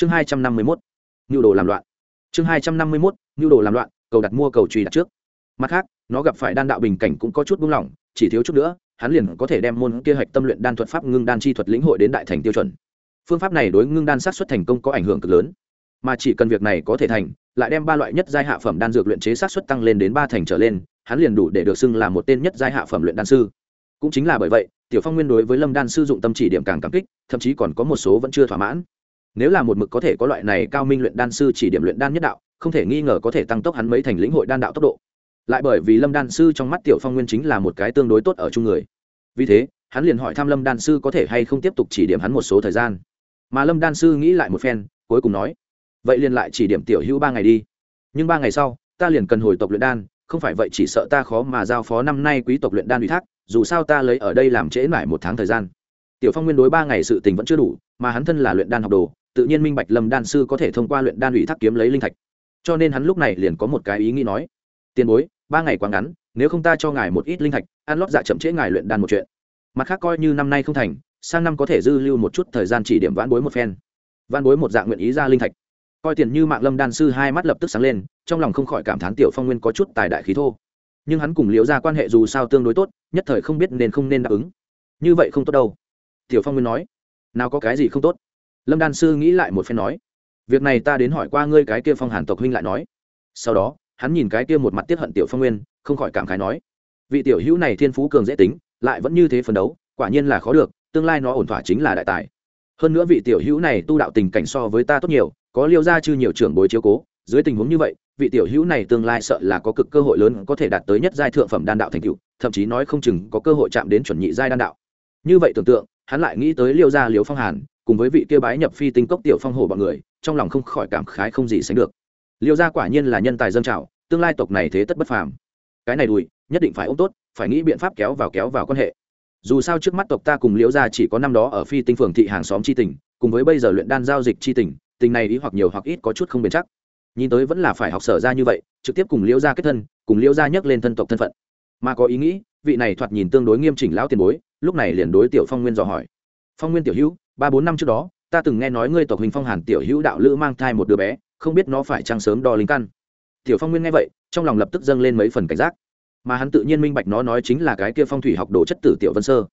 chương hai trăm năm mươi mốt, nhu đồ làm loạn. Chương hai trăm năm mươi mốt, nhu đồ làm loạn, cầu đặt mua cầu truy đặt trước. Mặt khác, nó gặp phải đan đạo bình cảnh cũng có chút buông lỏng, chỉ thiếu chút nữa, hắn liền có thể đem môn kia hạch tâm luyện đan thuật pháp ngưng đan chi thuật lĩnh hội đến đại thành tiêu chuẩn. Phương pháp này đối ngưng đan sát xuất thành công có ảnh hưởng cực lớn. Mà chỉ cần việc này có thể thành, lại đem ba loại nhất giai hạ phẩm đan dược luyện chế sát xuất tăng lên đến ba thành trở lên, hắn liền đủ để được xưng là một tên nhất giai hạ phẩm luyện đan sư. Cũng chính là bởi vậy, tiểu phong nguyên đối với lâm đan sư dụng tâm chỉ điểm càng cảm kích, thậm chí còn có một số vẫn chưa thỏa mãn nếu là một mực có thể có loại này cao minh luyện đan sư chỉ điểm luyện đan nhất đạo, không thể nghi ngờ có thể tăng tốc hắn mấy thành lĩnh hội đan đạo tốc độ. Lại bởi vì lâm đan sư trong mắt tiểu phong nguyên chính là một cái tương đối tốt ở chung người. Vì thế, hắn liền hỏi thăm lâm đan sư có thể hay không tiếp tục chỉ điểm hắn một số thời gian. Mà lâm đan sư nghĩ lại một phen, cuối cùng nói, vậy liền lại chỉ điểm tiểu hữu ba ngày đi. Nhưng ba ngày sau, ta liền cần hồi tộc luyện đan, không phải vậy chỉ sợ ta khó mà giao phó năm nay quý tộc luyện đan ủy thác, dù sao ta lấy ở đây làm trễ mãi một tháng thời gian. Tiểu phong nguyên đối ba ngày sự tình vẫn chưa đủ, mà hắn thân là luyện đan học đồ tự nhiên minh bạch lâm đan sư có thể thông qua luyện đan ủy thác kiếm lấy linh thạch. Cho nên hắn lúc này liền có một cái ý nghĩ nói, tiền bối, ba ngày quá ngắn, nếu không ta cho ngài một ít linh thạch, ăn lót dạ chậm trễ ngài luyện đan một chuyện. Mặt khác coi như năm nay không thành, sang năm có thể dư lưu một chút thời gian chỉ điểm vãn bối một phen. Vãn bối một dạng nguyện ý ra linh thạch. Coi tiền như mạng lâm đan sư hai mắt lập tức sáng lên, trong lòng không khỏi cảm thán tiểu phong nguyên có chút tài đại khí thô. Nhưng hắn cùng liễu ra quan hệ dù sao tương đối tốt, nhất thời không biết nên không nên đáp ứng. Như vậy không tốt đâu. Tiểu phong nguyên nói, nào có cái gì không tốt? Lâm đan sư nghĩ lại một phen nói, việc này ta đến hỏi qua ngươi cái kia phong hàn tộc huynh lại nói. Sau đó, hắn nhìn cái kia một mặt tiếp hận tiểu phong nguyên, không khỏi cảm khái nói, vị tiểu hữu này thiên phú cường dễ tính, lại vẫn như thế phấn đấu, quả nhiên là khó được, tương lai nó ổn thỏa chính là đại tài. Hơn nữa vị tiểu hữu này tu đạo tình cảnh so với ta tốt nhiều, có liêu ra chư nhiều trưởng bối chiếu cố, dưới tình huống như vậy, vị tiểu hữu này tương lai sợ là có cực cơ hội lớn có thể đạt tới nhất giai thượng phẩm đan đạo thành cựu thậm chí nói không chừng có cơ hội chạm đến chuẩn nhị giai đan đạo. Như vậy tưởng tượng, hắn lại nghĩ tới liêu gia liêu phong hàn cùng với vị kia bái nhập phi tinh cốc tiểu phong hổ bọn người, trong lòng không khỏi cảm khái không gì sánh được. Liêu gia quả nhiên là nhân tài dân trào, tương lai tộc này thế tất bất phàm. Cái này đùi, nhất định phải ôm tốt, phải nghĩ biện pháp kéo vào kéo vào quan hệ. Dù sao trước mắt tộc ta cùng liễu gia chỉ có năm đó ở phi tinh phường thị hàng xóm c h i tình, cùng với bây giờ luyện đan giao dịch c h i tình tình này ý hoặc nhiều hoặc ít có chút không bền chắc. Nhìn tới vẫn là phải học sở ra như vậy, trực tiếp cùng liễu gia kết thân, cùng liễu gia nhắc lên thân tộc thân phận. Mà có ý nghĩ, vị này thoạt nhìn tương đối nghiêm chỉnh lão tiền bối, lúc này liền đối tiểu phong nguyên dò hỏi. Phong nguyên tiểu hữu ba bốn năm trước đó, ta từng nghe nói ngươi tộc hình phong hàn tiểu hữu đạo lữ mang thai một đứa bé, không biết nó phải trăng sớm đo linh căn. Tiểu phong nguyên nghe vậy, trong lòng lập tức dâng lên mấy phần cảnh giác. Mà hắn tự nhiên minh bạch nó nói chính là cái kia phong thủy học đồ chất tử tiểu vân sơ.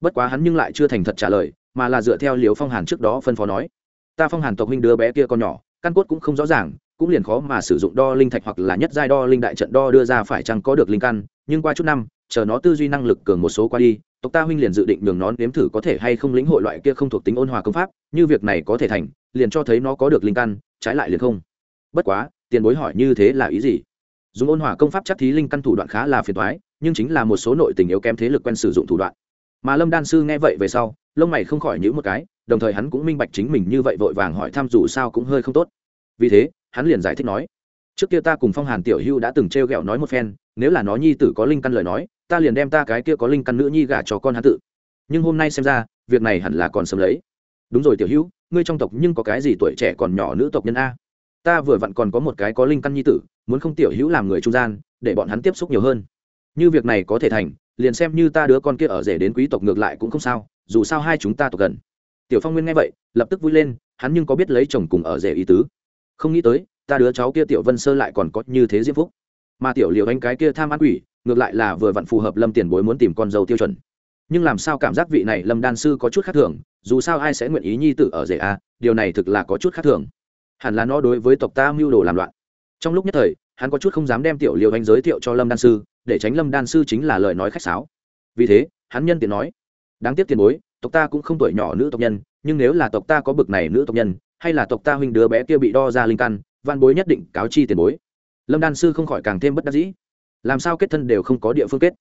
Bất quá hắn nhưng lại chưa thành thật trả lời, mà là dựa theo liều phong hàn trước đó phân phó nói. Ta phong hàn tộc huynh đứa bé kia còn nhỏ, căn cốt cũng không rõ ràng, cũng liền khó mà sử dụng đo linh thạch hoặc là nhất giai đo linh đại trận đo đưa ra phải chăng có được linh căn, nhưng qua chút năm, chờ nó tư duy năng lực cường một số qua đi tộc ta huynh liền dự định nhường nó nếm thử có thể hay không lĩnh hội loại kia không thuộc tính ôn hòa công pháp, như việc này có thể thành, liền cho thấy nó có được linh căn, trái lại liền không. Bất quá, tiền bối hỏi như thế là ý gì? Dùng ôn hòa công pháp chắc thí linh căn thủ đoạn khá là phiền thoái nhưng chính là một số nội tình yếu kém thế lực quen sử dụng thủ đoạn. Mà lâm đan sư nghe vậy về sau, lông mày không khỏi nhữ một cái, đồng thời hắn cũng minh bạch chính mình như vậy vội vàng hỏi thăm dù sao cũng hơi không tốt. Vì thế, hắn liền giải thích nói, trước kia ta cùng phong hàn tiểu hưu đã từng t r e o g ẹ o nói một phen, nếu là nó nhi tử có linh căn lời nói ta liền đem ta cái kia có linh căn nữ nhi gả cho con hắn tự. Nhưng hôm nay xem ra, việc này hẳn là còn sớm lấy. Đúng rồi, tiểu hữu, ngươi trong tộc nhưng có cái gì tuổi trẻ còn nhỏ nữ tộc nhân a? Ta vừa vặn còn có một cái có linh căn nhi tử, muốn không tiểu hữu làm người trung gian, để bọn hắn tiếp xúc nhiều hơn. Như việc này có thể thành, liền xem như ta đứa con kia ở rể đến quý tộc ngược lại cũng không sao, dù sao hai chúng ta tộc gần. Tiểu phong nguyên nghe vậy, lập tức vui lên, hắn nhưng có biết lấy chồng cùng ở rể ý tứ. Không nghĩ tới, ta đứa cháu kia tiểu vân sơ lại còn có như thế diễm phúc. Mà tiểu liệu anh cái kia tham ăn quỷ ngược lại là vừa vặn phù hợp lâm tiền bối muốn tìm con dâu tiêu chuẩn. Nhưng làm sao cảm giác vị này lâm đan sư có chút khác thường, dù sao ai sẽ nguyện ý nhi tử ở rể a, điều này thực là có chút khác thường. Hẳn là nó đối với tộc ta mưu đồ làm loạn. Trong lúc nhất thời, hắn có chút không dám đem tiểu liều anh giới thiệu cho lâm đan sư, để tránh lâm đan sư chính là lời nói khách sáo. Vì thế, hắn nhân tiện nói, đáng tiếc tiền bối, tộc ta cũng không tuổi nhỏ nữ tộc nhân, nhưng nếu là tộc ta có bực này nữ tộc nhân, hay là tộc ta huynh đứa bé kia bị đo ra linh căn văn bối nhất định cáo chi tiền bối. Lâm đan sư không khỏi càng thêm bất đắc dĩ làm sao kết thân đều không có địa phương kết?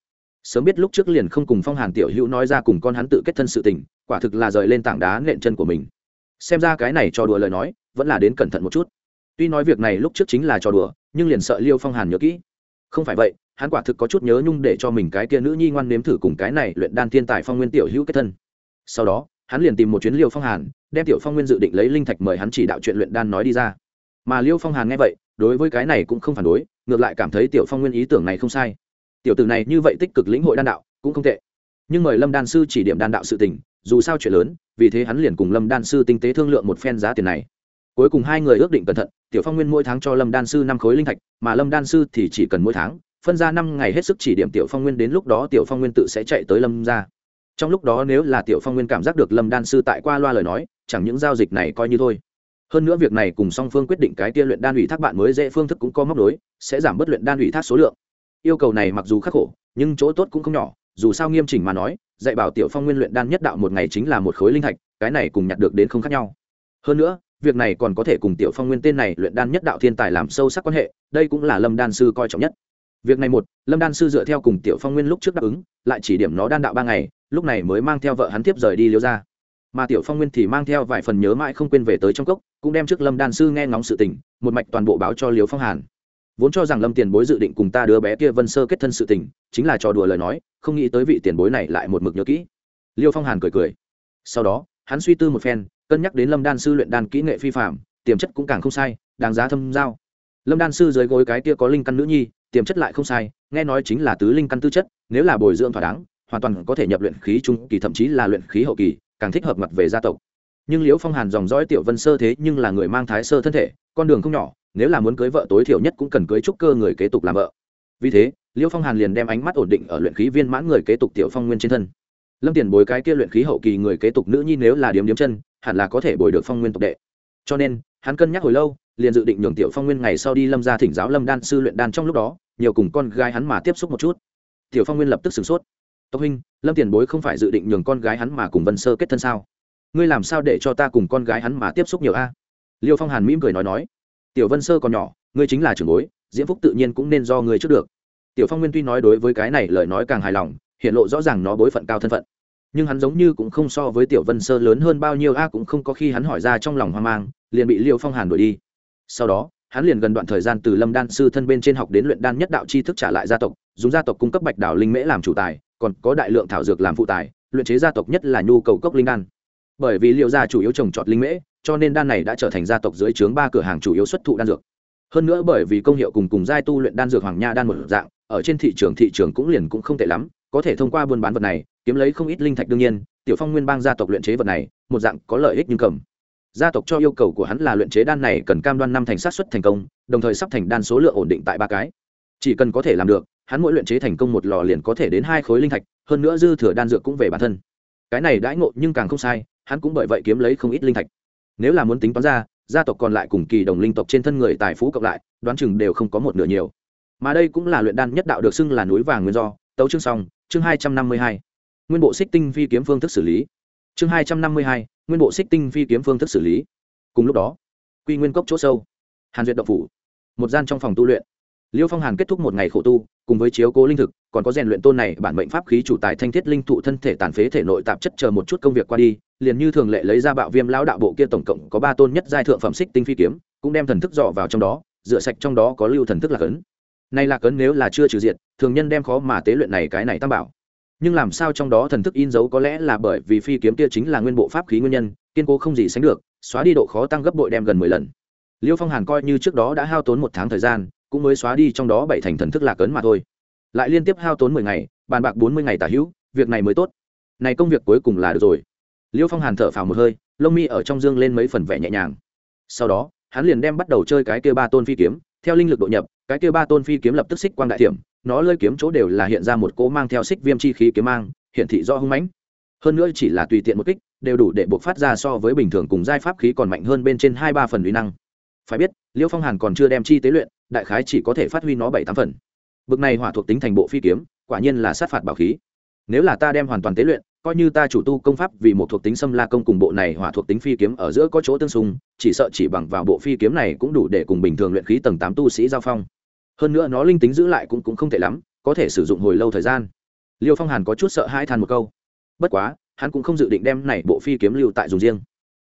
Sớm biết lúc trước liền không cùng phong hàn tiểu hữu nói ra cùng con hắn tự kết thân sự tình, quả thực là rời lên tảng đá nện chân của mình. Xem ra cái này cho đùa lời nói, vẫn là đến cẩn thận một chút. Tuy nói việc này lúc trước chính là trò đùa, nhưng liền sợ liêu phong hàn nhớ kỹ. Không phải vậy, hắn quả thực có chút nhớ nhung để cho mình cái kia nữ nhi ngoan nếm thử cùng cái này luyện đan thiên tài phong nguyên tiểu hữu kết thân. Sau đó, hắn liền tìm một chuyến liêu phong hàn, đem tiểu phong nguyên dự định lấy linh thạch mời hắn chỉ đạo chuyện luyện đan nói đi ra. Mà liêu phong hàn nghe vậy, đối với cái này cũng không phản đối ngược lại cảm thấy tiểu phong nguyên ý tưởng này không sai. Tiểu tử này như vậy tích cực lĩnh hội đan đạo, cũng không tệ. Nhưng mời lâm đan sư chỉ điểm đan đạo sự tình, dù sao chuyện lớn, vì thế hắn liền cùng lâm đan sư tinh tế thương lượng một phen giá tiền này. Cuối cùng hai người ước định cẩn thận, tiểu phong nguyên mỗi tháng cho lâm đan sư năm khối linh thạch, mà lâm đan sư thì chỉ cần mỗi tháng, phân ra năm ngày hết sức chỉ điểm tiểu phong nguyên đến lúc đó tiểu phong nguyên tự sẽ chạy tới lâm ra trong lúc đó nếu là tiểu phong nguyên cảm giác được lâm đan sư tại qua loa lời nói, chẳng những giao dịch này coi như thôi hơn nữa việc này cùng song phương quyết định cái tia luyện đan ủy thác bạn mới dễ phương thức cũng có móc đối sẽ giảm bớt luyện đan ủy thác số lượng. Yêu cầu này mặc dù khắc khổ, nhưng chỗ tốt cũng không nhỏ, dù sao nghiêm chỉnh mà nói, dạy bảo tiểu phong nguyên luyện đan nhất đạo một ngày chính là một khối linh thạch, cái này cùng nhặt được đến không khác nhau. Hơn nữa, việc này còn có thể cùng tiểu phong nguyên tên này luyện đan nhất đạo thiên tài làm sâu sắc quan hệ, đây cũng là lâm đan sư coi trọng nhất. Việc này một, lâm đan sư dựa theo cùng tiểu phong nguyên lúc trước đáp ứng, lại chỉ điểm nó đan đạo ba ngày, lúc này mới mang theo vợ hắn tiếp rời đi liêu ra mà tiểu phong nguyên thì mang theo vài phần nhớ mãi không quên về tới trong cốc, cũng đem trước lâm đan sư nghe ngóng sự tình, một mạch toàn bộ báo cho liêu phong hàn. Vốn cho rằng lâm tiền bối dự định cùng ta đứa bé kia vân sơ kết thân sự tình, chính là trò đùa lời nói, không nghĩ tới vị tiền bối này lại một mực nhớ kỹ. Liêu phong hàn cười cười. Sau đó, hắn suy tư một phen, cân nhắc đến lâm đan sư luyện đan kỹ nghệ phi phạm tiềm chất cũng càng không sai, đáng giá thâm giao. Lâm đan sư dưới gối cái kia có linh căn nữ nhi, tiềm chất lại không sai, nghe nói chính là tứ linh căn tư chất, nếu là bồi dưỡng thỏa đáng, hoàn toàn có thể nhập luyện khí trung kỳ, thậm chí là luyện khí hậu kỳ càng thích hợp mặt về gia tộc. Nhưng liễu phong hàn dòng dõi tiểu vân sơ thế nhưng là người mang thái sơ thân thể, con đường không nhỏ, nếu là muốn cưới vợ tối thiểu nhất cũng cần cưới trúc cơ người kế tục làm vợ. Vì thế, liễu phong hàn liền đem ánh mắt ổn định ở luyện khí viên mãn người kế tục tiểu phong nguyên trên thân. Lâm tiền bồi cái kia luyện khí hậu kỳ người kế tục nữ nhi nếu là điếm điếm chân, hẳn là có thể bồi được phong nguyên tộc đệ. Cho nên, hắn cân nhắc hồi lâu, liền dự định nhường tiểu phong nguyên ngày sau đi lâm ra thỉnh giáo lâm đan sư luyện đan trong lúc đó, nhiều cùng con gái hắn mà tiếp xúc một chút. Tiểu phong nguyên lập tức sửng sốt tộc huynh, lâm tiền bối không phải dự định nhường con gái hắn mà cùng vân sơ kết thân sao? Ngươi làm sao để cho ta cùng con gái hắn mà tiếp xúc nhiều a? Liêu phong hàn mỉm cười nói nói. Tiểu vân sơ còn nhỏ, ngươi chính là trưởng bối, diễm phúc tự nhiên cũng nên do ngươi trước được. Tiểu phong nguyên tuy nói đối với cái này lời nói càng hài lòng, hiện lộ rõ ràng nó bối phận cao thân phận. Nhưng hắn giống như cũng không so với tiểu vân sơ lớn hơn bao nhiêu a, cũng không có khi hắn hỏi ra trong lòng hoang mang, liền bị liêu phong hàn đuổi đi. Sau đó, hắn liền gần đoạn thời gian từ lâm đan sư thân bên trên học đến luyện đan nhất đạo tri thức trả lại gia tộc, dùng gia tộc cung cấp bạch đảo linh mễ làm chủ tài còn có đại lượng thảo dược làm phụ tài, luyện chế gia tộc nhất là nhu cầu cốc linh đan. Bởi vì liệu gia chủ yếu trồng trọt linh mễ, cho nên đan này đã trở thành gia tộc dưới trướng ba cửa hàng chủ yếu xuất thụ đan dược. Hơn nữa bởi vì công hiệu cùng cùng giai tu luyện đan dược hoàng nha đan một dạng, ở trên thị trường thị trường cũng liền cũng không tệ lắm, có thể thông qua buôn bán vật này, kiếm lấy không ít linh thạch đương nhiên, tiểu phong nguyên bang gia tộc luyện chế vật này, một dạng có lợi ích nhưng cầm. Gia tộc cho yêu cầu của hắn là luyện chế đan này cần cam đoan năm thành sát xuất thành công, đồng thời sắp thành đan số lượng ổn định tại ba cái. Chỉ cần có thể làm được hắn mỗi luyện chế thành công một lò liền có thể đến hai khối linh thạch, hơn nữa dư thừa đan dược cũng về bản thân. Cái này đãi ngộ nhưng càng không sai, hắn cũng bởi vậy kiếm lấy không ít linh thạch. Nếu là muốn tính toán ra, gia tộc còn lại cùng kỳ đồng linh tộc trên thân người tài phú cộng lại, đoán chừng đều không có một nửa nhiều. Mà đây cũng là luyện đan nhất đạo được xưng là núi vàng nguyên do, tấu chương xong, chương hai trăm năm mươi hai. Nguyên bộ xích tinh phi kiếm phương thức xử lý. Chương hai trăm năm mươi hai, nguyên bộ xích tinh phi kiếm phương thức xử lý. Cùng lúc đó, quy nguyên cốc chỗ sâu, hàn duyệt động phủ, một gian trong phòng tu luyện liêu phong hàn kết thúc một ngày khổ tu, cùng với chiếu cố linh thực, còn có rèn luyện tôn này bản mệnh pháp khí chủ tài thanh thiết linh thụ thân thể tàn phế thể nội tạp chất chờ một chút công việc qua đi, liền như thường lệ lấy ra bạo viêm lão đạo bộ kia tổng cộng có ba tôn nhất giai thượng phẩm xích tinh phi kiếm, cũng đem thần thức dọ vào trong đó, rửa sạch trong đó có lưu thần thức lạc ấn này lạc ấn nếu là chưa trừ diệt, thường nhân đem khó mà tế luyện này cái này tam bảo. Nhưng làm sao trong đó thần thức in dấu có lẽ là bởi vì phi kiếm kia chính là nguyên bộ pháp khí nguyên nhân, kiên cố không gì sánh được, xóa đi độ khó tăng gấp bội đem gần mười lần. Liêu phong hàn coi như trước đó đã hao tốn một tháng thời gian cũng mới xóa đi trong đó bảy thành thần thức lạc ấn mà thôi. Lại liên tiếp hao tốn mười ngày, bàn bạc bốn mươi ngày tả hữu, việc này mới tốt. Này công việc cuối cùng là được rồi. Liêu phong hàn thở phào một hơi, lông mi ở trong dương lên mấy phần vẻ nhẹ nhàng. Sau đó, hắn liền đem bắt đầu chơi cái kia ba tôn phi kiếm, theo linh lực độ nhập, cái kia ba tôn phi kiếm lập tức xích quang đại thiểm, nó lơi kiếm chỗ đều là hiện ra một cỗ mang theo xích viêm chi khí kiếm mang hiện thị do hung mãnh. Hơn nữa chỉ là tùy tiện một kích, đều đủ để buộc phát ra so với bình thường cùng giai pháp khí còn mạnh hơn bên trên hai ba phần uy năng. Phải biết, liêu phong hàn còn chưa đem chi tế luyện đại khái chỉ có thể phát huy nó bảy tám phần. Bực này hỏa thuộc tính thành bộ phi kiếm quả nhiên là sát phạt bảo khí. Nếu là ta đem hoàn toàn tế luyện coi như ta chủ tu công pháp vì một thuộc tính xâm la công cùng bộ này hỏa thuộc tính phi kiếm ở giữa có chỗ tương xung chỉ sợ chỉ bằng vào bộ phi kiếm này cũng đủ để cùng bình thường luyện khí tầng tám tu sĩ giao phong. Hơn nữa nó linh tính giữ lại cũng, cũng không tệ lắm có thể sử dụng hồi lâu thời gian. Liêu phong hàn có chút sợ hai than một câu. Bất quá hắn cũng không dự định đem này bộ phi kiếm lưu tại dùng riêng.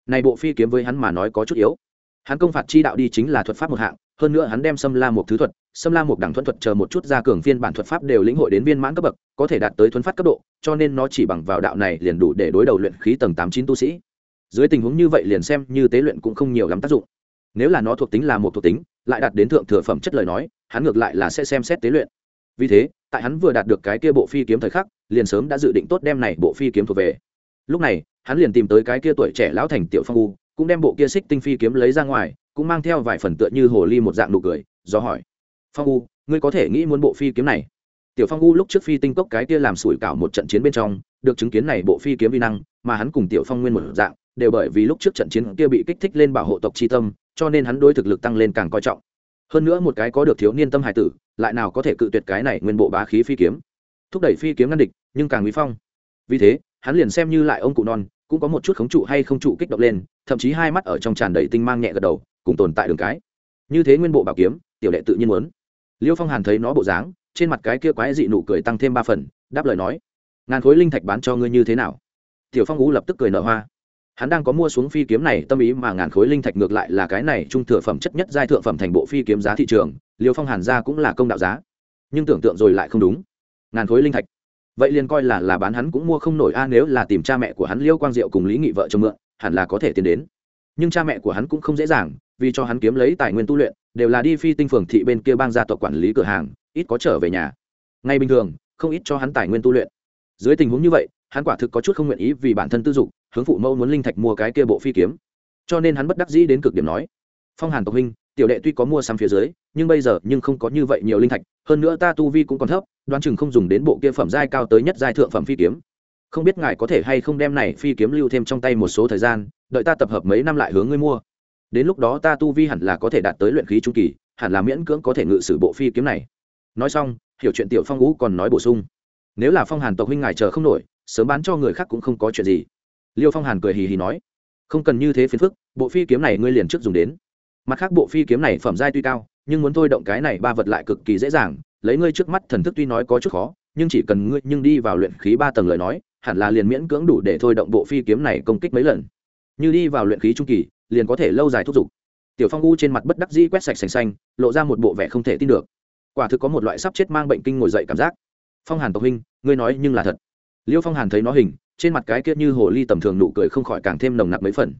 Này bộ phi kiếm với hắn mà nói có chút yếu hắn công phạt chi đạo đi chính là thuật pháp một hạng, hơn nữa hắn đem xâm la một thứ thuật xâm la một đẳng thuận thuật chờ một chút gia cường phiên bản thuật pháp đều lĩnh hội đến viên mãn cấp bậc, có thể đạt tới thuấn phát cấp độ, cho nên nó chỉ bằng vào đạo này liền đủ để đối đầu luyện khí tầng tám chín tu sĩ. Dưới tình huống như vậy liền xem như tế luyện cũng không nhiều lắm tác dụng. Nếu là nó thuộc tính là một thuộc tính, lại đạt đến thượng thừa phẩm chất lời nói, hắn ngược lại là sẽ xem xét tế luyện. Vì thế, tại hắn vừa đạt được cái kia bộ phi kiếm thời khắc, liền sớm đã dự định tốt đem này bộ phi kiếm thuộc về. Lúc này, hắn liền tìm tới cái kia tuổi trẻ lão thành tiểu phong u cũng đem bộ kia xích tinh phi kiếm lấy ra ngoài, cũng mang theo vài phần tựa như hồ ly một dạng nụ cười, do hỏi. Phong u, ngươi có thể nghĩ muốn bộ phi kiếm này? Tiểu phong u lúc trước phi tinh cốc cái kia làm sủi cảo một trận chiến bên trong, được chứng kiến này bộ phi kiếm vi năng, mà hắn cùng tiểu phong nguyên một dạng, đều bởi vì lúc trước trận chiến kia bị kích thích lên bảo hộ tộc tri tâm, cho nên hắn đối thực lực tăng lên càng coi trọng. Hơn nữa một cái có được thiếu niên tâm hải tử, lại nào có thể cự tuyệt cái này nguyên bộ bá khí phi kiếm. Thúc đẩy phi kiếm ngăn địch, nhưng càng nguy phong. Vì thế, hắn liền xem như lại ông cụ non cũng có một chút khống trụ hay không trụ kích động lên, thậm chí hai mắt ở trong tràn đầy tinh mang nhẹ gật đầu, cùng tồn tại đường cái. Như thế nguyên bộ bảo kiếm, tiểu đệ tự nhiên muốn. Liêu phong hàn thấy nó bộ dáng, trên mặt cái kia quái dị nụ cười tăng thêm ba phần, đáp lời nói, ngàn khối linh thạch bán cho ngươi như thế nào? Tiểu phong ú lập tức cười nở hoa. Hắn đang có mua xuống phi kiếm này, tâm ý mà ngàn khối linh thạch ngược lại là cái này trung thừa phẩm chất nhất giai thượng phẩm thành bộ phi kiếm giá thị trường, liêu phong hàn ra cũng là công đạo giá. Nhưng tưởng tượng rồi lại không đúng. Ngàn khối linh thạch vậy liền coi là là bán hắn cũng mua không nổi. A, nếu là tìm cha mẹ của hắn liêu quang diệu cùng lý nghị vợ chồng mượn, hẳn là có thể tiến đến. Nhưng cha mẹ của hắn cũng không dễ dàng, vì cho hắn kiếm lấy tài nguyên tu luyện, đều là đi phi tinh phường thị bên kia bang gia tộc quản lý cửa hàng, ít có trở về nhà. Ngay bình thường, không ít cho hắn tài nguyên tu luyện. Dưới tình huống như vậy, hắn quả thực có chút không nguyện ý vì bản thân tư dục, hướng phụ mẫu muốn linh thạch mua cái kia bộ phi kiếm. Cho nên hắn bất đắc dĩ đến cực điểm nói, phong hàn tộc huynh, tiểu đệ tuy có mua sắm phía dưới, nhưng bây giờ nhưng không có như vậy nhiều linh thạch, hơn nữa ta tu vi cũng còn thấp đoán chừng không dùng đến bộ kia phẩm giai cao tới nhất giai thượng phẩm phi kiếm. Không biết ngài có thể hay không đem này phi kiếm lưu thêm trong tay một số thời gian, đợi ta tập hợp mấy năm lại hướng ngươi mua. Đến lúc đó ta tu vi hẳn là có thể đạt tới luyện khí trung kỳ, hẳn là miễn cưỡng có thể ngự sử bộ phi kiếm này. Nói xong, hiểu chuyện tiểu phong ngũ còn nói bổ sung. Nếu là phong hàn tộc huynh ngài chờ không nổi, sớm bán cho người khác cũng không có chuyện gì. Liêu phong hàn cười hì hì nói, không cần như thế phiền phức, bộ phi kiếm này ngươi liền trước dùng đến. Mặt khác bộ phi kiếm này phẩm giai tuy cao, nhưng muốn thôi động cái này ba vật lại cực kỳ dễ dàng lấy ngươi trước mắt thần thức tuy nói có chút khó, nhưng chỉ cần ngươi nhưng đi vào luyện khí ba tầng lời nói, hẳn là liền miễn cưỡng đủ để thôi động bộ phi kiếm này công kích mấy lần. Như đi vào luyện khí trung kỳ, liền có thể lâu dài thúc giục. Tiểu phong u trên mặt bất đắc dĩ quét sạch sành xanh, lộ ra một bộ vẻ không thể tin được. Quả thực có một loại sắp chết mang bệnh kinh ngồi dậy cảm giác. Phong hàn tộc huynh, ngươi nói nhưng là thật. Liêu phong hàn thấy nó hình, trên mặt cái kia như hồ ly tầm thường nụ cười không khỏi càng thêm nồng nặc mấy phần.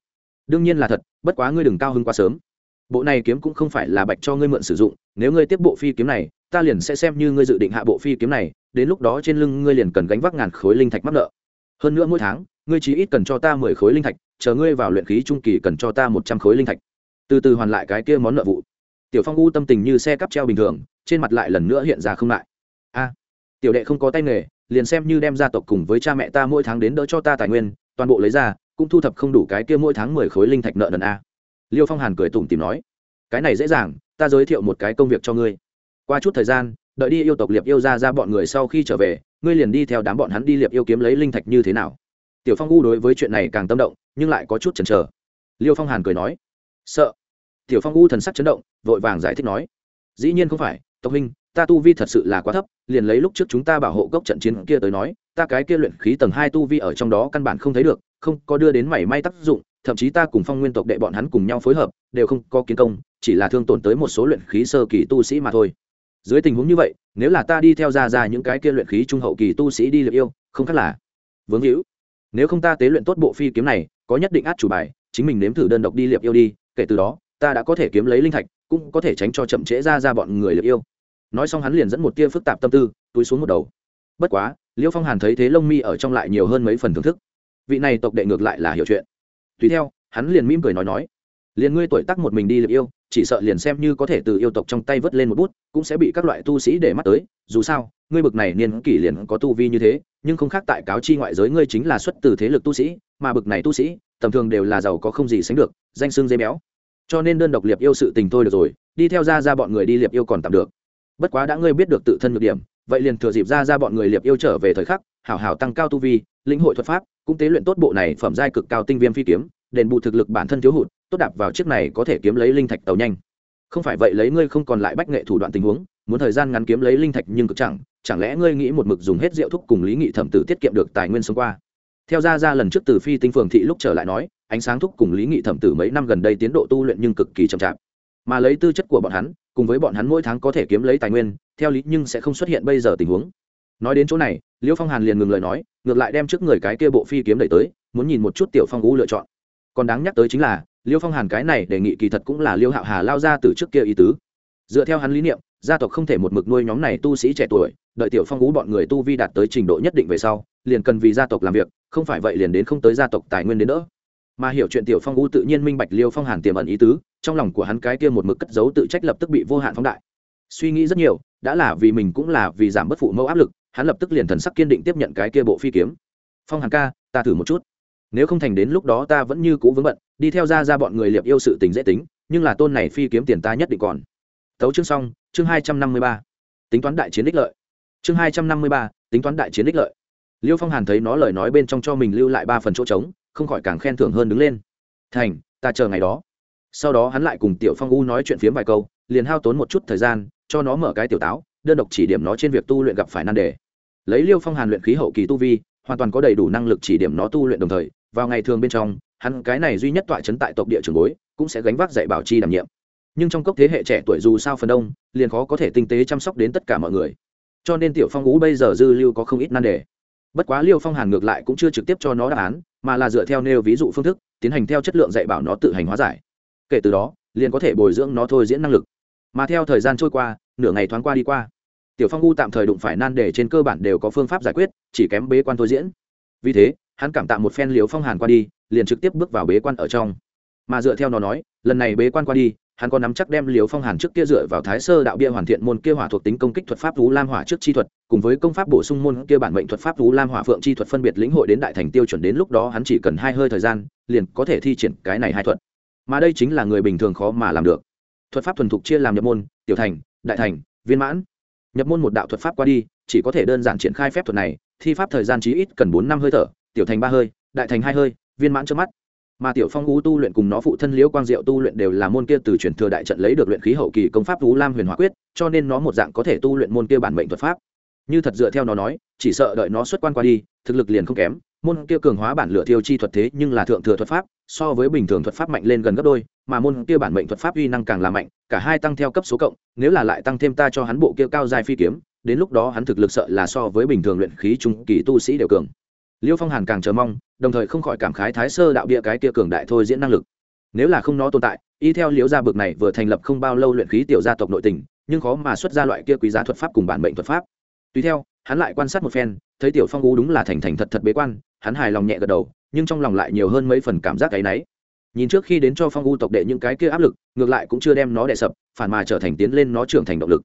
Đương nhiên là thật, bất quá ngươi đừng cao hơn quá sớm. Bộ này kiếm cũng không phải là bạch cho ngươi mượn sử dụng, nếu ngươi tiếp bộ phi kiếm này ta liền sẽ xem như ngươi dự định hạ bộ phi kiếm này, đến lúc đó trên lưng ngươi liền cần gánh vác ngàn khối linh thạch mắc nợ. Hơn nữa mỗi tháng, ngươi chỉ ít cần cho ta mười khối linh thạch, chờ ngươi vào luyện khí trung kỳ cần cho ta một trăm khối linh thạch. Từ từ hoàn lại cái kia món nợ vụ. Tiểu phong u tâm tình như xe cắp treo bình thường, trên mặt lại lần nữa hiện ra không lại a, tiểu đệ không có tay nghề, liền xem như đem gia tộc cùng với cha mẹ ta mỗi tháng đến đỡ cho ta tài nguyên, toàn bộ lấy ra, cũng thu thập không đủ cái kia mỗi tháng mười khối linh thạch nợ nần a. Liêu phong hàn cười tủm tìm nói, cái này dễ dàng, ta giới thiệu một cái công việc cho ngươi qua chút thời gian, đợi đi yêu tộc liệp yêu ra ra bọn người sau khi trở về, ngươi liền đi theo đám bọn hắn đi liệp yêu kiếm lấy linh thạch như thế nào. Tiểu phong u đối với chuyện này càng tâm động, nhưng lại có chút chần chờ. Liêu phong hàn cười nói, sợ. Tiểu phong u thần sắc chấn động, vội vàng giải thích nói, dĩ nhiên không phải, tộc huynh, ta tu vi thật sự là quá thấp, liền lấy lúc trước chúng ta bảo hộ cốc trận chiến kia tới nói, ta cái kia luyện khí tầng hai tu vi ở trong đó căn bản không thấy được, không có đưa đến mảy may tác dụng, thậm chí ta cùng phong nguyên tộc đệ bọn hắn cùng nhau phối hợp, đều không có kiến công, chỉ là thương tổn tới một số luyện khí sơ kỳ tu sĩ mà thôi dưới tình huống như vậy, nếu là ta đi theo ra ra những cái kia luyện khí trung hậu kỳ tu sĩ đi liệp yêu, không khác là vướng hữu nếu không ta tế luyện tốt bộ phi kiếm này, có nhất định át chủ bài, chính mình nếm thử đơn độc đi liệp yêu đi, kể từ đó, ta đã có thể kiếm lấy linh thạch, cũng có thể tránh cho chậm trễ ra ra bọn người liệp yêu. Nói xong hắn liền dẫn một tia phức tạp tâm tư, túi xuống một đầu. Bất quá Liễu phong hàn thấy thế lông mi ở trong lại nhiều hơn mấy phần thưởng thức. Vị này tộc đệ ngược lại là hiểu chuyện. Tùy theo, hắn liền mỉm cười nói nói, liền ngươi tuổi tác một mình đi liệp yêu chỉ sợ liền xem như có thể từ yêu tộc trong tay vớt lên một bút, cũng sẽ bị các loại tu sĩ để mắt tới. Dù sao, ngươi bực này niên kỷ liền có tu vi như thế, nhưng không khác tại cáo chi ngoại giới ngươi chính là xuất từ thế lực tu sĩ, mà bực này tu sĩ, tầm thường đều là giàu có không gì sánh được, danh xương dây béo. Cho nên đơn độc liệp yêu sự tình thôi được rồi, đi theo ra ra bọn người đi liệp yêu còn tạm được. Bất quá đã ngươi biết được tự thân nhược điểm, vậy liền thừa dịp ra ra bọn người liệp yêu trở về thời khắc, hảo hảo tăng cao tu vi, lĩnh hội thuật pháp, cũng tế luyện tốt bộ này phẩm giai cực cao tinh viêm phi kiếm, đền bù thực lực bản thân thiếu hụt tốt đạp vào chiếc này có thể kiếm lấy linh thạch tàu nhanh. Không phải vậy lấy ngươi không còn lại bách nghệ thủ đoạn tình huống, muốn thời gian ngắn kiếm lấy linh thạch nhưng cực chẳng chẳng lẽ ngươi nghĩ một mực dùng hết rượu thuốc cùng lý nghị thẩm tử tiết kiệm được tài nguyên sống qua? Theo ra ra lần trước từ phi tinh phường thị lúc trở lại nói, ánh sáng thuốc cùng lý nghị thẩm tử mấy năm gần đây tiến độ tu luyện nhưng cực kỳ chậm chạp. Mà lấy tư chất của bọn hắn, cùng với bọn hắn mỗi tháng có thể kiếm lấy tài nguyên, theo lý nhưng sẽ không xuất hiện bây giờ tình huống. Nói đến chỗ này, liễu phong hàn liền ngừng lời nói, ngược lại đem trước người cái kia bộ phi kiếm đẩy tới, muốn nhìn một chút tiểu phong vũ lựa chọn. Còn đáng nhắc tới chính là liêu phong hàn cái này đề nghị kỳ thật cũng là liêu hạo hà lao ra từ trước kia ý tứ. Dựa theo hắn lý niệm, gia tộc không thể một mực nuôi nhóm này tu sĩ trẻ tuổi, đợi tiểu phong ú bọn người tu vi đạt tới trình độ nhất định về sau, liền cần vì gia tộc làm việc, không phải vậy liền đến không tới gia tộc tài nguyên đến nữa. mà hiểu chuyện tiểu phong u tự nhiên minh bạch liêu phong hàn tiềm ẩn ý tứ, trong lòng của hắn cái kia một mực cất giấu tự trách lập tức bị vô hạn phóng đại. Suy nghĩ rất nhiều, đã là vì mình cũng là vì giảm bất phụ mẫu áp lực, hắn lập tức liền thần sắc kiên định tiếp nhận cái kia bộ phi kiếm. Phong hàn ca, ta thử một chút nếu không thành đến lúc đó ta vẫn như cũ vướng bận, đi theo ra ra bọn người liệp yêu sự tình dễ tính, nhưng là tôn này phi kiếm tiền ta nhất định còn. Tấu chương xong, chương hai trăm năm mươi ba. Tính toán đại chiến đích lợi. Chương hai trăm năm mươi ba, tính toán đại chiến đích lợi. Liêu phong hàn thấy nó lời nói bên trong cho mình lưu lại ba phần chỗ trống, không khỏi càng khen thưởng hơn đứng lên. Thành, ta chờ ngày đó. Sau đó hắn lại cùng tiểu phong u nói chuyện phiếm vài câu, liền hao tốn một chút thời gian, cho nó mở cái tiểu táo, đơn độc chỉ điểm nó trên việc tu luyện gặp phải nan đề. Lấy liêu phong hàn luyện khí hậu kỳ tu vi, hoàn toàn có đầy đủ năng lực chỉ điểm nó tu luyện đồng thời vào ngày thường bên trong, hắn cái này duy nhất tọa chấn tại tộc địa trường bối, cũng sẽ gánh vác dạy bảo chi đảm nhiệm. Nhưng trong cốc thế hệ trẻ tuổi dù sao phần đông, liền khó có thể tinh tế chăm sóc đến tất cả mọi người. Cho nên tiểu phong ú bây giờ dư lưu có không ít nan đề. Bất quá liêu phong hàn ngược lại cũng chưa trực tiếp cho nó đáp án, mà là dựa theo nêu ví dụ phương thức, tiến hành theo chất lượng dạy bảo nó tự hành hóa giải. Kể từ đó, liền có thể bồi dưỡng nó thôi diễn năng lực. Mà theo thời gian trôi qua, nửa ngày thoáng qua đi qua, tiểu phong u tạm thời đụng phải nan đề trên cơ bản đều có phương pháp giải quyết, chỉ kém bế quan thôi diễn. Vì thế hắn cảm tạ một phen liều phong hàn qua đi, liền trực tiếp bước vào bế quan ở trong. Mà dựa theo nó nói, lần này bế quan qua đi, hắn có nắm chắc đem liều phong hàn trước kia dựa vào thái sơ đạo bia hoàn thiện môn kia hỏa thuộc tính công kích thuật pháp vũ lam hỏa trước chi thuật, cùng với công pháp bổ sung môn kia bản mệnh thuật pháp vũ lam hỏa phượng chi thuật phân biệt lĩnh hội đến đại thành tiêu chuẩn đến lúc đó hắn chỉ cần hai hơi thời gian, liền có thể thi triển cái này hai thuật. Mà đây chính là người bình thường khó mà làm được. Thuật pháp thuần thục chia làm nhập môn, tiểu thành, đại thành, viên mãn. Nhập môn một đạo thuật pháp qua đi, chỉ có thể đơn giản triển khai phép thuật này, thi pháp thời gian chí ít cần bốn năm hơi thở tiểu thành ba hơi, đại thành hai hơi, viên mãn trước mắt. Mà tiểu phong ú tu luyện cùng nó phụ thân liễu quang diệu tu luyện đều là môn kia từ truyền thừa đại trận lấy được luyện khí hậu kỳ công pháp ú lam huyền hóa quyết, cho nên nó một dạng có thể tu luyện môn kia bản mệnh thuật pháp. Như thật dựa theo nó nói, chỉ sợ đợi nó xuất quan qua đi, thực lực liền không kém. Môn kia cường hóa bản lửa thiêu chi thuật thế nhưng là thượng thừa thuật pháp, so với bình thường thuật pháp mạnh lên gần gấp đôi, mà môn kia bản mệnh thuật pháp uy năng càng là mạnh, cả hai tăng theo cấp số cộng, nếu là lại tăng thêm ta cho hắn bộ kia cao dài phi kiếm, đến lúc đó hắn thực lực sợ là so với bình thường luyện khí trung kỳ tu sĩ đều cường liêu phong hàn càng chờ mong, đồng thời không khỏi cảm khái thái sơ đạo bia cái kia cường đại thôi diễn năng lực. Nếu là không nó tồn tại, y theo liễu gia bực này vừa thành lập không bao lâu luyện khí tiểu gia tộc nội tình, nhưng khó mà xuất ra loại kia quý giá thuật pháp cùng bản mệnh thuật pháp. Tùy theo, hắn lại quan sát một phen, thấy tiểu phong u đúng là thành thành thật thật bế quan, hắn hài lòng nhẹ gật đầu, nhưng trong lòng lại nhiều hơn mấy phần cảm giác cái náy nhìn trước khi đến cho phong u tộc đệ những cái kia áp lực, ngược lại cũng chưa đem nó đệ sập, phản mà trở thành tiến lên nó trưởng thành động lực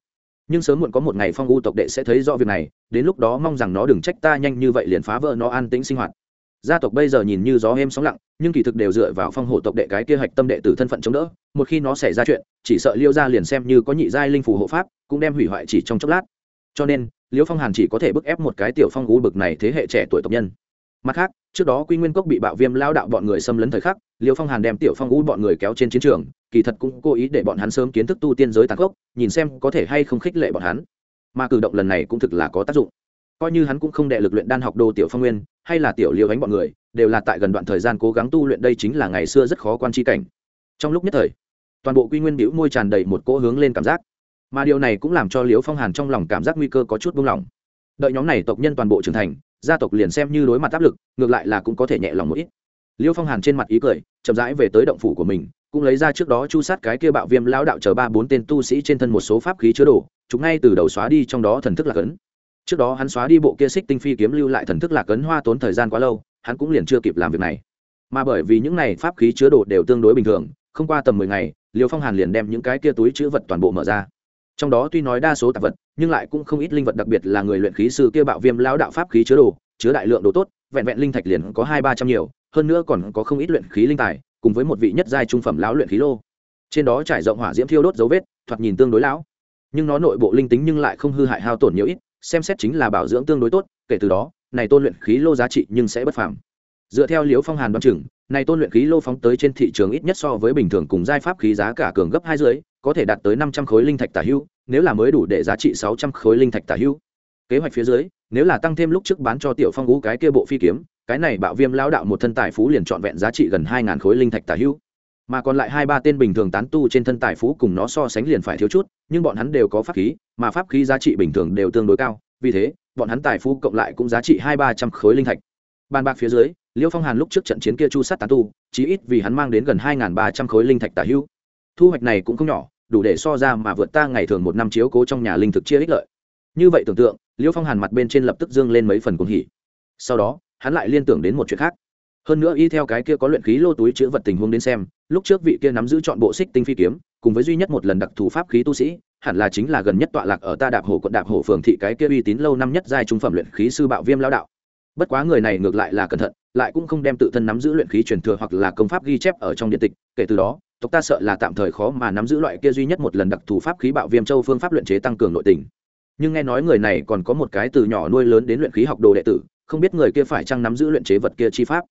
nhưng sớm muộn có một ngày phong u tộc đệ sẽ thấy rõ việc này, đến lúc đó mong rằng nó đừng trách ta nhanh như vậy liền phá vỡ nó an tĩnh sinh hoạt. Gia tộc bây giờ nhìn như gió êm sóng lặng, nhưng kỳ thực đều dựa vào phong hộ tộc đệ cái kia hạch tâm đệ tử thân phận chống đỡ, một khi nó xảy ra chuyện, chỉ sợ liêu gia liền xem như có nhị giai linh phù hộ pháp, cũng đem hủy hoại chỉ trong chốc lát. Cho nên, liêu phong hàn chỉ có thể bức ép một cái tiểu phong u bực này thế hệ trẻ tuổi tộc nhân. Mặt khác, trước đó quy nguyên cốc bị bạo viêm lao đạo bọn người xâm lấn thời khắc, liêu phong hàn đem tiểu phong u bọn người kéo trên chiến trường kỳ thật cũng cố ý để bọn hắn sớm kiến thức tu tiên giới tàn khốc, nhìn xem có thể hay không khích lệ bọn hắn. Mà cử động lần này cũng thực là có tác dụng. Coi như hắn cũng không đệ lực luyện đan học đồ tiểu phong nguyên, hay là tiểu liêu ánh bọn người, đều là tại gần đoạn thời gian cố gắng tu luyện đây chính là ngày xưa rất khó quan tri cảnh. Trong lúc nhất thời, toàn bộ quy nguyên biểu môi tràn đầy một cỗ hướng lên cảm giác. Mà điều này cũng làm cho liễu phong hàn trong lòng cảm giác nguy cơ có chút buông lỏng. Đợi nhóm này tộc nhân toàn bộ trưởng thành, gia tộc liền xem như đối mặt áp lực, ngược lại là cũng có thể nhẹ lòng một ít. Liêu phong hàn trên mặt ý cười, chậm rãi về tới động phủ của mình cũng lấy ra trước đó chu sát cái kia bạo viêm lão đạo chờ ba bốn tên tu sĩ trên thân một số pháp khí chứa đồ chúng ngay từ đầu xóa đi trong đó thần thức lạc ấn. Trước đó hắn xóa đi bộ kia xích tinh phi kiếm lưu lại thần thức lạc ấn hoa tốn thời gian quá lâu, hắn cũng liền chưa kịp làm việc này. Mà bởi vì những này pháp khí chứa đồ đều tương đối bình thường, không qua tầm mười ngày, liêu phong hàn liền đem những cái kia túi chữ vật toàn bộ mở ra. Trong đó tuy nói đa số tạp vật, nhưng lại cũng không ít linh vật đặc biệt là người luyện khí sư kia bạo viêm lão đạo pháp khí chứa đồ, chứa đại lượng đồ tốt, vẹn vẹn linh thạch liền có hai ba trăm nhiều, hơn nữa còn có không ít luyện khí linh tài cùng với một vị nhất giai trung phẩm lão luyện khí lô. Trên đó trải rộng hỏa diễm thiêu đốt dấu vết, thoạt nhìn tương đối lão. Nhưng nó nội bộ linh tính nhưng lại không hư hại hao tổn nhiều ít, xem xét chính là bảo dưỡng tương đối tốt, kể từ đó, này tôn luyện khí lô giá trị nhưng sẽ bất phàm. Dựa theo liếu phong hàn đoán chừng, này tôn luyện khí lô phóng tới trên thị trường ít nhất so với bình thường cùng giai pháp khí giá cả cường gấp hai dưới có thể đạt tới năm trăm khối linh thạch tả hưu, nếu là mới đủ để giá trị sáu trăm khối linh thạch tả hưu. Kế hoạch phía dưới, nếu là tăng thêm lúc trước bán cho tiểu phong ngũ cái kia bộ phi kiếm cái này bạo viêm lao đạo một thân tài phú liền trọn vẹn giá trị gần hai ngàn khối linh thạch tả hưu mà còn lại hai ba tên bình thường tán tu trên thân tài phú cùng nó so sánh liền phải thiếu chút, nhưng bọn hắn đều có pháp khí, mà pháp khí giá trị bình thường đều tương đối cao, vì thế, bọn hắn tài phú cộng lại cũng giá trị hai ba trăm khối linh thạch. Bàn bạc phía dưới, liêu phong hàn lúc trước trận chiến kia chu sát tán tu, chí ít vì hắn mang đến gần hai ba trăm khối linh thạch tả hưu thu hoạch này cũng không nhỏ, đủ để so ra mà vượt ta ngày thường một năm chiếu cố trong nhà linh thực chia ích lợi. Như vậy tưởng tượng, liêu phong hàn mặt bên trên lập tức dương lên mấy phần cuồng hỉ. Sau đó hắn lại liên tưởng đến một chuyện khác. Hơn nữa y theo cái kia có luyện khí lô túi chứa vật tình huống đến xem, lúc trước vị kia nắm giữ chọn bộ xích tinh phi kiếm, cùng với duy nhất một lần đặc thù pháp khí tu sĩ, hẳn là chính là gần nhất tọa lạc ở ta đạp hồ quận đạp hồ phường thị cái kia uy tín lâu năm nhất giai trung phẩm luyện khí sư bạo viêm lao đạo. Bất quá người này ngược lại là cẩn thận, lại cũng không đem tự thân nắm giữ luyện khí truyền thừa hoặc là công pháp ghi chép ở trong điện tịch, kể từ đó, tộc ta sợ là tạm thời khó mà nắm giữ loại kia duy nhất một lần đặc thù pháp khí bạo viêm châu phương pháp luyện chế tăng cường nội tình. Nhưng nghe nói người này còn có một cái từ nhỏ nuôi lớn đến luyện khí học đồ đệ tử không biết người kia phải chăng nắm giữ luyện chế vật kia chi pháp.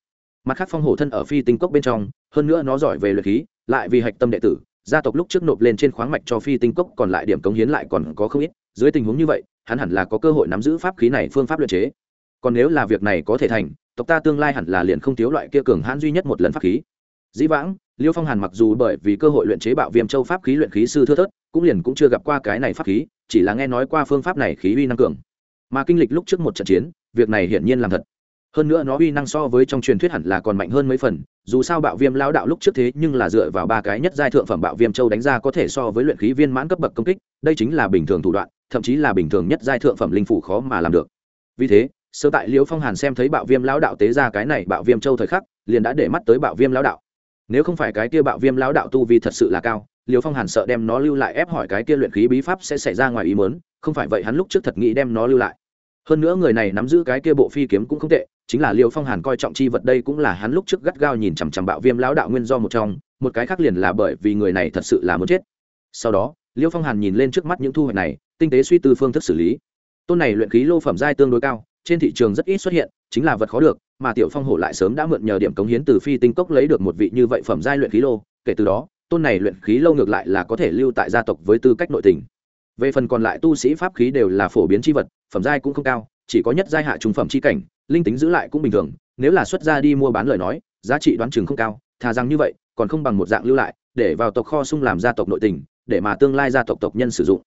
Mặt khác phong hổ thân ở phi tinh cốc bên trong, hơn nữa nó giỏi về luyện khí, lại vì hạch tâm đệ tử, gia tộc lúc trước nộp lên trên khoáng mạch cho phi tinh cốc còn lại điểm cống hiến lại còn có không ít, dưới tình huống như vậy, hắn hẳn là có cơ hội nắm giữ pháp khí này phương pháp luyện chế. Còn nếu là việc này có thể thành, tộc ta tương lai hẳn là liền không thiếu loại kia cường hãn duy nhất một lần pháp khí. Dĩ vãng, liêu phong hàn mặc dù bởi vì cơ hội luyện chế bạo viêm châu pháp khí luyện khí sư thưa thớt, cũng liền cũng chưa gặp qua cái này pháp khí, chỉ là nghe nói qua phương pháp này khí uy năng cường mà kinh lịch lúc trước một trận chiến, việc này hiển nhiên làm thật. Hơn nữa nó uy năng so với trong truyền thuyết hẳn là còn mạnh hơn mấy phần, dù sao bạo viêm lao đạo lúc trước thế nhưng là dựa vào ba cái nhất giai thượng phẩm bạo viêm châu đánh ra có thể so với luyện khí viên mãn cấp bậc công kích, đây chính là bình thường thủ đoạn, thậm chí là bình thường nhất giai thượng phẩm linh phủ khó mà làm được. Vì thế, sơ tại liễu phong hàn xem thấy bạo viêm lao đạo tế ra cái này bạo viêm châu thời khắc, liền đã để mắt tới bạo viêm lao đạo. Nếu không phải cái kia bạo viêm lao đạo tu vi thật sự là cao, liễu phong hàn sợ đem nó lưu lại ép hỏi cái kia luyện khí bí pháp sẽ xảy ra ngoài ý mớn không phải vậy hắn lúc trước thật nghĩ đem nó lưu lại hơn nữa người này nắm giữ cái kia bộ phi kiếm cũng không tệ, chính là liêu phong hàn coi trọng chi vật đây cũng là hắn lúc trước gắt gao nhìn chằm chằm bạo viêm lão đạo nguyên do một trong, một cái khác liền là bởi vì người này thật sự là muốn chết. Sau đó, liêu phong hàn nhìn lên trước mắt những thu hoạch này, tinh tế suy tư phương thức xử lý. Tôn này luyện khí lô phẩm giai tương đối cao, trên thị trường rất ít xuất hiện, chính là vật khó được, mà tiểu phong hổ lại sớm đã mượn nhờ điểm cống hiến từ phi tinh cốc lấy được một vị như vậy phẩm giai luyện khí lô, kể từ đó, tôn này luyện khí lâu ngược lại là có thể lưu tại gia tộc với tư cách nội tình về phần còn lại tu sĩ pháp khí đều là phổ biến c h i vật, phẩm giai cũng không cao, chỉ có nhất giai hạ trung phẩm c h i cảnh, linh tính giữ lại cũng bình thường. Nếu là xuất ra đi mua bán lời nói, giá trị đoán chừng không cao, thà rằng như vậy, còn không bằng một dạng lưu lại, để vào tộc kho sung làm gia tộc nội tình, để mà tương lai gia tộc tộc nhân sử dụng.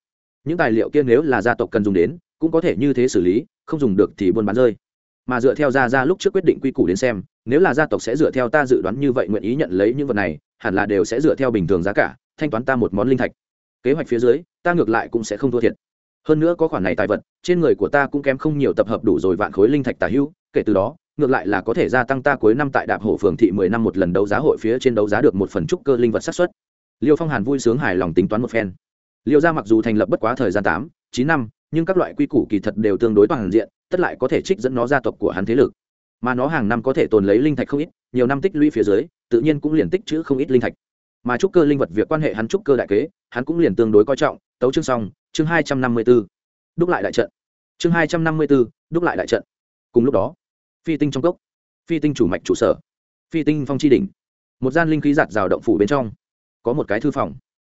Những tài liệu kia nếu là gia tộc cần dùng đến, cũng có thể như thế xử lý, không dùng được thì buôn bán rơi. Mà dựa theo gia gia lúc trước quyết định quy củ đến xem, nếu là gia tộc sẽ dựa theo ta dự đoán như vậy nguyện ý nhận lấy những vật này, hẳn là đều sẽ dựa theo bình thường giá cả, thanh toán ta một món linh thạch kế hoạch phía dưới, ta ngược lại cũng sẽ không thua thiệt. Hơn nữa có khoản này tài vật, trên người của ta cũng kém không nhiều tập hợp đủ rồi vạn khối linh thạch tả hữu, kể từ đó, ngược lại là có thể gia tăng ta cuối năm tại đạp hổ phường thị mười năm một lần đấu giá hội phía trên đấu giá được một phần trúc cơ linh vật sát xuất liêu phong hàn vui sướng hài lòng tính toán một phen. Liêu gia mặc dù thành lập bất quá thời gian tám, chín năm, nhưng các loại quy củ kỳ thật đều tương đối toàn diện, tất lại có thể trích dẫn nó gia tộc của hắn thế lực. Mà nó hàng năm có thể tồn lấy linh thạch không ít, nhiều năm tích lũy phía dưới, tự nhiên cũng liền tích chữ không ít linh thạch mà trúc cơ linh vật việc quan hệ hắn trúc cơ đại kế, hắn cũng liền tương đối coi trọng. Tấu chương xong, chương hai trăm năm mươi b ố đúc lại đại trận. Chương hai trăm năm mươi b ố đúc lại đại trận. Cùng lúc đó, phi tinh trong cốc, phi tinh chủ mạch trụ sở, phi tinh phong tri đình một gian linh khí giạt rào động phủ bên trong, có một cái thư phòng.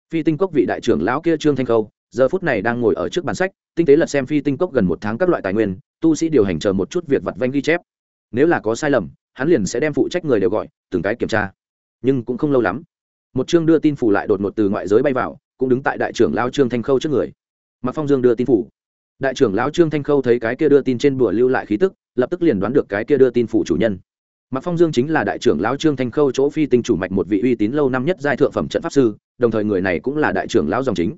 Phi tinh cốc vị đại trưởng lão kia trương thanh khâu, giờ phút này đang ngồi ở trước bàn sách, tinh tế lật xem phi tinh cốc gần một tháng các loại tài nguyên, tu sĩ điều hành chờ một chút việc vặt vanh ghi chép. Nếu là có sai lầm, hắn liền sẽ đem phụ trách người đều gọi, từng cái kiểm tra. Nhưng cũng không lâu lắm một chương đưa tin phủ lại đột ngột từ ngoại giới bay vào, cũng đứng tại đại trưởng lao trương thanh khâu trước người. Mặc phong dương đưa tin phủ. Đại trưởng lão trương thanh khâu thấy cái kia đưa tin trên bùa lưu lại khí tức, lập tức liền đoán được cái kia đưa tin phủ chủ nhân. Mặc phong dương chính là đại trưởng lão trương thanh khâu chỗ phi tinh chủ mạch một vị uy tín lâu năm nhất giai thượng phẩm trận pháp sư, đồng thời người này cũng là đại trưởng lão dòng chính.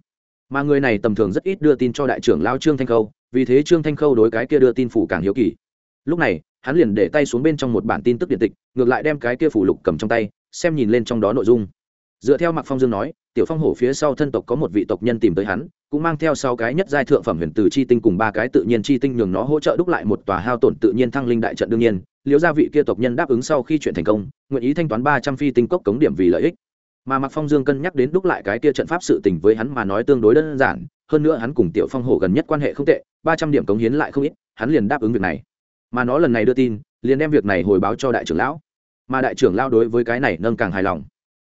Mà người này tầm thường rất ít đưa tin cho đại trưởng lão trương thanh khâu, vì thế trương thanh khâu đối cái kia đưa tin phủ càng hiếu kỳ. Lúc này, hắn liền để tay xuống bên trong một bản tin tức điện tịch, ngược lại đem cái kia phủ lục cầm trong tay, xem nhìn lên trong đó nội dung dựa theo mạc phong dương nói, tiểu phong hổ phía sau thân tộc có một vị tộc nhân tìm tới hắn, cũng mang theo sau cái nhất giai thượng phẩm huyền từ chi tinh cùng ba cái tự nhiên chi tinh nhường nó hỗ trợ đúc lại một tòa hao tổn tự nhiên thăng linh đại trận đương nhiên. Liễu gia vị kia tộc nhân đáp ứng sau khi chuyện thành công, nguyện ý thanh toán ba trăm phi tinh cốc cống điểm vì lợi ích. Mà mạc phong dương cân nhắc đến đúc lại cái kia trận pháp sự tình với hắn mà nói tương đối đơn giản, hơn nữa hắn cùng tiểu phong hổ gần nhất quan hệ không tệ, ba trăm điểm cống hiến lại không ít, hắn liền đáp ứng việc này. Mà nó lần này đưa tin, liền đem việc này hồi báo cho đại trưởng lão. Mà đại trưởng lão đối với cái này nâng càng hài lòng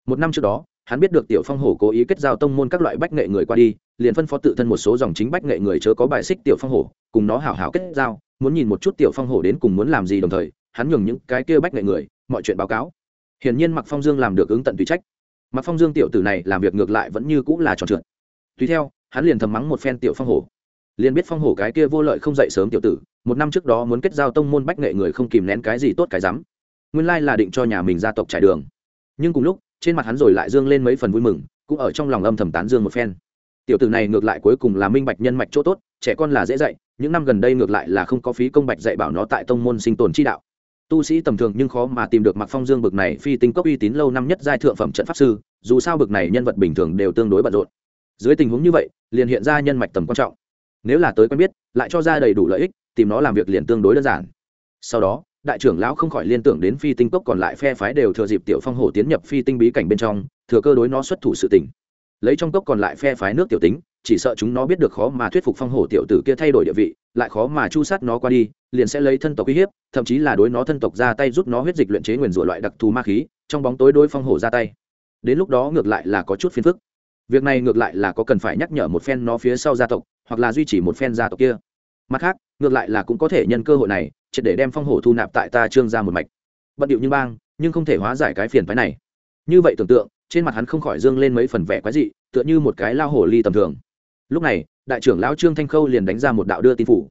một năm trước đó, hắn biết được tiểu phong hổ cố ý kết giao tông môn các loại bách nghệ người qua đi, liền phân phó tự thân một số dòng chính bách nghệ người chớ có bài xích tiểu phong hổ, cùng nó hảo hảo kết giao, muốn nhìn một chút tiểu phong hổ đến cùng muốn làm gì đồng thời, hắn nhường những cái kia bách nghệ người, mọi chuyện báo cáo. Hiển nhiên mặc phong dương làm được ứng tận tùy trách. Mặc phong dương tiểu tử này làm việc ngược lại vẫn như cũng là tròn trượt. Tùy theo, hắn liền thầm mắng một phen tiểu phong hổ. Liền biết phong hổ cái kia vô lợi không dậy sớm tiểu tử, một năm trước đó muốn kết giao tông môn bách nghệ người không kìm nén cái gì tốt cái rắm. Nguyên lai là định cho nhà mình gia tộc trải đường. Nhưng cùng lúc trên mặt hắn rồi lại dương lên mấy phần vui mừng, cũng ở trong lòng âm thầm tán dương một phen. Tiểu tử này ngược lại cuối cùng là minh bạch nhân mạch chỗ tốt, trẻ con là dễ dạy, những năm gần đây ngược lại là không có phí công bạch dạy bảo nó tại tông môn sinh tồn chi đạo. Tu sĩ tầm thường nhưng khó mà tìm được mặc phong dương bực này phi tinh cốc uy tín lâu năm nhất giai thượng phẩm trận pháp sư, dù sao bực này nhân vật bình thường đều tương đối bận rộn. Dưới tình huống như vậy, liền hiện ra nhân mạch tầm quan trọng. Nếu là tới quen biết, lại cho ra đầy đủ lợi ích, tìm nó làm việc liền tương đối đơn giản. Sau đó đại trưởng lão không khỏi liên tưởng đến phi tinh cốc còn lại phe phái đều thừa dịp tiểu phong hổ tiến nhập phi tinh bí cảnh bên trong, thừa cơ đối nó xuất thủ sự tình. Lấy trong cốc còn lại phe phái nước tiểu tính, chỉ sợ chúng nó biết được khó mà thuyết phục phong hổ tiểu tử kia thay đổi địa vị, lại khó mà chu sát nó qua đi, liền sẽ lấy thân tộc uy hiếp, thậm chí là đối nó thân tộc ra tay giúp nó huyết dịch luyện chế nguyền rủa loại đặc thù ma khí, trong bóng tối đối phong hổ ra tay. Đến lúc đó ngược lại là có chút phiền phức. Việc này ngược lại là có cần phải nhắc nhở một phen nó phía sau gia tộc, hoặc là duy trì một phen gia tộc kia mặt khác, ngược lại là cũng có thể nhân cơ hội này, triệt để đem phong hổ thu nạp tại ta trương ra một mạch. Bận điệu như bang, nhưng không thể hóa giải cái phiền phái này. Như vậy tưởng tượng, trên mặt hắn không khỏi dương lên mấy phần vẻ quái dị, tựa như một cái lao hổ ly tầm thường. Lúc này, đại trưởng lão trương thanh khâu liền đánh ra một đạo đưa tin phủ.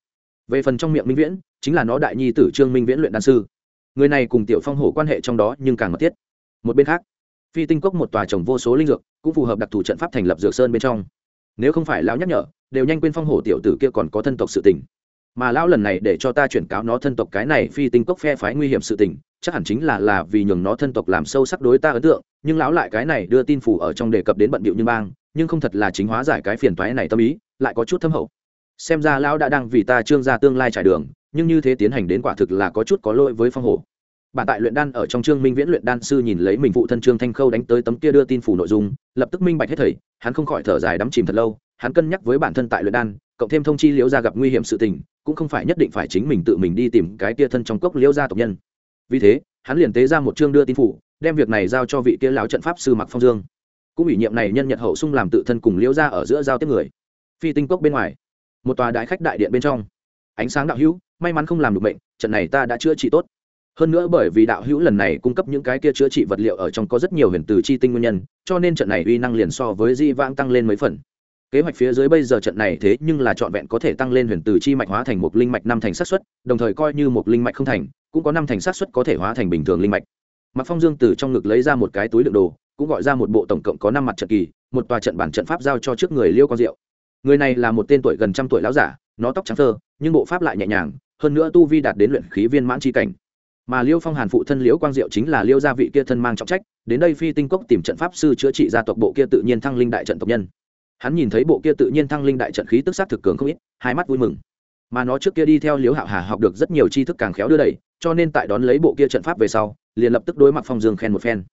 Về phần trong miệng minh viễn, chính là nó đại nhi tử trương minh viễn luyện đan sư. Người này cùng tiểu phong hổ quan hệ trong đó nhưng càng mật thiết. Một bên khác, phi tinh cốc một tòa trồng vô số linh dược, cũng phù hợp đặc thù trận pháp thành lập dược sơn bên trong nếu không phải lão nhắc nhở, đều nhanh quên phong hổ tiểu tử kia còn có thân tộc sự tình. Mà lão lần này để cho ta chuyển cáo nó thân tộc cái này phi tinh cốc phe phái nguy hiểm sự tình, chắc hẳn chính là là vì nhường nó thân tộc làm sâu sắc đối ta ấn tượng, nhưng lão lại cái này đưa tin phủ ở trong đề cập đến bận điệu như bang, nhưng không thật là chính hóa giải cái phiền toái này tâm ý, lại có chút thâm hậu. Xem ra lão đã đang vì ta trương ra tương lai trải đường, nhưng như thế tiến hành đến quả thực là có chút có lỗi với phong hổ bản tại luyện đan ở trong trương minh viễn luyện đan sư nhìn lấy mình phụ thân trương thanh khâu đánh tới tấm kia đưa tin phủ nội dung, lập tức minh bạch hết thầy, hắn không khỏi thở dài đắm chìm thật lâu, hắn cân nhắc với bản thân tại luyện đan, cộng thêm thông chi liễu gia gặp nguy hiểm sự tình, cũng không phải nhất định phải chính mình tự mình đi tìm cái kia thân trong cốc liễu gia tộc nhân. Vì thế, hắn liền tế ra một chương đưa tin phủ, đem việc này giao cho vị kia lão trận pháp sư mặc phong dương. Cũng ủy nhiệm này nhân nhật hậu sung làm tự thân cùng liễu gia ở giữa giao tiếp người. Phi tinh cốc bên ngoài, một tòa đại khách đại điện bên trong. Ánh sáng đạo hữu, may mắn không làm được bệnh trận này ta đã chữa trị tốt hơn nữa bởi vì đạo hữu lần này cung cấp những cái kia chữa trị vật liệu ở trong có rất nhiều huyền từ chi tinh nguyên nhân, cho nên trận này uy năng liền so với di vãng tăng lên mấy phần. Kế hoạch phía dưới bây giờ trận này thế nhưng là trọn vẹn có thể tăng lên huyền từ chi mạch hóa thành một linh mạch năm thành sát xuất đồng thời coi như một linh mạch không thành, cũng có năm thành sát xuất có thể hóa thành bình thường linh mạch. Mặc phong dương từ trong ngực lấy ra một cái túi đựng đồ, cũng gọi ra một bộ tổng cộng có năm mặt trận kỳ, một tòa trận bản trận pháp giao cho trước người liêu con diệu. Người này là một tên tuổi gần trăm tuổi lão giả, nó tóc trắng thơ, nhưng bộ pháp lại nhẹ nhàng, hơn nữa tu vi đạt đến luyện khí viên mãn chi cảnh mà liêu phong hàn phụ thân liễu quang diệu chính là liêu gia vị kia thân mang trọng trách, đến đây phi tinh cốc tìm trận pháp sư chữa trị gia tộc bộ kia tự nhiên thăng linh đại trận tộc nhân. Hắn nhìn thấy bộ kia tự nhiên thăng linh đại trận khí tức sát thực cường không ít, hai mắt vui mừng. Mà nó trước kia đi theo liễu hạo hà học được rất nhiều tri thức càng khéo đưa đẩy, cho nên tại đón lấy bộ kia trận pháp về sau, liền lập tức đối mặt phong dương khen một phen.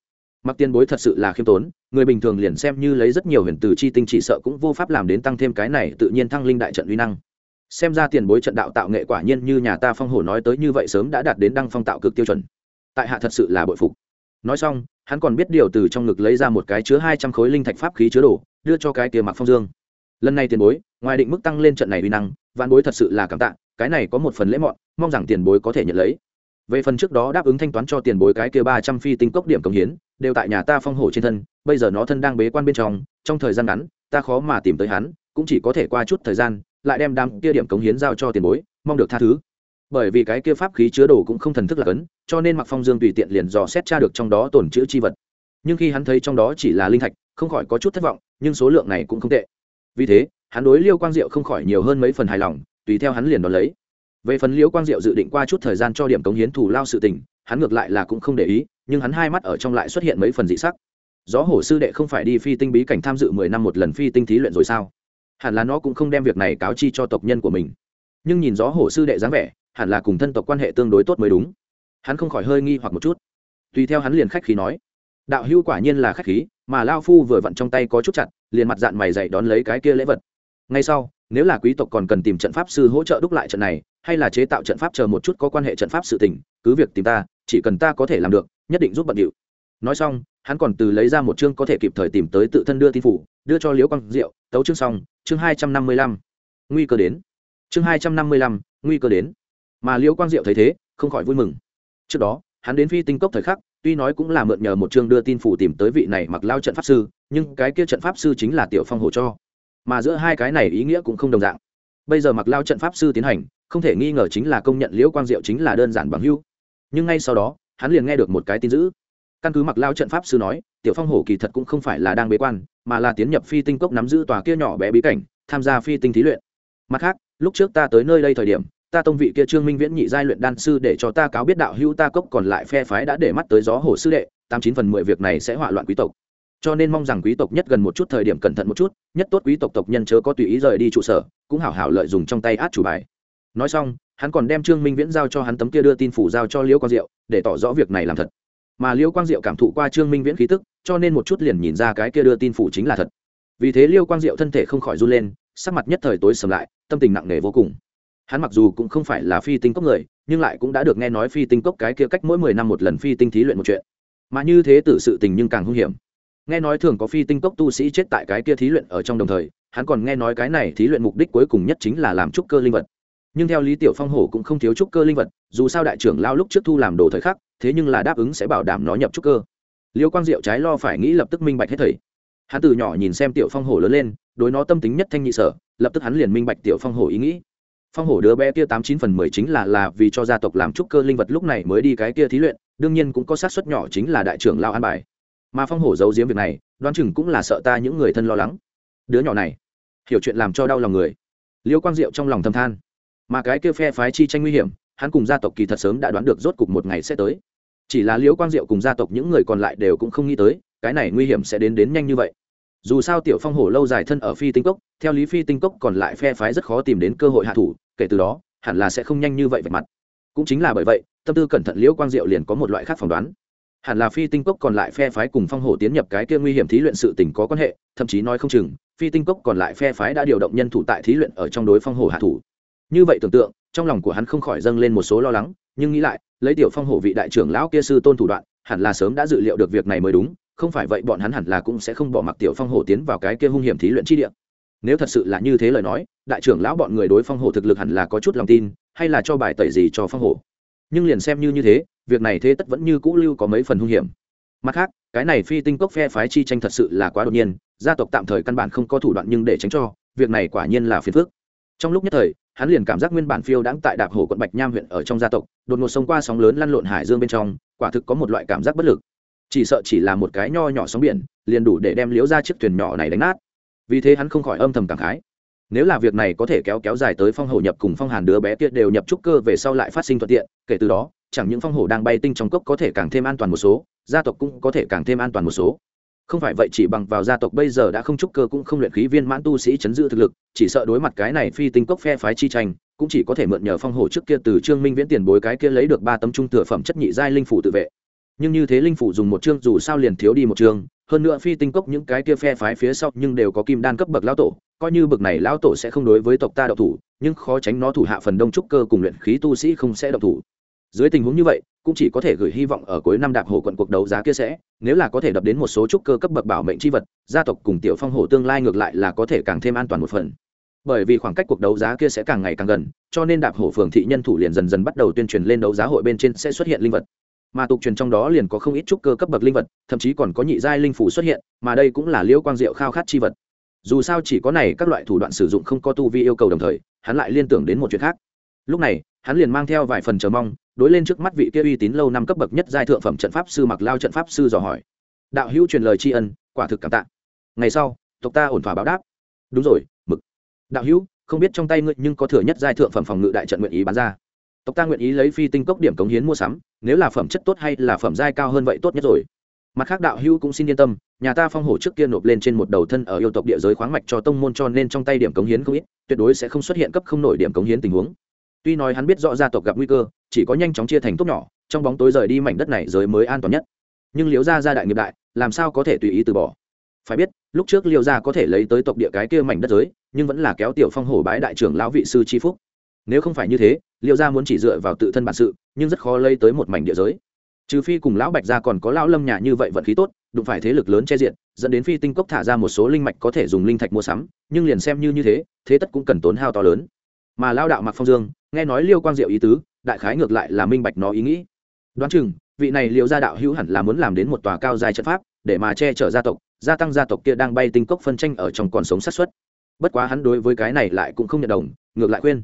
Mặc tiên bối thật sự là khiêm tốn, người bình thường liền xem như lấy rất nhiều huyền từ chi tinh chỉ sợ cũng vô pháp làm đến tăng thêm cái này tự nhiên thăng linh đại trận uy năng xem ra tiền bối trận đạo tạo nghệ quả nhiên như nhà ta phong hổ nói tới như vậy sớm đã đạt đến đăng phong tạo cực tiêu chuẩn. Tại hạ thật sự là bội phục. Nói xong, hắn còn biết điều từ trong ngực lấy ra một cái chứa hai trăm khối linh thạch pháp khí chứa đồ, đưa cho cái kia mặc phong dương. Lần này tiền bối, ngoài định mức tăng lên trận này uy năng, vạn bối thật sự là cảm tạ, cái này có một phần lễ mọn, mong rằng tiền bối có thể nhận lấy. Về phần trước đó đáp ứng thanh toán cho tiền bối cái kia ba trăm phi tinh cốc điểm công hiến, đều tại nhà ta phong hổ trên thân, bây giờ nó thân đang bế quan bên trong trong thời gian ngắn, ta khó mà tìm tới hắn, cũng chỉ có thể qua chút thời gian lại đem đám kia điểm cống hiến giao cho tiền bối, mong được tha thứ. Bởi vì cái kia pháp khí chứa đồ cũng không thần thức là cấn, cho nên mặc phong dương tùy tiện liền dò xét tra được trong đó tồn chữ chi vật. Nhưng khi hắn thấy trong đó chỉ là linh thạch, không khỏi có chút thất vọng, nhưng số lượng này cũng không tệ. Vì thế, hắn đối liêu quang diệu không khỏi nhiều hơn mấy phần hài lòng, tùy theo hắn liền đón lấy. Về phần liêu quang diệu dự định qua chút thời gian cho điểm cống hiến thủ lao sự tình, hắn ngược lại là cũng không để ý, nhưng hắn hai mắt ở trong lại xuất hiện mấy phần dị sắc. Gió hổ sư đệ không phải đi phi tinh bí cảnh tham dự mười năm một lần phi tinh thí luyện rồi sao? Hẳn là nó cũng không đem việc này cáo chi cho tộc nhân của mình. Nhưng nhìn gió hổ sư đệ dáng vẻ, hẳn là cùng thân tộc quan hệ tương đối tốt mới đúng. Hắn không khỏi hơi nghi hoặc một chút. Tùy theo hắn liền khách khí nói, đạo hưu quả nhiên là khách khí, mà lao phu vừa vặn trong tay có chút chặt, liền mặt dạng mày dậy đón lấy cái kia lễ vật. Ngay sau, nếu là quý tộc còn cần tìm trận pháp sư hỗ trợ đúc lại trận này, hay là chế tạo trận pháp chờ một chút có quan hệ trận pháp sự tình, cứ việc tìm ta, chỉ cần ta có thể làm được, nhất định giúp bận điệu. Nói xong, hắn còn từ lấy ra một chương có thể kịp thời tìm tới tự thân đưa tin phủ, đưa cho liễu quang diệu, tấu chương xong chương hai trăm năm mươi lăm, nguy cơ đến. Chương hai trăm năm mươi lăm, nguy cơ đến. Mà liễu quang diệu thấy thế, không khỏi vui mừng. Trước đó, hắn đến phi tinh cốc thời khắc, tuy nói cũng là mượn nhờ một chương đưa tin phủ tìm tới vị này mặc lao trận pháp sư, nhưng cái kia trận pháp sư chính là tiểu phong hồ cho. Mà giữa hai cái này ý nghĩa cũng không đồng dạng. Bây giờ mặc lao trận pháp sư tiến hành, không thể nghi ngờ chính là công nhận liễu quang diệu chính là đơn giản bằng hưu nhưng ngay sau đó, hắn liền nghe được một cái tin dữ. Căn cứ mặc lao trận pháp sư nói, tiểu phong hổ kỳ thật cũng không phải là đang bế quan mà là tiến nhập phi tinh cốc nắm giữ tòa kia nhỏ bé bí cảnh, tham gia phi tinh thí luyện. Mặt khác, lúc trước ta tới nơi đây thời điểm, ta tông vị kia trương minh viễn nhị giai luyện đan sư để cho ta cáo biết đạo hữu ta cốc còn lại phe phái đã để mắt tới gió hồ sư đệ, tám chín phần mười việc này sẽ hỏa loạn quý tộc. Cho nên mong rằng quý tộc nhất gần một chút thời điểm cẩn thận một chút, nhất tốt quý tộc tộc nhân chớ có tùy ý rời đi trụ sở, cũng hảo hảo lợi dùng trong tay át chủ bài. Nói xong, hắn còn đem trương minh viễn giao cho hắn tấm kia đưa tin phủ giao cho liễu quang diệu, để tỏ rõ việc này làm thật. Mà liễu quang diệu cảm thụ qua trương minh viễn khí tức cho nên một chút liền nhìn ra cái kia đưa tin phủ chính là thật. Vì thế liêu quang diệu thân thể không khỏi run lên, sắc mặt nhất thời tối sầm lại, tâm tình nặng nề vô cùng. Hắn mặc dù cũng không phải là phi tinh cốc người, nhưng lại cũng đã được nghe nói phi tinh cốc cái kia cách mỗi mười năm một lần phi tinh thí luyện một chuyện. Mà như thế tự sự tình nhưng càng hung hiểm. Nghe nói thường có phi tinh cốc tu sĩ chết tại cái kia thí luyện ở trong đồng thời, hắn còn nghe nói cái này thí luyện mục đích cuối cùng nhất chính là làm trúc cơ linh vật. Nhưng theo lý tiểu phong hổ cũng không thiếu trúc cơ linh vật, dù sao đại trưởng lao lúc trước thu làm đồ thời khắc, thế nhưng là đáp ứng sẽ bảo đảm nó nhập trúc cơ liêu quang diệu trái lo phải nghĩ lập tức minh bạch hết thầy. Hắn từ nhỏ nhìn xem tiểu phong hổ lớn lên, đối nó tâm tính nhất thanh nhị sở, lập tức hắn liền minh bạch tiểu phong hổ ý nghĩ. Phong hổ đứa bé kia tám chín phần mười chính là là vì cho gia tộc làm trúc cơ linh vật lúc này mới đi cái kia thí luyện, đương nhiên cũng có sát suất nhỏ chính là đại trưởng lao an bài. Mà phong hổ giấu giếm việc này, đoán chừng cũng là sợ ta những người thân lo lắng. Đứa nhỏ này, hiểu chuyện làm cho đau lòng người. Liêu quang diệu trong lòng thầm than. Mà cái kia phe phái chi tranh nguy hiểm, hắn cùng gia tộc kỳ thật sớm đã đoán được rốt cục một ngày sẽ tới chỉ là liễu quang diệu cùng gia tộc những người còn lại đều cũng không nghĩ tới, cái này nguy hiểm sẽ đến đến nhanh như vậy. Dù sao tiểu phong hổ lâu dài thân ở phi tinh cốc, theo lý phi tinh cốc còn lại phe phái rất khó tìm đến cơ hội hạ thủ, kể từ đó, hẳn là sẽ không nhanh như vậy vạch mặt. Cũng chính là bởi vậy, tâm tư cẩn thận liễu quang diệu liền có một loại khác phỏng đoán. Hẳn là phi tinh cốc còn lại phe phái cùng phong hổ tiến nhập cái kia nguy hiểm thí luyện sự tình có quan hệ, thậm chí nói không chừng, phi tinh cốc còn lại phe phái đã điều động nhân thủ tại thí luyện ở trong đối phong hổ hạ thủ. Như vậy tưởng tượng, trong lòng của hắn không khỏi dâng lên một số lo lắng, nhưng nghĩ lại lấy tiểu phong hổ vị đại trưởng lão kia sư tôn thủ đoạn, hẳn là sớm đã dự liệu được việc này mới đúng, không phải vậy bọn hắn hẳn là cũng sẽ không bỏ mặc tiểu phong hổ tiến vào cái kia hung hiểm thí luyện chi địa. Nếu thật sự là như thế lời nói, đại trưởng lão bọn người đối phong hổ thực lực hẳn là có chút lòng tin, hay là cho bài tẩy gì cho phong hổ. Nhưng liền xem như như thế, việc này thế tất vẫn như cũ lưu có mấy phần hung hiểm. Mặt khác, cái này phi tinh cốc phe phái chi tranh thật sự là quá đột nhiên, gia tộc tạm thời căn bản không có thủ đoạn nhưng để tránh cho, việc này quả nhiên là phiền phức trong lúc nhất thời, hắn liền cảm giác nguyên bản phiêu đãng tại đạp hồ quận bạch nham huyện ở trong gia tộc, đột ngột sông qua sóng lớn lăn lộn hải dương bên trong, quả thực có một loại cảm giác bất lực. Chỉ sợ chỉ là một cái nho nhỏ sóng biển, liền đủ để đem liễu ra chiếc thuyền nhỏ này đánh nát. Vì thế hắn không khỏi âm thầm cảm khái. Nếu là việc này có thể kéo kéo dài tới phong hổ nhập cùng phong hàn đứa bé kia đều nhập trúc cơ về sau lại phát sinh thuận tiện, kể từ đó, chẳng những phong hổ đang bay tinh trong cốc có thể càng thêm an toàn một số, gia tộc cũng có thể càng thêm an toàn một số không phải vậy chỉ bằng vào gia tộc bây giờ đã không trúc cơ cũng không luyện khí viên mãn tu sĩ chấn giữ thực lực, chỉ sợ đối mặt cái này phi tinh cốc phe phái chi tranh, cũng chỉ có thể mượn nhờ phong hổ trước kia từ trương minh viễn tiền bối cái kia lấy được ba tấm trung thừa phẩm chất nhị giai linh phủ tự vệ. Nhưng như thế linh phủ dùng một chương, dù sao liền thiếu đi một chương, hơn nữa phi tinh cốc những cái kia phe phái phía sau nhưng đều có kim đan cấp bậc lão tổ, coi như bậc này lão tổ sẽ không đối với tộc ta độc thủ, nhưng khó tránh nó thủ hạ phần đông trúc cơ cùng luyện khí tu sĩ không sẽ độc thủ. Dưới tình huống như vậy cũng chỉ có thể gửi hy vọng ở cuối năm đạp hồ quận cuộc đấu giá kia sẽ, nếu là có thể đập đến một số trúc cơ cấp bậc bảo mệnh c h i vật, gia tộc cùng tiểu phong hổ tương lai ngược lại là có thể càng thêm an toàn một phần. Bởi vì khoảng cách cuộc đấu giá kia sẽ càng ngày càng gần, cho nên đạp hổ phường thị nhân thủ liền dần dần bắt đầu tuyên truyền lên đấu giá hội bên trên sẽ xuất hiện linh vật. Mà tục truyền trong đó liền có không ít trúc cơ cấp bậc linh vật, thậm chí còn có nhị giai linh phủ xuất hiện, mà đây cũng là liễu quang diệu khao khát chi vật. Dù sao chỉ có này, các loại thủ đoạn sử dụng không có tu vi yêu cầu đồng thời, hắn lại liên tưởng đến một chuyện khác. Lúc này, hắn liền mang theo vài phần chờ mong đối lên trước mắt vị kia uy tín lâu năm cấp bậc nhất giai thượng phẩm trận pháp sư mặc lao trận pháp sư dò hỏi. Đạo hữu truyền lời tri ân, quả thực cảm tạ. Ngày sau, tộc ta ổn thỏa báo đáp. Đúng rồi, mực. Đạo hữu, không biết trong tay ngươi nhưng có thừa nhất giai thượng phẩm phòng ngự đại trận nguyện ý bán ra. Tộc ta nguyện ý lấy phi tinh cốc điểm cống hiến mua sắm, nếu là phẩm chất tốt hay là phẩm giai cao hơn vậy tốt nhất rồi. Mặt khác đạo hữu cũng xin yên tâm, nhà ta phong hổ trước kia nộp lên trên một đầu thân ở yêu tộc địa giới khoáng mạch cho tông môn cho nên trong tay điểm cống hiến không ít, tuyệt đối sẽ không xuất hiện cấp không nổi điểm cống hiến tình huống. Tuy nói hắn biết rõ gia tộc gặp nguy cơ chỉ có nhanh chóng chia thành tốt nhỏ, trong bóng tối rời đi mảnh đất này giới mới an toàn nhất. Nhưng liễu gia gia đại nghiệp đại, làm sao có thể tùy ý từ bỏ? Phải biết, lúc trước liễu gia có thể lấy tới tộc địa cái kia mảnh đất giới, nhưng vẫn là kéo tiểu phong hổ bái đại trưởng lão vị sư chi phúc. Nếu không phải như thế, liễu gia muốn chỉ dựa vào tự thân bản sự, nhưng rất khó lấy tới một mảnh địa giới. Trừ phi cùng lão bạch gia còn có lão lâm nhà như vậy vận khí tốt, đụng phải thế lực lớn che diện, dẫn đến phi tinh cốc thả ra một số linh mạch có thể dùng linh thạch mua sắm, nhưng liền xem như như thế thế tất cũng cần tốn hao to lớn. Mà lao đạo mặc phong dương, nghe nói liêu quang diệu ý tứ đại khái ngược lại là minh bạch nó ý nghĩ. Đoán chừng, vị này liêu gia đạo hữu hẳn là muốn làm đến một tòa cao dài trận pháp, để mà che chở gia tộc, gia tăng gia tộc kia đang bay tinh cốc phân tranh ở trong còn sống sát xuất. Bất quá hắn đối với cái này lại cũng không nhận đồng, ngược lại khuyên.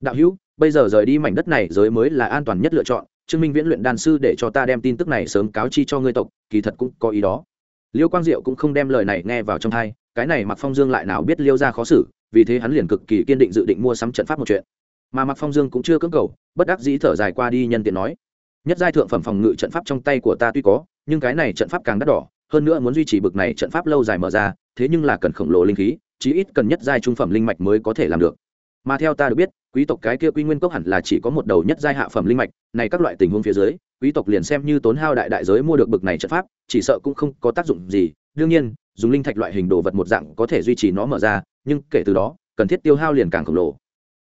Đạo hữu, bây giờ rời đi mảnh đất này giới mới là an toàn nhất lựa chọn, trương minh viễn luyện đan sư để cho ta đem tin tức này sớm cáo chi cho ngươi tộc, kỳ thật cũng có ý đó. Liêu quang diệu cũng không đem lời này nghe vào trong thai cái này mặc phong dương lại nào biết liêu ra khó xử, vì thế hắn liền cực kỳ kiên định dự định mua sắm trận pháp một chuyện mà mặc phong dương cũng chưa cưỡng cầu, bất đắc dĩ thở dài qua đi nhân tiện nói, nhất giai thượng phẩm phòng ngự trận pháp trong tay của ta tuy có, nhưng cái này trận pháp càng đắt đỏ, hơn nữa muốn duy trì bực này trận pháp lâu dài mở ra, thế nhưng là cần khổng lồ linh khí, chí ít cần nhất giai trung phẩm linh mạch mới có thể làm được. Mà theo ta được biết, quý tộc cái kia quy nguyên cốc hẳn là chỉ có một đầu nhất giai hạ phẩm linh mạch, này các loại tình huống phía dưới, quý tộc liền xem như tốn hao đại đại giới mua được bực này trận pháp, chỉ sợ cũng không có tác dụng gì. Đương nhiên, dùng linh thạch loại hình đồ vật một dạng có thể duy trì nó mở ra, nhưng kể từ đó, cần thiết tiêu hao liền càng khổng lồ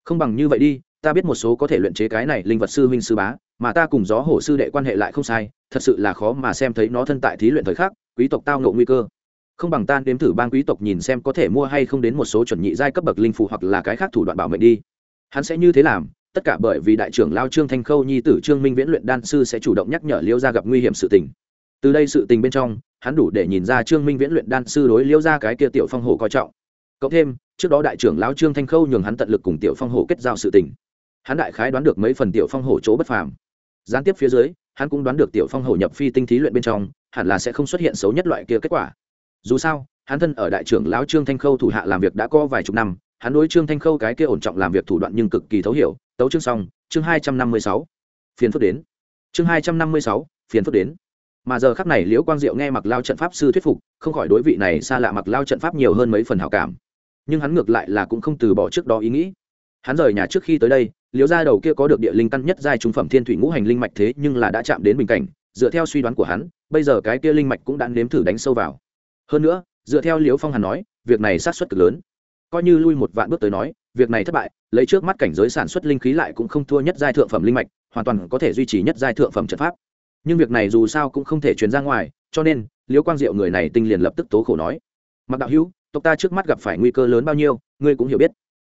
không bằng như vậy đi, ta biết một số có thể luyện chế cái này linh vật sư huynh sư bá, mà ta cùng gió hổ sư đệ quan hệ lại không sai, thật sự là khó mà xem thấy nó thân tại thí luyện thời khắc, quý tộc tao ngộ nguy cơ. Không bằng tan đếm thử ban quý tộc nhìn xem có thể mua hay không đến một số chuẩn nhị giai cấp bậc linh phù hoặc là cái khác thủ đoạn bảo mệnh đi. Hắn sẽ như thế làm, tất cả bởi vì đại trưởng lao trương thanh khâu nhi tử trương minh viễn luyện đan sư sẽ chủ động nhắc nhở liêu ra gặp nguy hiểm sự tình. Từ đây sự tình bên trong, hắn đủ để nhìn ra trương minh viễn luyện đan sư đối liêu ra cái kia tiểu phong hổ coi trọng cộng thêm, trước đó đại trưởng lão trương thanh khâu nhường hắn tận lực cùng tiểu phong hổ kết giao sự tình. Hắn đại khái đoán được mấy phần tiểu phong hổ chỗ bất phàm. Gián tiếp phía dưới, hắn cũng đoán được tiểu phong hổ nhập phi tinh thí luyện bên trong, hẳn là sẽ không xuất hiện xấu nhất loại kia kết quả. Dù sao, hắn thân ở đại trưởng lão trương thanh khâu thủ hạ làm việc đã có vài chục năm, hắn đối trương thanh khâu cái kia ổn trọng làm việc thủ đoạn nhưng cực kỳ thấu hiểu. Tấu chương xong, chương hai trăm năm mươi sáu. Phiền phức đến. Chương hai trăm năm mươi sáu, phiền phức đến. Mà giờ khắc này liễu quang diệu nghe mặc lao trận pháp sư thuyết phục, không khỏi đối vị này xa lạ mặc lao trận pháp nhiều hơn mấy phần hảo cảm nhưng hắn ngược lại là cũng không từ bỏ trước đó ý nghĩ. Hắn rời nhà trước khi tới đây, liễu gia đầu kia có được địa linh căn nhất giai trung phẩm thiên thủy ngũ hành linh mạch thế nhưng là đã chạm đến bình cảnh, dựa theo suy đoán của hắn, bây giờ cái kia linh mạch cũng đã nếm thử đánh sâu vào. Hơn nữa, dựa theo liễu phong hàn nói, việc này sát xuất cực lớn. Coi như lui một vạn bước tới nói, việc này thất bại, lấy trước mắt cảnh giới sản xuất linh khí lại cũng không thua nhất giai thượng phẩm linh mạch, hoàn toàn có thể duy trì nhất giai thượng phẩm trận pháp. Nhưng việc này dù sao cũng không thể truyền ra ngoài, cho nên, liễu quang diệu người này tinh liền lập tức tố khổ nói. Mặc đạo hữu tộc ta trước mắt gặp phải nguy cơ lớn bao nhiêu, ngươi cũng hiểu biết.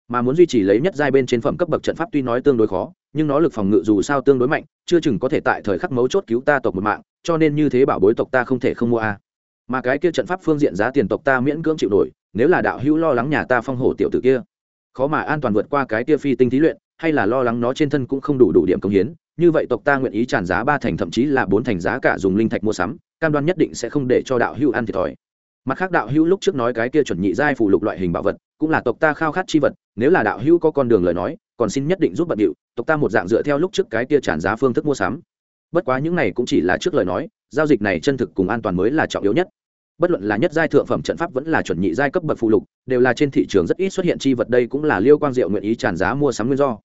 Mà muốn duy trì lấy nhất giai bên trên phẩm cấp bậc trận pháp tuy nói tương đối khó, nhưng nó lực phòng ngự dù sao tương đối mạnh, chưa chừng có thể tại thời khắc mấu chốt cứu ta tộc một mạng, cho nên như thế bảo bối tộc ta không thể không mua a. Mà cái kia trận pháp phương diện giá tiền tộc ta miễn cưỡng chịu nổi, nếu là đạo hữu lo lắng nhà ta phong hổ tiểu tử kia, khó mà an toàn vượt qua cái kia phi tinh thí luyện, hay là lo lắng nó trên thân cũng không đủ đủ điểm công hiến, như vậy tộc ta nguyện ý tràn giá ba thành, thậm chí là bốn thành giá cả dùng linh thạch mua sắm, cam đoan nhất định sẽ không để cho đạo hữu ăn thiệt thòi mặt khác đạo hữu lúc trước nói cái kia chuẩn nhị giai phụ lục loại hình bảo vật, cũng là tộc ta khao khát chi vật, nếu là đạo hữu có con đường lời nói, còn xin nhất định giúp bận điệu, tộc ta một dạng dựa theo lúc trước cái kia tràn giá phương thức mua sắm. Bất quá những này cũng chỉ là trước lời nói, giao dịch này chân thực cùng an toàn mới là trọng yếu nhất. Bất luận là nhất giai thượng phẩm trận pháp vẫn là chuẩn nhị giai cấp bậc phụ lục, đều là trên thị trường rất ít xuất hiện chi vật, đây cũng là liêu quang diệu nguyện ý tràn giá mua sắm nguyên do.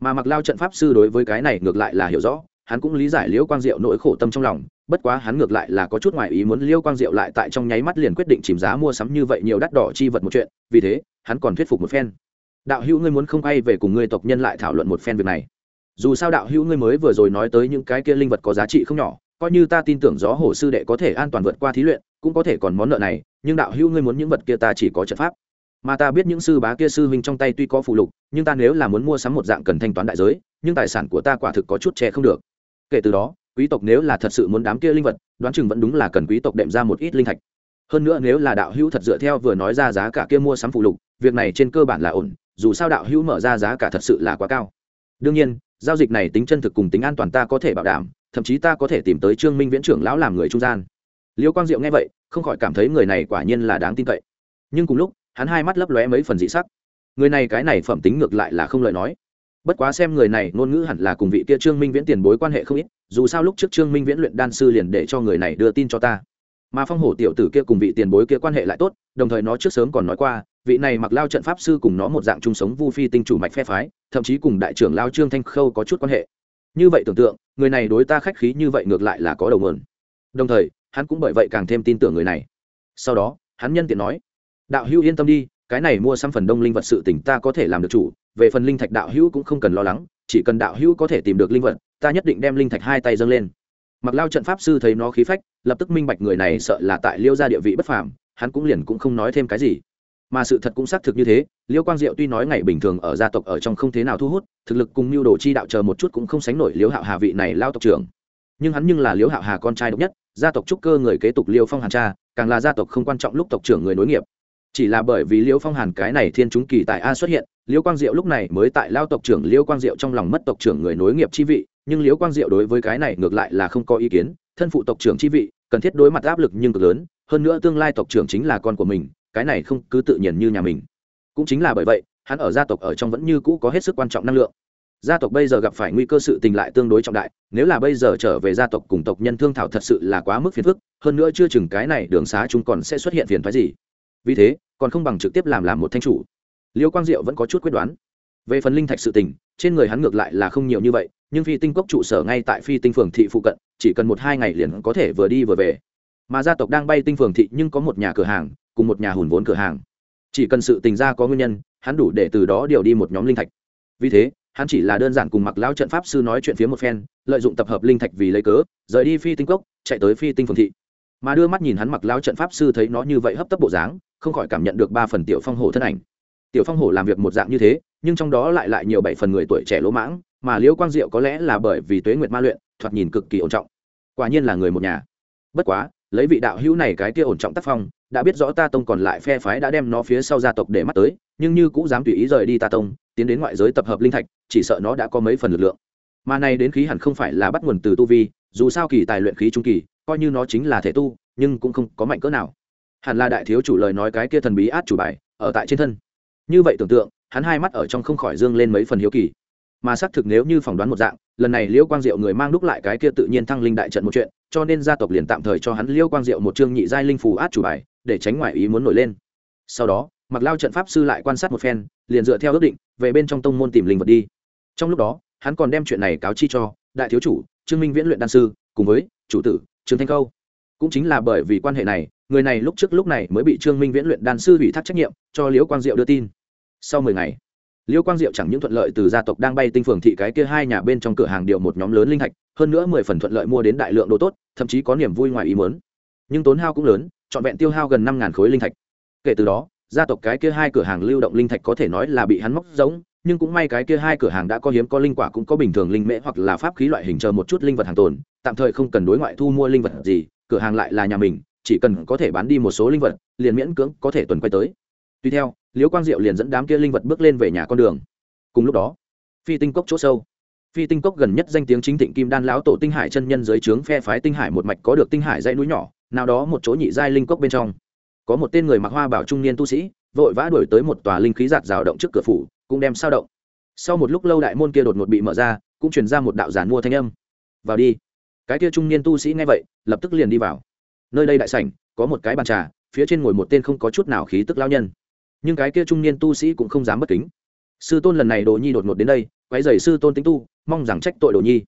Mà mặc lao trận pháp sư đối với cái này ngược lại là hiểu rõ, hắn cũng lý giải liêu quang diệu nỗi khổ tâm trong lòng bất quá hắn ngược lại là có chút ngoài ý muốn liêu quang diệu lại tại trong nháy mắt liền quyết định chìm giá mua sắm như vậy nhiều đắt đỏ chi vật một chuyện, vì thế, hắn còn thuyết phục một phen. Đạo hữu ngươi muốn không quay về cùng ngươi tộc nhân lại thảo luận một phen việc này. Dù sao đạo hữu ngươi mới vừa rồi nói tới những cái kia linh vật có giá trị không nhỏ, coi như ta tin tưởng gió hổ sư đệ có thể an toàn vượt qua thí luyện, cũng có thể còn món nợ này, nhưng đạo hữu ngươi muốn những vật kia ta chỉ có trận pháp. Mà ta biết những sư bá kia sư huynh trong tay tuy có phụ lục, nhưng ta nếu là muốn mua sắm một dạng cần thanh toán đại giới, nhưng tài sản của ta quả thực có chút che không được. Kể từ đó quý tộc nếu là thật sự muốn đám kia linh vật, đoán chừng vẫn đúng là cần quý tộc đệm ra một ít linh thạch. Hơn nữa nếu là đạo hữu thật dựa theo vừa nói ra giá cả kia mua sắm phụ lục, việc này trên cơ bản là ổn, dù sao đạo hữu mở ra giá cả thật sự là quá cao. Đương nhiên, giao dịch này tính chân thực cùng tính an toàn ta có thể bảo đảm, thậm chí ta có thể tìm tới trương minh viễn trưởng lão làm người trung gian. Liêu quang diệu nghe vậy, không khỏi cảm thấy người này quả nhiên là đáng tin cậy. Nhưng cùng lúc, hắn hai mắt lấp lóe mấy phần dị sắc. Người này cái này phẩm tính ngược lại là không lời nói bất quá xem người này, ngôn ngữ hẳn là cùng vị kia trương minh viễn tiền bối quan hệ không ít, dù sao lúc trước trương minh viễn luyện đan sư liền để cho người này đưa tin cho ta. Mà phong hổ tiểu tử kia cùng vị tiền bối kia quan hệ lại tốt, đồng thời nó trước sớm còn nói qua, vị này mặc lao trận pháp sư cùng nó một dạng chung sống vu phi tinh chủ mạch phe phái, thậm chí cùng đại trưởng lao trương thanh khâu có chút quan hệ. Như vậy tưởng tượng, người này đối ta khách khí như vậy ngược lại là có đầu mượn. Đồng thời, hắn cũng bởi vậy càng thêm tin tưởng người này. Sau đó, hắn nhân tiện nói, đạo hữu yên tâm đi cái này mua xăm phần đông linh vật sự tỉnh ta có thể làm được chủ, về phần linh thạch đạo hữu cũng không cần lo lắng, chỉ cần đạo hữu có thể tìm được linh vật, ta nhất định đem linh thạch hai tay dâng lên. Mặc lao trận pháp sư thấy nó khí phách, lập tức minh bạch người này sợ là tại liêu ra địa vị bất phàm, hắn cũng liền cũng không nói thêm cái gì. Mà sự thật cũng xác thực như thế, liêu quang diệu tuy nói ngày bình thường ở gia tộc ở trong không thế nào thu hút, thực lực cùng mưu đồ chi đạo chờ một chút cũng không sánh nổi liêu hạo hà vị này lao tộc trưởng. Nhưng hắn nhưng là liêu hạo hà con trai độc nhất, gia tộc trúc cơ người kế tục liêu phong hàn cha, càng là gia tộc không quan trọng lúc tộc trưởng người nối nghiệp chỉ là bởi vì liễu phong hàn cái này thiên chúng kỳ tại a xuất hiện, liễu quang diệu lúc này mới tại lao tộc trưởng liễu quang diệu trong lòng mất tộc trưởng người nối nghiệp chi vị, nhưng liễu quang diệu đối với cái này ngược lại là không có ý kiến, thân phụ tộc trưởng chi vị, cần thiết đối mặt áp lực nhưng cực lớn, hơn nữa tương lai tộc trưởng chính là con của mình, cái này không cứ tự nhiên như nhà mình. Cũng chính là bởi vậy, hắn ở gia tộc ở trong vẫn như cũ có hết sức quan trọng năng lượng. Gia tộc bây giờ gặp phải nguy cơ sự tình lại tương đối trọng đại, nếu là bây giờ trở về gia tộc cùng tộc nhân thương thảo thật sự là quá mức phiền phức, hơn nữa chưa chừng cái này đường xá chúng còn sẽ xuất hiện phiền thoái gì vì thế, còn không bằng trực tiếp làm làm một thanh chủ. Liêu quang diệu vẫn có chút quyết đoán. Về phần linh thạch sự tình, trên người hắn ngược lại là không nhiều như vậy, nhưng phi tinh cốc trụ sở ngay tại phi tinh phường thị phụ cận, chỉ cần một hai ngày liền có thể vừa đi vừa về. Mà gia tộc đang bay tinh phường thị nhưng có một nhà cửa hàng, cùng một nhà hùn vốn cửa hàng. Chỉ cần sự tình ra có nguyên nhân, hắn đủ để từ đó điều đi một nhóm linh thạch. Vì thế, hắn chỉ là đơn giản cùng mặc lão trận pháp sư nói chuyện phía một phen, lợi dụng tập hợp linh thạch vì lấy cớ, rời đi phi tinh cốc, chạy tới phi tinh phường thị mà đưa mắt nhìn hắn mặc lão trận pháp sư thấy nó như vậy hấp tấp bộ dáng, không khỏi cảm nhận được ba phần tiểu phong hổ thân ảnh. Tiểu phong hổ làm việc một dạng như thế, nhưng trong đó lại lại nhiều bảy phần người tuổi trẻ lỗ mãng, mà liễu quang diệu có lẽ là bởi vì tuế nguyệt ma luyện, thoạt nhìn cực kỳ ổn trọng. Quả nhiên là người một nhà. Bất quá, lấy vị đạo hữu này cái kia ổn trọng tác phong, đã biết rõ ta tông còn lại phe phái đã đem nó phía sau gia tộc để mắt tới, nhưng như cũng dám tùy ý rời đi ta tông, tiến đến ngoại giới tập hợp linh thạch, chỉ sợ nó đã có mấy phần lực lượng. Mà này đến khí hẳn không phải là bắt nguồn từ tu vi, dù sao kỳ tài luyện khí trung kỳ coi như nó chính là thể tu, nhưng cũng không có mạnh cỡ nào. Hẳn là đại thiếu chủ lời nói cái kia thần bí át chủ bài, ở tại trên thân. Như vậy tưởng tượng, hắn hai mắt ở trong không khỏi dương lên mấy phần hiếu kỳ. Mà xác thực nếu như phỏng đoán một dạng, lần này liễu quang diệu người mang đúc lại cái kia tự nhiên thăng linh đại trận một chuyện, cho nên gia tộc liền tạm thời cho hắn liễu quang diệu một chương nhị giai linh phù át chủ bài, để tránh ngoại ý muốn nổi lên. Sau đó mặc lao trận pháp sư lại quan sát một phen, liền dựa theo ước định, về bên trong tông môn tìm linh vật đi. Trong lúc đó, hắn còn đem chuyện này cáo chi cho đại thiếu chủ, trương minh viễn luyện đan sư, cùng với chủ tử trương thanh câu. Cũng chính là bởi vì quan hệ này, người này lúc trước lúc này mới bị trương minh viễn luyện đan sư ủy thác trách nhiệm, cho liễu quang diệu đưa tin. Sau mười ngày, liễu quang diệu chẳng những thuận lợi từ gia tộc đang bay tinh phường thị cái kia hai nhà bên trong cửa hàng điều một nhóm lớn linh thạch, hơn nữa mười phần thuận lợi mua đến đại lượng đồ tốt, thậm chí có niềm vui ngoài ý mớn nhưng tốn hao cũng lớn, trọn vẹn tiêu hao gần năm ngàn khối linh thạch. Kể từ đó, gia tộc cái kia hai cửa hàng lưu động linh thạch có thể nói là bị hắn móc giống nhưng cũng may cái kia hai cửa hàng đã có hiếm có linh quả cũng có bình thường linh mễ hoặc là pháp khí loại hình chờ một chút linh vật hàng tồn, tạm thời không cần đối ngoại thu mua linh vật gì, cửa hàng lại là nhà mình, chỉ cần có thể bán đi một số linh vật, liền miễn cưỡng có thể tuần quay tới. Tuy theo, liễu quang diệu liền dẫn đám kia linh vật bước lên về nhà con đường. Cùng lúc đó, phi tinh cốc chỗ sâu. Phi tinh cốc gần nhất danh tiếng chính thịnh kim đan lão tổ tinh hải chân nhân dưới trướng phe phái tinh hải một mạch có được tinh hải dãy núi nhỏ, nào đó một chỗ nhị giai linh cốc bên trong. Có một tên người mặc hoa bảo trung niên tu sĩ, vội vã đuổi tới một tòa linh khí giạt rào động trước cửa phủ cũng đem sao động. Sau một lúc lâu đại môn kia đột ngột bị mở ra, cũng chuyển ra một đạo giản mua thanh âm. Vào đi. Cái kia trung niên tu sĩ nghe vậy, lập tức liền đi vào. Nơi đây đại sảnh, có một cái bàn trà, phía trên ngồi một tên không có chút nào khí tức lao nhân. Nhưng cái kia trung niên tu sĩ cũng không dám bất kính. Sư tôn lần này đồ nhi đột ngột đến đây quái dày sư tôn tính tu, mong rằng trách tội đồ nhi.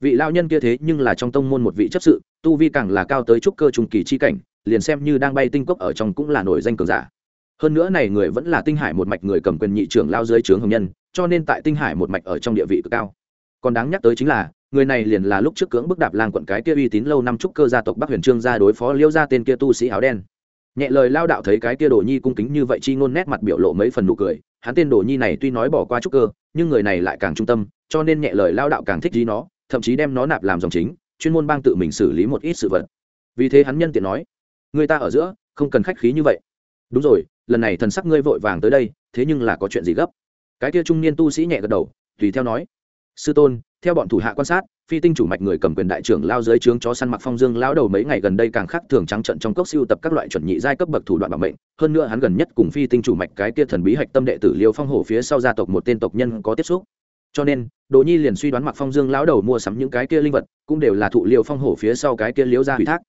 Vị lao nhân kia thế nhưng là trong tông môn một vị chấp sự, tu vi càng là cao tới trúc cơ trùng kỳ chi cảnh, liền xem như đang bay tinh cốc ở trong cũng là nổi danh cường giả hơn nữa này người vẫn là tinh hải một mạch người cầm quyền nhị trưởng lao dưới trướng hồng nhân, cho nên tại tinh hải một mạch ở trong địa vị cực cao. Còn đáng nhắc tới chính là, người này liền là lúc trước cưỡng bức đạp lang quận cái kia uy tín lâu năm trúc cơ gia tộc bắc huyền trương ra đối phó liêu ra tên kia tu sĩ áo đen. Nhẹ lời lao đạo thấy cái kia đồ nhi cung kính như vậy chi ngôn nét mặt biểu lộ mấy phần nụ cười, hắn tên đồ nhi này tuy nói bỏ qua trúc cơ, nhưng người này lại càng trung tâm, cho nên nhẹ lời lao đạo càng thích gì nó, thậm chí đem nó nạp làm dòng chính, chuyên môn bang tự mình xử lý một ít sự vật. Vì thế hắn nhân tiện nói, người ta ở giữa, không cần khách khí như vậy. Đúng rồi lần này thần sắc ngươi vội vàng tới đây, thế nhưng là có chuyện gì gấp? Cái kia trung niên tu sĩ nhẹ gật đầu, tùy theo nói. Sư tôn, theo bọn thủ hạ quan sát, phi tinh chủ mạch người cầm quyền đại trưởng lao dưới trướng chó săn mặc phong dương lao đầu mấy ngày gần đây càng khác thường trắng trận trong cốc siêu tập các loại chuẩn nhị giai cấp bậc thủ đoạn bảo mệnh. Hơn nữa hắn gần nhất cùng phi tinh chủ mạch cái kia thần bí hạch tâm đệ tử liêu phong hổ phía sau gia tộc một tên tộc nhân có tiếp xúc. Cho nên, đỗ nhi liền suy đoán mặc phong dương lao đầu mua sắm những cái kia linh vật, cũng đều là thụ liêu phong hổ phía sau cái kia liêu ra ủy thác.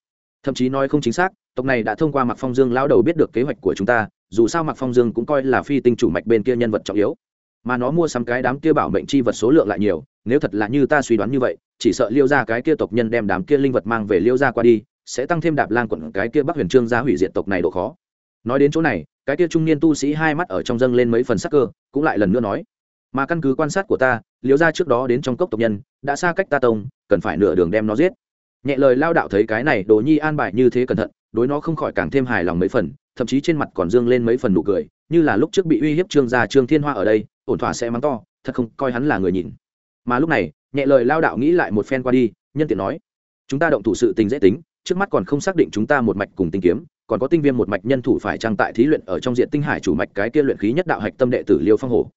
Thậm chí nói không chính xác, tộc này đã thông qua mặc phong dương lao đầu biết được kế hoạch của chúng ta dù sao mặc phong dương cũng coi là phi tinh chủ mạch bên kia nhân vật trọng yếu. Mà nó mua sắm cái đám kia bảo mệnh chi vật số lượng lại nhiều, nếu thật là như ta suy đoán như vậy, chỉ sợ liêu ra cái kia tộc nhân đem đám kia linh vật mang về liêu ra qua đi, sẽ tăng thêm đạp lan quận cái kia bắc huyền trương gia hủy diệt tộc này độ khó. Nói đến chỗ này, cái kia trung niên tu sĩ hai mắt ở trong dâng lên mấy phần sắc cơ, cũng lại lần nữa nói, mà căn cứ quan sát của ta, liêu ra trước đó đến trong cốc tộc nhân, đã xa cách ta tông, cần phải nửa đường đem nó giết. Nhẹ lời lao đạo thấy cái này, đồ nhi an bài như thế cẩn thận, đối nó không khỏi càng thêm hài lòng mấy phần thậm chí trên mặt còn dương lên mấy phần nụ cười, như là lúc trước bị uy hiếp trương gia trương thiên hoa ở đây, ổn thỏa sẽ mắng to, thật không coi hắn là người nhìn mà lúc này, nhẹ lời lao đạo nghĩ lại một phen qua đi, nhân tiện nói, chúng ta động thủ sự tình dễ tính, trước mắt còn không xác định chúng ta một mạch cùng tinh kiếm, còn có tinh viêm một mạch nhân thủ phải trang tại thí luyện ở trong diện tinh hải chủ mạch cái kia luyện khí nhất đạo hạch tâm đệ tử liêu phong hổ.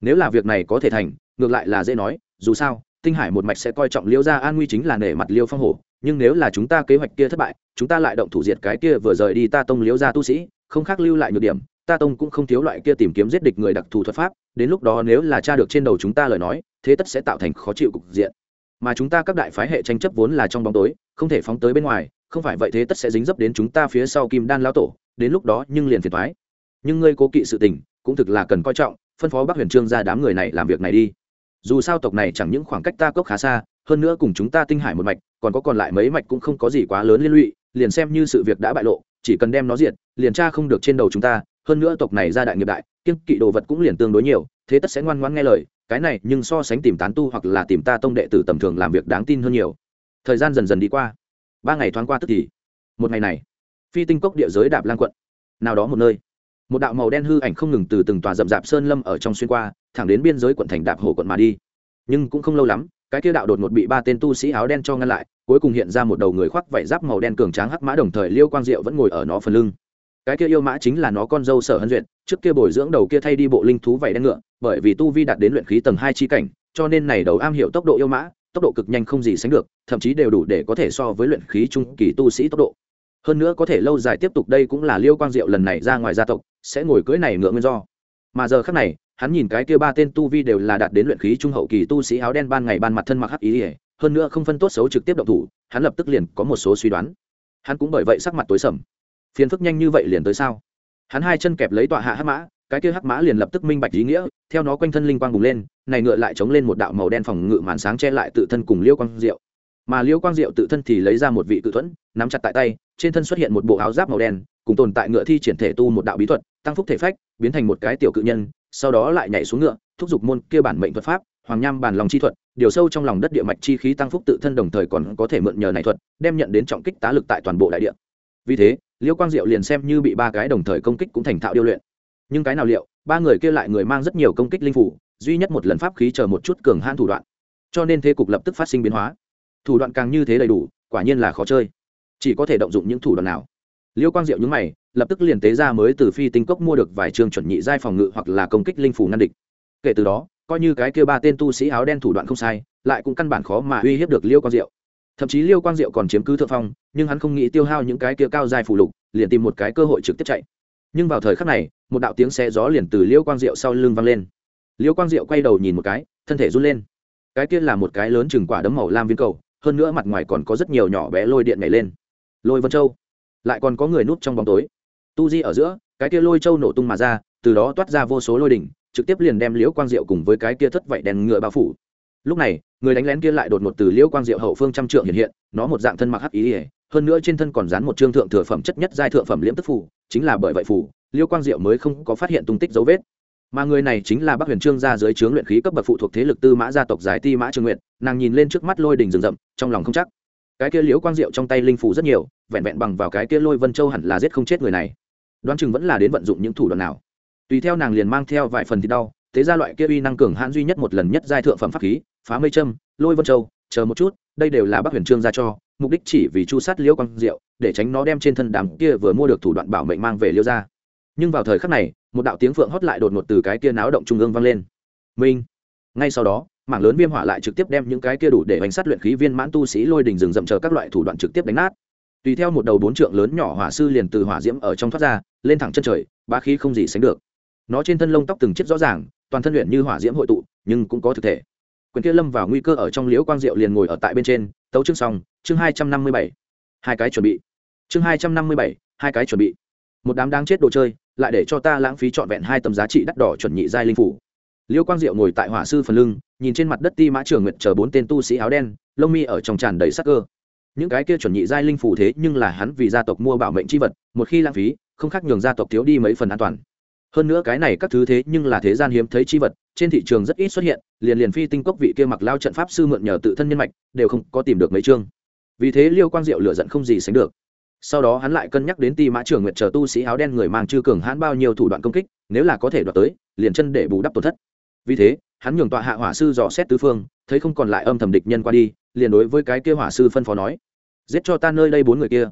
Nếu là việc này có thể thành, ngược lại là dễ nói, dù sao, tinh hải một mạch sẽ coi trọng liêu gia an nguy chính là nể mặt liêu phong hổ nhưng nếu là chúng ta kế hoạch kia thất bại, chúng ta lại động thủ diệt cái kia vừa rời đi ta tông liễu gia tu sĩ, không khác lưu lại nhược điểm, ta tông cũng không thiếu loại kia tìm kiếm giết địch người đặc thù thuật pháp, đến lúc đó nếu là cha được trên đầu chúng ta lời nói, thế tất sẽ tạo thành khó chịu cục diện. Mà chúng ta các đại phái hệ tranh chấp vốn là trong bóng tối, không thể phóng tới bên ngoài, không phải vậy thế tất sẽ dính dấp đến chúng ta phía sau kim đan lão tổ, đến lúc đó nhưng liền phiền thoái nhưng ngươi cố kỵ sự tình, cũng thực là cần coi trọng, phân phó bắc huyền trương ra đám người này làm việc này đi. Dù sao tộc này chẳng những khoảng cách ta cốc khá xa hơn nữa cùng chúng ta tinh hải một mạch, còn có còn lại mấy mạch cũng không có gì quá lớn liên lụy, liền xem như sự việc đã bại lộ, chỉ cần đem nó diệt, liền tra không được trên đầu chúng ta, hơn nữa tộc này ra đại nghiệp đại, kiêng kỵ đồ vật cũng liền tương đối nhiều, thế tất sẽ ngoan ngoãn nghe lời, cái này nhưng so sánh tìm tán tu hoặc là tìm ta tông đệ tử tầm thường làm việc đáng tin hơn nhiều. Thời gian dần dần đi qua, ba ngày thoáng qua tức thì, một ngày này, phi tinh cốc địa giới đạp lan quận, nào đó một nơi, một đạo màu đen hư ảnh không ngừng từ từng tòa rậm rạp sơn lâm ở trong xuyên qua, thẳng đến biên giới quận thành đạp hồ quận mà đi, nhưng cũng không lâu lắm cái kia đạo đột ngột bị ba tên tu sĩ áo đen cho ngăn lại, cuối cùng hiện ra một đầu người khoác vải giáp màu đen cường tráng hắc mã đồng thời liêu quang diệu vẫn ngồi ở nó phần lưng. Cái kia yêu mã chính là nó con dâu sở hân duyệt, trước kia bồi dưỡng đầu kia thay đi bộ linh thú vảy đen ngựa, bởi vì tu vi đạt đến luyện khí tầng hai chi cảnh, cho nên này đầu am hiểu tốc độ yêu mã, tốc độ cực nhanh không gì sánh được, thậm chí đều đủ để có thể so với luyện khí trung kỳ tu sĩ tốc độ. Hơn nữa có thể lâu dài tiếp tục đây cũng là liêu quang diệu lần này ra ngoài gia tộc, sẽ ngồi cưới này ngựa nguyên do. Mà giờ khác này hắn nhìn cái kia ba tên tu vi đều là đạt đến luyện khí trung hậu kỳ tu sĩ áo đen ban ngày ban mặt thân mặc hắc ý ỉa, hơn nữa không phân tốt xấu trực tiếp động thủ, hắn lập tức liền có một số suy đoán. Hắn cũng bởi vậy sắc mặt tối sầm. Phiền phức nhanh như vậy liền tới sao? Hắn hai chân kẹp lấy tọa hạ hắc mã, cái kia hắc mã liền lập tức minh bạch ý nghĩa, theo nó quanh thân linh quang bùng lên, này ngựa lại chống lên một đạo màu đen phòng ngự màn sáng che lại tự thân cùng liêu quang diệu. Mà liêu quang diệu tự thân thì lấy ra một vị tự thuẫn, nắm chặt tại tay, trên thân xuất hiện một bộ áo giáp màu đen, cùng tồn tại ngựa thi triển thể tu một đạo bí thuật, tăng phúc thể phách, biến thành một cái tiểu cự nhân sau đó lại nhảy xuống ngựa, thúc giục môn kia bản mệnh thuật pháp, hoàng nham bản lòng chi thuật, điều sâu trong lòng đất địa mạch chi khí tăng phúc tự thân đồng thời còn có thể mượn nhờ này thuật, đem nhận đến trọng kích tá lực tại toàn bộ đại địa. Vì thế, liêu quang diệu liền xem như bị ba cái đồng thời công kích cũng thành thạo điêu luyện. Nhưng cái nào liệu, ba người kia lại người mang rất nhiều công kích linh phủ, duy nhất một lần pháp khí chờ một chút cường hãn thủ đoạn. Cho nên thế cục lập tức phát sinh biến hóa. Thủ đoạn càng như thế đầy đủ, quả nhiên là khó chơi. Chỉ có thể động dụng những thủ đoạn nào liêu quang diệu nhúng mày, lập tức liền tế ra mới từ phi tinh cốc mua được vài trường chuẩn nhị giai phòng ngự hoặc là công kích linh phủ ngăn địch. Kể từ đó, coi như cái kia ba tên tu sĩ áo đen thủ đoạn không sai, lại cũng căn bản khó mà uy hiếp được liêu quang diệu. Thậm chí liêu quang diệu còn chiếm cứ thượng phong, nhưng hắn không nghĩ tiêu hao những cái kia cao dài phủ lục, liền tìm một cái cơ hội trực tiếp chạy. Nhưng vào thời khắc này, một đạo tiếng xe gió liền từ liêu quang diệu sau lưng vang lên. Liêu quang diệu quay đầu nhìn một cái, thân thể run lên. Cái kia là một cái lớn chừng quả đấm màu lam viên cầu, hơn nữa mặt ngoài còn có rất nhiều nhỏ bé lôi điện nhảy lên. Lôi vân châu lại còn có người núp trong bóng tối. Tu di ở giữa, cái kia lôi châu nổ tung mà ra, từ đó toát ra vô số lôi đỉnh, trực tiếp liền đem liễu quang diệu cùng với cái kia thất vạy đèn ngựa bao phủ. Lúc này, người đánh lén kia lại đột ngột từ liễu quang diệu hậu phương trăm trượng hiện hiện, nó một dạng thân mặc hắc ý ỉa hơn nữa trên thân còn dán một trương thượng thừa phẩm chất nhất giai thượng phẩm liễm tức phủ chính là bởi vậy phủ liễu quang diệu mới không có phát hiện tung tích dấu vết. Mà người này chính là bắc huyền trương gia dưới trướng luyện khí cấp bậc phụ thuộc thế lực tư mã gia tộc giải ti mã trương nguyện nàng nhìn lên trước mắt lôi đình rừng rậm, trong lòng không chắc cái kia liễu quang diệu trong tay linh phủ rất nhiều, vẹn vẹn bằng vào cái kia lôi vân châu hẳn là giết không chết người này. Đoán chừng vẫn là đến vận dụng những thủ đoạn nào. Tùy theo nàng liền mang theo vài phần thì đau, thế ra loại kia uy năng cường hãn duy nhất một lần nhất giai thượng phẩm pháp khí, phá mây châm, lôi vân châu, chờ một chút, đây đều là bắc huyền trương ra cho, mục đích chỉ vì chu sát liễu quang diệu, để tránh nó đem trên thân đàm kia vừa mua được thủ đoạn bảo mệnh mang về liễu ra nhưng vào thời khắc này, một đạo tiếng phượng hót lại đột ngột từ cái kia náo động trung ương vang lên. Minh! Ngay sau đó mảng lớn viêm hỏa lại trực tiếp đem những cái kia đủ để bánh sát luyện khí viên mãn tu sĩ lôi đình rừng rậm chờ các loại thủ đoạn trực tiếp đánh nát. Tùy theo một đầu bốn trượng lớn nhỏ hỏa sư liền từ hỏa diễm ở trong thoát ra, lên thẳng chân trời, ba khí không gì sánh được. Nó trên thân lông tóc từng chiếc rõ ràng, toàn thân luyện như hỏa diễm hội tụ, nhưng cũng có thực thể. Quyền kia lâm vào nguy cơ ở trong liễu quang diệu liền ngồi ở tại bên trên, tấu chương xong, chương hai trăm năm mươi bảy. Hai cái chuẩn bị. Chương hai trăm năm mươi bảy, hai cái chuẩn bị. Một đám đáng chết đồ chơi, lại để cho ta lãng phí trọn vẹn hai tấm giá trị đắt đỏ chuẩn nhị giai linh phủ liêu quang diệu ngồi tại hỏa sư phần lưng, nhìn trên mặt đất ti mã trường nguyệt chờ bốn tên tu sĩ áo đen, lông mi ở trong tràn đầy sắc cơ. Những cái kia chuẩn nhị giai linh phủ thế nhưng là hắn vì gia tộc mua bảo mệnh c h i vật, một khi lãng phí, không khác nhường gia tộc thiếu đi mấy phần an toàn. Hơn nữa cái này các thứ thế nhưng là thế gian hiếm thấy chi vật, trên thị trường rất ít xuất hiện, liền liền phi tinh cốc vị kia mặc lao trận pháp sư mượn nhờ tự thân nhân mạch, đều không có tìm được mấy chương. Vì thế liêu quang diệu lựa giận không gì sánh được. Sau đó hắn lại cân nhắc đến ti mã trường nguyệt chờ tu sĩ áo đen người mang chư cường hãn bao nhiêu thủ đoạn công kích, nếu là có thể đoạt tới, liền chân để bù đắp tổn thất vì thế, hắn nhường tọa hạ hỏa sư dò xét tứ phương, thấy không còn lại âm thầm địch nhân qua đi, liền đối với cái kia hỏa sư phân phó nói, giết cho ta nơi đây bốn người kia.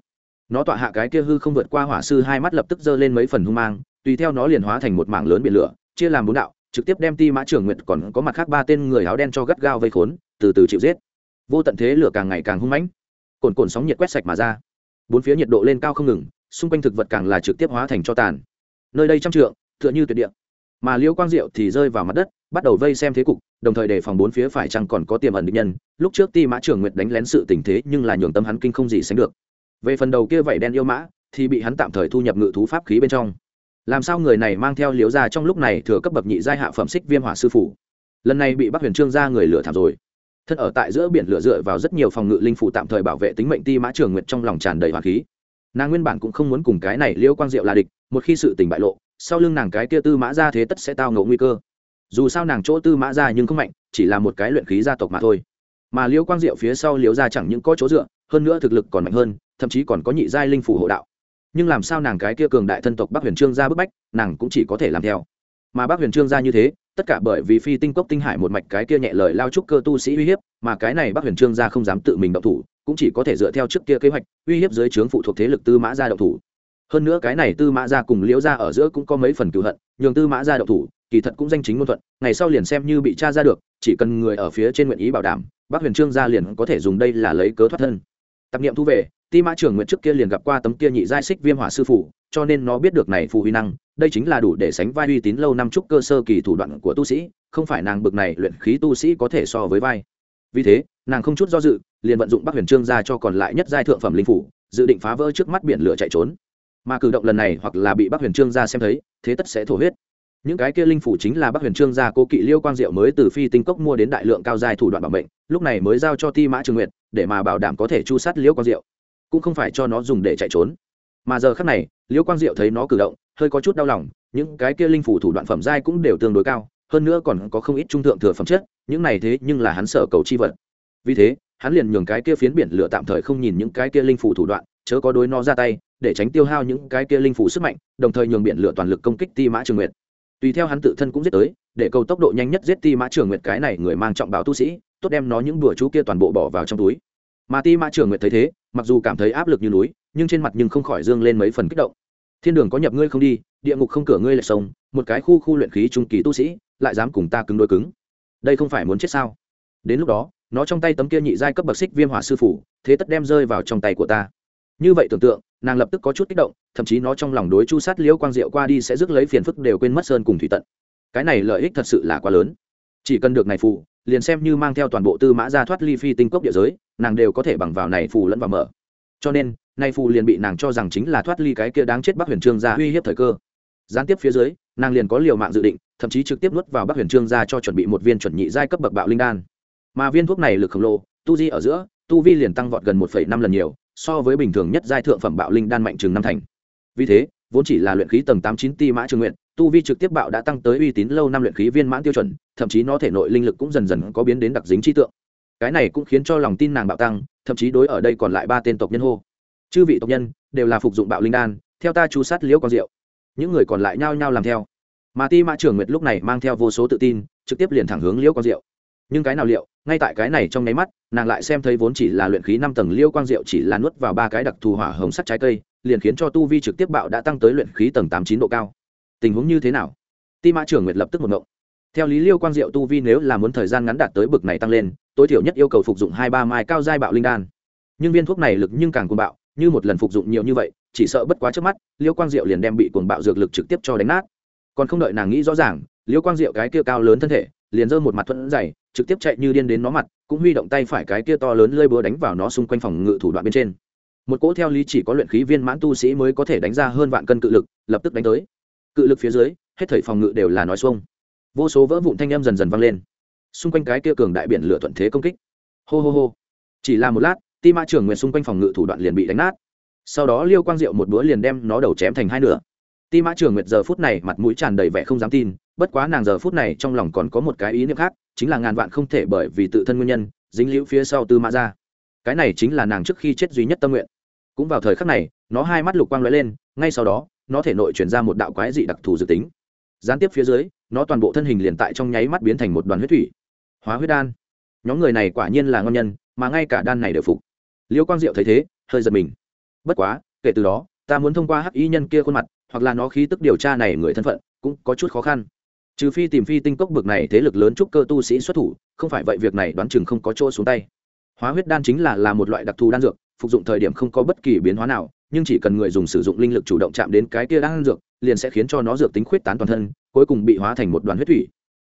Nó tọa hạ cái kia hư không vượt qua hỏa sư hai mắt lập tức giơ lên mấy phần hung mang, tùy theo nó liền hóa thành một mảng lớn biển lửa, chia làm bốn đạo, trực tiếp đem ti mã trưởng nguyện còn có mặt khác ba tên người áo đen cho gắt gao vây khốn, từ từ chịu giết. Vô tận thế lửa càng ngày càng hung mãnh, cồn cồn sóng nhiệt quét sạch mà ra. Bốn phía nhiệt độ lên cao không ngừng, xung quanh thực vật càng là trực tiếp hóa thành cho tàn. Nơi đây trăm trượng, tựa như tuyệt địa. Mà liễu quang diệu thì rơi vào mặt đất bắt đầu vây xem thế cục, đồng thời đề phòng bốn phía phải chăng còn có tiềm ẩn địch nhân. Lúc trước ti mã trường nguyệt đánh lén sự tình thế nhưng là nhường tâm hắn kinh không gì sánh được. Về phần đầu kia vảy đen yêu mã, thì bị hắn tạm thời thu nhập ngự thú pháp khí bên trong. Làm sao người này mang theo liếu ra trong lúc này thừa cấp bậc nhị giai hạ phẩm xích viêm hỏa sư phủ? Lần này bị bắc huyền trương ra người lửa thảm rồi. Thân ở tại giữa biển lửa dựa vào rất nhiều phòng ngự linh phủ tạm thời bảo vệ tính mệnh ti mã trường nguyệt trong lòng tràn đầy hỏa khí. Nàng nguyên bản cũng không muốn cùng cái này liêu quang diệu là địch, một khi sự tình bại lộ, sau lưng nàng cái kia tư mã ra thế tất sẽ tao ngộ nguy cơ dù sao nàng chỗ tư mã ra nhưng không mạnh, chỉ là một cái luyện khí gia tộc mà thôi. Mà liêu quang diệu phía sau liêu ra chẳng những có chỗ dựa, hơn nữa thực lực còn mạnh hơn, thậm chí còn có nhị giai linh phủ hộ đạo. Nhưng làm sao nàng cái kia cường đại thân tộc bắc huyền trương ra bức bách, nàng cũng chỉ có thể làm theo. Mà bắc huyền trương ra như thế, tất cả bởi vì phi tinh cốc tinh hải một mạch cái kia nhẹ lời lao trúc cơ tu sĩ uy hiếp, mà cái này bắc huyền trương ra không dám tự mình động thủ, cũng chỉ có thể dựa theo trước kia kế hoạch, uy hiếp dưới trướng phụ thuộc thế lực tư mã gia động thủ. Hơn nữa cái này tư mã gia cùng liễu gia ở giữa cũng có mấy phần cựu hận, nhường tư mã gia động thủ kỳ thật cũng danh chính ngôn thuận, ngày sau liền xem như bị cha ra được, chỉ cần người ở phía trên nguyện ý bảo đảm bắc huyền trương gia liền có thể dùng đây là lấy cớ thoát thân. Tập niệm thu về, ti mã trưởng nguyện trước kia liền gặp qua tấm kia nhị giai xích viêm hỏa sư phủ cho nên nó biết được này phù huy năng, đây chính là đủ để sánh vai uy tín lâu năm trúc cơ sơ kỳ thủ đoạn của tu sĩ, không phải nàng bực này luyện khí tu sĩ có thể so với vai. Vì thế, nàng không chút do dự, liền vận dụng bắc huyền trương ra cho còn lại nhất giai thượng phẩm linh phủ, dự định phá vỡ trước mắt biển lửa chạy trốn. Mà cử động lần này hoặc là bị bắc huyền trương ra xem thấy, thế tất sẽ thổ huyết những cái kia linh phủ chính là bắc huyền trương gia cô kỵ liêu quang diệu mới từ phi tinh cốc mua đến đại lượng cao dài thủ đoạn bảo mệnh, lúc này mới giao cho ti mã trường nguyệt để mà bảo đảm có thể chu sát liêu quang diệu, cũng không phải cho nó dùng để chạy trốn. Mà giờ khác này, liêu quang diệu thấy nó cử động, hơi có chút đau lòng, những cái kia linh phủ thủ đoạn phẩm giai cũng đều tương đối cao, hơn nữa còn có không ít trung thượng thừa phẩm chất, những này thế nhưng là hắn sở cầu chi vật. Vì thế, hắn liền nhường cái kia phiến biển lửa tạm thời không nhìn những cái kia linh phủ thủ đoạn, chớ có đối nó ra tay, để tránh tiêu hao những cái kia linh phủ sức mạnh, đồng thời nhường biển lửa toàn lực công kích ti mã trường nguyệt tùy theo hắn tự thân cũng giết tới, để cầu tốc độ nhanh nhất giết ti mã trường nguyệt cái này người mang trọng báo tu sĩ, tốt đem nó những đùa chú kia toàn bộ bỏ vào trong túi. Mà ti mã trường nguyệt thấy thế, mặc dù cảm thấy áp lực như núi, nhưng trên mặt nhưng không khỏi dương lên mấy phần kích động. Thiên đường có nhập ngươi không đi, địa ngục không cửa ngươi lại sông một cái khu khu luyện khí trung kỳ tu sĩ, lại dám cùng ta cứng đôi cứng. Đây không phải muốn chết sao? Đến lúc đó, nó trong tay tấm kia nhị giai cấp bậc xích viêm hỏa sư phủ, thế tất đem rơi vào trong tay của ta. Như vậy tưởng tượng nàng lập tức có chút kích động thậm chí nó trong lòng đối chu sát liễu quang diệu qua đi sẽ rước lấy phiền phức đều quên mất sơn cùng thủy tận. Cái này lợi ích thật sự là quá lớn. Chỉ cần được này phù, liền xem như mang theo toàn bộ tư mã ra thoát ly phi tinh cốc địa giới nàng đều có thể bằng vào này phù lẫn vào mở. Cho nên nay phù liền bị nàng cho rằng chính là thoát ly cái kia đáng chết bắc huyền trương ra uy hiếp thời cơ. Gián tiếp phía dưới nàng liền có liều mạng dự định thậm chí trực tiếp nuốt vào bắc huyền trương ra cho chuẩn bị một viên chuẩn nhị giai cấp bậc bạo linh đan. Mà viên thuốc này lực khổng lồ tu di ở giữa tu vi liền tăng vọt gần một năm lần nhiều so với bình thường nhất giai thượng phẩm bạo linh đan mạnh chừng năm thành. Vì thế, vốn chỉ là luyện khí tầng tám chín ti mã trường nguyện, tu vi trực tiếp bạo đã tăng tới uy tín lâu năm luyện khí viên mãn tiêu chuẩn, thậm chí nó thể nội linh lực cũng dần dần có biến đến đặc dính chi tượng. Cái này cũng khiến cho lòng tin nàng bạo tăng, thậm chí đối ở đây còn lại ba tên tộc nhân hô. Chư vị tộc nhân, đều là phục dụng bạo linh đan, theo ta chú sát liễu con rượu những người còn lại nhao nhao làm theo. Mà ti mã trường nguyệt lúc này mang theo vô số tự tin, trực tiếp liền thẳng hướng liễu con rượu nhưng cái nào liệu, ngay tại cái này trong nháy mắt, nàng lại xem thấy vốn chỉ là luyện khí năm tầng liêu quang diệu chỉ là nuốt vào ba cái đặc thù hỏa hồng sắt trái cây, liền khiến cho tu vi trực tiếp bạo đã tăng tới luyện khí tầng tám chín độ cao. Tình huống như thế nào? Ti mã trưởng nguyệt lập tức một ngộng. Theo lý liêu quang diệu tu vi nếu là muốn thời gian ngắn đạt tới bực này tăng lên, tối thiểu nhất yêu cầu phục dụng hai ba mai cao giai bạo linh đan. Nhưng viên thuốc này lực nhưng càng cuồng bạo, như một lần phục dụng nhiều như vậy, chỉ sợ bất quá trước mắt, liêu quang diệu liền đem bị cuồng bạo dược lực trực tiếp cho đánh nát. Còn không đợi nàng nghĩ rõ ràng, liêu quang diệu cái kia cao lớn thân thể liền giơ một mặt thuận dày, trực tiếp chạy như điên đến nó mặt, cũng huy động tay phải cái kia to lớn lơi búa đánh vào nó xung quanh phòng ngự thủ đoạn bên trên. Một cỗ theo lý chỉ có luyện khí viên mãn tu sĩ mới có thể đánh ra hơn vạn cân cự lực, lập tức đánh tới. Cự lực phía dưới, hết thảy phòng ngự đều là nói xuông. Vô số vỡ vụn thanh âm dần dần vang lên. Xung quanh cái kia cường đại biển lửa thuận thế công kích. Hô hô hô. Chỉ là một lát, ti ma trưởng nguyện xung quanh phòng ngự thủ đoạn liền bị đánh nát. Sau đó liêu quang diệu một búa liền đem nó đầu chém thành hai nửa. Ti mã trường nguyệt giờ phút này mặt mũi tràn đầy vẻ không dám tin bất quá nàng giờ phút này trong lòng còn có một cái ý niệm khác, chính là ngàn vạn không thể bởi vì tự thân nguyên nhân, dính liễu phía sau tư mã ra. Cái này chính là nàng trước khi chết duy nhất tâm nguyện. Cũng vào thời khắc này, nó hai mắt lục quang lóe lên, ngay sau đó, nó thể nội chuyển ra một đạo quái dị đặc thù dự tính. Gián tiếp phía dưới, nó toàn bộ thân hình liền tại trong nháy mắt biến thành một đoàn huyết thủy. Hóa huyết đan. Nhóm người này quả nhiên là ngon nhân, mà ngay cả đan này đều phục. Liễu quang diệu thấy thế, hơi giật mình. Bất quá, kể từ đó, ta muốn thông qua hắc y nhân kia khuôn mặt, hoặc là nó khí tức điều tra này người thân phận, cũng có chút khó khăn trừ phi tìm phi tinh cốc bực này thế lực lớn trúc cơ tu sĩ xuất thủ, không phải vậy việc này đoán chừng không có chỗ xuống tay. Hóa huyết đan chính là là một loại đặc thù đan dược, phục dụng thời điểm không có bất kỳ biến hóa nào, nhưng chỉ cần người dùng sử dụng linh lực chủ động chạm đến cái kia đan dược, liền sẽ khiến cho nó dược tính khuyết tán toàn thân, cuối cùng bị hóa thành một đoàn huyết thủy.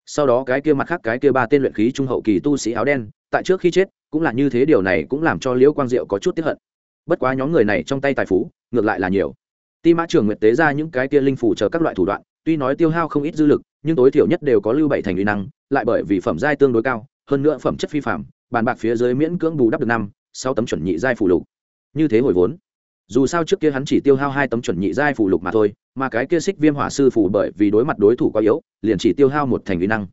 Sau đó cái kia mặt khác cái kia ba tên luyện khí trung hậu kỳ tu sĩ áo đen, tại trước khi chết, cũng là như thế điều này cũng làm cho liễu quang diệu có chút tiếp hận. Bất quá nhóm người này trong tay tài phú, ngược lại là nhiều. Ti mã trường nguyệt tế ra những cái kia linh phủ chờ các loại thủ đoạn, tuy nói tiêu hao không ít dư lực nhưng tối thiểu nhất đều có lưu bảy thành uy năng, lại bởi vì phẩm giai tương đối cao, hơn nữa phẩm chất phi phạm bàn bạc phía dưới miễn cưỡng bù đắp được năm, sáu tấm chuẩn nhị giai phủ lục. Như thế hồi vốn, dù sao trước kia hắn chỉ tiêu hao hai tấm chuẩn nhị giai phủ lục mà thôi, mà cái kia xích viêm hỏa sư phủ bởi vì đối mặt đối thủ quá yếu, liền chỉ tiêu hao một thành uy năng.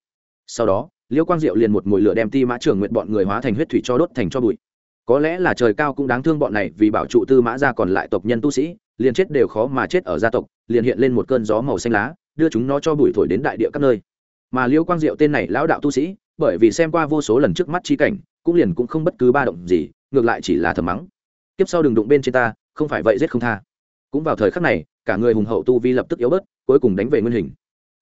Sau đó, liêu quang diệu liền một mùi lửa đem ti mã trường nguyện bọn người hóa thành huyết thủy cho đốt thành cho bụi. Có lẽ là trời cao cũng đáng thương bọn này vì bảo trụ tư mã ra còn lại tộc nhân tu sĩ, liền chết đều khó mà chết ở gia tộc, liền hiện lên một cơn gió màu xanh lá đưa chúng nó cho bụi thổi đến đại địa các nơi. Mà liêu quang diệu tên này lão đạo tu sĩ, bởi vì xem qua vô số lần trước mắt chi cảnh, cũng liền cũng không bất cứ ba động gì, ngược lại chỉ là thầm mắng. Tiếp sau đừng đụng bên trên ta, không phải vậy giết không tha. Cũng vào thời khắc này, cả người hùng hậu tu vi lập tức yếu bớt, cuối cùng đánh về nguyên hình.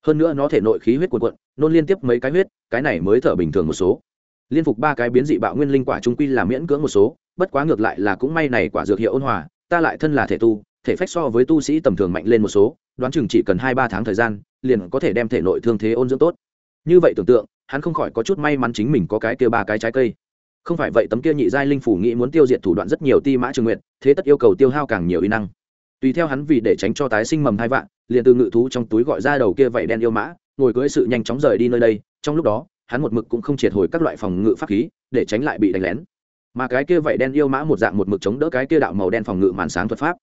Hơn nữa nó thể nội khí huyết cuộn cuộn, nôn liên tiếp mấy cái huyết, cái này mới thở bình thường một số. Liên phục ba cái biến dị bạo nguyên linh quả trung quy là miễn cưỡng một số, bất quá ngược lại là cũng may này quả dược hiệu ôn hòa, ta lại thân là thể tu thể phách so với tu sĩ tầm thường mạnh lên một số, đoán chừng chỉ cần hai ba tháng thời gian, liền có thể đem thể nội thương thế ôn dưỡng tốt. Như vậy tưởng tượng, hắn không khỏi có chút may mắn chính mình có cái kia ba cái trái cây. Không phải vậy tấm kia nhị giai linh phủ nghĩ muốn tiêu diệt thủ đoạn rất nhiều ti mã trường nguyện, thế tất yêu cầu tiêu hao càng nhiều y năng. Tùy theo hắn vì để tránh cho tái sinh mầm hai vạn, liền từ ngự thú trong túi gọi ra đầu kia vậy đen yêu mã, ngồi cưới sự nhanh chóng rời đi nơi đây, trong lúc đó, hắn một mực cũng không triệt hồi các loại phòng ngự pháp khí, để tránh lại bị đánh lén. Mà cái kia vậy đen yêu mã một dạng một mực chống đỡ cái kia đạo màu đen phòng ngự màn sáng thuật pháp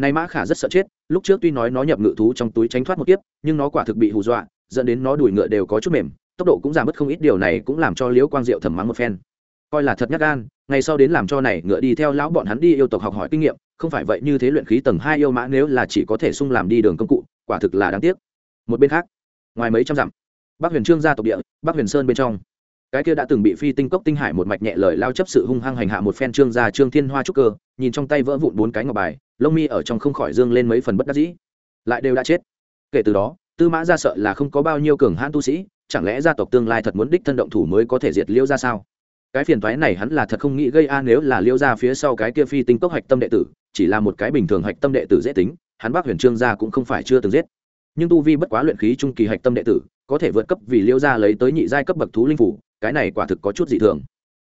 nay mã khả rất sợ chết, lúc trước tuy nói nó nhập ngự thú trong túi tránh thoát một kiếp, nhưng nó quả thực bị hù dọa, dẫn đến nó đuổi ngựa đều có chút mềm, tốc độ cũng giảm bớt không ít, điều này cũng làm cho liễu quang diệu thầm mắng một phen. Coi là thật nhát gan, ngày sau đến làm cho này ngựa đi theo lão bọn hắn đi yêu tộc học hỏi kinh nghiệm, không phải vậy như thế luyện khí tầng hai yêu mã nếu là chỉ có thể sung làm đi đường công cụ, quả thực là đáng tiếc. Một bên khác, ngoài mấy trăm dặm, bắc huyền trương gia tộc địa, bắc huyền sơn bên trong, cái kia đã từng bị phi tinh cốc tinh hải một mạch nhẹ lời lao chấp sự hung hăng hành hạ một phen trương gia trương thiên hoa trúc cơ, nhìn trong tay vỡ vụn bốn cái ngọc bài lông mi ở trong không khỏi dương lên mấy phần bất đắc dĩ. Lại đều đã chết. Kể từ đó, tư mã ra sợ là không có bao nhiêu cường hãn tu sĩ, chẳng lẽ gia tộc tương lai thật muốn đích thân động thủ mới có thể diệt Liễu ra sao? Cái phiền toái này hắn là thật không nghĩ gây a nếu là Liễu ra phía sau cái kia phi tinh cốc hạch tâm đệ tử, chỉ là một cái bình thường hạch tâm đệ tử dễ tính, hắn bác huyền trương gia cũng không phải chưa từng giết. Nhưng tu vi bất quá luyện khí trung kỳ hạch tâm đệ tử, có thể vượt cấp vì Liễu ra lấy tới nhị giai cấp bậc thú linh phủ, cái này quả thực có chút dị thường.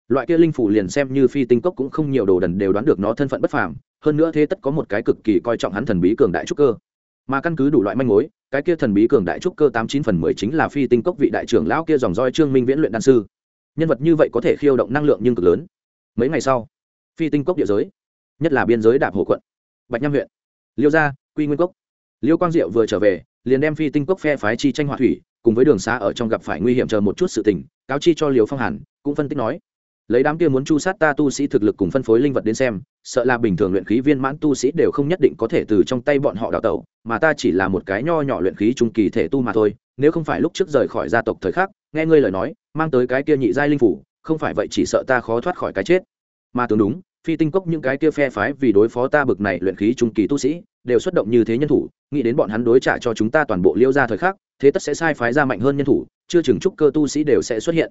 Loại kia linh phủ liền xem như phi tinh cốc cũng không nhiều đồ đần đều đoán được nó thân phận bất phàm hơn nữa thế tất có một cái cực kỳ coi trọng hắn thần bí cường đại trúc cơ. Mà căn cứ đủ loại manh mối, cái kia thần bí cường đại trúc cơ tám chín phần mười chính là phi tinh cốc vị đại trưởng lão kia dòng roi trương minh viễn luyện đan sư. Nhân vật như vậy có thể khiêu động năng lượng nhưng cực lớn. Mấy ngày sau, phi tinh cốc địa giới, nhất là biên giới đạp hồ quận, bạch nham huyện, liêu gia, quy nguyên cốc, liêu quang diệu vừa trở về, liền đem phi tinh cốc phe phái chi tranh hỏa thủy, cùng với đường xa ở trong gặp phải nguy hiểm chờ một chút sự tình, cáo chi cho liều phong hàn, cũng phân tích nói lấy đám kia muốn chu sát ta tu sĩ thực lực cùng phân phối linh vật đến xem, sợ là bình thường luyện khí viên mãn tu sĩ đều không nhất định có thể từ trong tay bọn họ đào tẩu, mà ta chỉ là một cái nho nhỏ luyện khí trung kỳ thể tu mà thôi, nếu không phải lúc trước rời khỏi gia tộc thời khắc, nghe ngươi lời nói, mang tới cái kia nhị giai linh phủ, không phải vậy chỉ sợ ta khó thoát khỏi cái chết. Mà tưởng đúng, phi tinh cốc những cái kia phe phái vì đối phó ta bực này luyện khí trung kỳ tu sĩ, đều xuất động như thế nhân thủ, nghĩ đến bọn hắn đối trả cho chúng ta toàn bộ liêu ra thời khắc, thế tất sẽ sai phái ra mạnh hơn nhân thủ, chưa chừng trúc cơ tu sĩ đều sẽ xuất hiện.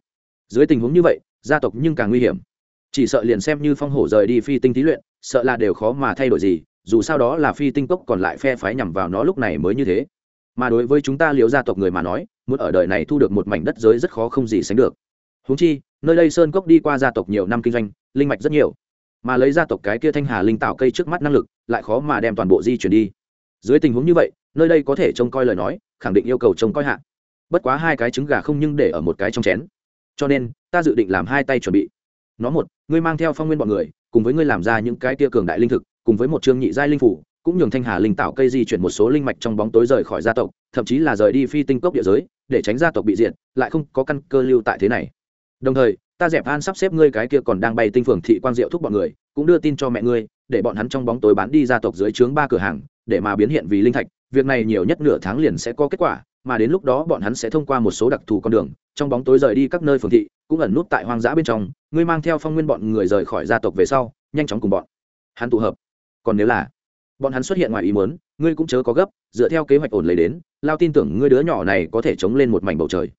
Dưới tình huống như vậy gia tộc nhưng càng nguy hiểm. Chỉ sợ liền xem như phong hổ rời đi phi tinh thí luyện, sợ là đều khó mà thay đổi gì, dù sao đó là phi tinh cốc còn lại phe phái nhằm vào nó lúc này mới như thế. Mà đối với chúng ta liễu gia tộc người mà nói, muốn ở đời này thu được một mảnh đất giới rất khó không gì sánh được. Húng chi, nơi đây sơn cốc đi qua gia tộc nhiều năm kinh doanh, linh mạch rất nhiều. Mà lấy gia tộc cái kia thanh hà linh tạo cây trước mắt năng lực, lại khó mà đem toàn bộ di chuyển đi. Dưới tình huống như vậy, nơi đây có thể trông coi lời nói, khẳng định yêu cầu trông coi hạ. Bất quá hai cái trứng gà không nhưng để ở một cái trong chén cho nên, ta dự định làm hai tay chuẩn bị. Nó một, ngươi mang theo phong nguyên bọn người, cùng với ngươi làm ra những cái tia cường đại linh thực, cùng với một chương nhị giai linh phủ, cũng nhường thanh hà linh tạo cây di chuyển một số linh mạch trong bóng tối rời khỏi gia tộc, thậm chí là rời đi phi tinh cốc địa giới, để tránh gia tộc bị diệt, lại không có căn cơ lưu tại thế này. Đồng thời, ta dẹp an sắp xếp ngươi cái kia còn đang bay tinh phường thị quang diệu thúc bọn người, cũng đưa tin cho mẹ ngươi, để bọn hắn trong bóng tối bán đi gia tộc dưới trướng ba cửa hàng, để mà biến hiện vì linh thạch, việc này nhiều nhất nửa tháng liền sẽ có kết quả mà đến lúc đó bọn hắn sẽ thông qua một số đặc thù con đường, trong bóng tối rời đi các nơi phường thị, cũng ẩn nút tại hoang dã bên trong, ngươi mang theo phong nguyên bọn người rời khỏi gia tộc về sau, nhanh chóng cùng bọn hắn tụ hợp. Còn nếu là bọn hắn xuất hiện ngoài ý muốn, ngươi cũng chớ có gấp, dựa theo kế hoạch ổn lấy đến, lao tin tưởng ngươi đứa nhỏ này có thể chống lên một mảnh bầu trời.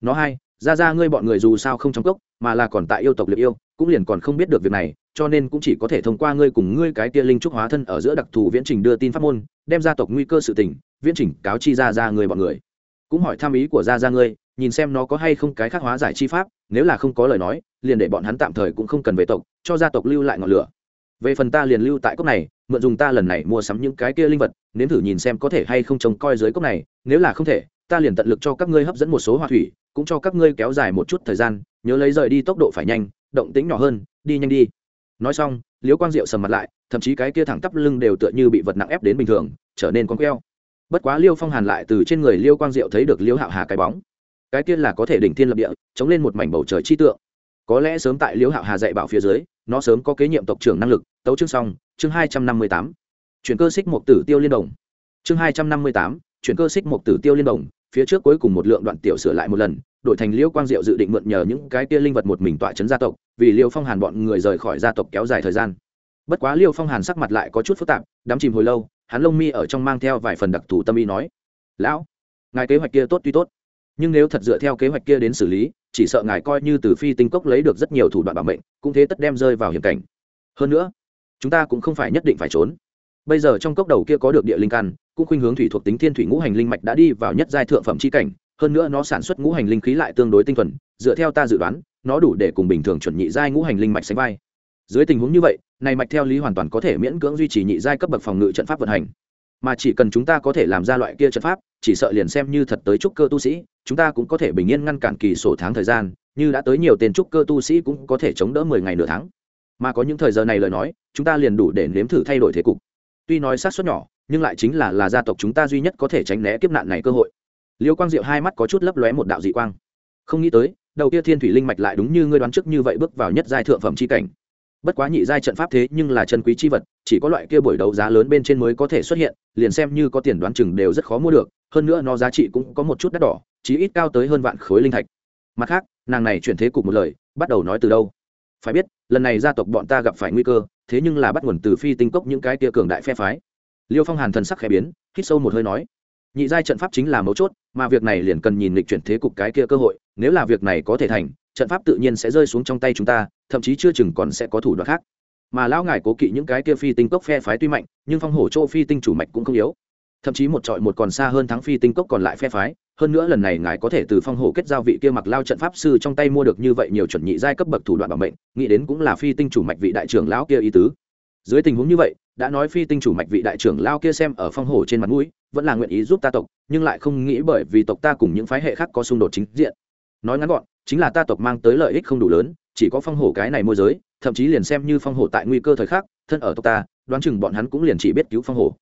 Nó hai, ra ra ngươi bọn người dù sao không trong cốc, mà là còn tại yêu tộc liệt yêu, cũng liền còn không biết được việc này, cho nên cũng chỉ có thể thông qua ngươi cùng ngươi cái tia linh trúc hóa thân ở giữa đặc thù viễn trình đưa tin pháp môn, đem gia tộc nguy cơ sự tình, viễn trình cáo chi ra ra người bọn người cũng hỏi tham ý của gia gia ngươi, nhìn xem nó có hay không cái khác hóa giải chi pháp, nếu là không có lời nói, liền để bọn hắn tạm thời cũng không cần về tộc, cho gia tộc lưu lại ngọn lửa. Về phần ta liền lưu tại cốc này, mượn dùng ta lần này mua sắm những cái kia linh vật, nếm thử nhìn xem có thể hay không trông coi dưới cốc này, nếu là không thể, ta liền tận lực cho các ngươi hấp dẫn một số hoa thủy, cũng cho các ngươi kéo dài một chút thời gian, nhớ lấy rời đi tốc độ phải nhanh, động tính nhỏ hơn, đi nhanh đi. Nói xong, liễu quang diệu sầm mặt lại, thậm chí cái kia thẳng tắp lưng đều tựa như bị vật nặng ép đến bình thường, trở nên con queo bất quá liêu phong hàn lại từ trên người liêu quang diệu thấy được liêu hạo hà cái bóng. Cái kia là có thể đỉnh thiên lập địa, chống lên một mảnh bầu trời chi tượng. Có lẽ sớm tại liêu hạo hà dạy bảo phía dưới, nó sớm có kế nhiệm tộc trưởng năng lực. Tấu chương xong, chương hai trăm năm mươi tám. Chuyển cơ xích một tử tiêu liên đồng. Chương hai trăm năm mươi tám, chuyển cơ xích một tử tiêu liên đồng. Phía trước cuối cùng một lượng đoạn tiểu sửa lại một lần, đổi thành liêu quang diệu dự định mượn nhờ những cái kia linh vật một mình tọa chấn gia tộc, vì liêu phong hàn bọn người rời khỏi gia tộc kéo dài thời gian. Bất quá liêu phong hàn sắc mặt lại có chút phức tạp, đắm chìm hồi lâu hắn lông mi ở trong mang theo vài phần đặc thù tâm ý nói, lão, ngài kế hoạch kia tốt tuy tốt, nhưng nếu thật dựa theo kế hoạch kia đến xử lý, chỉ sợ ngài coi như từ phi tinh cốc lấy được rất nhiều thủ đoạn bảo mệnh, cũng thế tất đem rơi vào hiểm cảnh. Hơn nữa, chúng ta cũng không phải nhất định phải trốn. Bây giờ trong cốc đầu kia có được địa linh căn, cũng khuynh hướng thủy thuộc tính thiên thủy ngũ hành linh mạch đã đi vào nhất giai thượng phẩm c h i cảnh, hơn nữa nó sản xuất ngũ hành linh khí lại tương đối tinh thuần, dựa theo ta dự đoán, nó đủ để cùng bình thường chuẩn nhị giai ngũ hành linh mạch sánh vai. Dưới tình huống như vậy này mạch theo lý hoàn toàn có thể miễn cưỡng duy trì nhị giai cấp bậc phòng ngự trận pháp vận hành. Mà chỉ cần chúng ta có thể làm ra loại kia trận pháp, chỉ sợ liền xem như thật tới trúc cơ tu sĩ, chúng ta cũng có thể bình yên ngăn cản kỳ sổ tháng thời gian, như đã tới nhiều tên trúc cơ tu sĩ cũng có thể chống đỡ mười ngày nửa tháng. Mà có những thời giờ này lời nói, chúng ta liền đủ để nếm thử thay đổi thế cục. Tuy nói sát suất nhỏ, nhưng lại chính là là gia tộc chúng ta duy nhất có thể tránh né kiếp nạn này cơ hội. Liêu quang diệu hai mắt có chút lấp lóe một đạo dị quang. Không nghĩ tới, đầu kia thiên thủy linh mạch lại đúng như ngươi đoán trước như vậy bước vào nhất giai thượng phẩm c h i cảnh bất quá nhị giai trận pháp thế nhưng là chân quý chi vật, chỉ có loại kia buổi đấu giá lớn bên trên mới có thể xuất hiện, liền xem như có tiền đoán chừng đều rất khó mua được, hơn nữa nó giá trị cũng có một chút đắt đỏ, chí ít cao tới hơn vạn khối linh thạch. Mặt khác, nàng này chuyển thế cục một lời, bắt đầu nói từ đâu? Phải biết, lần này gia tộc bọn ta gặp phải nguy cơ, thế nhưng là bắt nguồn từ phi tinh cốc những cái kia cường đại phe phái. Liêu phong hàn thần sắc khẽ biến, hít sâu một hơi nói, nhị giai trận pháp chính là mấu chốt, mà việc này liền cần nhìn lịch chuyển thế cục cái kia cơ hội, nếu là việc này có thể thành trận pháp tự nhiên sẽ rơi xuống trong tay chúng ta, thậm chí chưa chừng còn sẽ có thủ đoạn khác. Mà lão ngài cố kỵ những cái kia phi tinh cốc phe phái tuy mạnh, nhưng phong hổ châu phi tinh chủ mạch cũng không yếu. Thậm chí một trọi một còn xa hơn thắng phi tinh cốc còn lại phe phái, hơn nữa lần này ngài có thể từ phong hổ kết giao vị kia mặc lao trận pháp sư trong tay mua được như vậy nhiều chuẩn nhị giai cấp bậc thủ đoạn bảo mệnh, nghĩ đến cũng là phi tinh chủ mạch vị đại trưởng lão kia ý tứ. Dưới tình huống như vậy, đã nói phi tinh chủ mạch vị đại trưởng lao kia xem ở phong hổ trên mặt mũi, vẫn là nguyện ý giúp ta tộc, nhưng lại không nghĩ bởi vì tộc ta cùng những phái hệ khác có xung đột chính diện. Nói ngắn gọn chính là ta tộc mang tới lợi ích không đủ lớn, chỉ có phong hổ cái này môi giới, thậm chí liền xem như phong hổ tại nguy cơ thời khắc, thân ở tộc ta, đoán chừng bọn hắn cũng liền chỉ biết cứu phong hổ.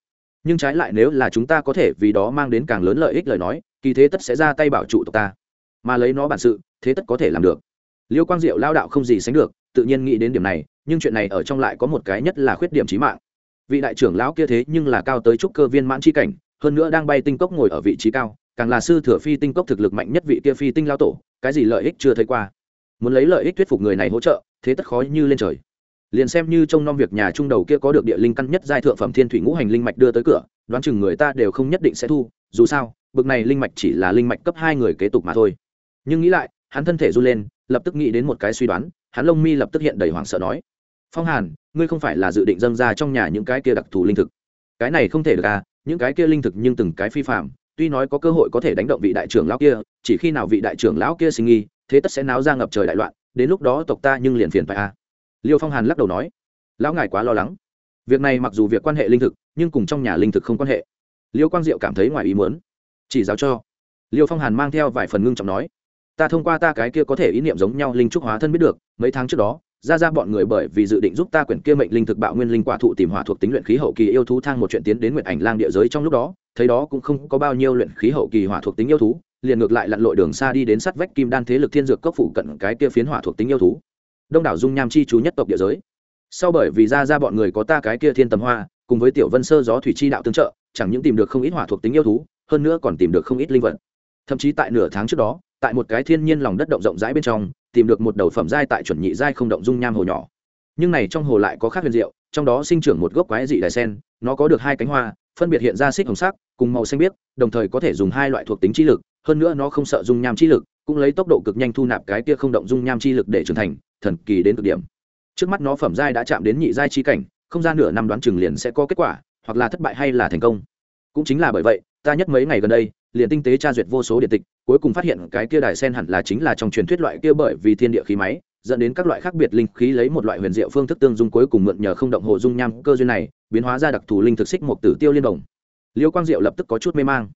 Nhưng trái lại nếu là chúng ta có thể vì đó mang đến càng lớn lợi ích lời nói, kỳ thế tất sẽ ra tay bảo trụ tộc ta. Mà lấy nó bản sự, thế tất có thể làm được. Liêu quang diệu lao đạo không gì sánh được, tự nhiên nghĩ đến điểm này, nhưng chuyện này ở trong lại có một cái nhất là khuyết điểm trí mạng. Vị đại trưởng lão kia thế nhưng là cao tới trúc cơ viên mãn chi cảnh, hơn nữa đang bay tinh cốc ngồi ở vị trí cao, càng là sư thừa phi tinh cốc thực lực mạnh nhất vị kia phi tinh lao tổ cái gì lợi ích chưa thấy qua. Muốn lấy lợi ích thuyết phục người này hỗ trợ, thế tất khó như lên trời. Liền xem như trong nom việc nhà trung đầu kia có được địa linh căn nhất giai thượng phẩm thiên thủy ngũ hành linh mạch đưa tới cửa, đoán chừng người ta đều không nhất định sẽ thu, dù sao, bực này linh mạch chỉ là linh mạch cấp hai người kế tục mà thôi. Nhưng nghĩ lại, hắn thân thể run lên, lập tức nghĩ đến một cái suy đoán, hắn lông mi lập tức hiện đầy hoảng sợ nói, phong hàn, ngươi không phải là dự định dâng ra trong nhà những cái kia đặc thù linh thực. Cái này không thể được à những cái kia linh thực nhưng từng cái phi phạm tuy nói có cơ hội có thể đánh động vị đại trưởng lão kia, chỉ khi nào vị đại trưởng lão kia sinh nghi, thế tất sẽ náo ra ngập trời đại loạn, đến lúc đó tộc ta nhưng liền phiền phải a. À. liêu phong hàn lắc đầu nói, lão ngài quá lo lắng. Việc này mặc dù việc quan hệ linh thực, nhưng cùng trong nhà linh thực không quan hệ. Liêu quang diệu cảm thấy ngoài ý muốn. Chỉ giáo cho. Liêu phong hàn mang theo vài phần ngưng trọng nói, ta thông qua ta cái kia có thể ý niệm giống nhau linh trúc hóa thân biết được, mấy tháng trước đó, ra ra bọn người bởi vì dự định giúp ta quyển kia mệnh linh thực bạo nguyên linh quả thụ tìm hỏa thuộc tính luyện khí hậu kỳ yêu thú thang một chuyện tiến đến nguyện ảnh lang địa giới trong lúc đó thấy đó cũng không có bao nhiêu luyện khí hậu kỳ hỏa thuộc tính yêu thú, liền ngược lại lặn lội đường xa đi đến sát vách kim đan thế lực thiên dược cốc phụ cận cái kia phiến hỏa thuộc tính yêu thú. Đông đảo dung nham chi chú nhất tộc địa giới. Sau bởi vì ra ra bọn người có ta cái kia thiên tầm hoa, cùng với tiểu vân sơ gió thủy chi đạo tương trợ, chẳng những tìm được không ít hỏa thuộc tính yêu thú, hơn nữa còn tìm được không ít linh vật. Thậm chí tại nửa tháng trước đó, tại một cái thiên nhiên lòng đất động rộng rãi bên trong, tìm được một đầu phẩm giai tại chuẩn nhị giai không động dung nham hồ nhỏ. Nhưng này trong hồ lại có khác huyền diệu, trong đó sinh trưởng một gốc quái dị đài sen, nó có được hai cánh hoa phân biệt hiện ra xích hồng sắc cùng màu xanh biếc, đồng thời có thể dùng hai loại thuộc tính chi lực, hơn nữa nó không sợ dung nham chi lực, cũng lấy tốc độ cực nhanh thu nạp cái kia không động dung nham chi lực để trưởng thành, thần kỳ đến cực điểm. Trước mắt nó phẩm giai đã chạm đến nhị giai chi cảnh, không gian nửa năm đoán chừng liền sẽ có kết quả, hoặc là thất bại hay là thành công. Cũng chính là bởi vậy, ta nhất mấy ngày gần đây, liền tinh tế tra duyệt vô số điện tịch, cuối cùng phát hiện cái kia đài sen hẳn là chính là trong truyền thuyết loại kia bởi vì thiên địa khí máy dẫn đến các loại khác biệt linh khí lấy một loại huyền diệu phương thức tương dung cuối cùng mượn nhờ không động hồ dung nham cơ duyên này, biến hóa ra đặc thù linh thực xích một tử tiêu liên đồng. Liêu quang diệu lập tức có chút mê mang.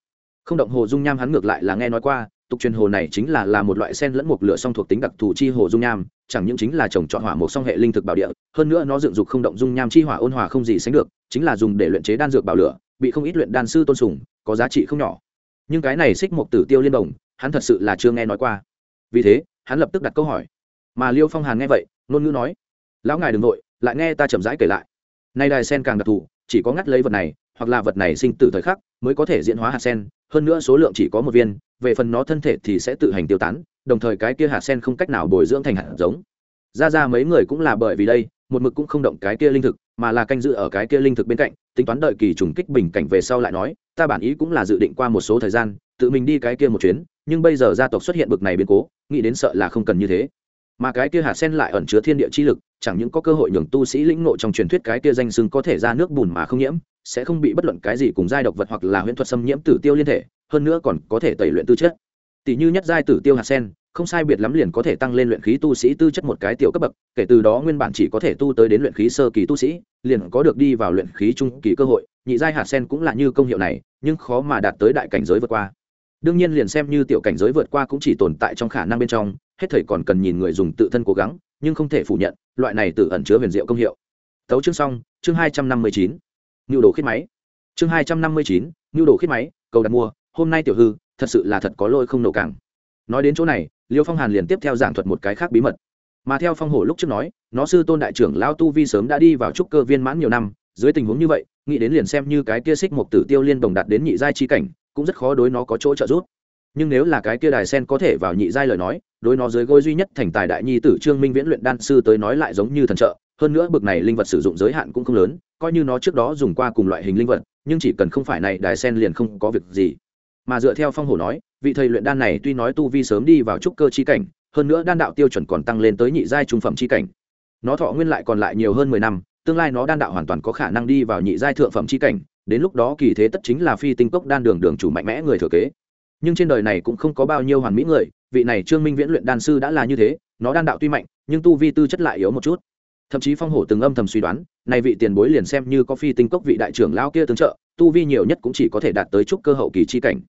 Không động hồ dung nham hắn ngược lại là nghe nói qua, tục truyền hồ này chính là là một loại sen lẫn một lửa song thuộc tính đặc thù chi hồ dung nham, chẳng những chính là trồng trọt hỏa một song hệ linh thực bảo địa, hơn nữa nó dựng dục không động dung nham chi hỏa ôn hòa không gì sánh được, chính là dùng để luyện chế đan dược bảo lửa, bị không ít luyện đan sư tôn sùng, có giá trị không nhỏ. Nhưng cái này xích một tử tiêu liên đồng, hắn thật sự là chưa nghe nói qua. Vì thế, hắn lập tức đặt câu hỏi mà liêu phong hàn nghe vậy ngôn ngữ nói lão ngài đ ừ n g nội lại nghe ta chậm rãi kể lại nay đài sen càng đặc thù chỉ có ngắt lấy vật này hoặc là vật này sinh từ thời khắc mới có thể diễn hóa hạt sen hơn nữa số lượng chỉ có một viên về phần nó thân thể thì sẽ tự hành tiêu tán đồng thời cái kia hạt sen không cách nào bồi dưỡng thành hạt giống ra ra mấy người cũng là bởi vì đây một mực cũng không động cái kia linh thực mà là canh dự ở cái kia linh thực bên cạnh tính toán đợi kỳ trùng kích bình cảnh về sau lại nói ta bản ý cũng là dự định qua một số thời gian tự mình đi cái kia một chuyến nhưng bây giờ gia tộc xuất hiện bực này biến cố nghĩ đến sợ là không cần như thế mà cái kia hạt sen lại ẩn chứa thiên địa chi lực, chẳng những có cơ hội nhường tu sĩ lĩnh ngộ trong truyền thuyết cái kia danh sưng có thể ra nước bùn mà không nhiễm, sẽ không bị bất luận cái gì cùng giai độc vật hoặc là huyễn thuật xâm nhiễm tử tiêu liên thể, hơn nữa còn có thể tẩy luyện tư chất. Tỷ như nhất giai tử tiêu hạt sen, không sai biệt lắm liền có thể tăng lên luyện khí tu sĩ tư chất một cái tiểu cấp bậc, kể từ đó nguyên bản chỉ có thể tu tới đến luyện khí sơ kỳ tu sĩ, liền có được đi vào luyện khí trung kỳ cơ hội, nhị giai hạt sen cũng là như công hiệu này, nhưng khó mà đạt tới đại cảnh giới vượt qua đương nhiên liền xem như tiểu cảnh giới vượt qua cũng chỉ tồn tại trong khả năng bên trong, hết thời còn cần nhìn người dùng tự thân cố gắng, nhưng không thể phủ nhận, loại này tự ẩn chứa huyền diệu công hiệu. Tấu chương xong, chương hai trăm năm mươi chín nhu đồ khiết máy. Chương hai trăm năm mươi chín nhu đồ khiết máy, cầu đặt mua, hôm nay tiểu hư, thật sự là thật có lôi không nổ cảng. Nói đến chỗ này, liêu phong hàn liền tiếp theo giảng thuật một cái khác bí mật. Mà theo phong hổ lúc trước nói, nó sư tôn đại trưởng lao tu vi sớm đã đi vào trúc cơ viên mãn nhiều năm, dưới tình huống như vậy, nghĩ đến liền xem như cái kia xích một tử tiêu liên đồng đạt đến nhị giai chi cảnh cũng rất khó đối nó có chỗ trợ giúp. Nhưng nếu là cái kia đài sen có thể vào nhị giai lời nói, đối nó dưới gối duy nhất thành tài đại nhi tử trương minh viễn luyện đan sư tới nói lại giống như thần trợ, hơn nữa bực này linh vật sử dụng giới hạn cũng không lớn, coi như nó trước đó dùng qua cùng loại hình linh vật, nhưng chỉ cần không phải này đài sen liền không có việc gì. Mà dựa theo phong hổ nói, vị thầy luyện đan này tuy nói tu vi sớm đi vào trúc cơ chi cảnh, hơn nữa đan đạo tiêu chuẩn còn tăng lên tới nhị giai trung phẩm chi cảnh. Nó thọ nguyên lại còn lại nhiều hơn mười năm, tương lai nó đan đạo hoàn toàn có khả năng đi vào nhị giai thượng phẩm chi cảnh đến lúc đó kỳ thế tất chính là phi tinh cốc đan đường đường chủ mạnh mẽ người thừa kế. Nhưng trên đời này cũng không có bao nhiêu hoàn mỹ người, vị này trương minh viễn luyện đan sư đã là như thế, nó đan đạo tuy mạnh, nhưng tu vi tư chất lại yếu một chút. Thậm chí phong hổ từng âm thầm suy đoán này vị tiền bối liền xem như có phi tinh cốc vị đại trưởng lao kia tương trợ, tu vi nhiều nhất cũng chỉ có thể đạt tới chút cơ hậu kỳ chi cảnh.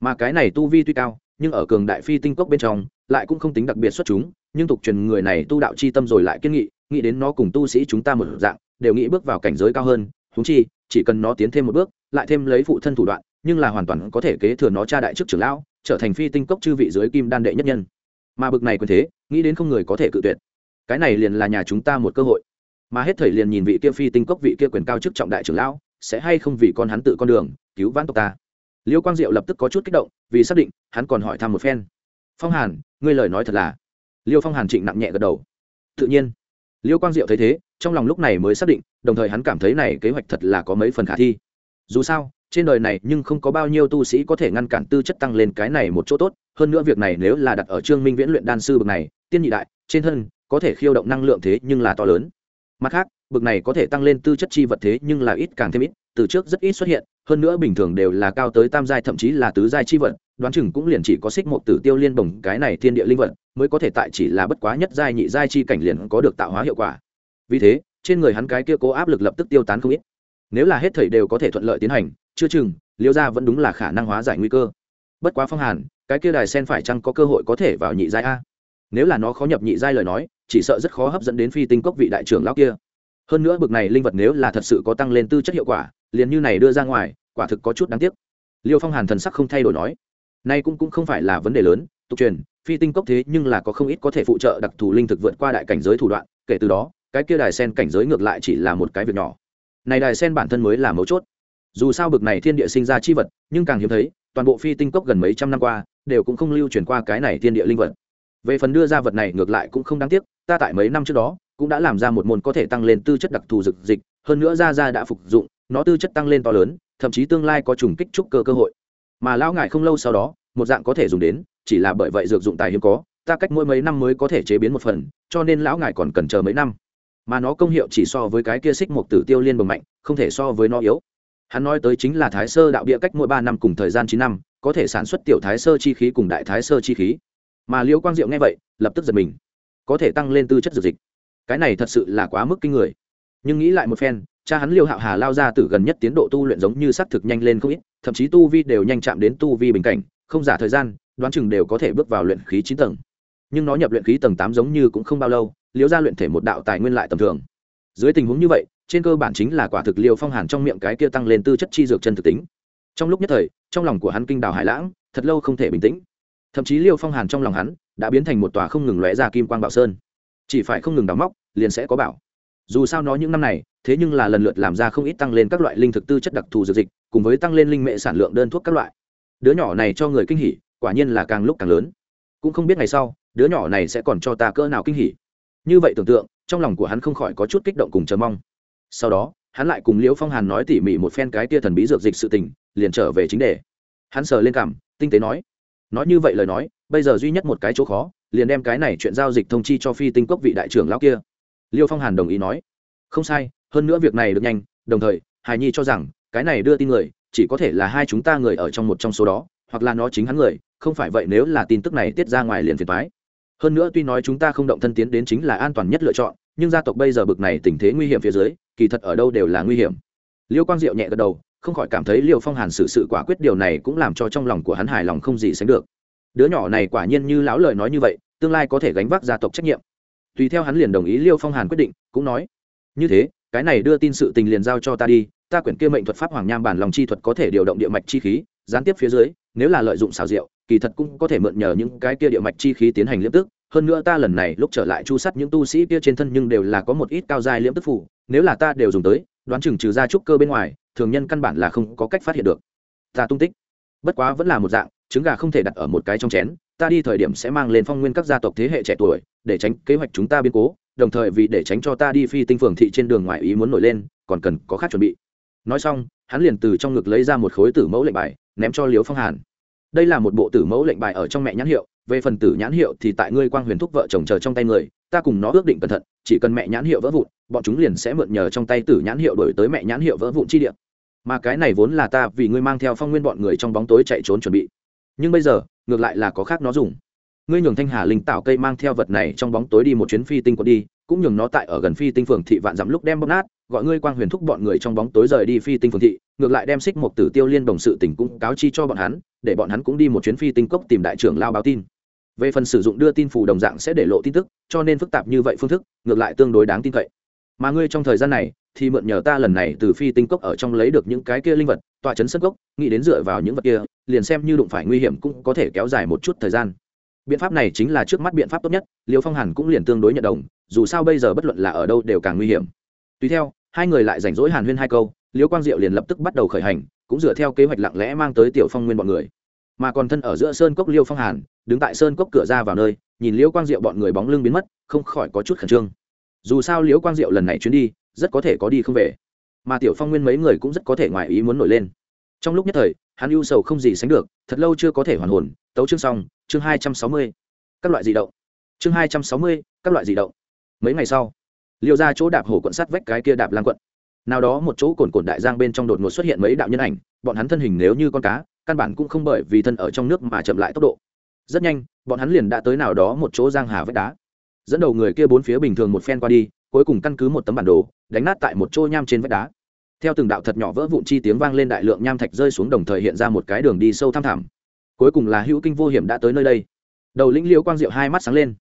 Mà cái này tu vi tuy cao, nhưng ở cường đại phi tinh cốc bên trong, lại cũng không tính đặc biệt xuất chúng, nhưng tục truyền người này tu đạo chi tâm rồi lại kiên nghị, nghĩ đến nó cùng tu sĩ chúng ta một dạng, đều nghĩ bước vào cảnh giới cao hơn, huống chi chỉ cần nó tiến thêm một bước, lại thêm lấy phụ thân thủ đoạn, nhưng là hoàn toàn có thể kế thừa nó cha đại chức trưởng lão, trở thành phi tinh cốc chư vị dưới kim đan đệ nhất nhân. Mà bực này quyền thế, nghĩ đến không người có thể cự tuyệt. Cái này liền là nhà chúng ta một cơ hội. Mà hết thời liền nhìn vị kia phi tinh cốc vị kia quyền cao chức trọng đại trưởng lão, sẽ hay không vì con hắn tự con đường, cứu vãn tộc ta. Liêu quang diệu lập tức có chút kích động, vì xác định, hắn còn hỏi thăm một phen. Phong hàn, ngươi lời nói thật là. Liêu phong hàn trịnh nặng nhẹ gật đầu. Tự nhiên. Liêu quang diệu thấy thế trong lòng lúc này mới xác định, đồng thời hắn cảm thấy này kế hoạch thật là có mấy phần khả thi. Dù sao, trên đời này nhưng không có bao nhiêu tu sĩ có thể ngăn cản tư chất tăng lên cái này một chỗ tốt, hơn nữa việc này nếu là đặt ở trương minh viễn luyện đan sư bậc này, tiên nhị đại, trên thân, có thể khiêu động năng lượng thế nhưng là to lớn. Mặt khác, bậc này có thể tăng lên tư chất chi vật thế nhưng là ít càng thêm ít, từ trước rất ít xuất hiện, hơn nữa bình thường đều là cao tới tam giai thậm chí là tứ giai chi vật, đoán chừng cũng liền chỉ có xích một tử tiêu liên bồng cái này thiên địa linh vật, mới có thể tại chỉ là bất quá nhất giai nhị giai chi cảnh liền có được tạo hóa hiệu quả vì thế, trên người hắn cái kia cố áp lực lập tức tiêu tán không ít. Nếu là hết thầy đều có thể thuận lợi tiến hành, chưa chừng, liêu ra vẫn đúng là khả năng hóa giải nguy cơ. Bất quá phong hàn, cái kia đài sen phải chăng có cơ hội có thể vào nhị giai a? Nếu là nó khó nhập nhị giai lời nói, chỉ sợ rất khó hấp dẫn đến phi tinh cốc vị đại trưởng lão kia. Hơn nữa bực này linh vật nếu là thật sự có tăng lên tư chất hiệu quả, liền như này đưa ra ngoài, quả thực có chút đáng tiếc. Liêu phong hàn thần sắc không thay đổi nói, nay cũng cũng không phải là vấn đề lớn, tục truyền, phi tinh cốc thế nhưng là có không ít có thể phụ trợ đặc thù linh thực vượt qua đại cảnh giới thủ đoạn, kể từ đó cái kia đài sen cảnh giới ngược lại chỉ là một cái việc nhỏ. Này đài sen bản thân mới là mấu chốt. Dù sao bực này thiên địa sinh ra chi vật, nhưng càng hiếm thấy, toàn bộ phi tinh cốc gần mấy trăm năm qua, đều cũng không lưu truyền qua cái này thiên địa linh vật. Về phần đưa ra vật này ngược lại cũng không đáng tiếc, ta tại mấy năm trước đó, cũng đã làm ra một môn có thể tăng lên tư chất đặc thù dực dịch, hơn nữa ra ra đã phục dụng, nó tư chất tăng lên to lớn, thậm chí tương lai có trùng kích trúc cơ cơ hội. Mà lão ngại không lâu sau đó, một dạng có thể dùng đến, chỉ là bởi vậy dược dụng tài hiếm có, ta cách mỗi mấy năm mới có thể chế biến một phần, cho nên lão ngại còn cần chờ mấy năm mà nó công hiệu chỉ so với cái kia xích một tử tiêu liên bồng mạnh, không thể so với nó yếu. Hắn nói tới chính là thái sơ đạo bia cách mỗi ba năm cùng thời gian chín năm, có thể sản xuất tiểu thái sơ chi khí cùng đại thái sơ chi khí. Mà liêu quang diệu nghe vậy, lập tức giật mình. Có thể tăng lên tư chất dược dịch. Cái này thật sự là quá mức kinh người. Nhưng nghĩ lại một phen, cha hắn liêu hạo hà lao ra từ gần nhất tiến độ tu luyện giống như xác thực nhanh lên không ít, thậm chí tu vi đều nhanh chạm đến tu vi bình cảnh, không giả thời gian, đoán chừng đều có thể bước vào luyện khí chín tầng nhưng nó nhập luyện khí tầng tám giống như cũng không bao lâu liễu ra luyện thể một đạo tài nguyên lại tầm thường. Dưới tình huống như vậy, trên cơ bản chính là quả thực liêu phong hàn trong miệng cái kia tăng lên tư chất chi dược chân thực tính. Trong lúc nhất thời, trong lòng của hắn kinh đào hải lãng, thật lâu không thể bình tĩnh. Thậm chí liêu phong hàn trong lòng hắn đã biến thành một tòa không ngừng lóe ra kim quang bảo sơn. Chỉ phải không ngừng đào móc, liền sẽ có bảo. Dù sao nó những năm này, thế nhưng là lần lượt làm ra không ít tăng lên các loại linh thực tư chất đặc thù dược dịch, cùng với tăng lên linh mệ sản lượng đơn thuốc các loại. Đứa nhỏ này cho người kinh hỉ, quả nhiên là càng lúc càng lớn. Cũng không biết ngày sau đứa nhỏ này sẽ còn cho ta cỡ nào kinh hỉ? Như vậy tưởng tượng, trong lòng của hắn không khỏi có chút kích động cùng chờ mong. Sau đó, hắn lại cùng liễu phong hàn nói tỉ mỉ một phen cái tia thần bí dược dịch sự tình, liền trở về chính đề. Hắn sờ lên cảm, tinh tế nói nói như vậy lời nói, bây giờ duy nhất một cái chỗ khó, liền đem cái này chuyện giao dịch thông chi cho phi tinh cốc vị đại trưởng lão kia. Liêu phong hàn đồng ý nói, không sai, hơn nữa việc này được nhanh, đồng thời hài nhi cho rằng, cái này đưa tin người, chỉ có thể là hai chúng ta người ở trong một trong số đó, hoặc là nó chính hắn người, không phải vậy nếu là tin tức này tiết ra ngoài liền phiền thoái hơn nữa tuy nói chúng ta không động thân tiến đến chính là an toàn nhất lựa chọn, nhưng gia tộc bây giờ bực này tình thế nguy hiểm phía dưới, kỳ thật ở đâu đều là nguy hiểm. Liêu quang diệu nhẹ gật đầu, không khỏi cảm thấy liêu phong hàn xử sự quả quyết điều này cũng làm cho trong lòng của hắn hài lòng không gì sánh được. Đứa nhỏ này quả nhiên như lão lời nói như vậy, tương lai có thể gánh vác gia tộc trách nhiệm. Tùy theo hắn liền đồng ý liêu phong hàn quyết định, cũng nói, như thế, cái này đưa tin sự tình liền giao cho ta đi, ta quyển kia mệnh thuật pháp hoàng nham bản lòng chi thuật có thể điều động địa mạch chi khí, gián tiếp phía dưới, nếu là lợi dụng xào rượu kỳ thật cũng có thể mượn nhờ những cái kia địa mạch chi khí tiến hành liễm tức. Hơn nữa ta lần này lúc trở lại chu sắt những tu sĩ kia trên thân nhưng đều là có một ít cao dài liễm tức phủ nếu là ta đều dùng tới, đoán chừng trừ ra trúc cơ bên ngoài, thường nhân căn bản là không có cách phát hiện được. Ta tung tích. Bất quá vẫn là một dạng, trứng gà không thể đặt ở một cái trong chén. Ta đi thời điểm sẽ mang lên phong nguyên các gia tộc thế hệ trẻ tuổi, để tránh kế hoạch chúng ta biến cố, đồng thời vì để tránh cho ta đi phi tinh phường thị trên đường ngoại ý muốn nổi lên, còn cần có khác chuẩn bị. Nói xong, hắn liền từ trong ngực lấy ra một khối tử mẫu lệnh bài, ném cho liếu phong hàn đây là một bộ tử mẫu lệnh bài ở trong mẹ nhãn hiệu, về phần tử nhãn hiệu thì tại ngươi quang huyền thúc vợ chồng chờ trong tay người, ta cùng nó ước định cẩn thận, chỉ cần mẹ nhãn hiệu vỡ vụn, bọn chúng liền sẽ mượn nhờ trong tay tử nhãn hiệu đổi tới mẹ nhãn hiệu vỡ vụn chi điện mà cái này vốn là ta vì ngươi mang theo phong nguyên bọn người trong bóng tối chạy trốn chuẩn bị. Nhưng bây giờ, ngược lại là có khác nó dùng. Ngươi nhường thanh hà linh tạo cây mang theo vật này trong bóng tối đi một chuyến phi tinh quật đi, cũng nhường nó tại ở gần phi tinh phường thị vạn dặm lúc đem bóp nát gọi ngươi quang huyền thúc bọn người trong bóng tối rời đi phi tinh phường thị, ngược lại đem xích một tử tiêu liên đồng sự tỉnh cũng cáo chi cho bọn hắn, để bọn hắn cũng đi một chuyến phi tinh cốc tìm đại trưởng lao báo tin. Về phần sử dụng đưa tin phủ đồng dạng sẽ để lộ tin tức, cho nên phức tạp như vậy phương thức, ngược lại tương đối đáng tin cậy. Mà ngươi trong thời gian này, thì mượn nhờ ta lần này từ phi tinh cốc ở trong lấy được những cái kia linh vật, tọa chấn sân cốc, nghĩ đến dựa vào những vật kia, liền xem như đụng phải nguy hiểm cũng có thể kéo dài một chút thời gian. Biện pháp này chính là trước mắt biện pháp tốt nhất, liêu phong hàn cũng liền tương đối nhận đồng, dù sao bây giờ bất luận là ở đâu đều càng nguy hiểm. Tùy theo hai người lại rảnh rỗi hàn huyên hai câu liêu quang diệu liền lập tức bắt đầu khởi hành, cũng dựa theo kế hoạch lặng lẽ mang tới tiểu phong nguyên bọn người. Mà còn thân ở giữa sơn cốc liêu phong hàn, đứng tại sơn cốc cửa ra vào nơi, nhìn liêu quang diệu bọn người bóng lưng biến mất, không khỏi có chút khẩn trương. Dù sao liêu quang diệu lần này chuyến đi, rất có thể có đi không về. Mà tiểu phong nguyên mấy người cũng rất có thể ngoài ý muốn nổi lên. Trong lúc nhất thời, hắn ưu sầu không gì sánh được, thật lâu chưa có thể hoàn hồn, tấu chương xong, chương hai trăm sáu mươi. Các loại di động. Chương hai trăm sáu mươi, các loại di động. Mấy ngày sau liêu ra chỗ đạp hổ quận sắt vách cái kia đạp lang quận. Nào đó một chỗ cồn cồn đại giang bên trong đột ngột xuất hiện mấy đạo nhân ảnh, bọn hắn thân hình nếu như con cá, căn bản cũng không bởi vì thân ở trong nước mà chậm lại tốc độ. Rất nhanh, bọn hắn liền đã tới nào đó một chỗ giang hà vách đá. Dẫn đầu người kia bốn phía bình thường một phen qua đi, cuối cùng căn cứ một tấm bản đồ, đánh nát tại một chỗ nham trên vách đá. Theo từng đạo thật nhỏ vỡ vụn chi tiếng vang lên đại lượng nham thạch rơi xuống đồng thời hiện ra một cái đường đi sâu thăm thẳm. Cuối cùng là hữu kinh vô hiểm đã tới nơi đây. Đầu lĩnh liễu quang diệu hai mắt sáng lên.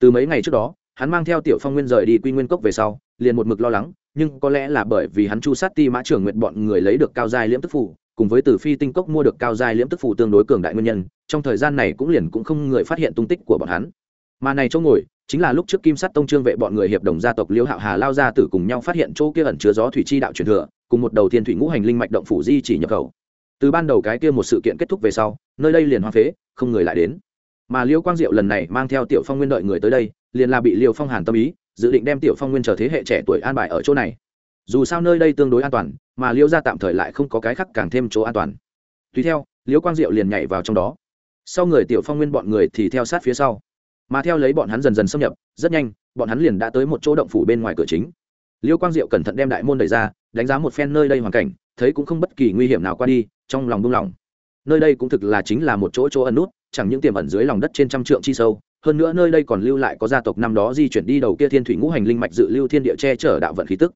Từ mấy ngày trước đó hắn mang theo tiểu phong nguyên rời đi quy nguyên cốc về sau, liền một mực lo lắng, nhưng có lẽ là bởi vì hắn chu sát ti mã trưởng nguyện bọn người lấy được cao giai liễm tức phủ cùng với từ phi tinh cốc mua được cao giai liễm tức phủ tương đối cường đại nguyên nhân, trong thời gian này cũng liền cũng không người phát hiện tung tích của bọn hắn. Mà này chỗ ngồi, chính là lúc trước kim sắt tông trương vệ bọn người hiệp đồng gia tộc liễu hạo hà lao ra tử cùng nhau phát hiện chỗ kia ẩn chứa gió thủy chi đạo truyền thừa, cùng một đầu tiên thủy ngũ hành linh mạch động phủ di chỉ nhập khẩu. Từ ban đầu cái kia một sự kiện kết thúc về sau, nơi đây liền hoa phế, không người lại đến. Mà liễu quang diệu lần này mang theo tiểu phong nguyên đợi người tới đây liền là bị liều phong hàn tâm ý, dự định đem tiểu phong nguyên chờ thế hệ trẻ tuổi an bài ở chỗ này. Dù sao nơi đây tương đối an toàn, mà liễu gia tạm thời lại không có cái khác càng thêm chỗ an toàn. Tùy theo liễu quang diệu liền nhảy vào trong đó. Sau người tiểu phong nguyên bọn người thì theo sát phía sau. Mà theo lấy bọn hắn dần dần xâm nhập, rất nhanh, bọn hắn liền đã tới một chỗ động phủ bên ngoài cửa chính. Liêu quang diệu cẩn thận đem đại môn đẩy ra, đánh giá một phen nơi đây hoàn cảnh, thấy cũng không bất kỳ nguy hiểm nào qua đi, trong lòng buông lỏng. Nơi đây cũng thực là chính là một chỗ chỗ ẩn nút, chẳng những tiềm ẩn dưới lòng đất trên trăm trượng chi sâu hơn nữa nơi đây còn lưu lại có gia tộc năm đó di chuyển đi đầu kia thiên thủy ngũ hành linh mạch dự lưu thiên địa che chở đạo vận khí tức.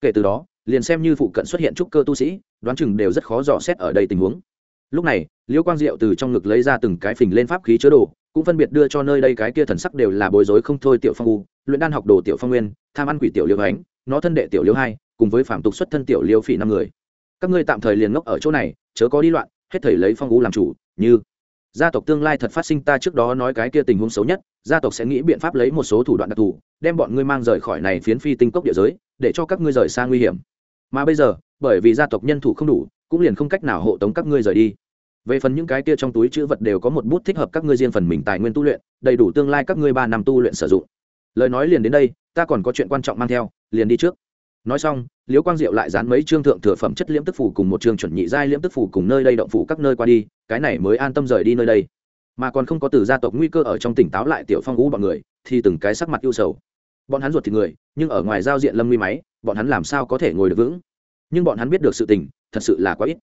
Kể từ đó, liền xem như phụ cận xuất hiện trúc cơ tu sĩ, đoán chừng đều rất khó dò xét ở đây tình huống. Lúc này liễu quang diệu từ trong ngực lấy ra từng cái phình lên pháp khí chứa đồ, cũng phân biệt đưa cho nơi đây cái kia thần sắc đều là bối rối không thôi tiểu phong u, luyện đan học đồ tiểu phong nguyên, tham ăn quỷ tiểu liêu ánh, nó thân đệ tiểu liêu hai, cùng với phạm tục xuất thân tiểu liêu phỉ năm người. Các ngươi tạm thời liền ngốc ở chỗ này, chớ có đi loạn, hết thầy lấy phong u làm chủ, như gia tộc tương lai thật phát sinh ta trước đó nói cái kia tình huống xấu nhất, gia tộc sẽ nghĩ biện pháp lấy một số thủ đoạn đặc thù, đem bọn ngươi mang rời khỏi này phiến phi tinh cốc địa giới, để cho các ngươi rời xa nguy hiểm. Mà bây giờ, bởi vì gia tộc nhân thủ không đủ, cũng liền không cách nào hộ tống các ngươi rời đi. Về phần những cái kia trong túi chữ vật đều có một bút thích hợp các ngươi riêng phần mình tài nguyên tu luyện, đầy đủ tương lai các ngươi ba năm tu luyện sử dụng. Lời nói liền đến đây, ta còn có chuyện quan trọng mang theo, liền đi trước nói xong, liễu quang diệu lại dán mấy trương thượng thừa phẩm chất liễm tức phủ cùng một trường chuẩn nhị giai liễm tức phủ cùng nơi đây động phủ các nơi qua đi, cái này mới an tâm rời đi nơi đây. Mà còn không có từ gia tộc nguy cơ ở trong tỉnh táo lại tiểu phong ngũ bọn người, thì từng cái sắc mặt ưu sầu. Bọn hắn ruột thì người, nhưng ở ngoài giao diện lâm nguy máy, bọn hắn làm sao có thể ngồi được vững? Nhưng bọn hắn biết được sự tình, thật sự là quá ít.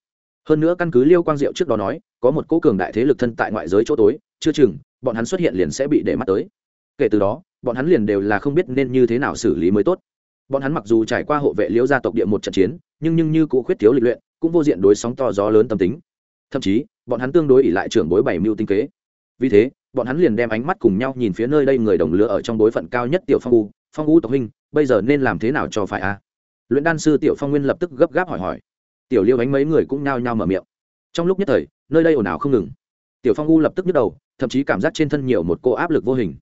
Hơn nữa căn cứ liêu quang diệu trước đó nói, có một cố cường đại thế lực thân tại ngoại giới chỗ tối, chưa chừng, bọn hắn xuất hiện liền sẽ bị để mắt tới. Kể từ đó, bọn hắn liền đều là không biết nên như thế nào xử lý mới tốt bọn hắn mặc dù trải qua hộ vệ liễu gia tộc địa một trận chiến, nhưng nhưng như cụ khuyết thiếu lịch luyện, cũng vô diện đối sóng to gió lớn tâm tính. Thậm chí, bọn hắn tương đối ỉ lại trưởng bối bảy mưu tinh kế. Vì thế, bọn hắn liền đem ánh mắt cùng nhau nhìn phía nơi đây người đồng lứa ở trong bối phận cao nhất tiểu phong u phong u tộc huynh, bây giờ nên làm thế nào cho phải a? Luyện đan sư tiểu phong nguyên lập tức gấp gáp hỏi hỏi. Tiểu liêu ánh mấy người cũng nhao nhao mở miệng. Trong lúc nhất thời, nơi đây ồn ào không ngừng. Tiểu phong u lập tức nhức đầu, thậm chí cảm giác trên thân nhiều một cô áp lực vô hình.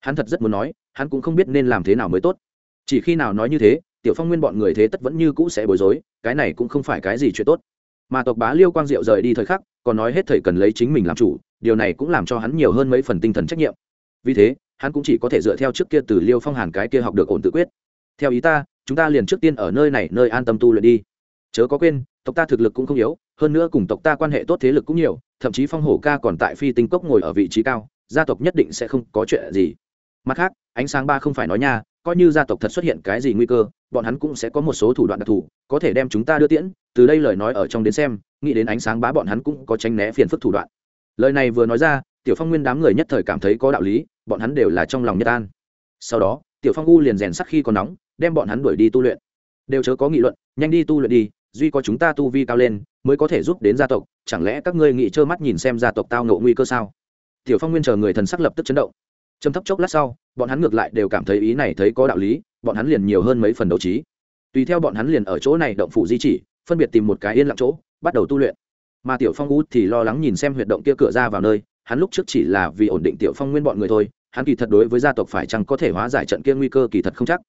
Hắn thật rất muốn nói, hắn cũng không biết nên làm thế nào mới tốt chỉ khi nào nói như thế, tiểu phong nguyên bọn người thế tất vẫn như cũ sẽ bối rối, cái này cũng không phải cái gì chuyện tốt. Mà tộc bá liêu quang diệu rời đi thời khắc, còn nói hết thầy cần lấy chính mình làm chủ, điều này cũng làm cho hắn nhiều hơn mấy phần tinh thần trách nhiệm. Vì thế, hắn cũng chỉ có thể dựa theo trước kia từ liêu phong hàn cái kia học được ổn tự quyết. Theo ý ta, chúng ta liền trước tiên ở nơi này, nơi an tâm tu luyện đi. Chớ có quên, tộc ta thực lực cũng không yếu, hơn nữa cùng tộc ta quan hệ tốt thế lực cũng nhiều, thậm chí phong hổ ca còn tại phi tinh cốc ngồi ở vị trí cao, gia tộc nhất định sẽ không có chuyện gì. Mặt khác, ánh sáng ba không phải nói nha coi như gia tộc thật xuất hiện cái gì nguy cơ, bọn hắn cũng sẽ có một số thủ đoạn đặc thù, có thể đem chúng ta đưa tiễn, từ đây lời nói ở trong đến xem, nghĩ đến ánh sáng bá bọn hắn cũng có tránh né phiền phức thủ đoạn. Lời này vừa nói ra, tiểu phong nguyên đám người nhất thời cảm thấy có đạo lý, bọn hắn đều là trong lòng nhất an. Sau đó, tiểu phong u liền rèn sắc khi còn nóng, đem bọn hắn đuổi đi tu luyện. Đều chớ có nghị luận, nhanh đi tu luyện đi, duy có chúng ta tu vi cao lên, mới có thể giúp đến gia tộc, chẳng lẽ các ngươi nghĩ trơ mắt nhìn xem gia tộc tao ngộ nguy cơ sao? Tiểu phong nguyên chờ người thần sắc lập tức chấn động. Trầm thấp chốc lát sau bọn hắn ngược lại đều cảm thấy ý này thấy có đạo lý, bọn hắn liền nhiều hơn mấy phần đấu trí. Tùy theo bọn hắn liền ở chỗ này động phủ di chỉ, phân biệt tìm một cái yên lặng chỗ, bắt đầu tu luyện. Mà tiểu phong u thì lo lắng nhìn xem huyệt động kia cửa ra vào nơi, hắn lúc trước chỉ là vì ổn định tiểu phong nguyên bọn người thôi, hắn kỳ thật đối với gia tộc phải chăng có thể hóa giải trận kia nguy cơ kỳ thật không chắc.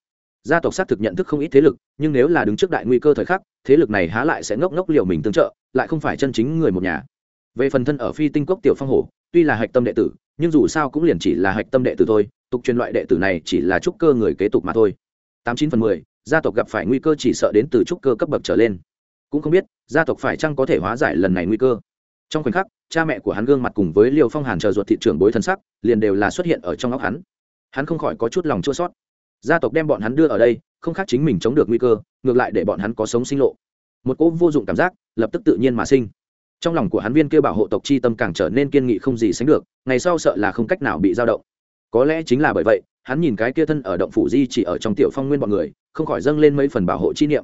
Gia tộc xác thực nhận thức không ít thế lực, nhưng nếu là đứng trước đại nguy cơ thời khắc, thế lực này há lại sẽ ngốc ngốc liều mình tương trợ, lại không phải chân chính người một nhà. Về phần thân ở phi tinh cốc tiểu phong hổ, tuy là hạch tâm đệ tử, nhưng dù sao cũng liền chỉ là hạch tâm đệ tử thôi tục truyền loại đệ tử này chỉ là trúc cơ người kế tục mà thôi. Tám chín phần mười, gia tộc gặp phải nguy cơ chỉ sợ đến từ trúc cơ cấp bậc trở lên. Cũng không biết, gia tộc phải chăng có thể hóa giải lần này nguy cơ. Trong khoảnh khắc, cha mẹ của hắn gương mặt cùng với liều phong hàn chờ ruột thị trưởng bối thân sắc, liền đều là xuất hiện ở trong óc hắn. Hắn không khỏi có chút lòng chua sót gia tộc đem bọn hắn đưa ở đây, không khác chính mình chống được nguy cơ, ngược lại để bọn hắn có sống sinh lộ. Một cỗ vô dụng cảm giác, lập tức tự nhiên mà sinh. Trong lòng của hắn viên kêu bảo hộ tộc chi tâm càng trở nên kiên nghị không gì sánh được, ngày sau sợ là không cách nào bị dao động có lẽ chính là bởi vậy, hắn nhìn cái kia thân ở động phủ di chỉ ở trong tiểu phong nguyên bọn người, không khỏi dâng lên mấy phần bảo hộ chi niệm.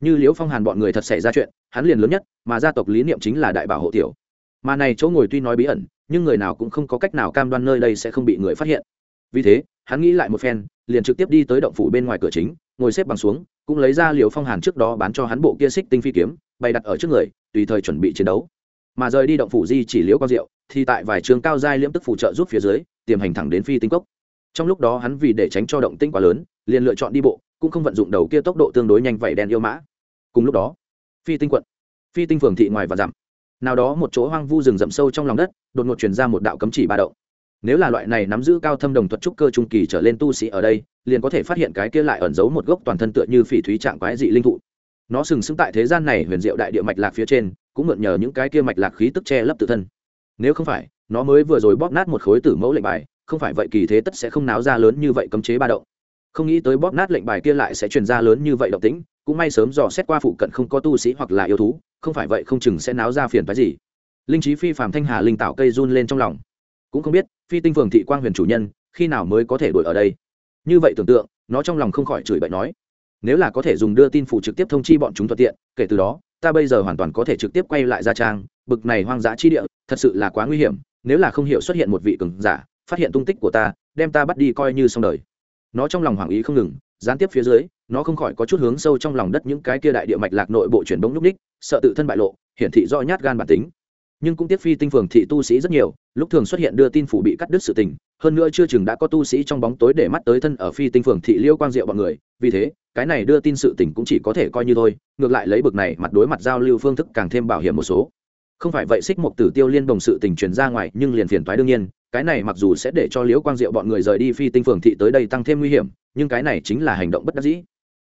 Như liễu phong hàn bọn người thật xảy ra chuyện, hắn liền lớn nhất, mà gia tộc lý niệm chính là đại bảo hộ tiểu. Mà này chỗ ngồi tuy nói bí ẩn, nhưng người nào cũng không có cách nào cam đoan nơi đây sẽ không bị người phát hiện. Vì thế, hắn nghĩ lại một phen, liền trực tiếp đi tới động phủ bên ngoài cửa chính, ngồi xếp bằng xuống, cũng lấy ra liều phong hàn trước đó bán cho hắn bộ kia xích tinh phi kiếm, bày đặt ở trước người, tùy thời chuẩn bị chiến đấu. Mà rời đi động phủ di chỉ liễu quang diệu, thì tại vài trường cao giai liễm tức phụ trợ giúp phía dưới tiềm hành thẳng đến phi tinh cốc. Trong lúc đó hắn vì để tránh cho động tinh quá lớn, liền lựa chọn đi bộ, cũng không vận dụng đầu kia tốc độ tương đối nhanh vậy đen yêu mã. Cùng lúc đó, phi tinh quận, phi tinh phường thị ngoài và dặm, nào đó một chỗ hoang vu rừng rậm sâu trong lòng đất, đột ngột truyền ra một đạo cấm chỉ ba động. Nếu là loại này nắm giữ cao thâm đồng thuật trúc cơ trung kỳ trở lên tu sĩ ở đây, liền có thể phát hiện cái kia lại ẩn giấu một gốc toàn thân tựa như phỉ thúy trạng quái dị linh thụ. Nó sừng sững tại thế gian này huyền diệu đại địa mạch lạc phía trên, cũng mượn nhờ những cái kia mạch lạc khí tức che lấp tự thân. Nếu không phải nó mới vừa rồi bóp nát một khối tử mẫu lệnh bài, không phải vậy kỳ thế tất sẽ không náo ra lớn như vậy cấm chế ba động. Không nghĩ tới bóp nát lệnh bài kia lại sẽ truyền ra lớn như vậy động tĩnh, cũng may sớm dò xét qua phụ cận không có tu sĩ hoặc là yêu thú, không phải vậy không chừng sẽ náo ra phiền phái gì. Linh trí phi phàm thanh hà linh tạo cây run lên trong lòng. Cũng không biết, phi tinh phường thị quang huyền chủ nhân, khi nào mới có thể đuổi ở đây? Như vậy tưởng tượng, nó trong lòng không khỏi chửi bậy nói, nếu là có thể dùng đưa tin phụ trực tiếp thông chi bọn chúng thuận tiện, kể từ đó, ta bây giờ hoàn toàn có thể trực tiếp quay lại gia trang, bực này hoang dã chi địa, thật sự là quá nguy hiểm nếu là không hiểu xuất hiện một vị cường giả, phát hiện tung tích của ta, đem ta bắt đi coi như xong đời. Nó trong lòng hoảng ý không ngừng, gián tiếp phía dưới, nó không khỏi có chút hướng sâu trong lòng đất những cái kia đại địa mạch lạc nội bộ chuyển bóng lúc ních sợ tự thân bại lộ, hiển thị do nhát gan bản tính. Nhưng cũng tiếc phi tinh phường thị tu sĩ rất nhiều, lúc thường xuất hiện đưa tin phủ bị cắt đứt sự tình, hơn nữa chưa chừng đã có tu sĩ trong bóng tối để mắt tới thân ở phi tinh phường thị liêu quang diệu bọn người, vì thế, cái này đưa tin sự tình cũng chỉ có thể coi như thôi, ngược lại lấy bực này mặt đối mặt giao lưu phương thức càng thêm bảo hiểm một số không phải vậy xích mục tử tiêu liên đồng sự tình truyền ra ngoài, nhưng liền phiền toái đương nhiên, cái này mặc dù sẽ để cho liễu quang diệu bọn người rời đi phi tinh phường thị tới đây tăng thêm nguy hiểm, nhưng cái này chính là hành động bất đắc dĩ.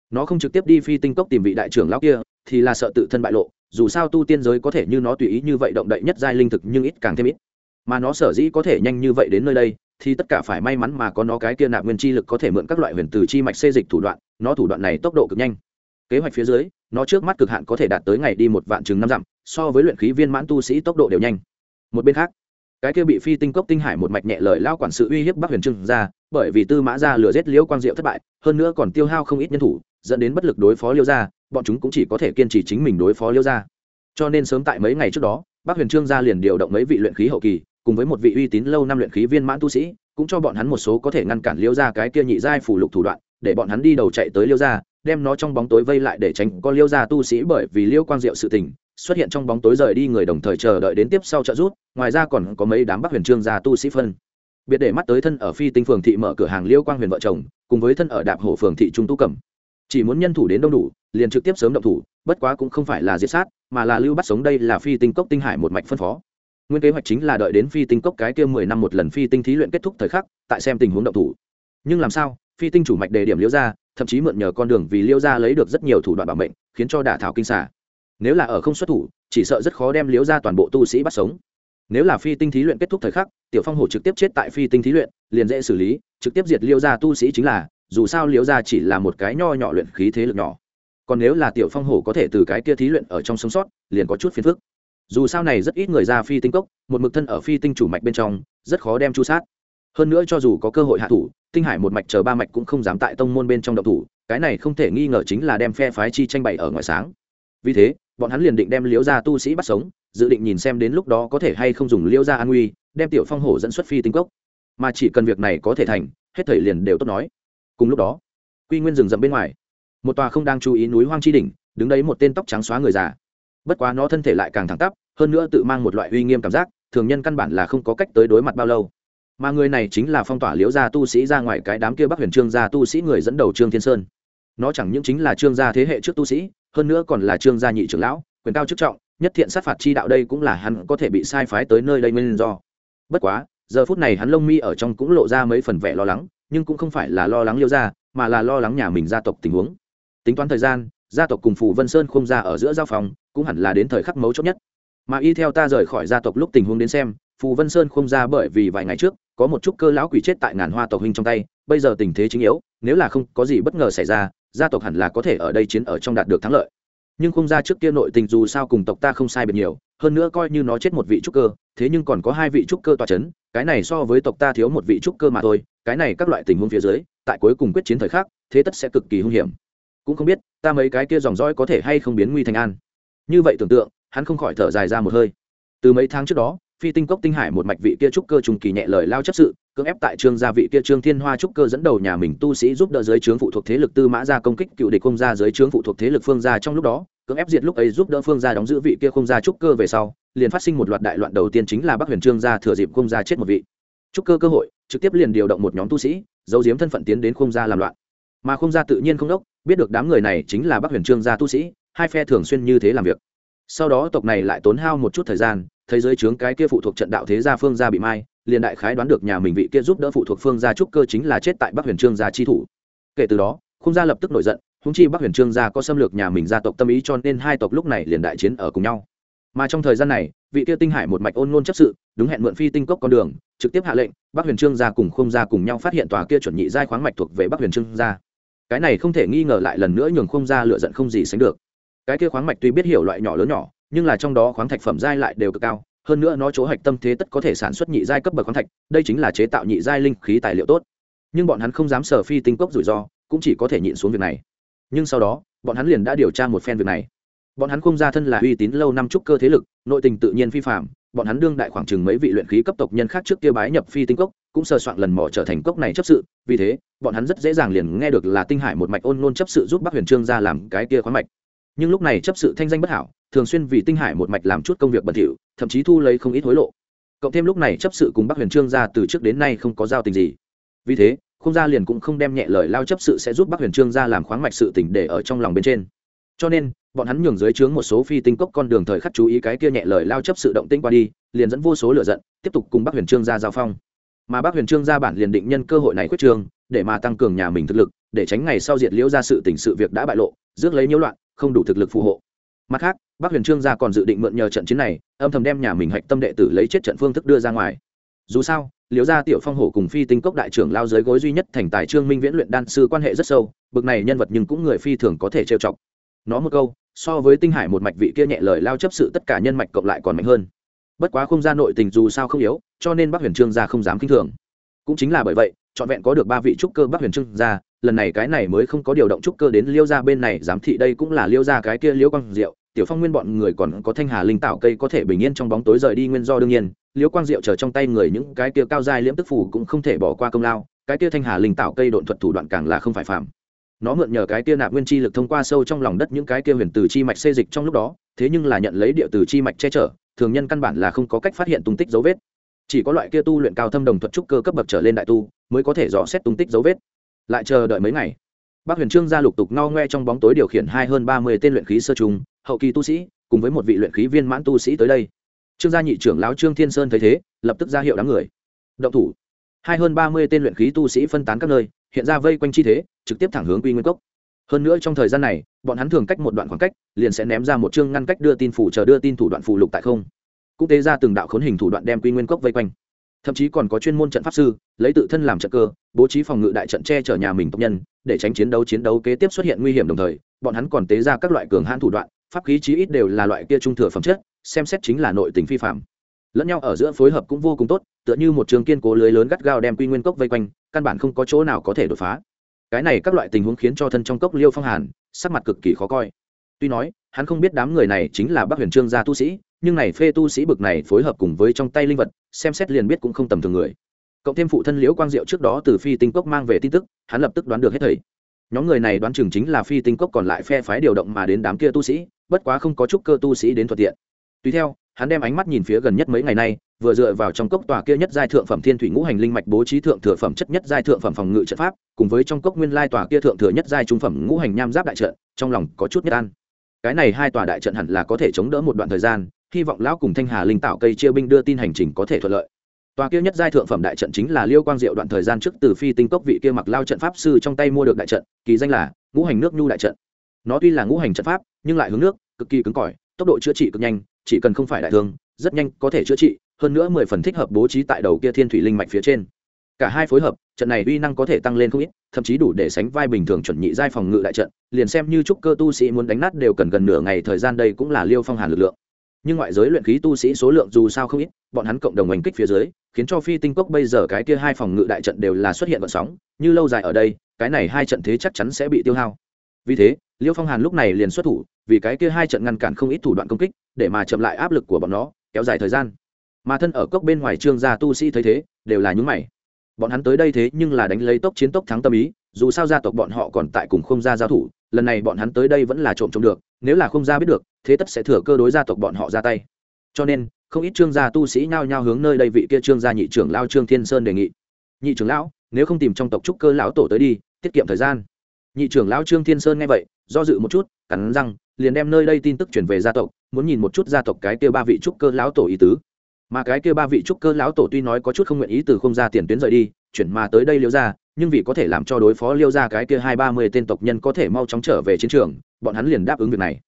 Nó không trực tiếp đi phi tinh cốc tìm vị đại trưởng lão kia, thì là sợ tự thân bại lộ, dù sao tu tiên giới có thể như nó tùy ý như vậy động đậy nhất giai linh thực nhưng ít càng thêm ít. Mà nó sở dĩ có thể nhanh như vậy đến nơi đây, thì tất cả phải may mắn mà có nó cái kia nạp nguyên chi lực có thể mượn các loại huyền từ chi mạch xê dịch thủ đoạn, nó thủ đoạn này tốc độ cực nhanh. Kế hoạch phía dưới nó trước mắt cực hạn có thể đạt tới ngày đi một vạn chừng năm dặm, so với luyện khí viên mãn tu sĩ tốc độ đều nhanh. Một bên khác, cái kia bị phi tinh cốc tinh hải một mạch nhẹ lời lao quản sự uy hiếp bắc huyền trưng ra, bởi vì tư mã ra lừa giết liễu quang diệu thất bại, hơn nữa còn tiêu hao không ít nhân thủ, dẫn đến bất lực đối phó liêu gia, bọn chúng cũng chỉ có thể kiên trì chính mình đối phó liêu gia. Cho nên sớm tại mấy ngày trước đó, bắc huyền trương gia liền điều động mấy vị luyện khí hậu kỳ, cùng với một vị uy tín lâu năm luyện khí viên mãn tu sĩ, cũng cho bọn hắn một số có thể ngăn cản liêu gia cái kia nhị giai phủ lục thủ đoạn, để bọn hắn đi đầu chạy tới liêu gia đem nó trong bóng tối vây lại để tránh có liêu gia tu sĩ bởi vì liêu quang diệu sự tình, xuất hiện trong bóng tối rời đi người đồng thời chờ đợi đến tiếp sau trợ rút ngoài ra còn có mấy đám bắc huyền trương gia tu sĩ phân. Biệt để mắt tới thân ở phi tinh phường thị mở cửa hàng liêu quang huyền vợ chồng, cùng với thân ở đạp hổ phường thị trung tu cẩm. Chỉ muốn nhân thủ đến đông đủ, liền trực tiếp sớm động thủ, bất quá cũng không phải là diệt sát, mà là lưu bắt sống đây là phi tinh cốc tinh hải một mạch phân phó. Nguyên kế hoạch chính là đợi đến phi tinh cốc cái kia mười năm một lần phi tinh thí luyện kết thúc thời khắc, tại xem tình huống động thủ. Nhưng làm sao, phi tinh chủ mạch đề điểm liễu ra thậm chí mượn nhờ con đường vì liễu gia lấy được rất nhiều thủ đoạn bảo mệnh, khiến cho đả thảo kinh xả nếu là ở không xuất thủ, chỉ sợ rất khó đem liễu gia toàn bộ tu sĩ bắt sống. Nếu là phi tinh thí luyện kết thúc thời khắc, tiểu phong hổ trực tiếp chết tại phi tinh thí luyện, liền dễ xử lý, trực tiếp diệt liễu gia tu sĩ chính là, dù sao liễu gia chỉ là một cái nho nhỏ luyện khí thế lực nhỏ. Còn nếu là tiểu phong hổ có thể từ cái kia thí luyện ở trong sống sót, liền có chút phiền phức. Dù sao này rất ít người ra phi tinh cốc, một mực thân ở phi tinh chủ mạch bên trong, rất khó đem chu sát. Hơn nữa cho dù có cơ hội hạ thủ tinh hải một mạch chờ ba mạch cũng không dám tại tông môn bên trong động thủ, cái này không thể nghi ngờ chính là đem phe phái chi tranh bày ở ngoài sáng. Vì thế, bọn hắn liền định đem liễu gia tu sĩ bắt sống, dự định nhìn xem đến lúc đó có thể hay không dùng liễu gia an nguy, đem tiểu phong hổ dẫn xuất phi tinh cốc. Mà chỉ cần việc này có thể thành, hết thầy liền đều tốt nói. Cùng lúc đó, quy nguyên rừng rậm bên ngoài, một tòa không đang chú ý núi hoang chi đỉnh, đứng đấy một tên tóc trắng xóa người già. Bất quá nó thân thể lại càng thẳng tắp, hơn nữa tự mang một loại uy nghiêm cảm giác, thường nhân căn bản là không có cách tới đối mặt bao lâu mà người này chính là phong tỏa liễu gia tu sĩ ra ngoài cái đám kia bắc huyền trương gia tu sĩ người dẫn đầu trương thiên sơn nó chẳng những chính là trương gia thế hệ trước tu sĩ hơn nữa còn là trương gia nhị trưởng lão quyền cao chức trọng nhất thiện sát phạt chi đạo đây cũng là hắn có thể bị sai phái tới nơi đây nguyên do bất quá giờ phút này hắn lông mi ở trong cũng lộ ra mấy phần vẻ lo lắng nhưng cũng không phải là lo lắng liêu gia mà là lo lắng nhà mình gia tộc tình huống tính toán thời gian gia tộc cùng phù vân sơn không ra ở giữa giao phòng cũng hẳn là đến thời khắc mấu chốt nhất mà y theo ta rời khỏi gia tộc lúc tình huống đến xem phù vân sơn không ra bởi vì vài ngày trước có một chút cơ lão quỷ chết tại ngàn hoa tộc hình trong tay, bây giờ tình thế chính yếu, nếu là không có gì bất ngờ xảy ra, gia tộc hẳn là có thể ở đây chiến ở trong đạt được thắng lợi. Nhưng không ra trước kia nội tình dù sao cùng tộc ta không sai biệt nhiều, hơn nữa coi như nó chết một vị trúc cơ, thế nhưng còn có hai vị trúc cơ tòa c h ấ n cái này so với tộc ta thiếu một vị trúc cơ mà thôi, cái này các loại tình huống phía dưới, tại cuối cùng quyết chiến thời khắc, thế tất sẽ cực kỳ hung hiểm. Cũng không biết, ta mấy cái kia dòng dõi có thể hay không biến nguy thành an. Như vậy tưởng tượng, hắn không khỏi thở dài ra một hơi. Từ mấy tháng trước đó phi tinh cốc tinh hải một mạch vị kia trúc cơ trùng kỳ nhẹ lời lao chấp sự, cưỡng ép tại trương gia vị kia trương thiên hoa trúc cơ dẫn đầu nhà mình tu sĩ giúp đỡ giới trướng phụ thuộc thế lực tư mã gia công kích cựu địch không gia giới trướng phụ thuộc thế lực phương gia trong lúc đó, cưỡng ép diệt lúc ấy giúp đỡ phương gia đóng giữ vị kia không gia trúc cơ về sau, liền phát sinh một loạt đại loạn đầu tiên chính là bắc huyền trương gia thừa dịp không gia chết một vị. Trúc cơ cơ hội, trực tiếp liền điều động một nhóm tu sĩ, giấu giếm thân phận tiến đến không gia làm loạn. Mà không gia tự nhiên không đốc, biết được đám người này chính là bắc huyền trương gia tu sĩ, hai phe thường xuyên như thế làm việc. Sau đó tộc này lại tốn hao một chút thời gian thấy giới trướng cái kia phụ thuộc trận đạo thế gia phương gia bị mai, liền đại khái đoán được nhà mình vị kia giúp đỡ phụ thuộc phương gia trúc cơ chính là chết tại bắc huyền trương gia chi thủ. Kể từ đó khung gia lập tức nổi giận húng chi bắc huyền trương gia có xâm lược nhà mình gia tộc tâm ý cho nên hai tộc lúc này liền đại chiến ở cùng nhau. Mà trong thời gian này, vị kia tinh hải một mạch ôn ngôn chấp sự, đúng hẹn mượn phi tinh cốc con đường, trực tiếp hạ lệnh, bắc huyền trương gia cùng không gia cùng nhau phát hiện tòa kia chuẩn nhị giai khoáng mạch thuộc về bắc huyền trương gia. Cái này không thể nghi ngờ lại lần nữa nhường không gia lựa giận không gì sánh được. Cái kia khoáng mạch tuy biết hiểu loại nhỏ lớn nhỏ nhưng là trong đó khoáng thạch phẩm giai lại đều cực cao, hơn nữa nó chỗ hạch tâm thế tất có thể sản xuất nhị giai cấp bậc khoáng thạch, đây chính là chế tạo nhị giai linh khí tài liệu tốt. Nhưng bọn hắn không dám sở phi tinh cốc rủi ro, cũng chỉ có thể nhịn xuống việc này. Nhưng sau đó, bọn hắn liền đã điều tra một phen việc này. Bọn hắn không ra thân là uy tín lâu năm trúc cơ thế lực, nội tình tự nhiên phi phạm bọn hắn đương đại khoảng chừng mấy vị luyện khí cấp tộc nhân khác trước kia bái nhập phi tinh cốc, cũng sơ soạn lần mò trở thành cốc này chấp sự, vì thế, bọn hắn rất dễ dàng liền nghe được là tinh hải một mạch ôn nôn chấp sự giúp bắc huyền trương ra làm cái kia khoáng mạch nhưng lúc này chấp sự thanh danh bất hảo, thường xuyên vì tinh hải một mạch làm chút công việc bẩn thỉu, thậm chí thu lấy không ít hối lộ. Cộng thêm lúc này chấp sự cùng bắc huyền trương ra từ trước đến nay không có giao tình gì. Vì thế không gia liền cũng không đem nhẹ lời lao chấp sự sẽ giúp bắc huyền trương ra làm khoáng mạch sự tỉnh để ở trong lòng bên trên. Cho nên, bọn hắn nhường dưới trướng một số phi tinh cốc con đường thời khắc chú ý cái kia nhẹ lời lao chấp sự động tinh qua đi, liền dẫn vô số lựa giận, tiếp tục cùng bắc huyền trương ra giao phong. Mà bắc huyền trương ra bản liền định nhân cơ hội này quyết trương để mà tăng cường nhà mình thực lực, để tránh ngày sau diệt liễu ra sự tình sự việc đã bại lộ, rước lấy nhiễu loạn không đủ thực lực phù hộ. Mặt khác, bắc huyền trương gia còn dự định mượn nhờ trận chiến này, âm thầm đem nhà mình hạch tâm đệ tử lấy chết trận phương thức đưa ra ngoài. Dù sao, liễu gia tiểu phong hổ cùng phi tinh cốc đại trưởng lao dưới gối duy nhất thành tài trương minh viễn luyện đan sư quan hệ rất sâu, bực này nhân vật nhưng cũng người phi thường có thể trêu chọc. Nó một câu, so với tinh hải một mạch vị kia nhẹ lời lao chấp sự tất cả nhân mạch cộng lại còn mạnh hơn. Bất quá không gian nội tình dù sao không yếu, cho nên bắc huyền trương gia không dám kinh thường. Cũng chính là bởi vậy, trọn vẹn có được ba vị trúc cơ bắc huyền trương gia lần này cái này mới không có điều động trúc cơ đến liêu gia bên này, giám thị đây cũng là liêu gia cái kia liêu quang diệu. Tiểu phong nguyên bọn người còn có thanh hà linh tạo cây có thể bình yên trong bóng tối rời đi, nguyên do đương nhiên, liêu quang diệu chờ trong tay người những cái kia cao dài liễm tức phủ cũng không thể bỏ qua công lao, cái kia thanh hà linh tạo cây độn thuật thủ đoạn càng là không phải phạm. Nó mượn nhờ cái kia nạp nguyên chi lực thông qua sâu trong lòng đất những cái kia huyền từ chi mạch xê dịch trong lúc đó, thế nhưng là nhận lấy địa từ chi mạch che chở, thường nhân căn bản là không có cách phát hiện tung tích dấu vết. Chỉ có loại kia tu luyện cao thâm đồng thuật trúc cơ cấp bậc trở lên đại tu, mới có thể dò xét tung tích dấu vết lại chờ đợi mấy ngày. Bác huyền trương gia lục tục ngao ngoe trong bóng tối điều khiển hai hơn ba mươi tên luyện khí sơ trùng, hậu kỳ tu sĩ, cùng với một vị luyện khí viên mãn tu sĩ tới đây. Trương gia nhị trưởng lão trương thiên sơn thấy thế, lập tức ra hiệu đám người. Động thủ. Hai hơn ba mươi tên luyện khí tu sĩ phân tán các nơi, hiện ra vây quanh chi thế, trực tiếp thẳng hướng quy nguyên cốc. Hơn nữa trong thời gian này, bọn hắn thường cách một đoạn khoảng cách, liền sẽ ném ra một chương ngăn cách đưa tin phủ chờ đưa tin thủ đoạn phụ lục tại không. Cũng tế ra từng đạo khốn hình thủ đoạn đem quy nguyên cốc vây quanh thậm chí còn có chuyên môn trận pháp sư, lấy tự thân làm trận cơ, bố trí phòng ngự đại trận che chở nhà mình tộc nhân, để tránh chiến đấu chiến đấu kế tiếp xuất hiện nguy hiểm đồng thời, bọn hắn còn tế ra các loại cường hãn thủ đoạn, pháp khí chí ít đều là loại kia trung thừa phẩm chất, xem xét chính là nội tình phi phạm. Lẫn nhau ở giữa phối hợp cũng vô cùng tốt, tựa như một trường kiên cố lưới lớn gắt gao đem quy nguyên cốc vây quanh, căn bản không có chỗ nào có thể đột phá. Cái này các loại tình huống khiến cho thân trong cốc liêu phong hàn sắc mặt cực kỳ khó coi. Tuy nói, hắn không biết đám người này chính là bác huyền trương gia tu sĩ nhưng này phê tu sĩ bực này phối hợp cùng với trong tay linh vật, xem xét liền biết cũng không tầm thường người. Cộng thêm phụ thân liễu quang diệu trước đó từ phi tinh cốc mang về tin tức, hắn lập tức đoán được hết thầy. Nhóm người này đoán chừng chính là phi tinh cốc còn lại phe phái điều động mà đến đám kia tu sĩ, bất quá không có chút cơ tu sĩ đến thuận tiện. Tùy theo, hắn đem ánh mắt nhìn phía gần nhất mấy ngày nay, vừa dựa vào trong cốc tòa kia nhất giai thượng phẩm thiên thủy ngũ hành linh mạch bố trí thượng thừa phẩm chất nhất giai thượng phẩm phòng ngự trận pháp, cùng với trong cốc nguyên lai tòa kia thượng thừa nhất giai trung phẩm ngũ hành nham giáp đại trận, trong lòng có chút nhất an. Cái này hai tòa đại trận hẳn là có thể chống đỡ một đoạn thời gian hy vọng lão cùng thanh hà linh tạo cây chia binh đưa tin hành trình có thể thuận lợi. Tòa kia nhất giai thượng phẩm đại trận chính là liêu quang diệu đoạn thời gian trước từ phi tinh cốc vị kia mặc lao trận pháp sư trong tay mua được đại trận, kỳ danh là ngũ hành nước nhu đại trận. Nó tuy là ngũ hành trận pháp, nhưng lại hướng nước, cực kỳ cứng cỏi, tốc độ chữa trị cực nhanh, chỉ cần không phải đại thương, rất nhanh có thể chữa trị, hơn nữa mười phần thích hợp bố trí tại đầu kia thiên thủy linh mạch phía trên. Cả hai phối hợp, trận này uy năng có thể tăng lên không ít, thậm chí đủ để sánh vai bình thường chuẩn nhị giai phòng ngự đại trận, liền xem như trúc cơ tu sĩ muốn đánh nát đều cần gần nửa ngày thời gian đây cũng là liêu phong hàn lực lượng nhưng ngoại giới luyện khí tu sĩ số lượng dù sao không ít, bọn hắn cộng đồng hành kích phía dưới, khiến cho phi tinh cốc bây giờ cái kia hai phòng ngự đại trận đều là xuất hiện vận sóng, như lâu dài ở đây, cái này hai trận thế chắc chắn sẽ bị tiêu hao. Vì thế, liêu phong hàn lúc này liền xuất thủ, vì cái kia hai trận ngăn cản không ít thủ đoạn công kích, để mà chậm lại áp lực của bọn nó, kéo dài thời gian. Mà thân ở cốc bên ngoài trương gia tu sĩ thấy thế, đều là những mày. Bọn hắn tới đây thế nhưng là đánh lấy tốc chiến tốc thắng tâm ý, dù sao gia tộc bọn họ còn tại cùng không gia giao thủ, lần này bọn hắn tới đây vẫn là trộm trộm được, nếu là không gia biết được thế tất sẽ thừa cơ đối gia tộc bọn họ ra tay. Cho nên, không ít trương gia tu sĩ nhao nhao hướng nơi đây vị kia trương gia nhị trưởng lao trương thiên sơn đề nghị. Nhị trưởng lão, nếu không tìm trong tộc trúc cơ lão tổ tới đi, tiết kiệm thời gian. Nhị trưởng lão trương thiên sơn nghe vậy, do dự một chút, cắn răng, liền đem nơi đây tin tức chuyển về gia tộc, muốn nhìn một chút gia tộc cái kia ba vị trúc cơ lão tổ ý tứ. Mà cái kia ba vị trúc cơ lão tổ tuy nói có chút không nguyện ý từ không ra tiền tuyến rời đi, chuyển mà tới đây liêu ra nhưng vì có thể làm cho đối phó liêu ra cái kia hai ba mươi tên tộc nhân có thể mau chóng trở về chiến trường, bọn hắn liền đáp ứng việc này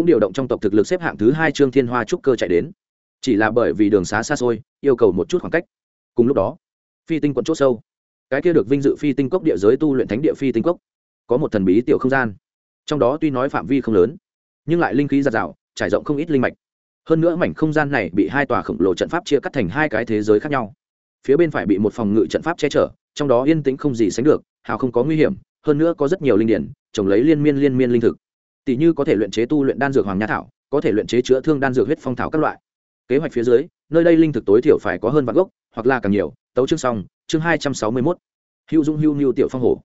cũng điều động trong tộc thực lực xếp hạng thứ hai trương thiên hoa trúc cơ chạy đến. Chỉ là bởi vì đường xá xa xôi, yêu cầu một chút khoảng cách. Cùng lúc đó, phi tinh quận c h ỗ sâu, cái kia được vinh dự phi tinh cốc địa giới tu luyện thánh địa phi tinh cốc, có một thần bí tiểu không gian. Trong đó tuy nói phạm vi không lớn, nhưng lại linh khí giạt rào, trải rộng không ít linh mạch. Hơn nữa mảnh không gian này bị hai tòa khổng lồ trận pháp chia cắt thành hai cái thế giới khác nhau. Phía bên phải bị một phòng ngự trận pháp che chở, trong đó yên tĩnh không gì sánh được, hào không có nguy hiểm, hơn nữa có rất nhiều linh điển, trồng lấy liên miên liên miên linh thực tỷ như có thể luyện chế tu luyện đan dược hoàng nha thảo, có thể luyện chế chữa thương đan dược huyết phong thảo các loại. Kế hoạch phía dưới, nơi đây linh thực tối thiểu phải có hơn vạn gốc, hoặc là càng nhiều. Tấu chương xong, chương hai trăm sáu mươi mốt. Hữu dung hữu niu tiểu phong hổ.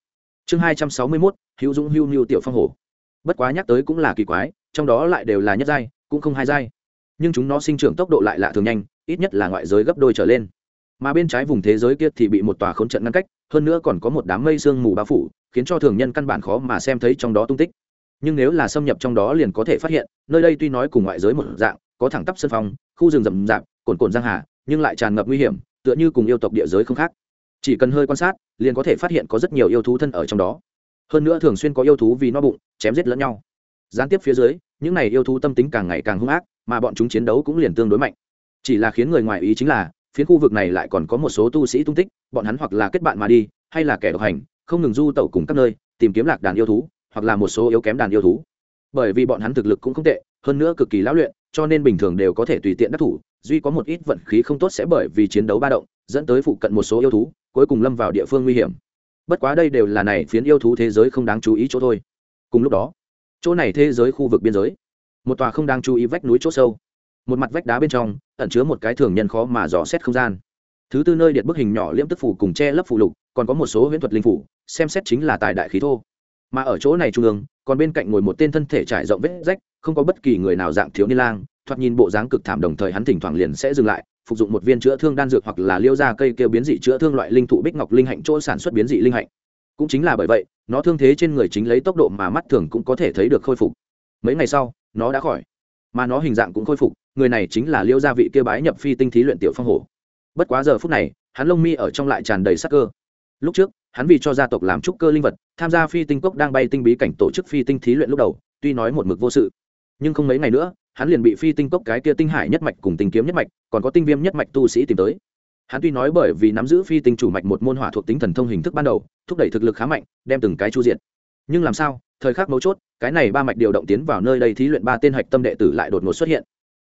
Chương hai trăm sáu mươi mốt, hữu dung hữu niu tiểu phong hổ. Bất quá nhắc tới cũng là kỳ quái, trong đó lại đều là nhất giai, cũng không hai giai. Nhưng chúng nó sinh trưởng tốc độ lại lạ thường nhanh, ít nhất là ngoại giới gấp đôi trở lên. Mà bên trái vùng thế giới kia thì bị một tòa khốn trận ngăn cách, hơn nữa còn có một đám mây sương mù bao phủ, khiến cho thường nhân căn bản khó mà xem thấy trong đó tung tích nhưng nếu là xâm nhập trong đó liền có thể phát hiện, nơi đây tuy nói cùng ngoại giới một dạng, có thẳng tắp sân phong, khu rừng rậm rạp, cồn cồn giang hà, nhưng lại tràn ngập nguy hiểm, tựa như cùng yêu tộc địa giới không khác. Chỉ cần hơi quan sát, liền có thể phát hiện có rất nhiều yêu thú thân ở trong đó. Hơn nữa thường xuyên có yêu thú vì no bụng, chém giết lẫn nhau. Gián tiếp phía dưới, những này yêu thú tâm tính càng ngày càng hung ác, mà bọn chúng chiến đấu cũng liền tương đối mạnh. Chỉ là khiến người ngoài ý chính là phía khu vực này lại còn có một số tu sĩ tung tích, bọn hắn hoặc là kết bạn mà đi, hay là kẻ độc hành, không ngừng du tẩu cùng các nơi, tìm kiếm lạc đàn yêu thú hoặc là một số yếu kém đàn yêu thú. Bởi vì bọn hắn thực lực cũng không tệ, hơn nữa cực kỳ lão luyện, cho nên bình thường đều có thể tùy tiện đắc thủ, duy có một ít vận khí không tốt sẽ bởi vì chiến đấu ba động, dẫn tới phụ cận một số yêu thú, cuối cùng lâm vào địa phương nguy hiểm. Bất quá đây đều là này phiến yêu thú thế giới không đáng chú ý chỗ thôi. Cùng lúc đó, chỗ này thế giới khu vực biên giới, một tòa không đáng chú ý vách núi chỗ sâu. Một mặt vách đá bên trong, ẩn chứa một cái thường nhân khó mà dò xét không gian. Thứ tư nơi điện bức hình nhỏ liễm tức phủ cùng che lấp phủ lục, còn có một số huyễn thuật linh phủ, xem xét chính là tài đại khí thô mà ở chỗ này trung ương, còn bên cạnh ngồi một tên thân thể trải rộng vết rách, không có bất kỳ người nào dạng thiếu niên lang, thoạt nhìn bộ dáng cực thảm đồng thời hắn thỉnh thoảng liền sẽ dừng lại, phục dụng một viên chữa thương đan dược hoặc là liêu ra cây kêu biến dị chữa thương loại linh thụ bích ngọc linh hạnh chỗ sản xuất biến dị linh hạnh. Cũng chính là bởi vậy, nó thương thế trên người chính lấy tốc độ mà mắt thường cũng có thể thấy được khôi phục. Mấy ngày sau, nó đã khỏi. Mà nó hình dạng cũng khôi phục, người này chính là liêu gia vị kia bái nhập phi tinh thí luyện tiểu phong hổ. Bất quá giờ phút này, hắn lông mi ở trong lại tràn đầy sắc cơ lúc trước, hắn vì cho gia tộc làm trúc cơ linh vật, tham gia phi tinh cốc đang bay tinh bí cảnh tổ chức phi tinh thí luyện lúc đầu, tuy nói một mực vô sự. Nhưng không mấy ngày nữa, hắn liền bị phi tinh cốc cái kia tinh hải nhất mạch cùng tinh kiếm nhất mạch, còn có tinh viêm nhất mạch tu sĩ tìm tới. Hắn tuy nói bởi vì nắm giữ phi tinh chủ mạch một môn hỏa thuộc tính thần thông hình thức ban đầu, thúc đẩy thực lực khá mạnh, đem từng cái chu diện nhưng làm sao, thời khắc mấu chốt, cái này ba mạch điều động tiến vào nơi đây thí luyện ba tên hạch tâm đệ tử lại đột ngột xuất hiện.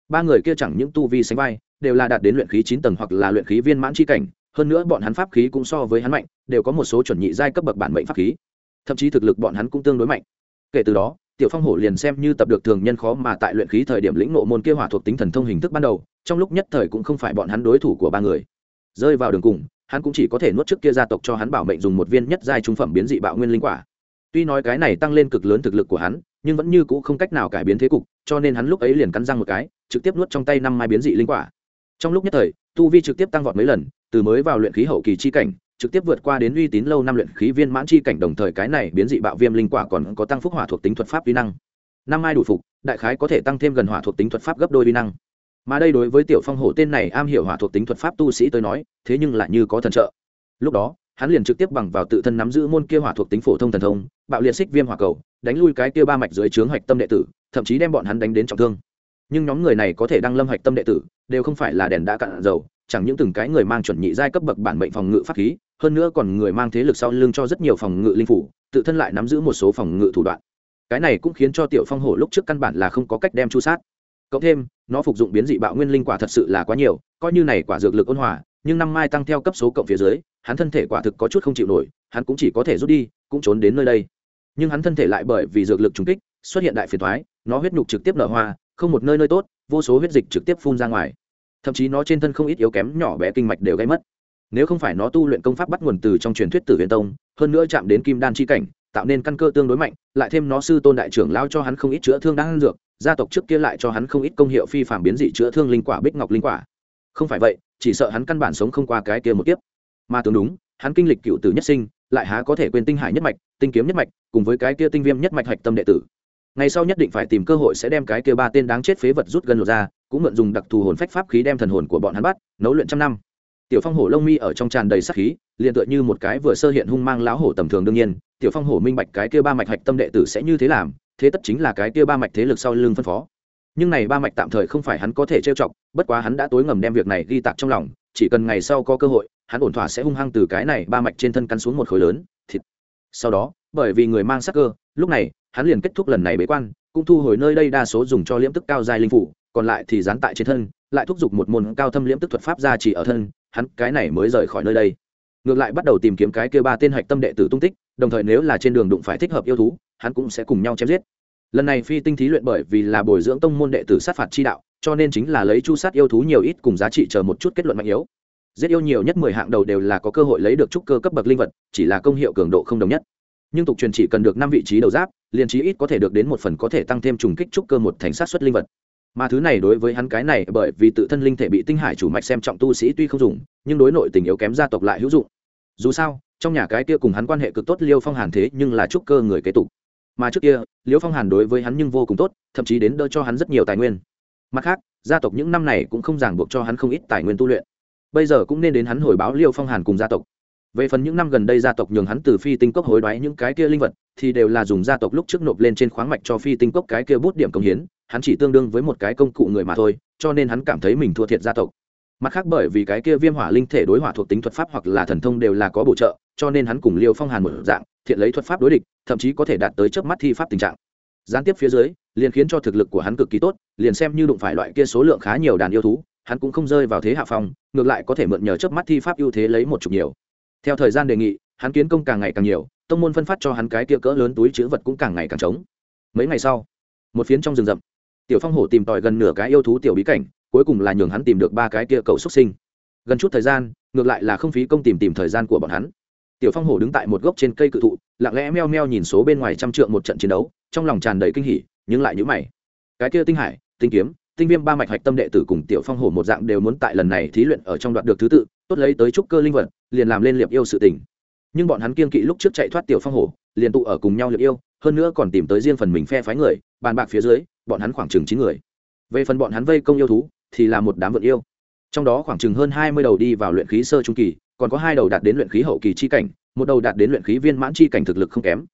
Ba người kia chẳng những tu vi sánh vai, đều là đạt đến luyện khí chín tầng hoặc là luyện khí viên mãn chi cảnh hơn nữa bọn hắn pháp khí cũng so với hắn mạnh, đều có một số chuẩn nhị giai cấp bậc bản mệnh pháp khí. Thậm chí thực lực bọn hắn cũng tương đối mạnh. Kể từ đó, tiểu phong hổ liền xem như tập được thường nhân khó mà tại luyện khí thời điểm lĩnh ngộ môn kia hỏa thuộc tính thần thông hình thức ban đầu, trong lúc nhất thời cũng không phải bọn hắn đối thủ của ba người. Rơi vào đường cùng, hắn cũng chỉ có thể nuốt trước kia gia tộc cho hắn bảo mệnh dùng một viên nhất giai trung phẩm biến dị bạo nguyên linh quả. Tuy nói cái này tăng lên cực lớn thực lực của hắn, nhưng vẫn như cũ không cách nào cải biến thế cục, cho nên hắn lúc ấy liền cắn răng một cái, trực tiếp nuốt trong tay năm mai biến dị linh quả. Trong lúc nhất thời, tu vi trực tiếp tăng vọt mấy lần từ mới vào luyện khí hậu kỳ chi cảnh, trực tiếp vượt qua đến uy tín lâu năm luyện khí viên mãn chi cảnh, đồng thời cái này biến dị bạo viêm linh quả còn có tăng phúc hỏa thuộc tính thuật pháp vi năng. Năm mai đủ phục, đại khái có thể tăng thêm gần hỏa thuộc tính thuật pháp gấp đôi vi năng. Mà đây đối với tiểu phong hổ tên này am hiểu hỏa thuộc tính thuật pháp tu sĩ tới nói, thế nhưng lại như có thần trợ. Lúc đó, hắn liền trực tiếp bằng vào tự thân nắm giữ môn kia hỏa thuộc tính phổ thông thần thông, bạo liệt xích viêm hỏa cầu, đánh lui cái kia ba mạch dưới trướng hạch tâm đệ tử, thậm chí đem bọn hắn đánh đến trọng thương. Nhưng nhóm người này có thể đăng lâm hạch tâm đệ tử, đều không phải là đèn đã cạn dầu chẳng những từng cái người mang chuẩn nhị giai cấp bậc bản mệnh phòng ngự pháp khí, hơn nữa còn người mang thế lực sau lưng cho rất nhiều phòng ngự linh phủ, tự thân lại nắm giữ một số phòng ngự thủ đoạn. Cái này cũng khiến cho tiểu phong hổ lúc trước căn bản là không có cách đem chu sát. Cộng thêm, nó phục dụng biến dị bạo nguyên linh quả thật sự là quá nhiều, coi như này quả dược lực ôn hòa, nhưng năm mai tăng theo cấp số cộng phía dưới, hắn thân thể quả thực có chút không chịu nổi, hắn cũng chỉ có thể rút đi, cũng trốn đến nơi đây. Nhưng hắn thân thể lại bởi vì dược lực trùng kích, xuất hiện đại phiền thoái nó huyết nhục trực tiếp nở hoa, không một nơi nơi tốt, vô số huyết dịch trực tiếp phun ra ngoài thậm chí nó trên thân không ít yếu kém nhỏ bé kinh mạch đều gây mất. Nếu không phải nó tu luyện công pháp bắt nguồn từ trong truyền thuyết tử huyền tông, hơn nữa chạm đến kim đan chi cảnh, tạo nên căn cơ tương đối mạnh, lại thêm nó sư tôn đại trưởng lao cho hắn không ít chữa thương đang dược, gia tộc trước kia lại cho hắn không ít công hiệu phi phạm biến dị chữa thương linh quả, bích ngọc linh quả. Không phải vậy, chỉ sợ hắn căn bản sống không qua cái kia một tiếp mà tưởng đúng, hắn kinh lịch cựu tử nhất sinh, lại há có thể quên tinh hải nhất mạch, tinh kiếm nhất mạch, cùng với cái kia tinh viêm nhất mạch hạch tâm đệ tử ngày sau nhất định phải tìm cơ hội sẽ đem cái kia ba tên đáng chết phế vật rút gần lột ra, cũng mượn dùng đặc thù hồn phách pháp khí đem thần hồn của bọn hắn bắt, nấu luyện trăm năm. Tiểu phong hổ lông mi ở trong tràn đầy sắc khí, liền tựa như một cái vừa sơ hiện hung mang lão hổ tầm thường đương nhiên. Tiểu phong hổ minh bạch cái kia ba mạch hạch tâm đệ tử sẽ như thế làm, thế tất chính là cái kia ba mạch thế lực sau lưng phân phó. Nhưng này ba mạch tạm thời không phải hắn có thể trêu chọc, bất quá hắn đã tối ngầm đem việc này ghi tạc trong lòng, chỉ cần ngày sau có cơ hội, hắn ổn thỏa sẽ hung hăng từ cái này ba mạch trên thân cắn xuống một khối lớn, thịt. Sau đó, bởi vì người mang sắc cơ, lúc này hắn liền kết thúc lần này bế quan, cũng thu hồi nơi đây đa số dùng cho liễm tức cao dài linh phủ, còn lại thì dán tại trên thân, lại thúc giục một môn cao thâm liễm tức thuật pháp ra chỉ ở thân, hắn cái này mới rời khỏi nơi đây. Ngược lại bắt đầu tìm kiếm cái kia ba tên hạch tâm đệ tử tung tích, đồng thời nếu là trên đường đụng phải thích hợp yêu thú, hắn cũng sẽ cùng nhau chém giết. Lần này phi tinh thí luyện bởi vì là bồi dưỡng tông môn đệ tử sát phạt chi đạo, cho nên chính là lấy chu sát yêu thú nhiều ít cùng giá trị chờ một chút kết luận mạnh yếu. Giết yêu nhiều nhất mười hạng đầu đều là có cơ hội lấy được trúc cơ cấp bậc linh vật, chỉ là công hiệu cường độ không đồng nhất nhưng tục truyền chỉ cần được năm vị trí đầu giáp, liền trí ít có thể được đến một phần có thể tăng thêm trùng kích trúc cơ một thành sát xuất linh vật. Mà thứ này đối với hắn cái này bởi vì tự thân linh thể bị tinh hải chủ mạch xem trọng tu sĩ tuy không dùng, nhưng đối nội tình yếu kém gia tộc lại hữu dụng. Dù sao, trong nhà cái kia cùng hắn quan hệ cực tốt liêu phong hàn thế nhưng là trúc cơ người kế tục. Mà trước kia, liêu phong hàn đối với hắn nhưng vô cùng tốt, thậm chí đến đỡ cho hắn rất nhiều tài nguyên. Mặt khác, gia tộc những năm này cũng không ràng buộc cho hắn không ít tài nguyên tu luyện. Bây giờ cũng nên đến hắn hồi báo liêu phong hàn cùng gia tộc về phần những năm gần đây gia tộc nhường hắn từ phi tinh cốc hối đoái những cái kia linh vật, thì đều là dùng gia tộc lúc trước nộp lên trên khoáng mạch cho phi tinh cốc cái kia bút điểm công hiến, hắn chỉ tương đương với một cái công cụ người mà thôi, cho nên hắn cảm thấy mình thua thiệt gia tộc. Mặt khác bởi vì cái kia viêm hỏa linh thể đối hỏa thuộc tính thuật pháp hoặc là thần thông đều là có bổ trợ, cho nên hắn cùng liêu phong hàn một dạng, thiện lấy thuật pháp đối địch, thậm chí có thể đạt tới chớp mắt thi pháp tình trạng. Gián tiếp phía dưới, liền khiến cho thực lực của hắn cực kỳ tốt, liền xem như đụng phải loại kia số lượng khá nhiều đàn yêu thú, hắn cũng không rơi vào thế hạ phong, ngược lại có thể mượn nhờ chớp mắt thi pháp ưu thế lấy một chục nhiều theo thời gian đề nghị, hắn kiến công càng ngày càng nhiều, tông môn phân phát cho hắn cái kia cỡ lớn túi chữ vật cũng càng ngày càng trống. Mấy ngày sau, một phiến trong rừng rậm, tiểu phong hổ tìm tòi gần nửa cái yêu thú tiểu bí cảnh, cuối cùng là nhường hắn tìm được ba cái kia cầu xuất sinh. Gần chút thời gian, ngược lại là không phí công tìm tìm thời gian của bọn hắn. Tiểu phong hổ đứng tại một gốc trên cây cự thụ, lặng lẽ meo meo nhìn số bên ngoài trăm trượng một trận chiến đấu, trong lòng tràn đầy kinh hỉ, nhưng lại nhữ mày. Cái kia tinh hải, tinh kiếm, tinh viêm ba mạch hạch tâm đệ tử cùng tiểu phong hổ một dạng đều muốn tại lần này thí luyện ở trong đoạn được thứ tự tốt lấy tới trúc cơ linh vật, liền làm lên liệp yêu sự tình. Nhưng bọn hắn kiên kỵ lúc trước chạy thoát tiểu phong hổ, liền tụ ở cùng nhau liệp yêu, hơn nữa còn tìm tới riêng phần mình phe phái người, bàn bạc phía dưới, bọn hắn khoảng chừng chín người. Về phần bọn hắn vây công yêu thú, thì là một đám vượn yêu. Trong đó khoảng chừng hơn hai mươi đầu đi vào luyện khí sơ trung kỳ, còn có hai đầu đạt đến luyện khí hậu kỳ chi cảnh, một đầu đạt đến luyện khí viên mãn chi cảnh thực lực không kém.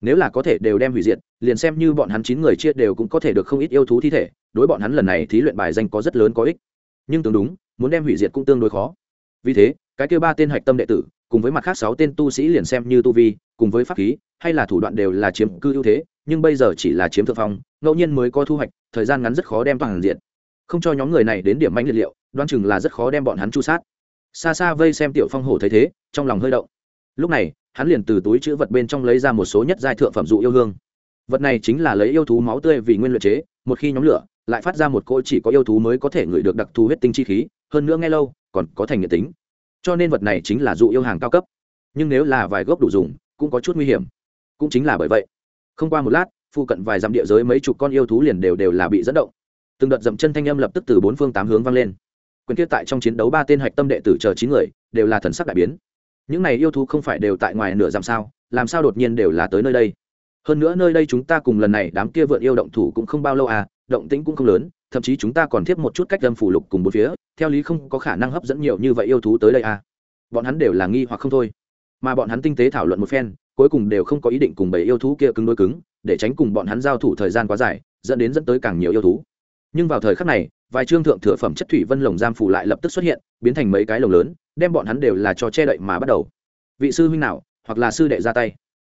Nếu là có thể đều đem hủy diệt, liền xem như bọn hắn chín người chia đều cũng có thể được không ít yêu thú thi thể, đối bọn hắn lần này thí luyện bài danh có rất lớn có ích. Nhưng tương đúng, muốn đem hủy diệt cũng tương đối khó vì thế, cái kêu ba tên hạch tâm đệ tử, cùng với mặt khác sáu tên tu sĩ liền xem như tu vi, cùng với pháp khí, hay là thủ đoạn đều là chiếm cư ưu thế, nhưng bây giờ chỉ là chiếm thượng phong, ngẫu nhiên mới có thu hoạch, thời gian ngắn rất khó đem toàn diện. Không cho nhóm người này đến điểm manh liệt liệu đoan chừng là rất khó đem bọn hắn chu sát. Xa xa vây xem tiểu phong hổ thấy thế, trong lòng hơi động. Lúc này, hắn liền từ túi chữ vật bên trong lấy ra một số nhất giai thượng phẩm dụ yêu hương. Vật này chính là lấy yêu thú máu tươi vì nguyên luyện chế, một khi nhóm lửa lại phát ra một cỗ chỉ có yêu thú mới có thể ngửi được đặc thù huyết tinh chi khí, hơn nữa nghe lâu, còn có thành nhiệt tính. Cho nên vật này chính là dụ yêu hàng cao cấp. Nhưng nếu là vài gốc đủ dùng, cũng có chút nguy hiểm. Cũng chính là bởi vậy. Không qua một lát phụ cận vài dặm địa giới mấy chục con yêu thú liền đều đều là bị dẫn động. Từng đợt dậm chân thanh âm lập tức từ bốn phương tám hướng vang lên. Quyền kia tại trong chiến đấu ba tên hạch tâm đệ tử chờ chín người, đều là thần sắc đại biến. Những này yêu thú không phải đều tại ngoài nửa dặm sao, làm sao đột nhiên đều là tới nơi đây? Hơn nữa nơi đây chúng ta cùng lần này đám kia vượn yêu động thủ cũng không bao lâu à động tĩnh cũng không lớn, thậm chí chúng ta còn tiếp một chút cách lâm phủ lục cùng bốn phía, theo lý không có khả năng hấp dẫn nhiều như vậy yêu thú tới đây à. Bọn hắn đều là nghi hoặc không thôi. Mà bọn hắn tinh tế thảo luận một phen, cuối cùng đều không có ý định cùng bảy yêu thú kia cứng đối cứng, để tránh cùng bọn hắn giao thủ thời gian quá dài, dẫn đến dẫn tới càng nhiều yêu thú. Nhưng vào thời khắc này, vài trương thượng thừa phẩm chất thủy vân lồng giam phủ lại lập tức xuất hiện, biến thành mấy cái lồng lớn, đem bọn hắn đều là cho che đậy mà bắt đầu. Vị sư huynh nào, hoặc là sư đệ ra tay.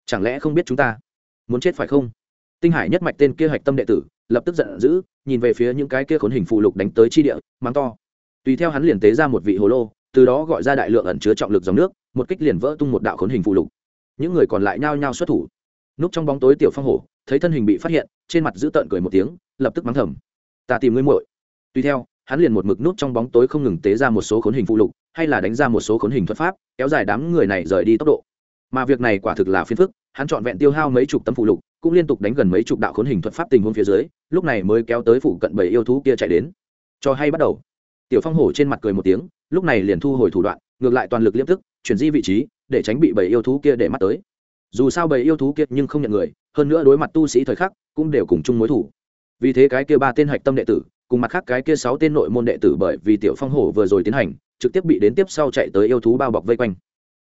Chẳng lẽ không biết chúng ta muốn chết phải không? Tinh hải nhất mạch tên kia hạch tâm đệ tử lập tức giận dữ, nhìn về phía những cái kia khốn hình phụ lục đánh tới chi địa, mắng to. Tùy theo hắn liền tế ra một vị hồ lô, từ đó gọi ra đại lượng ẩn chứa trọng lực dòng nước, một kích liền vỡ tung một đạo khốn hình phụ lục. Những người còn lại nhao nhao xuất thủ. Núp trong bóng tối tiểu phong hổ, thấy thân hình bị phát hiện, trên mặt giữ tợn cười một tiếng, lập tức mắng thầm. Ta tìm ngươi muội. Tùy theo, hắn liền một mực núp trong bóng tối không ngừng tế ra một số khốn hình phụ lục, hay là đánh ra một số khốn hình thuật pháp, kéo dài đám người này rời đi tốc độ. Mà việc này quả thực là phiền phức, hắn trọn vẹn tiêu hao mấy chục tấm phụ lục cũng liên tục đánh gần mấy chục đạo khốn hình thuật pháp tình huống phía dưới, lúc này mới kéo tới phụ cận bảy yêu thú kia chạy đến. Cho hay bắt đầu. Tiểu phong hổ trên mặt cười một tiếng, lúc này liền thu hồi thủ đoạn, ngược lại toàn lực liếp tức, chuyển di vị trí, để tránh bị bảy yêu thú kia để mắt tới. Dù sao bảy yêu thú kia nhưng không nhận người, hơn nữa đối mặt tu sĩ thời khắc, cũng đều cùng chung mối thủ. Vì thế cái kia ba tên hạch tâm đệ tử, cùng mặt khác cái kia sáu tên nội môn đệ tử bởi vì tiểu phong hổ vừa rồi tiến hành, trực tiếp bị đến tiếp sau chạy tới yêu thú bao bọc vây quanh.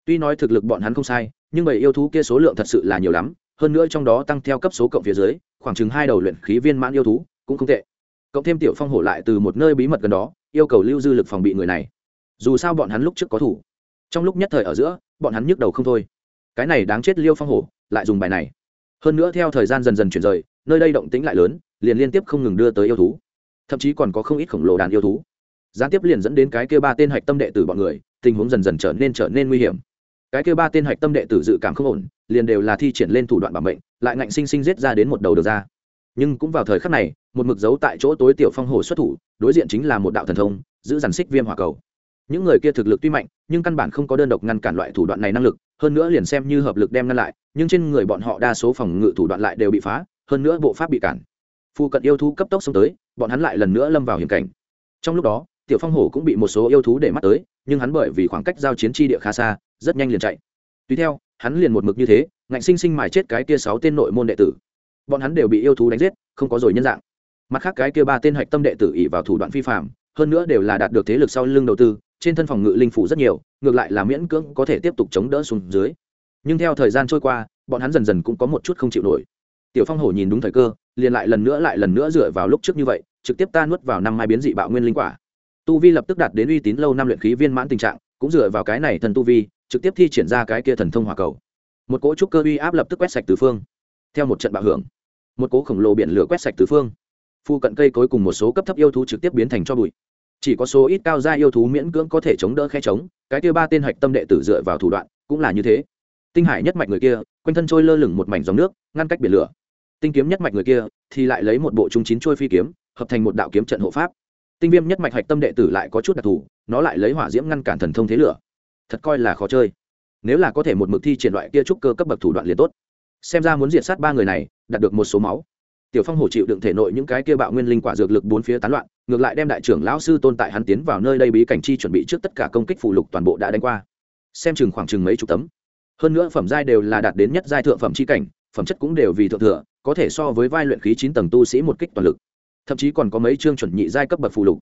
Tuy nói thực lực bọn hắn không sai, nhưng bảy yêu thú kia số lượng thật sự là nhiều lắm hơn nữa trong đó tăng theo cấp số cộng phía dưới, khoảng chừng hai đầu luyện khí viên mãn yêu thú, cũng không tệ. Cộng thêm tiểu phong hổ lại từ một nơi bí mật gần đó, yêu cầu lưu dư lực phòng bị người này. Dù sao bọn hắn lúc trước có thủ. Trong lúc nhất thời ở giữa, bọn hắn nhức đầu không thôi. Cái này đáng chết liêu phong hổ, lại dùng bài này. Hơn nữa theo thời gian dần dần chuyển rời, nơi đây động tĩnh lại lớn, liền liên tiếp không ngừng đưa tới yêu thú. Thậm chí còn có không ít khổng lồ đàn yêu thú. Gián tiếp liền dẫn đến cái kia ba tên hạch tâm đệ tử bọn người, tình huống dần dần trở nên trở nên nguy hiểm cái kia ba tên hạch tâm đệ tử dự cảm không ổn, liền đều là thi triển lên thủ đoạn bảo mệnh, lại ngạnh sinh sinh giết ra đến một đầu được ra. Nhưng cũng vào thời khắc này, một mực dấu tại chỗ tối tiểu phong hồ xuất thủ, đối diện chính là một đạo thần thông, giữ dàn xích viêm hỏa cầu. Những người kia thực lực tuy mạnh, nhưng căn bản không có đơn độc ngăn cản loại thủ đoạn này năng lực, hơn nữa liền xem như hợp lực đem ngăn lại, nhưng trên người bọn họ đa số phòng ngự thủ đoạn lại đều bị phá, hơn nữa bộ pháp bị cản. Phu cận yêu thú cấp tốc xông tới, bọn hắn lại lần nữa lâm vào hiểm cảnh. Trong lúc đó, tiểu phong hổ cũng bị một số yêu thú để mắt tới, nhưng hắn bởi vì khoảng cách giao chiến tri địa khá xa rất nhanh liền chạy. Tùy theo, hắn liền một mực như thế, ngạnh sinh sinh mài chết cái kia sáu tên nội môn đệ tử. Bọn hắn đều bị yêu thú đánh giết, không có rồi nhân dạng. Mặt khác cái kia ba tên hạch tâm đệ tử ỉ vào thủ đoạn phi phạm hơn nữa đều là đạt được thế lực sau lưng đầu tư, trên thân phòng ngự linh phủ rất nhiều, ngược lại là miễn cưỡng có thể tiếp tục chống đỡ xuống dưới. Nhưng theo thời gian trôi qua, bọn hắn dần dần cũng có một chút không chịu nổi. Tiểu phong hổ nhìn đúng thời cơ, liền lại lần nữa lại lần nữa dựa vào lúc trước như vậy, trực tiếp ta nuốt vào năm mai biến dị bạo nguyên linh quả. Tu vi lập tức đạt đến uy tín lâu năm luyện khí viên mãn tình trạng cũng dựa vào cái này thần tu vi, trực tiếp thi triển ra cái kia thần thông hỏa cầu. Một cỗ trúc cơ uy áp lập tức quét sạch tứ phương. Theo một trận bạo hưởng, một cỗ khổng lồ biển lửa quét sạch tứ phương. Phu cận cây cối cùng một số cấp thấp yêu thú trực tiếp biến thành cho bụi. Chỉ có số ít cao gia yêu thú miễn cưỡng có thể chống đỡ khe chống cái kia ba tên hạch tâm đệ tử dựa vào thủ đoạn, cũng là như thế. Tinh hải nhất mạch người kia, quanh thân trôi lơ lửng một mảnh dòng nước, ngăn cách biển lửa. Tinh kiếm nhất mạch người kia, thì lại lấy một bộ trung chín trôi phi kiếm, hợp thành một đạo kiếm trận hộ pháp tinh viêm nhất mạch hạch tâm đệ tử lại có chút đặc thù, nó lại lấy hỏa diễm ngăn cản thần thông thế lửa. Thật coi là khó chơi. Nếu là có thể một mực thi triển loại kia trúc cơ cấp bậc thủ đoạn liền tốt. Xem ra muốn diệt sát ba người này, đạt được một số máu. Tiểu phong hổ chịu đựng thể nội những cái kia bạo nguyên linh quả dược lực bốn phía tán loạn, ngược lại đem đại trưởng lão sư tôn tại hắn tiến vào nơi đây bí cảnh chi chuẩn bị trước tất cả công kích phụ lục toàn bộ đã đánh qua. Xem chừng khoảng chừng mấy chục tấm. Hơn nữa phẩm giai đều là đạt đến nhất giai thượng phẩm chi cảnh, phẩm chất cũng đều vì thượng thừa, có thể so với vai luyện khí chín tầng tu sĩ một kích toàn lực thậm chí còn có mấy chương chuẩn nhị giai cấp bậc phụ lục.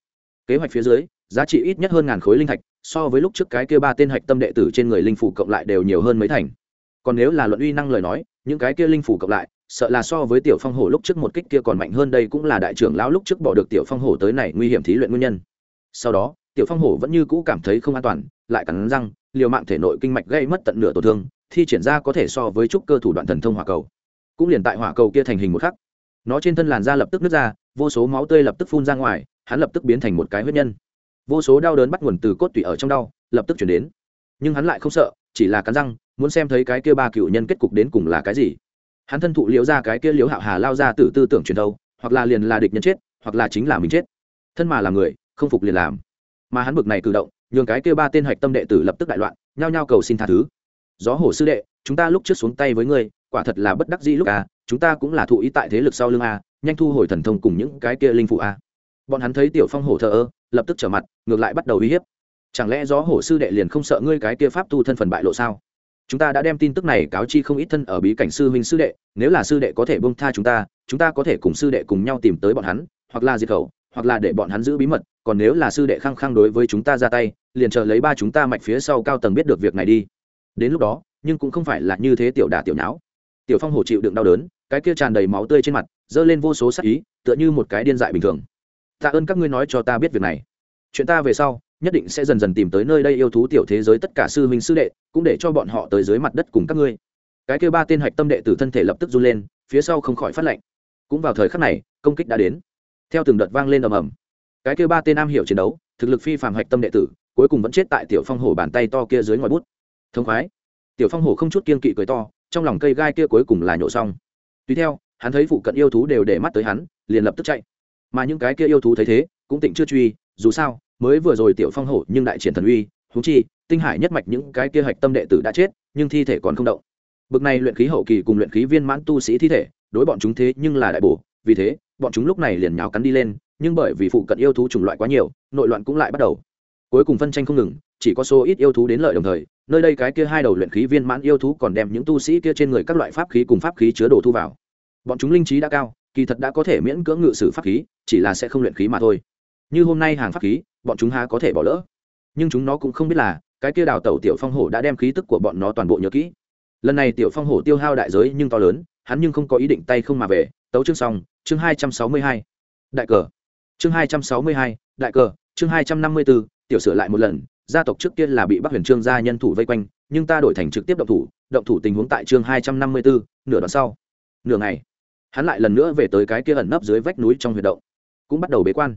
Kế hoạch phía dưới, giá trị ít nhất hơn ngàn khối linh thạch, so với lúc trước cái kia ba tên hạch tâm đệ tử trên người linh phủ cộng lại đều nhiều hơn mấy thành. Còn nếu là luận uy năng lời nói, những cái kia linh phủ cộng lại, sợ là so với tiểu phong hổ lúc trước một kích kia còn mạnh hơn đây cũng là đại trưởng lão lúc trước bỏ được tiểu phong hổ tới này nguy hiểm thí luyện nguyên nhân. Sau đó, tiểu phong hổ vẫn như cũ cảm thấy không an toàn, lại cắn răng, liều mạng thể nội kinh mạch gây mất tận nửa tổn thương, thi triển ra có thể so với trúc cơ thủ đoạn thần thông hỏa cầu. Cũng liền tại hỏa cầu kia thành hình một khắc, nó trên thân làn da lập tức nứt ra vô số máu tươi lập tức phun ra ngoài, hắn lập tức biến thành một cái huyết nhân. Vô số đau đớn bắt nguồn từ cốt tủy ở trong đau, lập tức chuyển đến. Nhưng hắn lại không sợ, chỉ là cắn răng, muốn xem thấy cái kia ba cựu nhân kết cục đến cùng là cái gì. Hắn thân thụ liễu ra cái kia liễu hạo hà lao ra từ tư tưởng truyền thâu hoặc là liền là địch nhân chết, hoặc là chính là mình chết. Thân mà là người, không phục liền làm. Mà hắn bực này cử động, nhường cái kia ba tên hạch tâm đệ tử lập tức đại loạn, nhao nhao cầu xin tha thứ. Gió hổ sư đệ, chúng ta lúc trước xuống tay với ngươi, quả thật là bất đắc dĩ lúc à chúng ta cũng là thụ ý tại thế lực sau lưng à nhanh thu hồi thần thông cùng những cái kia linh phụ a. Bọn hắn thấy tiểu phong hổ thờ ơ, lập tức trở mặt, ngược lại bắt đầu uy hiếp. Chẳng lẽ gió hổ sư đệ liền không sợ ngươi cái kia pháp tu thân phần bại lộ sao? Chúng ta đã đem tin tức này cáo chi không ít thân ở bí cảnh sư huynh sư đệ, nếu là sư đệ có thể bông tha chúng ta chúng ta có thể cùng sư đệ cùng nhau tìm tới bọn hắn, hoặc là diệt khẩu, hoặc là để bọn hắn giữ bí mật, còn nếu là sư đệ khăng khăng đối với chúng ta ra tay, liền chờ lấy ba chúng ta mạch phía sau cao tầng biết được việc này đi. Đến lúc đó, nhưng cũng không phải là như thế tiểu đà tiểu não tiểu phong hổ chịu đựng đau đớn cái kia tràn đầy máu tươi trên mặt giơ lên vô số sắc ý, tựa như một cái điên dại bình thường. Tạ ơn các ngươi nói cho ta biết việc này. Chuyện ta về sau, nhất định sẽ dần dần tìm tới nơi đây yêu thú tiểu thế giới tất cả sư huynh sư đệ, cũng để cho bọn họ tới dưới mặt đất cùng các ngươi. Cái kêu ba tên hạch tâm đệ tử thân thể lập tức run lên, phía sau không khỏi phát lệnh cũng vào thời khắc này, công kích đã đến. Theo từng đợt vang lên ầm ầm. Cái kêu ba tên am hiểu chiến đấu, thực lực phi phàm hạch tâm đệ tử, cuối cùng vẫn chết tại tiểu phong hổ bàn tay to kia dưới ngoài bút. Thông khoái. Tiểu phong hổ không chút kiên kỵ cười to, trong lòng cây gai kia cuối cùng là nhổ xong tùy theo, hắn thấy phụ cận yêu thú đều để mắt tới hắn, liền lập tức chạy. Mà những cái kia yêu thú thấy thế, cũng tỉnh chưa truy, dù sao, mới vừa rồi tiểu phong hổ nhưng đại triển thần uy húng chi, tinh hải nhất mạch những cái kia hạch tâm đệ tử đã chết, nhưng thi thể còn không động. Bực này luyện khí hậu kỳ cùng luyện khí viên mãn tu sĩ thi thể, đối bọn chúng thế nhưng là đại bổ, vì thế, bọn chúng lúc này liền nhào cắn đi lên, nhưng bởi vì phụ cận yêu thú chủng loại quá nhiều, nội loạn cũng lại bắt đầu. Cuối cùng phân tranh không ngừng, chỉ có số ít yêu thú đến lợi đồng thời nơi đây cái kia hai đầu luyện khí viên mãn yêu thú còn đem những tu sĩ kia trên người các loại pháp khí cùng pháp khí chứa đồ thu vào. Bọn chúng linh trí đã cao, kỳ thật đã có thể miễn cưỡng ngự sử pháp khí, chỉ là sẽ không luyện khí mà thôi. Như hôm nay hàng pháp khí, bọn chúng há có thể bỏ lỡ. Nhưng chúng nó cũng không biết là, cái kia đào tẩu tiểu phong hổ đã đem khí tức của bọn nó toàn bộ nhớ kỹ. Lần này tiểu phong hổ tiêu hao đại giới nhưng to lớn, hắn nhưng không có ý định tay không mà về. Tấu chương xong, chương hai trăm sáu mươi hai. Đại cờ. Chương hai trăm sáu mươi hai, đại cờ. Chương hai trăm năm mươi bốn tiểu sửa lại một lần gia tộc trước kia là bị bắc huyền trương gia nhân thủ vây quanh, nhưng ta đổi thành trực tiếp động thủ động thủ tình huống tại chương hai trăm năm mươi bốn nửa đoạn sau. Nửa ngày, hắn lại lần nữa về tới cái kia ẩn nấp dưới vách núi trong huyệt động, cũng bắt đầu bế quan.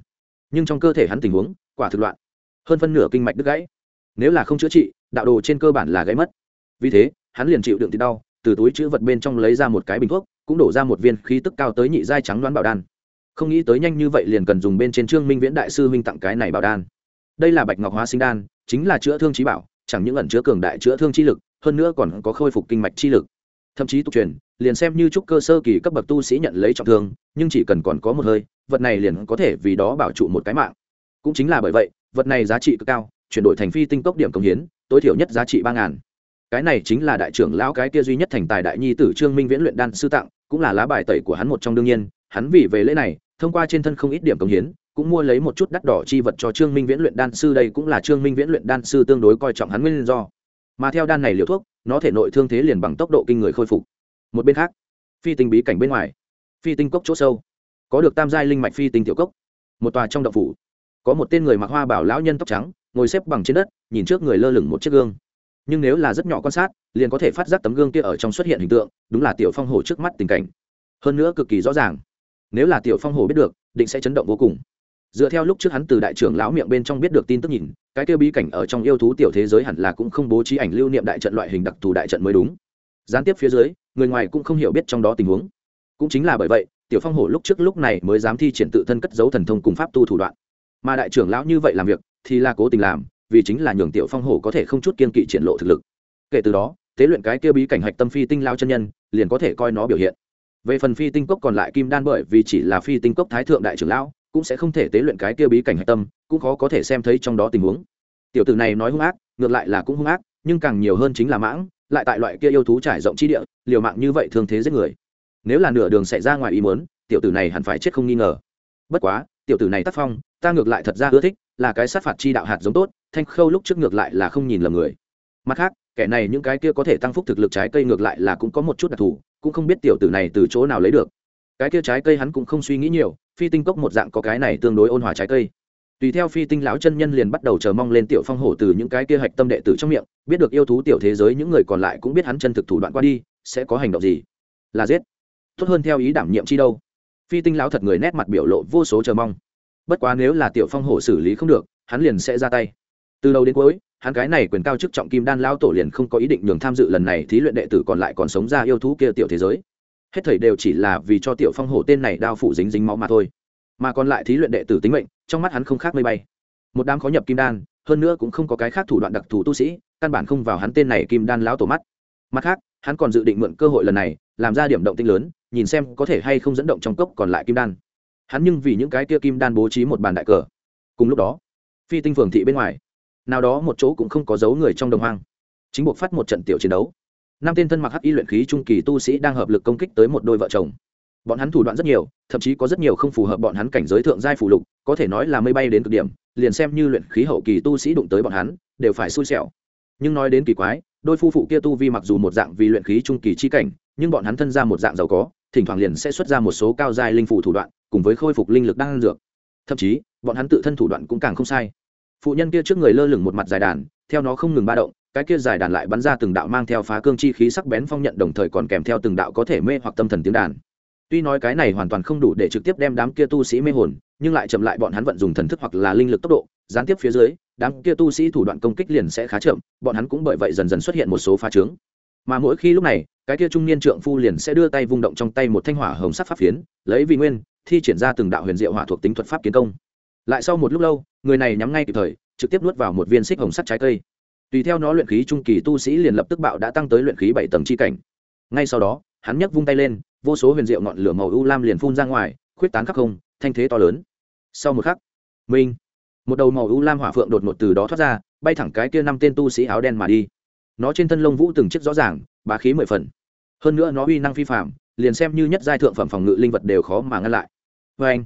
Nhưng trong cơ thể hắn tình huống, quả thực loạn, hơn phân nửa kinh mạch đứt gãy. Nếu là không chữa trị, đạo đồ trên cơ bản là gãy mất. Vì thế, hắn liền chịu đựng thì đau, từ túi chữ vật bên trong lấy ra một cái bình thuốc, cũng đổ ra một viên khí tức cao tới nhị giai trắng đoán bảo đan. Không nghĩ tới nhanh như vậy liền cần dùng bên trên trương minh viễn đại sư minh tặng cái này bảo đan. Đây là bạch ngọc hóa sinh đan chính là chữa thương trí bảo, chẳng những ẩn chứa cường đại chữa thương chi lực, hơn nữa còn có khôi phục kinh mạch chi lực. Thậm chí tục truyền, liền xem như trúc cơ sơ kỳ cấp bậc tu sĩ nhận lấy trọng thương, nhưng chỉ cần còn có một hơi, vật này liền có thể vì đó bảo trụ một cái mạng. Cũng chính là bởi vậy, vật này giá trị cực cao, chuyển đổi thành phi tinh cốc điểm công hiến, tối thiểu nhất giá trị ba ngàn. Cái này chính là đại trưởng lão cái kia duy nhất thành tài đại nhi tử trương minh viễn luyện đan sư tặng, cũng là lá bài tẩy của hắn một trong đương nhiên, hắn vì về lễ này, thông qua trên thân không ít điểm công hiến cũng mua lấy một chút đắt đỏ chi vật cho trương minh viễn luyện đan sư, đây cũng là trương minh viễn luyện đan sư tương đối coi trọng hắn nguyên do. Mà theo đan này liều thuốc, nó thể nội thương thế liền bằng tốc độ kinh người khôi phục. Một bên khác, phi tinh bí cảnh bên ngoài, phi tinh cốc chỗ sâu, có được tam giai linh mạch phi tinh tiểu cốc. Một tòa trong đậu phủ, có một tên người mặc hoa bảo lão nhân tóc trắng, ngồi xếp bằng trên đất, nhìn trước người lơ lửng một chiếc gương. Nhưng nếu là rất nhỏ quan sát, liền có thể phát giác tấm gương kia ở trong xuất hiện hình tượng, đúng là tiểu phong hồ trước mắt tình cảnh. Hơn nữa cực kỳ rõ ràng, nếu là tiểu phong hồ biết được, định sẽ chấn động vô cùng dựa theo lúc trước hắn từ đại trưởng lão miệng bên trong biết được tin tức nhìn, cái kia bí cảnh ở trong yêu thú tiểu thế giới hẳn là cũng không bố trí ảnh lưu niệm đại trận loại hình đặc thù đại trận mới đúng. Gián tiếp phía dưới, người ngoài cũng không hiểu biết trong đó tình huống. Cũng chính là bởi vậy, tiểu phong hổ lúc trước lúc này mới dám thi triển tự thân cất dấu thần thông cùng pháp tu thủ đoạn. Mà đại trưởng lão như vậy làm việc, thì là cố tình làm, vì chính là nhường tiểu phong hổ có thể không chút kiên kỵ triển lộ thực lực. Kể từ đó tế luyện cái kia bí cảnh hạch tâm phi tinh lao chân nhân, liền có thể coi nó biểu hiện. Về phần phi tinh cốc còn lại kim đan bởi vì chỉ là phi tinh cốc thái thượng đại trưởng lão cũng sẽ không thể tế luyện cái kia bí cảnh hạch tâm, cũng khó có thể xem thấy trong đó tình huống. Tiểu tử này nói hung ác, ngược lại là cũng hung ác, nhưng càng nhiều hơn chính là mãng, lại tại loại kia yêu thú trải rộng chi địa, liều mạng như vậy thường thế giết người. Nếu là nửa đường xảy ra ngoài ý muốn, tiểu tử này hẳn phải chết không nghi ngờ. Bất quá, tiểu tử này tác phong, ta ngược lại thật ra ưa thích, là cái sát phạt chi đạo hạt giống tốt, thanh khâu lúc trước ngược lại là không nhìn lầm người. Mặt khác, kẻ này những cái kia có thể tăng phúc thực lực trái cây ngược lại là cũng có một chút đặc thù, cũng không biết tiểu tử này từ chỗ nào lấy được cái kia trái cây hắn cũng không suy nghĩ nhiều, phi tinh cốc một dạng có cái này tương đối ôn hòa trái cây. Tùy theo phi tinh lão chân nhân liền bắt đầu chờ mong lên tiểu phong hổ từ những cái kia hạch tâm đệ tử trong miệng, biết được yêu thú tiểu thế giới những người còn lại cũng biết hắn chân thực thủ đoạn qua đi, sẽ có hành động gì. Là giết. Tốt hơn theo ý đảm nhiệm chi đâu. Phi tinh lão thật người nét mặt biểu lộ vô số chờ mong. Bất quá nếu là tiểu phong hổ xử lý không được, hắn liền sẽ ra tay. Từ đầu đến cuối, hắn cái này quyền cao chức trọng kim đan lão tổ liền không có ý định nhường tham dự lần này thí luyện đệ tử còn lại còn sống ra yêu thú kia tiểu thế giới hết thảy đều chỉ là vì cho tiểu phong hổ tên này đao phủ dính dính máu mà thôi. Mà còn lại thí luyện đệ tử tính mệnh, trong mắt hắn không khác mây bay. Một đám khó nhập kim đan, hơn nữa cũng không có cái khác thủ đoạn đặc thù tu sĩ, căn bản không vào hắn tên này kim đan lão tổ mắt. Mặt khác, hắn còn dự định mượn cơ hội lần này, làm ra điểm động tinh lớn, nhìn xem có thể hay không dẫn động trong cốc còn lại kim đan. Hắn nhưng vì những cái kia kim đan bố trí một bàn đại cờ. Cùng lúc đó, phi tinh phường thị bên ngoài, nào đó một chỗ cũng không có dấu người trong đồng hoang. Chính buộc phát một trận tiểu chiến đấu năm tên thân mặc hắc y luyện khí trung kỳ tu sĩ đang hợp lực công kích tới một đôi vợ chồng. Bọn hắn thủ đoạn rất nhiều, thậm chí có rất nhiều không phù hợp bọn hắn cảnh giới thượng giai phù lục, có thể nói là mây bay đến cực điểm, liền xem như luyện khí hậu kỳ tu sĩ đụng tới bọn hắn, đều phải xui xẻo. Nhưng nói đến kỳ quái, đôi phu phụ kia tu vi mặc dù một dạng vì luyện khí trung kỳ chi cảnh, nhưng bọn hắn thân ra một dạng giàu có, thỉnh thoảng liền sẽ xuất ra một số cao giai linh phủ thủ đoạn, cùng với khôi phục linh lực đang dược. Thậm chí, bọn hắn tự thân thủ đoạn cũng càng không sai. Phụ nhân kia trước người lơ lửng một mặt dài đàn, theo nó không ngừng ba động cái kia dài đàn lại bắn ra từng đạo mang theo phá cương chi khí sắc bén phong nhận đồng thời còn kèm theo từng đạo có thể mê hoặc tâm thần tiếng đàn. Tuy nói cái này hoàn toàn không đủ để trực tiếp đem đám kia tu sĩ mê hồn, nhưng lại chậm lại bọn hắn vận dùng thần thức hoặc là linh lực tốc độ, gián tiếp phía dưới, đám kia tu sĩ thủ đoạn công kích liền sẽ khá chậm, bọn hắn cũng bởi vậy dần dần xuất hiện một số phá trướng. Mà mỗi khi lúc này, cái kia trung niên trượng phu liền sẽ đưa tay vung động trong tay một thanh hỏa hồng sắc pháp phiến, lấy vì nguyên, thi triển ra từng đạo huyền diệu hỏa thuộc tính thuật pháp kiến công. Lại sau một lúc lâu, người này nhắm ngay kịp thời, trực tiếp nuốt vào một viên xích hồng sắt trái cây tùy theo nó luyện khí trung kỳ tu sĩ liền lập tức bạo đã tăng tới luyện khí bảy tầng chi cảnh. Ngay sau đó, hắn nhấc vung tay lên, vô số huyền diệu ngọn lửa màu u lam liền phun ra ngoài, khuyết tán khắp không, thanh thế to lớn. Sau một khắc minh một đầu màu u lam hỏa phượng đột ngột từ đó thoát ra, bay thẳng cái kia năm tên tu sĩ áo đen mà đi. Nó trên thân lông vũ từng chiếc rõ ràng, bá khí mười phần. Hơn nữa nó uy năng phi phạm liền xem như nhất giai thượng phẩm phòng ngự linh vật đều khó mà ngăn lại. Vê anh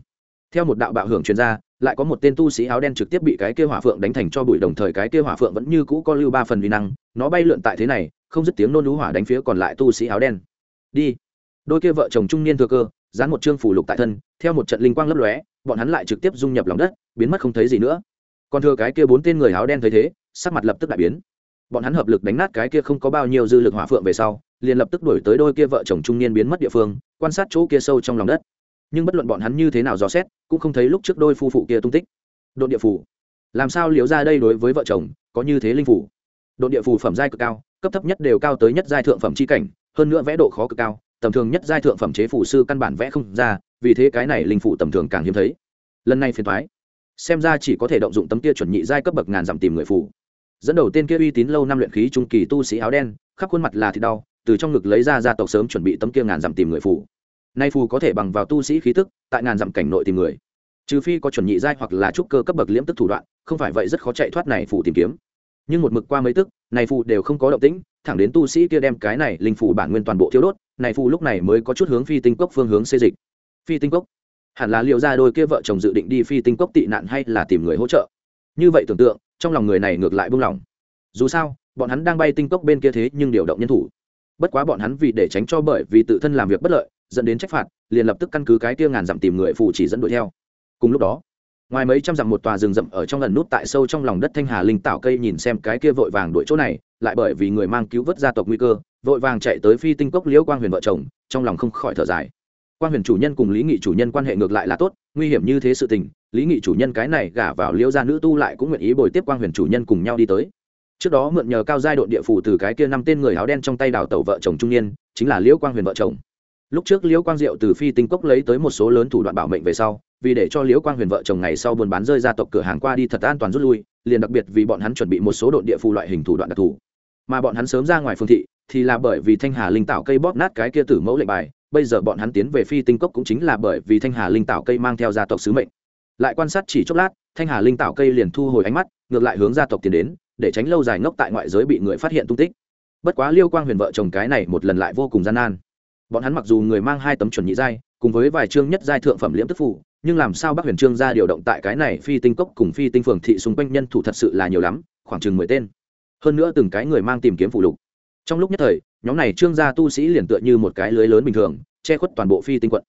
theo một đạo bạo hưởng chuyên gia lại có một tên tu sĩ áo đen trực tiếp bị cái kia hỏa phượng đánh thành cho bụi, đồng thời cái kia hỏa phượng vẫn như cũ có lưu ba phần vi năng. Nó bay lượn tại thế này, không dứt tiếng nôn lũ hỏa đánh phía còn lại tu sĩ áo đen. Đi. Đôi kia vợ chồng trung niên thừa cơ, dán một chương phủ lục tại thân, theo một trận linh quang lấp lóe, bọn hắn lại trực tiếp dung nhập lòng đất, biến mất không thấy gì nữa. Còn thừa cái kia bốn tên người áo đen thấy thế, sắc mặt lập tức đại biến. Bọn hắn hợp lực đánh nát cái kia không có bao nhiêu dư lực hỏa phượng về sau, liền lập tức đuổi tới đôi kia vợ chồng trung niên biến mất địa phương, quan sát chỗ kia sâu trong lòng đất nhưng bất luận bọn hắn như thế nào dò xét, cũng không thấy lúc trước đôi phu phụ kia tung tích. Đột địa phủ. Làm sao liệu ra đây đối với vợ chồng, có như thế linh phủ? Đột địa phủ phẩm giai cực cao, cấp thấp nhất đều cao tới nhất giai thượng phẩm c h i cảnh, hơn nữa vẽ độ khó cực cao, tầm thường nhất giai thượng phẩm chế phủ sư căn bản vẽ không ra, vì thế cái này linh phủ tầm thường càng hiếm thấy. Lần này phiền thoái xem ra chỉ có thể động dụng tấm kia chuẩn nhị giai cấp bậc ngàn dặm tìm người phủ. Dẫn đầu tên kia uy tín lâu năm luyện khí trung kỳ tu sĩ áo đen, khắp khuôn mặt là thịt đau, từ trong ngực lấy ra gia tộc sớm chuẩn bị tấm kia ngàn dặm tìm người phủ nay phù có thể bằng vào tu sĩ khí tức, tại ngàn dặm cảnh nội tìm người. Trừ phi có chuẩn nhị giai hoặc là trúc cơ cấp bậc liễm tức thủ đoạn, không phải vậy rất khó chạy thoát này phù tìm kiếm. Nhưng một mực qua mấy tức, này phù đều không có động tĩnh, thẳng đến tu sĩ kia đem cái này linh phù bản nguyên toàn bộ thiếu đốt, này phù lúc này mới có chút hướng phi tinh cốc phương hướng xê dịch. Phi tinh cốc? Hẳn là liệu ra đôi kia vợ chồng dự định đi phi tinh cốc tị nạn hay là tìm người hỗ trợ? Như vậy tưởng tượng, trong lòng người này ngược lại buông lỏng. Dù sao, bọn hắn đang bay tinh cốc bên kia thế nhưng điều động nhân thủ. Bất quá bọn hắn vì để tránh cho bởi vì tự thân làm việc bất lợi dẫn đến trách phạt, liền lập tức căn cứ cái kia ngàn dặm tìm người phụ chỉ dẫn đuổi theo. Cùng lúc đó, ngoài mấy trăm dặm một tòa rừng rậm ở trong lần nút tại sâu trong lòng đất thanh hà linh tạo cây nhìn xem cái kia vội vàng đuổi chỗ này, lại bởi vì người mang cứu vớt gia tộc nguy cơ, vội vàng chạy tới phi tinh cốc liễu quang huyền vợ chồng, trong lòng không khỏi thở dài. Quang huyền chủ nhân cùng lý nghị chủ nhân quan hệ ngược lại là tốt, nguy hiểm như thế sự tình, lý nghị chủ nhân cái này gả vào liễu gia nữ tu lại cũng nguyện ý bồi tiếp quang huyền chủ nhân cùng nhau đi tới. Trước đó mượn nhờ cao giai độ địa phủ từ cái kia năm tên người áo đen trong tay đào tẩu vợ chồng trung niên, chính là liễu quang huyền vợ chồng lúc trước liễu quang diệu từ phi tinh cốc lấy tới một số lớn thủ đoạn bảo mệnh về sau, vì để cho liễu quang huyền vợ chồng ngày sau buôn bán rơi ra tộc cửa hàng qua đi thật an toàn rút lui, liền đặc biệt vì bọn hắn chuẩn bị một số đội địa phù loại hình thủ đoạn đặc thù. Mà bọn hắn sớm ra ngoài phương thị, thì là bởi vì thanh hà linh tạo cây bóp nát cái kia tử mẫu lệnh bài, bây giờ bọn hắn tiến về phi tinh cốc cũng chính là bởi vì thanh hà linh tạo cây mang theo gia tộc sứ mệnh. Lại quan sát chỉ chốc lát, thanh hà linh tạo cây liền thu hồi ánh mắt, ngược lại hướng gia tộc tiến đến, để tránh lâu dài ngốc tại ngoại giới bị người phát hiện tung tích. Bất quá liêu quang huyền vợ chồng cái này một lần lại vô cùng gian nan bọn hắn mặc dù người mang hai tấm chuẩn nhị giai, cùng với vài chương nhất giai thượng phẩm liễm tức phủ, nhưng làm sao bắc huyền trương ra điều động tại cái này phi tinh cốc cùng phi tinh phường thị xung quanh nhân thủ thật sự là nhiều lắm, khoảng chừng mười tên. Hơn nữa từng cái người mang tìm kiếm phụ lục. Trong lúc nhất thời, nhóm này trương gia tu sĩ liền tựa như một cái lưới lớn bình thường, che khuất toàn bộ phi tinh quận.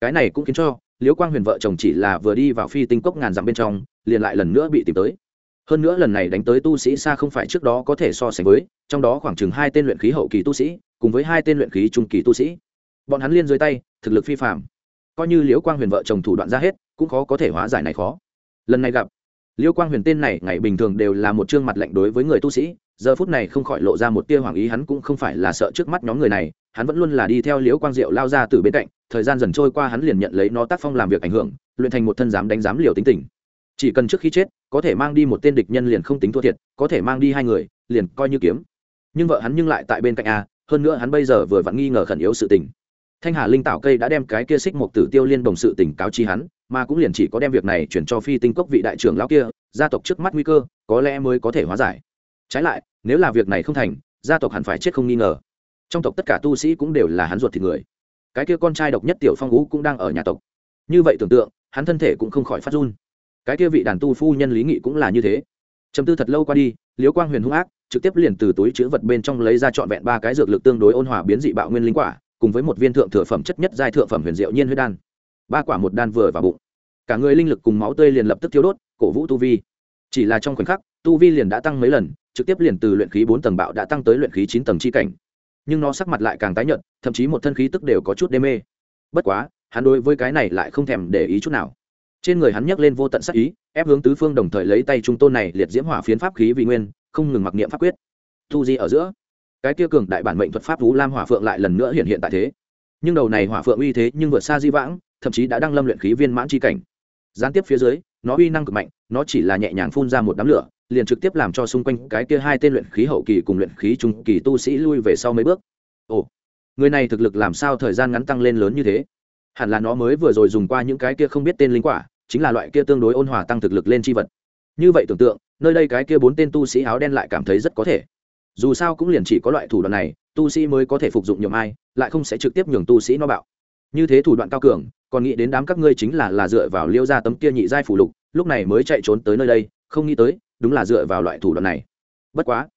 Cái này cũng khiến cho liễu quang huyền vợ chồng chỉ là vừa đi vào phi tinh cốc ngàn dặm bên trong, liền lại lần nữa bị tìm tới. Hơn nữa lần này đánh tới tu sĩ xa không phải trước đó có thể so sánh với, trong đó khoảng chừng hai tên luyện khí hậu kỳ tu sĩ, cùng với hai tên luyện khí trung kỳ tu sĩ bọn hắn liên dưới tay, thực lực phi phạm coi như liễu quang huyền vợ chồng thủ đoạn ra hết, cũng khó có thể hóa giải này khó. Lần này gặp, liễu quang huyền tên này ngày bình thường đều là một chương mặt lạnh đối với người tu sĩ, giờ phút này không khỏi lộ ra một tia hoàng ý, hắn cũng không phải là sợ trước mắt nhóm người này, hắn vẫn luôn là đi theo liễu quang diệu lao ra từ bên cạnh, thời gian dần trôi qua hắn liền nhận lấy nó tác phong làm việc ảnh hưởng, luyện thành một thân dám đánh giám liều tính tình. Chỉ cần trước khi chết, có thể mang đi một tên địch nhân liền không tính thua thiệt, có thể mang đi hai người, liền coi như kiếm. Nhưng vợ hắn nhưng lại tại bên cạnh a, hơn nữa hắn bây giờ vừa vặn nghi ngờ khẩn yếu sự tình thanh hà linh tạo cây đã đem cái kia xích một tử tiêu liên đồng sự tỉnh cáo chi hắn, mà cũng liền chỉ có đem việc này chuyển cho phi tinh cốc vị đại trưởng lão kia, gia tộc trước mắt nguy cơ, có lẽ mới có thể hóa giải. Trái lại, nếu là việc này không thành, gia tộc hẳn phải chết không nghi ngờ. Trong tộc tất cả tu sĩ cũng đều là hắn ruột thịt người. Cái kia con trai độc nhất tiểu phong ú cũng đang ở nhà tộc. Như vậy tưởng tượng, hắn thân thể cũng không khỏi phát run. Cái kia vị đàn tu phu nhân lý nghị cũng là như thế. Chấm tư thật lâu qua đi, liễu quang huyền hung ác, trực tiếp liền từ túi chứa vật bên trong lấy ra trọn vẹn ba cái dược lực tương đối ôn hòa biến dị bạo nguyên linh quả cùng với một viên thượng thừa phẩm chất nhất giai thượng phẩm huyền diệu nhiên huyết đan. Ba quả một đan vừa vào bụng. Cả người linh lực cùng máu tươi liền lập tức thiếu đốt, cổ vũ tu vi. Chỉ là trong khoảnh khắc, tu vi liền đã tăng mấy lần, trực tiếp liền từ luyện khí bốn tầng bạo đã tăng tới luyện khí chín tầng chi cảnh. Nhưng nó sắc mặt lại càng tái nhợt, thậm chí một thân khí tức đều có chút đê mê. Bất quá, hắn đối với cái này lại không thèm để ý chút nào. Trên người hắn nhấc lên vô tận sắc ý, ép hướng tứ phương đồng thời lấy tay trung tôn này liệt diễm hỏa phiến pháp khí vị nguyên, không ngừng mặc niệm pháp quyết. Thu di ở giữa cái kia cường đại bản mệnh thuật pháp vũ lam hỏa phượng lại lần nữa hiện hiện tại thế. Nhưng đầu này hỏa phượng uy thế nhưng vượt xa di vãng, thậm chí đã đang lâm luyện khí viên mãn chi cảnh. Gián tiếp phía dưới, nó uy năng cực mạnh, nó chỉ là nhẹ nhàng phun ra một đám lửa, liền trực tiếp làm cho xung quanh cái kia hai tên luyện khí hậu kỳ cùng luyện khí trung kỳ tu sĩ lui về sau mấy bước. Ồ, người này thực lực làm sao thời gian ngắn tăng lên lớn như thế? Hẳn là nó mới vừa rồi dùng qua những cái kia không biết tên linh quả, chính là loại kia tương đối ôn hòa tăng thực lực lên chi vật. Như vậy tưởng tượng, nơi đây cái kia bốn tên tu sĩ áo đen lại cảm thấy rất có thể dù sao cũng liền chỉ có loại thủ đoạn này, tu sĩ mới có thể phục dụng nhường ai, lại không sẽ trực tiếp nhường tu sĩ nó bạo. Như thế thủ đoạn cao cường, còn nghĩ đến đám các ngươi chính là là dựa vào liêu ra tấm kia nhị giai phủ lục, lúc này mới chạy trốn tới nơi đây, không nghĩ tới, đúng là dựa vào loại thủ đoạn này. Bất quá,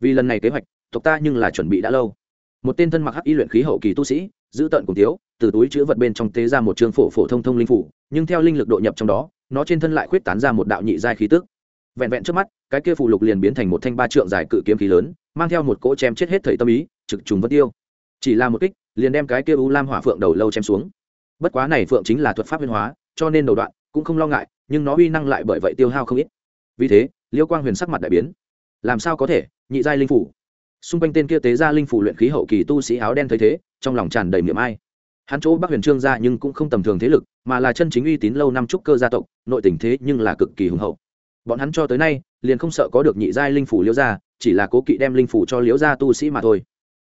vì lần này kế hoạch, tộc ta nhưng là chuẩn bị đã lâu. Một tên thân mặc hắc y luyện khí hậu kỳ tu sĩ, giữ tận cùng tiếu, từ túi chứa vật bên trong tế ra một trường phổ phổ thông thông linh phủ, nhưng theo linh lực độ nhập trong đó, nó trên thân lại khuyết tán ra một đạo nhị giai khí tức vẹn vẹn trước mắt, cái kia phù lục liền biến thành một thanh ba trượng dài cự kiếm khí lớn, mang theo một cỗ chém chết hết thầy tâm ý, trực trùng vân tiêu. Chỉ là một kích, liền đem cái kia u lam hỏa phượng đầu lâu chém xuống. Bất quá này phượng chính là thuật pháp biến hóa, cho nên đầu đoạn cũng không lo ngại, nhưng nó uy năng lại bởi vậy tiêu hao không ít. Vì thế, liêu quang huyền sắc mặt đại biến. Làm sao có thể, nhị giai linh phủ? Xung quanh tên kia tế ra linh phủ luyện khí hậu kỳ tu sĩ áo đen thấy thế, trong lòng tràn đầy miệng ai. Hắn chỗ bắc huyền trương ra nhưng cũng không tầm thường thế lực, mà là chân chính uy tín lâu năm trúc cơ gia tộc, nội tình thế nhưng là cực kỳ hùng hậu bọn hắn cho tới nay, liền không sợ có được nhị giai linh phủ liễu gia, chỉ là cố kỵ đem linh phủ cho liễu gia tu sĩ mà thôi.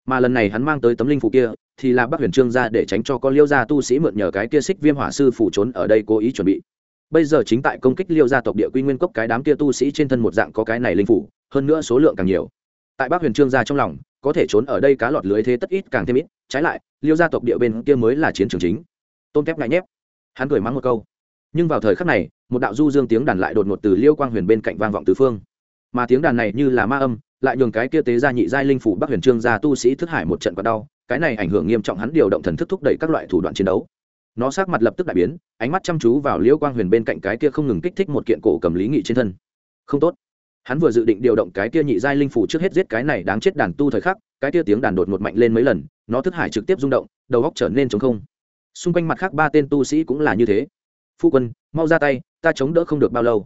Mà lần này hắn mang tới tấm linh phủ kia, thì là bắc huyền trương ra để tránh cho có liễu gia tu sĩ mượn nhờ cái kia xích viêm hỏa sư phủ trốn ở đây cố ý chuẩn bị. Bây giờ chính tại công kích liêu gia tộc địa quy nguyên cốc cái đám kia tu sĩ trên thân một dạng có cái này linh phủ, hơn nữa số lượng càng nhiều. Tại bắc huyền trương gia trong lòng, có thể trốn ở đây cá lọt lưới thế tất ít càng thêm ít, trái lại liêu gia tộc địa bên kia mới là chiến trường chính. Tôn kép ngại nhép. Hắn cười mắng một câu. Nhưng vào thời khắc này một đạo du dương tiếng đàn lại đột ngột từ liêu quang huyền bên cạnh vang vọng tứ phương. Mà tiếng đàn này như là ma âm, lại nhường cái kia tế gia nhị giai linh phủ bắc huyền trương gia tu sĩ thức hải một trận quặn đau, cái này ảnh hưởng nghiêm trọng hắn điều động thần thức thúc đẩy các loại thủ đoạn chiến đấu. Nó sắc mặt lập tức đại biến, ánh mắt chăm chú vào liêu quang huyền bên cạnh cái kia không ngừng kích thích một kiện cổ cầm lý nghị trên thân. Không tốt. Hắn vừa dự định điều động cái kia nhị giai linh phủ trước hết giết cái này đáng chết đàn tu thời khắc, cái kia tiếng đàn đột một mạnh lên mấy lần, nó thức hải trực tiếp rung động, đầu góc trở nên trống không. Xung quanh mặt khác ba tên tu sĩ cũng là như thế phu quân, mau ra tay, ta chống đỡ không được bao lâu.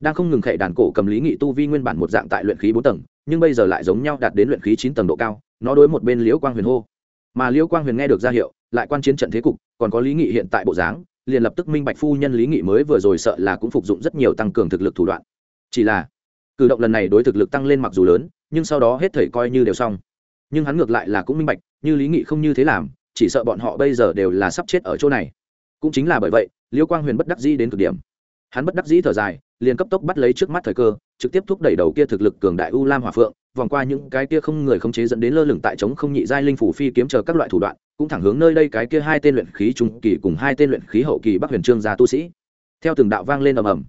Đang không ngừng khệ đàn cổ cầm lý nghị tu vi nguyên bản một dạng tại luyện khí bốn tầng, nhưng bây giờ lại giống nhau đạt đến luyện khí chín tầng độ cao, nó đối một bên liễu quang huyền hô. Mà liễu quang huyền nghe được ra hiệu, lại quan chiến trận thế cục, còn có lý nghị hiện tại bộ dáng, liền lập tức minh bạch phu nhân lý nghị mới vừa rồi sợ là cũng phục dụng rất nhiều tăng cường thực lực thủ đoạn. Chỉ là, cử động lần này đối thực lực tăng lên mặc dù lớn, nhưng sau đó hết thầy coi như đều xong. Nhưng hắn ngược lại là cũng minh bạch, như lý nghị không như thế làm, chỉ sợ bọn họ bây giờ đều là sắp chết ở chỗ này cũng chính là bởi vậy, liêu quang huyền bất đắc dĩ đến cực điểm. Hắn bất đắc dĩ thở dài, liền cấp tốc bắt lấy trước mắt thời cơ, trực tiếp thúc đẩy đầu kia thực lực cường đại u lam hỏa phượng, vòng qua những cái kia không người khống chế dẫn đến lơ lửng tại chống không nhị giai linh phủ phi kiếm chờ các loại thủ đoạn, cũng thẳng hướng nơi đây cái kia hai tên luyện khí trung kỳ cùng hai tên luyện khí hậu kỳ bắc huyền trương gia tu sĩ. Theo từng đạo vang lên ầm ầm,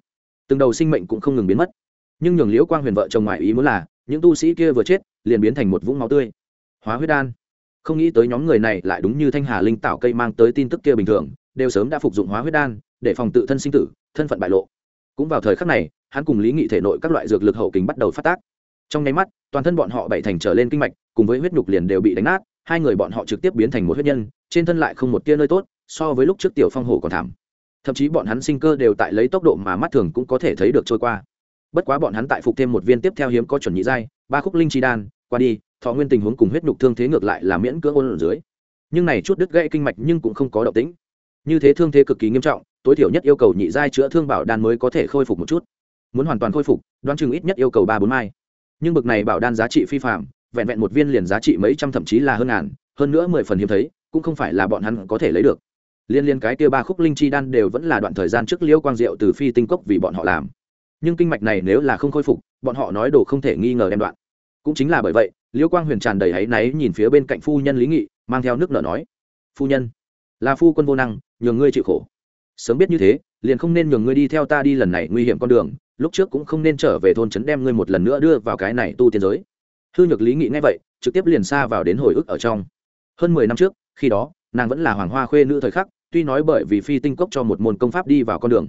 từng đầu sinh mệnh cũng không ngừng biến mất. Nhưng nhường liễu quang huyền vợ chồng ngoại ý muốn là, những tu sĩ kia vừa chết, liền biến thành một vũng máu tươi. Hóa huyết đan. Không nghĩ tới nhóm người này lại đúng như thanh hà linh tạo cây mang tới tin tức kia bình thường đều sớm đã phục dụng hóa huyết đan, để phòng tự thân sinh tử, thân phận bại lộ. Cũng vào thời khắc này, hắn cùng lý nghị thể nội các loại dược lực hậu kính bắt đầu phát tác. Trong nháy mắt, toàn thân bọn họ bảy thành trở lên kinh mạch, cùng với huyết nhục liền đều bị đánh nát, hai người bọn họ trực tiếp biến thành một huyết nhân, trên thân lại không một tia nơi tốt, so với lúc trước tiểu phong hổ còn thảm. Thậm chí bọn hắn sinh cơ đều tại lấy tốc độ mà mắt thường cũng có thể thấy được trôi qua. Bất quá bọn hắn tại phục thêm một viên tiếp theo hiếm có chuẩn nhị giai, ba khúc linh chi đan, qua đi, thọ nguyên tình huống cùng huyết nhục thương thế ngược lại là miễn cưỡng ôn ở dưới. Nhưng này chút đứt gãy kinh mạch nhưng cũng không có động tĩnh như thế thương thế cực kỳ nghiêm trọng, tối thiểu nhất yêu cầu nhị giai chữa thương bảo đan mới có thể khôi phục một chút. Muốn hoàn toàn khôi phục, đoán chừng ít nhất yêu cầu ba bốn mai. Nhưng bực này bảo đan giá trị phi phạm vẹn vẹn một viên liền giá trị mấy trăm thậm chí là hơn ngàn, hơn nữa mười phần hiếm thấy, cũng không phải là bọn hắn có thể lấy được. Liên liên cái kia ba khúc linh chi đan đều vẫn là đoạn thời gian trước liễu quang diệu từ phi tinh cốc vì bọn họ làm. Nhưng kinh mạch này nếu là không khôi phục, bọn họ nói đồ không thể nghi ngờ đem đoạn. Cũng chính là bởi vậy, liễu quang huyền tràn đầy áy náy nhìn phía bên cạnh phu nhân lý nghị, mang theo nước nở nói, phu nhân là phu quân vô năng, nhường ngươi chịu khổ. Sớm biết như thế, liền không nên nhường ngươi đi theo ta đi lần này nguy hiểm con đường, lúc trước cũng không nên trở về thôn trấn đem ngươi một lần nữa đưa vào cái này tu tiên giới. Hư nhược lý nghĩ ngay vậy, trực tiếp liền xa vào đến hồi ức ở trong. Hơn mười năm trước, khi đó, nàng vẫn là hoàng hoa khuê nữ thời khắc, tuy nói bởi vì phi tinh cốc cho một môn công pháp đi vào con đường,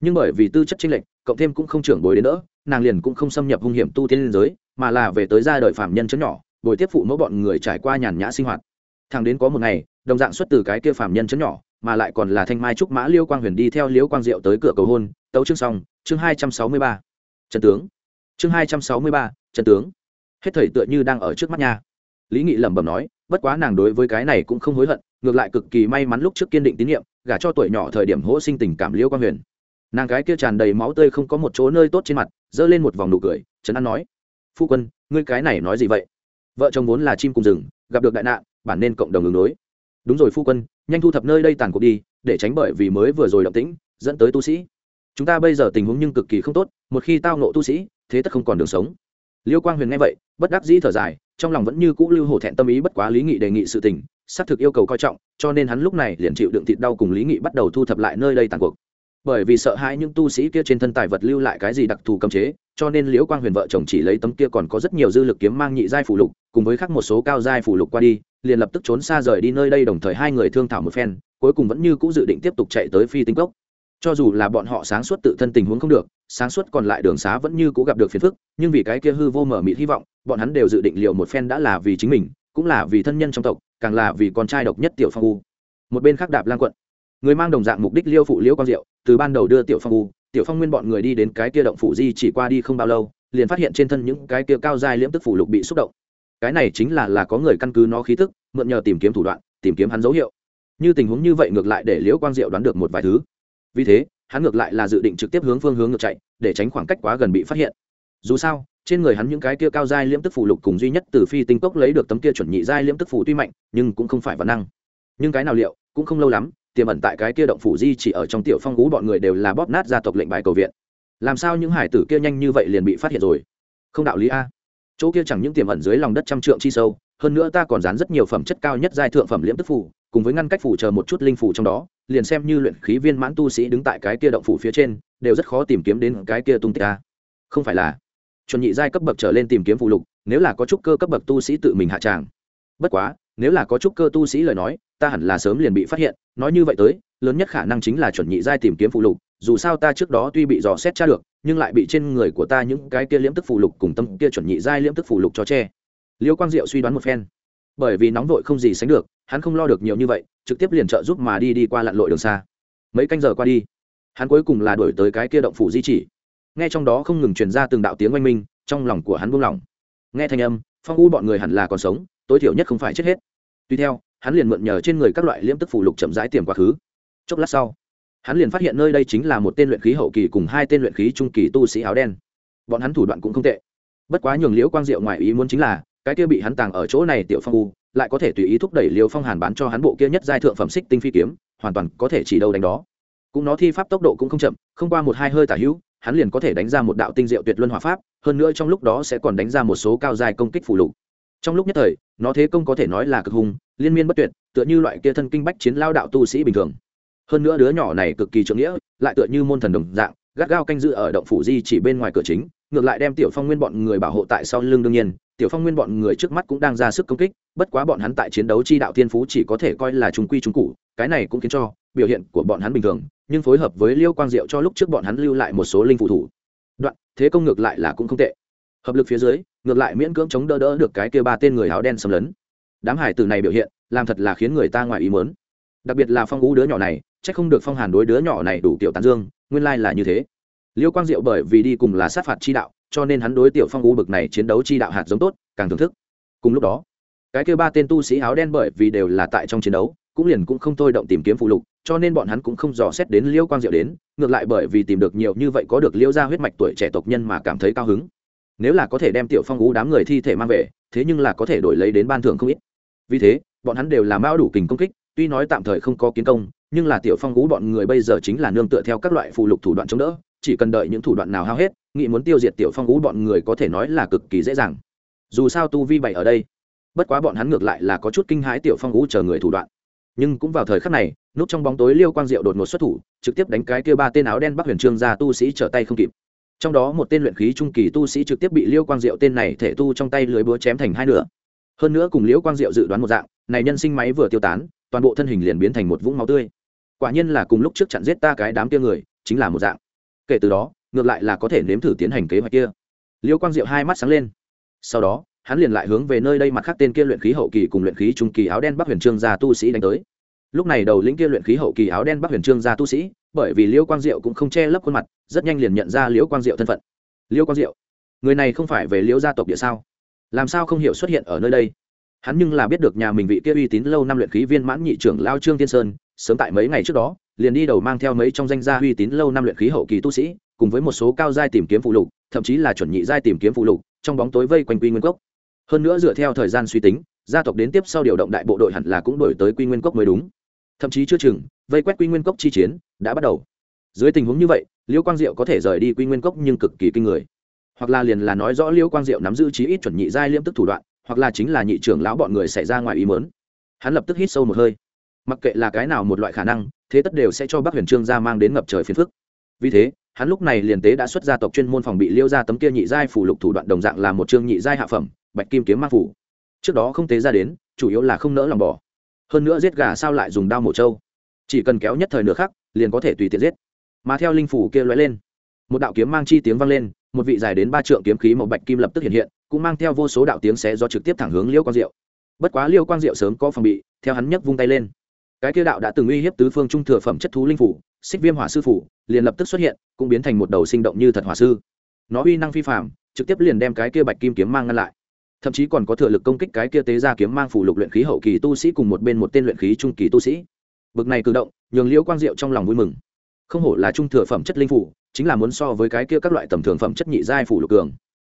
nhưng bởi vì tư chất chênh lệch, cộng thêm cũng không trưởng bồi đến đỡ, nàng liền cũng không xâm nhập hung hiểm tu tiên giới, mà là về tới gia đời phạm nhân chấn nhỏ, bồi tiếp phụ mẫu bọn người trải qua nhàn nhã sinh hoạt thằng đến có một ngày, đồng dạng xuất từ cái kia phạm nhân chấn nhỏ, mà lại còn là thanh mai trúc mã liêu quang huyền đi theo liêu quang diệu tới cửa cầu hôn, tấu chương xong, chương hai trăm sáu mươi ba. Trần tướng. Chương hai trăm sáu mươi ba, trần tướng. Hết thầy tựa như đang ở trước mắt nha. Lý nghị lẩm bẩm nói, bất quá nàng đối với cái này cũng không hối hận, ngược lại cực kỳ may mắn lúc trước kiên định tín nhiệm, gả cho tuổi nhỏ thời điểm hỗ sinh tình cảm liêu quang huyền. Nàng gái kia tràn đầy máu tươi không có một chỗ nơi tốt trên mặt, giơ lên một vòng nụ cười, trấn an nói, phu quân, ngươi cái này nói gì vậy? Vợ chồng vốn là chim cùng rừng, gặp được đại nạn bản nên cộng đồng ứng đối. Đúng rồi phu quân, nhanh thu thập nơi đây tàn cuộc đi, để tránh bởi vì mới vừa rồi động tĩnh, dẫn tới tu sĩ. Chúng ta bây giờ tình huống nhưng cực kỳ không tốt, một khi tao nộ tu sĩ, thế tất không còn đường sống. Liêu quang huyền nghe vậy, bất đắc dĩ thở dài, trong lòng vẫn như cũ lưu hổ thẹn tâm ý bất quá lý nghị đề nghị sự tình, xác thực yêu cầu coi trọng, cho nên hắn lúc này liền chịu đựng thịt đau cùng lý nghị bắt đầu thu thập lại nơi đây tàn cuộc bởi vì sợ hãi những tu sĩ kia trên thân tài vật lưu lại cái gì đặc thù cấm chế, cho nên liễu quang huyền vợ chồng chỉ lấy tấm kia còn có rất nhiều dư lực kiếm mang nhị giai phủ lục, cùng với khác một số cao giai phủ lục qua đi, liền lập tức trốn xa rời đi nơi đây đồng thời hai người thương thảo một phen, cuối cùng vẫn như c ũ dự định tiếp tục chạy tới phi tinh cốc. Cho dù là bọn họ sáng suốt tự thân tình huống không được, sáng suốt còn lại đường xá vẫn như cũ gặp được phiền phức, nhưng vì cái kia hư vô mở mịt hy vọng, bọn hắn đều dự định liệu một phen đã là vì chính mình, cũng là vì thân nhân trong tộc, càng là vì con trai độc nhất tiểu phong u. Một bên khác đạp lang quận người mang đồng dạng mục đích liêu phụ liễu quang diệu, từ ban đầu đưa tiểu phong u, tiểu phong nguyên bọn người đi đến cái kia động phủ di chỉ qua đi không bao lâu, liền phát hiện trên thân những cái kia cao dài liễm tức phủ lục bị xúc động. Cái này chính là là có người căn cứ nó khí tức, mượn nhờ tìm kiếm thủ đoạn, tìm kiếm hắn dấu hiệu. Như tình huống như vậy ngược lại để liễu quang diệu đoán được một vài thứ. Vì thế, hắn ngược lại là dự định trực tiếp hướng phương hướng ngược chạy, để tránh khoảng cách quá gần bị phát hiện. Dù sao, trên người hắn những cái kia cao giai liễm tức phủ lục cùng duy nhất từ phi tinh cốc lấy được tấm kia chuẩn nhị giai liễm tức phủ tuy mạnh, nhưng cũng không phải văn năng. Nhưng cái nào liệu, cũng không lâu lắm tiềm ẩn tại cái kia động phủ di chỉ ở trong tiểu phong cú bọn người đều là bóp nát gia tộc lệnh bài cầu viện. Làm sao những hải tử kia nhanh như vậy liền bị phát hiện rồi? Không đạo lý a. Chỗ kia chẳng những tiềm ẩn dưới lòng đất trăm trượng chi sâu, hơn nữa ta còn dán rất nhiều phẩm chất cao nhất giai thượng phẩm liễm tức phủ, cùng với ngăn cách phủ chờ một chút linh phủ trong đó, liền xem như luyện khí viên mãn tu sĩ đứng tại cái kia động phủ phía trên, đều rất khó tìm kiếm đến cái kia tung tích a. Không phải là, chuẩn nhị giai cấp bậc trở lên tìm kiếm phụ lục, nếu là có chút cơ cấp bậc tu sĩ tự mình hạ tràng. Bất quá, nếu là có chút cơ tu sĩ lời nói, ta hẳn là sớm liền bị phát hiện nói như vậy tới, lớn nhất khả năng chính là chuẩn nhị giai tìm kiếm phụ lục, dù sao ta trước đó tuy bị dò xét tra được, nhưng lại bị trên người của ta những cái kia liễm tức phụ lục cùng tâm kia chuẩn nhị giai liễm tức phụ lục cho che. Liêu quang diệu suy đoán một phen. Bởi vì nóng vội không gì sánh được, hắn không lo được nhiều như vậy, trực tiếp liền trợ giúp mà đi đi qua lặn lội đường xa. Mấy canh giờ qua đi, hắn cuối cùng là đổi tới cái kia động phủ di chỉ. Nghe trong đó không ngừng truyền ra từng đạo tiếng oanh minh, trong lòng của hắn buông lỏng. Nghe thanh âm, phong u bọn người hẳn là còn sống, tối thiểu nhất không phải chết hết. Tuy theo hắn liền mượn nhờ trên người các loại liễm tức phủ lục chậm rãi tiềm quá khứ. Chốc lát sau, hắn liền phát hiện nơi đây chính là một tên luyện khí hậu kỳ cùng hai tên luyện khí trung kỳ tu sĩ áo đen. Bọn hắn thủ đoạn cũng không tệ. Bất quá nhường liễu quang diệu ngoài ý muốn chính là, cái kia bị hắn tàng ở chỗ này tiểu phong u, lại có thể tùy ý thúc đẩy liều phong hàn bán cho hắn bộ kia nhất giai thượng phẩm xích tinh phi kiếm, hoàn toàn có thể chỉ đâu đánh đó. Cũng nó thi pháp tốc độ cũng không chậm, không qua một hai hơi tả hữu, hắn liền có thể đánh ra một đạo tinh diệu tuyệt luân hỏa pháp, hơn nữa trong lúc đó sẽ còn đánh ra một số cao dài công kích phụ lục trong lúc nhất thời, nó thế công có thể nói là cực hùng, liên miên bất tuyệt, tựa như loại kia thân kinh bách chiến lao đạo tu sĩ bình thường. Hơn nữa đứa nhỏ này cực kỳ trượng nghĩa, lại tựa như môn thần đồng dạng, gắt gao canh giữ ở động phủ di chỉ bên ngoài cửa chính, ngược lại đem tiểu phong nguyên bọn người bảo hộ tại sau lưng đương nhiên, tiểu phong nguyên bọn người trước mắt cũng đang ra sức công kích, bất quá bọn hắn tại chiến đấu chi đạo thiên phú chỉ có thể coi là trung quy trung cụ cái này cũng khiến cho biểu hiện của bọn hắn bình thường, nhưng phối hợp với liêu quang diệu cho lúc trước bọn hắn lưu lại một số linh phụ thủ. Đoạn, thế công ngược lại là cũng không tệ hợp lực phía dưới, ngược lại miễn cưỡng chống đỡ đỡ được cái kia ba tên người áo đen xâm lấn. Đám hải tử này biểu hiện, làm thật là khiến người ta ngoài ý mớn đặc biệt là phong ú đứa nhỏ này c h ắ c không được phong hàn đối đứa nhỏ này đủ tiểu tàn dương, nguyên lai là như thế. Liêu quang diệu bởi vì đi cùng là sát phạt chi đạo, cho nên hắn đối tiểu phong ú bực này chiến đấu chi đạo hạt giống tốt, càng thưởng thức. Cùng lúc đó, cái kêu ba tên tu sĩ áo đen bởi vì đều là tại trong chiến đấu, cũng liền cũng không thôi động tìm kiếm phụ lục, cho nên bọn hắn cũng không dò xét đến liêu quang diệu đến, ngược lại bởi vì tìm được nhiều như vậy có được liêu ra huyết mạch tuổi trẻ tộc nhân mà cảm thấy cao hứng nếu là có thể đem tiểu phong ú đám người thi thể mang về, thế nhưng là có thể đổi lấy đến ban thưởng không ít. Vì thế, bọn hắn đều làm mao đủ kình công kích, tuy nói tạm thời không có kiến công, nhưng là tiểu phong ú bọn người bây giờ chính là nương tựa theo các loại phụ lục thủ đoạn chống đỡ, chỉ cần đợi những thủ đoạn nào hao hết nghị muốn tiêu diệt tiểu phong ú bọn người có thể nói là cực kỳ dễ dàng. Dù sao tu vi bảy ở đây, bất quá bọn hắn ngược lại là có chút kinh hãi tiểu phong ú chờ người thủ đoạn. Nhưng cũng vào thời khắc này, núp trong bóng tối liêu quang diệu đột ngột xuất thủ, trực tiếp đánh cái kia ba tên áo đen bắc huyền trương ra tu sĩ trở tay không kịp trong đó một tên luyện khí trung kỳ tu sĩ trực tiếp bị liêu quang diệu tên này thể tu trong tay lưới búa chém thành hai nửa. Hơn nữa cùng liêu quang diệu dự đoán một dạng, này nhân sinh máy vừa tiêu tán, toàn bộ thân hình liền biến thành một vũng máu tươi. Quả nhiên là cùng lúc trước chặn giết ta cái đám kia người, chính là một dạng. Kể từ đó, ngược lại là có thể nếm thử tiến hành kế hoạch kia. Liêu quang diệu hai mắt sáng lên. Sau đó, hắn liền lại hướng về nơi đây mặt khác tên kia luyện khí hậu kỳ cùng luyện khí trung kỳ áo đen bắc huyền trương gia tu sĩ đánh tới. Lúc này đầu lĩnh kia luyện khí hậu kỳ áo đen bắc huyền trương gia tu sĩ bởi vì liễu quang diệu cũng không che lấp khuôn mặt, rất nhanh liền nhận ra liễu quang diệu thân phận. Liễu quang diệu, người này không phải về liễu gia tộc địa sao? Làm sao không hiểu xuất hiện ở nơi đây? Hắn nhưng là biết được nhà mình vị kia uy tín lâu năm luyện khí viên mãn nhị trưởng lao trương tiên sơn, sớm tại mấy ngày trước đó, liền đi đầu mang theo mấy trong danh gia uy tín lâu năm luyện khí hậu kỳ tu sĩ, cùng với một số cao giai tìm kiếm phụ lục, thậm chí là chuẩn nhị giai tìm kiếm phụ lục, trong bóng tối vây quanh quy nguyên cốc. Hơn nữa dựa theo thời gian suy tính, gia tộc đến tiếp sau điều động đại bộ đội hẳn là cũng đổi tới quy nguyên cốc mới đúng thậm chí chưa chừng, vây quét quy nguyên cốc chi chiến, đã bắt đầu. Dưới tình huống như vậy liêu quang diệu có thể rời đi quy nguyên cốc nhưng cực kỳ kinh người. Hoặc là liền là nói rõ liêu quang diệu nắm giữ chí ít chuẩn nhị giai liêm tức thủ đoạn, hoặc là chính là nhị trưởng lão bọn người xảy ra ngoài ý mớn hắn lập tức hít sâu một hơi. Mặc kệ là cái nào một loại khả năng, thế tất đều sẽ cho bắc huyền trương gia mang đến ngập trời phiền phức. Vì thế, hắn lúc này liền tế đã xuất gia tộc chuyên môn phòng bị liêu ra tấm kia nhị giai phủ lục thủ đoạn đồng dạng là một chương nhị giai hạ phẩm, bạch kim kiếm mang phủ trước đó không tế ra đến, chủ yếu là không nỡ lòng bỏ hơn nữa giết gà sao lại dùng đao mổ trâu? Chỉ cần kéo nhất thời nửa khắc, liền có thể tùy tiện giết. Mà theo linh phủ kia lóe lên, một đạo kiếm mang chi tiếng vang lên, một vị dài đến ba trượng kiếm khí màu bạch kim lập tức hiện hiện, cũng mang theo vô số đạo tiếng xé do trực tiếp thẳng hướng liêu quang diệu. Bất quá liêu quang diệu sớm có phòng bị, theo hắn nhấc vung tay lên. Cái kia đạo đã từng uy hiếp tứ phương trung thừa phẩm chất thú linh phủ, xích viêm hỏa sư phủ, liền lập tức xuất hiện, cũng biến thành một đầu sinh động như thật hỏa sư. Nó uy năng phi phạm trực tiếp liền đem cái kia bạch kim kiếm mang ngăn lại thậm chí còn có thừa lực công kích cái kia tế ra kiếm mang phủ lục luyện khí hậu kỳ tu sĩ cùng một bên một tên luyện khí trung kỳ tu sĩ. Bực này cử động, nhường liễu quang diệu trong lòng vui mừng. Không hổ là trung thừa phẩm chất linh phủ chính là muốn so với cái kia các loại tầm thường phẩm chất nhị giai phủ lục cường.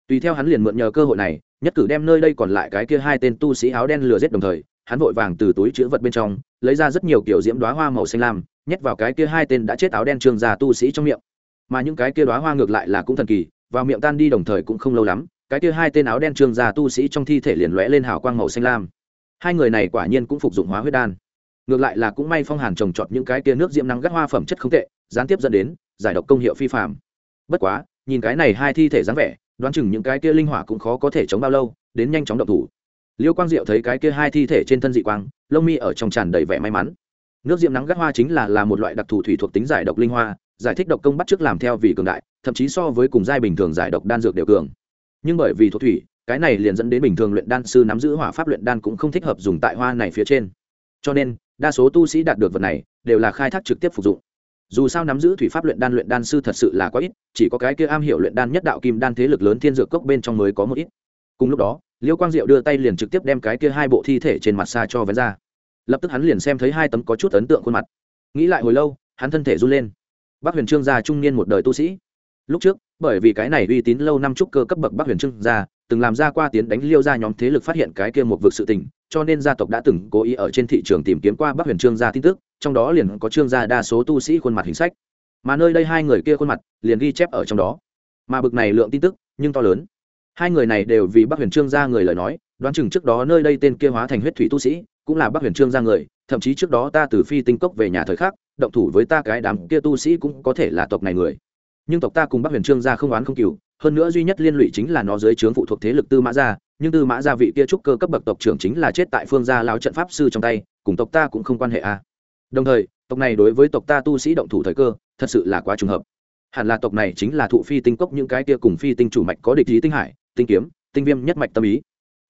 Tùy theo hắn liền mượn nhờ cơ hội này, nhất cử đem nơi đây còn lại cái kia hai tên tu sĩ áo đen lừa giết đồng thời, hắn vội vàng từ túi chữ vật bên trong, lấy ra rất nhiều kiểu diễm đoá hoa màu xanh lam, nhét vào cái kia hai tên đã chết áo đen trường già tu sĩ trong miệng. Mà những cái kia đoá hoa ngược lại là cũng thần kỳ, vào miệng tan đi đồng thời cũng không lâu lắm cái kia hai tên áo đen trương già tu sĩ trong thi thể liền lóe lên hào quang màu xanh lam. Hai người này quả nhiên cũng phục dụng hóa huyết đan. Ngược lại là cũng may phong hàn trồng trọt những cái kia nước diễm nắng gắt hoa phẩm chất không tệ, gián tiếp dẫn đến, giải độc công hiệu phi phạm bất quá, nhìn cái này hai thi thể dáng vẻ, đoán chừng những cái kia linh hỏa cũng khó có thể chống bao lâu, đến nhanh chóng động thủ. Liêu quang diệu thấy cái kia hai thi thể trên thân dị quang, lông mi ở trong tràn đầy vẻ may mắn. Nước diệm nắng gắt hoa chính là là một loại đặc thù thủy thuộc tính giải độc linh hoa, giải thích độc công bắt trước làm theo vì cường đại, thậm chí so với cùng giai bình thường giải độc đan dược đều cường nhưng bởi vì thuộc thủy, cái này liền dẫn đến bình thường luyện đan sư nắm giữ hỏa pháp luyện đan cũng không thích hợp dùng tại hoa này phía trên. Cho nên, đa số tu sĩ đạt được vật này, đều là khai thác trực tiếp phục dụng. Dù sao nắm giữ thủy pháp luyện đan luyện đan sư thật sự là quá ít, chỉ có cái kia am hiểu luyện đan nhất đạo kim đan thế lực lớn thiên dược cốc bên trong mới có một ít. Cùng lúc đó, liêu quang diệu đưa tay liền trực tiếp đem cái kia hai bộ thi thể trên mặt xa cho vén ra. Lập tức hắn liền xem thấy hai tấm có chút ấn tượng khuôn mặt. Nghĩ lại hồi lâu, hắn thân thể run lên. Bác huyền trương gia trung niên một đời tu sĩ. Lúc trước bởi vì cái này uy tín lâu năm trúc cơ cấp bậc bắc huyền trương gia từng làm ra qua tiến đánh liêu ra nhóm thế lực phát hiện cái kia một vực sự tình, cho nên gia tộc đã từng cố ý ở trên thị trường tìm kiếm qua bắc huyền trương gia tin tức, trong đó liền có trương gia đa số tu sĩ khuôn mặt hình sách. Mà nơi đây hai người kia khuôn mặt liền ghi chép ở trong đó. Mà bực này lượng tin tức, nhưng to lớn. Hai người này đều vì bắc huyền trương gia người lời nói, đoán chừng trước đó nơi đây tên kia hóa thành huyết thủy tu sĩ, cũng là bắc huyền trương gia người, thậm chí trước đó ta từ phi tinh cốc về nhà thời khắc, động thủ với ta cái đám kia tu sĩ cũng có thể là tộc này người nhưng tộc ta cùng Bắc huyền trương gia không oán không cừu, hơn nữa duy nhất liên lụy chính là nó dưới trướng phụ thuộc thế lực tư mã gia, nhưng tư mã gia vị kia trúc cơ cấp bậc tộc trưởng chính là chết tại phương gia lao trận pháp sư trong tay, cùng tộc ta cũng không quan hệ a à. đồng thời, tộc này đối với tộc ta tu sĩ động thủ thời cơ, thật sự là quá trùng hợp. Hẳn là tộc này chính là thụ phi tinh cốc những cái kia cùng phi tinh chủ mạch có địch ý tinh hải, tinh kiếm, tinh viêm nhất mạch tâm ý.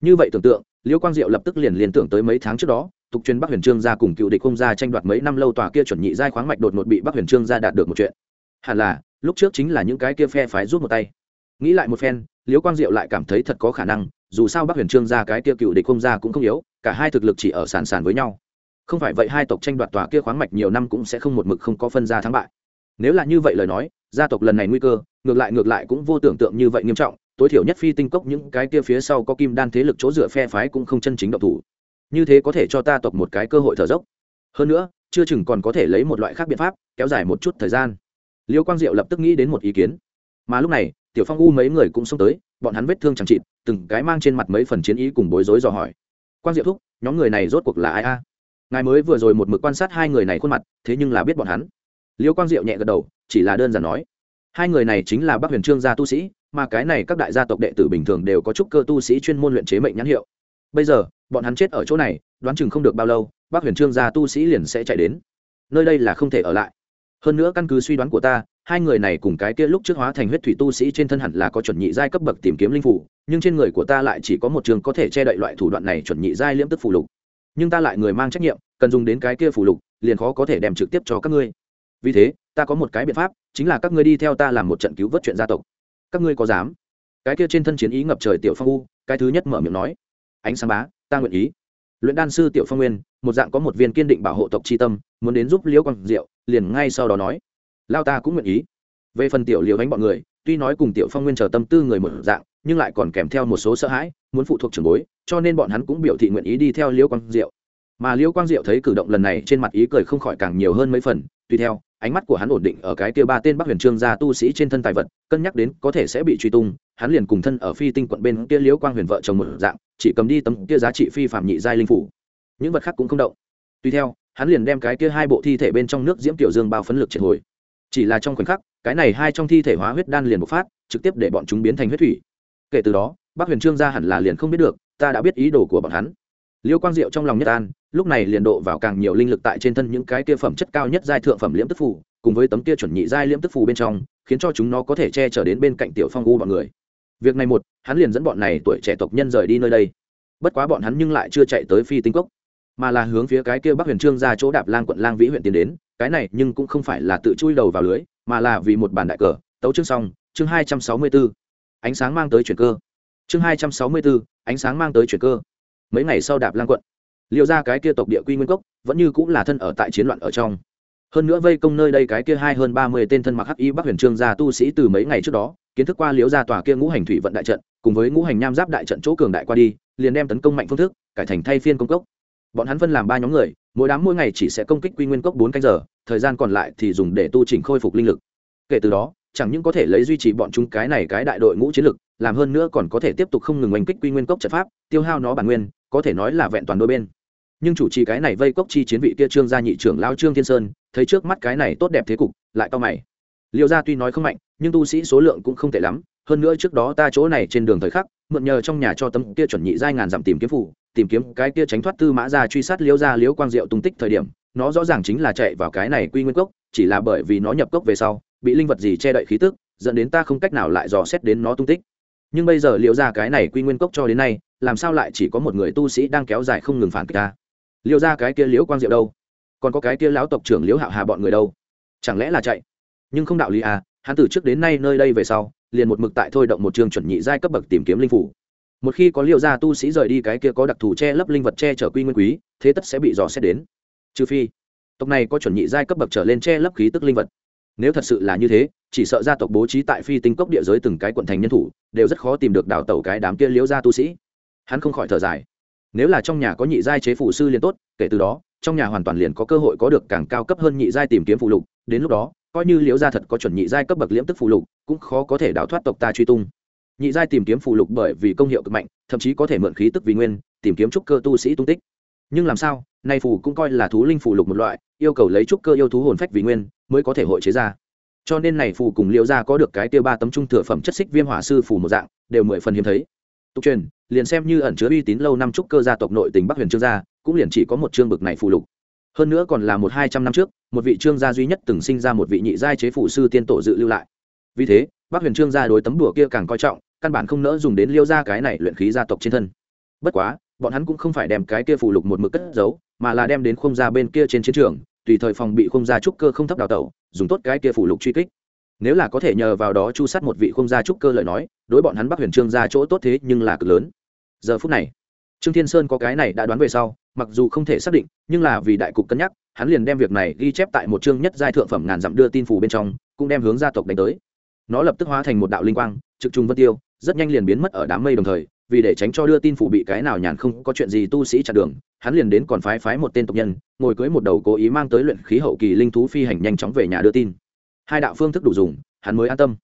Như vậy tưởng tượng, liễu quang diệu lập tức liền liên tưởng tới mấy tháng trước đó, tục truyền bắc huyền trương gia cùng cựu địch không gia tranh đoạt mấy năm lâu tòa kia chuẩn nhị giai khoáng mạch đột ngột bị bắc huyền trương gia đạt được một chuyện. Hẳn là lúc trước chính là những cái kia phe phái rút một tay. Nghĩ lại một phen, liễu quang diệu lại cảm thấy thật có khả năng, dù sao bắc huyền trương gia cái kia cựu địch không gia cũng không yếu, cả hai thực lực chỉ ở sàn sàn với nhau. Không phải vậy hai tộc tranh đoạt tòa kia khoáng mạch nhiều năm cũng sẽ không một mực không có phân ra thắng bại. Nếu là như vậy lời nói, gia tộc lần này nguy cơ, ngược lại ngược lại cũng vô tưởng tượng như vậy nghiêm trọng, tối thiểu nhất phi tinh cốc những cái kia phía sau có kim đan thế lực chỗ dựa phe phái cũng không chân chính động thủ. Như thế có thể cho ta tộc một cái cơ hội thở dốc. Hơn nữa, chưa chừng còn có thể lấy một loại khác biện pháp, kéo dài một chút thời gian liêu quang diệu lập tức nghĩ đến một ý kiến. Mà lúc này, tiểu phong u mấy người cũng xông tới, bọn hắn vết thương chẳng chịt, từng cái mang trên mặt mấy phần chiến ý cùng bối rối dò hỏi. Quang diệu thúc, nhóm người này rốt cuộc là ai a? Ngài mới vừa rồi một mực quan sát hai người này khuôn mặt, thế nhưng là biết bọn hắn. Liêu quang diệu nhẹ gật đầu, chỉ là đơn giản nói. Hai người này chính là bác huyền trương gia tu sĩ, mà cái này các đại gia tộc đệ tử bình thường đều có chút cơ tu sĩ chuyên môn luyện chế mệnh nhãn hiệu. Bây giờ, bọn hắn chết ở chỗ này, đoán chừng không được bao lâu bác huyền trương gia tu sĩ liền sẽ chạy đến. Nơi đây là không thể ở lại hơn nữa căn cứ suy đoán của ta, hai người này cùng cái kia lúc trước hóa thành huyết thủy tu sĩ trên thân hẳn là có chuẩn nhị giai cấp bậc tìm kiếm linh phủ, nhưng trên người của ta lại chỉ có một trường có thể che đậy loại thủ đoạn này chuẩn nhị giai liễm tức phù lục. Nhưng ta lại người mang trách nhiệm, cần dùng đến cái kia phù lục, liền khó có thể đem trực tiếp cho các ngươi. Vì thế, ta có một cái biện pháp, chính là các ngươi đi theo ta làm một trận cứu vớt chuyện gia tộc. Các ngươi có dám? Cái kia trên thân chiến ý ngập trời tiểu phong u, cái thứ nhất mở miệng nói. Ánh sáng bá, ta nguyện ý luyện đan sư tiểu phong nguyên, một dạng có một viên kiên định bảo hộ tộc c tâm, muốn đến giúp liễu quang diệu, liền ngay sau đó nói. Lao ta cũng nguyện ý. Về phần tiểu liễu đánh bọn người, tuy nói cùng tiểu phong nguyên chờ tâm tư người một dạng, nhưng lại còn kèm theo một số sợ hãi, muốn phụ thuộc trường bối, cho nên bọn hắn cũng biểu thị nguyện ý đi theo liễu quang diệu. Mà liễu quang diệu thấy cử động lần này trên mặt ý cười không khỏi càng nhiều hơn mấy phần tuy theo ánh mắt của hắn ổn định ở cái kia ba tên bắc huyền trương gia tu sĩ trên thân tài vật, cân nhắc đến có thể sẽ bị truy tung, hắn liền cùng thân ở phi tinh quận bên kia liễu quang huyền vợ chồng một dạng, chỉ cầm đi tấm kia giá trị phi phạm nhị giai linh phủ. Những vật khác cũng không động. Tuy theo, hắn liền đem cái kia hai bộ thi thể bên trong nước diễm tiểu dương bao phấn lực triệt hồi. Chỉ là trong khoảnh khắc, cái này hai trong thi thể hóa huyết đan liền bộc phát, trực tiếp để bọn chúng biến thành huyết thủy. Kể từ đó, bắc huyền trương gia hẳn là liền không biết được, ta đã biết ý đồ của bọn hắn. Liêu quang diệu trong lòng nhất an lúc này liền độ vào càng nhiều linh lực tại trên thân những cái kia phẩm chất cao nhất giai thượng phẩm liễm tức phù cùng với tấm kia chuẩn nhị giai liễm tức phù bên trong khiến cho chúng nó có thể che chở đến bên cạnh tiểu phong u bọn người. Việc này một hắn liền dẫn bọn này tuổi trẻ tộc nhân rời đi nơi đây. Bất quá bọn hắn nhưng lại chưa chạy tới phi tinh cốc mà là hướng phía cái kia bắc huyền trương ra chỗ đạp lang quận lang vĩ huyện tiến đến cái này nhưng cũng không phải là tự chui đầu vào lưới mà là vì một bản đại cờ tấu chương xong chương hai trăm sáu mươi 264. ánh sáng mang tới chuyển cơ. Chương hai trăm sáu mươi 264, ánh sáng mang tới chuyển cơ. Mấy ngày sau đạp lang quận liệu ra cái kia tộc địa quy nguyên cốc, vẫn như cũng là thân ở tại chiến loạn ở trong. Hơn nữa vây công nơi đây cái kia hai hơn ba mươi tên thân mặc hắc y bắc huyền trương gia tu sĩ từ mấy ngày trước đó, kiến thức qua liễu gia tòa kia ngũ hành thủy vận đại trận, cùng với ngũ hành nham giáp đại trận chỗ cường đại qua đi, liền đem tấn công mạnh phương thức, cải thành thay phiên công cốc. Bọn hắn phân làm ba nhóm người, mỗi đám mỗi ngày chỉ sẽ công kích quy nguyên cốc bốn canh giờ, thời gian còn lại thì dùng để tu chỉnh khôi phục linh lực. Kể từ đó, chẳng những có thể lấy duy trì bọn chúng cái này cái đại đội ngũ chiến lực, làm hơn nữa còn có thể tiếp tục không ngừng oanh kích quy nguyên cốc trận pháp, tiêu hao nó bản nguyên, có thể nói là vẹn toàn đôi bên nhưng chủ trì cái này vây cốc chi chiến vị kia trương gia nhị trưởng lao trương thiên sơn, thấy trước mắt cái này tốt đẹp thế cục, lại to mày. Liệu ra tuy nói không mạnh, nhưng tu sĩ số lượng cũng không tệ lắm, hơn nữa trước đó ta chỗ này trên đường thời khắc, mượn nhờ trong nhà cho tấm kia chuẩn nhị giai ngàn dặm tìm kiếm phủ, tìm kiếm cái kia tránh thoát tư mã ra truy sát liễu ra liễu quang diệu tung tích thời điểm, nó rõ ràng chính là chạy vào cái này quy nguyên cốc, chỉ là bởi vì nó nhập cốc về sau, bị linh vật gì che đậy khí tức, dẫn đến ta không cách nào lại dò xét đến nó tung tích. Nhưng bây giờ liễu ra cái này quy nguyên cốc cho đến nay, làm sao lại chỉ có một người tu sĩ đang kéo dài không ngừng phản kích ta? Liêu ra cái kia liễu quang diệu đâu? Còn có cái kia lão tộc trưởng liễu hạo hà bọn người đâu? Chẳng lẽ là chạy? Nhưng không đạo lý à hắn từ trước đến nay nơi đây về sau, liền một mực tại thôi động một trường chuẩn nhị giai cấp bậc tìm kiếm linh phủ. Một khi có liệu gia tu sĩ rời đi cái kia có đặc thù che lấp linh vật che chở quy nguyên quý, thế tất sẽ bị dò xét đến. Trừ phi, tộc này có chuẩn nhị giai cấp bậc trở lên che lấp khí tức linh vật. Nếu thật sự là như thế, chỉ sợ gia tộc bố trí tại phi tinh cốc địa giới từng cái quận thành nhân thủ, đều rất khó tìm được đào tẩu cái đám kia liễu gia tu sĩ. Hắn không khỏi thở dài nếu là trong nhà có nhị giai chế phụ sư liền tốt, kể từ đó, trong nhà hoàn toàn liền có cơ hội có được càng cao cấp hơn nhị giai tìm kiếm phụ lục. Đến lúc đó, coi như liễu gia thật có chuẩn nhị giai cấp bậc liễm tức phụ lục, cũng khó có thể đào thoát tộc ta truy tung. Nhị giai tìm kiếm phụ lục bởi vì công hiệu cực mạnh, thậm chí có thể mượn khí tức vì nguyên, tìm kiếm trúc cơ tu sĩ tung tích. Nhưng làm sao, nay phù cũng coi là thú linh phụ lục một loại, yêu cầu lấy trúc cơ yêu thú hồn phách vì nguyên mới có thể hội chế ra. Cho nên này phù cùng liễu gia có được cái tiêu ba tấm trung thừa phẩm chất xích viêm hỏa sư phù một dạng, đều mười phần hiếm thấy. Tục truyền liền xem như ẩn chứa uy tín lâu năm trúc cơ gia tộc nội tỉnh bắc huyền trương gia, cũng liền chỉ có một chương bực này phụ lục. Hơn nữa còn là một hai trăm năm trước, một vị trương gia duy nhất từng sinh ra một vị nhị giai chế phụ sư tiên tổ dự lưu lại. Vì thế, bắc huyền trương gia đối tấm đùa kia càng coi trọng, căn bản không nỡ dùng đến liêu ra cái này luyện khí gia tộc trên thân. Bất quá, bọn hắn cũng không phải đem cái kia phù lục một mực cất giấu, mà là đem đến khung gia bên kia trên chiến trường, tùy thời phòng bị khung gia trúc cơ không thấp đào tẩu, dùng tốt cái kia phù lục truy kích. Nếu là có thể nhờ vào đó chu sát một vị khung gia trúc cơ lời nói, đối bọn hắn bắc huyền trương gia chỗ tốt thế nhưng là cực lớn giờ phút này, trương thiên sơn có cái này đã đoán về sau, mặc dù không thể xác định, nhưng là vì đại cục cân nhắc, hắn liền đem việc này ghi chép tại một chương nhất giai thượng phẩm ngàn dặm đưa tin phủ bên trong, cũng đem hướng gia tộc đánh tới. Nó lập tức hóa thành một đạo linh quang, trực trung vân tiêu, rất nhanh liền biến mất ở đám mây đồng thời, vì để tránh cho đưa tin phủ bị cái nào nhàn không có chuyện gì tu sĩ chặn đường, hắn liền đến còn phái phái một tên tộc nhân, ngồi cưới một đầu cố ý mang tới luyện khí hậu kỳ linh thú phi hành nhanh chóng về nhà đưa tin. Hai đạo phương thức đủ dùng, hắn mới an tâm.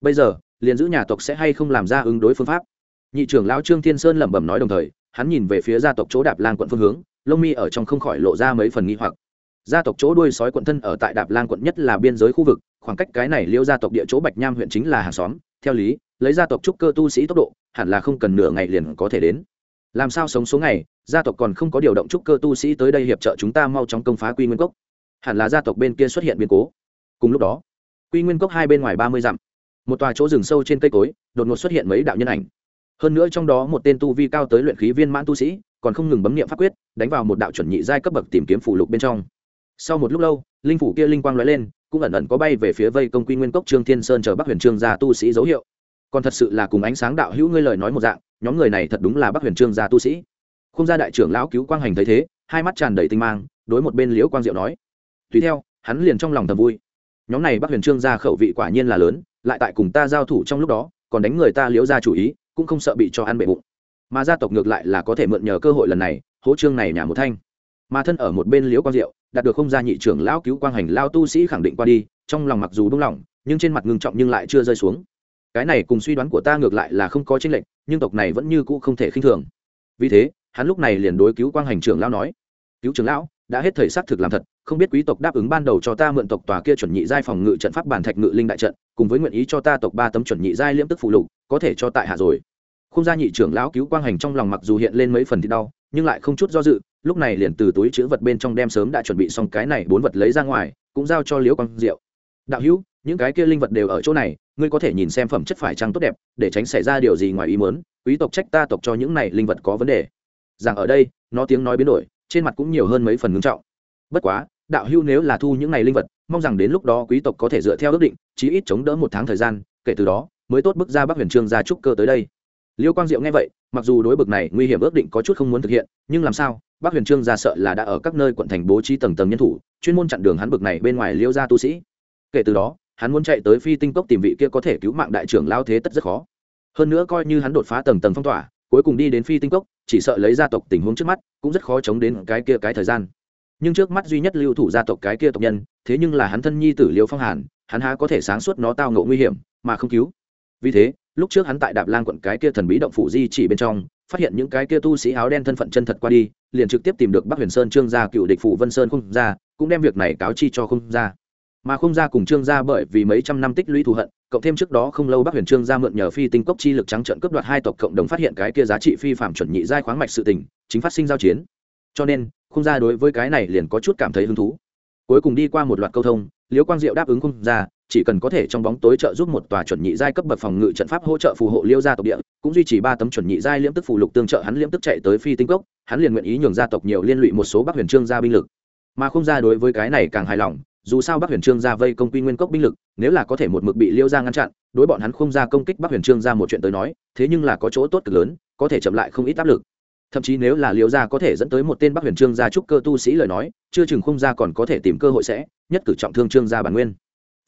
Bây giờ, liền giữ nhà tộc sẽ hay không làm ra ứng đối phương pháp? Nhị trưởng lão trương thiên sơn lẩm bẩm nói đồng thời, hắn nhìn về phía gia tộc chỗ đạp lang quận phương hướng, lông mi ở trong không khỏi lộ ra mấy phần nghi hoặc. Gia tộc chỗ đuôi sói quận thân ở tại đạp lang quận nhất là biên giới khu vực, khoảng cách cái này liêu gia tộc địa chỗ bạch nham huyện chính là hàng xóm, theo lý, lấy gia tộc trúc cơ tu sĩ tốc độ, hẳn là không cần nửa ngày liền có thể đến. Làm sao sống số ngày, gia tộc còn không có điều động trúc cơ tu sĩ tới đây hiệp trợ chúng ta mau chóng công phá quy nguyên cốc. Hẳn là gia tộc bên kia xuất hiện biến cố. Cùng lúc đó, quy nguyên cốc hai bên ngoài ba mươi dặm, một tòa chỗ rừng sâu trên cây cối, đột ngột xuất hiện mấy đạo nhân ảnh hơn nữa trong đó một tên tu vi cao tới luyện khí viên mãn tu sĩ, còn không ngừng bấm nghiệm pháp quyết, đánh vào một đạo chuẩn nhị giai cấp bậc tìm kiếm phủ lục bên trong. Sau một lúc lâu, linh phủ kia linh quang lóe lên, cũng ẩn ẩn có bay về phía vây công quy nguyên cốc trương thiên sơn chờ bắc huyền trương gia tu sĩ dấu hiệu. Còn thật sự là cùng ánh sáng đạo hữu ngươi lời nói một dạng, nhóm người này thật đúng là bắc huyền trương gia tu sĩ. Không gia đại trưởng lão cứu quang hành thấy thế, hai mắt tràn đầy tinh mang, đối một bên liễu quang diệu nói, tùy theo, hắn liền trong lòng thầm vui. Nhóm này bắc huyền trương gia khẩu vị quả nhiên là lớn, lại tại cùng ta giao thủ trong lúc đó, còn đánh người ta liễu ra chủ ý cũng không sợ bị cho ăn bệ bụng. Mà gia tộc ngược lại là có thể mượn nhờ cơ hội lần này hỗ trương này nhà một thanh. Mà thân ở một bên liễu quang diệu, đạt được không gia nhị trưởng lão cứu quang hành lao tu sĩ khẳng định qua đi, trong lòng mặc dù đúng lòng, nhưng trên mặt ngưng trọng nhưng lại chưa rơi xuống. Cái này cùng suy đoán của ta ngược lại là không có tranh lệch, nhưng tộc này vẫn như cũ không thể khinh thường. Vì thế, hắn lúc này liền đối cứu quang hành trưởng lão nói, cứu trưởng lão đã hết thời xác thực làm thật, không biết quý tộc đáp ứng ban đầu cho ta mượn tộc tòa kia chuẩn nhị giai phòng ngự trận pháp bản thạch ngự linh đại trận, cùng với nguyện ý cho ta tộc ba tấm chuẩn nhị giai liễm tức phụ lục, có thể cho tại hạ rồi. Không gia nhị trưởng lão cứu quang hành trong lòng mặc dù hiện lên mấy phần thì đau, nhưng lại không chút do dự, lúc này liền từ túi chữ vật bên trong đem sớm đã chuẩn bị xong cái này bốn vật lấy ra ngoài, cũng giao cho liễu quang diệu. Đạo hữu, những cái kia linh vật đều ở chỗ này, ngươi có thể nhìn xem phẩm chất phải trăng tốt đẹp, để tránh xảy ra điều gì ngoài ý muốn, quý tộc trách ta tộc cho những này linh vật có vấn đề. Rằng ở đây, nó tiếng nói biến đổi trên mặt cũng nhiều hơn mấy phần ngưng trọng. Bất quá, đạo hữu nếu là thu những này linh vật, mong rằng đến lúc đó quý tộc có thể dựa theo ước định, chí ít chống đỡ một tháng thời gian, kể từ đó, mới tốt bước ra bắc huyền trương ra trúc cơ tới đây. Liêu quang diệu nghe vậy, mặc dù đối bực này nguy hiểm ước định có chút không muốn thực hiện, nhưng làm sao, bắc huyền trương ra sợ là đã ở các nơi quận thành bố trí tầng tầng nhân thủ, chuyên môn chặn đường hắn bực này bên ngoài liêu ra tu sĩ. Kể từ đó, hắn muốn chạy tới phi tinh cốc tìm vị kia có thể cứu mạng đại trưởng lao thế tất rất khó. Hơn nữa coi như hắn đột phá tầng tầng phong tỏa, cuối cùng đi đến phi tinh cốc chỉ sợ lấy gia tộc tình huống trước mắt, cũng rất khó chống đến cái kia cái thời gian. Nhưng trước mắt duy nhất lưu thủ gia tộc cái kia tộc nhân, thế nhưng là hắn thân nhi tử liêu phong hàn, hắn há có thể sáng suốt nó tao ngộ nguy hiểm, mà không cứu. Vì thế, lúc trước hắn tại đạp lan quận cái kia thần bí động phủ di chỉ bên trong, phát hiện những cái kia tu sĩ áo đen thân phận chân thật qua đi, liền trực tiếp tìm được bắc huyền sơn trương gia cựu địch phủ vân sơn không ra, cũng đem việc này cáo chi cho không ra mà không ra cùng trương gia bởi vì mấy trăm năm tích lũy thù hận, cộng thêm trước đó không lâu bắc huyền trương gia mượn nhờ phi tinh cốc chi lực trắng trận cướp đoạt hai tộc cộng đồng phát hiện cái kia giá trị phi phạm chuẩn nhị giai khoáng mạch sự tình, chính phát sinh giao chiến. Cho nên không ra đối với cái này liền có chút cảm thấy hứng thú. Cuối cùng đi qua một loạt câu thông, liễu quang diệu đáp ứng không ra chỉ cần có thể trong bóng tối trợ giúp một tòa chuẩn nhị giai cấp bậc phòng ngự trận pháp hỗ trợ phù hộ liêu gia tộc địa, cũng duy trì ba tấm chuẩn nhị giai liễm tức phù lục tương trợ hắn liễm tức chạy tới phi tinh cốc, hắn liền nguyện ý nhường gia tộc nhiều liên lụy một số bắc huyền trương gia binh lực. Mà không ra đối với cái này càng hài lòng dù sao bắc huyền trương gia vây công quy nguyên cốc binh lực, nếu là có thể một mực bị liêu gia ngăn chặn, đối bọn hắn không ra công kích bắc huyền trương gia một chuyện tới nói, thế nhưng là có chỗ tốt cực lớn, có thể chậm lại không ít áp lực. Thậm chí nếu là liêu gia có thể dẫn tới một tên bắc huyền trương gia trúc cơ tu sĩ lời nói, chưa chừng không gia còn có thể tìm cơ hội sẽ, nhất cử trọng thương trương gia bản nguyên.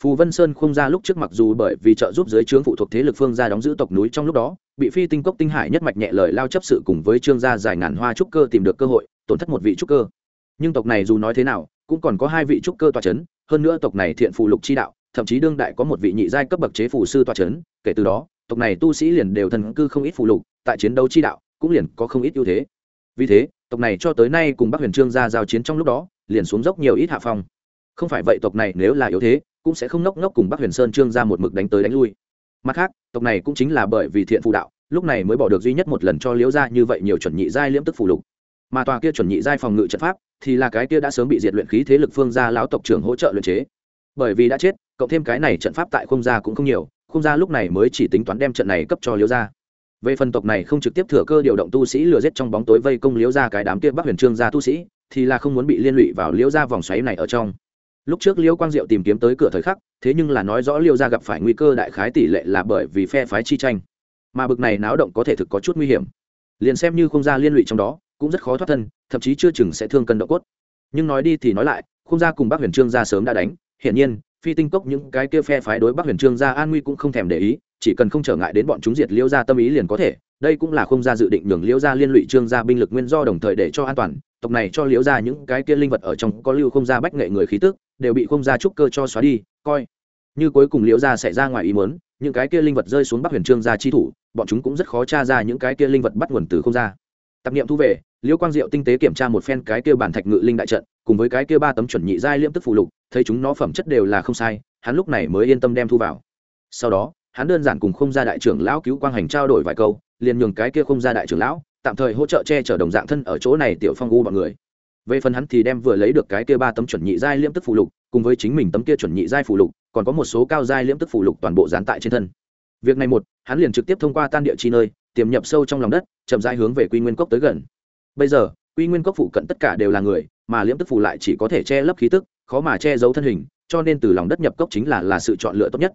Phù vân sơn không ra lúc trước mặc dù bởi vì trợ giúp dưới trướng phụ thuộc thế lực phương gia đóng giữ tộc núi trong lúc đó, bị phi tinh cốc tinh hải nhất mạch nhẹ lời lao chấp sự cùng với trương gia dài ngàn hoa trúc cơ tìm được cơ hội, tổn thất một vị trúc cơ. Nhưng tộc này dù nói thế nào cũng còn có hai vị trúc cơ tòa c h ấ n hơn nữa tộc này thiện phù lục chi đạo, thậm chí đương đại có một vị nhị giai cấp bậc chế phù sư tòa c h ấ n kể từ đó, tộc này tu sĩ liền đều thần cư không ít phù lục, tại chiến đấu chi đạo cũng liền có không ít ưu thế. Vì thế, tộc này cho tới nay cùng bắc huyền trương gia giao chiến trong lúc đó, liền xuống dốc nhiều ít hạ phong. Không phải vậy tộc này nếu là yếu thế, cũng sẽ không nốc nốc cùng bắc huyền sơn trương ra một mực đánh tới đánh lui. Mặt khác, tộc này cũng chính là bởi vì thiện phụ đạo, lúc này mới bỏ được duy nhất một lần cho liễu ra như vậy nhiều chuẩn nhị giai liễm tức phù lục. Mà tòa kia chuẩn nhị giai phòng ngự trận pháp thì là cái kia đã sớm bị diệt luyện khí thế lực phương gia lão tộc trưởng hỗ trợ luyện chế. Bởi vì đã chết, cộng thêm cái này trận pháp tại không gia cũng không nhiều, không gia lúc này mới chỉ tính toán đem trận này cấp cho liễu gia. Về phần tộc này không trực tiếp thừa cơ điều động tu sĩ lừa giết trong bóng tối vây công liễu gia cái đám kia bắc huyền trương gia tu sĩ, thì là không muốn bị liên lụy vào liễu gia vòng xoáy này ở trong. Lúc trước liễu quang diệu tìm kiếm tới cửa thời khắc, thế nhưng là nói rõ liễu gia gặp phải nguy cơ đại khái tỷ lệ là bởi vì phe phái chi tranh. Mà bực này náo động có thể thực có chút nguy hiểm. Liền xem như không ra liên lụy trong đó cũng rất khó thoát thân, thậm chí chưa chừng sẽ thương cân độ cốt. Nhưng nói đi thì nói lại không ra cùng bác huyền trương gia sớm đã đánh. Hiển nhiên, phi tinh cốc những cái kia phe phái đối bác huyền trương gia an nguy cũng không thèm để ý, chỉ cần không trở ngại đến bọn chúng diệt liêu gia tâm ý liền có thể. Đây cũng là không ra dự định nhường Liễu gia liên lụy trương gia binh lực nguyên do đồng thời để cho an toàn. Tộc này cho liễu gia những cái kia linh vật ở trong có lưu không gia bách nghệ người khí tức, đều bị không gia trúc cơ cho xóa đi, coi. Như cuối cùng liễu gia xảy ra ngoài ý muốn, những cái kia linh vật rơi xuống bắc huyền trương gia chi thủ, bọn chúng cũng rất khó tra ra những cái kia linh vật bắt nguồn từ không gia. tập niệm thu về liễu quang diệu tinh tế kiểm tra một phen cái kia bản thạch ngự linh đại trận, cùng với cái kia ba tấm chuẩn nhị giai liêm tức phụ lục, thấy chúng nó phẩm chất đều là không sai, hắn lúc này mới yên tâm đem thu vào. Sau đó, hắn đơn giản cùng không gia đại trưởng lão cứu quang hành trao đổi vài câu, liền nhường cái kia không gia đại trưởng lão, tạm thời hỗ trợ che chở đồng dạng thân ở chỗ này tiểu phong u bọn người. Về phần hắn thì đem vừa lấy được cái kia ba tấm chuẩn nhị giai liễm tức phụ lục, cùng với chính mình tấm kia chuẩn nhị giai phụ lục, còn có một số cao giai liễm tức phụ lục toàn bộ dán tại trên thân. Việc này một, hắn liền trực tiếp thông qua tan địa chi nơi, tiềm nhập sâu trong lòng đất, chậm rãi hướng về quy nguyên cốc tới gần bây giờ, quy nguyên cốc phụ cận tất cả đều là người, mà liễm tức phụ lại chỉ có thể che lấp khí tức, khó mà che giấu thân hình, cho nên từ lòng đất nhập cốc chính là là sự chọn lựa tốt nhất.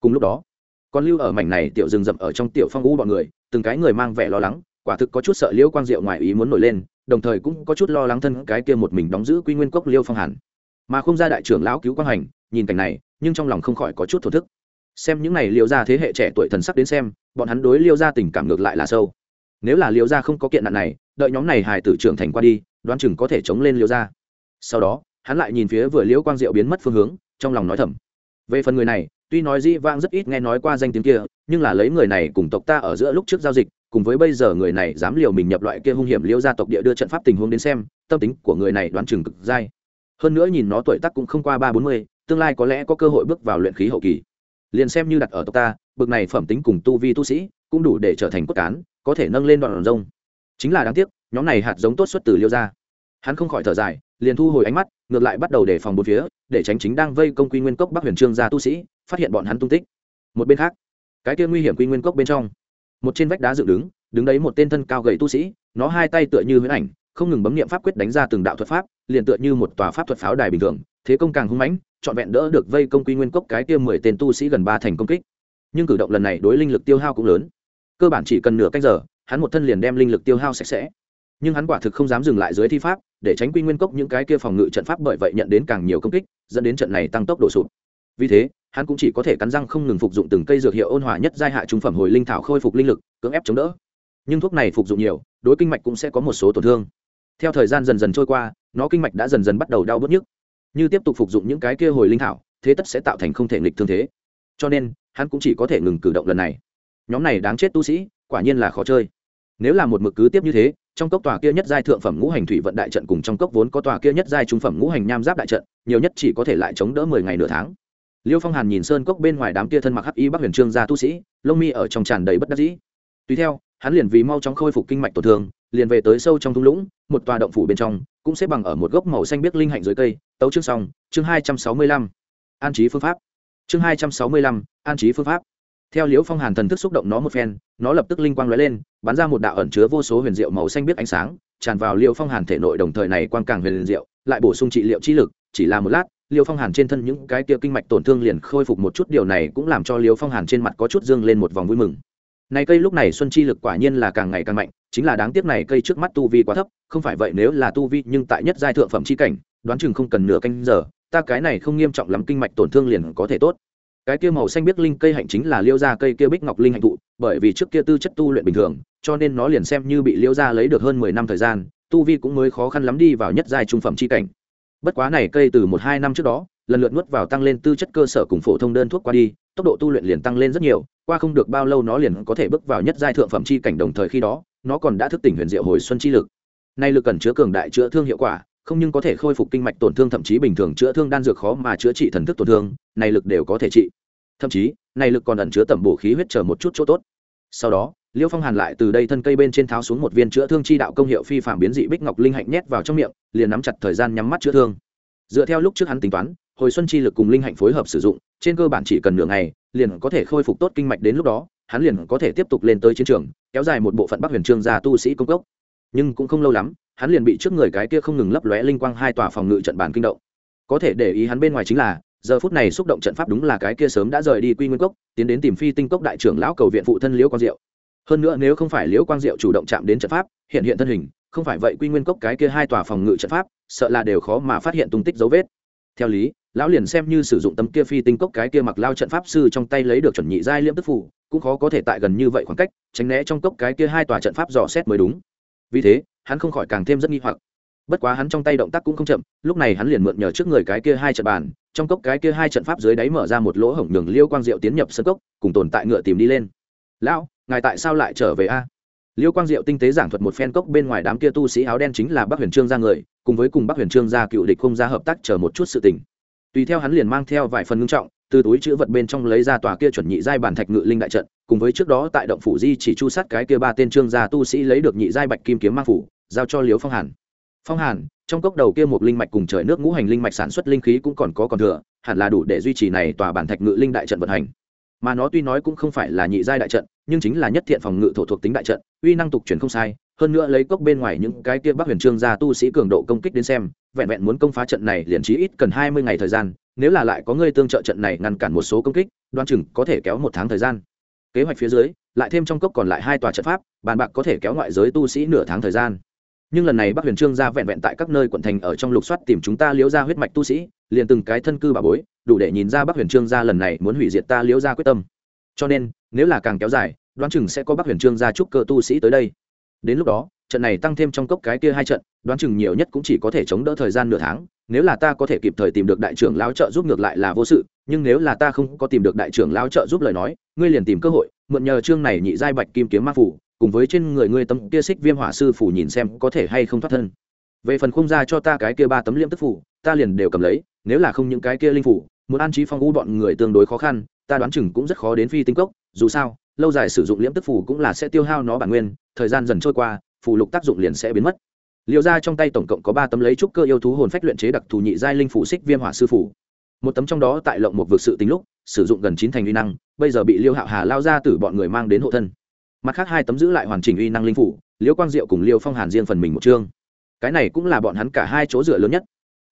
Cùng lúc đó, còn lưu ở mảnh này tiểu rừng rậm ở trong tiểu phong u bọn người, từng cái người mang vẻ lo lắng, quả thực có chút sợ liễu quang diệu ngoài ý muốn nổi lên, đồng thời cũng có chút lo lắng thân cái kia một mình đóng giữ quy nguyên cốc liêu phong hàn. Mà không ra đại trưởng lão cứu quang hành, nhìn cảnh này, nhưng trong lòng không khỏi có chút thổ thức. Xem những này liêu ra thế hệ trẻ tuổi thần sắc đến xem, bọn hắn đối liêu ra tình cảm ngược lại là sâu. Nếu là liêu ra không có kiện nạn này đợi nhóm này hài tử trưởng thành qua đi, đoán chừng có thể chống lên liêu ra sau đó, hắn lại nhìn phía vừa liễu quang diệu biến mất phương hướng, trong lòng nói thầm. Về phần người này, tuy nói dĩ vang rất ít nghe nói qua danh tiếng kia, nhưng là lấy người này cùng tộc ta ở giữa lúc trước giao dịch, cùng với bây giờ người này dám liều mình nhập loại kia hung hiểm liễu gia tộc địa đưa trận pháp tình huống đến xem, tâm tính của người này đoán chừng cực dai. Hơn nữa nhìn nó tuổi tác cũng không qua ba bốn mươi, tương lai có lẽ có cơ hội bước vào luyện khí hậu kỳ. Liền xem như đặt ở tộc ta, bực này phẩm tính cùng tu vi tu sĩ, cũng đủ để trở thành cốt cán, có thể nâng lên đoạn rông chính là đáng tiếc, nhóm này hạt giống tốt xuất từ liêu gia. Hắn không khỏi thở dài, liền thu hồi ánh mắt, ngược lại bắt đầu đề phòng một phía, để tránh chính đang vây công quy nguyên cốc bắc huyền trương gia tu sĩ, phát hiện bọn hắn tung tích. Một bên khác, cái kia nguy hiểm quy nguyên cốc bên trong, một trên vách đá dựng đứng đứng đấy một tên thân cao gầy tu sĩ, nó hai tay tựa như huyễn ảnh, không ngừng bấm nghiệm pháp quyết đánh ra từng đạo thuật pháp, liền tựa như một tòa pháp thuật pháo đài bình thường, thế công càng hung mãnh, trọn vẹn đỡ được vây công quy nguyên cốc cái kia mười tên tu sĩ gần ba thành công kích. Nhưng cử động lần này đối linh lực tiêu hao cũng lớn. Cơ bản chỉ cần nửa cách giờ hắn một thân liền đem linh lực tiêu hao sạch sẽ. Nhưng hắn quả thực không dám dừng lại dưới thi pháp, để tránh quy nguyên cốc những cái kia phòng ngự trận pháp bởi vậy nhận đến càng nhiều công kích, dẫn đến trận này tăng tốc độ sụp. Vì thế, hắn cũng chỉ có thể cắn răng không ngừng phục dụng từng cây dược hiệu ôn hòa nhất giai hạ trung phẩm hồi linh thảo khôi phục linh lực, cưỡng ép chống đỡ. Nhưng thuốc này phục dụng nhiều, đối kinh mạch cũng sẽ có một số tổn thương. Theo thời gian dần dần trôi qua, nó kinh mạch đã dần dần bắt đầu đau bớt nhức. Như tiếp tục phục dụng những cái kia hồi linh thảo, thế tất sẽ tạo thành không thể nghịch thương thế. Cho nên, hắn cũng chỉ có thể ngừng cử động lần này. Nhóm này đáng chết tu sĩ, quả nhiên là khó chơi nếu là một mực cứ tiếp như thế, trong cốc tòa kia nhất giai thượng phẩm ngũ hành thủy vận đại trận cùng trong cốc vốn có tòa kia nhất giai trung phẩm ngũ hành nham giáp đại trận, nhiều nhất chỉ có thể lại chống đỡ mười ngày nửa tháng. Liêu phong hàn nhìn sơn cốc bên ngoài đám kia thân mặc hắc y bắc huyền trương gia tu sĩ, lông mi ở trong tràn đầy bất đắc dĩ. Tùy theo, hắn liền vì mau chóng khôi phục kinh mạch tổn thương, liền về tới sâu trong thung lũng, một tòa động phủ bên trong, cũng xếp bằng ở một gốc màu xanh biếc linh hạnh dưới cây, tấu chương xong, chương hai trăm sáu mươi lăm. An trí phương pháp. Chương hai trăm sáu mươi lăm, an trí phương pháp theo liễu phong hàn thần thức xúc động nó một phen, nó lập tức linh quang lóe lên, bắn ra một đạo ẩn chứa vô số huyền diệu màu xanh biết ánh sáng, tràn vào liễu phong hàn thể nội đồng thời này quang càng huyền diệu, lại bổ sung trị liệu chi lực, chỉ là một lát, liễu phong hàn trên thân những cái kia kinh mạch tổn thương liền khôi phục một chút, điều này cũng làm cho liễu phong hàn trên mặt có chút dương lên một vòng vui mừng. Này cây lúc này xuân chi lực quả nhiên là càng ngày càng mạnh, chính là đáng tiếc này cây trước mắt tu vi quá thấp, không phải vậy nếu là tu vi nhưng tại nhất giai thượng phẩm chi cảnh, đoán chừng không cần nửa canh giờ, ta cái này không nghiêm trọng lắm, kinh mạch tổn thương liền có thể tốt cái kia màu xanh biết linh cây hạnh chính là liêu ra cây kia bích ngọc linh hạnh thụ, bởi vì trước kia tư chất tu luyện bình thường, cho nên nó liền xem như bị liêu ra lấy được hơn mười năm thời gian, tu vi cũng mới khó khăn lắm đi vào nhất giai trung phẩm chi cảnh. Bất quá này cây từ một hai năm trước đó, lần lượt nuốt vào tăng lên tư chất cơ sở cùng phổ thông đơn thuốc qua đi, tốc độ tu luyện liền tăng lên rất nhiều, qua không được bao lâu nó liền có thể bước vào nhất giai thượng phẩm chi cảnh đồng thời khi đó, nó còn đã thức tỉnh huyền diệu hồi xuân chi lực. Nay lực cần chứa cường đại chữa thương hiệu quả không nhưng có thể khôi phục kinh mạch tổn thương, thậm chí bình thường chữa thương đan dược khó mà chữa trị thần thức tổn thương, này lực đều có thể trị. Thậm chí, này lực còn ẩn chứa tẩm bổ khí huyết chờ một chút chỗ tốt. Sau đó, liêu phong hàn lại từ đây thân cây bên trên tháo xuống một viên chữa thương chi đạo công hiệu phi phạm biến dị bích ngọc linh hạnh nhét vào trong miệng, liền nắm chặt thời gian nhắm mắt chữa thương. Dựa theo lúc trước hắn tính toán, hồi xuân chi lực cùng linh hạnh phối hợp sử dụng, trên cơ bản chỉ cần nửa ngày, liền có thể khôi phục tốt kinh mạch đến lúc đó, hắn liền có thể tiếp tục lên tới chiến trường, kéo dài một bộ phận bắc huyền trương gia tu sĩ công cốc. Nhưng cũng không lâu lắm hắn liền bị trước người cái kia không ngừng lấp lóe linh quang hai tòa phòng ngự trận bàn kinh động. Có thể để ý hắn bên ngoài chính là, giờ phút này xúc động trận pháp đúng là cái kia sớm đã rời đi quy nguyên cốc, tiến đến tìm phi tinh cốc đại trưởng lão cầu viện phụ thân liễu quang diệu. Hơn nữa nếu không phải liễu quang diệu chủ động chạm đến trận pháp, hiện hiện thân hình, không phải vậy quy nguyên cốc cái kia hai tòa phòng ngự trận pháp, sợ là đều khó mà phát hiện tung tích dấu vết. Theo lý, lão liền xem như sử dụng tấm kia phi tinh cốc cái kia mặc lao trận pháp sư trong tay lấy được chuẩn nhị giai liễm tức phủ cũng khó có thể tại gần như vậy khoảng cách, tránh né trong cốc cái kia hai tòa trận pháp dò xét mới đúng. Vì thế hắn không khỏi càng thêm rất nghi hoặc. Bất quá hắn trong tay động tác cũng không chậm, lúc này hắn liền mượn nhờ trước người cái kia hai trận bàn, trong cốc cái kia hai trận pháp dưới đáy mở ra một lỗ hổng đường liêu quang diệu tiến nhập sân cốc, cùng tồn tại ngựa tìm đi lên. Lão, ngài tại sao lại trở về a? Liêu quang diệu tinh tế giảng thuật một phen cốc bên ngoài đám kia tu sĩ áo đen chính là bắc huyền trương gia người, cùng với cùng bắc huyền trương gia cựu địch không ra hợp tác chờ một chút sự tình. Tùy theo hắn liền mang theo vài phần ngưng trọng, từ túi chữ vật bên trong lấy ra tòa kia chuẩn nhị giai bản thạch ngự linh đại trận, cùng với trước đó tại động phủ di chỉ chu sát cái kia ba tên trương gia tu sĩ lấy được nhị giai bạch kim kiếm mang phủ giao cho liếu phong hàn. Phong hàn, trong cốc đầu kia một linh mạch cùng trời nước ngũ hành linh mạch sản xuất linh khí cũng còn có còn thừa, hẳn là đủ để duy trì này tòa bản thạch ngự linh đại trận vận hành. Mà nó tuy nói cũng không phải là nhị giai đại trận, nhưng chính là nhất thiện phòng ngự thổ thuộc tính đại trận, uy năng tục chuyển không sai. Hơn nữa lấy cốc bên ngoài những cái kia bắc huyền trương gia tu sĩ cường độ công kích đến xem, vẹn vẹn muốn công phá trận này liền chí ít cần hai mươi ngày thời gian, nếu là lại có người tương trợ trận này ngăn cản một số công kích đoan chừng có thể kéo một tháng thời gian. Kế hoạch phía dưới, lại thêm trong cốc còn lại hai tòa trận pháp, bàn bạc có thể kéo ngoại giới tu sĩ nửa tháng thời gian nhưng lần này bắc huyền trương ra vẹn vẹn tại các nơi quận thành ở trong lục soát tìm chúng ta liễu ra huyết mạch tu sĩ, liền từng cái thân cư bà bối, đủ để nhìn ra bắc huyền trương ra lần này muốn hủy diệt ta liễu ra quyết tâm. Cho nên, nếu là càng kéo dài, đoán chừng sẽ có bắc huyền trương ra trúc cơ tu sĩ tới đây. Đến lúc đó, trận này tăng thêm trong cốc cái kia hai trận, đoán chừng nhiều nhất cũng chỉ có thể chống đỡ thời gian nửa tháng, nếu là ta có thể kịp thời tìm được đại trưởng lão trợ giúp ngược lại là vô sự, nhưng nếu là ta không có tìm được đại trưởng lão trợ giúp lời nói, ngươi liền tìm cơ hội, mượn nhờ chương này nhị giai bạch kim kiếm ma phủ cùng với trên người ngươi tấm kia xích viêm hỏa sư phủ nhìn xem có thể hay không thoát thân. Về phần không ra cho ta cái kia ba tấm liêm tức phủ ta liền đều cầm lấy, nếu là không những cái kia linh phủ muốn an trí phong u bọn người tương đối khó khăn, ta đoán chừng cũng rất khó đến phi tinh cốc, dù sao, lâu dài sử dụng liễm tức phủ cũng là sẽ tiêu hao nó bản nguyên, thời gian dần trôi qua, phù lục tác dụng liền sẽ biến mất. Liêu ra trong tay tổng cộng có ba tấm lấy trúc cơ yêu thú hồn phách luyện chế đặc thù nhị giai linh phủ xích viêm hỏa sư phủ một tấm trong đó tại lộng một vực sự tính lúc, sử dụng gần chín thành uy năng, bây giờ bị liêu hạo hà lao ra từ bọn người mang đến hộ thân mặt khác hai tấm giữ lại hoàn chỉnh uy năng linh phủ liêu quang diệu cùng liêu phong hàn riêng phần mình một chương. Cái này cũng là bọn hắn cả hai chỗ dựa lớn nhất.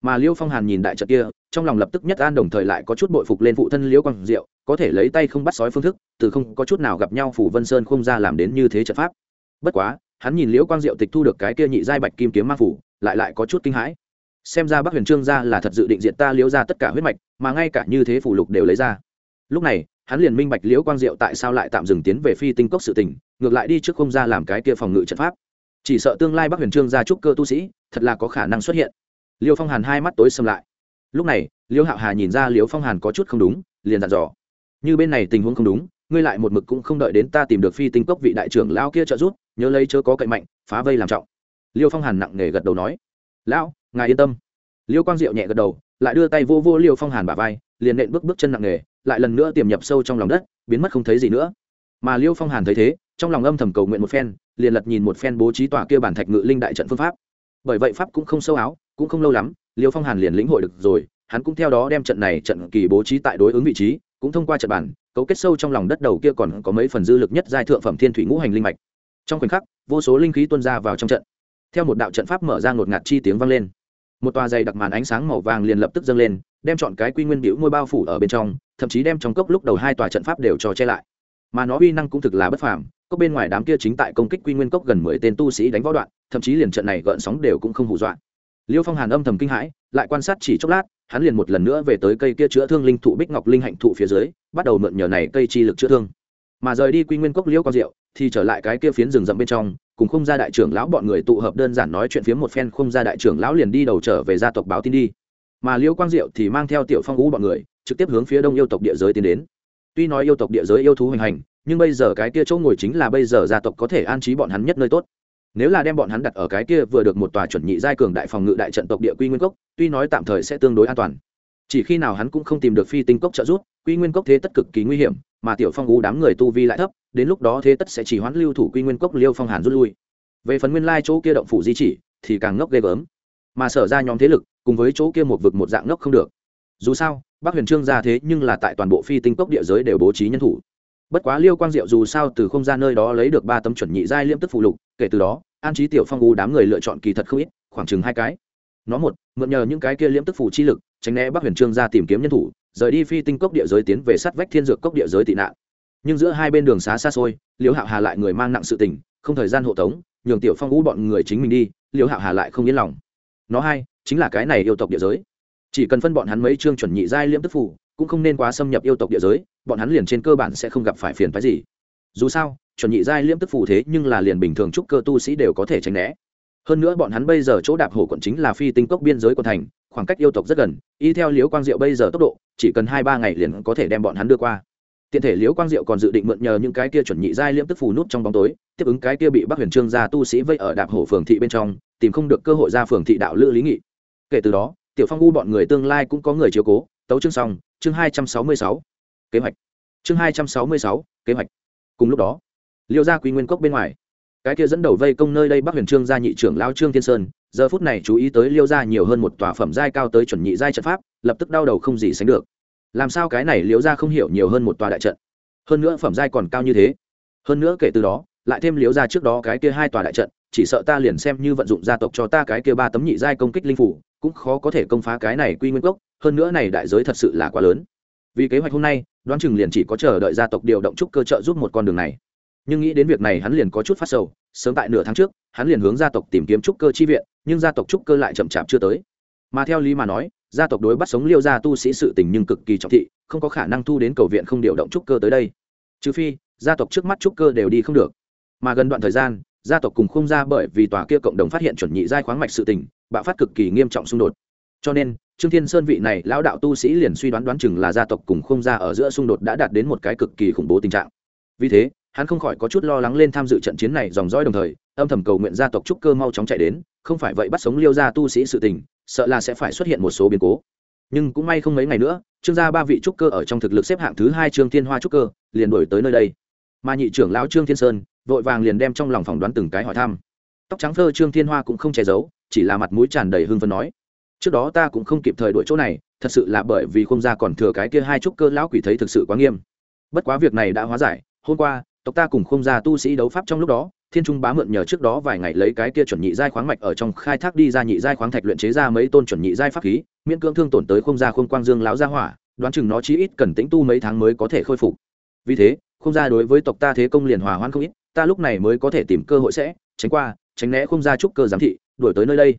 Mà liêu phong hàn nhìn đại trận kia, trong lòng lập tức nhất an đồng thời lại có chút bội phục lên phụ thân liêu quang diệu, có thể lấy tay không bắt sói phương thức, từ không có chút nào gặp nhau phủ vân sơn không ra làm đến như thế trận pháp. Bất quá, hắn nhìn liễu quang diệu tịch thu được cái kia nhị giai bạch kim kiếm ma phủ, lại lại có chút kinh hãi. Xem ra bắc huyền trương gia là thật dự định diện ta liễu ra tất cả huyết mạch, mà ngay cả như thế phủ lục đều lấy ra. Lúc này hắn liền minh bạch liễu quang diệu tại sao lại tạm dừng tiến về phi tinh cốc sự tình, ngược lại đi trước không ra làm cái kia phòng ngự trận pháp. Chỉ sợ tương lai bắc huyền trương gia trúc cơ tu sĩ, thật là có khả năng xuất hiện. Liêu phong hàn hai mắt tối xâm lại. Lúc này, liêu hạo hà nhìn ra liêu phong hàn có chút không đúng, liền dặn dò. Như bên này tình huống không đúng, ngươi lại một mực cũng không đợi đến ta tìm được phi tinh cốc vị đại trưởng lao kia trợ giúp, nhớ lấy chớ có cậy mạnh, phá vây làm trọng. Liêu phong hàn nặng nề gật đầu nói. Lão, ngài yên tâm. Liêu quang diệu nhẹ gật đầu, lại đưa tay vô vô liêu phong hàn bả vai, liền nện bước bước chân nặng nề lại lần nữa tiềm nhập sâu trong lòng đất, biến mất không thấy gì nữa. Mà liêu phong hàn thấy thế, trong lòng âm thầm cầu nguyện một phen, liền lật nhìn một phen bố trí tòa kia bản thạch ngự linh đại trận phương pháp. Bởi vậy pháp cũng không sâu áo, cũng không lâu lắm, liêu phong hàn liền lĩnh hội được rồi, hắn cũng theo đó đem trận này trận kỳ bố trí tại đối ứng vị trí, cũng thông qua trận bản, cấu kết sâu trong lòng đất đầu kia còn có mấy phần dư lực nhất giai thượng phẩm thiên thủy ngũ hành linh mạch. Trong khoảnh khắc, vô số linh khí tuôn ra vào trong trận. Theo một đạo trận pháp mở ra ngột ngạt chi tiếng vang lên. Một tòa dày đặc màn ánh sáng màu vàng liền lập tức dâng lên đem chọn cái quy nguyên biểu môi bao phủ ở bên trong, thậm chí đem trong cốc lúc đầu hai tòa trận pháp đều cho che lại. Mà nó uy năng cũng thực là bất phàm, cốc bên ngoài đám kia chính tại công kích quy nguyên cốc gần mười tên tu sĩ đánh võ đoạn, thậm chí liền trận này gợn sóng đều cũng không hù dọa. Liêu phong hàn âm thầm kinh hãi, lại quan sát chỉ chốc lát, hắn liền một lần nữa về tới cây kia chữa thương linh thụ bích ngọc linh hạnh thụ phía dưới, bắt đầu mượn nhờ này cây chi lực chữa thương. Mà rời đi quy nguyên cốc liêu con rượu thì trở lại cái kia phiến rừng rậm bên trong, cùng không gia đại trưởng lão bọn người tụ hợp đơn giản nói chuyện phía một phen, không gia đại trưởng lão liền đi đầu trở về gia tộc báo tin đi mà liêu quang diệu thì mang theo tiểu phong ú bọn người, trực tiếp hướng phía đông yêu tộc địa giới tiến đến. Tuy nói yêu tộc địa giới yêu thú hoành hành, nhưng bây giờ cái kia chỗ ngồi chính là bây giờ gia tộc có thể an trí bọn hắn nhất nơi tốt. Nếu là đem bọn hắn đặt ở cái kia vừa được một tòa chuẩn nhị giai cường đại phòng ngự đại trận tộc địa quy nguyên cốc, tuy nói tạm thời sẽ tương đối an toàn, chỉ khi nào hắn cũng không tìm được phi tinh cốc trợ giúp, quy nguyên cốc thế tất cực kỳ nguy hiểm, mà tiểu phong ú đám người tu vi lại thấp, đến lúc đó thế tất sẽ chỉ hoãn lưu thủ quy nguyên cốc liêu phong hàn rút lui. Về phần nguyên lai chỗ kia động phủ di chỉ, thì càng ngốc ghê gớm mà sở ra nhóm thế lực, cùng với chỗ kia một vực một dạng ngốc không được. Dù sao bác huyền trương ra thế nhưng là tại toàn bộ phi tinh cốc địa giới đều bố trí nhân thủ. Bất quá liêu quang diệu dù sao từ không gian nơi đó lấy được ba tấm chuẩn nhị giai liêm tức phụ lục, kể từ đó, an trí tiểu phong u đám người lựa chọn kỳ thật không ít, khoảng chừng hai cái. Nó một, mượn nhờ những cái kia liêm tức phụ chi lực, tránh né bắc huyền trương ra tìm kiếm nhân thủ, rời đi phi tinh cốc địa giới tiến về sát vách thiên dược cốc địa giới tị nạn. Nhưng giữa hai bên đường xá xa xôi, Liêu hạo hà lại người mang nặng sự tình, không thời gian hộ tống, nhường tiểu phong u bọn người chính mình đi, Liêu hạo hà lại không yên lòng nó hai, chính là cái này yêu tộc địa giới. Chỉ cần phân bọn hắn mấy chương chuẩn nhị giai liễm tức phủ cũng không nên quá xâm nhập yêu tộc địa giới, bọn hắn liền trên cơ bản sẽ không gặp phải phiền phái gì. Dù sao, chuẩn nhị giai liễm tức phủ thế nhưng là liền bình thường trúc cơ tu sĩ đều có thể tránh né. Hơn nữa bọn hắn bây giờ chỗ đạp hổ quận chính là phi tinh cốc biên giới của thành, khoảng cách yêu tộc rất gần, y theo liễu quang diệu bây giờ tốc độ, chỉ cần hai ba ngày liền có thể đem bọn hắn đưa qua. Tiện thể liễu quang diệu còn dự định mượn nhờ những cái kia chuẩn nhị giai liễm tức phù nút trong bóng tối, tiếp ứng cái kia bị bắc huyền trương gia tu sĩ vây ở đạp hổ phường thị bên trong tìm không được cơ hội ra phường thị đạo lữ lý nghị. Kể từ đó, tiểu phong u bọn người tương lai cũng có người chiếu cố. Tấu chương xong, chương hai trăm sáu mươi sáu. Kế hoạch. Chương hai trăm sáu mươi sáu, kế hoạch. Cùng lúc đó, liêu gia quý nguyên cốc bên ngoài. Cái kia dẫn đầu vây công nơi đây bắc huyền trương gia nhị trưởng lao trương thiên sơn, giờ phút này chú ý tới liêu gia nhiều hơn một tòa phẩm giai cao tới chuẩn nhị giai trận pháp, lập tức đau đầu không gì sánh được. Làm sao cái này liêu gia không hiểu nhiều hơn một tòa đại trận? Hơn nữa phẩm giai còn cao như thế. Hơn nữa kể từ đó, lại thêm liêu gia trước đó cái kia hai tòa đại trận chỉ sợ ta liền xem như vận dụng gia tộc cho ta cái kia ba tấm nhị giai công kích linh phủ, cũng khó có thể công phá cái này quy nguyên gốc, hơn nữa này đại giới thật sự là quá lớn. Vì kế hoạch hôm nay, đoán chừng liền chỉ có chờ đợi gia tộc điều động trúc cơ trợ giúp một con đường này. Nhưng nghĩ đến việc này hắn liền có chút phát sầu, sớm tại nửa tháng trước, hắn liền hướng gia tộc tìm kiếm trúc cơ chi viện, nhưng gia tộc trúc cơ lại chậm chạp chưa tới. Mà theo lý mà nói, gia tộc đối bắt sống liêu gia tu sĩ sự tình nhưng cực kỳ trọng thị, không có khả năng thu đến cầu viện không điều động trúc cơ tới đây. Trừ phi, gia tộc trước mắt trúc cơ đều đi không được. Mà gần đoạn thời gian gia tộc cùng không ra bởi vì tòa kia cộng đồng phát hiện chuẩn nhị giai khoáng mạch sự tình, bạo phát cực kỳ nghiêm trọng xung đột. Cho nên, trương thiên sơn vị này lão đạo tu sĩ liền suy đoán đoán chừng là gia tộc cùng không ra ở giữa xung đột đã đạt đến một cái cực kỳ khủng bố tình trạng. Vì thế, hắn không khỏi có chút lo lắng lên tham dự trận chiến này dòng dõi đồng thời, âm thầm cầu nguyện gia tộc trúc cơ mau chóng chạy đến, không phải vậy bắt sống liêu gia tu sĩ sự tình, sợ là sẽ phải xuất hiện một số biến cố. Nhưng cũng may không mấy ngày nữa, trương gia ba vị trúc cơ ở trong thực lực xếp hạng thứ hai trương thiên hoa trúc cơ, liền đổi tới nơi đây. Mà nhị trưởng lão trương thiên sơn vội vàng liền đem trong lòng phỏng đoán từng cái hỏi thăm. Tóc trắng phơ trương thiên hoa cũng không che giấu, chỉ là mặt mũi tràn đầy hưng phấn nói, trước đó ta cũng không kịp thời đuổi chỗ này, thật sự là bởi vì không ra còn thừa cái kia hai trúc cơ lão quỷ thấy thực sự quá nghiêm. Bất quá việc này đã hóa giải, hôm qua, tộc ta cùng không ra tu sĩ đấu pháp trong lúc đó, thiên trung bá mượn nhờ trước đó vài ngày lấy cái kia chuẩn nhị giai khoáng mạch ở trong khai thác đi ra nhị giai khoáng thạch luyện chế ra mấy tôn chuẩn nhị giai pháp khí, miễn cưỡng thương tổn tới không ra không quang dương lão gia hỏa, đoán chừng nó chí ít cần tĩnh tu mấy tháng mới có thể khôi phục. Vì thế, không ra đối với tộc ta thế công liền hòa hoan không ít ta lúc này mới có thể tìm cơ hội sẽ tránh qua, tránh né không ra trúc cơ giám thị, đuổi tới nơi đây.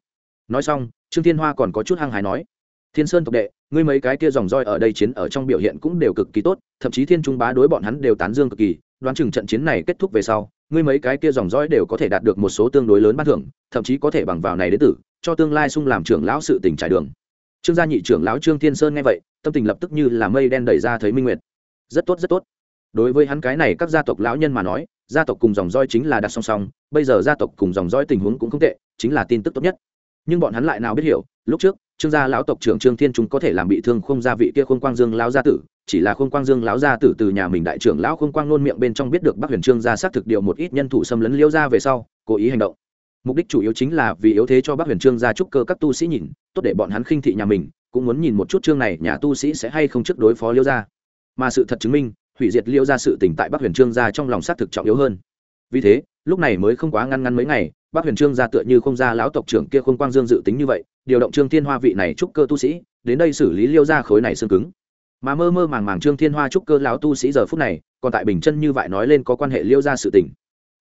Nói xong, trương thiên hoa còn có chút hăng hái nói, thiên sơn tộc đệ, ngươi mấy cái kia dòng roi ở đây chiến ở trong biểu hiện cũng đều cực kỳ tốt, thậm chí thiên trung bá đối bọn hắn đều tán dương cực kỳ, đoán chừng trận chiến này kết thúc về sau, ngươi mấy cái kia dòng dõi đều có thể đạt được một số tương đối lớn ban thưởng, thậm chí có thể bằng vào này đến tử, cho tương lai sung làm trưởng lão sự tỉnh trải đường. Trương gia nhị trưởng lão trương thiên sơn nghe vậy, tâm tình lập tức như là mây đen đẩy ra thấy minh nguyệt. Rất tốt rất tốt. Đối với hắn cái này các gia tộc lão nhân mà nói gia tộc cùng dòng dõi chính là đặt song song, bây giờ gia tộc cùng dòng dõi tình huống cũng không tệ, chính là tin tức tốt nhất. Nhưng bọn hắn lại nào biết hiểu, lúc trước, trương gia lão tộc trưởng trương thiên chúng có thể làm bị thương không gia vị kia khôn quang dương lão gia tử, chỉ là khôn quang dương lão gia tử từ nhà mình đại trưởng lão khôn quang nôn miệng bên trong biết được bắc huyền trương gia xác thực điều một ít nhân thủ xâm lấn liêu ra về sau, cố ý hành động. Mục đích chủ yếu chính là vì yếu thế cho bắc huyền trương gia trúc cơ các tu sĩ nhìn, tốt để bọn hắn khinh thị nhà mình, cũng muốn nhìn một chút chương này nhà tu sĩ sẽ hay không trước đối phó liêu gia. Mà sự thật chứng minh hủy diệt liêu gia sự tỉnh tại bắc huyền trương gia trong lòng xác thực trọng yếu hơn. Vì thế, lúc này mới không quá ngăn ngăn mấy ngày, bắc huyền trương gia tựa như không ra lão tộc trưởng kia khôn quang dương dự tính như vậy, điều động trương thiên hoa vị này trúc cơ tu sĩ, đến đây xử lý liêu gia khối này xương cứng. Mà mơ mơ màng màng trương thiên hoa trúc cơ lão tu sĩ giờ phút này, còn tại bình chân như vậy nói lên có quan hệ liêu gia sự tình.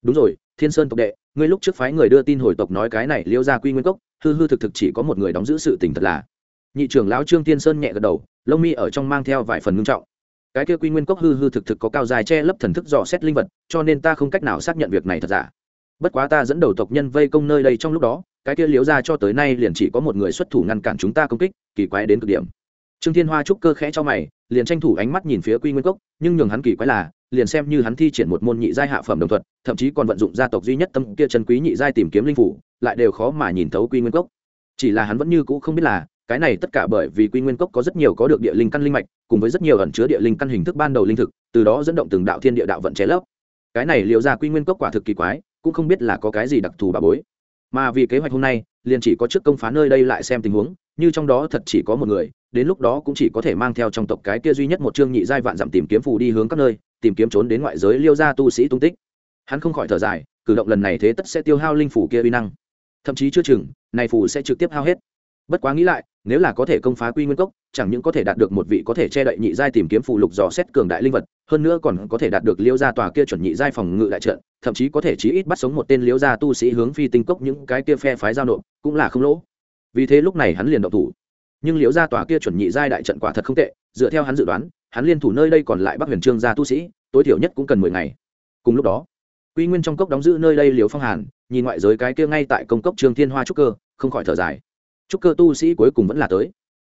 Đúng rồi, thiên sơn tộc đệ, ngươi lúc trước phái người đưa tin hồi tộc nói cái này liêu gia quy nguyên cốc, hư hư thực thực chỉ có một người đóng giữ sự tình thật là. Nhị trưởng lão trương thiên sơn nhẹ gật đầu, lông mi ở trong mang theo vài phần ngưng trọng cái kia quy nguyên cốc hư hư thực thực có cao dài che lấp thần thức dò xét linh vật, cho nên ta không cách nào xác nhận việc này thật giả. Bất quá ta dẫn đầu tộc nhân vây công nơi đây trong lúc đó, cái kia liếu ra cho tới nay liền chỉ có một người xuất thủ ngăn cản chúng ta công kích, kỳ quái đến cực điểm. Trương thiên hoa trúc cơ khẽ cho mày, liền tranh thủ ánh mắt nhìn phía quy nguyên cốc, nhưng nhường hắn kỳ quái là, liền xem như hắn thi triển một môn nhị giai hạ phẩm đồng thuật, thậm chí còn vận dụng gia tộc duy nhất tâm kia chân quý nhị giai tìm kiếm linh phủ, lại đều khó mà nhìn thấu quy nguyên cốc. Chỉ là hắn vẫn như cũ không biết là cái này tất cả bởi vì quy nguyên cốc có rất nhiều có được địa linh căn linh mạch, cùng với rất nhiều ẩn chứa địa linh căn hình thức ban đầu linh thực, từ đó dẫn động từng đạo thiên địa đạo vận chế lấp. Cái này liệu ra quy nguyên cốc quả thực kỳ quái, cũng không biết là có cái gì đặc thù bà bối. Mà vì kế hoạch hôm nay, liền chỉ có trước công phá nơi đây lại xem tình huống, như trong đó thật chỉ có một người, đến lúc đó cũng chỉ có thể mang theo trong tộc cái kia duy nhất một chương nhị giai vạn dặm tìm kiếm phù đi hướng các nơi, tìm kiếm trốn đến ngoại giới liêu ra tu sĩ tung tích. Hắn không khỏi thở dài, cử động lần này thế tất sẽ tiêu hao linh phủ kia uy năng. Thậm chí chưa chừng, này phù sẽ trực tiếp hao hết bất quá nghĩ lại, nếu là có thể công phá quy nguyên cốc, chẳng những có thể đạt được một vị có thể che đậy nhị giai tìm kiếm phụ lục dò xét cường đại linh vật, hơn nữa còn có thể đạt được liêu gia tòa kia chuẩn nhị giai phòng ngự đại trận, thậm chí có thể chí ít bắt sống một tên liêu gia tu sĩ hướng phi tinh cốc những cái kia phe phái giao nộp, cũng là không lỗ. Vì thế lúc này hắn liền động thủ. Nhưng liêu gia tòa kia chuẩn nhị giai đại trận quả thật không tệ, dựa theo hắn dự đoán, hắn liên thủ nơi đây còn lại bắc huyền trương gia tu sĩ, tối thiểu nhất cũng cần mười ngày. Cùng lúc đó, quy nguyên trong cốc đóng giữ nơi đây liều phong hàn, nhìn ngoại giới cái kia ngay tại công cốc trương thiên hoa trúc cơ, không khỏi thở dài chúc cơ tu sĩ cuối cùng vẫn là tới.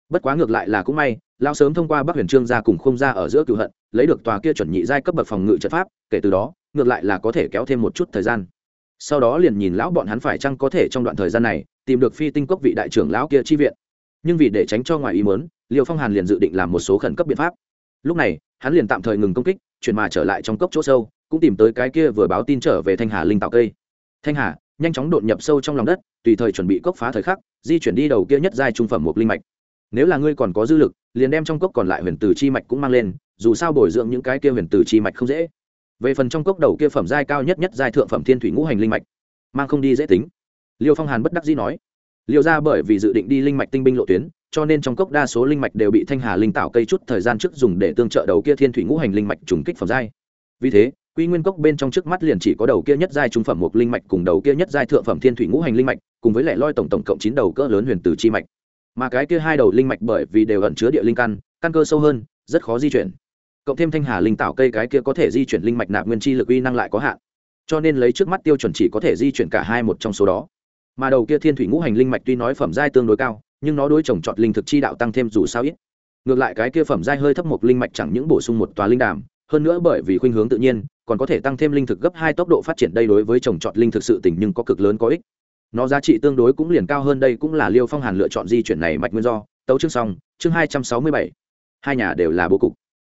Bất quá ngược lại là cũng may lao sớm thông qua bắc huyền trương gia cùng không ra ở giữa cựu hận, lấy được tòa kia chuẩn nhị giai cấp bậc phòng ngự trận pháp, kể từ đó, ngược lại là có thể kéo thêm một chút thời gian. Sau đó liền nhìn lão bọn hắn phải chăng có thể trong đoạn thời gian này, tìm được phi tinh cốc vị đại trưởng lão kia chi viện. Nhưng vì để tránh cho ngoài ý mớn liệu phong hàn liền dự định làm một số khẩn cấp biện pháp. Lúc này, hắn liền tạm thời ngừng công kích, chuyển mà trở lại trong cốc chỗ sâu, cũng tìm tới cái kia vừa báo tin trở về thanh hà linh tạo cây. Thanh hà nhanh chóng đột nhập sâu trong lòng đất, tùy thời chuẩn bị cốc phá thời khắc, di chuyển đi đầu kia nhất giai trung phẩm một linh mạch. Nếu là ngươi còn có dư lực, liền đem trong cốc còn lại huyền tử chi mạch cũng mang lên, dù sao bồi dưỡng những cái kia huyền tử chi mạch không dễ. Về phần trong cốc đầu kia phẩm giai cao nhất nhất giai thượng phẩm thiên thủy ngũ hành linh mạch, mang không đi dễ tính. Liêu phong hàn bất đắc dĩ nói, liêu ra bởi vì dự định đi linh mạch tinh binh lộ tuyến, cho nên trong cốc đa số linh mạch đều bị thanh hà linh tạo cây chút thời gian trước dùng để tương trợ đầu kia thiên thủy ngũ hành linh mạch trùng kích phẩm giai. Vì thế quy nguyên cốc bên trong trước mắt liền chỉ có đầu kia nhất giai trung phẩm một linh mạch cùng đầu kia nhất giai thượng phẩm thiên thủy ngũ hành linh mạch, cùng với lẻ loi tổng tổng cộng chín đầu cỡ lớn huyền tử chi mạch. Mà cái kia hai đầu linh mạch bởi vì đều ẩn chứa địa linh căn căn cơ sâu hơn, rất khó di chuyển. Cộng thêm thanh hà linh tạo cây cái kia có thể di chuyển linh mạch nạp nguyên chi lực uy năng lại có hạn. Cho nên lấy trước mắt tiêu chuẩn chỉ có thể di chuyển cả hai một trong số đó. Mà đầu kia thiên thủy ngũ hành linh mạch tuy nói phẩm giai tương đối cao, nhưng nó đối trồng trọt linh thực chi đạo tăng thêm dù sao ít. Ngược lại cái kia phẩm giai hơi thấp một linh mạch chẳng những bổ sung một tòa linh đàm hơn nữa bởi vì khuynh hướng tự nhiên, còn có thể tăng thêm linh thực gấp hai tốc độ phát triển đây đối với trồng trọt linh thực sự tỉnh nhưng có cực lớn có ích. Nó giá trị tương đối cũng liền cao hơn đây cũng là liêu phong hàn lựa chọn di chuyển này mạch nguyên do. Tấu chương xong, chương hai trăm sáu mươi bảy. Hai nhà đều là bố cục.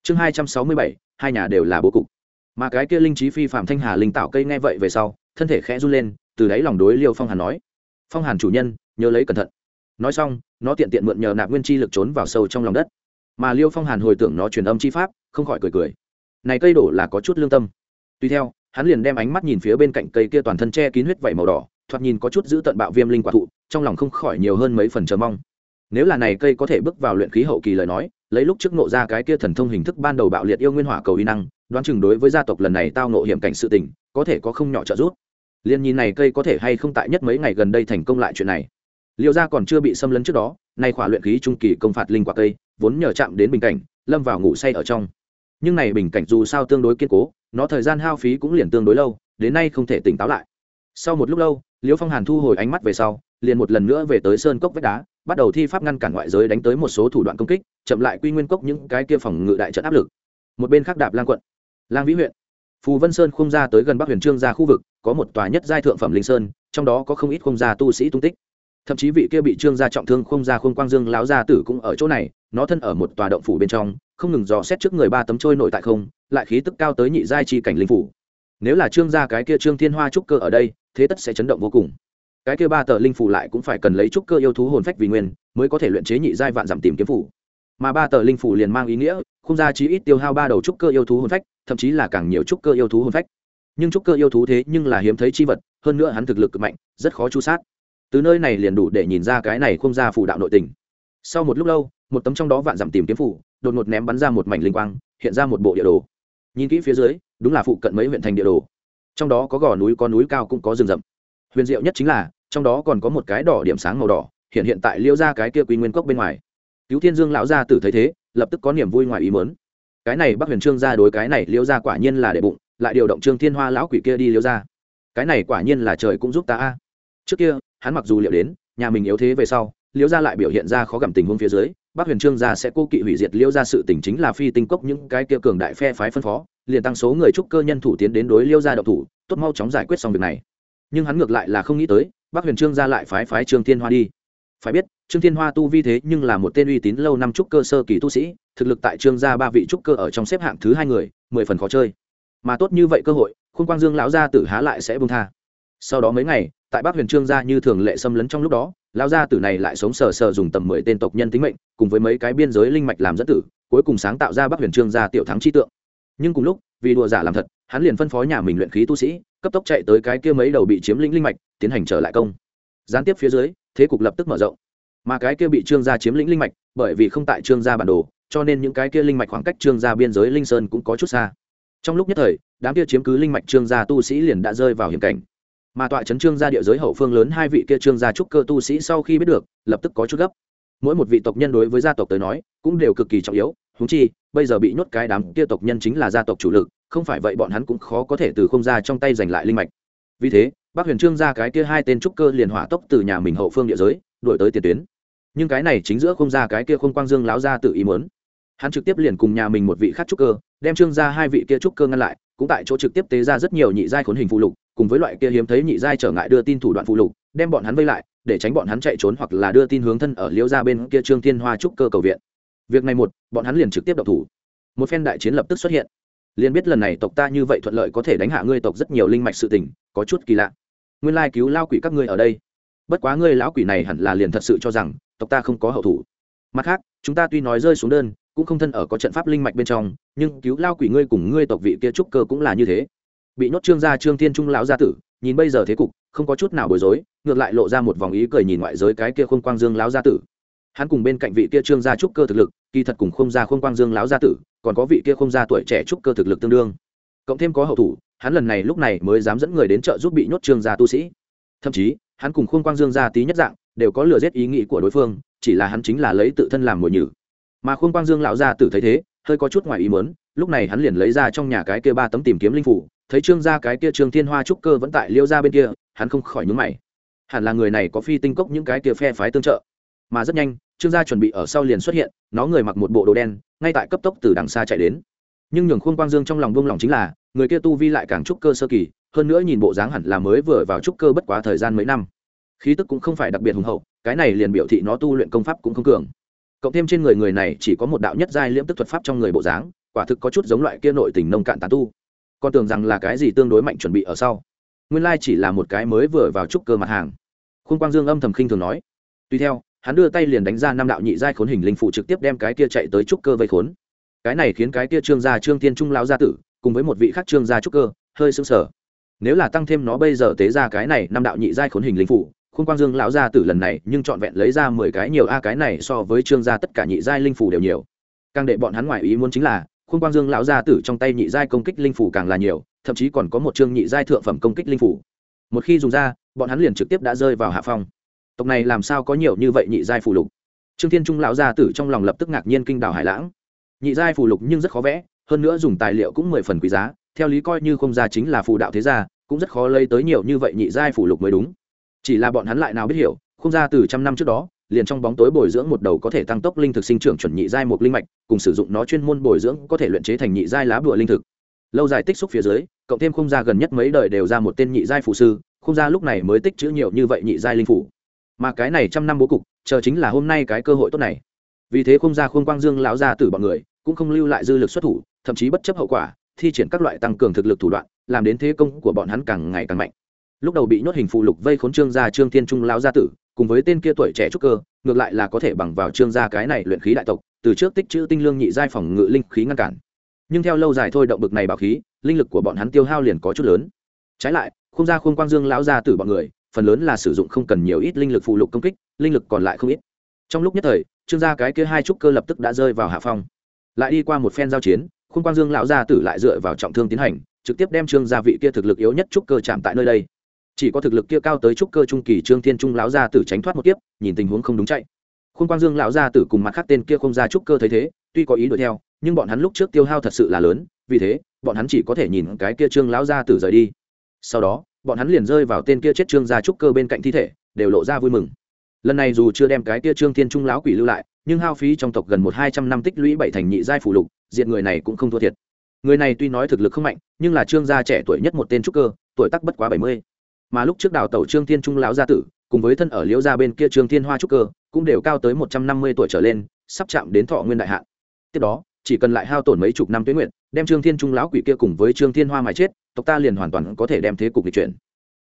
Chương hai trăm sáu mươi bảy, hai nhà đều là bố cục. Mà cái kia linh trí phi phạm thanh hà linh tạo cây nghe vậy về sau, thân thể khẽ run lên, từ đáy lòng đối liêu phong hàn nói, phong hàn chủ nhân, nhớ lấy cẩn thận. Nói xong, nó tiện tiện mượn nhờ nạp nguyên chi lực trốn vào sâu trong lòng đất. Mà liêu phong hàn hồi tưởng nó truyền âm chi pháp, không khỏi cười cười này cây đổ là có chút lương tâm. Tuy theo, hắn liền đem ánh mắt nhìn phía bên cạnh cây kia toàn thân che kín huyết vảy màu đỏ, thoạt nhìn có chút giữ tận bạo viêm linh quả thụ, trong lòng không khỏi nhiều hơn mấy phần chờ mong. Nếu là này cây có thể bước vào luyện khí hậu kỳ lời nói, lấy lúc trước nộ ra cái kia thần thông hình thức ban đầu bạo liệt yêu nguyên hỏa cầu y năng, đoán chừng đối với gia tộc lần này tao nộ hiểm cảnh sự tình, có thể có không nhỏ trợ giúp. Liên nhìn này cây có thể hay không tại nhất mấy ngày gần đây thành công lại chuyện này. Liệu ra còn chưa bị xâm lấn trước đó, nay khỏa luyện khí trung kỳ công phạt linh quả cây, vốn nhờ chạm đến bình cảnh, lâm vào ngủ say ở trong nhưng này bình cảnh dù sao tương đối kiên cố, nó thời gian hao phí cũng liền tương đối lâu, đến nay không thể tỉnh táo lại. Sau một lúc lâu, liễu phong hàn thu hồi ánh mắt về sau, liền một lần nữa về tới sơn cốc vách đá, bắt đầu thi pháp ngăn cản ngoại giới đánh tới một số thủ đoạn công kích, chậm lại quy nguyên cốc những cái kia phòng ngự đại trận áp lực. Một bên khác đạp lang quận, lang vĩ huyện, phù vân sơn khung ra tới gần bắc huyền trương ra khu vực, có một tòa nhất giai thượng phẩm linh sơn, trong đó có không ít khung gia tu sĩ tung tích. Thậm chí vị kia bị trương gia trọng thương khung gia khung quang dương lão gia tử cũng ở chỗ này, nó thân ở một tòa động phủ bên trong không ngừng dò xét trước người ba tấm trôi nổi tại không, lại khí tức cao tới nhị giai chi cảnh linh phủ. Nếu là trương gia cái kia trương thiên hoa trúc cơ ở đây, thế tất sẽ chấn động vô cùng. Cái kia ba tờ linh phủ lại cũng phải cần lấy trúc cơ yêu thú hồn phách vì nguyên, mới có thể luyện chế nhị giai vạn giảm tìm kiếm phủ. Mà ba tờ linh phủ liền mang ý nghĩa, không ra chí ít tiêu hao ba đầu trúc cơ yêu thú hồn phách, thậm chí là càng nhiều trúc cơ yêu thú hồn phách. Nhưng trúc cơ yêu thú thế nhưng là hiếm thấy chi vật, hơn nữa hắn thực lực cực mạnh, rất khó chu sát. Từ nơi này liền đủ để nhìn ra cái này không ra phủ đạo nội tình. Sau một lúc lâu một tấm trong đó vạn dặm tìm kiếm phủ, đột ngột ném bắn ra một mảnh linh quang, hiện ra một bộ địa đồ. Nhìn kỹ phía dưới, đúng là phụ cận mấy huyện thành địa đồ. Trong đó có gò núi, có núi cao cũng có rừng rậm. Huyền diệu nhất chính là, trong đó còn có một cái đỏ điểm sáng màu đỏ, hiện hiện tại liêu ra cái kia quy nguyên cốc bên ngoài. Cứu thiên dương lão gia tử thấy thế, lập tức có niềm vui ngoài ý mớn cái này bắc huyền trương ra đối cái này liêu ra quả nhiên là để bụng, lại điều động trương thiên hoa lão quỷ kia đi liêu ra. Cái này quả nhiên là trời cũng giúp ta a. Trước kia, hắn mặc dù liệu đến, nhà mình yếu thế về sau, liêu ra lại biểu hiện ra khó gặm tình huống phía dưới bắc huyền trương gia sẽ cô kỵ hủy diệt liêu ra sự tình chính là phi tinh cốc những cái kia cường đại phe phái phân phó, liền tăng số người trúc cơ nhân thủ tiến đến đối liêu ra độc thủ, tốt mau chóng giải quyết xong việc này. Nhưng hắn ngược lại là không nghĩ tới, bắc huyền trương gia lại phái phái trương thiên hoa đi. Phải biết, trương thiên hoa tu vi thế nhưng là một tên uy tín lâu năm trúc cơ sơ kỳ tu sĩ, thực lực tại trương gia ba vị trúc cơ ở trong xếp hạng thứ hai người, mười phần khó chơi. Mà tốt như vậy cơ hội, khung quang dương lão gia tử há lại sẽ bông tha. Sau đó mấy ngày, tại bắc huyền trương gia như thường lệ xâm lấn trong lúc đó lão gia tử này lại sống sờ sờ dùng tầm mười tên tộc nhân tính mệnh, cùng với mấy cái biên giới linh mạch làm dẫn tử, cuối cùng sáng tạo ra bắc huyền trương gia tiểu thắng chi tượng. Nhưng cùng lúc, vì đùa giả làm thật, hắn liền phân phó nhà mình luyện khí tu sĩ, cấp tốc chạy tới cái kia mấy đầu bị chiếm lĩnh linh mạch, tiến hành trở lại công. Gián tiếp phía dưới, thế cục lập tức mở rộng. Mà cái kia bị trương gia chiếm lĩnh linh mạch, bởi vì không tại trương gia bản đồ, cho nên những cái kia linh mạch khoảng cách trương gia biên giới linh sơn cũng có chút xa. Trong lúc nhất thời, đám kia chiếm cứ linh mạch trương gia tu sĩ liền đã rơi vào hiểm cảnh mà tọa chấn trương gia địa giới hậu phương lớn hai vị kia trương gia trúc cơ tu sĩ sau khi biết được, lập tức có chút gấp. Mỗi một vị tộc nhân đối với gia tộc tới nói, cũng đều cực kỳ trọng yếu. Húng chi, bây giờ bị nhốt cái đám kia tộc nhân chính là gia tộc chủ lực, không phải vậy bọn hắn cũng khó có thể từ không ra trong tay giành lại linh mạch. Vì thế bác huyền trương ra cái kia hai tên trúc cơ liền hỏa tốc từ nhà mình hậu phương địa giới đổi tới tiền tuyến. Nhưng cái này chính giữa không ra cái kia không quang dương láo ra tự ý muốn. Hắn trực tiếp liền cùng nhà mình một vị khác trúc cơ, đem trương ra hai vị kia trúc cơ ngăn lại, cũng tại chỗ trực tiếp tế ra rất nhiều nhị giai khốn hình phụ lục cùng với loại kia hiếm thấy nhị giai trở ngại đưa tin thủ đoạn phụ lục, đem bọn hắn vây lại, để tránh bọn hắn chạy trốn hoặc là đưa tin hướng thân ở liễu ra bên kia trương thiên hoa trúc cơ cầu viện. Việc này một, bọn hắn liền trực tiếp độc thủ. Một phen đại chiến lập tức xuất hiện. Liền biết lần này tộc ta như vậy thuận lợi có thể đánh hạ ngươi tộc rất nhiều linh mạch sự tình, có chút kỳ lạ. Nguyên lai cứu lao quỷ các ngươi ở đây. Bất quá ngươi lão quỷ này hẳn là liền thật sự cho rằng, tộc ta không có hậu thủ. Mặt khác, chúng ta tuy nói rơi xuống đơn, cũng không thân ở có trận pháp linh mạch bên trong, nhưng cứu lao quỷ ngươi cùng ngươi tộc vị kia trúc cơ cũng là như thế bị nhốt trương gia trương thiên trung lão gia tử nhìn bây giờ thế cục không có chút nào bối rối ngược lại lộ ra một vòng ý cười nhìn ngoại giới cái kia khung quang dương lão gia tử. Hắn cùng bên cạnh vị kia trương gia trúc cơ thực lực kỳ thật cùng không gia khung quang dương lão gia tử còn có vị kia không gia tuổi trẻ trúc cơ thực lực tương đương. Cộng thêm có hậu thủ hắn lần này lúc này mới dám dẫn người đến chợ giúp bị nhốt trương gia tu sĩ. Thậm chí hắn cùng khung quang dương gia tí nhất dạng đều có lừa giết ý nghĩ của đối phương chỉ là hắn chính là lấy tự thân làm mồi nhử. Mà khung quang dương lão gia tử thấy thế hơi có chút ngoài ý muốn, lúc này hắn liền lấy ra trong nhà cái kia ba tấm tìm kiếm linh phủ thấy trương gia cái kia trương thiên hoa trúc cơ vẫn tại liêu gia bên kia, hắn không khỏi nhúng mày. Hẳn là người này có phi tinh cốc những cái kia phe phái tương trợ. Mà rất nhanh, trương gia chuẩn bị ở sau liền xuất hiện, nó người mặc một bộ đồ đen, ngay tại cấp tốc từ đằng xa chạy đến. Nhưng nhường khuôn quang dương trong lòng buông lòng chính là, người kia tu vi lại càng trúc cơ sơ kỳ, hơn nữa nhìn bộ dáng hẳn là mới vừa vào trúc cơ bất quá thời gian mấy năm. Khí tức cũng không phải đặc biệt hùng hậu, cái này liền biểu thị nó tu luyện công pháp cũng không cường. Cộng thêm trên người người này chỉ có một đạo nhất giai liễm tức thuật pháp trong người bộ dáng, quả thực có chút giống loại kia nội tình nông cạn tán tu con tưởng rằng là cái gì tương đối mạnh chuẩn bị ở sau. Nguyên lai chỉ là một cái mới vừa vào trúc cơ mặt hàng. Khuôn quang dương âm thầm khinh thường nói. Tuy theo, hắn đưa tay liền đánh ra năm đạo nhị giai khốn hình linh phụ trực tiếp đem cái kia chạy tới trúc cơ vây khốn. Cái này khiến cái kia trương gia trương tiên trung lão gia tử, cùng với một vị khác trương gia trúc cơ, hơi sững sờ. Nếu là tăng thêm nó bây giờ tế ra cái này năm đạo nhị giai khốn hình linh phụ khuôn quang dương lão gia tử lần này nhưng trọn vẹn lấy ra mười cái nhiều, a, cái này so với trương gia tất cả nhị giai linh phủ đều nhiều. Càng để bọn hắn ngoại ý muốn chính là khuôn quang dương lão gia tử trong tay nhị giai công kích linh phủ càng là nhiều, thậm chí còn có một chương nhị giai thượng phẩm công kích linh phủ. Một khi dùng ra, bọn hắn liền trực tiếp đã rơi vào hạ phong. Tộc này làm sao có nhiều như vậy nhị giai phù lục? Trương thiên trung lão gia tử trong lòng lập tức ngạc nhiên kinh đảo hải lãng. Nhị giai phù lục nhưng rất khó vẽ, hơn nữa dùng tài liệu cũng mười phần quý giá, theo lý coi như không ra chính là phù đạo thế gia, cũng rất khó lấy tới nhiều như vậy nhị giai phù lục mới đúng. Chỉ là bọn hắn lại nào biết hiểu, không ra từ trăm năm trước đó liền trong bóng tối bồi dưỡng một đầu có thể tăng tốc linh thực sinh trưởng chuẩn nhị giai một linh mạch, cùng sử dụng nó chuyên môn bồi dưỡng có thể luyện chế thành nhị giai lá bùa linh thực. Lâu dài tích xúc phía dưới, cộng thêm không gia gần nhất mấy đời đều ra một tên nhị giai phụ sư, không gia lúc này mới tích trữ nhiều như vậy nhị giai linh phủ mà cái này trăm năm bố cục, chờ chính là hôm nay cái cơ hội tốt này. Vì thế không gia khung quang dương lão gia tử bọn người, cũng không lưu lại dư lực xuất thủ, thậm chí bất chấp hậu quả, thi triển các loại tăng cường thực lực thủ đoạn, làm đến thế công của bọn hắn càng ngày càng mạnh lúc đầu bị nhốt hình phụ lục vây khốn trương gia trương thiên trung lão gia tử, cùng với tên kia tuổi trẻ trúc cơ, ngược lại là có thể bằng vào trương gia cái này luyện khí đại tộc, từ trước tích chữ tinh lương nhị giai phòng ngự linh khí ngăn cản. Nhưng theo lâu dài thôi động bực này bảo khí, linh lực của bọn hắn tiêu hao liền có chút lớn. Trái lại, không ra khuôn quang dương lão gia tử bọn người, phần lớn là sử dụng không cần nhiều ít linh lực phụ lục công kích, linh lực còn lại không ít. Trong lúc nhất thời, trương gia cái kia hai trúc cơ lập tức đã rơi vào hạ phong. Lại đi qua một phen giao chiến khuôn quang dương lão gia tử lại dựa vào trọng thương tiến hành, trực tiếp đem trương gia vị kia thực lực yếu nhất trúc cơ chạm tại nơi đây chỉ có thực lực kia cao tới trúc cơ trung kỳ trương thiên trung lão gia tử tránh thoát một kiếp, nhìn tình huống không đúng chạy. Khuôn quang dương lão gia tử cùng mặt khác tên kia không ra trúc cơ thấy thế, tuy có ý đuổi theo, nhưng bọn hắn lúc trước tiêu hao thật sự là lớn, vì thế, bọn hắn chỉ có thể nhìn cái kia trương lão gia tử rời đi. Sau đó, bọn hắn liền rơi vào tên kia chết trương gia trúc cơ bên cạnh thi thể, đều lộ ra vui mừng. Lần này dù chưa đem cái kia trương thiên trung lão quỷ lưu lại, nhưng hao phí trong tộc gần một hai trăm năm tích lũy bảy thành nhị giai phủ lục diện người này cũng không thua thiệt. Người này tuy nói thực lực không mạnh, nhưng là trương gia trẻ tuổi nhất một tên trúc cơ, tuổi tắc bất quá bảy mươi mà lúc trước đào tẩu trương thiên trung lão gia tử, cùng với thân ở liễu gia bên kia trương thiên hoa trúc cơ, cũng đều cao tới một trăm năm mươi tuổi trở lên, sắp chạm đến thọ nguyên đại hạn. Tiếp đó, chỉ cần lại hao tổn mấy chục năm tuyến nguyện đem trương thiên trung lão quỷ kia cùng với trương thiên hoa mà chết, tộc ta liền hoàn toàn có thể đem thế cục lịch chuyển.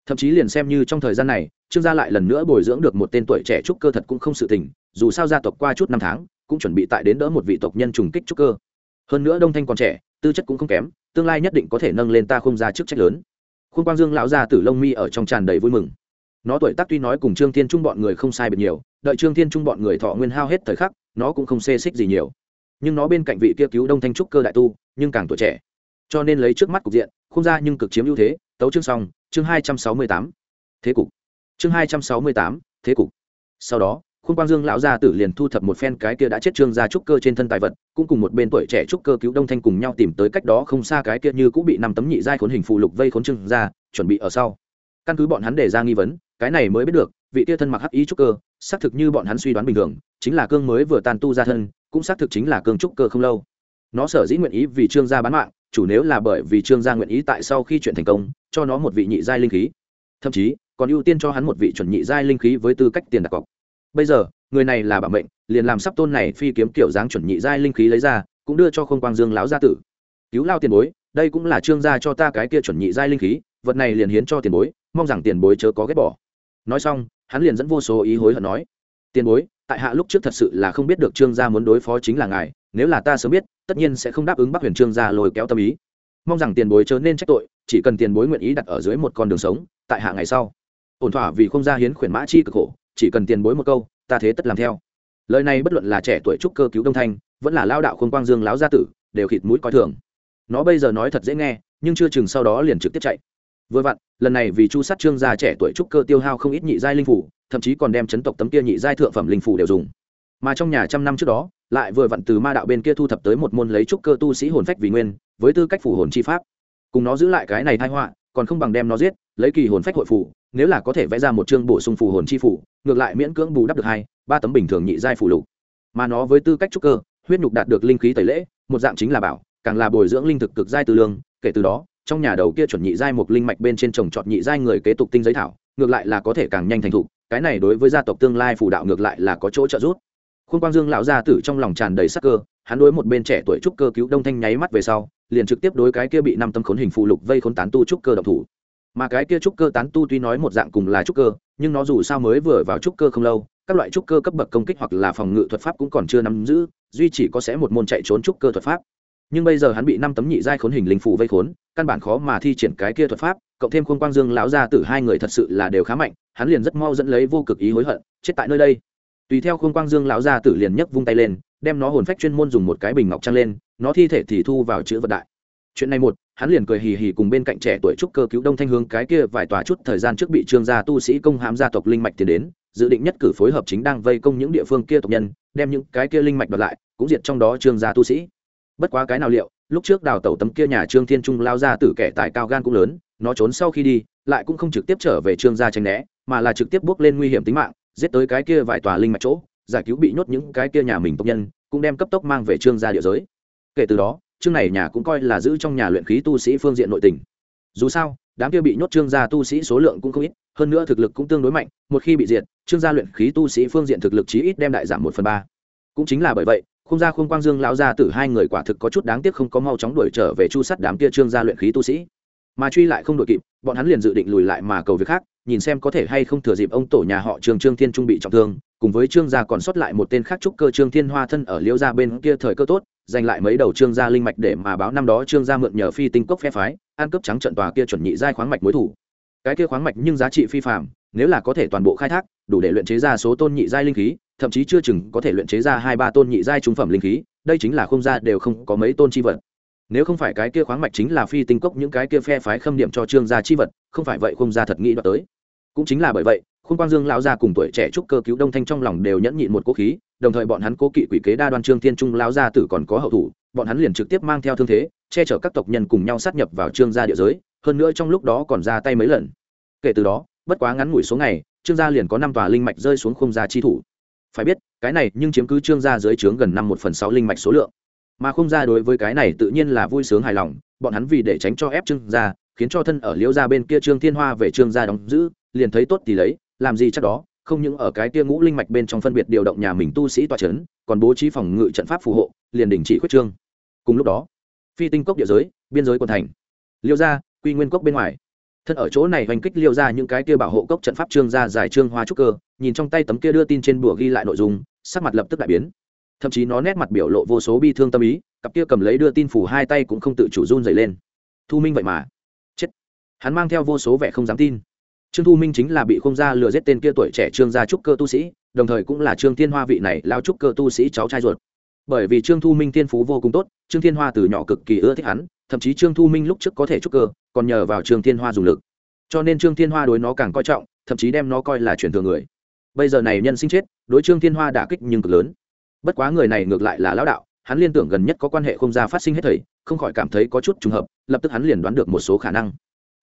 Thậm chí liền xem như trong thời gian này, trương gia lại lần nữa bồi dưỡng được một tên tuổi trẻ trúc cơ thật cũng không sự tình, dù sao gia tộc qua chút năm tháng, cũng chuẩn bị tại đến đỡ một vị tộc nhân trùng kích trúc cơ. Hơn nữa đông thanh còn trẻ, tư chất cũng không kém, tương lai nhất định có thể nâng lên ta không ra chức trách lớn khuôn quang dương lão gia tử lông mi ở trong tràn đầy vui mừng. Nó tuổi tác tuy nói cùng trương thiên trung bọn người không sai biệt nhiều, đợi trương thiên trung bọn người thọ nguyên hao hết thời khắc, nó cũng không xê xích gì nhiều. Nhưng nó bên cạnh vị kia cứu đông thanh trúc cơ đại tu, nhưng càng tuổi trẻ. Cho nên lấy trước mắt cục diện không ra nhưng cực chiếm ưu thế, tấu chương xong, chương hai trăm sáu mươi tám. Thế cục. Chương hai trăm sáu mươi tám, thế cục. Sau đó khuôn quang dương lão gia tử liền thu thập một phen cái kia đã chết trương gia trúc cơ trên thân tài vật, cũng cùng một bên tuổi trẻ trúc cơ cứu đông thanh cùng nhau tìm tới cách đó không xa cái kia như cũng bị năm tấm nhị giai khốn hình phụ lục vây khốn trương gia, chuẩn bị ở sau. Căn cứ bọn hắn đề ra nghi vấn, cái này mới biết được, vị kia thân mặc hắc ý trúc cơ, xác thực như bọn hắn suy đoán bình thường, chính là cương mới vừa tan tu ra thân, cũng xác thực chính là cương trúc cơ không lâu. Nó sở dĩ nguyện ý vì trương gia bán mạng, chủ nếu là bởi vì trương gia nguyện ý tại sau khi chuyện thành công, cho nó một vị nhị giai linh khí. Thậm chí, còn ưu tiên cho hắn một vị chuẩn nhị giai linh khí với tư cách tiền đặt cọc bây giờ, người này là bảo mệnh, liền làm sắp tôn này phi kiếm kiểu dáng chuẩn nhị giai linh khí lấy ra, cũng đưa cho không quang dương lão gia tử. Cứu lao tiền bối, đây cũng là trương gia cho ta cái kia chuẩn nhị giai linh khí, vật này liền hiến cho tiền bối, mong rằng tiền bối chớ có ghét bỏ. Nói xong, hắn liền dẫn vô số ý hối hận nói, tiền bối, tại hạ lúc trước thật sự là không biết được trương gia muốn đối phó chính là ngài, nếu là ta sớm biết, tất nhiên sẽ không đáp ứng bắc huyền trương gia lôi kéo tâm ý. Mong rằng tiền bối chớ nên trách tội, chỉ cần tiền bối nguyện ý đặt ở dưới một con đường sống, tại hạ ngày sau. Ổn thỏa vì không ra hiến khuyển mã chi cực khổ chỉ cần tiền bối một câu, ta thế tất làm theo. Lời này bất luận là trẻ tuổi trúc cơ cứu đông thanh, vẫn là lao đạo khôn quang dương láo gia tử, đều khịt mũi coi thường. Nó bây giờ nói thật dễ nghe, nhưng chưa chừng sau đó liền trực tiếp chạy. Vừa vặn, lần này vì chu sát trương gia trẻ tuổi trúc cơ tiêu hao không ít nhị giai linh phủ, thậm chí còn đem chấn tộc tấm kia nhị giai thượng phẩm linh phủ đều dùng. Mà trong nhà trăm năm trước đó, lại vừa vặn từ ma đạo bên kia thu thập tới một môn lấy trúc cơ tu sĩ hồn phách vì nguyên, với tư cách phủ hồn chi pháp. Cùng nó giữ lại cái này thai họa, còn không bằng đem nó giết, lấy kỳ hồn phách hội phủ nếu là có thể vẽ ra một chương bổ sung phù hồn chi phủ, ngược lại miễn cưỡng bù đắp được hai, ba tấm bình thường nhị giai phù lục. Mà nó với tư cách trúc cơ, huyết nhục đạt được linh khí tẩy lễ, một dạng chính là bảo, càng là bồi dưỡng linh thực cực giai tư lương, kể từ đó, trong nhà đầu kia chuẩn nhị giai một linh mạch bên trên trồng trọt nhị giai người kế tục tinh giấy thảo, ngược lại là có thể càng nhanh thành thục, cái này đối với gia tộc tương lai phù đạo ngược lại là có chỗ trợ giúp. Khuôn quang dương lão gia tử trong lòng tràn đầy sắc cơ, hắn đối một bên trẻ tuổi trúc cơ cứu đông thanh nháy mắt về sau, liền trực tiếp đối cái kia bị năm tâm khốn hình phù lục vây khốn tán tu trúc cơ độc thủ mà cái kia trúc cơ tán tu tuy nói một dạng cùng là trúc cơ, nhưng nó dù sao mới vừa vào trúc cơ không lâu, các loại trúc cơ cấp bậc công kích hoặc là phòng ngự thuật pháp cũng còn chưa nắm giữ, duy chỉ có sẽ một môn chạy trốn trúc cơ thuật pháp. Nhưng bây giờ hắn bị năm tấm nhị giai khốn hình linh phủ vây khốn, căn bản khó mà thi triển cái kia thuật pháp, cộng thêm khuôn quang dương lão gia tử hai người thật sự là đều khá mạnh, hắn liền rất mau dẫn lấy vô cực ý hối hận, chết tại nơi đây. Tùy theo khuôn quang dương lão gia tử liền nhấc vung tay lên, đem nó hồn phách chuyên môn dùng một cái bình ngọc trăng lên, nó thi thể thì thu vào chữ vật đại chuyện này một, hắn liền cười hì hì cùng bên cạnh trẻ tuổi trúc cơ cứu đông thanh hướng cái kia vài tòa chút thời gian trước bị trương gia tu sĩ công hãm gia tộc linh mạch tiến đến, dự định nhất cử phối hợp chính đang vây công những địa phương kia tộc nhân, đem những cái kia linh mạch đoạt lại, cũng diệt trong đó trương gia tu sĩ. Bất quá cái nào liệu, lúc trước đào tẩu tấm kia nhà trương thiên trung lao ra từ kẻ tài cao gan cũng lớn, nó trốn sau khi đi, lại cũng không trực tiếp trở về trương gia tranh né, mà là trực tiếp bước lên nguy hiểm tính mạng, giết tới cái kia vài tòa linh mạch chỗ, giải cứu bị nhốt những cái kia nhà mình tộc nhân, cũng đem cấp tốc mang về trương gia địa giới. Kể từ đó chương này nhà cũng coi là giữ trong nhà luyện khí tu sĩ phương diện nội tình. Dù sao, đám kia bị nhốt trương gia tu sĩ số lượng cũng không ít, hơn nữa thực lực cũng tương đối mạnh, một khi bị diệt, trương gia luyện khí tu sĩ phương diện thực lực chí ít đem đại giảm một phần ba. Cũng chính là bởi vậy, không gia khung quang dương lão gia tử hai người quả thực có chút đáng tiếc không có mau chóng đuổi trở về chu sắt đám kia trương gia luyện khí tu sĩ. Mà truy lại không đội kịp, bọn hắn liền dự định lùi lại mà cầu việc khác, nhìn xem có thể hay không thừa dịp ông tổ nhà họ trương trương thiên trung bị trọng thương, cùng với trương gia còn sót lại một tên khác trúc cơ trương thiên hoa thân ở liễu gia bên kia thời cơ tốt giành lại mấy đầu trương gia linh mạch để mà báo năm đó trương gia mượn nhờ phi tinh cốc phe phái ăn cướp trắng trận tòa kia chuẩn nhị giai khoáng mạch mối thủ. Cái kia khoáng mạch nhưng giá trị phi phạm nếu là có thể toàn bộ khai thác, đủ để luyện chế ra số tôn nhị giai linh khí, thậm chí chưa chừng có thể luyện chế ra hai ba tôn nhị giai trung phẩm linh khí, đây chính là không gia đều không có mấy tôn chi vật. Nếu không phải cái kia khoáng mạch chính là phi tinh cốc những cái kia phe phái khâm điểm cho trương gia chi vật, không phải vậy không gia thật nghĩ đoạt tới. Cũng chính là bởi vậy khung quang dương lão gia cùng tuổi trẻ trúc cơ cứu đông thanh trong lòng đều nhẫn nhịn một cố khí đồng thời bọn hắn cố kỵ quỷ kế đa đoan trương thiên trung lão gia tử còn có hậu thủ, bọn hắn liền trực tiếp mang theo thương thế, che chở các tộc nhân cùng nhau sát nhập vào trương gia địa giới, hơn nữa trong lúc đó còn ra tay mấy lần. Kể từ đó, bất quá ngắn ngủi số ngày, trương gia liền có năm tòa linh mạch rơi xuống không gia chi thủ. Phải biết, cái này nhưng chiếm cứ trương gia dưới trướng gần năm một phần sáu linh mạch số lượng. Mà không gia đối với cái này tự nhiên là vui sướng hài lòng, bọn hắn vì để tránh cho ép trương gia, khiến cho thân ở liễu gia bên kia trương thiên hoa về trương gia đóng giữ, liền thấy tốt thì lấy, làm gì chắc đó không những ở cái tia ngũ linh mạch bên trong phân biệt điều động nhà mình tu sĩ tòa trấn còn bố trí phòng ngự trận pháp phù hộ, liền đình chỉ khuyết trương. Cùng lúc đó, phi tinh cốc địa giới, biên giới quân thành. Liêu gia, quy nguyên cốc bên ngoài. Thân ở chỗ này hoành kích liêu ra những cái kia bảo hộ cốc trận pháp trương gia giải trương hoa trúc cơ, nhìn trong tay tấm kia đưa tin trên bùa ghi lại nội dung, sắc mặt lập tức đại biến. Thậm chí nó nét mặt biểu lộ vô số bi thương tâm ý, cặp kia cầm lấy đưa tin phủ hai tay cũng không tự chủ run dày lên. Thu minh vậy mà. Chết. Hắn mang theo vô số vẻ không dám tin trương thu minh chính là bị không gia lừa giết tên kia tuổi trẻ trương gia trúc cơ tu sĩ, đồng thời cũng là trương thiên hoa vị này lao trúc cơ tu sĩ cháu trai ruột. Bởi vì trương thu minh tiên phú vô cùng tốt, trương thiên hoa từ nhỏ cực kỳ ưa thích hắn, thậm chí trương thu minh lúc trước có thể trúc cơ, còn nhờ vào trương thiên hoa dùng lực. Cho nên trương thiên hoa đối nó càng coi trọng, thậm chí đem nó coi là truyền thừa người. Bây giờ này nhân sinh chết, đối trương thiên hoa đả kích nhưng cực lớn. Bất quá người này ngược lại là lão đạo, hắn liên tưởng gần nhất có quan hệ không gia phát sinh hết thầy không khỏi cảm thấy có chút trùng hợp, lập tức hắn liền đoán được một số khả năng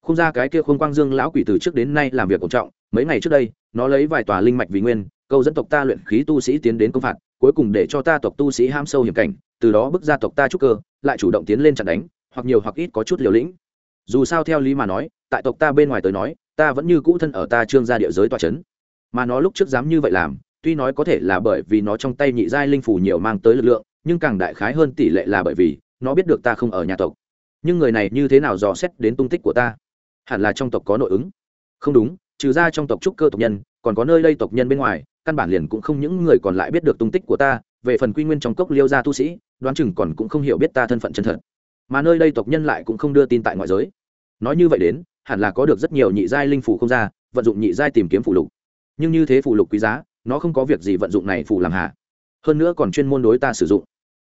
không ra cái kia khuôn quang dương lão quỷ từ trước đến nay làm việc cổ trọng, mấy ngày trước đây, nó lấy vài tòa linh mạch vì nguyên, câu dẫn tộc ta luyện khí tu sĩ tiến đến công phạt, cuối cùng để cho ta tộc tu sĩ ham sâu hiểm cảnh, từ đó bước ra tộc ta trúc cơ, lại chủ động tiến lên chặn đánh, hoặc nhiều hoặc ít có chút liều lĩnh. Dù sao theo lý mà nói, tại tộc ta bên ngoài tới nói, ta vẫn như cũ thân ở ta trương gia địa giới tòa c h ấ n mà nó lúc trước dám như vậy làm, tuy nói có thể là bởi vì nó trong tay nhị giai linh phủ nhiều mang tới lực lượng, nhưng càng đại khái hơn tỷ lệ là bởi vì nó biết được ta không ở nhà tộc. Nhưng người này như thế nào dò xét đến tung tích của ta? Hẳn là trong tộc có nội ứng. Không đúng, trừ ra trong tộc trúc cơ tộc nhân, còn có nơi đây tộc nhân bên ngoài, căn bản liền cũng không những người còn lại biết được tung tích của ta, về phần quy nguyên trong cốc liêu gia tu sĩ, đoán chừng còn cũng không hiểu biết ta thân phận chân thật. Mà nơi đây tộc nhân lại cũng không đưa tin tại ngoại giới. Nói như vậy đến, hẳn là có được rất nhiều nhị giai linh phủ không ra, vận dụng nhị giai tìm kiếm phụ lục. Nhưng như thế phụ lục quý giá, nó không có việc gì vận dụng này phụ làm hạ hơn nữa còn chuyên môn đối ta sử dụng.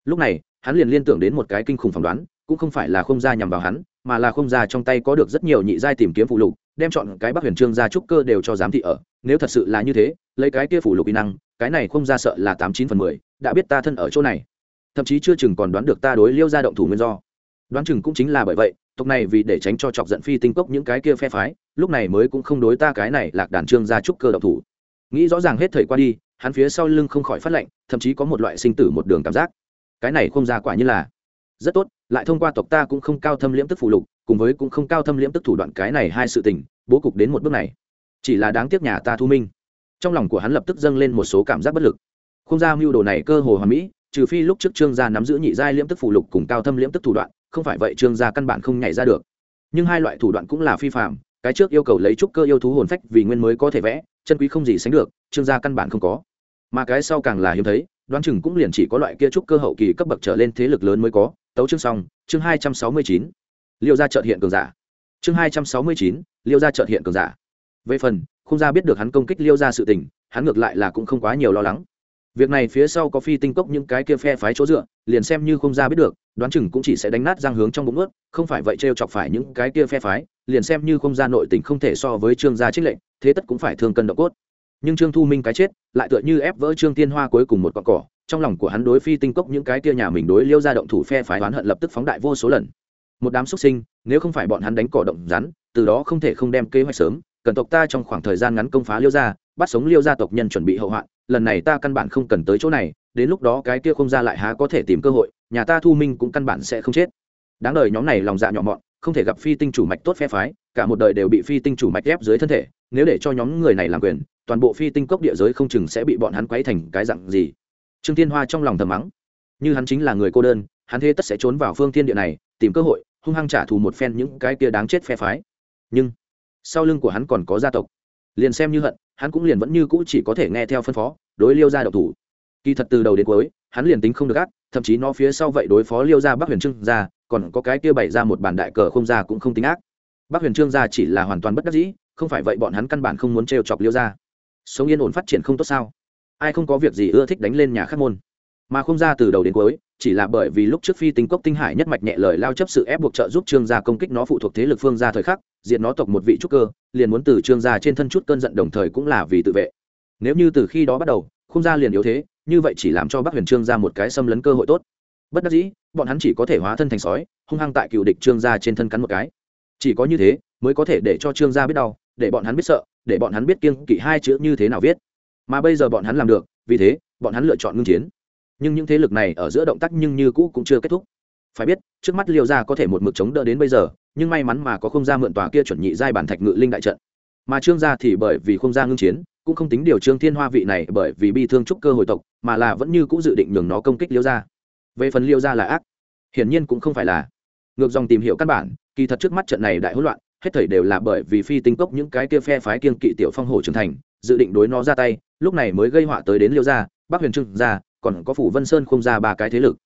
Lúc này, hắn liền liên tưởng đến một cái kinh khủng phỏng đoán cũng không phải là không gia nhằm vào hắn, mà là không gia trong tay có được rất nhiều nhị giai tìm kiếm phụ lục, đem chọn cái bắc huyền trương gia trúc cơ đều cho giám thị ở. Nếu thật sự là như thế, lấy cái kia phụ lục kỹ năng, cái này không ra sợ là tám chín phần mười, đã biết ta thân ở chỗ này. Thậm chí chưa chừng còn đoán được ta đối liêu ra động thủ nguyên do. Đoán chừng cũng chính là bởi vậy, tộc này vì để tránh cho chọc giận phi tinh cốc những cái kia phe phái, lúc này mới cũng không đối ta cái này lạc đàn trương gia trúc cơ động thủ. Nghĩ rõ ràng hết thời qua đi, hắn phía sau lưng không khỏi phát lệnh, thậm chí có một loại sinh tử một đường cảm giác. Cái này không ra quả như là. Rất tốt lại thông qua tộc ta cũng không cao thâm liễm tức phụ lục, cùng với cũng không cao thâm liễm tức thủ đoạn cái này hai sự tình, bố cục đến một bước này. Chỉ là đáng tiếc nhà ta thu minh. Trong lòng của hắn lập tức dâng lên một số cảm giác bất lực. Không ra mưu đồ này cơ hồ hoàn mỹ, trừ phi lúc trước trương gia nắm giữ nhị giai liễm tức phụ lục cùng cao thâm liễm tức thủ đoạn, không phải vậy trương gia căn bản không nhảy ra được. Nhưng hai loại thủ đoạn cũng là phi phạm cái trước yêu cầu lấy trúc cơ yêu thú hồn phách vì nguyên mới có thể vẽ, chân quý không gì sánh được, trương gia căn bản không có. Mà cái sau càng là hiếm thấy đoán chừng cũng liền chỉ có loại kia trúc cơ hậu kỳ cấp bậc trở lên thế lực lớn mới có. Tấu chương xong, chương hai trăm sáu mươi chín. Liêu gia trợt hiện cường giả. Chương hai trăm sáu mươi chín, liêu gia trợt hiện cường giả. Về phần, không ra biết được hắn công kích liêu gia sự tình, hắn ngược lại là cũng không quá nhiều lo lắng. Việc này phía sau có phi tinh cốc những cái kia phe phái chỗ dựa, liền xem như không ra biết được, đoán chừng cũng chỉ sẽ đánh nát giang hướng trong bụng ướt, không phải vậy t chọc phải những cái kia phe phái, liền xem như không ra nội tình không thể so với trương gia trích lệnh, thế tất cũng phải thương cân độ cốt nhưng trương thu minh cái chết, lại tựa như ép vỡ trương tiên hoa cuối cùng một cọn cỏ, trong lòng của hắn đối phi tinh cốc những cái kia nhà mình đối liêu ra động thủ phe phái oán hận lập tức phóng đại vô số lần. Một đám xuất sinh, nếu không phải bọn hắn đánh cỏ động rắn, từ đó không thể không đem kế hoạch sớm, cần tộc ta trong khoảng thời gian ngắn công phá liêu gia, bắt sống liêu gia tộc nhân chuẩn bị hậu hoạn, lần này ta căn bản không cần tới chỗ này, đến lúc đó cái kia không ra lại há có thể tìm cơ hội, nhà ta thu minh cũng căn bản sẽ không chết. Đáng đời nhóm này lòng dạ nhỏ mọn, không thể gặp phi tinh chủ mạch tốt phe phái, cả một đời đều bị phi tinh chủ mạch ép dưới thân thể, nếu để cho nhóm người này làm quyền toàn bộ phi tinh cốc địa giới không chừng sẽ bị bọn hắn quấy thành cái dặn gì. Trương thiên hoa trong lòng thầm mắng. Như hắn chính là người cô đơn, hắn thế tất sẽ trốn vào phương thiên địa này, tìm cơ hội, hung hăng trả thù một phen những cái kia đáng chết phe phái. Nhưng, sau lưng của hắn còn có gia tộc. Liền xem như hận, hắn cũng liền vẫn như cũ chỉ có thể nghe theo phân phó, đối liêu gia độc thủ. Kỳ thật từ đầu đến cuối, hắn liền tính không được ác, thậm chí nó phía sau vậy đối phó liêu gia bắc huyền trương gia, còn có cái kia bày ra một bản đại cờ không ra cũng không tính ác. Bắc huyền trương gia chỉ là hoàn toàn bất đắc dĩ, không phải vậy bọn hắn căn bản không muốn trêu chọc liêu gia sống yên ổn phát triển không tốt sao? Ai không có việc gì ưa thích đánh lên nhà khắc môn. Mà không ra từ đầu đến cuối, chỉ là bởi vì lúc trước phi tinh cốc tinh hải nhất mạch nhẹ lời lao chấp sự ép buộc trợ giúp trương gia công kích nó phụ thuộc thế lực phương gia thời khắc diện nó tộc một vị trúc cơ, liền muốn từ trương gia trên thân chút cơn giận đồng thời cũng là vì tự vệ. Nếu như từ khi đó bắt đầu, không gia liền yếu thế, như vậy chỉ làm cho bắc huyền trương gia một cái xâm lấn cơ hội tốt. Bất đắc dĩ, bọn hắn chỉ có thể hóa thân thành sói, hung hăng tại cựu địch trương gia trên thân cắn một cái. Chỉ có như thế, mới có thể để cho trương gia biết đau, để bọn hắn biết sợ để bọn hắn biết kiêng kỵ hai chữ như thế nào viết. Mà bây giờ bọn hắn làm được, vì thế, bọn hắn lựa chọn ngưng chiến. Nhưng những thế lực này ở giữa động tác nhưng như cũ cũng chưa kết thúc. Phải biết, trước mắt liêu gia có thể một mực chống đỡ đến bây giờ, nhưng may mắn mà có không ra mượn tòa kia chuẩn nhị giai bản thạch ngự linh đại trận. Mà trương gia thì bởi vì không ra ngưng chiến, cũng không tính điều trương thiên hoa vị này bởi vì bi thương trúc cơ hồi tộc, mà là vẫn như cũng dự định nhường nó công kích liêu gia. Về phần liêu gia là ác, hiển nhiên cũng không phải là. Ngược dòng tìm hiểu căn bản, kỳ thật trước mắt trận này đại hỗn loạn hết thảy đều là bởi vì phi tinh cốc những cái kia phe phái kiên kỵ tiểu phong hổ trưởng thành, dự định đối nó ra tay, lúc này mới gây họa tới đến liêu gia, bắc huyền trưng gia, còn có phủ vân sơn không ra ba cái thế lực.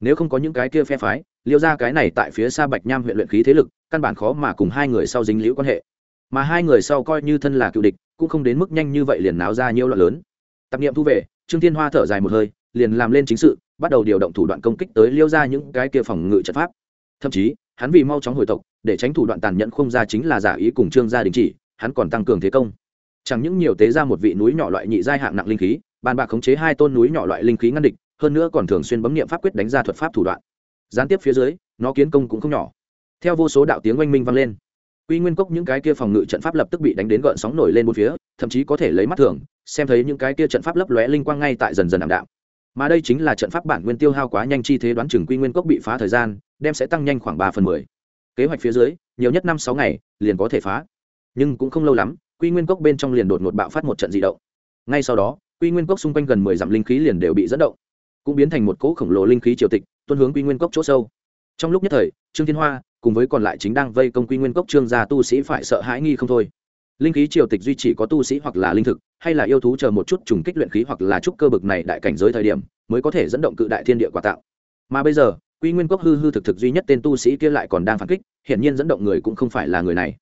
Nếu không có những cái kia phe phái, liêu gia cái này tại phía xa bạch nham huyện luyện khí thế lực, căn bản khó mà cùng hai người sau dính liễu quan hệ. Mà hai người sau coi như thân là cựu địch, cũng không đến mức nhanh như vậy liền náo ra nhiều loạn lớn. Tập niệm thu về, trương thiên hoa thở dài một hơi, liền làm lên chính sự, bắt đầu điều động thủ đoạn công kích tới liêu ra những cái kia phòng ngự trận pháp. Thậm chí hắn vì mau chóng hồi tộc, để tránh thủ đoạn tàn nhẫn không ra chính là giả ý cùng trương gia đình chỉ, hắn còn tăng cường thế công. Chẳng những nhiều tế ra một vị núi nhỏ loại nhị giai hạng nặng linh khí, bàn bạc khống chế hai tôn núi nhỏ loại linh khí ngăn địch, hơn nữa còn thường xuyên bấm nghiệm pháp quyết đánh ra thuật pháp thủ đoạn. Gián tiếp phía dưới, nó kiến công cũng không nhỏ. Theo vô số đạo tiếng oanh minh vang lên, quy nguyên cốc những cái kia phòng ngự trận pháp lập tức bị đánh đến gợn sóng nổi lên một phía, thậm chí có thể lấy mắt thường, xem thấy những cái kia trận pháp lấp lóe linh quang ngay tại dần dần ảm đạm. Mà đây chính là trận pháp bản nguyên tiêu hao quá nhanh chi thế đoán chừng quy nguyên cốc bị phá thời gian đem sẽ tăng nhanh khoảng ba phần mười. Kế hoạch phía dưới, nhiều nhất năm sáu ngày, liền có thể phá. Nhưng cũng không lâu lắm, quy nguyên cốc bên trong liền đột ngột bạo phát một trận dị động. Ngay sau đó, quy nguyên cốc xung quanh gần mười dặm linh khí liền đều bị dẫn động, cũng biến thành một cỗ khổng lồ linh khí triều tịch tuân hướng quy nguyên cốc chỗ sâu. Trong lúc nhất thời, trương thiên hoa cùng với còn lại chính đang vây công quy nguyên cốc trương gia tu sĩ phải sợ hãi nghi không thôi. Linh khí triều tịch duy chỉ có tu sĩ hoặc là linh thực, hay là yêu thú chờ một chút trùng kích luyện khí hoặc là trúc cơ bực này đại cảnh giới thời điểm, mới có thể dẫn động cự đại thiên địa quả tạo. Mà bây giờ quy nguyên cốc hư hư thực thực duy nhất tên tu sĩ kia lại còn đang phản kích, hiển nhiên dẫn động người cũng không phải là người này.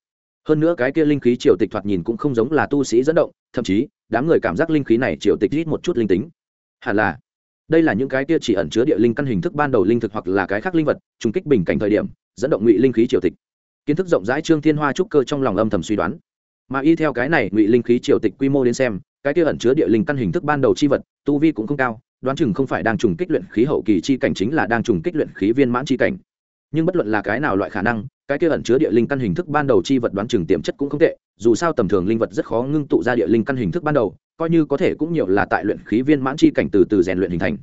Hơn nữa cái kia linh khí triều tịch thoạt nhìn cũng không giống là tu sĩ dẫn động, thậm chí, đám người cảm giác linh khí này triều tịch ít một chút linh tính. Hẳn là, đây là những cái kia chỉ ẩn chứa địa linh căn hình thức ban đầu linh thực hoặc là cái khác linh vật, trùng kích bình cảnh thời điểm, dẫn động ngụy linh khí triều tịch. Kiến thức rộng rãi trương thiên hoa trúc cơ trong lòng âm thầm suy đoán mà y theo cái này ngụy linh khí triều tịch quy mô đến xem, cái kia ẩn chứa địa linh căn hình thức ban đầu chi vật, tu vi cũng không cao, đoán chừng không phải đang trùng kích luyện khí hậu kỳ chi cảnh chính là đang trùng kích luyện khí viên mãn chi cảnh. Nhưng bất luận là cái nào loại khả năng, cái kia ẩn chứa địa linh căn hình thức ban đầu chi vật đoán chừng tiềm chất cũng không tệ, dù sao tầm thường linh vật rất khó ngưng tụ ra địa linh căn hình thức ban đầu, coi như có thể cũng nhiều là tại luyện khí viên mãn chi cảnh từ từ rèn luyện hình thành.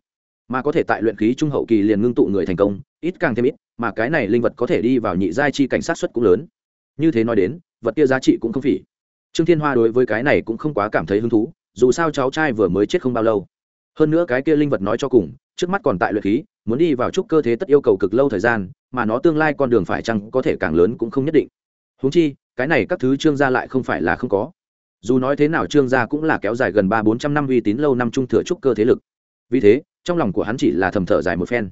Mà có thể tại luyện khí trung hậu kỳ liền ngưng tụ người thành công, ít càng thêm ít, mà cái này linh vật có thể đi vào nhị giai chi cảnh sát xuất cũng lớn. Như thế nói đến, vật kia giá trị cũng không phỉ trương thiên hoa đối với cái này cũng không quá cảm thấy hứng thú, dù sao cháu trai vừa mới chết không bao lâu. Hơn nữa cái kia linh vật nói cho cùng, trước mắt còn tại luyện khí, muốn đi vào trúc cơ thế tất yêu cầu cực lâu thời gian, mà nó tương lai con đường phải chăng có thể càng lớn cũng không nhất định. Húng chi, cái này các thứ trương gia lại không phải là không có. Dù nói thế nào trương gia cũng là kéo dài gần ba bốn trăm năm uy tín lâu năm trung thừa trúc cơ thế lực. Vì thế, trong lòng của hắn chỉ là thầm thở dài một phen.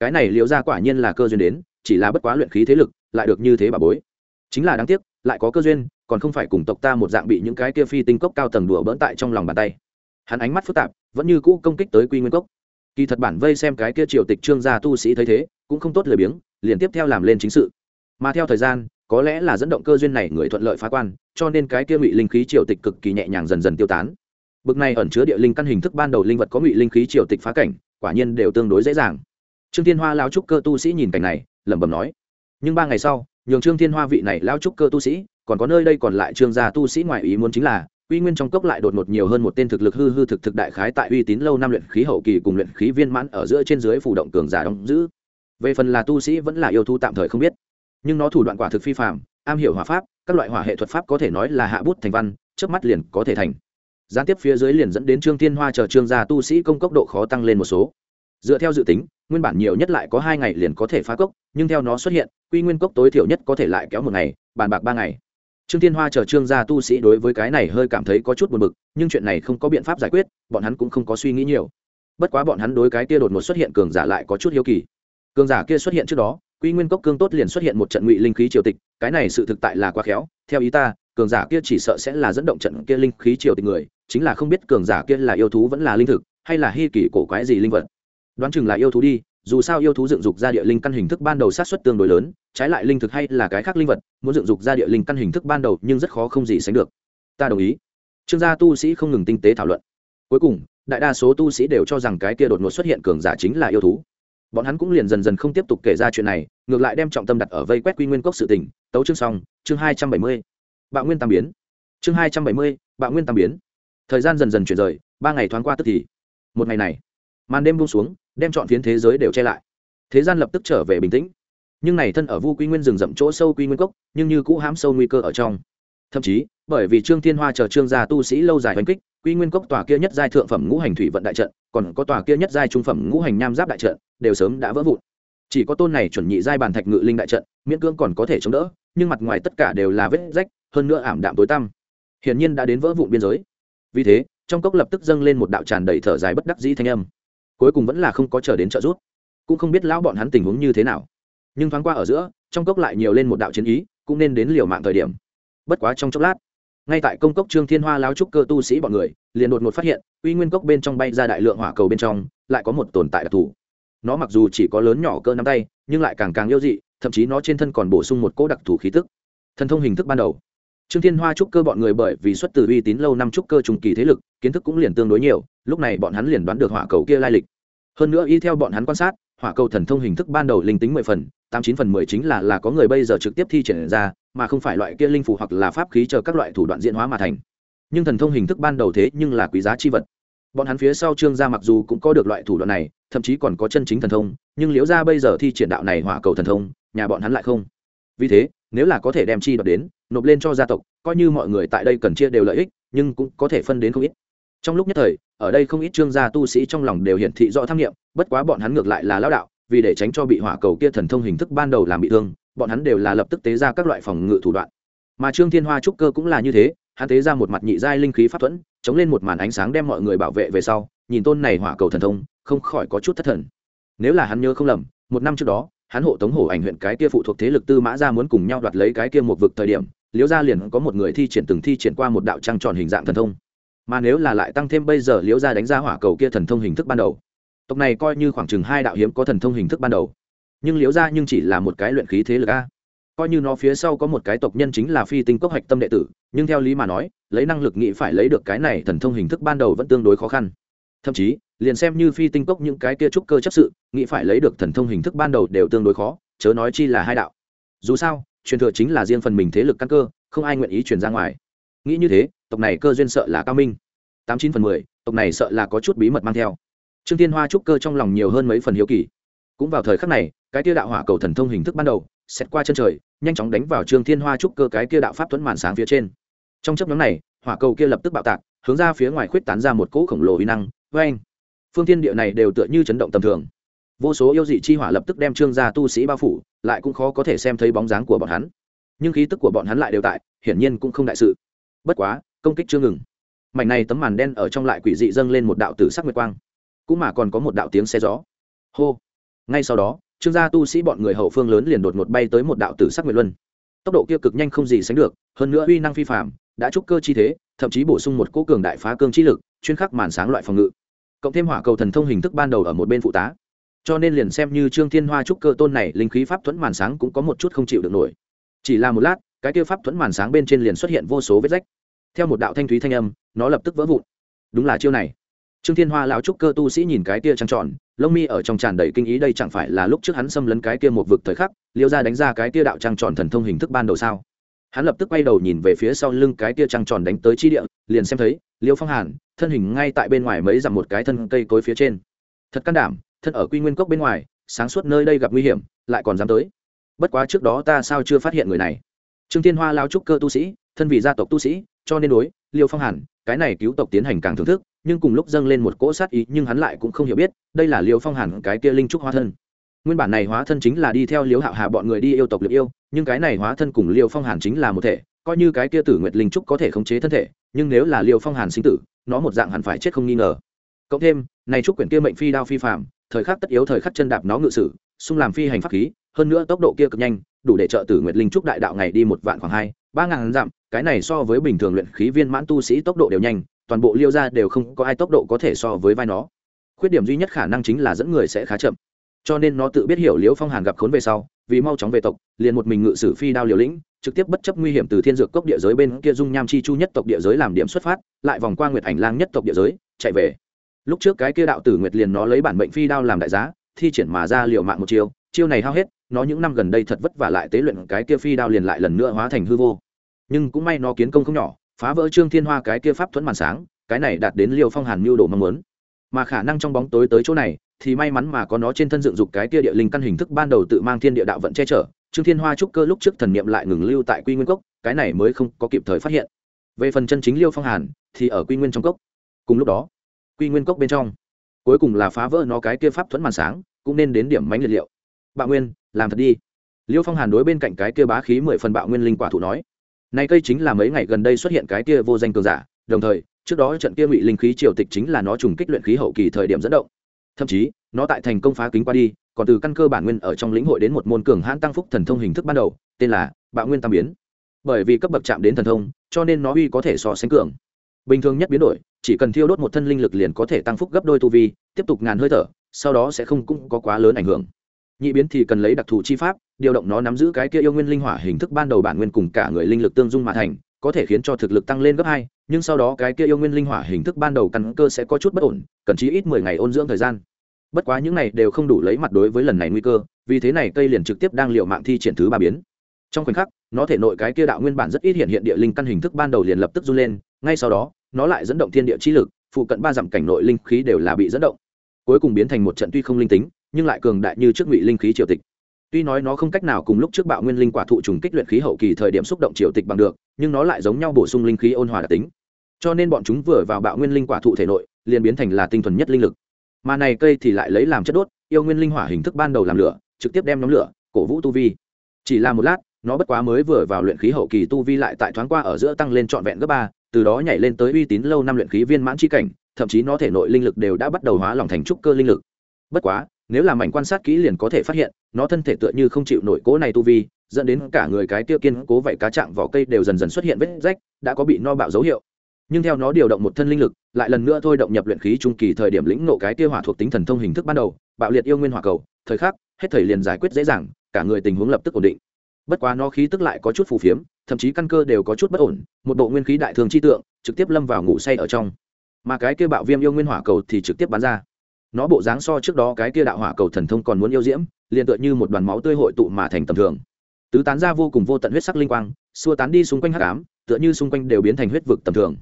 Cái này liệu ra quả nhiên là cơ duyên đến, chỉ là bất quá luyện khí thế lực, lại được như thế bà bối. Chính là đáng tiếc, lại có cơ duyên còn không phải cùng tộc ta một dạng bị những cái kia phi tinh cốc cao tầng đùa bỡn tại trong lòng bàn tay. Hắn ánh mắt phức tạp, vẫn như cũ công kích tới quy nguyên cốc. Kỳ thật bản vây xem cái kia triều tịch trương gia tu sĩ thấy thế, cũng không tốt lười biếng, liền tiếp theo làm lên chính sự. Mà theo thời gian, có lẽ là dẫn động cơ duyên này người thuận lợi phá quan, cho nên cái kia ngụy linh khí triều tịch cực kỳ nhẹ nhàng dần dần tiêu tán. Bực này ẩn chứa địa linh căn hình thức ban đầu linh vật có ngụy linh khí triều tịch phá cảnh, quả nhiên đều tương đối dễ dàng. Trương thiên hoa lao trúc cơ tu sĩ nhìn cảnh này, lẩm bẩm nói, nhưng ba ngày sau, nhường trương thiên hoa vị này lao trúc cơ tu sĩ còn có nơi đây còn lại trương gia tu sĩ ngoại ý muốn chính là, uy nguyên trong cốc lại đột ngột nhiều hơn một tên thực lực hư hư thực thực đại khái tại uy tín lâu năm luyện khí hậu kỳ cùng luyện khí viên mãn ở giữa trên dưới phủ động cường giả đóng giữ. Về phần là tu sĩ vẫn là yêu thu tạm thời không biết. Nhưng nó thủ đoạn quả thực phi phạm am hiểu hỏa pháp, các loại hỏa hệ thuật pháp có thể nói là hạ bút thành văn trước mắt liền có thể thành. Gián tiếp phía dưới liền dẫn đến trương thiên hoa chờ trương gia tu sĩ công cốc độ khó tăng lên một số. Dựa theo dự tính, nguyên bản nhiều nhất lại có hai ngày liền có thể phá cốc, nhưng theo nó xuất hiện, quy nguyên cốc tối thiểu nhất có thể lại kéo một ngày, bàn bạc ba ngày trương thiên hoa chờ trương gia tu sĩ đối với cái này hơi cảm thấy có chút buồn bực, nhưng chuyện này không có biện pháp giải quyết, bọn hắn cũng không có suy nghĩ nhiều. Bất quá bọn hắn đối cái kia đột ngột xuất hiện cường giả lại có chút hiếu kỳ. Cường giả kia xuất hiện trước đó, quy nguyên cốc cương tốt liền xuất hiện một trận ngụy linh khí triều tịch, cái này sự thực tại là quá khéo, theo ý ta, cường giả kia chỉ sợ sẽ là dẫn động trận kia linh khí triều tịch người, chính là không biết cường giả kia là yêu thú vẫn là linh thực, hay là hy kỳ cổ quái gì linh vật. Đoán chừng là yêu thú đi dù sao yêu thú dựng dục ra địa linh căn hình thức ban đầu sát xuất tương đối lớn, trái lại linh thực hay là cái khác linh vật, muốn dựng dục ra địa linh căn hình thức ban đầu nhưng rất khó không gì sánh được. Ta đồng ý. Trương gia tu sĩ không ngừng tinh tế thảo luận. Cuối cùng, đại đa số tu sĩ đều cho rằng cái kia đột ngột xuất hiện cường giả chính là yêu thú. Bọn hắn cũng liền dần dần không tiếp tục kể ra chuyện này, ngược lại đem trọng tâm đặt ở vây quét quy nguyên cốc sự tỉnh tấu chương xong, chương hai trăm bảy mươi. Bạo nguyên tam biến. Chương hai trăm bảy mươi, bạo nguyên tam biến. Thời gian dần dần chuyển rời, ba ngày thoáng qua tức thì. Một ngày này màn đêm buông xuống, đem chọn phiến thế giới đều che lại. Thế gian lập tức trở về bình tĩnh. Nhưng này thân ở vu quy nguyên rừng rậm chỗ sâu quy nguyên cốc, nhưng như cũ hám sâu nguy cơ ở trong. Thậm chí, bởi vì trương thiên hoa chờ trương gia tu sĩ lâu dài hành kích, quy nguyên cốc tòa kia nhất giai thượng phẩm ngũ hành thủy vận đại trận, còn có tòa kia nhất giai trung phẩm ngũ hành nam giáp đại trận, đều sớm đã vỡ vụn. Chỉ có tôn này chuẩn nhị giai bàn thạch ngự linh đại trận, miễn cưỡng còn có thể chống đỡ, nhưng mặt ngoài tất cả đều là vết rách, hơn nữa ảm đạm tối tăm. Hiển nhiên đã đến vỡ vụn biên giới. Vì thế, trong cốc lập tức dâng lên một đạo tràn đầy thở dài bất đắc dĩ thanh âm cuối cùng vẫn là không có chờ đến trợ giúp. Cũng không biết lão bọn hắn tình huống như thế nào. Nhưng thoáng qua ở giữa, trong cốc lại nhiều lên một đạo chiến ý, cũng nên đến liều mạng thời điểm. Bất quá trong chốc lát, ngay tại công cốc trương thiên hoa lao trúc cơ tu sĩ bọn người, liền đột ngột phát hiện, uy nguyên cốc bên trong bay ra đại lượng hỏa cầu bên trong, lại có một tồn tại đặc thù. Nó mặc dù chỉ có lớn nhỏ cơ nắm tay, nhưng lại càng càng yêu dị, thậm chí nó trên thân còn bổ sung một cỗ đặc thù khí tức. Thần thông hình thức ban đầu. Trương thiên hoa trúc cơ bọn người bởi vì xuất từ uy tín lâu năm trúc cơ trùng kỳ thế lực, kiến thức cũng liền tương đối nhiều lúc này bọn hắn liền đoán được hỏa cầu kia lai lịch. Hơn nữa y theo bọn hắn quan sát, hỏa cầu thần thông hình thức ban đầu linh tính mười phần, tám chín phần mười chính là là có người bây giờ trực tiếp thi triển ra, mà không phải loại kia linh phủ hoặc là pháp khí chờ các loại thủ đoạn diễn hóa mà thành. Nhưng thần thông hình thức ban đầu thế nhưng là quý giá chi vật. Bọn hắn phía sau trương gia mặc dù cũng có được loại thủ đoạn này, thậm chí còn có chân chính thần thông, nhưng liễu gia bây giờ thi triển đạo này hỏa cầu thần thông, nhà bọn hắn lại không. Vì thế, nếu là có thể đem chi đoạt đến, nộp lên cho gia tộc, coi như mọi người tại đây cần chia đều lợi ích, nhưng cũng có thể phân đến không ít trong lúc nhất thời, ở đây không ít trương gia tu sĩ trong lòng đều hiển thị rõ tham nghiệm bất quá bọn hắn ngược lại là lao đạo, vì để tránh cho bị hỏa cầu kia thần thông hình thức ban đầu làm bị thương, bọn hắn đều là lập tức tế ra các loại phòng ngự thủ đoạn. Mà trương thiên hoa trúc cơ cũng là như thế, hắn tế ra một mặt nhị giai linh khí pháp thuẫn, chống lên một màn ánh sáng đem mọi người bảo vệ về sau, nhìn tôn này hỏa cầu thần thông, không khỏi có chút thất thần. Nếu là hắn nhớ không lầm, một năm trước đó, hắn hộ tống hổ ảnh huyện cái kia phụ thuộc thế lực tư mã ra muốn cùng nhau đoạt lấy cái kia một vực thời điểm, liễu gia liền có một người thi triển từng thi triển qua một đạo trăng tròn hình dạng thần thông mà nếu là lại tăng thêm bây giờ liễu gia đánh ra hỏa cầu kia thần thông hình thức ban đầu, tộc này coi như khoảng chừng hai đạo hiếm có thần thông hình thức ban đầu. Nhưng liễu gia nhưng chỉ là một cái luyện khí thế lực a. Coi như nó phía sau có một cái tộc nhân chính là phi tinh cốc hạch tâm đệ tử, nhưng theo lý mà nói, lấy năng lực nghĩ phải lấy được cái này thần thông hình thức ban đầu vẫn tương đối khó khăn. Thậm chí, liền xem như phi tinh cốc những cái kia trúc cơ chấp sự, nghĩ phải lấy được thần thông hình thức ban đầu đều tương đối khó, chớ nói chi là hai đạo. Dù sao, truyền thừa chính là riêng phần mình thế lực căn cơ, không ai nguyện ý truyền ra ngoài. Nghĩ như thế tộc này cơ duyên sợ là cao minh. Tám chín phần mười, tộc này sợ là có chút bí mật mang theo. Trương tiên hoa trúc cơ trong lòng nhiều hơn mấy phần hiếu kỳ. Cũng vào thời khắc này, cái tia đạo hỏa cầu thần thông hình thức ban đầu xét qua chân trời, nhanh chóng đánh vào trương thiên hoa trúc cơ cái kia đạo pháp tuấn màn sáng phía trên. Trong chấp nhóm này, hỏa cầu kia lập tức bạo tạc, hướng ra phía ngoài khuyết tán ra một cỗ khổng lồ uy năng vê anh phương thiên địa này đều tựa như chấn động tầm thường. Vô số yêu dị chi hỏa lập tức đem trương gia tu sĩ bao phủ, lại cũng khó có thể xem thấy bóng dáng của bọn hắn. Nhưng khí tức của bọn hắn lại đều tại, hiển nhiên cũng không đại sự. Bất quá công kích chưa ngừng. Mảnh này tấm màn đen ở trong lại quỷ dị dâng lên một đạo tử sắc nguyệt quang. Cũng mà còn có một đạo tiếng xe gió. Hô. Ngay sau đó, trương gia tu sĩ bọn người hậu phương lớn liền đột ngột bay tới một đạo tử sắc nguyệt luân. Tốc độ kia cực nhanh không gì sánh được, hơn nữa uy năng phi phạm đã trúc cơ chi thế, thậm chí bổ sung một cỗ cường đại phá cương chi lực, chuyên khắc màn sáng loại phòng ngự. Cộng thêm hỏa cầu thần thông hình thức ban đầu ở một bên phụ tá. Cho nên liền xem như trương thiên hoa trúc cơ tôn này linh khí pháp thuẫn màn sáng cũng có một chút không chịu được nổi. Chỉ là một lát, cái kia pháp thuẫn màn sáng bên trên liền xuất hiện vô số vết rách theo một đạo thanh thúy thanh âm, nó lập tức vỡ vụn. Đúng là chiêu này. Trương thiên hoa lão trúc cơ tu sĩ nhìn cái kia trăng tròn, lông mi ở trong tràn đầy kinh ý đây chẳng phải là lúc trước hắn xâm lấn cái kia một vực thời khắc, liêu ra đánh ra cái kia đạo trăng tròn thần thông hình thức ban đầu sao? Hắn lập tức quay đầu nhìn về phía sau lưng cái kia trăng tròn đánh tới chi địa, liền xem thấy, liêu phong hàn, thân hình ngay tại bên ngoài mấy dặm một cái thân cây cối phía trên. Thật can đảm, thân ở quy nguyên cốc bên ngoài, sáng suốt nơi đây gặp nguy hiểm, lại còn dám tới. Bất quá trước đó ta sao chưa phát hiện người này? Trương thiên hoa lao trúc cơ tu sĩ, thân vị gia tộc tu sĩ cho nên đối, liêu phong hàn, cái này cứu tộc tiến hành càng thưởng thức, nhưng cùng lúc dâng lên một cỗ sát ý, nhưng hắn lại cũng không hiểu biết, đây là liêu phong hàn cái kia linh trúc hóa thân. Nguyên bản này hóa thân chính là đi theo liêu hạo hà bọn người đi yêu tộc lực yêu, nhưng cái này hóa thân cùng liêu phong hàn chính là một thể, coi như cái kia tử nguyệt linh trúc có thể khống chế thân thể, nhưng nếu là liêu phong hàn sinh tử, nó một dạng hẳn phải chết không nghi ngờ. Cộng thêm, này trúc quyển kia mệnh phi đao phi phạm thời khắc tất yếu thời khắc chân đạp nó ngự sử, xung làm phi hành pháp khí, hơn nữa tốc độ kia cực nhanh, đủ để trợ tử nguyệt linh trúc đại đạo ngày đi một vạn khoảng hai, ba ngàn dặm cái này so với bình thường luyện khí viên mãn tu sĩ tốc độ đều nhanh, toàn bộ liêu ra đều không có ai tốc độ có thể so với vai nó. Khuyết điểm duy nhất khả năng chính là dẫn người sẽ khá chậm. Cho nên nó tự biết hiểu liễu phong hàn gặp khốn về sau, vì mau chóng về tộc, liền một mình ngự sử phi đao liều lĩnh, trực tiếp bất chấp nguy hiểm từ thiên dược cốc địa giới bên kia dung nham chi chu nhất tộc địa giới làm điểm xuất phát, lại vòng qua nguyệt ảnh lang nhất tộc địa giới, chạy về. Lúc trước cái kia đạo tử nguyệt liền nó lấy bản mệnh phi đao làm đại giá, thi triển mà ra liều mạng một chiêu chiêu này hao hết, nó những năm gần đây thật vất vả lại tế luyện cái kia phi đao liền lại lần nữa hóa thành hư vô nhưng cũng may nó kiến công không nhỏ, phá vỡ trương thiên hoa cái kia pháp thuẫn màn sáng, cái này đạt đến liều phong hàn mưu đồ mong muốn. Mà khả năng trong bóng tối tới chỗ này, thì may mắn mà có nó trên thân dựng dục cái kia địa linh căn hình thức ban đầu tự mang thiên địa đạo vận che chở, trương thiên hoa trúc cơ lúc trước thần niệm lại ngừng lưu tại quy nguyên cốc, cái này mới không có kịp thời phát hiện. Về phần chân chính liêu phong hàn, thì ở quy nguyên trong cốc. Cùng lúc đó, quy nguyên cốc bên trong, cuối cùng là phá vỡ nó cái kia pháp thuẫn màn sáng, cũng nên đến điểm mánh liệt liệu. Bạo nguyên, làm thật đi. Liêu phong hàn đối bên cạnh cái kia bá khí mười phần bạo nguyên linh quả thụ nói này cây chính là mấy ngày gần đây xuất hiện cái kia vô danh cường giả, đồng thời, trước đó trận kia ngụy linh khí triều tịch chính là nó trùng kích luyện khí hậu kỳ thời điểm dẫn động. Thậm chí, nó tại thành công phá kính qua đi, còn từ căn cơ bản nguyên ở trong lĩnh hội đến một môn cường hãn tăng phúc thần thông hình thức ban đầu, tên là bạo nguyên tam biến. Bởi vì cấp bậc chạm đến thần thông, cho nên nó uy có thể so sánh cường. Bình thường nhất biến đổi, chỉ cần thiêu đốt một thân linh lực liền có thể tăng phúc gấp đôi tu vi, tiếp tục ngàn hơi thở, sau đó sẽ không cũng có quá lớn ảnh hưởng nhị biến thì cần lấy đặc thù chi pháp, điều động nó nắm giữ cái kia yêu nguyên linh hỏa hình thức ban đầu bản nguyên cùng cả người linh lực tương dung mà thành, có thể khiến cho thực lực tăng lên gấp hai, nhưng sau đó cái kia yêu nguyên linh hỏa hình thức ban đầu căn cơ sẽ có chút bất ổn, cần chí ít mười ngày ôn dưỡng thời gian. Bất quá những này đều không đủ lấy mặt đối với lần này nguy cơ, vì thế này cây liền trực tiếp đang liệu mạng thi triển thứ ba biến. Trong khoảnh khắc, nó thể nội cái kia đạo nguyên bản rất ít hiện hiện địa linh căn hình thức ban đầu liền lập tức run lên, ngay sau đó, nó lại dẫn động thiên địa chi lực, phụ cận ba dặm cảnh nội linh khí đều là bị dẫn động. Cuối cùng biến thành một trận tuy không linh tính nhưng lại cường đại như trước ngụy linh khí triều tịch. Tuy nói nó không cách nào cùng lúc trước bạo nguyên linh quả thụ trùng kích luyện khí hậu kỳ thời điểm xúc động triều tịch bằng được, nhưng nó lại giống nhau bổ sung linh khí ôn hòa đặc tính. Cho nên bọn chúng vừa vào bạo nguyên linh quả thụ thể nội, liền biến thành là tinh thuần nhất linh lực. Mà này cây thì lại lấy làm chất đốt, yêu nguyên linh hỏa hình thức ban đầu làm lửa, trực tiếp đem nhóm lửa, cổ vũ tu vi. Chỉ là một lát, nó bất quá mới vừa vào luyện khí hậu kỳ tu vi lại tại thoáng qua ở giữa tăng lên trọn vẹn gấp ba, từ đó nhảy lên tới uy tín lâu năm luyện khí viên mãn chi cảnh, thậm chí nó thể nội linh lực đều đã bắt đầu hóa lỏng thành trúc cơ linh lực. Bất quá nếu làm mảnh quan sát kỹ liền có thể phát hiện, nó thân thể tựa như không chịu nổi cố này tu vi, dẫn đến cả người cái tiêu kiên cố vậy cá trạng vỏ cây đều dần dần xuất hiện vết rách, đã có bị no bạo dấu hiệu. Nhưng theo nó điều động một thân linh lực, lại lần nữa thôi động nhập luyện khí trung kỳ thời điểm lĩnh nộ cái tiêu hỏa thuộc tính thần thông hình thức ban đầu, bạo liệt yêu nguyên hỏa cầu, thời khắc, hết thời liền giải quyết dễ dàng, cả người tình huống lập tức ổn định. Bất quá nó khí tức lại có chút phù phiếm, thậm chí căn cơ đều có chút bất ổn, một bộ nguyên khí đại thường chi tượng, trực tiếp lâm vào ngủ say ở trong. Mà cái kia bạo viêm yêu nguyên hỏa cầu thì trực tiếp bắn ra nó bộ dáng so trước đó cái kia đạo hỏa cầu thần thông còn muốn yêu diễm, liền tựa như một đoàn máu tươi hội tụ mà thành tầm thường. Tứ tán ra vô cùng vô tận huyết sắc linh quang, xua tán đi xung quanh hắc ám, tựa như xung quanh đều biến thành huyết vực tầm thường.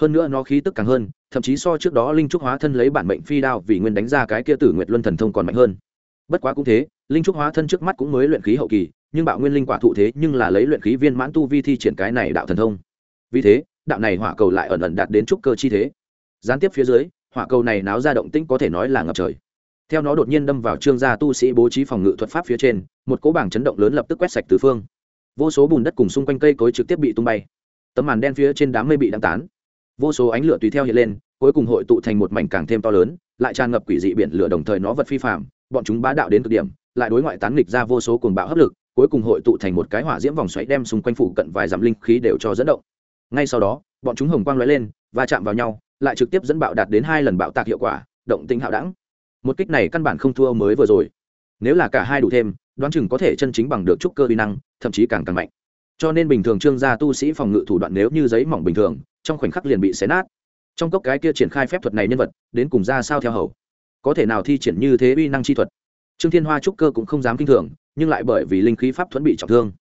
Hơn nữa nó khí tức càng hơn, thậm chí so trước đó linh trúc hóa thân lấy bản mệnh phi đao vì nguyên đánh ra cái kia tử nguyệt luân thần thông còn mạnh hơn. Bất quá cũng thế, linh trúc hóa thân trước mắt cũng mới luyện khí hậu kỳ, nhưng bạo nguyên linh quả thụ thế nhưng là lấy luyện khí viên mãn tu vi thi triển cái này đạo thần thông. Vì thế, đạo này hỏa cầu lại ẩn ẩn đạt đến trúc cơ chi thế. Gián tiếp phía dưới hỏa cầu này náo ra động tĩnh có thể nói là ngập trời. Theo nó đột nhiên đâm vào trương gia tu sĩ bố trí phòng ngự thuật pháp phía trên, một cỗ bảng chấn động lớn lập tức quét sạch tứ phương. Vô số bùn đất cùng xung quanh cây cối trực tiếp bị tung bay. Tấm màn đen phía trên đám mây bị đăng tán. Vô số ánh lửa tùy theo hiện lên, cuối cùng hội tụ thành một mảnh càng thêm to lớn, lại tràn ngập quỷ dị biển lửa đồng thời nó vật phi phạm bọn chúng bá đạo đến cực điểm, lại đối ngoại tán nghịch ra vô số cuồng bạo hấp lực, cuối cùng hội tụ thành một cái hỏa diễm vòng xoáy đem xung quanh phủ cận vài dặm linh khí đều cho dẫn động. Ngay sau đó, bọn chúng hồng quang lóe lên và chạm vào nhau lại trực tiếp dẫn bạo đạt đến hai lần bạo tạc hiệu quả, động tinh hạo đẳng. Một kích này căn bản không thua mới vừa rồi. Nếu là cả hai đủ thêm, đoán chừng có thể chân chính bằng được trúc cơ uy năng, thậm chí càng càng mạnh. Cho nên bình thường trương gia tu sĩ phòng ngự thủ đoạn nếu như giấy mỏng bình thường, trong khoảnh khắc liền bị xé nát. Trong cốc cái kia triển khai phép thuật này nhân vật, đến cùng ra sao theo hầu? Có thể nào thi triển như thế uy năng chi thuật? Trương thiên hoa trúc cơ cũng không dám kinh thường, nhưng lại bởi vì linh khí pháp thuẫn bị trọng thương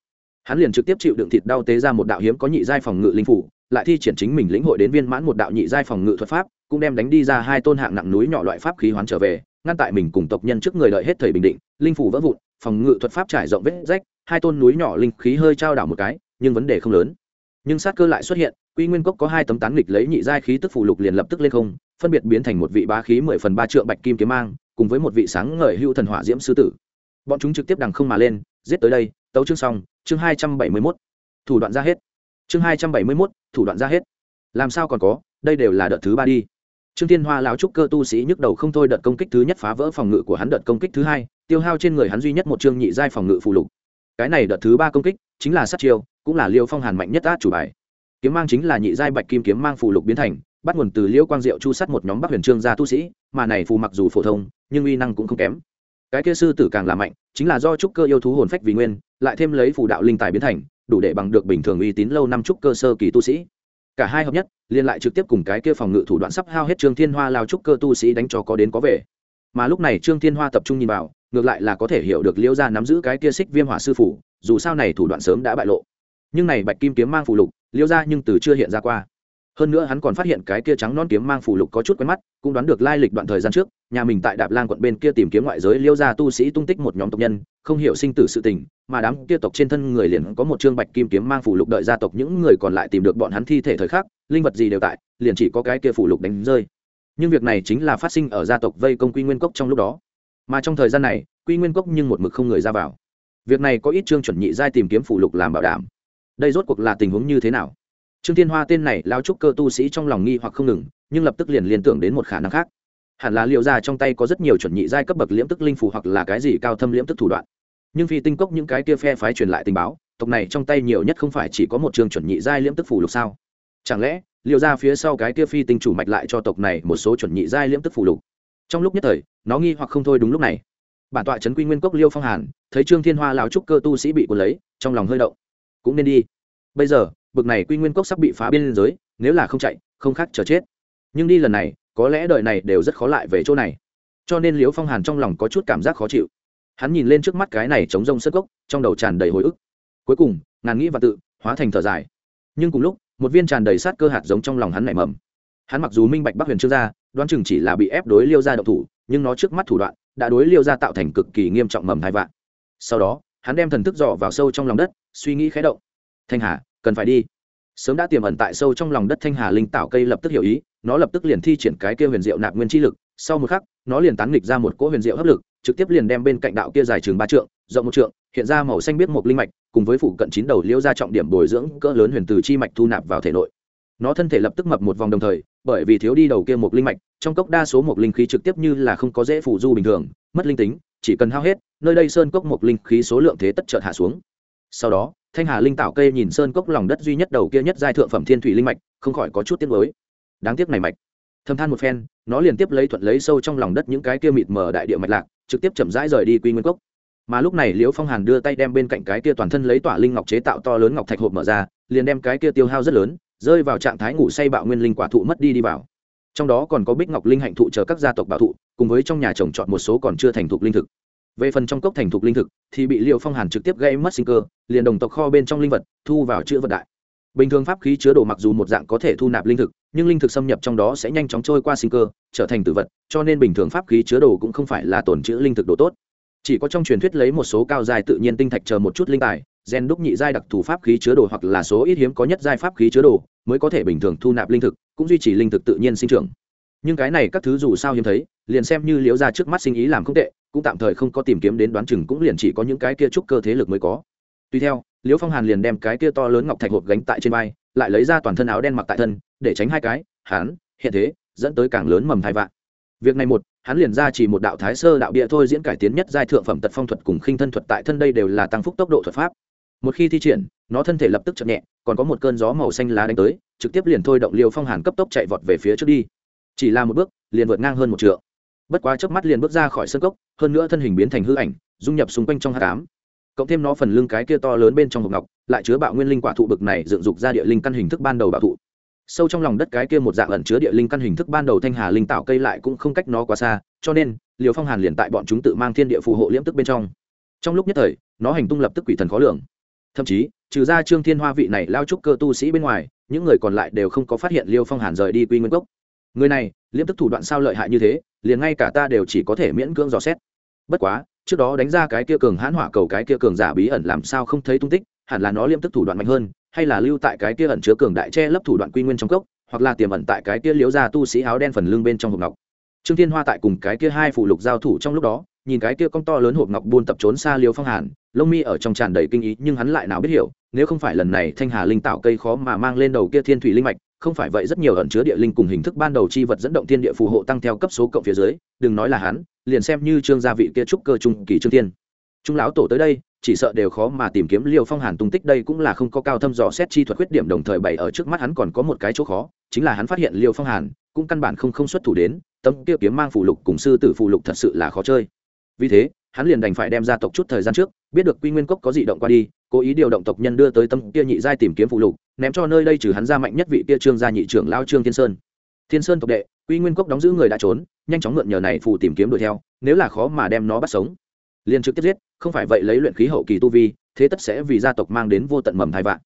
hắn liền trực tiếp chịu đựng thịt đau tế ra một đạo hiếm có nhị giai phòng ngự linh phủ, lại thi triển chính mình lĩnh hội đến viên mãn một đạo nhị giai phòng ngự thuật pháp, cũng đem đánh đi ra hai tôn hạng nặng núi nhỏ loại pháp khí hoán trở về, ngăn tại mình cùng tộc nhân trước người đợi hết thời bình định, linh phủ vỡ vụn, phòng ngự thuật pháp trải rộng vết rách, hai tôn núi nhỏ linh khí hơi trao đảo một cái, nhưng vấn đề không lớn. Nhưng sát cơ lại xuất hiện, quy nguyên cốc có hai tấm tán nghịch lấy nhị giai khí tức phủ lục liền lập tức lên không, phân biệt biến thành một vị bá khí mười phần ba trượng bạch kim kiếm mang, cùng với một vị sáng ngời hưu thần hỏa diễm sư tử. Bọn chúng trực tiếp đằng không mà lên giết tới đây, tấu chương xong, chương hai trăm bảy mươi mốt. Thủ đoạn ra hết. Chương hai trăm bảy mươi mốt, thủ đoạn ra hết. Làm sao còn có, đây đều là đợt thứ ba đi. Trương thiên hoa lão trúc cơ tu sĩ nhức đầu không thôi đợt công kích thứ nhất phá vỡ phòng ngự của hắn đợt công kích thứ hai, tiêu hao trên người hắn duy nhất một chương nhị giai phòng ngự phụ lục. Cái này đợt thứ ba công kích chính là sát chiêu, cũng là liêu phong hàn mạnh nhất át chủ bài. Kiếm mang chính là nhị giai bạch kim kiếm mang phụ lục biến thành, bắt nguồn từ liêu quang diệu chu sát một nhóm bắc huyền trương gia tu sĩ, mà này phù mặc dù phổ thông, nhưng uy năng cũng không kém cái kia sư tử càng là mạnh, chính là do trúc cơ yêu thú hồn phách vì nguyên, lại thêm lấy phù đạo linh tài biến thành, đủ để bằng được bình thường uy tín lâu năm trúc cơ sơ kỳ tu sĩ. Cả hai hợp nhất, liên lại trực tiếp cùng cái kia phòng ngự thủ đoạn sắp hao hết trương thiên hoa lao trúc cơ tu sĩ đánh cho có đến có về. Mà lúc này trương thiên hoa tập trung nhìn vào, ngược lại là có thể hiểu được liễu gia nắm giữ cái kia xích viêm hỏa sư phủ, dù sao này thủ đoạn sớm đã bại lộ. Nhưng này bạch kim kiếm mang phù lục, liễu gia nhưng từ chưa hiện ra qua hơn nữa hắn còn phát hiện cái kia trắng non kiếm mang phù lục có chút quen mắt, cũng đoán được lai lịch đoạn thời gian trước, nhà mình tại đạp lan quận bên kia tìm kiếm ngoại giới liêu gia tu sĩ tung tích một nhóm tộc nhân, không hiểu sinh tử sự tình, mà đám kia tộc trên thân người liền có một trương bạch kim kiếm mang phù lục đợi gia tộc những người còn lại tìm được bọn hắn thi thể thời khắc, linh vật gì đều tại, liền chỉ có cái kia phù lục đánh rơi. Nhưng việc này chính là phát sinh ở gia tộc vây công quy nguyên cốc trong lúc đó. Mà trong thời gian này, quy nguyên cốc nhưng một mực không người ra vào. Việc này có ít chương chuẩn nhị giai tìm kiếm phù lục làm bảo đảm. Đây rốt cuộc là tình huống như thế nào? Trương thiên hoa tên này lao trúc cơ tu sĩ trong lòng nghi hoặc không ngừng, nhưng lập tức liền liên tưởng đến một khả năng khác. Hẳn là liệu ra trong tay có rất nhiều chuẩn nhị giai cấp bậc liễm tức linh phù hoặc là cái gì cao thâm liễm tức thủ đoạn. Nhưng vì tinh cốc những cái kia phe phái truyền lại tình báo, tộc này trong tay nhiều nhất không phải chỉ có một trường chuẩn nhị giai liễm tức phù lục sao? Chẳng lẽ, liệu ra phía sau cái kia phi tinh chủ mạch lại cho tộc này một số chuẩn nhị giai liễm tức phù lục? Trong lúc nhất thời, nó nghi hoặc không thôi đúng lúc này. Bản tọa trấn quy nguyên cốc liêu phong hàn, thấy trương thiên hoa lão trúc cơ tu sĩ bị cuốn lấy, trong lòng hơi động. Cũng nên đi. Bây giờ bực này quy nguyên cốc sắp bị phá biên giới, nếu là không chạy, không khác chờ chết. Nhưng đi lần này, có lẽ đời này đều rất khó lại về chỗ này. Cho nên liễu phong hàn trong lòng có chút cảm giác khó chịu. Hắn nhìn lên trước mắt cái này chống rông sất gốc trong đầu tràn đầy hồi ức. Cuối cùng, ngàn nghĩ và tự, hóa thành thở dài. Nhưng cùng lúc, một viên tràn đầy sát cơ hạt giống trong lòng hắn nảy mầm. Hắn mặc dù minh bạch bắc huyền trương gia, đoán chừng chỉ là bị ép đối liêu ra đậu thủ, nhưng nó trước mắt thủ đoạn, đã đối liêu ra tạo thành cực kỳ nghiêm trọng mầm hai vạn. Sau đó, hắn đem thần thức dò vào sâu trong lòng đất, suy nghĩ khé động. Thanh hà cần phải đi. Sớm đã tiềm ẩn tại sâu trong lòng đất thanh hà linh tạo cây lập tức hiểu ý, nó lập tức liền thi triển cái kia huyền diệu nạp nguyên chi lực, sau một khắc, nó liền tán nghịch ra một cỗ huyền diệu hấp lực, trực tiếp liền đem bên cạnh đạo kia dài chừng ba trượng, rộng một trượng, hiện ra màu xanh biết một linh mạch, cùng với phụ cận chín đầu liễu ra trọng điểm bồi dưỡng cỡ lớn huyền từ chi mạch thu nạp vào thể nội. Nó thân thể lập tức mập một vòng đồng thời, bởi vì thiếu đi đầu kia một linh mạch, trong cốc đa số một linh khí trực tiếp như là không có dễ phủ du bình thường, mất linh tính, chỉ cần hao hết, nơi đây sơn cốc một linh khí số lượng thế tất chợt hạ xuống. Sau đó thanh hà linh tạo cây nhìn sơn cốc lòng đất duy nhất đầu kia nhất giai thượng phẩm thiên thủy linh mạch, không khỏi có chút tiếc mới đáng tiếc này mạch. Thâm than một phen, nó liền tiếp lấy thuận lấy sâu trong lòng đất những cái kia mịt mờ đại địa mạch lạc, trực tiếp chậm rãi rời đi quy nguyên cốc. Mà lúc này liễu phong hàn đưa tay đem bên cạnh cái kia toàn thân lấy tỏa linh ngọc chế tạo to lớn ngọc thạch hộp mở ra, liền đem cái kia tiêu hao rất lớn, rơi vào trạng thái ngủ say bạo nguyên linh quả thụ mất đi đi vào. Trong đó còn có bích ngọc linh hạnh thụ chờ các gia tộc bảo thụ, cùng với trong nhà trồng chọn một số còn chưa thành thục linh thực về phần trong cốc thành thục linh thực, thì bị liệu phong hàn trực tiếp gây mất sinh cơ, liền đồng tộc kho bên trong linh vật thu vào chữ vật đại. Bình thường pháp khí chứa đồ mặc dù một dạng có thể thu nạp linh thực, nhưng linh thực xâm nhập trong đó sẽ nhanh chóng trôi qua sinh cơ, trở thành tử vật, cho nên bình thường pháp khí chứa đồ cũng không phải là tồn chữ linh thực đồ tốt. Chỉ có trong truyền thuyết lấy một số cao dài tự nhiên tinh thạch chờ một chút linh tài, gen đúc nhị giai đặc thù pháp khí chứa đồ hoặc là số ít hiếm có nhất giai pháp khí chứa đồ, mới có thể bình thường thu nạp linh thực, cũng duy trì linh thực tự nhiên sinh trưởng. Nhưng cái này các thứ dù sao hiếm thấy, liền xem như liễu ra trước mắt sinh ý làm không tệ cũng tạm thời không có tìm kiếm đến đoán chừng cũng liền chỉ có những cái kia trúc cơ thế lực mới có. Tuy theo, liễu phong hàn liền đem cái kia to lớn ngọc thạch hộp gánh tại trên vai, lại lấy ra toàn thân áo đen mặc tại thân, để tránh hai cái, hắn, hiện thế, dẫn tới càng lớn mầm thai vạn. Việc này một, hắn liền ra chỉ một đạo thái sơ đạo địa thôi diễn cải tiến nhất giai thượng phẩm tật phong thuật cùng khinh thân thuật tại thân đây đều là tăng phúc tốc độ thuật pháp. Một khi thi triển, nó thân thể lập tức chậm nhẹ, còn có một cơn gió màu xanh lá đánh tới, trực tiếp liền thôi động liều phong hàn cấp tốc chạy vọt về phía trước đi. Chỉ là một bước, liền vượt ngang hơn một trượng bất quá chớp mắt liền bước ra khỏi sân cốc, hơn nữa thân hình biến thành hư ảnh, dung nhập xung quanh trong hát cám cộng thêm nó phần lưng cái kia to lớn bên trong hộp ngọc, lại chứa bạo nguyên linh quả thụ bực này dựng dục ra địa linh căn hình thức ban đầu bạo thụ. Sâu trong lòng đất cái kia một dạng ẩn chứa địa linh căn hình thức ban đầu thanh hà linh tạo cây lại cũng không cách nó quá xa, cho nên, liều phong hàn liền tại bọn chúng tự mang thiên địa phù hộ liễm tức bên trong. Trong lúc nhất thời, nó hành tung lập tức quỷ thần khó lường. Thậm chí, trừ ra trương thiên hoa vị này lao trúc cơ tu sĩ bên ngoài, những người còn lại đều không có phát hiện liêu phong hàn rời đi quy nguyên cốc. Người này liêm tức thủ đoạn sao lợi hại như thế, liền ngay cả ta đều chỉ có thể miễn cưỡng dò xét. Bất quá, trước đó đánh ra cái kia cường hãn hỏa cầu cái kia cường giả bí ẩn làm sao không thấy tung tích, hẳn là nó liêm tức thủ đoạn mạnh hơn, hay là lưu tại cái kia ẩn chứa cường đại che lấp thủ đoạn quy nguyên trong cốc, hoặc là tiềm ẩn tại cái kia liếu ra tu sĩ áo đen phần lưng bên trong hộp ngọc. Trương thiên hoa tại cùng cái kia hai phụ lục giao thủ trong lúc đó, nhìn cái kia con to lớn hộp ngọc buôn tập trốn xa liêu phong hàn, lông mi ở trong tràn đầy kinh ý, nhưng hắn lại nào biết hiểu, nếu không phải lần này thanh hà linh tạo cây khó mà mang lên đầu kia thiên thủy linh mạch không phải vậy rất nhiều ẩn chứa địa linh cùng hình thức ban đầu chi vật dẫn động thiên địa phù hộ tăng theo cấp số cộng phía dưới, đừng nói là hắn, liền xem như trương gia vị kia trúc cơ trung kỳ trương tiên trung lão tổ tới đây, chỉ sợ đều khó mà tìm kiếm liêu phong hàn tung tích đây cũng là không có cao thâm dò xét chi thuật khuyết điểm đồng thời bày ở trước mắt hắn còn có một cái chỗ khó, chính là hắn phát hiện liêu phong hàn cũng căn bản không không xuất thủ đến tấm kia kiếm mang phụ lục cùng sư tử phụ lục thật sự là khó chơi. Vì thế, hắn liền đành phải đem ra tộc chút thời gian trước, biết được quy nguyên cốc có dị động qua đi, cố ý điều động tộc nhân đưa tới tâm kia nhị giai tìm kiếm phụ lục ném cho nơi đây trừ hắn ra mạnh nhất vị kia trương gia nhị trưởng lao trương thiên sơn. Thiên sơn tộc đệ, quy nguyên cốc đóng giữ người đã trốn, nhanh chóng mượn nhờ này phù tìm kiếm đuổi theo, nếu là khó mà đem nó bắt sống. Liền trực tiếp giết, không phải vậy lấy luyện khí hậu kỳ tu vi, thế tất sẽ vì gia tộc mang đến vô tận mầm thai vạn.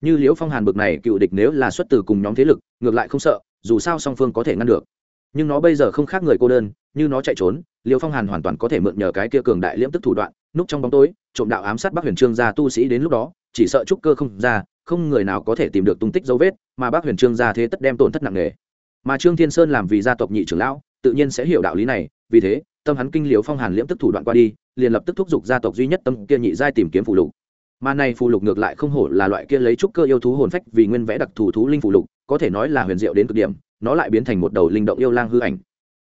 Như liễu phong hàn bực này, cựu địch nếu là xuất từ cùng nhóm thế lực, ngược lại không sợ, dù sao song phương có thể ngăn được. Nhưng nó bây giờ không khác người cô đơn, như nó chạy trốn, liễu phong hàn hoàn toàn có thể mượn nhờ cái kia cường đại liễm tức thủ đoạn, núp trong bóng tối, trộm đạo ám sát bắc huyền trương gia tu sĩ đến lúc đó, chỉ sợ trúc cơ không ra không người nào có thể tìm được tung tích dấu vết, mà bác huyền trương gia thế tất đem tổn thất nặng nề. Mà trương thiên sơn làm vì gia tộc nhị trưởng lão, tự nhiên sẽ hiểu đạo lý này, vì thế, tâm hắn kinh liếu phong hàn liễm tức thủ đoạn qua đi, liền lập tức thúc giục gia tộc duy nhất tâm kia nhị giai tìm kiếm phụ lục. Mà này phụ lục ngược lại không hổ là loại kia lấy trúc cơ yêu thú hồn phách vì nguyên vẽ đặc thù thú linh phụ lục, có thể nói là huyền diệu đến cực điểm, nó lại biến thành một đầu linh động yêu lang hư ảnh.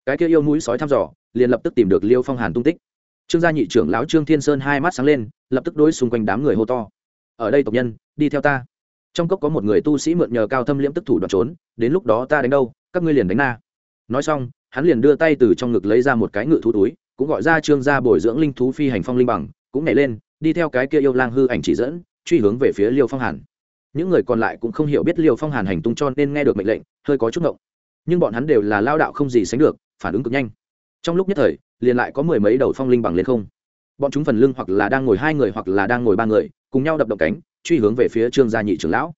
Cái kia yêu mũi sói thăm dò, liền lập tức tìm được liêu phong hàn tung tích. Trương gia nhị trưởng lão trương thiên sơn hai mắt sáng lên, lập tức đối xung quanh đám người hô to. Ở đây tộc nhân, đi theo ta trong cốc có một người tu sĩ mượn nhờ cao thâm liễm tức thủ đoạn trốn, đến lúc đó ta đánh đâu, các ngươi liền đánh na. Nói xong, hắn liền đưa tay từ trong ngực lấy ra một cái ngự thú túi, cũng gọi ra trương gia bồi dưỡng linh thú phi hành phong linh bằng, cũng nhảy lên, đi theo cái kia yêu lang hư ảnh chỉ dẫn, truy hướng về phía liêu phong hàn. Những người còn lại cũng không hiểu biết liêu phong hàn hành tung cho nên nghe được mệnh lệnh, hơi có chút ngộng. Nhưng bọn hắn đều là lao đạo không gì sánh được, phản ứng cực nhanh. Trong lúc nhất thời, liền lại có mười mấy đầu phong linh bằng lên không. Bọn chúng phần lưng hoặc là đang ngồi hai người hoặc là đang ngồi ba người, cùng nhau đập động cánh truy hướng về phía trương gia nhị trưởng lão.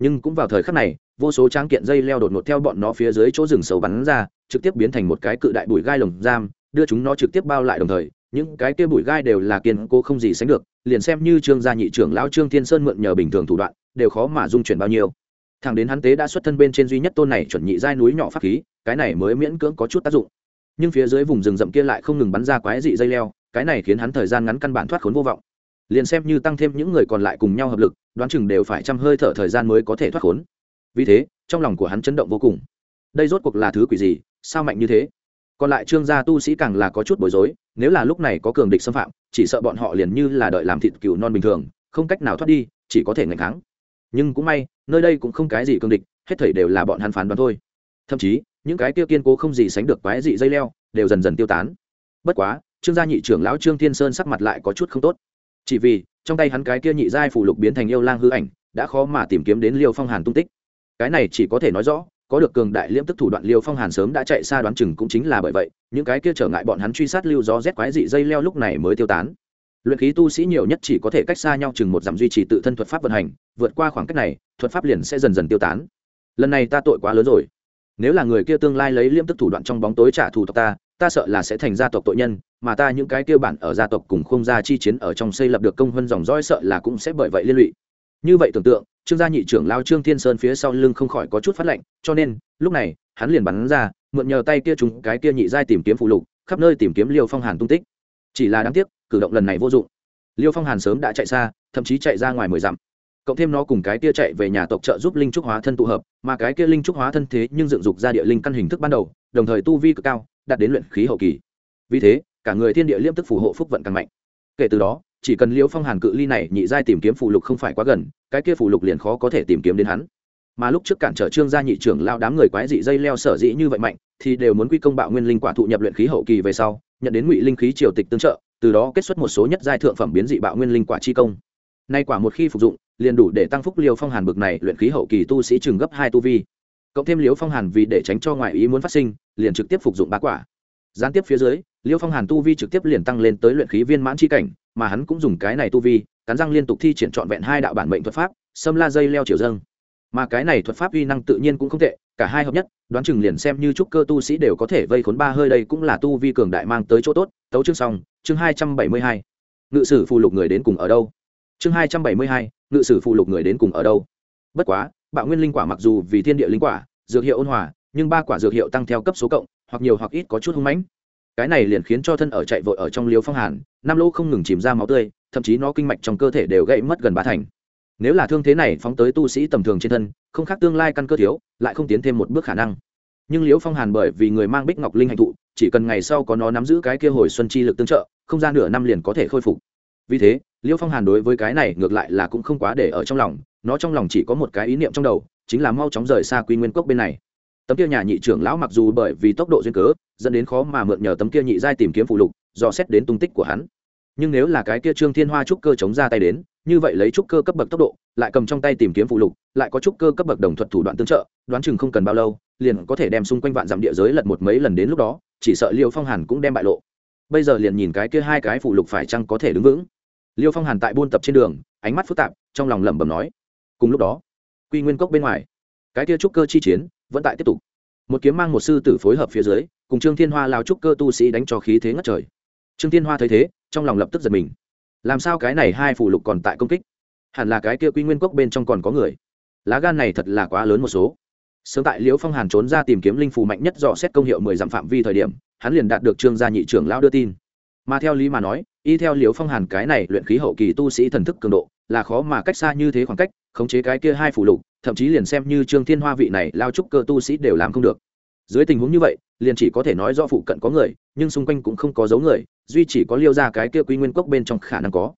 Nhưng cũng vào thời khắc này, vô số tráng kiện dây leo đột ngột theo bọn nó phía dưới chỗ rừng sâu bắn ra, trực tiếp biến thành một cái cự đại bụi gai lồng giam, đưa chúng nó trực tiếp bao lại đồng thời, những cái kia bụi gai đều là kiên cố không gì sánh được, liền xem như trương gia nhị trưởng lão trương thiên sơn mượn nhờ bình thường thủ đoạn, đều khó mà dung chuyển bao nhiêu. Thằng đến hắn tế đã xuất thân bên trên duy nhất tôn này chuẩn nhị giai núi nhỏ pháp khí, cái này mới miễn cưỡng có chút tác dụng. Nhưng phía dưới vùng rừng rậm kia lại không ngừng bắn ra quái dị dây leo, cái này khiến hắn thời gian ngắn căn bản thoát khốn vô vọng liền xem như tăng thêm những người còn lại cùng nhau hợp lực, đoán chừng đều phải chăm hơi thở thời gian mới có thể thoát khốn. Vì thế, trong lòng của hắn chấn động vô cùng. Đây rốt cuộc là thứ quỷ gì? Sao mạnh như thế? Còn lại trương gia tu sĩ càng là có chút bối rối, nếu là lúc này có cường địch xâm phạm, chỉ sợ bọn họ liền như là đợi làm thịt cừu non bình thường, không cách nào thoát đi, chỉ có thể ngành kháng. Nhưng cũng may, nơi đây cũng không cái gì cường địch, hết thảy đều là bọn hắn phán đoán thôi. Thậm chí, những cái kia kiên cố không gì sánh được quái dị dây leo, đều dần dần tiêu tán. Bất quá, trương gia nhị trưởng lão trương thiên sơn sắc mặt lại có chút không tốt chỉ vì, trong tay hắn cái kia nhị giai phủ lục biến thành yêu lang hư ảnh, đã khó mà tìm kiếm đến liêu phong hàn tung tích. Cái này chỉ có thể nói rõ, có được cường đại liêm tức thủ đoạn liêu phong hàn sớm đã chạy xa đoán chừng cũng chính là bởi vậy, những cái kia trở ngại bọn hắn truy sát lưu gió rét quái dị dây leo lúc này mới tiêu tán. Luyện khí tu sĩ nhiều nhất chỉ có thể cách xa nhau chừng một dặm duy trì tự thân thuật pháp vận hành, vượt qua khoảng cách này, thuật pháp liền sẽ dần dần tiêu tán. Lần này ta tội quá lớn rồi. Nếu là người kia tương lai lấy liêm tức thủ đoạn trong bóng tối trả thù tộc ta ta sợ là sẽ thành gia tộc tội nhân mà ta những cái tiêu bản ở gia tộc cùng không gia chi chiến ở trong xây lập được công hơn dòng dõi sợ là cũng sẽ bởi vậy liên lụy. Như vậy tưởng tượng trương gia nhị trưởng lao trương thiên sơn phía sau lưng không khỏi có chút phát lệnh, cho nên lúc này hắn liền bắn ra mượn nhờ tay kia chúng cái kia nhị giai tìm kiếm phụ lục khắp nơi tìm kiếm liêu phong hàn tung tích. Chỉ là đáng tiếc cử động lần này vô dụng. Liêu phong hàn sớm đã chạy xa thậm chí chạy ra ngoài mười dặm. Cộng thêm nó cùng cái kia chạy về nhà tộc trợ giúp linh trúc hóa thân tụ hợp mà cái kia linh trúc hóa thân thế nhưng dựng dục ra địa linh căn hình thức ban đầu đồng thời tu vi cực cao đạt đến luyện khí hậu kỳ. Vì thế, cả người thiên địa liêm tức phù hộ phúc vận càng mạnh. Kể từ đó, chỉ cần liễu phong hàn cự ly này nhị giai tìm kiếm phù lục không phải quá gần, cái kia phù lục liền khó có thể tìm kiếm đến hắn. Mà lúc trước cản trở trương gia nhị trưởng lao đám người quái dị dây leo sở dĩ như vậy mạnh, thì đều muốn quy công bạo nguyên linh quả thụ nhập luyện khí hậu kỳ về sau, nhận đến ngụy linh khí triều tịch tương trợ, từ đó kết xuất một số nhất giai thượng phẩm biến dị bạo nguyên linh quả chi công. Nay quả một khi phục dụng, liền đủ để tăng phúc liều phong hàn bực này luyện khí hậu kỳ tu sĩ chừng gấp hai tu vi cộng thêm Liễu phong hàn vì để tránh cho ngoại ý muốn phát sinh, liền trực tiếp phục dụng ba quả. Gián tiếp phía dưới, Liễu phong hàn tu vi trực tiếp liền tăng lên tới luyện khí viên mãn chi cảnh, mà hắn cũng dùng cái này tu vi, cắn răng liên tục thi triển trọn vẹn hai đạo bản mệnh thuật pháp, xâm la dây leo triều dâng. Mà cái này thuật pháp uy năng tự nhiên cũng không tệ, cả hai hợp nhất, đoán chừng liền xem như trúc cơ tu sĩ đều có thể vây khốn ba hơi đây cũng là tu vi cường đại mang tới chỗ tốt. Tấu chương xong, chương hai trăm bảy mươi hai. Ngự sử phù lục người đến cùng ở đâu? Chương hai trăm bảy mươi hai, ngự sử phù lục người đến cùng ở đâu? Bất quá bạo nguyên linh quả mặc dù vì thiên địa linh quả, dược hiệu ôn hòa, nhưng ba quả dược hiệu tăng theo cấp số cộng, hoặc nhiều hoặc ít có chút hung mãnh. Cái này liền khiến cho thân ở chạy vội ở trong liều phong hàn nam lỗ không ngừng chìm ra máu tươi, thậm chí nó kinh mạch trong cơ thể đều gãy mất gần ba thành. Nếu là thương thế này phóng tới tu sĩ tầm thường trên thân, không khác tương lai căn cơ thiếu, lại không tiến thêm một bước khả năng. Nhưng liễu phong hàn bởi vì người mang bích ngọc linh hành thụ, chỉ cần ngày sau có nó nắm giữ cái kia hồi xuân chi lực tương trợ, không gian nửa năm liền có thể khôi phục. Vì thế liễu phong hàn đối với cái này ngược lại là cũng không quá để ở trong lòng nó trong lòng chỉ có một cái ý niệm trong đầu, chính là mau chóng rời xa quy nguyên cốc bên này. Tấm kia nhà nhị trưởng lão mặc dù bởi vì tốc độ duyên cớ, dẫn đến khó mà mượn nhờ tấm kia nhị giai tìm kiếm phụ lục dò xét đến tung tích của hắn. Nhưng nếu là cái kia trương thiên hoa trúc cơ chống ra tay đến, như vậy lấy trúc cơ cấp bậc tốc độ, lại cầm trong tay tìm kiếm phụ lục, lại có trúc cơ cấp bậc đồng thuật thủ đoạn tương trợ, đoán chừng không cần bao lâu, liền có thể đem xung quanh vạn dặm địa giới lật một mấy lần đến lúc đó, chỉ sợ liêu phong hàn cũng đem bại lộ. Bây giờ liền nhìn cái kia hai cái phụ lục phải chăng có thể đứng vững. Liêu phong hàn tại buôn tập trên đường, ánh mắt phức tạp, trong lòng lẩm bẩm nói cùng lúc đó, quy nguyên cốc bên ngoài, cái kia trúc cơ chi chiến vẫn tại tiếp tục. Một kiếm mang một sư tử phối hợp phía dưới, cùng trương thiên hoa lao trúc cơ tu sĩ đánh cho khí thế ngất trời. Trương thiên hoa thấy thế, trong lòng lập tức giật mình. Làm sao cái này hai phủ lục còn tại công kích? Hẳn là cái kia quy nguyên cốc bên trong còn có người. Lá gan này thật là quá lớn một số. Sớm tại liễu phong hàn trốn ra tìm kiếm linh phù mạnh nhất dò xét công hiệu mười dặm phạm vi thời điểm, hắn liền đạt được trương gia nhị trưởng lão đưa tin. Mà theo lý mà nói, y theo liễu phong hàn cái này luyện khí hậu kỳ tu sĩ thần thức cường độ, là khó mà cách xa như thế khoảng cách khống chế cái kia hai phủ lục, thậm chí liền xem như trương thiên hoa vị này lao trúc cơ tu sĩ đều làm không được. Dưới tình huống như vậy, liền chỉ có thể nói do phụ cận có người, nhưng xung quanh cũng không có dấu người, duy chỉ có liêu ra cái kia quy nguyên cốc bên trong khả năng có.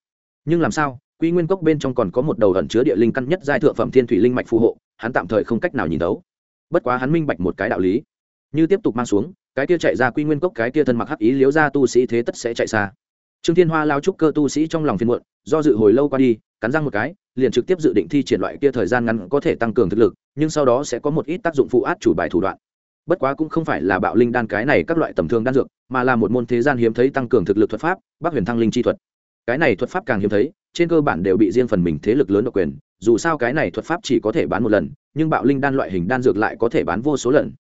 Nhưng làm sao, quy nguyên cốc bên trong còn có một đầu ẩn chứa địa linh căn nhất giai thượng phẩm thiên thủy linh mạch phù hộ, hắn tạm thời không cách nào nhìn đấu bất quá hắn minh bạch một cái đạo lý. Như tiếp tục mang xuống, cái kia chạy ra quy nguyên cốc cái kia thân mặc hắc ý liếu ra tu sĩ thế tất sẽ chạy xa. Trương thiên hoa lao trúc cơ tu sĩ trong lòng phiên muộn, do dự hồi lâu qua đi, cắn răng một cái liền trực tiếp dự định thi triển loại kia thời gian ngắn có thể tăng cường thực lực, nhưng sau đó sẽ có một ít tác dụng phụ át chủ bài thủ đoạn. Bất quá cũng không phải là bạo linh đan cái này các loại tầm thường đan dược, mà là một môn thế gian hiếm thấy tăng cường thực lực thuật pháp, bắc huyền thăng linh chi thuật. Cái này thuật pháp càng hiếm thấy, trên cơ bản đều bị riêng phần mình thế lực lớn độc quyền, dù sao cái này thuật pháp chỉ có thể bán một lần, nhưng bạo linh đan loại hình đan dược lại có thể bán vô số lần.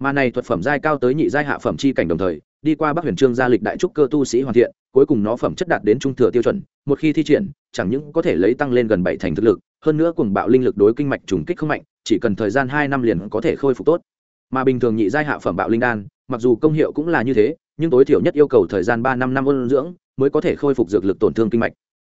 Mà này thuật phẩm giai cao tới nhị giai hạ phẩm chi cảnh đồng thời, đi qua bắc huyền trương gia lịch đại trúc cơ tu sĩ hoàn thiện, cuối cùng nó phẩm chất đạt đến trung thừa tiêu chuẩn, một khi thi triển chẳng những có thể lấy tăng lên gần bảy thành thực lực, hơn nữa cùng bạo linh lực đối kinh mạch trùng kích không mạnh, chỉ cần thời gian hai năm liền có thể khôi phục tốt mà bình thường nhị giai hạ phẩm bạo linh đan, mặc dù công hiệu cũng là như thế, nhưng tối thiểu nhất yêu cầu thời gian ba năm năm ôn dưỡng mới có thể khôi phục dược lực tổn thương kinh mạch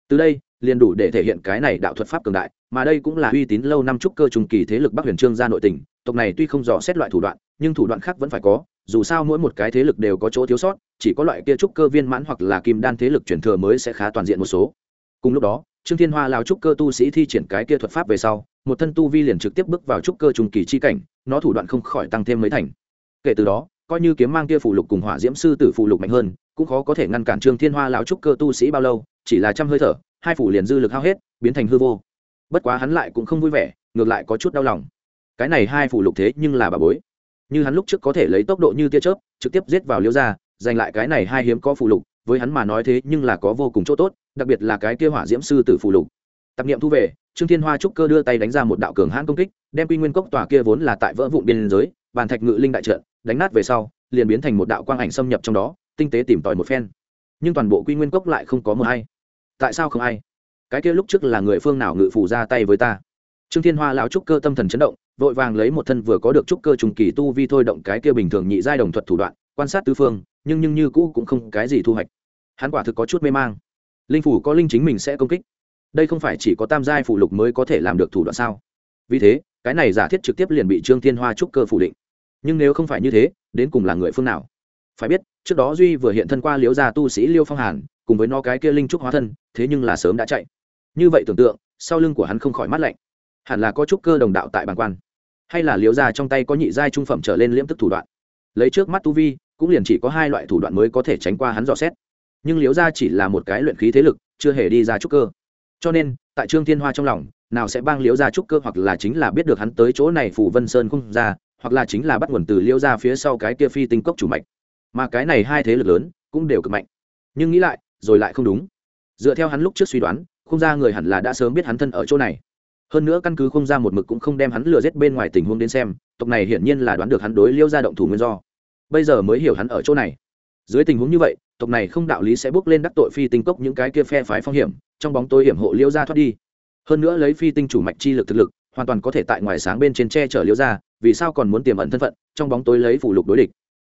từ đây, liền đủ để thể hiện cái này đạo thuật pháp cường đại, mà đây cũng là uy tín lâu năm trúc cơ trùng kỳ thế lực bắc huyền trương gia nội tỉnh. tộc này tuy không dò xét loại thủ đoạn, nhưng thủ đoạn khác vẫn phải có, dù sao mỗi một cái thế lực đều có chỗ thiếu sót, chỉ có loại kia trúc cơ viên mãn hoặc là kim đan thế lực chuyển thừa mới sẽ khá toàn diện một số cùng lúc đó, trương thiên hoa lao trúc cơ tu sĩ thi triển cái kia thuật pháp về sau, một thân tu vi liền trực tiếp bước vào trúc cơ trùng kỳ chi cảnh, nó thủ đoạn không khỏi tăng thêm mấy thành. Kể từ đó, coi như kiếm mang kia phù lục cùng hỏa diễm sư tử phù lục mạnh hơn, cũng khó có thể ngăn cản trương thiên hoa lão trúc cơ tu sĩ bao lâu, chỉ là trăm hơi thở, hai phủ liền dư lực hao hết, biến thành hư vô. Bất quá hắn lại cũng không vui vẻ, ngược lại có chút đau lòng. Cái này hai phủ lục thế nhưng là bà bối. Như hắn lúc trước có thể lấy tốc độ như tia chớp, trực tiếp giết vào liêu ra giành lại cái này hai hiếm có phù lục, với hắn mà nói thế nhưng là có vô cùng chỗ tốt đặc biệt là cái kia hỏa diễm sư tử phù lục. Tạp niệm thu về, trương thiên hoa trúc cơ đưa tay đánh ra một đạo cường hãn công kích, đem quy nguyên cốc tòa kia vốn là tại vỡ vụn biên giới, bàn thạch ngự linh đại trận, đánh nát về sau, liền biến thành một đạo quang ảnh xâm nhập trong đó, tinh tế tìm tòi một phen. Nhưng toàn bộ quy nguyên cốc lại không có một ai tại sao không ai cái kia lúc trước là người phương nào ngự phủ ra tay với ta? Trương thiên hoa lão trúc cơ tâm thần chấn động, vội vàng lấy một thân vừa có được trúc cơ trùng kỳ tu vi thôi động cái kia bình thường nhị giai đồng thuật thủ đoạn, quan sát tứ phương, nhưng nhưng như cũ cũng không cái gì thu hoạch. Hắn quả thực có chút mê mang linh phủ có linh chính mình sẽ công kích. Đây không phải chỉ có tam giai phụ lục mới có thể làm được thủ đoạn sao? Vì thế, cái này giả thiết trực tiếp liền bị trương thiên hoa trúc cơ phủ định. Nhưng nếu không phải như thế, đến cùng là người phương nào? Phải biết, trước đó duy vừa hiện thân qua liếu gia tu sĩ liêu phong hàn, cùng với nó cái kia linh trúc hóa thân, thế nhưng là sớm đã chạy. Như vậy tưởng tượng, sau lưng của hắn không khỏi mắt lạnh. Hẳn là có trúc cơ đồng đạo tại bàn quan. Hay là liếu gia trong tay có nhị giai trung phẩm trở lên liễm tức thủ đoạn. Lấy trước mắt tu vi, cũng liền chỉ có hai loại thủ đoạn mới có thể tránh qua hắn dò xét nhưng liếu gia chỉ là một cái luyện khí thế lực, chưa hề đi ra trúc cơ. Cho nên, tại trương thiên hoa trong lòng, nào sẽ bang liễu gia trúc cơ hoặc là chính là biết được hắn tới chỗ này phủ vân sơn không ra, hoặc là chính là bắt nguồn từ liễu gia phía sau cái kia phi tinh cốc chủ mạch. Mà cái này hai thế lực lớn, cũng đều cực mạnh. Nhưng nghĩ lại, rồi lại không đúng. Dựa theo hắn lúc trước suy đoán, không ra người hẳn là đã sớm biết hắn thân ở chỗ này. Hơn nữa căn cứ không ra một mực cũng không đem hắn lừa giết bên ngoài tình huống đến xem, tộc này hiển nhiên là đoán được hắn đối liêu ra động thủ nguyên do. Bây giờ mới hiểu hắn ở chỗ này dưới tình huống như vậy, tộc này không đạo lý sẽ bước lên đắc tội phi tinh cốc những cái kia phe phái phong hiểm, trong bóng tôi hiểm hộ liêu ra thoát đi. Hơn nữa lấy phi tinh chủ mạch chi lực thực lực, hoàn toàn có thể tại ngoài sáng bên trên che chở liêu ra vì sao còn muốn tiềm ẩn thân phận, trong bóng tối lấy phủ lục đối địch.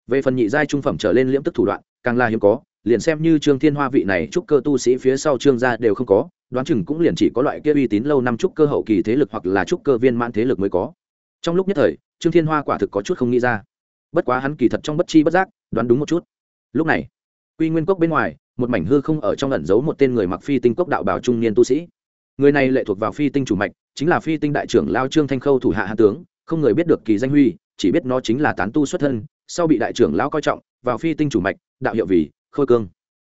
Về phần nhị giai trung phẩm trở lên liễm tức thủ đoạn, càng là hiếm có, liền xem như trương thiên hoa vị này trúc cơ tu sĩ phía sau trương gia đều không có, đoán chừng cũng liền chỉ có loại kia uy tín lâu năm trúc cơ hậu kỳ thế lực hoặc là trúc cơ viên mãn thế lực mới có. Trong lúc nhất thời, trương thiên hoa quả thực có chút không nghĩ ra. Bất quá hắn kỳ thật trong bất chi bất giác, đoán đúng một chút lúc này, quy nguyên cốc bên ngoài, một mảnh hư không ở trong ẩn giấu một tên người mặc phi tinh cốc đạo bảo trung niên tu sĩ. Người này lệ thuộc vào phi tinh chủ mạch, chính là phi tinh đại trưởng lao trương thanh khâu thủ hạ hạ tướng, không người biết được kỳ danh huy, chỉ biết nó chính là tán tu xuất thân, sau bị đại trưởng lão coi trọng, vào phi tinh chủ mạch, đạo hiệu vì khôi cương.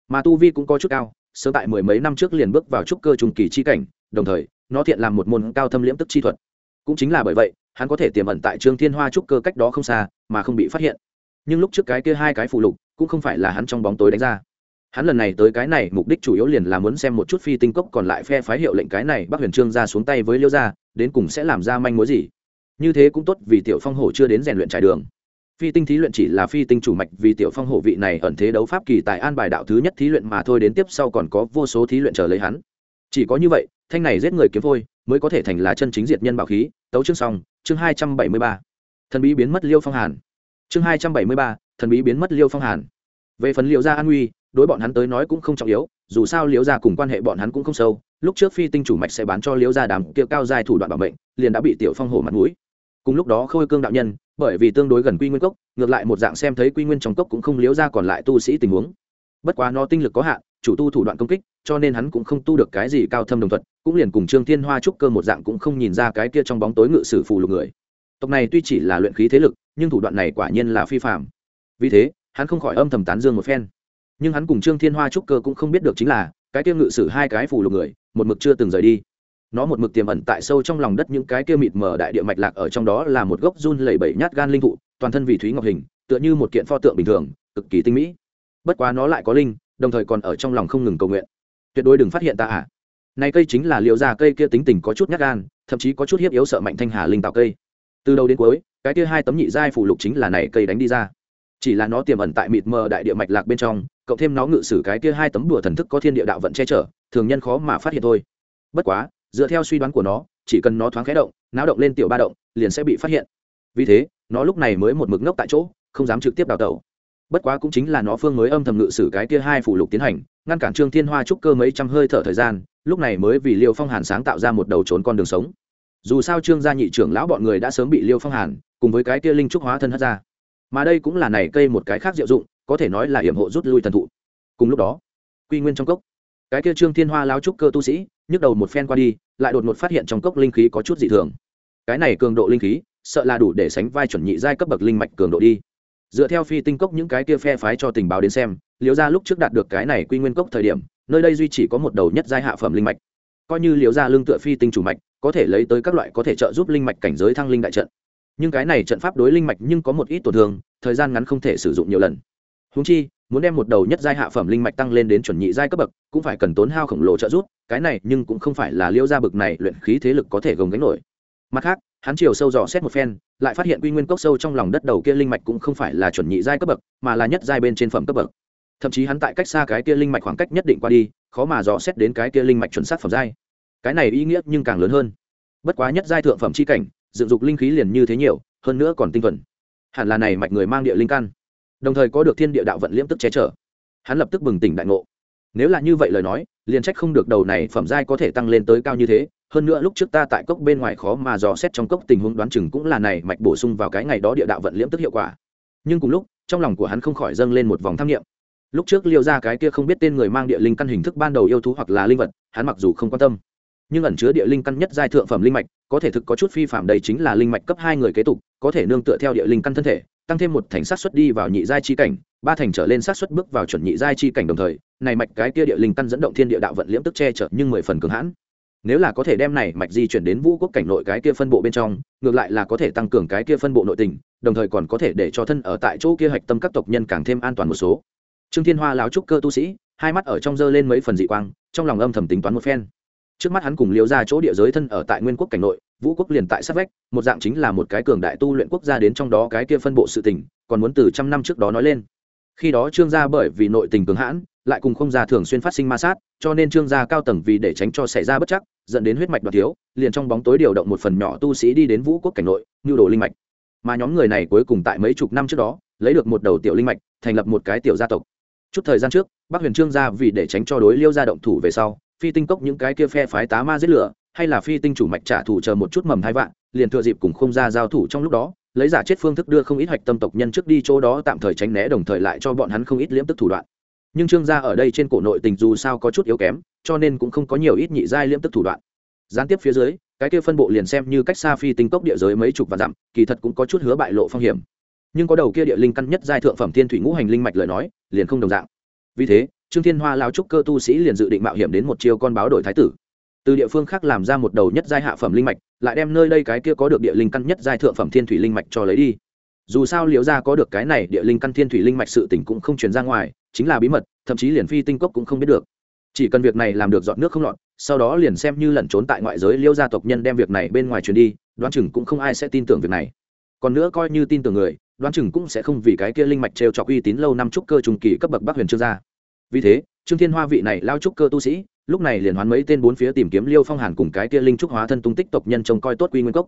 Mà tu vi cũng có chút cao, sớm tại mười mấy năm trước liền bước vào trúc cơ trung kỳ chi cảnh, đồng thời, nó thiện làm một môn cao thâm liễm tức chi thuật. Cũng chính là bởi vậy, hắn có thể tiềm ẩn tại trương thiên hoa trúc cơ cách đó không xa, mà không bị phát hiện. Nhưng lúc trước cái kia hai cái phụ lục cũng không phải là hắn trong bóng tối đánh ra. Hắn lần này tới cái này, mục đích chủ yếu liền là muốn xem một chút phi tinh cốc còn lại phe phái hiệu lệnh cái này, bắc huyền trương ra xuống tay với liêu gia, đến cùng sẽ làm ra manh mối gì. Như thế cũng tốt vì tiểu phong hổ chưa đến rèn luyện trải đường. Phi tinh thí luyện chỉ là phi tinh chủ mạch, vì tiểu phong hổ vị này ẩn thế đấu pháp kỳ tài an bài đạo thứ nhất thí luyện mà thôi, đến tiếp sau còn có vô số thí luyện chờ lấy hắn. Chỉ có như vậy, thanh này giết người kiếm phôi, mới có thể thành là chân chính diệt nhân bảo khí. Tấu chương xong, chương hai trăm bảy mươi ba. Thần bí biến mất liêu phong hàn. Chương hai trăm bảy mươi ba thần bí biến mất liêu phong hàn. Về phần liệu gia an nguy đối bọn hắn tới nói cũng không trọng yếu, dù sao liễu gia cùng quan hệ bọn hắn cũng không sâu. Lúc trước phi tinh chủ mạch sẽ bán cho liễu gia đàm kia cao dài thủ đoạn bảo mệnh, liền đã bị tiểu phong hổ mặt mũi. Cùng lúc đó khôi cương đạo nhân, bởi vì tương đối gần quy nguyên cốc, ngược lại một dạng xem thấy quy nguyên trong cốc cũng không liễu gia còn lại tu sĩ tình huống. Bất quá nó tinh lực có hạn, chủ tu thủ đoạn công kích, cho nên hắn cũng không tu được cái gì cao thâm đồng thuận, cũng liền cùng trương thiên hoa trúc cơ một dạng cũng không nhìn ra cái kia trong bóng tối ngự sử phù lục người. Tộc này tuy chỉ là luyện khí thế lực, nhưng thủ đoạn này quả nhiên là phi phạm vì thế, hắn không khỏi âm thầm tán dương một phen. Nhưng hắn cùng trương thiên hoa trúc cơ cũng không biết được chính là, cái kia ngự sử hai cái phù lục người, một mực chưa từng rời đi. Nó một mực tiềm ẩn tại sâu trong lòng đất những cái kia mịt mờ đại địa mạch lạc ở trong đó là một gốc run lẩy bẩy nhát gan linh thụ, toàn thân vì thúy ngọc hình, tựa như một kiện pho tượng bình thường, cực kỳ tinh mỹ. Bất quá nó lại có linh, đồng thời còn ở trong lòng không ngừng cầu nguyện. Tuyệt đối đừng phát hiện ta ạ à. này cây chính là liệu già cây kia tính tình có chút nhát gan, thậm chí có chút hiếp yếu sợ mạnh thanh hà linh tạo cây. Từ đầu đến cuối, cái kia hai tấm nhị giai phủ lục chính là này cây đánh đi ra chỉ là nó tiềm ẩn tại mịt mờ đại địa mạch lạc bên trong, cộng thêm nó ngự sử cái kia hai tấm đùa thần thức có thiên địa đạo vận che chở, thường nhân khó mà phát hiện thôi. Bất quá, dựa theo suy đoán của nó, chỉ cần nó thoáng khẽ động, náo động lên tiểu ba động, liền sẽ bị phát hiện. Vì thế, nó lúc này mới một mực ngốc tại chỗ, không dám trực tiếp đào tẩu. Bất quá cũng chính là nó phương mới âm thầm ngự sử cái kia hai phủ lục tiến hành, ngăn cản trương thiên hoa trúc cơ mấy trăm hơi thở thời gian, lúc này mới vì liêu phong hàn sáng tạo ra một đầu trốn con đường sống. Dù sao trương gia nhị trưởng lão bọn người đã sớm bị liêu phong hàn, cùng với cái kia linh trúc hóa thân hất ra mà đây cũng là này cây một cái khác diệu dụng, có thể nói là hiểm hộ rút lui thần thụ. Cùng lúc đó, quy nguyên trong cốc, cái kia trương thiên hoa lao trúc cơ tu sĩ, nhức đầu một phen qua đi, lại đột ngột phát hiện trong cốc linh khí có chút dị thường. Cái này cường độ linh khí, sợ là đủ để sánh vai chuẩn nhị giai cấp bậc linh mạch cường độ đi. Dựa theo phi tinh cốc những cái kia phe phái cho tình báo đến xem, liễu gia lúc trước đạt được cái này quy nguyên cốc thời điểm, nơi đây duy chỉ có một đầu nhất giai hạ phẩm linh mạch. Coi như liễu gia lương tựa phi tinh chủ mạch, có thể lấy tới các loại có thể trợ giúp linh mạch cảnh giới thăng linh đại trận nhưng cái này trận pháp đối linh mạch nhưng có một ít tổn thương, thời gian ngắn không thể sử dụng nhiều lần. Húng chi, muốn đem một đầu nhất giai hạ phẩm linh mạch tăng lên đến chuẩn nhị giai cấp bậc, cũng phải cần tốn hao khổng lồ trợ giúp, cái này nhưng cũng không phải là liêu gia bậc này luyện khí thế lực có thể gồng gánh nổi. Mặt khác, hắn chiều sâu dò xét một phen, lại phát hiện quy nguyên cốc sâu trong lòng đất đầu kia linh mạch cũng không phải là chuẩn nhị giai cấp bậc, mà là nhất giai bên trên phẩm cấp bậc. Thậm chí hắn tại cách xa cái kia linh mạch khoảng cách nhất định qua đi, khó mà dò xét đến cái kia linh mạch chuẩn xác phẩm giai. Cái này ý nghĩa nhưng càng lớn hơn. Bất quá nhất giai thượng phẩm c h i cảnh dựng dục linh khí liền như thế nhiều, hơn nữa còn tinh thuần. Hẳn là này mạch người mang địa linh căn. Đồng thời có được thiên địa đạo vận liễm tức che chở. Hắn lập tức bừng tỉnh đại ngộ. Nếu là như vậy lời nói, liền trách không được đầu này phẩm giai có thể tăng lên tới cao như thế, hơn nữa lúc trước ta tại cốc bên ngoài khó mà dò xét trong cốc tình huống đoán chừng cũng là này mạch bổ sung vào cái ngày đó địa đạo vận liễm tức hiệu quả. Nhưng cùng lúc, trong lòng của hắn không khỏi dâng lên một vòng tham nghiệm lúc trước liêu ra cái kia không biết tên người mang địa linh căn hình thức ban đầu yêu thú hoặc là linh vật, hắn mặc dù không quan tâm nhưng ẩn chứa địa linh căn nhất giai thượng phẩm linh mạch, có thể thực có chút phi phạm đây chính là linh mạch cấp hai người kế tục, có thể nương tựa theo địa linh căn thân thể, tăng thêm một thành sát xuất đi vào nhị giai chi cảnh, ba thành trở lên sát xuất bước vào chuẩn nhị giai chi cảnh đồng thời, này mạch cái kia địa linh căn dẫn động thiên địa đạo vận liễm tức che chở nhưng mười phần cường hãn. Nếu là có thể đem này mạch di chuyển đến vũ quốc cảnh nội cái kia phân bộ bên trong, ngược lại là có thể tăng cường cái kia phân bộ nội tình, đồng thời còn có thể để cho thân ở tại chỗ kia hạch tâm các tộc nhân càng thêm an toàn một số. Trương thiên hoa láo trúc cơ tu sĩ, hai mắt ở trong dơ lên mấy phần dị quang, trong lòng âm thầm tính toán một phen trước mắt hắn cùng liễu ra chỗ địa giới thân ở tại nguyên quốc cảnh nội, vũ quốc liền tại sát vách, một dạng chính là một cái cường đại tu luyện quốc gia đến trong đó cái kia phân bộ sự tình, còn muốn từ trăm năm trước đó nói lên. Khi đó trương gia bởi vì nội tình cường hãn, lại cùng không gia thường xuyên phát sinh ma sát, cho nên trương gia cao tầng vì để tránh cho xảy ra bất chắc, dẫn đến huyết mạch đoạt thiếu, liền trong bóng tối điều động một phần nhỏ tu sĩ đi đến vũ quốc cảnh nội, nhu đồ linh mạch. Mà nhóm người này cuối cùng tại mấy chục năm trước đó, lấy được một đầu tiểu linh mạch, thành lập một cái tiểu gia tộc. Chút thời gian trước, bắc huyền trương gia vì để tránh cho đối liêu gia động thủ về sau phi tinh cốc những cái kia phe phái tá ma giết lửa, hay là phi tinh chủ mạch trả thù chờ một chút mầm hai vạn, liền thừa dịp cùng không ra giao thủ trong lúc đó, lấy giả chết phương thức đưa không ít hạch tâm tộc nhân trước đi chỗ đó tạm thời tránh né đồng thời lại cho bọn hắn không ít liễm tức thủ đoạn. Nhưng trương gia ở đây trên cổ nội tình dù sao có chút yếu kém, cho nên cũng không có nhiều ít nhị giai liễm tức thủ đoạn. Gián tiếp phía dưới, cái kia phân bộ liền xem như cách xa phi tinh cốc địa giới mấy chục và dặm, kỳ thật cũng có chút hứa bại lộ phong hiểm. Nhưng có đầu kia địa linh căn nhất giai thượng phẩm thiên thủy ngũ hành linh mạch lời nói, liền không đồng dạng. Vì thế trương thiên hoa lao trúc cơ tu sĩ liền dự định mạo hiểm đến một chiêu con báo đổi thái tử. Từ địa phương khác làm ra một đầu nhất giai hạ phẩm linh mạch, lại đem nơi đây cái kia có được địa linh căn nhất giai thượng phẩm thiên thủy linh mạch cho lấy đi. Dù sao liễu gia có được cái này địa linh căn thiên thủy linh mạch sự tình cũng không truyền ra ngoài, chính là bí mật, thậm chí liền phi tinh cốc cũng không biết được. Chỉ cần việc này làm được dọn nước không lọt, sau đó liền xem như lẩn trốn tại ngoại giới liễu gia tộc nhân đem việc này bên ngoài truyền đi, đoán chừng cũng không ai sẽ tin tưởng việc này. Còn nữa coi như tin tưởng người, đoán chừng cũng sẽ không vì cái kia linh mạch trêu trọc uy tín lâu năm trúc cơ trùng kỳ cấp bậc bắc huyền trương gia vì thế, trương thiên hoa vị này lao trúc cơ tu sĩ, lúc này liền hoán mấy tên bốn phía tìm kiếm liêu phong hàn cùng cái kia linh trúc hóa thân tung tích tộc nhân trông coi tốt quy nguyên cốc.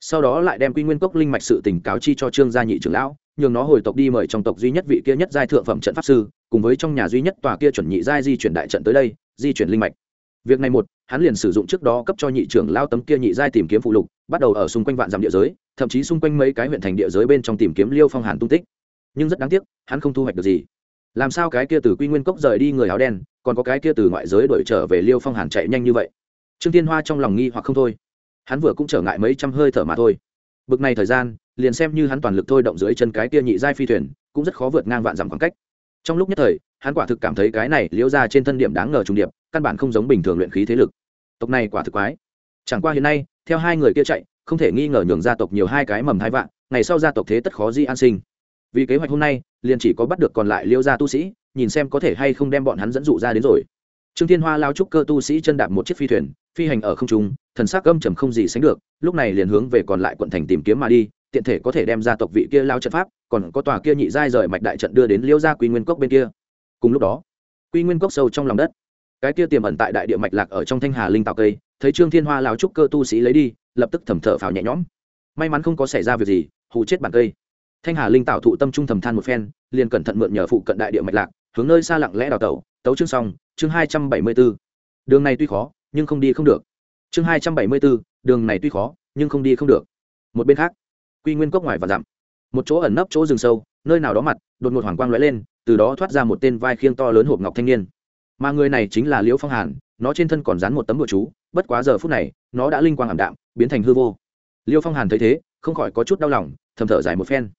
Sau đó lại đem quy nguyên cốc linh mạch sự tình cáo chi cho trương gia nhị trưởng lão, nhường nó hồi tộc đi mời trong tộc duy nhất vị kia nhất giai thượng phẩm trận pháp sư, cùng với trong nhà duy nhất tòa kia chuẩn nhị giai di chuyển đại trận tới đây, di chuyển linh mạch. Việc này một, hắn liền sử dụng trước đó cấp cho nhị trưởng lao tấm kia nhị giai tìm kiếm phụ lục, bắt đầu ở xung quanh vạn dặm địa giới, thậm chí xung quanh mấy cái huyện thành địa giới bên trong tìm kiếm liêu phong hàn tung tích. Nhưng rất đáng tiếc, hắn không thu hoạch được gì làm sao cái kia từ quy nguyên cốc rời đi người áo đen, còn có cái kia từ ngoại giới đổi trở về liêu phong hàn chạy nhanh như vậy? Trương tiên hoa trong lòng nghi hoặc không thôi. Hắn vừa cũng trở ngại mấy trăm hơi thở mà thôi. Bực này thời gian, liền xem như hắn toàn lực thôi động dưới chân cái kia nhị giai phi thuyền, cũng rất khó vượt ngang vạn dặm khoảng cách. Trong lúc nhất thời, hắn quả thực cảm thấy cái này liễu ra trên thân điểm đáng ngờ trùng điệp, căn bản không giống bình thường luyện khí thế lực. Tộc này quả thực quái. Chẳng qua hiện nay, theo hai người kia chạy, không thể nghi ngờ nhường gia tộc nhiều hai cái mầm hai vạn, ngày sau gia tộc thế tất khó di an sinh. Vì kế hoạch hôm nay liền chỉ có bắt được còn lại liêu gia tu sĩ, nhìn xem có thể hay không đem bọn hắn dẫn dụ ra đến rồi. Trương thiên hoa lao trúc cơ tu sĩ chân đạp một chiếc phi thuyền, phi hành ở không trung, thần sắc âm trầm không gì sánh được, lúc này liền hướng về còn lại quận thành tìm kiếm mà đi, tiện thể có thể đem gia tộc vị kia lao trận pháp, còn có tòa kia nhị giai rời mạch đại trận đưa đến liêu gia quy nguyên cốc bên kia. Cùng lúc đó, quy nguyên cốc sâu trong lòng đất. Cái kia tiềm ẩn tại đại địa mạch lạc ở trong thanh hà linh tạo cây, thấy trương thiên hoa lao trúc cơ tu sĩ lấy đi, lập tức thầm thở phào nhẹ nhõm. May mắn không có xảy ra việc gì, hù chết bản cây thanh hà linh tạo thụ tâm trung thầm than một phen, liền cẩn thận mượn nhờ phụ cận đại địa mạch lạc, hướng nơi xa lặng lẽ đào tẩu, tấu chương xong, chương hai trăm bảy mươi b ố đường này tuy khó, nhưng không đi không được. Chương hai trăm bảy mươi b ố đường này tuy khó, nhưng không đi không được. Một bên khác, quy nguyên cốc ngoài và dặm. Một chỗ ẩn nấp chỗ rừng sâu, nơi nào đó mặt, đột ngột hoàng quang lóe lên, từ đó thoát ra một tên vai khiêng to lớn hộp ngọc thanh niên. Mà người này chính là liễu phong hàn, nó trên thân còn dán một tấm bụa chú, bất quá giờ phút này, nó đã linh quang ảm đạm, biến thành hư vô. Liêu phong hàn thấy thế, không khỏi có chút đau lòng, thầm thở dài một phen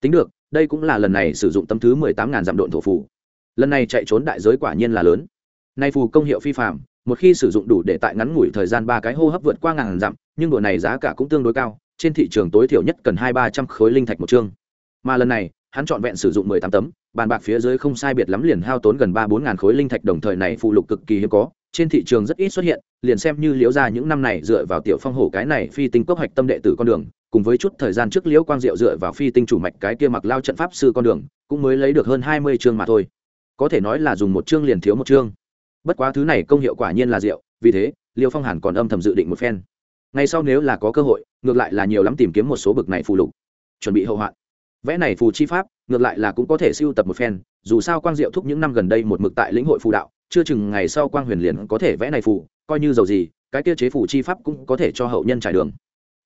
tính được, đây cũng là lần này sử dụng tấm thứ mười tám ngàn dặm độn thổ phù. Lần này chạy trốn đại giới quả nhiên là lớn. Nay phù công hiệu phi phạm một khi sử dụng đủ để tại ngắn ngủi thời gian ba cái hô hấp vượt qua ngàn dặm, nhưng độ này giá cả cũng tương đối cao, trên thị trường tối thiểu nhất cần hai ba trăm khối linh thạch một chương. Mà lần này, hắn chọn vẹn sử dụng mười tám tấm, bàn bạc phía dưới không sai biệt lắm liền hao tốn gần ba bốn ngàn khối linh thạch đồng thời này phụ lục cực kỳ hiếm có, trên thị trường rất ít xuất hiện, liền xem như liễu ra những năm này dựa vào tiểu phong hổ cái này phi tinh cốc hạch tâm đệ tử con đường cùng với chút thời gian trước liễu quang diệu dựa vào phi tinh chủ mạch cái kia mặc lao trận pháp sư con đường, cũng mới lấy được hơn hai mươi chương mà thôi. Có thể nói là dùng một chương liền thiếu một chương. Bất quá thứ này công hiệu quả nhiên là diệu, vì thế, liêu phong hàn còn âm thầm dự định một phen. Ngay sau nếu là có cơ hội, ngược lại là nhiều lắm tìm kiếm một số bực này phù lục. Chuẩn bị hậu hoạn. Vẽ này phù chi pháp, ngược lại là cũng có thể siêu tập một phen, dù sao quang diệu thúc những năm gần đây một mực tại lĩnh hội phù đạo, chưa chừng ngày sau quang huyền liền có thể vẽ này phù, coi như giàu gì, cái kia chế phù chi pháp cũng có thể cho hậu nhân trải đường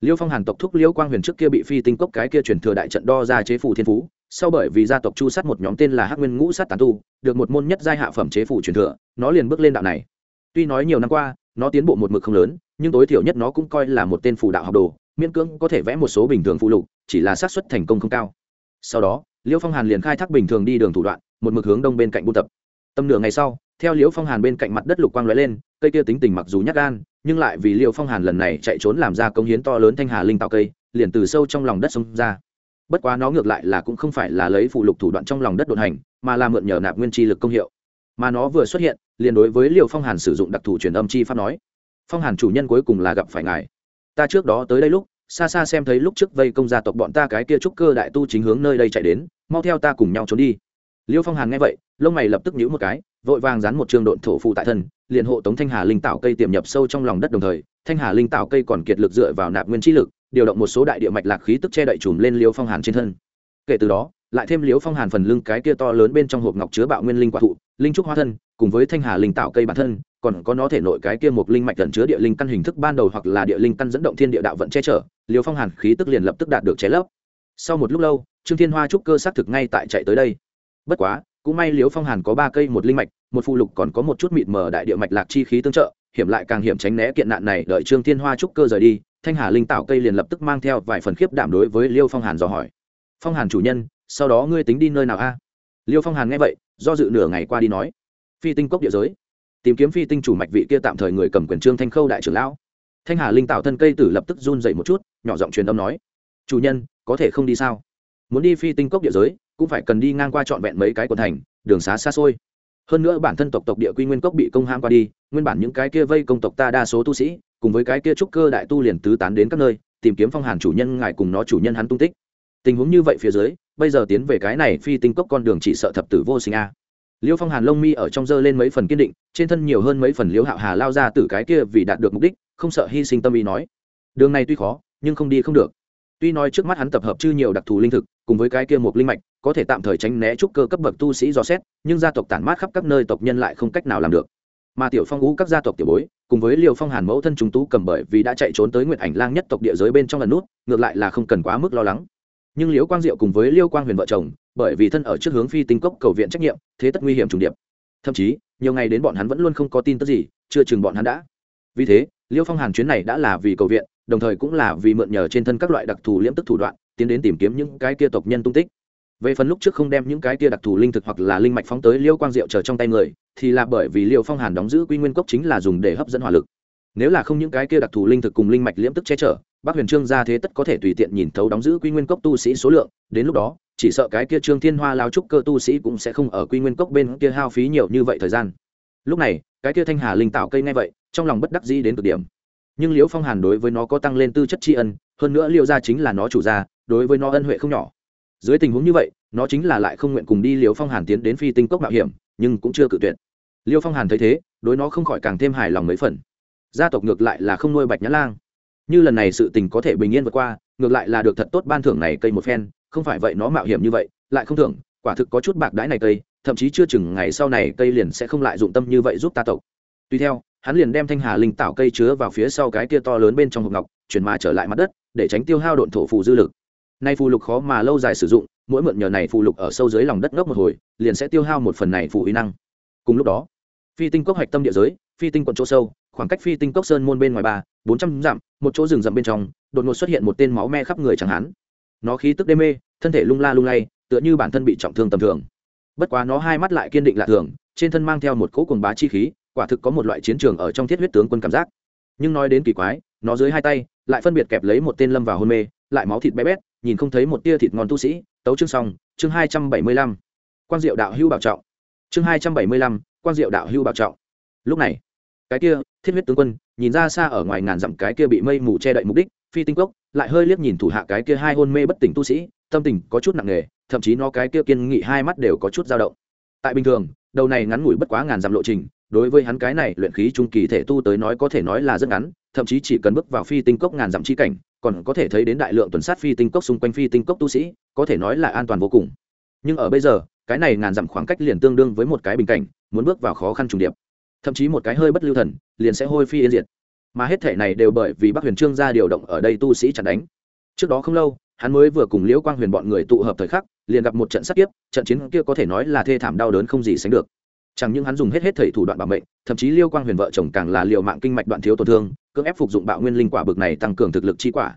liêu phong hàn tộc thúc liêu quang huyền trước kia bị phi tinh cốc cái kia truyền thừa đại trận đo ra chế phủ thiên phú, sau bởi vì gia tộc chu sát một nhóm tên là hắc nguyên ngũ sát tán tu, được một môn nhất giai hạ phẩm chế phủ truyền thừa, nó liền bước lên đạo này. Tuy nói nhiều năm qua, nó tiến bộ một mực không lớn, nhưng tối thiểu nhất nó cũng coi là một tên phù đạo học đồ, miễn cưỡng có thể vẽ một số bình thường phụ lục, chỉ là xác suất thành công không cao. Sau đó, liêu phong hàn liền khai thác bình thường đi đường thủ đoạn, một mực hướng đông bên cạnh buôn tập. Tầm nửa ngày sau, theo liễu phong hàn bên cạnh mặt đất lục quang lóe lên, cây kia tính tình mặc dù nhát gan nhưng lại vì liệu phong hàn lần này chạy trốn làm ra công hiến to lớn thanh hà linh tạo cây, liền từ sâu trong lòng đất xông ra. Bất quá nó ngược lại là cũng không phải là lấy phụ lục thủ đoạn trong lòng đất đột hành, mà là mượn nhờ nạp nguyên chi lực công hiệu. Mà nó vừa xuất hiện, liền đối với liệu phong hàn sử dụng đặc thù truyền âm chi pháp nói, phong hàn chủ nhân cuối cùng là gặp phải ngài. Ta trước đó tới đây lúc, xa xa xem thấy lúc trước vây công gia tộc bọn ta cái kia trúc cơ đại tu chính hướng nơi đây chạy đến, mau theo ta cùng nhau trốn đi liêu phong hàn nghe vậy, lông mày lập tức nhũ một cái, vội vàng dán một trường độn thổ phụ tại thân, liền hộ tống thanh hà linh tạo cây tiềm nhập sâu trong lòng đất đồng thời, thanh hà linh tạo cây còn kiệt lực dựa vào nạp nguyên trí lực, điều động một số đại địa mạch lạc khí tức che đậy trùm lên liêu phong hàn trên thân. Kể từ đó, lại thêm liêu phong hàn phần lưng cái kia to lớn bên trong hộp ngọc chứa bạo nguyên linh quả thụ, linh trúc hóa thân, cùng với thanh hà linh tạo cây bản thân, còn có nó thể nội cái kia một linh mạch gần chứa địa linh căn hình thức ban đầu hoặc là địa linh căn dẫn động thiên địa đạo vận che chở, liêu phong hàn khí tức liền lập tức đạt được chế lấp. Sau một lúc lâu, trương thiên hoa trúc cơ xác thực ngay tại chạy tới đây bất quá, cũng may liếu phong hàn có ba cây một linh mạch, một phụ lục còn có một chút mịt mờ đại địa mạch lạc chi khí tương trợ, hiểm lại càng hiểm tránh né kiện nạn này, đợi trương thiên hoa trúc cơ rời đi, thanh hà linh tạo cây liền lập tức mang theo vài phần khiếp đảm đối với liêu phong hàn dò hỏi. Phong hàn chủ nhân, sau đó ngươi tính đi nơi nào a? Liêu phong hàn nghe vậy, do dự nửa ngày qua đi nói, phi tinh cốc địa giới. Tìm kiếm phi tinh chủ mạch vị kia tạm thời người cầm quyền trương thanh khâu đại trưởng lão. Thanh hà linh tạo thân cây tử lập tức run dậy một chút, nhỏ giọng truyền âm nói, chủ nhân, có thể không đi sao? Muốn đi phi tinh cốc địa giới cũng phải cần đi ngang qua trọn vẹn mấy cái quần thành, đường xá xa xôi. Hơn nữa bản thân tộc tộc địa quy nguyên cốc bị công hãm qua đi, nguyên bản những cái kia vây công tộc ta đa số tu sĩ, cùng với cái kia trúc cơ đại tu liền tứ tán đến các nơi, tìm kiếm phong hàn chủ nhân ngài cùng nó chủ nhân hắn tung tích. Tình huống như vậy phía dưới, bây giờ tiến về cái này phi tinh cốc con đường chỉ sợ thập tử vô sinh a. Liêu phong hàn lông mi ở trong dơ lên mấy phần kiên định, trên thân nhiều hơn mấy phần liêu hạo hà lao ra từ cái kia vì đạt được mục đích, không sợ hy sinh tâm ý nói. Đường này tuy khó, nhưng không đi không được. Tuy nói trước mắt hắn tập hợp chư nhiều đặc thù linh thực, cùng với cái kia một linh mạch có thể tạm thời tránh né trúc cơ cấp bậc tu sĩ dò xét, nhưng gia tộc tản mát khắp các nơi tộc nhân lại không cách nào làm được. Mà tiểu phong ú các gia tộc tiểu bối, cùng với liều phong hàn mẫu thân chúng tú cầm bởi vì đã chạy trốn tới nguyện ảnh lang nhất tộc địa giới bên trong lần nút, ngược lại là không cần quá mức lo lắng. Nhưng liễu quang diệu cùng với liêu quang huyền vợ chồng, bởi vì thân ở trước hướng phi tinh cốc cầu viện trách nhiệm, thế tất nguy hiểm trùng điệp. Thậm chí, nhiều ngày đến bọn hắn vẫn luôn không có tin tức gì, chưa chừng bọn hắn đã. Vì thế, liêu phong hàn chuyến này đã là vì cầu viện, đồng thời cũng là vì mượn nhờ trên thân các loại đặc thù liễm tức thủ đoạn, tiến đến tìm kiếm những cái kia tộc nhân tung tích về phần lúc trước không đem những cái kia đặc thù linh thực hoặc là linh mạch phóng tới liêu quang diệu chờ trong tay người, thì là bởi vì liêu phong hàn đóng giữ quy nguyên cốc chính là dùng để hấp dẫn hỏa lực. Nếu là không những cái kia đặc thù linh thực cùng linh mạch liễm tức che chở bác huyền trương ra thế tất có thể tùy tiện nhìn thấu đóng giữ quy nguyên cốc tu sĩ số lượng, đến lúc đó, chỉ sợ cái kia trương thiên hoa lao trúc cơ tu sĩ cũng sẽ không ở quy nguyên cốc bên kia hao phí nhiều như vậy thời gian. Lúc này, cái kia thanh hà linh tạo cây ngay vậy, trong lòng bất đắc dĩ đến cực điểm. Nhưng liễu phong hàn đối với nó có tăng lên tư chất tri ân, hơn nữa liễu gia chính là nó chủ gia, đối với nó ân huệ không nhỏ dưới tình huống như vậy, nó chính là lại không nguyện cùng đi liều phong hàn tiến đến phi tinh cốc mạo hiểm, nhưng cũng chưa cự tuyệt. Liêu phong hàn thấy thế, đối nó không khỏi càng thêm hài lòng mấy phần. Gia tộc ngược lại là không nuôi bạch nhã lang. Như lần này sự tình có thể bình yên vượt qua, ngược lại là được thật tốt ban thưởng này cây một phen, không phải vậy nó mạo hiểm như vậy, lại không thưởng, quả thực có chút bạc đãi này cây, thậm chí chưa chừng ngày sau này cây liền sẽ không lại dụng tâm như vậy giúp ta tộc. Tuy theo, hắn liền đem thanh hà linh tạo cây chứa vào phía sau cái kia to lớn bên trong hộp ngọc, chuyển mà trở lại mặt đất, để tránh tiêu hao độn thổ phù dư lực nay phù lục khó mà lâu dài sử dụng, mỗi mượn nhờ này phù lục ở sâu dưới lòng đất ngốc một hồi, liền sẽ tiêu hao một phần này phù uy năng. Cùng lúc đó, phi tinh cốc hạch tâm địa giới, phi tinh quận chỗ sâu, khoảng cách phi tinh cốc sơn môn bên ngoài ba, bốn trăm dặm, một chỗ rừng rậm bên trong, đột ngột xuất hiện một tên máu me khắp người chẳng hắn nó khí tức đê mê, thân thể lung la lung lay, tựa như bản thân bị trọng thương tầm thường. Bất quá nó hai mắt lại kiên định lạ thường, trên thân mang theo một cỗ cuồng bá chi khí, quả thực có một loại chiến trường ở trong thiết huyết tướng quân cảm giác. Nhưng nói đến kỳ quái, nó dưới hai tay, lại phân biệt kẹp lấy một tên lâm vào hôn mê, lại máu thịt bé bét nhìn không thấy một tia thịt ngon tu sĩ, tấu chương xong, chương hai trăm bảy mươi lăm quan diệu đạo hưu bảo trọng. Chương hai trăm bảy mươi lăm quan diệu đạo hưu bảo trọng. Lúc này, cái kia, thiết huyết tướng quân, nhìn ra xa ở ngoài ngàn dặm cái kia bị mây mù che đậy mục đích, phi tinh cốc, lại hơi liếc nhìn thủ hạ cái kia hai hôn mê bất tỉnh tu sĩ, tâm tình có chút nặng nề, thậm chí nó cái kia kiên nghị hai mắt đều có chút dao động. Tại bình thường, đầu này ngắn ngủi bất quá ngàn dặm lộ trình, đối với hắn cái này luyện khí trung kỳ thể tu tới nói có thể nói là rất ngắn thậm chí chỉ cần bước vào phi tinh cốc ngàn dặm chi cảnh, còn có thể thấy đến đại lượng tuần sát phi tinh cốc xung quanh phi tinh cốc tu sĩ, có thể nói là an toàn vô cùng. Nhưng ở bây giờ, cái này ngàn dặm khoảng cách liền tương đương với một cái bình cảnh, muốn bước vào khó khăn trùng điệp. Thậm chí một cái hơi bất lưu thần, liền sẽ hôi phi yên diệt. Mà hết thể này đều bởi vì bắc huyền trương ra điều động ở đây tu sĩ chặn đánh. Trước đó không lâu, hắn mới vừa cùng liễu quang huyền bọn người tụ hợp thời khắc, liền gặp một trận sát kiếp, trận chiến kia có thể nói là thê thảm đau đớn không gì sánh được. Chẳng những hắn dùng hết hết thầy thủ đoạn bảo mệnh, thậm chí liêu quang huyền vợ chồng càng là liều mạng kinh mạch đoạn thiếu tổn thương cưỡng ép phục dụng bạo nguyên linh quả bực này tăng cường thực lực chi quả.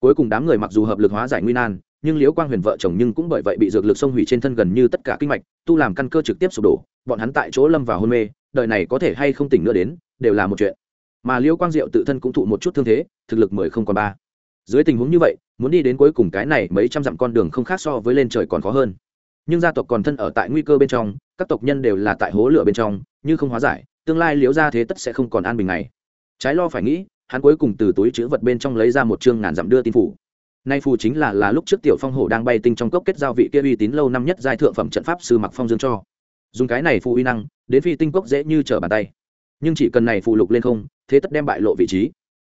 Cuối cùng đám người mặc dù hợp lực hóa giải nguy nan, nhưng liễu quang huyền vợ chồng nhưng cũng bởi vậy bị dược lực xông hủy trên thân gần như tất cả kinh mạch, tu làm căn cơ trực tiếp sụp đổ, bọn hắn tại chỗ lâm vào hôn mê, đời này có thể hay không tỉnh nữa đến, đều là một chuyện. Mà liễu quang diệu tự thân cũng thụ một chút thương thế, thực lực mười không còn ba. Dưới tình huống như vậy, muốn đi đến cuối cùng cái này mấy trăm dặm con đường không khác so với lên trời còn khó hơn. Nhưng gia tộc còn thân ở tại nguy cơ bên trong, các tộc nhân đều là tại hố lửa bên trong, như không hóa giải, tương lai liễu ra thế tất sẽ không còn an bình này trái lo phải nghĩ, hắn cuối cùng từ túi chữ vật bên trong lấy ra một chương ngàn dặm đưa tin phủ. Nay phù chính là là lúc trước tiểu phong hổ đang bay tinh trong cốc kết giao vị kia uy tín lâu năm nhất giai thượng phẩm trận pháp sư mặc phong dương cho. Dùng cái này phù uy năng, đến phi tinh cốc dễ như trở bàn tay. Nhưng chỉ cần này phù lục lên không, thế tất đem bại lộ vị trí.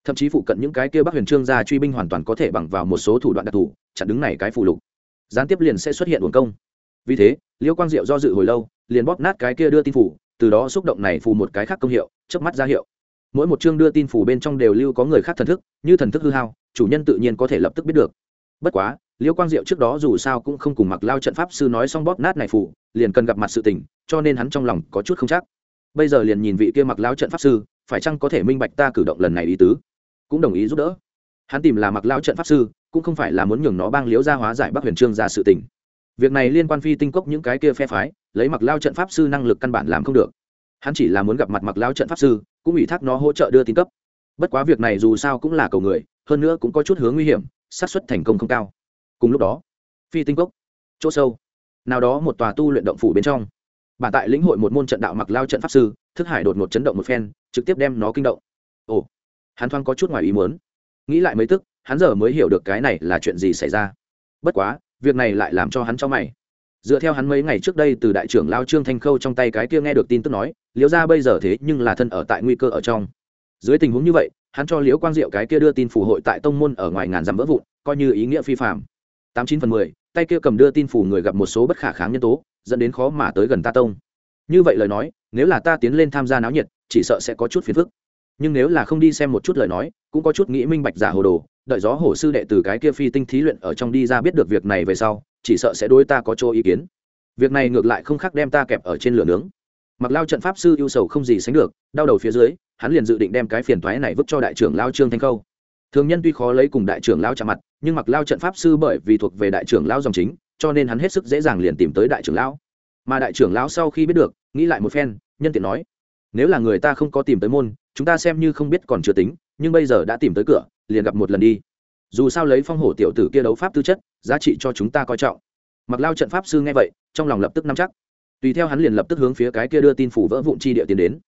Thậm chí phụ cận những cái kia bắc huyền trương gia truy binh hoàn toàn có thể bằng vào một số thủ đoạn đặc thù, chặn đứng này cái phù lục. Gián tiếp liền sẽ xuất hiện uổng công. Vì thế liêu quang diệu do dự hồi lâu, liền bóp nát cái kia đưa tin phủ, từ đó xúc động này phù một cái khác công hiệu trước mắt ra hiệu mỗi một chương đưa tin phủ bên trong đều lưu có người khác thần thức, như thần thức hư hao, chủ nhân tự nhiên có thể lập tức biết được. Bất quá, liêu quang diệu trước đó dù sao cũng không cùng mặc lao trận pháp sư nói xong bóp nát này phủ, liền cần gặp mặt sự tình, cho nên hắn trong lòng có chút không chắc. Bây giờ liền nhìn vị kia mặc lao trận pháp sư, phải chăng có thể minh bạch ta cử động lần này ý tứ? Cũng đồng ý giúp đỡ. Hắn tìm là mặc lao trận pháp sư, cũng không phải là muốn nhường nó bang liễu gia hóa giải bắc huyền trương ra sự tình. Việc này liên quan phi tinh cốc những cái kia phe phái, lấy mặc lao trận pháp sư năng lực căn bản làm không được hắn chỉ là muốn gặp mặt mặc lao trận pháp sư, cũng ủy thác nó hỗ trợ đưa tin cấp. Bất quá việc này dù sao cũng là cầu người, hơn nữa cũng có chút hướng nguy hiểm, xác suất thành công không cao. Cùng lúc đó, phi tinh cốc, chỗ sâu, nào đó một tòa tu luyện động phủ bên trong. Bản tại lĩnh hội một môn trận đạo mặc lao trận pháp sư, thức hải đột một chấn động một phen, trực tiếp đem nó kinh động. Ồ, hắn thoáng có chút ngoài ý muốn. Nghĩ lại mấy tức, hắn giờ mới hiểu được cái này là chuyện gì xảy ra. Bất quá, việc này lại làm cho hắn cho mày dựa theo hắn mấy ngày trước đây từ đại trưởng lao trương thanh khâu trong tay cái kia nghe được tin tức nói, liễu ra bây giờ thế nhưng là thân ở tại nguy cơ ở trong. Dưới tình huống như vậy, hắn cho liễu quang diệu cái kia đưa tin phủ hội tại tông môn ở ngoài ngàn dặm vỡ vụn, coi như ý nghĩa phi phạm tám chín phần mười, tay kia cầm đưa tin phủ người gặp một số bất khả kháng nhân tố, dẫn đến khó mà tới gần ta tông. Như vậy lời nói, nếu là ta tiến lên tham gia náo nhiệt, chỉ sợ sẽ có chút phiền phức. Nhưng nếu là không đi xem một chút lời nói, cũng có chút nghĩ minh bạch giả hồ đồ, đợi gió hổ sư đệ từ cái kia phi tinh thí luyện ở trong đi ra biết được việc này về sau chỉ sợ sẽ đối ta có chỗ ý kiến. Việc này ngược lại không khác đem ta kẹp ở trên lửa nướng. Mặc lao trận pháp sư ưu sầu không gì sánh được, đau đầu phía dưới, hắn liền dự định đem cái phiền toái này vứt cho đại trưởng lao trương thanh khâu. Thường nhân tuy khó lấy cùng đại trưởng lao chạm mặt, nhưng mặc lao trận pháp sư bởi vì thuộc về đại trưởng lao dòng chính, cho nên hắn hết sức dễ dàng liền tìm tới đại trưởng lão mà đại trưởng lão sau khi biết được, nghĩ lại một phen, nhân tiện nói, nếu là người ta không có tìm tới môn, chúng ta xem như không biết còn chưa tính, nhưng bây giờ đã tìm tới cửa, liền gặp một lần đi. Dù sao lấy phong hổ tiểu tử kia đấu pháp tư chất giá trị cho chúng ta coi trọng. Mặc lao trận pháp sư nghe vậy, trong lòng lập tức nắm chắc. Tùy theo hắn liền lập tức hướng phía cái kia đưa tin phủ vỡ vụn chi địa tiến đến.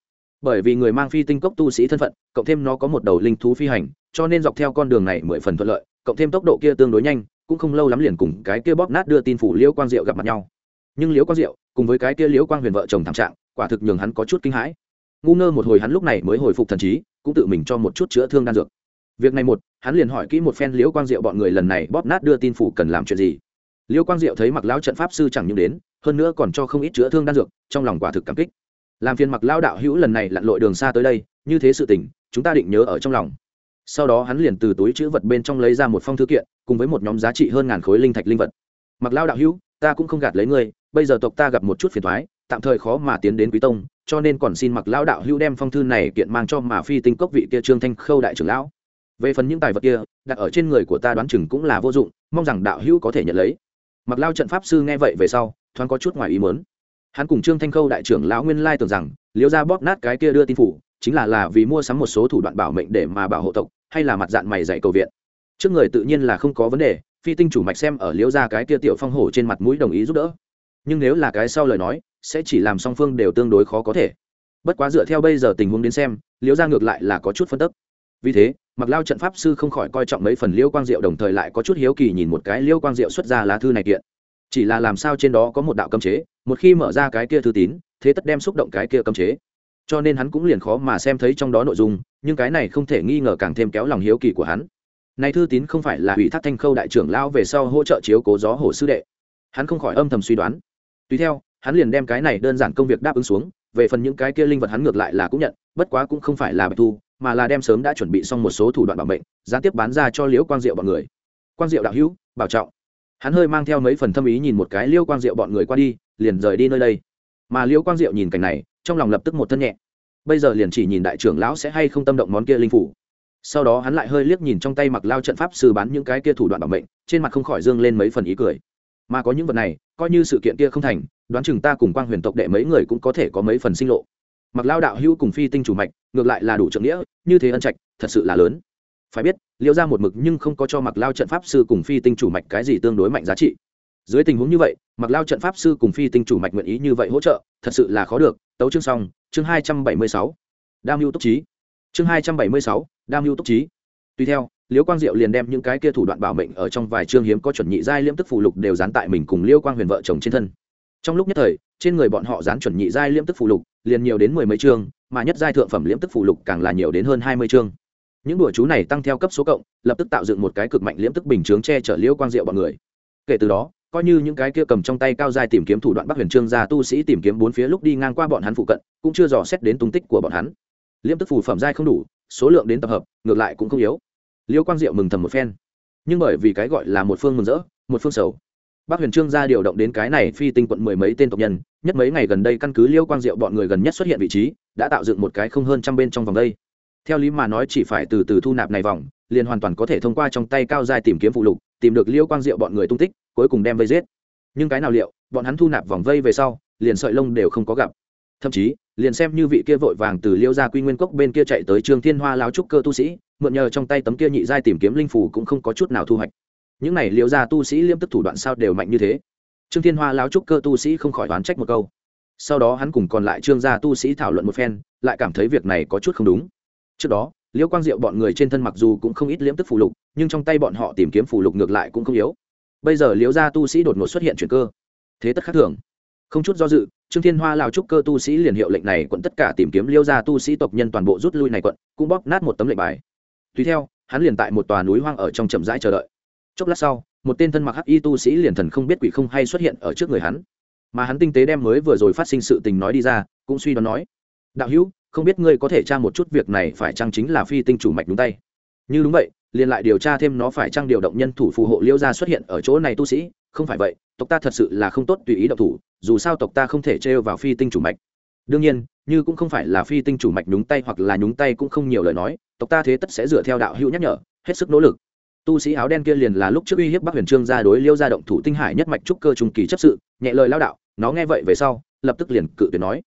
Bởi vì người mang phi tinh cốc tu sĩ thân phận, cộng thêm nó có một đầu linh thú phi hành, cho nên dọc theo con đường này mười phần thuận lợi, cộng thêm tốc độ kia tương đối nhanh, cũng không lâu lắm liền cùng cái kia bóp nát đưa tin phủ liễu quang diệu gặp mặt nhau. Nhưng liễu quang diệu, cùng với cái kia liễu quang huyền vợ chồng thảm trạng, quả thực nhường hắn có chút kinh hãi. Ngu ngơ một hồi hắn lúc này mới hồi phục thần trí, cũng tự mình cho một chút chữa thương đan dược việc này một, hắn liền hỏi kỹ một phen liễu quang diệu bọn người lần này bóp nát đưa tin phủ cần làm chuyện gì. Liễu quang diệu thấy mặc lão trận pháp sư chẳng những đến, hơn nữa còn cho không ít chữa thương đan dược, trong lòng quả thực cảm kích. Làm phiền mặc Lão đạo hữu lần này lặn lội đường xa tới đây, như thế sự tình, chúng ta định nhớ ở trong lòng. Sau đó hắn liền từ túi chữ vật bên trong lấy ra một phong thư kiện, cùng với một nhóm giá trị hơn ngàn khối linh thạch linh vật. Mặc Lão đạo hữu, ta cũng không gạt lấy ngươi, bây giờ tộc ta gặp một chút phiền thoái tạm thời khó mà tiến đến quý tông, cho nên còn xin mặc lão đạo hữu đem phong thư này kiện mang cho mà phi tinh cốc vị kia trương thanh khâu đại trưởng lão về phần những tài vật kia, đặt ở trên người của ta đoán chừng cũng là vô dụng, mong rằng đạo hữu có thể nhận lấy. Mặc lao trận pháp sư nghe vậy về sau, thoáng có chút ngoài ý mớn hắn cùng trương thanh khâu đại trưởng lão nguyên lai tưởng rằng, liễu ra bóp nát cái kia đưa tin phủ, chính là là vì mua sắm một số thủ đoạn bảo mệnh để mà bảo hộ tộc, hay là mặt dạng mày dạy cầu viện. Trước người tự nhiên là không có vấn đề, phi tinh chủ mạch xem ở liễu ra cái kia tiểu phong hổ trên mặt mũi đồng ý giúp đỡ. Nhưng nếu là cái sau lời nói, sẽ chỉ làm song phương đều tương đối khó có thể. Bất quá dựa theo bây giờ tình huống đến xem, liễu ra ngược lại là có chút phân tức vì thế mặc lao trận pháp sư không khỏi coi trọng mấy phần liêu quang diệu, đồng thời lại có chút hiếu kỳ nhìn một cái liêu quang diệu xuất ra lá thư này kiện. Chỉ là làm sao trên đó có một đạo cấm chế, một khi mở ra cái kia thư tín, thế tất đem xúc động cái kia cấm chế. Cho nên hắn cũng liền khó mà xem thấy trong đó nội dung, nhưng cái này không thể nghi ngờ càng thêm kéo lòng hiếu kỳ của hắn. Này thư tín không phải là ủy thác thanh khâu đại trưởng lao về sau hỗ trợ chiếu cố gió hồ sư đệ. Hắn không khỏi âm thầm suy đoán. Tùy theo, hắn liền đem cái này đơn giản công việc đáp ứng xuống, về phần những cái kia linh vật hắn ngược lại là cũng nhận, bất quá cũng không phải là bạch thu mà là đem sớm đã chuẩn bị xong một số thủ đoạn bảo mệnh, gián tiếp bán ra cho liễu quang diệu bọn người. Quang diệu đạo hữu, bảo trọng. Hắn hơi mang theo mấy phần thâm ý nhìn một cái liễu quang diệu bọn người qua đi, liền rời đi nơi đây. Mà liễu quang diệu nhìn cảnh này, trong lòng lập tức một thân nhẹ. Bây giờ liền chỉ nhìn đại trưởng lão sẽ hay không tâm động món kia linh phủ. Sau đó hắn lại hơi liếc nhìn trong tay mặc lao trận pháp sư bán những cái kia thủ đoạn bảo mệnh, trên mặt không khỏi dương lên mấy phần ý cười. Mà có những vật này, coi như sự kiện kia không thành, đoán chừng ta cùng quang huyền tộc đệ mấy người cũng có thể có mấy phần sinh lộ mặc lao đạo hữu cùng phi tinh chủ mạch, ngược lại là đủ trượng nghĩa, như thế ân trạch, thật sự là lớn. Phải biết liễu ra một mực nhưng không có cho mặc lao trận pháp sư cùng phi tinh chủ mạch cái gì tương đối mạnh giá trị. Dưới tình huống như vậy, mặc lao trận pháp sư cùng phi tinh chủ mạch nguyện ý như vậy hỗ trợ, thật sự là khó được. Tấu chương xong, chương hai trăm bảy mươi sáu. Đam mưu túc trí. Chương hai trăm bảy mươi sáu, đam mưu túc trí. Tuy theo liễu quang diệu liền đem những cái kia thủ đoạn bảo mệnh ở trong vài chương hiếm có chuẩn nhị giai liễm tức phụ lục đều dán tại mình cùng liễu quang huyền vợ chồng trên thân trong lúc nhất thời, trên người bọn họ dán chuẩn nhị giai liễm tức phụ lục, liền nhiều đến mười mấy chương, mà nhất giai thượng phẩm liễm tức phụ lục càng là nhiều đến hơn hai mươi chương. Những đùa chú này tăng theo cấp số cộng, lập tức tạo dựng một cái cực mạnh liễm tức bình chướng che chở liễu quang diệu bọn người. Kể từ đó, coi như những cái kia cầm trong tay cao giai tìm kiếm thủ đoạn bắc huyền trương gia tu sĩ tìm kiếm bốn phía lúc đi ngang qua bọn hắn phụ cận, cũng chưa dò xét đến tung tích của bọn hắn. Liễm tức phù phẩm giai không đủ, số lượng đến tập hợp, ngược lại cũng không yếu. Liễu quang diệu mừng thầm một phen. Nhưng bởi vì cái gọi là một phương mừng rỡ, một phương sầu bác huyền trương gia điều động đến cái này phi tinh quận mười mấy tên tộc nhân, nhất mấy ngày gần đây căn cứ liêu quang diệu bọn người gần nhất xuất hiện vị trí, đã tạo dựng một cái không hơn trăm bên trong vòng đây. Theo lý mà nói chỉ phải từ từ thu nạp này vòng, liền hoàn toàn có thể thông qua trong tay cao dài tìm kiếm phụ lục, tìm được liêu quang diệu bọn người tung tích, cuối cùng đem vây giết. Nhưng cái nào liệu, bọn hắn thu nạp vòng vây về sau, liền sợi lông đều không có gặp. Thậm chí, liền xem như vị kia vội vàng từ liêu ra quy nguyên cốc bên kia chạy tới trương thiên hoa láo trúc cơ tu sĩ, mượn nhờ trong tay tấm kia nhị giai tìm kiếm linh phủ cũng không có chút nào thu hoạch những này liệu ra tu sĩ liêm tức thủ đoạn sao đều mạnh như thế? Trương thiên hoa lao trúc cơ tu sĩ không khỏi đoán trách một câu. Sau đó hắn cùng còn lại trương gia tu sĩ thảo luận một phen, lại cảm thấy việc này có chút không đúng. Trước đó, liễu quang diệu bọn người trên thân mặc dù cũng không ít liễm tức phù lục, nhưng trong tay bọn họ tìm kiếm phù lục ngược lại cũng không yếu. Bây giờ liễu gia tu sĩ đột ngột xuất hiện chuyển cơ. Thế tất khác thường. Không chút do dự, trương thiên hoa lao trúc cơ tu sĩ liền hiệu lệnh này quận tất cả tìm kiếm liễu gia tu sĩ tộc nhân toàn bộ rút lui này quận, cũng bóp nát một tấm lệnh bài. Tùy theo, hắn liền tại một tòa núi hoang ở trong chậm rãi chờ đợi chốc lát sau, một tên thân mặc hắc y tu sĩ liền thần không biết quỷ không hay xuất hiện ở trước người hắn. Mà hắn tinh tế đem mới vừa rồi phát sinh sự tình nói đi ra, cũng suy đoán nói, đạo hữu, không biết ngươi có thể tra một chút việc này phải chăng chính là phi tinh chủ mạch đúng tay? Như đúng vậy, liền lại điều tra thêm nó phải chăng điều động nhân thủ phù hộ liêu gia xuất hiện ở chỗ này tu sĩ. Không phải vậy, tộc ta thật sự là không tốt tùy ý động thủ, dù sao tộc ta không thể trêu vào phi tinh chủ mạch. Đương nhiên, như cũng không phải là phi tinh chủ mạch nhúng tay hoặc là nhúng tay cũng không nhiều lời nói, tộc ta thế tất sẽ dựa theo đạo hữu nhắc nhở, hết sức nỗ lực tu sĩ áo đen kia liền là lúc trước uy hiếp bắc huyền trương ra đối liêu ra động thủ tinh hải nhất mạch trúc cơ trung kỳ chấp sự, nhẹ lời lao đạo, nó nghe vậy về sau, lập tức liền cự tuyệt nói.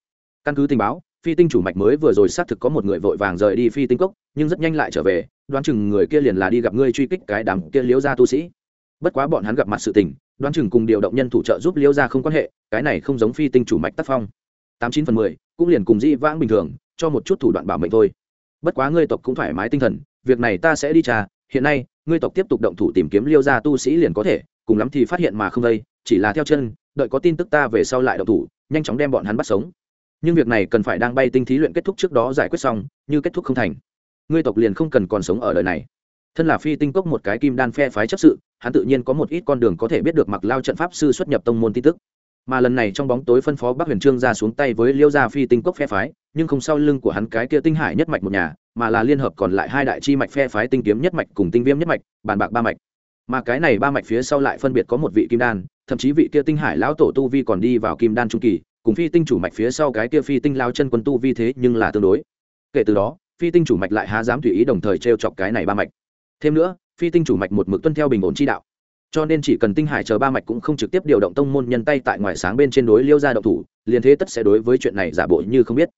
Căn cứ tình báo, phi tinh chủ mạch mới vừa rồi xác thực có một người vội vàng rời đi phi tinh cốc, nhưng rất nhanh lại trở về, đoán chừng người kia liền là đi gặp ngươi truy kích cái đám kia Liêu ra tu sĩ. Bất quá bọn hắn gặp mặt sự tình, đoán chừng cùng điều động nhân thủ trợ giúp liêu ra không quan hệ, cái này không giống phi tinh chủ mạch tác phong. Tám chín phần mười, cũng liền cùng dĩ vãng bình thường, cho một chút thủ đoạn bảo mệnh thôi. Bất quá ngươi tộc cũng thoải mái tinh thần, việc này ta sẽ đi trà hiện nay, ngươi tộc tiếp tục động thủ tìm kiếm liêu gia tu sĩ liền có thể, cùng lắm thì phát hiện mà không đây chỉ là theo chân, đợi có tin tức ta về sau lại động thủ, nhanh chóng đem bọn hắn bắt sống. Nhưng việc này cần phải đang bay tinh thí luyện kết thúc trước đó giải quyết xong, như kết thúc không thành. Ngươi tộc liền không cần còn sống ở đời này. Thân là phi tinh cốc một cái kim đan phe phái chấp sự, hắn tự nhiên có một ít con đường có thể biết được mặc lao trận pháp sư xuất nhập tông môn tin tức. Mà lần này trong bóng tối phân phó bắc huyền trương ra xuống tay với liêu gia phi tinh cốc phe phái, nhưng không sau lưng của hắn cái kia tinh hải nhất mạch một nhà mà là liên hợp còn lại hai đại chi mạch phe phái tinh kiếm nhất mạch cùng tinh viêm nhất mạch, bàn bạc ba mạch. Mà cái này ba mạch phía sau lại phân biệt có một vị kim đan, thậm chí vị kia tinh hải lão tổ tu vi còn đi vào kim đan trung kỳ, cùng phi tinh chủ mạch phía sau cái kia phi tinh lao chân quân tu vi thế nhưng là tương đối. Kể từ đó, phi tinh chủ mạch lại há dám tùy ý đồng thời t chọc cái này ba mạch. Thêm nữa, phi tinh chủ mạch một mực tuân theo bình ổn chi đạo. Cho nên chỉ cần tinh hải chờ ba mạch cũng không trực tiếp điều động tông môn nhân tay tại ngoài sáng bên trên đối liêu gia động thủ, liền thế tất sẽ đối với chuyện này giả bộ như không biết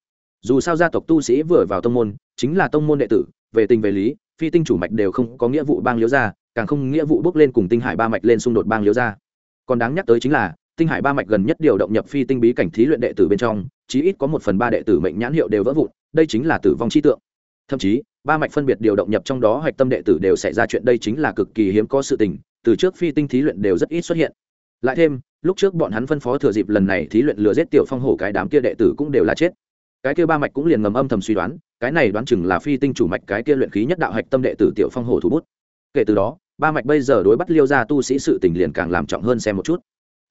dù sao gia tộc tu sĩ vừa vào tông môn, chính là tông môn đệ tử, về tình về lý, phi tinh chủ mạch đều không có nghĩa vụ bang liếu gia, càng không nghĩa vụ bước lên cùng tinh hải ba mạch lên xung đột bang liếu gia. Còn đáng nhắc tới chính là, tinh hải ba mạch gần nhất điều động nhập phi tinh bí cảnh thí luyện đệ tử bên trong, chí ít có một phần ba đệ tử mệnh nhãn hiệu đều vỡ vụn, đây chính là tử vong chi tượng. Thậm chí, ba mạch phân biệt điều động nhập trong đó hạch tâm đệ tử đều xảy ra chuyện đây chính là cực kỳ hiếm có sự tình, từ trước phi tinh thí luyện đều rất ít xuất hiện. Lại thêm, lúc trước bọn hắn phân phó thừa dịp lần này thí luyện lừa giết tiểu phong hổ cái đám kia đệ tử cũng đều là chết cái kia ba mạch cũng liền ngầm âm thầm suy đoán, cái này đoán chừng là phi tinh chủ mạch cái kia luyện khí nhất đạo hạch tâm đệ tử tiểu phong hồ thủ bút. Kể từ đó, ba mạch bây giờ đối bắt liêu ra tu sĩ sự tình liền càng làm trọng hơn xem một chút.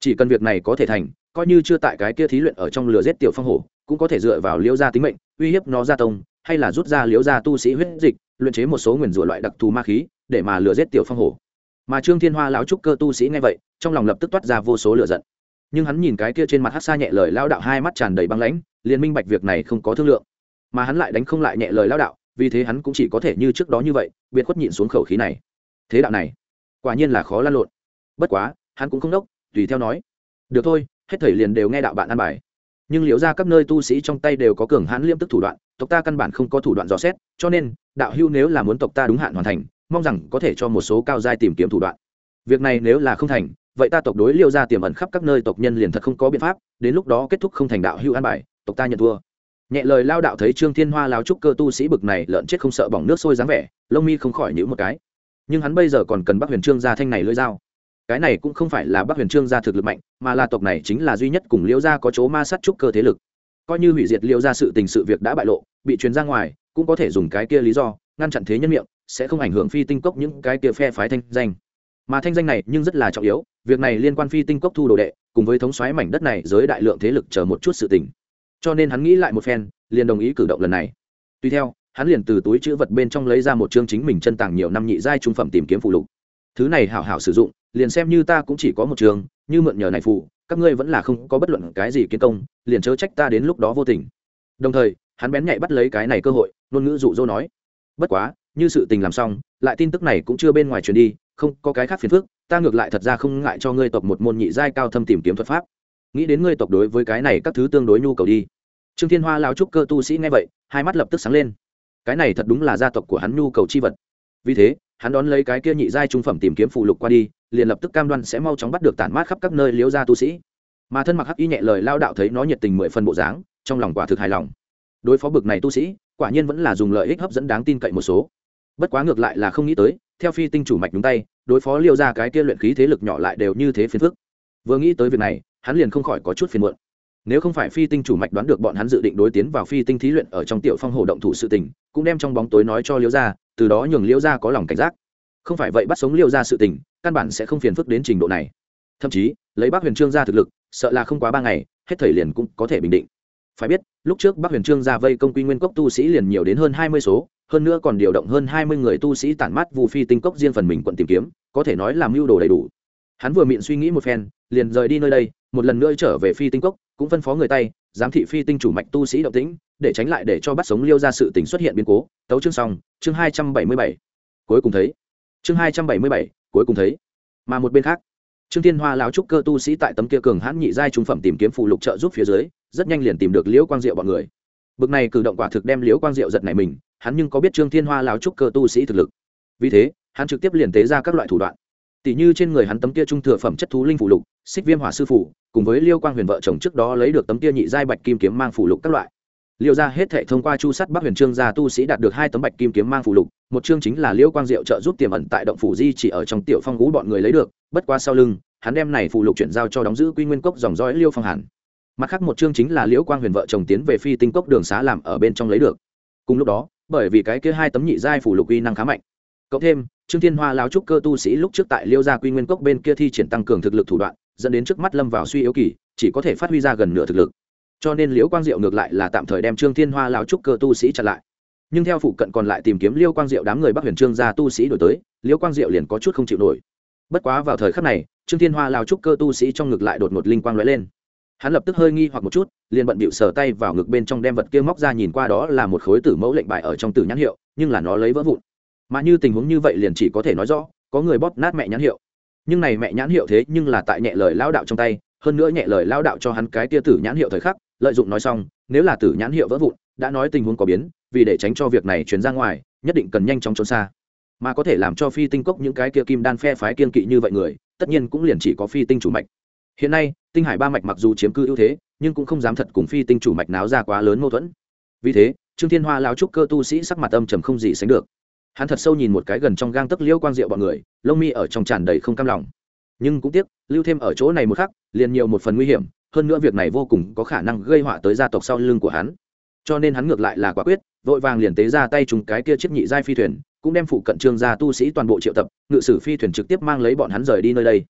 Chỉ cần việc này có thể thành, coi như chưa tại cái kia thí luyện ở trong lừa giết tiểu phong hổ cũng có thể dựa vào liễu gia tính mệnh, uy hiếp nó gia tông, hay là rút ra liễu gia tu sĩ huyết dịch, luyện chế một số nguyền rủa loại đặc thù ma khí, để mà lừa giết tiểu phong hổ mà trương thiên hoa lão trúc cơ tu sĩ nghe vậy, trong lòng lập tức toát ra vô số lửa giận nhưng hắn nhìn cái kia trên mặt hát xa nhẹ lời lao đạo hai mắt tràn đầy băng lãnh, liền minh bạch việc này không có thương lượng. Mà hắn lại đánh không lại nhẹ lời lao đạo, vì thế hắn cũng chỉ có thể như trước đó như vậy, biệt khuất nhịn xuống khẩu khí này. Thế đạo này, quả nhiên là khó lan lộn. Bất quá, hắn cũng không đốc, tùy theo nói. Được thôi, hết thầy liền đều nghe đạo bạn ăn bài. Nhưng liệu ra các nơi tu sĩ trong tay đều có cường hãn liêm tức thủ đoạn, tộc ta căn bản không có thủ đoạn dò xét, cho nên, đạo hưu nếu là muốn tộc ta đúng hạn hoàn thành, mong rằng có thể cho một số cao giai tìm kiếm thủ đoạn. Việc này nếu là không thành vậy ta tộc đối liêu ra tiềm ẩn khắp các nơi tộc nhân liền thật không có biện pháp, đến lúc đó kết thúc không thành đạo hưu an bài, tộc ta nhận thua. Nhẹ lời lao đạo thấy trương thiên hoa lao trúc cơ tu sĩ bực này lợn chết không sợ bỏng nước sôi dáng vẻ, lông mi không khỏi nhữ một cái. Nhưng hắn bây giờ còn cần bắc huyền trương gia thanh này lưỡi dao. Cái này cũng không phải là bắc huyền trương gia thực lực mạnh, mà là tộc này chính là duy nhất cùng liêu gia có chỗ ma sát trúc cơ thế lực. Coi như hủy diệt liêu gia sự tình sự việc đã bại lộ, bị truyền ra ngoài, cũng có thể dùng cái kia lý do, ngăn chặn thế nhân miệng, sẽ không ảnh hưởng phi tinh cốc những cái kia phe phái thanh danh mà thanh danh này nhưng rất là trọng yếu, việc này liên quan phi tinh cốc thu đồ đệ, cùng với thống xoáy mảnh đất này giới đại lượng thế lực chờ một chút sự tình. Cho nên hắn nghĩ lại một phen, liền đồng ý cử động lần này. Tuy theo, hắn liền từ túi chữ vật bên trong lấy ra một chương chính mình chân tàng nhiều năm nhị giai trung phẩm tìm kiếm phụ lục. Thứ này hảo hảo sử dụng, liền xem như ta cũng chỉ có một trường, như mượn nhờ này phụ, các ngươi vẫn là không có bất luận cái gì kiến công, liền chớ trách ta đến lúc đó vô tình. Đồng thời, hắn bén nhạy bắt lấy cái này cơ hội, ngôn ngữ dụ dỗ nói. Bất quá, như sự tình làm xong, lại tin tức này cũng chưa bên ngoài truyền đi không có cái khác phiền phức, ta ngược lại thật ra không ngại cho ngươi tộc một môn nhị giai cao thâm tìm kiếm thuật pháp. Nghĩ đến ngươi tộc đối với cái này các thứ tương đối nhu cầu đi. Trương thiên hoa lao trúc cơ tu sĩ nghe vậy, hai mắt lập tức sáng lên. Cái này thật đúng là gia tộc của hắn nhu cầu chi vật. Vì thế, hắn đón lấy cái kia nhị giai trung phẩm tìm kiếm phụ lục qua đi, liền lập tức cam đoan sẽ mau chóng bắt được tản mát khắp các nơi liếu ra tu sĩ. Mà thân mặc hắc y nhẹ lời lao đạo thấy nó nhiệt tình mười phần bộ dáng, trong lòng quả thực hài lòng. Đối phó bực này tu sĩ, quả nhiên vẫn là dùng lợi ích hấp dẫn đáng tin cậy một số. Bất quá ngược lại là không nghĩ tới theo phi tinh chủ mạch đúng tay, đối phó liêu ra cái kia luyện khí thế lực nhỏ lại đều như thế phiền phức. Vừa nghĩ tới việc này, hắn liền không khỏi có chút phiền muộn. Nếu không phải phi tinh chủ mạch đoán được bọn hắn dự định đối tiến vào phi tinh thí luyện ở trong tiểu phong hồ động thủ sự tình, cũng đem trong bóng tối nói cho liêu ra từ đó nhường liêu ra có lòng cảnh giác. Không phải vậy bắt sống liêu ra sự tình, căn bản sẽ không phiền phức đến trình độ này. Thậm chí, lấy bác huyền trương ra thực lực, sợ là không quá ba ngày, hết thời liền cũng có thể bình định phải biết, lúc trước bắc huyền trương ra vây công quy nguyên cốc tu sĩ liền nhiều đến hơn hai mươi số, hơn nữa còn điều động hơn hai mươi người tu sĩ tản mát Vu phi tinh cốc riêng phần mình quận tìm kiếm, có thể nói là mưu đồ đầy đủ. Hắn vừa miệng suy nghĩ một phen, liền rời đi nơi đây, một lần nữa trở về phi tinh cốc, cũng phân phó người tay, giám thị phi tinh chủ mạch tu sĩ động tĩnh, để tránh lại để cho bắt sống liêu ra sự tình xuất hiện biến cố. Tấu chương xong, chương hai trăm bảy mươi bảy. Cuối cùng thấy. Chương hai trăm bảy mươi bảy, cuối cùng thấy. Mà một bên khác, trương thiên hoa lão trúc cơ tu sĩ tại tấm kia cường hãn nhị giai trung phẩm tìm kiếm phụ lục trợ giúp phía dưới rất nhanh liền tìm được liễu quang diệu bọn người. Bực này cử động quả thực đem liễu quang diệu giật này mình, hắn nhưng có biết trương thiên hoa láo trúc cơ tu sĩ thực lực. Vì thế, hắn trực tiếp liền tế ra các loại thủ đoạn. Tỷ như trên người hắn tấm kia trung thừa phẩm chất thú linh phụ lục, xích viêm hỏa sư phủ cùng với liêu quang huyền vợ chồng trước đó lấy được tấm kia nhị giai bạch kim kiếm mang phụ lục các loại. Liêu ra hết thể thông qua chu sắt bắc huyền trương gia tu sĩ đạt được hai tấm bạch kim kiếm mang phụ lục, một chương chính là liêu quang diệu trợ giúp tiềm ẩn tại động phủ di chỉ ở trong tiểu phong gú bọn người lấy được, bất qua sau lưng, hắn đem này phụ lục chuyển giao cho đóng giữ quy nguyên cốc dòng dõi liêu phong hàn mặt khác một chương chính là liễu quang huyền vợ chồng tiến về phi tinh cốc đường xá làm ở bên trong lấy được. Cùng lúc đó, bởi vì cái kia hai tấm nhị giai phủ lục uy năng khá mạnh. Cộng thêm, trương thiên hoa lao trúc cơ tu sĩ lúc trước tại liêu gia quy nguyên cốc bên kia thi triển tăng cường thực lực thủ đoạn, dẫn đến trước mắt lâm vào suy yếu kỳ, chỉ có thể phát huy ra gần nửa thực lực. Cho nên liễu quang diệu ngược lại là tạm thời đem trương thiên hoa lao trúc cơ tu sĩ chặn lại. Nhưng theo phụ cận còn lại tìm kiếm liêu quang diệu đám người bắc huyền trương gia tu sĩ đổi tới liễu quang diệu liền có chút không chịu nổi. Bất quá vào thời khắc này, trương thiên hoa lao trúc cơ tu sĩ trong ngực lại đột một linh quang lóe lên hắn lập tức hơi nghi hoặc một chút, liền bận bịu sờ tay vào ngực bên trong đem vật kia móc ra nhìn qua đó là một khối tử mẫu lệnh bài ở trong tử nhãn hiệu, nhưng là nó lấy vỡ vụn. Mà như tình huống như vậy liền chỉ có thể nói rõ, có người bóp nát mẹ nhãn hiệu. Nhưng này mẹ nhãn hiệu thế nhưng là tại nhẹ lời lao đạo trong tay, hơn nữa nhẹ lời lao đạo cho hắn cái tia tử nhãn hiệu thời khắc, lợi dụng nói xong, nếu là tử nhãn hiệu vỡ vụn, đã nói tình huống có biến, vì để tránh cho việc này chuyển ra ngoài, nhất định cần nhanh chóng trốn xa. Mà có thể làm cho phi tinh cốc những cái kia kim đan phe phái kiên kỵ như vậy người, tất nhiên cũng liền chỉ có phi tinh chủ mạch hiện nay tinh hải ba mạch mặc dù chiếm cư ưu thế, nhưng cũng không dám thật cùng phi tinh chủ mạch náo ra quá lớn mâu thuẫn. Vì thế, trương thiên hoa lao trúc cơ tu sĩ sắc mặt âm trầm không gì sánh được. Hắn thật sâu nhìn một cái gần trong gang tấc liêu quang diệu bọn người, lông mi ở trong tràn đầy không cam lòng. Nhưng cũng tiếc, lưu thêm ở chỗ này một khắc, liền nhiều một phần nguy hiểm, hơn nữa việc này vô cùng có khả năng gây họa tới gia tộc sau lưng của hắn. Cho nên hắn ngược lại là quả quyết, vội vàng liền tế ra tay trùng cái kia chiếc nhị giai phi thuyền, cũng đem phụ cận trương gia tu sĩ toàn bộ triệu tập, ngự sử phi thuyền trực tiếp mang lấy bọn hắn rời đi nơi đây.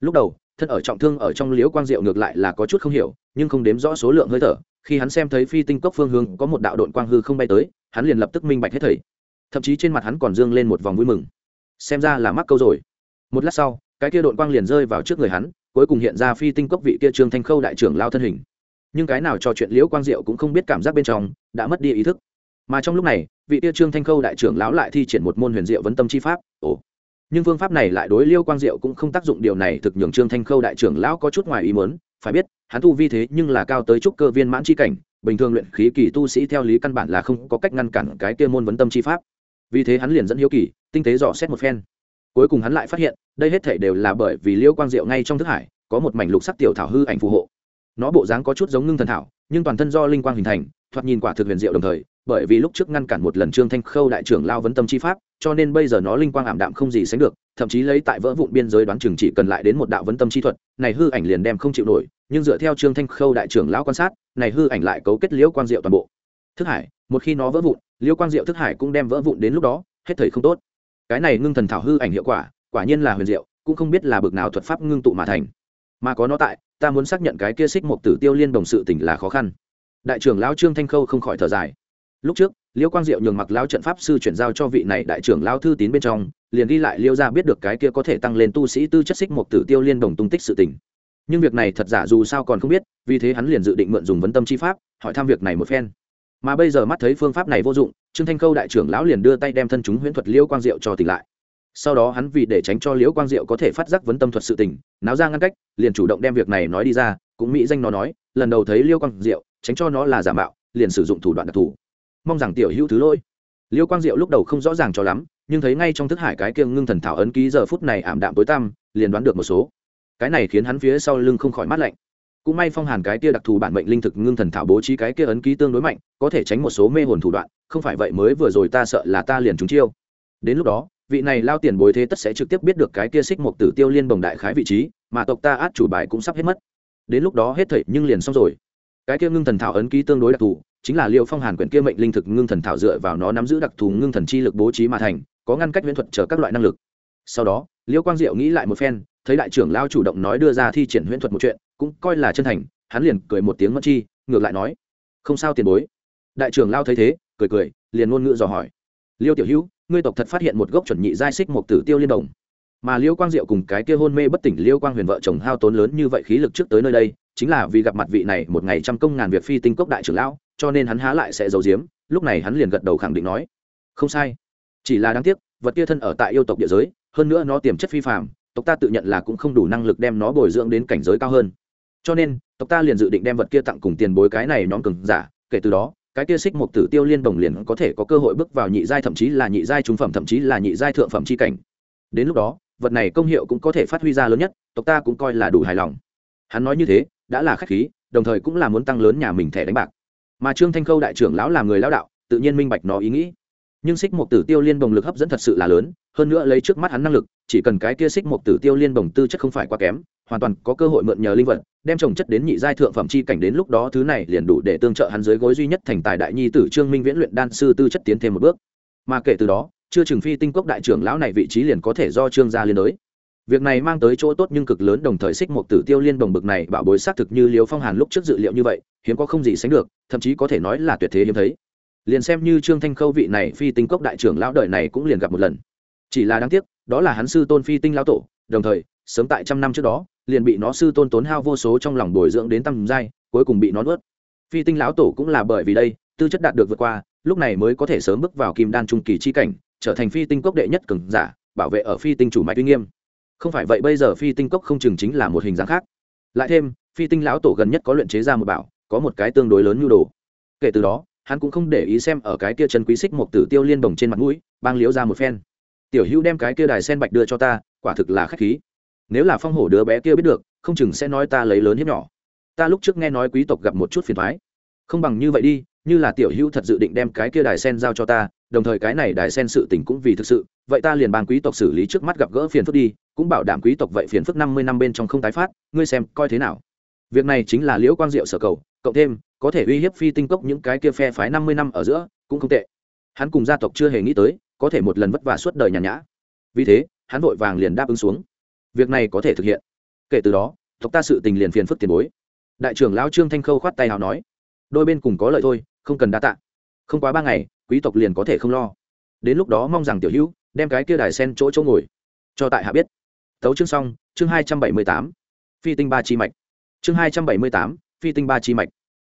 Lúc đầu thân ở trọng thương ở trong liễu quang diệu ngược lại là có chút không hiểu, nhưng không đếm rõ số lượng hơi thở, khi hắn xem thấy phi tinh cốc phương hướng có một đạo đội quang hư không bay tới, hắn liền lập tức minh bạch hết thầy. Thậm chí trên mặt hắn còn dương lên một vòng vui mừng. Xem ra là mắc câu rồi. Một lát sau, cái kia đội quang liền rơi vào trước người hắn, cuối cùng hiện ra phi tinh cốc vị kia trương thanh khâu đại trưởng lao thân hình. Nhưng cái nào trò chuyện liễu quang diệu cũng không biết cảm giác bên trong, đã mất đi ý thức. Mà trong lúc này, vị kia trương thanh khâu đại trưởng lão lại thi triển một môn huyền diệu vấn tâm chi pháp. Ồ nhưng phương pháp này lại đối liêu quang diệu cũng không tác dụng, điều này thực nhường trương thanh khâu đại trưởng lão có chút ngoài ý mớn phải biết, hắn tu vi thế nhưng là cao tới trúc cơ viên mãn chi cảnh, bình thường luyện khí kỳ tu sĩ theo lý căn bản là không có cách ngăn cản cái kia môn vấn tâm chi pháp. Vì thế hắn liền dẫn hiếu kỳ, tinh tế dò xét một phen. Cuối cùng hắn lại phát hiện, đây hết thể đều là bởi vì liêu quang diệu ngay trong thức hải, có một mảnh lục sắc tiểu thảo hư ảnh phù hộ. Nó bộ dáng có chút giống ngưng thần thảo, nhưng toàn thân do linh quang hình thành, thoạt nhìn quả thực huyền diệu đồng thời, bởi vì lúc trước ngăn cản một lần trương thanh khâu đại trưởng lao vấn tâm chi pháp cho nên bây giờ nó linh quang ảm đạm không gì sánh được, thậm chí lấy tại vỡ vụn biên giới đoán chừng chỉ cần lại đến một đạo vấn tâm chi thuật, này hư ảnh liền đem không chịu nổi, nhưng dựa theo trương thanh khâu đại trưởng lão quan sát, này hư ảnh lại cấu kết liễu quang diệu toàn bộ. Thức hải, một khi nó vỡ vụn, liễu quang diệu thức hải cũng đem vỡ vụn đến lúc đó, hết thời không tốt. Cái này ngưng thần thảo hư ảnh hiệu quả quả nhiên là huyền diệu, cũng không biết là bực nào thuật pháp ngưng tụ mà thành. Mà có nó tại, ta muốn xác nhận cái kia xích một tử tiêu liên đồng sự tỉnh là khó khăn. Đại trưởng lão trương thanh khâu không khỏi thở dài. Lúc trước liêu quang diệu nhường mặc lão trận pháp sư chuyển giao cho vị này đại trưởng lao thư tín bên trong, liền ghi lại liêu ra biết được cái kia có thể tăng lên tu sĩ tư chất xích một tử tiêu liên đồng tung tích sự tình. Nhưng việc này thật giả dù sao còn không biết, vì thế hắn liền dự định mượn dùng vấn tâm chi pháp, hỏi thăm việc này một phen. Mà bây giờ mắt thấy phương pháp này vô dụng, trương thanh khâu đại trưởng lão liền đưa tay đem thân chúng huyễn thuật liêu quang diệu cho tỉnh lại. Sau đó hắn vì để tránh cho liễu quang diệu có thể phát giác vấn tâm thuật sự tình, náo ra ngăn cách, liền chủ động đem việc này nói đi ra, cũng mỹ danh nó nói, lần đầu thấy liêu quang diệu, tránh cho nó là giả mạo, liền sử dụng thủ đoạn đặc thù mong rằng tiểu hữu thứ lỗi. Liêu quang diệu lúc đầu không rõ ràng cho lắm, nhưng thấy ngay trong thức hải cái kiêng ngưng thần thảo ấn ký giờ phút này ảm đạm tối tăm, liền đoán được một số. Cái này khiến hắn phía sau lưng không khỏi mát lạnh. Cũng may phong hàn cái kia đặc thù bản mệnh linh thực ngưng thần thảo bố trí cái kia ấn ký tương đối mạnh, có thể tránh một số mê hồn thủ đoạn, không phải vậy mới vừa rồi ta sợ là ta liền trúng chiêu. Đến lúc đó, vị này lao tiền bồi thế tất sẽ trực tiếp biết được cái kia xích một tử tiêu liên bồng đại khái vị trí, mà tộc ta át chủ bài cũng sắp hết mất. Đến lúc đó hết thảy nhưng liền xong rồi. Cái kia ngưng thần thảo ấn ký tương đối đặc thù chính là liệu phong hàn quyển kia mệnh linh thực ngưng thần thảo dựa vào nó nắm giữ đặc thù ngưng thần chi lực bố trí mà thành, có ngăn cách viễn thuật chờ các loại năng lực. Sau đó, liêu quang diệu nghĩ lại một phen, thấy đại trưởng lao chủ động nói đưa ra thi triển huyễn thuật một chuyện, cũng coi là chân thành, hắn liền cười một tiếng mất chi, ngược lại nói, không sao tiền bối. Đại trưởng lao thấy thế, cười cười, liền ngôn ngữ dò hỏi, liêu tiểu hữu, ngươi tộc thật phát hiện một gốc chuẩn nhị giai xích một tử tiêu liên đồng. Mà liêu quang diệu cùng cái kia hôn mê bất tỉnh liêu quang huyền vợ chồng hao tốn lớn như vậy khí lực trước tới nơi đây, chính là vì gặp mặt vị này một ngày trăm công ngàn việc phi tinh cốc đại trưởng lão cho nên hắn há lại sẽ giấu giếm, lúc này hắn liền gật đầu khẳng định nói, không sai. Chỉ là đáng tiếc, vật kia thân ở tại yêu tộc địa giới, hơn nữa nó tiềm chất phi phạm tộc ta tự nhận là cũng không đủ năng lực đem nó bồi dưỡng đến cảnh giới cao hơn. Cho nên, tộc ta liền dự định đem vật kia tặng cùng tiền bối cái này nhóm cường giả, kể từ đó, cái kia xích một tử tiêu liên đồng liền có thể có cơ hội bước vào nhị giai thậm chí là nhị giai trung phẩm thậm chí là nhị giai thượng phẩm chi cảnh. Đến lúc đó, vật này công hiệu cũng có thể phát huy ra lớn nhất, tộc ta cũng coi là đủ hài lòng. Hắn nói như thế, đã là khách khí, đồng thời cũng là muốn tăng lớn nhà mình thẻ đánh bạc mà trương thanh khâu đại trưởng lão làm người lão đạo, tự nhiên minh bạch nó ý nghĩ. Nhưng xích một tử tiêu liên bồng lực hấp dẫn thật sự là lớn, hơn nữa lấy trước mắt hắn năng lực, chỉ cần cái kia xích một tử tiêu liên bồng tư chất không phải quá kém, hoàn toàn có cơ hội mượn nhờ linh vật, đem trồng chất đến nhị giai thượng phẩm chi cảnh đến lúc đó thứ này liền đủ để tương trợ hắn dưới gối duy nhất thành tài đại nhi tử trương minh viễn luyện đan sư tư chất tiến thêm một bước. Mà kể từ đó, chưa chừng phi tinh cốc đại trưởng lão này vị trí liền có thể do trương gia liên đối việc này mang tới chỗ tốt nhưng cực lớn, đồng thời xích một tử tiêu liên đồng bực này, bảo bối xác thực như Liễu phong hàn lúc trước dự liệu như vậy, hiếm có không gì sánh được, thậm chí có thể nói là tuyệt thế hiếm thấy. Liền xem như trương thanh khâu vị này phi tinh cốc đại trưởng lão đời này cũng liền gặp một lần. Chỉ là đáng tiếc, đó là hắn sư tôn phi tinh lão tổ, đồng thời, sớm tại trăm năm trước đó, liền bị nó sư tôn tốn hao vô số trong lòng bồi dưỡng đến tầng giai cuối cùng bị nó nuốt. Phi tinh lão tổ cũng là bởi vì đây, tư chất đạt được vượt qua, lúc này mới có thể sớm bước vào kim đan trung kỳ chi cảnh, trở thành phi tinh cốc đệ nhất cường giả, bảo vệ ở phi tinh chủ mạch uy nghiêm không phải vậy bây giờ phi tinh cốc không chừng chính là một hình dáng khác. Lại thêm, phi tinh lão tổ gần nhất có luyện chế ra một bảo, có một cái tương đối lớn nhu đồ. Kể từ đó, hắn cũng không để ý xem ở cái kia chân quý xích một tử tiêu liên đồng trên mặt mũi, bang liếu ra một phen. Tiểu hữu đem cái kia đài sen bạch đưa cho ta, quả thực là khách khí. Nếu là phong hổ đứa bé kia biết được, không chừng sẽ nói ta lấy lớn hiếp nhỏ. Ta lúc trước nghe nói quý tộc gặp một chút phiền thoái. Không bằng như vậy đi, như là tiểu hữu thật dự định đem cái kia đài sen giao cho ta, đồng thời cái này đài sen sự tình cũng vì thực sự, vậy ta liền bàn quý tộc xử lý trước mắt gặp gỡ phiền phức đi cũng bảo đảm quý tộc vậy phiền phức năm mươi năm bên trong không tái phát, ngươi xem, coi thế nào? Việc này chính là liễu quang diệu sở cầu, cộng thêm, có thể uy hiếp phi tinh cốc những cái kia phe phái năm mươi năm ở giữa, cũng không tệ. Hắn cùng gia tộc chưa hề nghĩ tới, có thể một lần vất vả suốt đời nhàn nhã. Vì thế, hắn vội vàng liền đáp ứng xuống. Việc này có thể thực hiện. Kể từ đó, tộc ta sự tình liền phiền phức tiền bối. Đại trưởng lão trương thanh khâu khoát tay hào nói, đôi bên cùng có lợi thôi, không cần đa tạ. Không quá ba ngày, quý tộc liền có thể không lo. Đến lúc đó mong rằng tiểu hữu, đem cái kia đài sen chỗ chỗ ngồi, cho tại hạ biết tấu chương xong, chương hai trăm bảy mươi tám. Phi tinh ba chi mạch. Chương hai trăm bảy mươi tám, phi tinh ba chi mạch.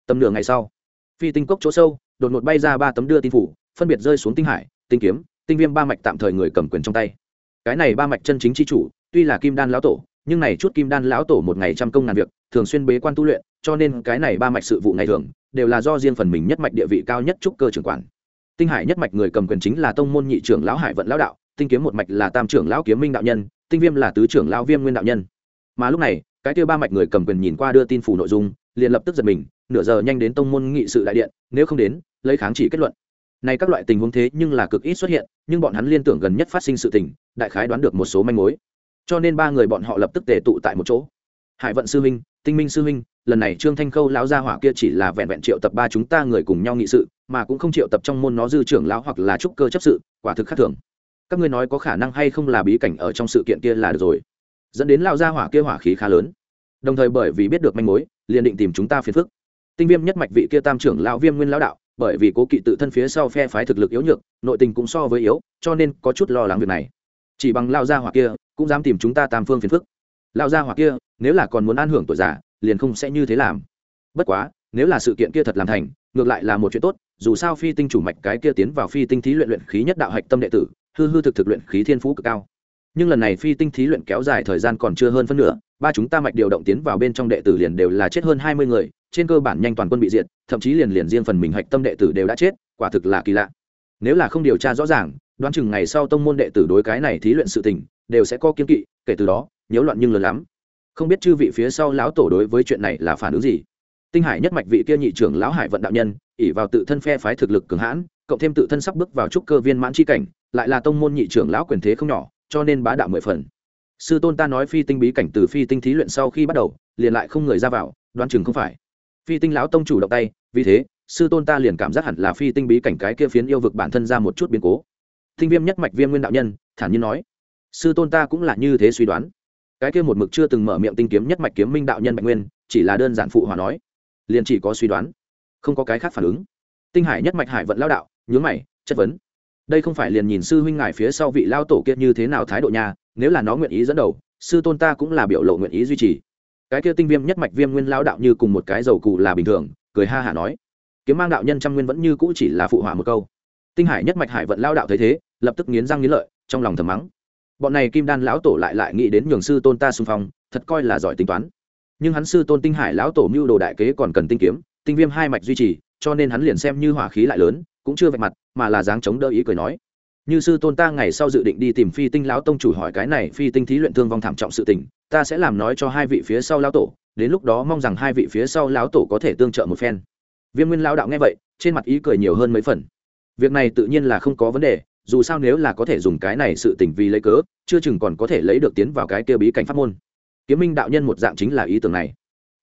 Tầm nửa ngày sau, phi tinh cốc chỗ sâu, đột ngột bay ra ba tấm đưa tin phủ, phân biệt rơi xuống tinh hải, tinh kiếm, tinh viêm ba mạch tạm thời người cầm quyền trong tay. Cái này ba mạch chân chính chi chủ, tuy là kim đan lão tổ, nhưng này chút kim đan lão tổ một ngày trăm công ngàn việc, thường xuyên bế quan tu luyện, cho nên cái này ba mạch sự vụ ngày thường, đều là do riêng phần mình nhất mạch địa vị cao nhất trúc cơ trưởng quản. Tinh hải nhất mạch người cầm quyền chính là tông môn nhị trưởng lão hải vận lão đạo, tinh kiếm một mạch là tam trưởng lão kiếm minh đạo nhân tinh viêm là tứ trưởng lão viêm nguyên đạo nhân. Mà lúc này cái kia ba mạch người cầm quyền nhìn qua đưa tin phủ nội dung liền lập tức giật mình nửa giờ nhanh đến tông môn nghị sự đại điện nếu không đến lấy kháng chỉ kết luận. Này các loại tình huống thế nhưng là cực ít xuất hiện nhưng bọn hắn liên tưởng gần nhất phát sinh sự tình đại khái đoán được một số manh mối. Cho nên ba người bọn họ lập tức tề tụ tại một chỗ. Hải vận sư minh, tinh minh sư minh, lần này trương thanh khâu lão gia hỏa kia chỉ là vẹn vẹn triệu tập ba chúng ta người cùng nhau nghị sự mà cũng không triệu tập trong môn nó dư trưởng lão hoặc là trúc cơ chấp sự quả thực khác thường các ngươi nói có khả năng hay không là bí cảnh ở trong sự kiện kia là được rồi. Dẫn đến lão gia hỏa kia hỏa khí khá lớn. Đồng thời bởi vì biết được manh mối, liền định tìm chúng ta phiền phức. Tinh viêm nhất mạch vị kia tam trưởng lão viêm nguyên lão đạo, bởi vì cố kỵ tự thân phía sau phe phái thực lực yếu nhược, nội tình cũng so với yếu, cho nên có chút lo lắng việc này. Chỉ bằng lao gia hỏa kia, cũng dám tìm chúng ta tam phương phiền phức. Lao gia hỏa kia, nếu là còn muốn an hưởng tuổi già, liền không sẽ như thế làm. Bất quá, nếu là sự kiện kia thật làm thành, ngược lại là một chuyện tốt, dù sao phi tinh chủ mạch cái kia tiến vào phi tinh thí luyện luyện khí nhất đạo hạch tâm đệ tử hư hư thực thực luyện khí thiên phú cực cao. Nhưng lần này phi tinh thí luyện kéo dài thời gian còn chưa hơn phân nửa, ba chúng ta mạch điều động tiến vào bên trong đệ tử liền đều là chết hơn hai mươi người, trên cơ bản nhanh toàn quân bị diệt, thậm chí liền liền riêng phần mình hạch tâm đệ tử đều đã chết, quả thực là kỳ lạ. Nếu là không điều tra rõ ràng, đoán chừng ngày sau tông môn đệ tử đối cái này thí luyện sự tình, đều sẽ có kiên kỵ, kể từ đó, nhiễu loạn nhưng lớn lắm. Không biết chư vị phía sau lão tổ đối với chuyện này là phản ứng gì? Tinh hải nhất mạch vị kia nhị trưởng lão hải vận đạo nhân ỉ vào tự thân phe phái thực lực cường hãn cộng thêm tự thân sắp bước vào trúc cơ viên mãn chi cảnh, lại là tông môn nhị trưởng lão quyền thế không nhỏ, cho nên bá đạo mười phần. Sư tôn ta nói phi tinh bí cảnh từ phi tinh thí luyện sau khi bắt đầu, liền lại không người ra vào, đoán chừng không phải. Phi tinh lão tông chủ động tay, vì thế, sư tôn ta liền cảm giác hẳn là phi tinh bí cảnh cái kia phiến yêu vực bản thân ra một chút biến cố. Thinh viêm nhất mạch viêm nguyên đạo nhân, thản nhiên nói, sư tôn ta cũng là như thế suy đoán. Cái kia một mực chưa từng mở miệng tinh kiếm nhất mạch kiếm minh đạo nhân bạch nguyên, chỉ là đơn giản phụ hòa nói, liền chỉ có suy đoán, không có cái khác phản ứng. Tinh hải nhất mạch hải vận lao đạo nhướng mày, chất vấn. Đây không phải liền nhìn sư huynh ngài phía sau vị lao tổ kiệt như thế nào thái độ nhà nếu là nó nguyện ý dẫn đầu, sư tôn ta cũng là biểu lộ nguyện ý duy trì. Cái kia tinh viêm nhất mạch viêm nguyên lao đạo như cùng một cái dầu cụ là bình thường, cười ha hả nói. Kiếm mang đạo nhân trăm nguyên vẫn như cũ chỉ là phụ hỏa một câu. Tinh hải nhất mạch hải vận lao đạo thấy thế, lập tức nghiến răng nghiến lợi, trong lòng thầm mắng. Bọn này kim đan lão tổ lại lại nghĩ đến nhường sư tôn ta xung phong, thật coi là giỏi tính toán. Nhưng hắn sư tôn tinh hải lão tổ mưu đồ đại kế còn cần tinh kiếm, tinh viêm hai mạch duy trì, cho nên hắn liền xem như hỏa khí lại lớn cũng chưa vạch mặt, mà là dáng chống đỡ ý cười nói. Như sư tôn ta ngày sau dự định đi tìm phi tinh lão tông chủ hỏi cái này, phi tinh thí luyện thương vong thảm trọng sự tình, ta sẽ làm nói cho hai vị phía sau lão tổ, đến lúc đó mong rằng hai vị phía sau lão tổ có thể tương trợ một phen. Viêm nguyên lão đạo nghe vậy, trên mặt ý cười nhiều hơn mấy phần. Việc này tự nhiên là không có vấn đề, dù sao nếu là có thể dùng cái này sự tình vì lấy cớ, chưa chừng còn có thể lấy được tiến vào cái kia bí cảnh pháp môn. Kiếm minh đạo nhân một dạng chính là ý tưởng này.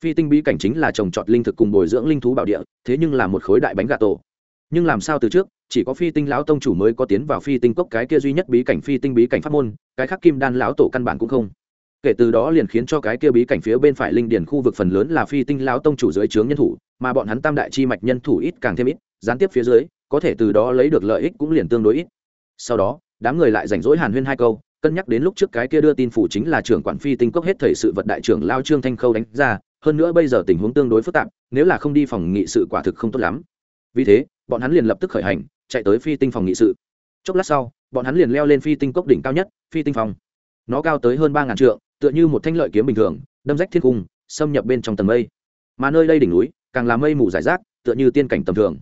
Phi tinh bí cảnh chính là trồng trọt linh thực cùng bồi dưỡng linh thú bảo địa, thế nhưng là một khối đại bánh gà tổ nhưng làm sao từ trước, chỉ có phi tinh lão tông chủ mới có tiến vào phi tinh cốc cái kia duy nhất bí cảnh phi tinh bí cảnh pháp môn, cái khác kim đan lão tổ căn bản cũng không. Kể từ đó liền khiến cho cái kia bí cảnh phía bên phải linh điển khu vực phần lớn là phi tinh lão tông chủ dưới trướng nhân thủ, mà bọn hắn tam đại chi mạch nhân thủ ít càng thêm ít, gián tiếp phía dưới, có thể từ đó lấy được lợi ích cũng liền tương đối ít. Sau đó, đám người lại rảnh rỗi hàn huyên hai câu, cân nhắc đến lúc trước cái kia đưa tin phủ chính là trưởng quản phi tinh cốc hết thầy sự vật đại trưởng lao trương thanh khâu đánh ra, hơn nữa bây giờ tình huống tương đối phức tạp, nếu là không đi phòng nghị sự quả thực không tốt lắm. Vì thế bọn hắn liền lập tức khởi hành, chạy tới phi tinh phòng nghị sự. Chốc lát sau, bọn hắn liền leo lên phi tinh cốc đỉnh cao nhất, phi tinh phòng. Nó cao tới hơn ba ngàn trượng, tựa như một thanh lợi kiếm bình thường, đâm rách thiên cung, xâm nhập bên trong tầng mây. Mà nơi đây đỉnh núi, càng là mây mù giải rác, tựa như tiên cảnh tầm thường.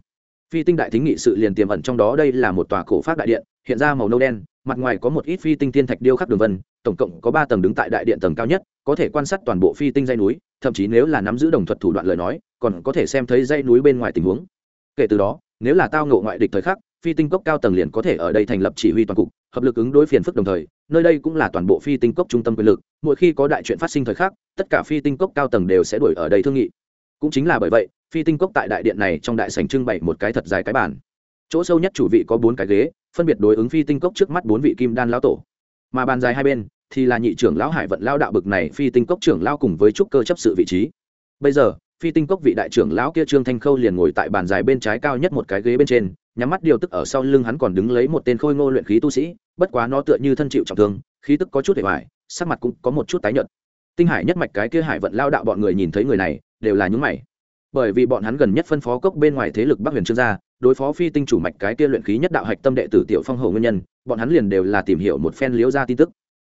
Phi tinh đại thính nghị sự liền tiềm ẩn trong đó, đây là một tòa cổ pháp đại điện, hiện ra màu nâu đen, mặt ngoài có một ít phi tinh thiên thạch điêu khắc đường vân, tổng cộng có ba tầng đứng tại đại điện tầng cao nhất, có thể quan sát toàn bộ phi tinh dây núi, thậm chí nếu là nắm giữ đồng thuật thủ đoạn lời nói, còn có thể xem thấy dây núi bên ngoài tình huống. Kể từ đó nếu là tao ngộ ngoại địch thời khắc, phi tinh cốc cao tầng liền có thể ở đây thành lập chỉ huy toàn cục, hợp lực ứng đối phiền phức đồng thời, nơi đây cũng là toàn bộ phi tinh cốc trung tâm quyền lực, mỗi khi có đại chuyện phát sinh thời khắc, tất cả phi tinh cốc cao tầng đều sẽ đuổi ở đây thương nghị. Cũng chính là bởi vậy, phi tinh cốc tại đại điện này trong đại sành trưng bày một cái thật dài cái bàn. Chỗ sâu nhất chủ vị có bốn cái ghế, phân biệt đối ứng phi tinh cốc trước mắt bốn vị kim đan lão tổ. Mà bàn dài hai bên thì là nhị trưởng lão hải vận lao đạo bực này phi tinh cốc trưởng lao cùng với trúc cơ chấp sự vị trí. Bây giờ phi tinh cốc vị đại trưởng lão kia trương thanh khâu liền ngồi tại bàn dài bên trái cao nhất một cái ghế bên trên, nhắm mắt điều tức ở sau lưng hắn còn đứng lấy một tên khôi ngô luyện khí tu sĩ, bất quá nó tựa như thân chịu trọng thương, khí tức có chút hề hoài, sắc mặt cũng có một chút tái nhợt. Tinh hải nhất mạch cái kia hải vận lao đạo bọn người nhìn thấy người này, đều là những mày. Bởi vì bọn hắn gần nhất phân phó cốc bên ngoài thế lực bắc huyền trương gia, đối phó phi tinh chủ mạch cái kia luyện khí nhất đạo hạch tâm đệ tử tiểu phong hầu nguyên nhân, bọn hắn liền đều là tìm hiểu một phen liễu ra tin tức.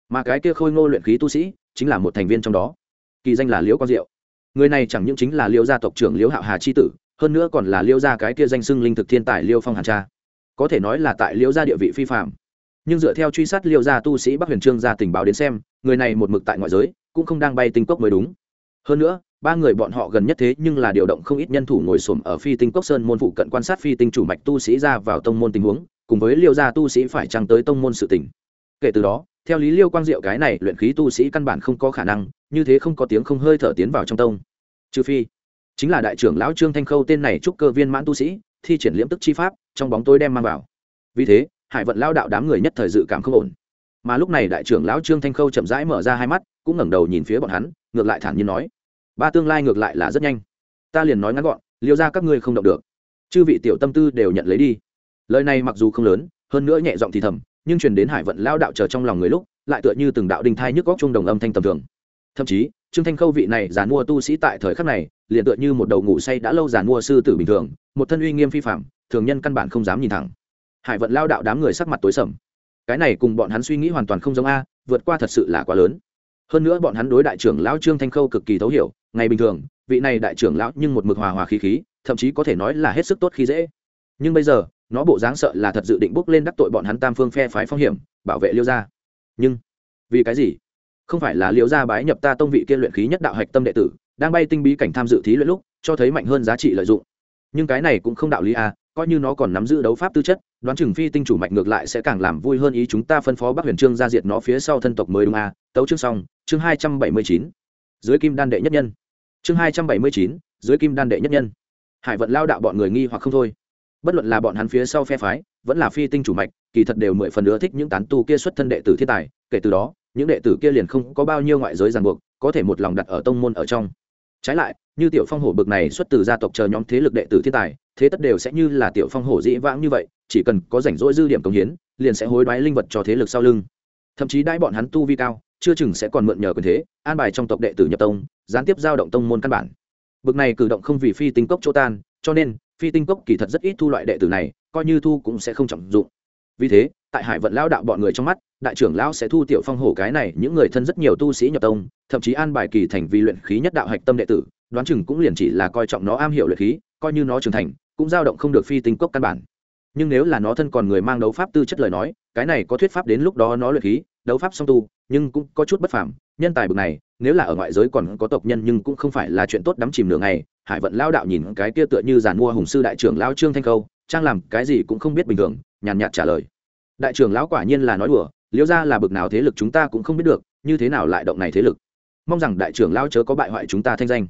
Mà cái kia khôi ngô luyện khí tu sĩ, chính là một thành viên trong đó. Kỳ danh là liễu quang diệu người này chẳng những chính là Liêu gia tộc trưởng Liêu hạo hà chi tử, hơn nữa còn là Liêu gia cái kia danh xưng linh thực thiên tài Liêu phong hàn cha. Có thể nói là tại Liêu gia địa vị phi phạm nhưng dựa theo truy sát Liêu gia tu sĩ bắc huyền trương gia tình báo đến xem, người này một mực tại ngoại giới, cũng không đang bay tinh cốc mới đúng. Hơn nữa, ba người bọn họ gần nhất thế nhưng là điều động không ít nhân thủ ngồi xổm ở phi tinh cốc sơn môn phụ cận quan sát phi tinh chủ mạch tu sĩ ra vào tông môn tình huống, cùng với liêu gia tu sĩ phải trăng tới tông môn sự tỉnh kể từ đó theo lý liêu quang diệu cái này, luyện khí tu sĩ căn bản không có khả năng, như thế không có tiếng không hơi thở tiến vào trong tông. Trừ phi, chính là đại trưởng lão trương thanh khâu tên này trúc cơ viên mãn tu sĩ, thi triển liễm tức chi pháp, trong bóng tối đem mang vào. Vì thế, hải vận lao đạo đám người nhất thời dự cảm không ổn. Mà lúc này đại trưởng lão trương thanh khâu chậm rãi mở ra hai mắt, cũng ngẩng đầu nhìn phía bọn hắn, ngược lại thản nhiên nói, ba tương lai ngược lại là rất nhanh. Ta liền nói ngắn gọn, liêu ra các ngươi không động được. Chư vị tiểu tâm tư đều nhận lấy đi. Lời này mặc dù không lớn, hơn nữa nhẹ giọng thì thầm nhưng truyền đến hải vận lao đạo chờ trong lòng người lúc, lại tựa như từng đạo đinh thai nhức góc chung đồng âm thanh tầm thường. Thậm chí, trương thanh khâu vị này giàn mua tu sĩ tại thời khắc này, liền tựa như một đầu ngủ say đã lâu giàn mua sư tử bình thường, một thân uy nghiêm phi phạm thường nhân căn bản không dám nhìn thẳng. Hải vận lao đạo đám người sắc mặt tối sầm. Cái này cùng bọn hắn suy nghĩ hoàn toàn không giống a, vượt qua thật sự là quá lớn. Hơn nữa bọn hắn đối đại trưởng lão trương thanh khâu cực kỳ thấu hiểu, ngày bình thường, vị này đại trưởng lão nhưng một mực hòa hòa khí khí, thậm chí có thể nói là hết sức tốt khi dễ. Nhưng bây giờ nó bộ dáng sợ là thật dự định bước lên đắc tội bọn hắn tam phương phe phái phong hiểm, bảo vệ liêu gia. Nhưng, vì cái gì? Không phải là liêu gia bái nhập ta tông vị kiên luyện khí nhất đạo hạch tâm đệ tử, đang bay tinh bí cảnh tham dự thí luyện lúc, cho thấy mạnh hơn giá trị lợi dụng. Nhưng cái này cũng không đạo lý à coi như nó còn nắm giữ đấu pháp tư chất, đoán chừng phi tinh chủ mạch ngược lại sẽ càng làm vui hơn ý chúng ta phân phó bắc huyền trương ra diệt nó phía sau thân tộc mới đúng à tấu chương xong, chương hai trăm bảy mươi chín. Dưới kim đan đệ nhất nhân. Chương hai trăm bảy mươi chín, dưới kim đan đệ nhất nhân. Hải vận lao đạo bọn người nghi hoặc không thôi bất luận là bọn hắn phía sau phe phái, vẫn là phi tinh chủ mạch, kỳ thật đều mười phần nữa thích những tán tu kia xuất thân đệ tử thiên tài, kể từ đó, những đệ tử kia liền không có bao nhiêu ngoại giới ràng buộc, có thể một lòng đặt ở tông môn ở trong. Trái lại, như tiểu phong hổ bực này xuất từ gia tộc chờ nhóm thế lực đệ tử thiên tài, thế tất đều sẽ như là tiểu phong hổ dĩ vãng như vậy, chỉ cần có rảnh rỗi dư điểm công hiến, liền sẽ hối đoái linh vật cho thế lực sau lưng. Thậm chí đãi bọn hắn tu vi cao, chưa chừng sẽ còn mượn nhờ quyền thế, an bài trong tộc đệ tử nhập tông, gián tiếp giao động tông môn căn bản. Bực này cử động không vì phi tinh cốc chỗ tan, cho nên phi tinh cốc kỳ thật rất ít thu loại đệ tử này, coi như thu cũng sẽ không trọng dụng. Vì thế, tại hải vận lao đạo bọn người trong mắt, đại trưởng lão sẽ thu tiểu phong hổ cái này, những người thân rất nhiều tu sĩ nhập tông, thậm chí an bài kỳ thành vì luyện khí nhất đạo hạch tâm đệ tử, đoán chừng cũng liền chỉ là coi trọng nó am hiểu luyện khí, coi như nó trưởng thành, cũng dao động không được phi tinh cốc căn bản. Nhưng nếu là nó thân còn người mang đấu pháp tư chất lời nói, cái này có thuyết pháp đến lúc đó nó luyện khí, đấu pháp song tu, nhưng cũng có chút bất phàm, nhân tài bực này nếu là ở ngoại giới còn có tộc nhân nhưng cũng không phải là chuyện tốt đắm chìm nửa ngày hải vận lao đạo nhìn cái kia tựa như giàn mua hùng sư đại trưởng lao trương thanh câu trang làm cái gì cũng không biết bình thường nhàn nhạt trả lời. Đại trưởng lão quả nhiên là nói đùa liễu ra là bực nào thế lực chúng ta cũng không biết được như thế nào lại động này thế lực. Mong rằng đại trưởng lao chớ có bại hoại chúng ta thanh danh.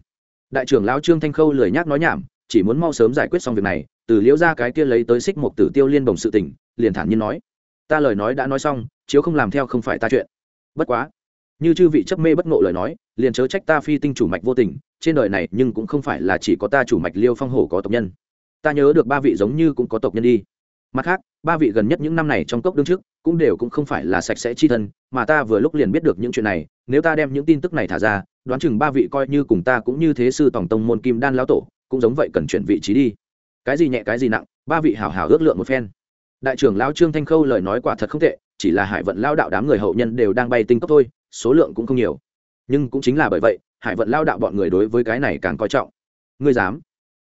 Đại trưởng lao trương thanh khâu lười nhác nói nhảm chỉ muốn mau sớm giải quyết xong việc này từ liễu ra cái kia lấy tới xích một tử tiêu liên đồng sự tỉnh, liền thản nhiên nói. Ta lời nói đã nói xong chiếu không làm theo không phải ta chuyện. Bất quá như chư vị chấp mê bất ngộ lời nói, liền chớ trách ta phi tinh chủ mạch vô tình, trên đời này nhưng cũng không phải là chỉ có ta chủ mạch liêu phong hổ có tộc nhân. Ta nhớ được ba vị giống như cũng có tộc nhân đi. Mặt khác, ba vị gần nhất những năm này trong cốc đương trước, cũng đều cũng không phải là sạch sẽ chi thân, mà ta vừa lúc liền biết được những chuyện này, nếu ta đem những tin tức này thả ra, đoán chừng ba vị coi như cùng ta cũng như thế sư tổng tông môn kim đan lão tổ, cũng giống vậy cần chuyển vị trí đi. Cái gì nhẹ, cái gì nặng, ba vị hảo hảo ước lượng một phen. Đại trưởng lão trương thanh khâu lời nói quả thật không tệ, chỉ là hải vận lao đạo đám người hậu nhân đều đang bay tinh cốc thôi số lượng cũng không nhiều. Nhưng cũng chính là bởi vậy, hải vận lao đạo bọn người đối với cái này càng coi trọng. Ngươi dám?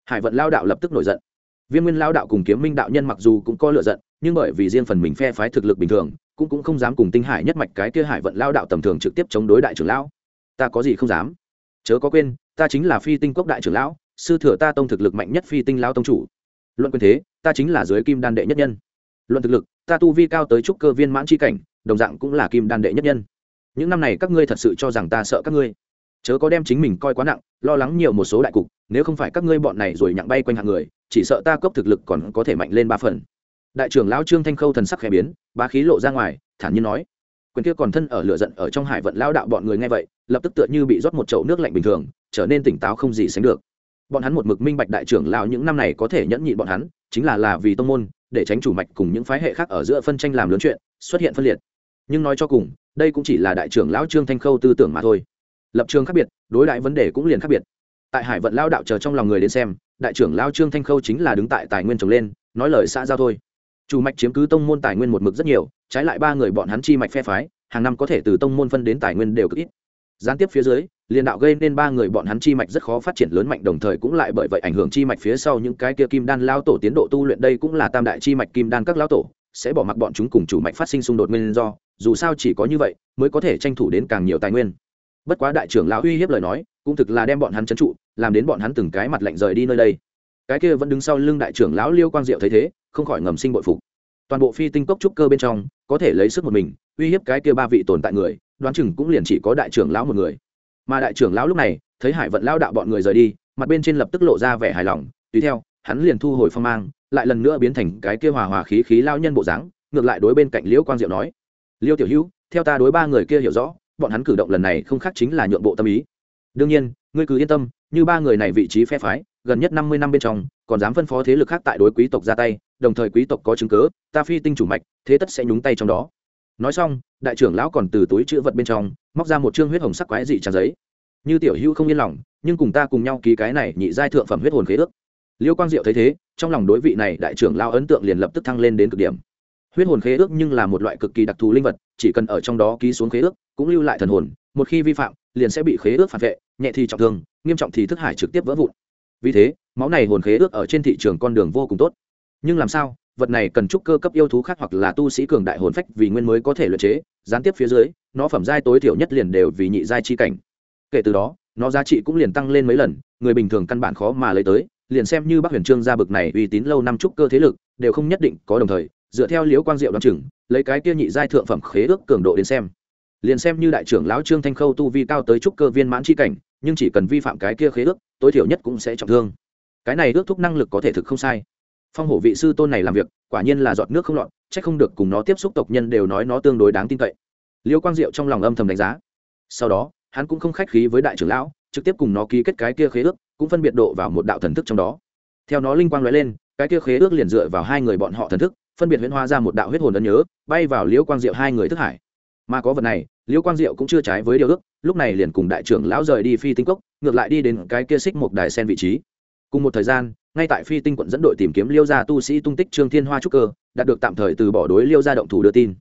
Hải vận lao đạo lập tức nổi giận. Viên nguyên lao đạo cùng kiếm minh đạo nhân mặc dù cũng có lựa giận, nhưng bởi vì riêng phần mình phe phái thực lực bình thường, cũng cũng không dám cùng tinh hải nhất mạch cái kia hải vận lao đạo tầm thường trực tiếp chống đối đại trưởng lão. Ta có gì không dám? Chớ có quên, ta chính là phi tinh cốc đại trưởng lão, sư thừa ta tông thực lực mạnh nhất phi tinh lao tông chủ. Luận quyền thế, ta chính là dưới kim đan đệ nhất nhân. Luận thực lực, ta tu vi cao tới trúc cơ viên mãn c cảnh, đồng dạng cũng là kim đan đệ nhất nhân những năm này các ngươi thật sự cho rằng ta sợ các ngươi. Chớ có đem chính mình coi quá nặng, lo lắng nhiều một số đại cục, nếu không phải các ngươi bọn này rồi nhặng bay quanh hạng người, chỉ sợ ta cốc thực lực còn có thể mạnh lên ba phần. Đại trưởng lão trương thanh khâu thần sắc khẽ biến ba khí lộ ra ngoài, thản nhiên nói. Quyền kia còn thân ở lửa giận ở trong hải vận lao đạo bọn người nghe vậy, lập tức tựa như bị rót một chậu nước lạnh bình thường, trở nên tỉnh táo không gì sánh được. Bọn hắn một mực minh bạch đại trưởng lão những năm này có thể nhẫn nhịn bọn hắn, chính là là vì tông môn, để tránh chủ mạch cùng những phái hệ khác ở giữa phân tranh làm lớn chuyện, xuất hiện phân liệt. Nhưng nói cho cùng đây cũng chỉ là đại trưởng lão trương thanh khâu tư tưởng mà thôi. Lập trường khác biệt, đối đại vấn đề cũng liền khác biệt. Tại hải vận lao đạo chờ trong lòng người đến xem, đại trưởng lao trương thanh khâu chính là đứng tại tài nguyên trồng lên, nói lời xã giao thôi. Chủ mạch chiếm cứ tông môn tài nguyên một mực rất nhiều, trái lại ba người bọn hắn chi mạch phe phái, hàng năm có thể từ tông môn phân đến tài nguyên đều cực ít. Gián tiếp phía dưới, liền đạo gây nên ba người bọn hắn chi mạch rất khó phát triển lớn mạnh, đồng thời cũng lại bởi vậy ảnh hưởng chi mạch phía sau những cái kia kim đan lao tổ tiến độ tu luyện. Đây cũng là tam đại chi mạch kim đan các lao tổ, sẽ bỏ mặc bọn chúng cùng chủ mạch phát sinh xung đột nguyên do dù sao chỉ có như vậy mới có thể tranh thủ đến càng nhiều tài nguyên. Bất quá đại trưởng lão uy hiếp lời nói, cũng thực là đem bọn hắn trấn trụ, làm đến bọn hắn từng cái mặt lạnh rời đi nơi đây. Cái kia vẫn đứng sau lưng đại trưởng lão liêu quang diệu thấy thế, không khỏi ngầm sinh bội phục. Toàn bộ phi tinh cốc trúc cơ bên trong, có thể lấy sức một mình, uy hiếp cái kia ba vị tồn tại người, đoán chừng cũng liền chỉ có đại trưởng lão một người. Mà đại trưởng lão lúc này, thấy hải vận lao đạo bọn người rời đi, mặt bên trên lập tức lộ ra vẻ hài lòng, tùy theo, hắn liền thu hồi phong mang, lại lần nữa biến thành cái kia hòa hòa khí khí lao nhân bộ dáng, ngược lại đối bên cạnh liễu quang diệu nói liêu tiểu hữu, theo ta đối ba người kia hiểu rõ, bọn hắn cử động lần này không khác chính là nhượng bộ tâm ý. Đương nhiên, ngươi cứ yên tâm, như ba người này vị trí phe phái, gần nhất năm mươi năm bên trong, còn dám phân phó thế lực khác tại đối quý tộc ra tay, đồng thời quý tộc có chứng cớ ta phi tinh chủ mạch, thế tất sẽ nhúng tay trong đó. Nói xong, đại trưởng lão còn từ túi chữ vật bên trong, móc ra một chương huyết hồng sắc quái dị trang giấy. Như tiểu hữu không yên lòng, nhưng cùng ta cùng nhau ký cái này nhị giai thượng phẩm huyết hồn khế ước. Liêu quang diệu thấy thế, trong lòng đối vị này đại trưởng lão ấn tượng liền lập tức thăng lên đến cực điểm huyết hồn khế ước nhưng là một loại cực kỳ đặc thù linh vật, chỉ cần ở trong đó ký xuống khế ước, cũng lưu lại thần hồn, một khi vi phạm, liền sẽ bị khế ước phản vệ, nhẹ thì trọng thương, nghiêm trọng thì thức hải trực tiếp vỡ vụn. Vì thế, máu này hồn khế ước ở trên thị trường con đường vô cùng tốt. Nhưng làm sao, vật này cần trúc cơ cấp yêu thú khác hoặc là tu sĩ cường đại hồn phách vì nguyên mới có thể luyện chế, gián tiếp phía dưới, nó phẩm giai tối thiểu nhất liền đều vì nhị giai chi cảnh. Kể từ đó, nó giá trị cũng liền tăng lên mấy lần, người bình thường căn bản khó mà lấy tới, liền xem như bác huyền trương gia bực này uy tín lâu năm trúc cơ thế lực, đều không nhất định có đồng thời dựa theo liễu quang diệu đoán chừng, lấy cái kia nhị giai thượng phẩm khế ước cường độ đến xem. Liền xem như đại trưởng lão trương thanh khâu tu vi cao tới trúc cơ viên mãn chi cảnh, nhưng chỉ cần vi phạm cái kia khế ước, tối thiểu nhất cũng sẽ trọng thương. Cái này ước thúc năng lực có thể thực không sai. Phong hổ vị sư tôn này làm việc, quả nhiên là giọt nước không lọt c h ắ c không được cùng nó tiếp xúc tộc nhân đều nói nó tương đối đáng tin cậy. Liêu quang diệu trong lòng âm thầm đánh giá. Sau đó, hắn cũng không khách khí với đại trưởng lão, trực tiếp cùng nó ký kết cái kia khế ước, cũng phân biệt độ vào một đạo thần thức trong đó. Theo nó linh quang nói lên, cái kia khế ước liền dựa vào hai người bọn họ thần thức phân biệt huyễn hóa ra một đạo huyết hồn ấn nhớ, bay vào liễu quang diệu hai người thức hải. Mà có vật này, liễu quang diệu cũng chưa trái với điều ước, lúc này liền cùng đại trưởng lão rời đi phi tinh cốc, ngược lại đi đến cái kia xích một đài sen vị trí. Cùng một thời gian, ngay tại phi tinh quận dẫn đội tìm kiếm liêu gia tu sĩ tung tích trương thiên hoa trúc cơ, đạt được tạm thời từ bỏ đối liêu gia động thủ đưa tin.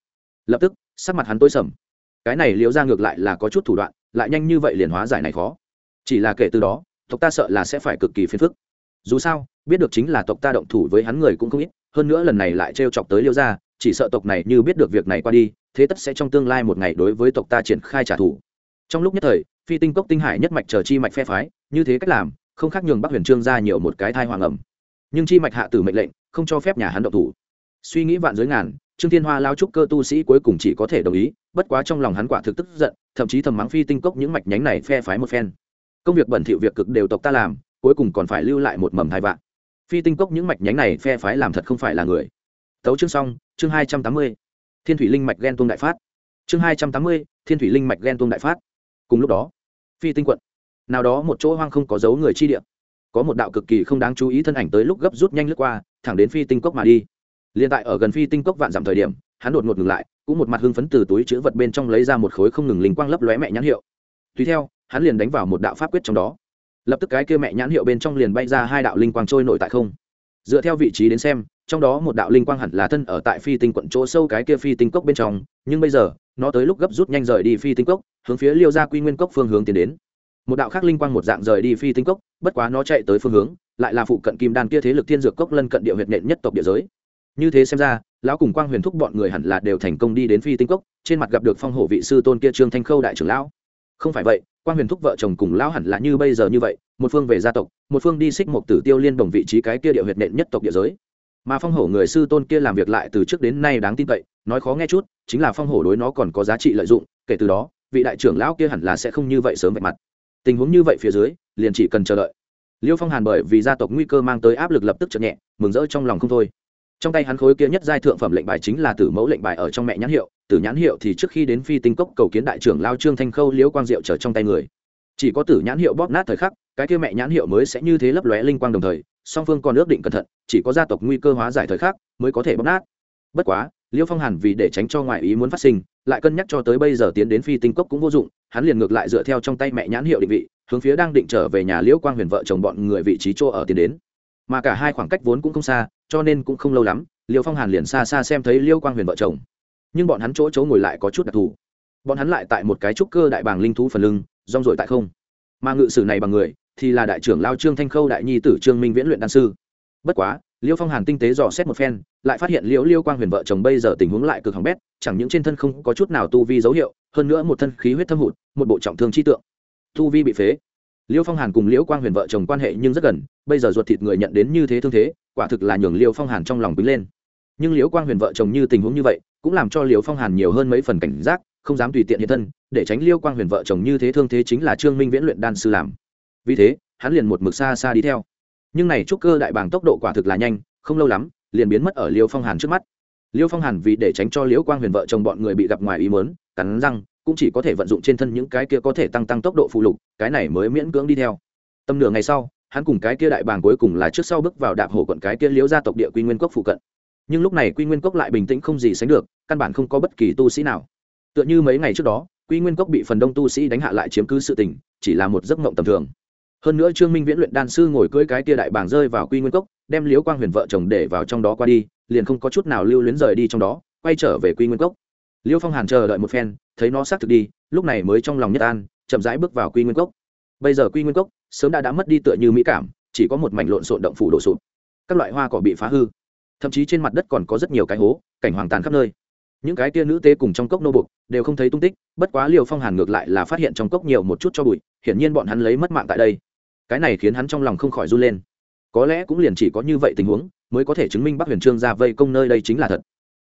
Lập tức, sắc mặt hắn tối sầm. Cái này liêu gia ngược lại là có chút thủ đoạn, lại nhanh như vậy liền hóa giải này khó. Chỉ là kể từ đó, tộc ta sợ là sẽ phải cực kỳ phiền phức. Dù sao, biết được chính là tộc ta động thủ với hắn người cũng không ít hơn nữa lần này lại trêu chọc tới liêu gia, chỉ sợ tộc này như biết được việc này qua đi, thế tất sẽ trong tương lai một ngày đối với tộc ta triển khai trả thù. Trong lúc nhất thời, phi tinh cốc tinh hải nhất mạch chờ chi mạch phe phái, như thế cách làm, không khác nhường bắc huyền trương ra nhiều một cái thai hoàng ẩm. Nhưng chi mạch hạ tử mệnh lệnh, không cho phép nhà hắn động thủ. Suy nghĩ vạn giới ngàn, trương thiên hoa lao trúc cơ tu sĩ cuối cùng chỉ có thể đồng ý, bất quá trong lòng hắn quả thực tức giận, thậm chí thầm mắng phi tinh cốc những mạch nhánh này phe phái một phen. Công việc bẩn thỉu việc cực đều tộc ta làm, cuối cùng còn phải lưu lại một mầm thai vạn phi tinh cốc những mạch nhánh này phe phái làm thật không phải là người. Tấu chương xong, chương hai trăm tám mươi, thiên thủy linh mạch ghen tuông đại phát. Chương hai trăm tám mươi, thiên thủy linh mạch ghen tuông đại phát. Cùng lúc đó, phi tinh quận, nào đó một chỗ hoang không có dấu người chi địa. Có một đạo cực kỳ không đáng chú ý thân ảnh tới lúc gấp rút nhanh lướt qua, thẳng đến phi tinh cốc mà đi. Liền tại ở gần phi tinh cốc vạn dặm thời điểm, hắn đột ngột ngừng lại, cũng một mặt hưng phấn từ túi chữ vật bên trong lấy ra một khối không ngừng linh quang lấp lóe mẹ nhãn hiệu. Tùy theo, hắn liền đánh vào một đạo pháp quyết trong đó lập tức cái kia mẹ nhãn hiệu bên trong liền bay ra hai đạo linh quang trôi nổi tại không. Dựa theo vị trí đến xem, trong đó một đạo linh quang hẳn là thân ở tại phi tinh quận chỗ sâu cái kia phi tinh cốc bên trong, nhưng bây giờ, nó tới lúc gấp rút nhanh rời đi phi tinh cốc, hướng phía liêu ra quy nguyên cốc phương hướng tiến đến. Một đạo khác linh quang một dạng rời đi phi tinh cốc, bất quá nó chạy tới phương hướng, lại là phụ cận kim đan kia thế lực thiên dược cốc lân cận địa huyệt nện nhất tộc địa giới. Như thế xem ra, lão cùng quang huyền thúc bọn người hẳn là đều thành công đi đến phi tinh cốc, trên mặt gặp được phong hổ vị sư tôn kia trương thanh khâu đại trưởng lão. Không phải vậy Quan huyền thúc vợ chồng cùng lão hẳn là như bây giờ như vậy, một phương về gia tộc, một phương đi xích một tử tiêu liên đồng vị trí cái kia địa huyệt nện nhất tộc địa giới. Mà phong hổ người sư tôn kia làm việc lại từ trước đến nay đáng tin cậy, nói khó nghe chút, chính là phong hổ đối nó còn có giá trị lợi dụng, kể từ đó, vị đại trưởng lão kia hẳn là sẽ không như vậy sớm vạch mặt. Tình huống như vậy phía dưới, liền chỉ cần chờ đợi. Liêu phong hàn bởi vì gia tộc nguy cơ mang tới áp lực lập tức chậm nhẹ, mừng rỡ trong lòng không thôi trong tay hắn khối kia nhất giai thượng phẩm lệnh bài chính là tử mẫu lệnh bài ở trong mẹ nhãn hiệu. Tử nhãn hiệu thì trước khi đến phi tinh cốc cầu kiến đại trưởng lao trương thanh khâu liễu quang diệu trở trong tay người. Chỉ có tử nhãn hiệu bóp nát thời khắc, cái kia mẹ nhãn hiệu mới sẽ như thế lấp lóe linh quang đồng thời, song phương còn ước định cẩn thận, chỉ có gia tộc nguy cơ hóa giải thời khắc mới có thể bóp nát. Bất quá, liễu phong hàn vì để tránh cho ngoại ý muốn phát sinh, lại cân nhắc cho tới bây giờ tiến đến phi tinh cốc cũng vô dụng, hắn liền ngược lại dựa theo trong tay mẹ nhãn hiệu định vị, hướng phía đang định trở về nhà liễu quang huyền vợ chồng bọn người vị trí chỗ ở tiến đến. Mà cả hai khoảng cách vốn cũng không xa cho nên cũng không lâu lắm, liêu phong hàn liền xa xa xem thấy liêu quang huyền vợ chồng. Nhưng bọn hắn chỗ chỗ ngồi lại có chút đặc thù. Bọn hắn lại tại một cái trúc cơ đại bàng linh thú phần lưng, rong rổi tại không. Mà ngự sử này bằng người, thì là đại trưởng lao trương thanh khâu đại nhi tử trương minh viễn luyện đan sư. Bất quá, liêu phong hàn tinh tế dò xét một phen, lại phát hiện liễu liêu quang huyền vợ chồng bây giờ tình huống lại cực hỏng bét, chẳng những trên thân không có chút nào tu vi dấu hiệu, hơn nữa một thân khí huyết thâm hụt, một bộ trọng thương chi tượng. Tu vi bị phế. Liêu phong hàn cùng liễu quang huyền vợ chồng quan hệ nhưng rất gần, bây giờ ruột thịt người nhận đến như thế thương thế quả thực là nhường liêu phong hàn trong lòng bính lên. Nhưng liễu quang huyền vợ chồng như tình huống như vậy, cũng làm cho liễu phong hàn nhiều hơn mấy phần cảnh giác, không dám tùy tiện hiện thân, để tránh liêu quang huyền vợ chồng như thế thương thế chính là trương minh viễn luyện đan sư làm. Vì thế, hắn liền một mực xa xa đi theo. Nhưng này trúc cơ đại bàng tốc độ quả thực là nhanh, không lâu lắm, liền biến mất ở liêu phong hàn trước mắt. Liêu phong hàn vì để tránh cho liễu quang huyền vợ chồng bọn người bị gặp ngoài ý mớn cắn răng, cũng chỉ có thể vận dụng trên thân những cái kia có thể tăng tăng tốc độ phụ lục, cái này mới miễn cưỡng đi theo. Tầm nửa ngày sau hắn cùng cái kia đại bàng cuối cùng là trước sau bước vào đạp hổ quận cái kia liễu gia tộc địa quy nguyên cốc phụ cận. Nhưng lúc này quy nguyên cốc lại bình tĩnh không gì sánh được, căn bản không có bất kỳ tu sĩ nào. Tựa như mấy ngày trước đó, quy nguyên cốc bị phần đông tu sĩ đánh hạ lại chiếm cứ sự tình, chỉ là một giấc mộng tầm thường. Hơn nữa trương minh viễn luyện đan sư ngồi cưỡi cái kia đại bàng rơi vào quy nguyên cốc, đem liễu quang huyền vợ chồng để vào trong đó qua đi, liền không có chút nào lưu luyến rời đi trong đó, quay trở về quy nguyên cốc. Liễu phong hàn chờ đợi một phen, thấy nó xác thực đi, lúc này mới trong lòng nhất an, chậm rãi bước vào quy nguyên cốc bây giờ quy nguyên cốc sớm đã đã mất đi tựa như mỹ cảm, chỉ có một mảnh lộn xộn động phủ đổ sụp. Các loại hoa cỏ bị phá hư, thậm chí trên mặt đất còn có rất nhiều cái hố, cảnh hoàng tàn khắp nơi. Những cái tia nữ tê cùng trong cốc nô bục đều không thấy tung tích, bất quá liều phong hàn ngược lại là phát hiện trong cốc nhiều một chút cho bụi, hiển nhiên bọn hắn lấy mất mạng tại đây. Cái này khiến hắn trong lòng không khỏi run lên. Có lẽ cũng liền chỉ có như vậy tình huống mới có thể chứng minh bắc huyền trương ra vây công nơi đây chính là thật.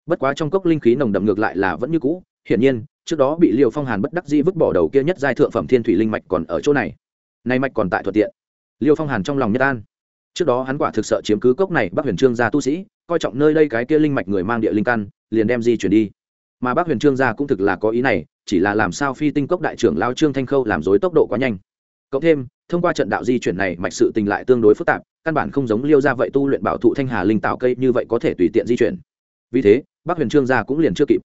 Bất quá trong cốc linh khí nồng đậm ngược lại là vẫn như cũ, hiển nhiên trước đó bị liều phong hàn bất đắc dĩ vứt bỏ đầu kia nhất giai thượng phẩm thiên thủy linh mạch còn ở chỗ này nay mạch còn tại thuận tiện. Liêu phong hàn trong lòng nhất an. Trước đó hắn quả thực sợ chiếm cứ cốc này bắc huyền trương gia tu sĩ, coi trọng nơi đây cái kia linh mạch người mang địa linh căn, liền đem di chuyển đi. Mà bác huyền trương gia cũng thực là có ý này, chỉ là làm sao phi tinh cốc đại trưởng lao trương thanh khâu làm dối tốc độ quá nhanh. Cộng thêm, thông qua trận đạo di chuyển này, mạch sự tình lại tương đối phức tạp, căn bản không giống liêu ra vậy tu luyện bảo thụ thanh hà linh tạo cây như vậy có thể tùy tiện di chuyển. Vì thế bác huyền trương gia cũng liền chưa kịp.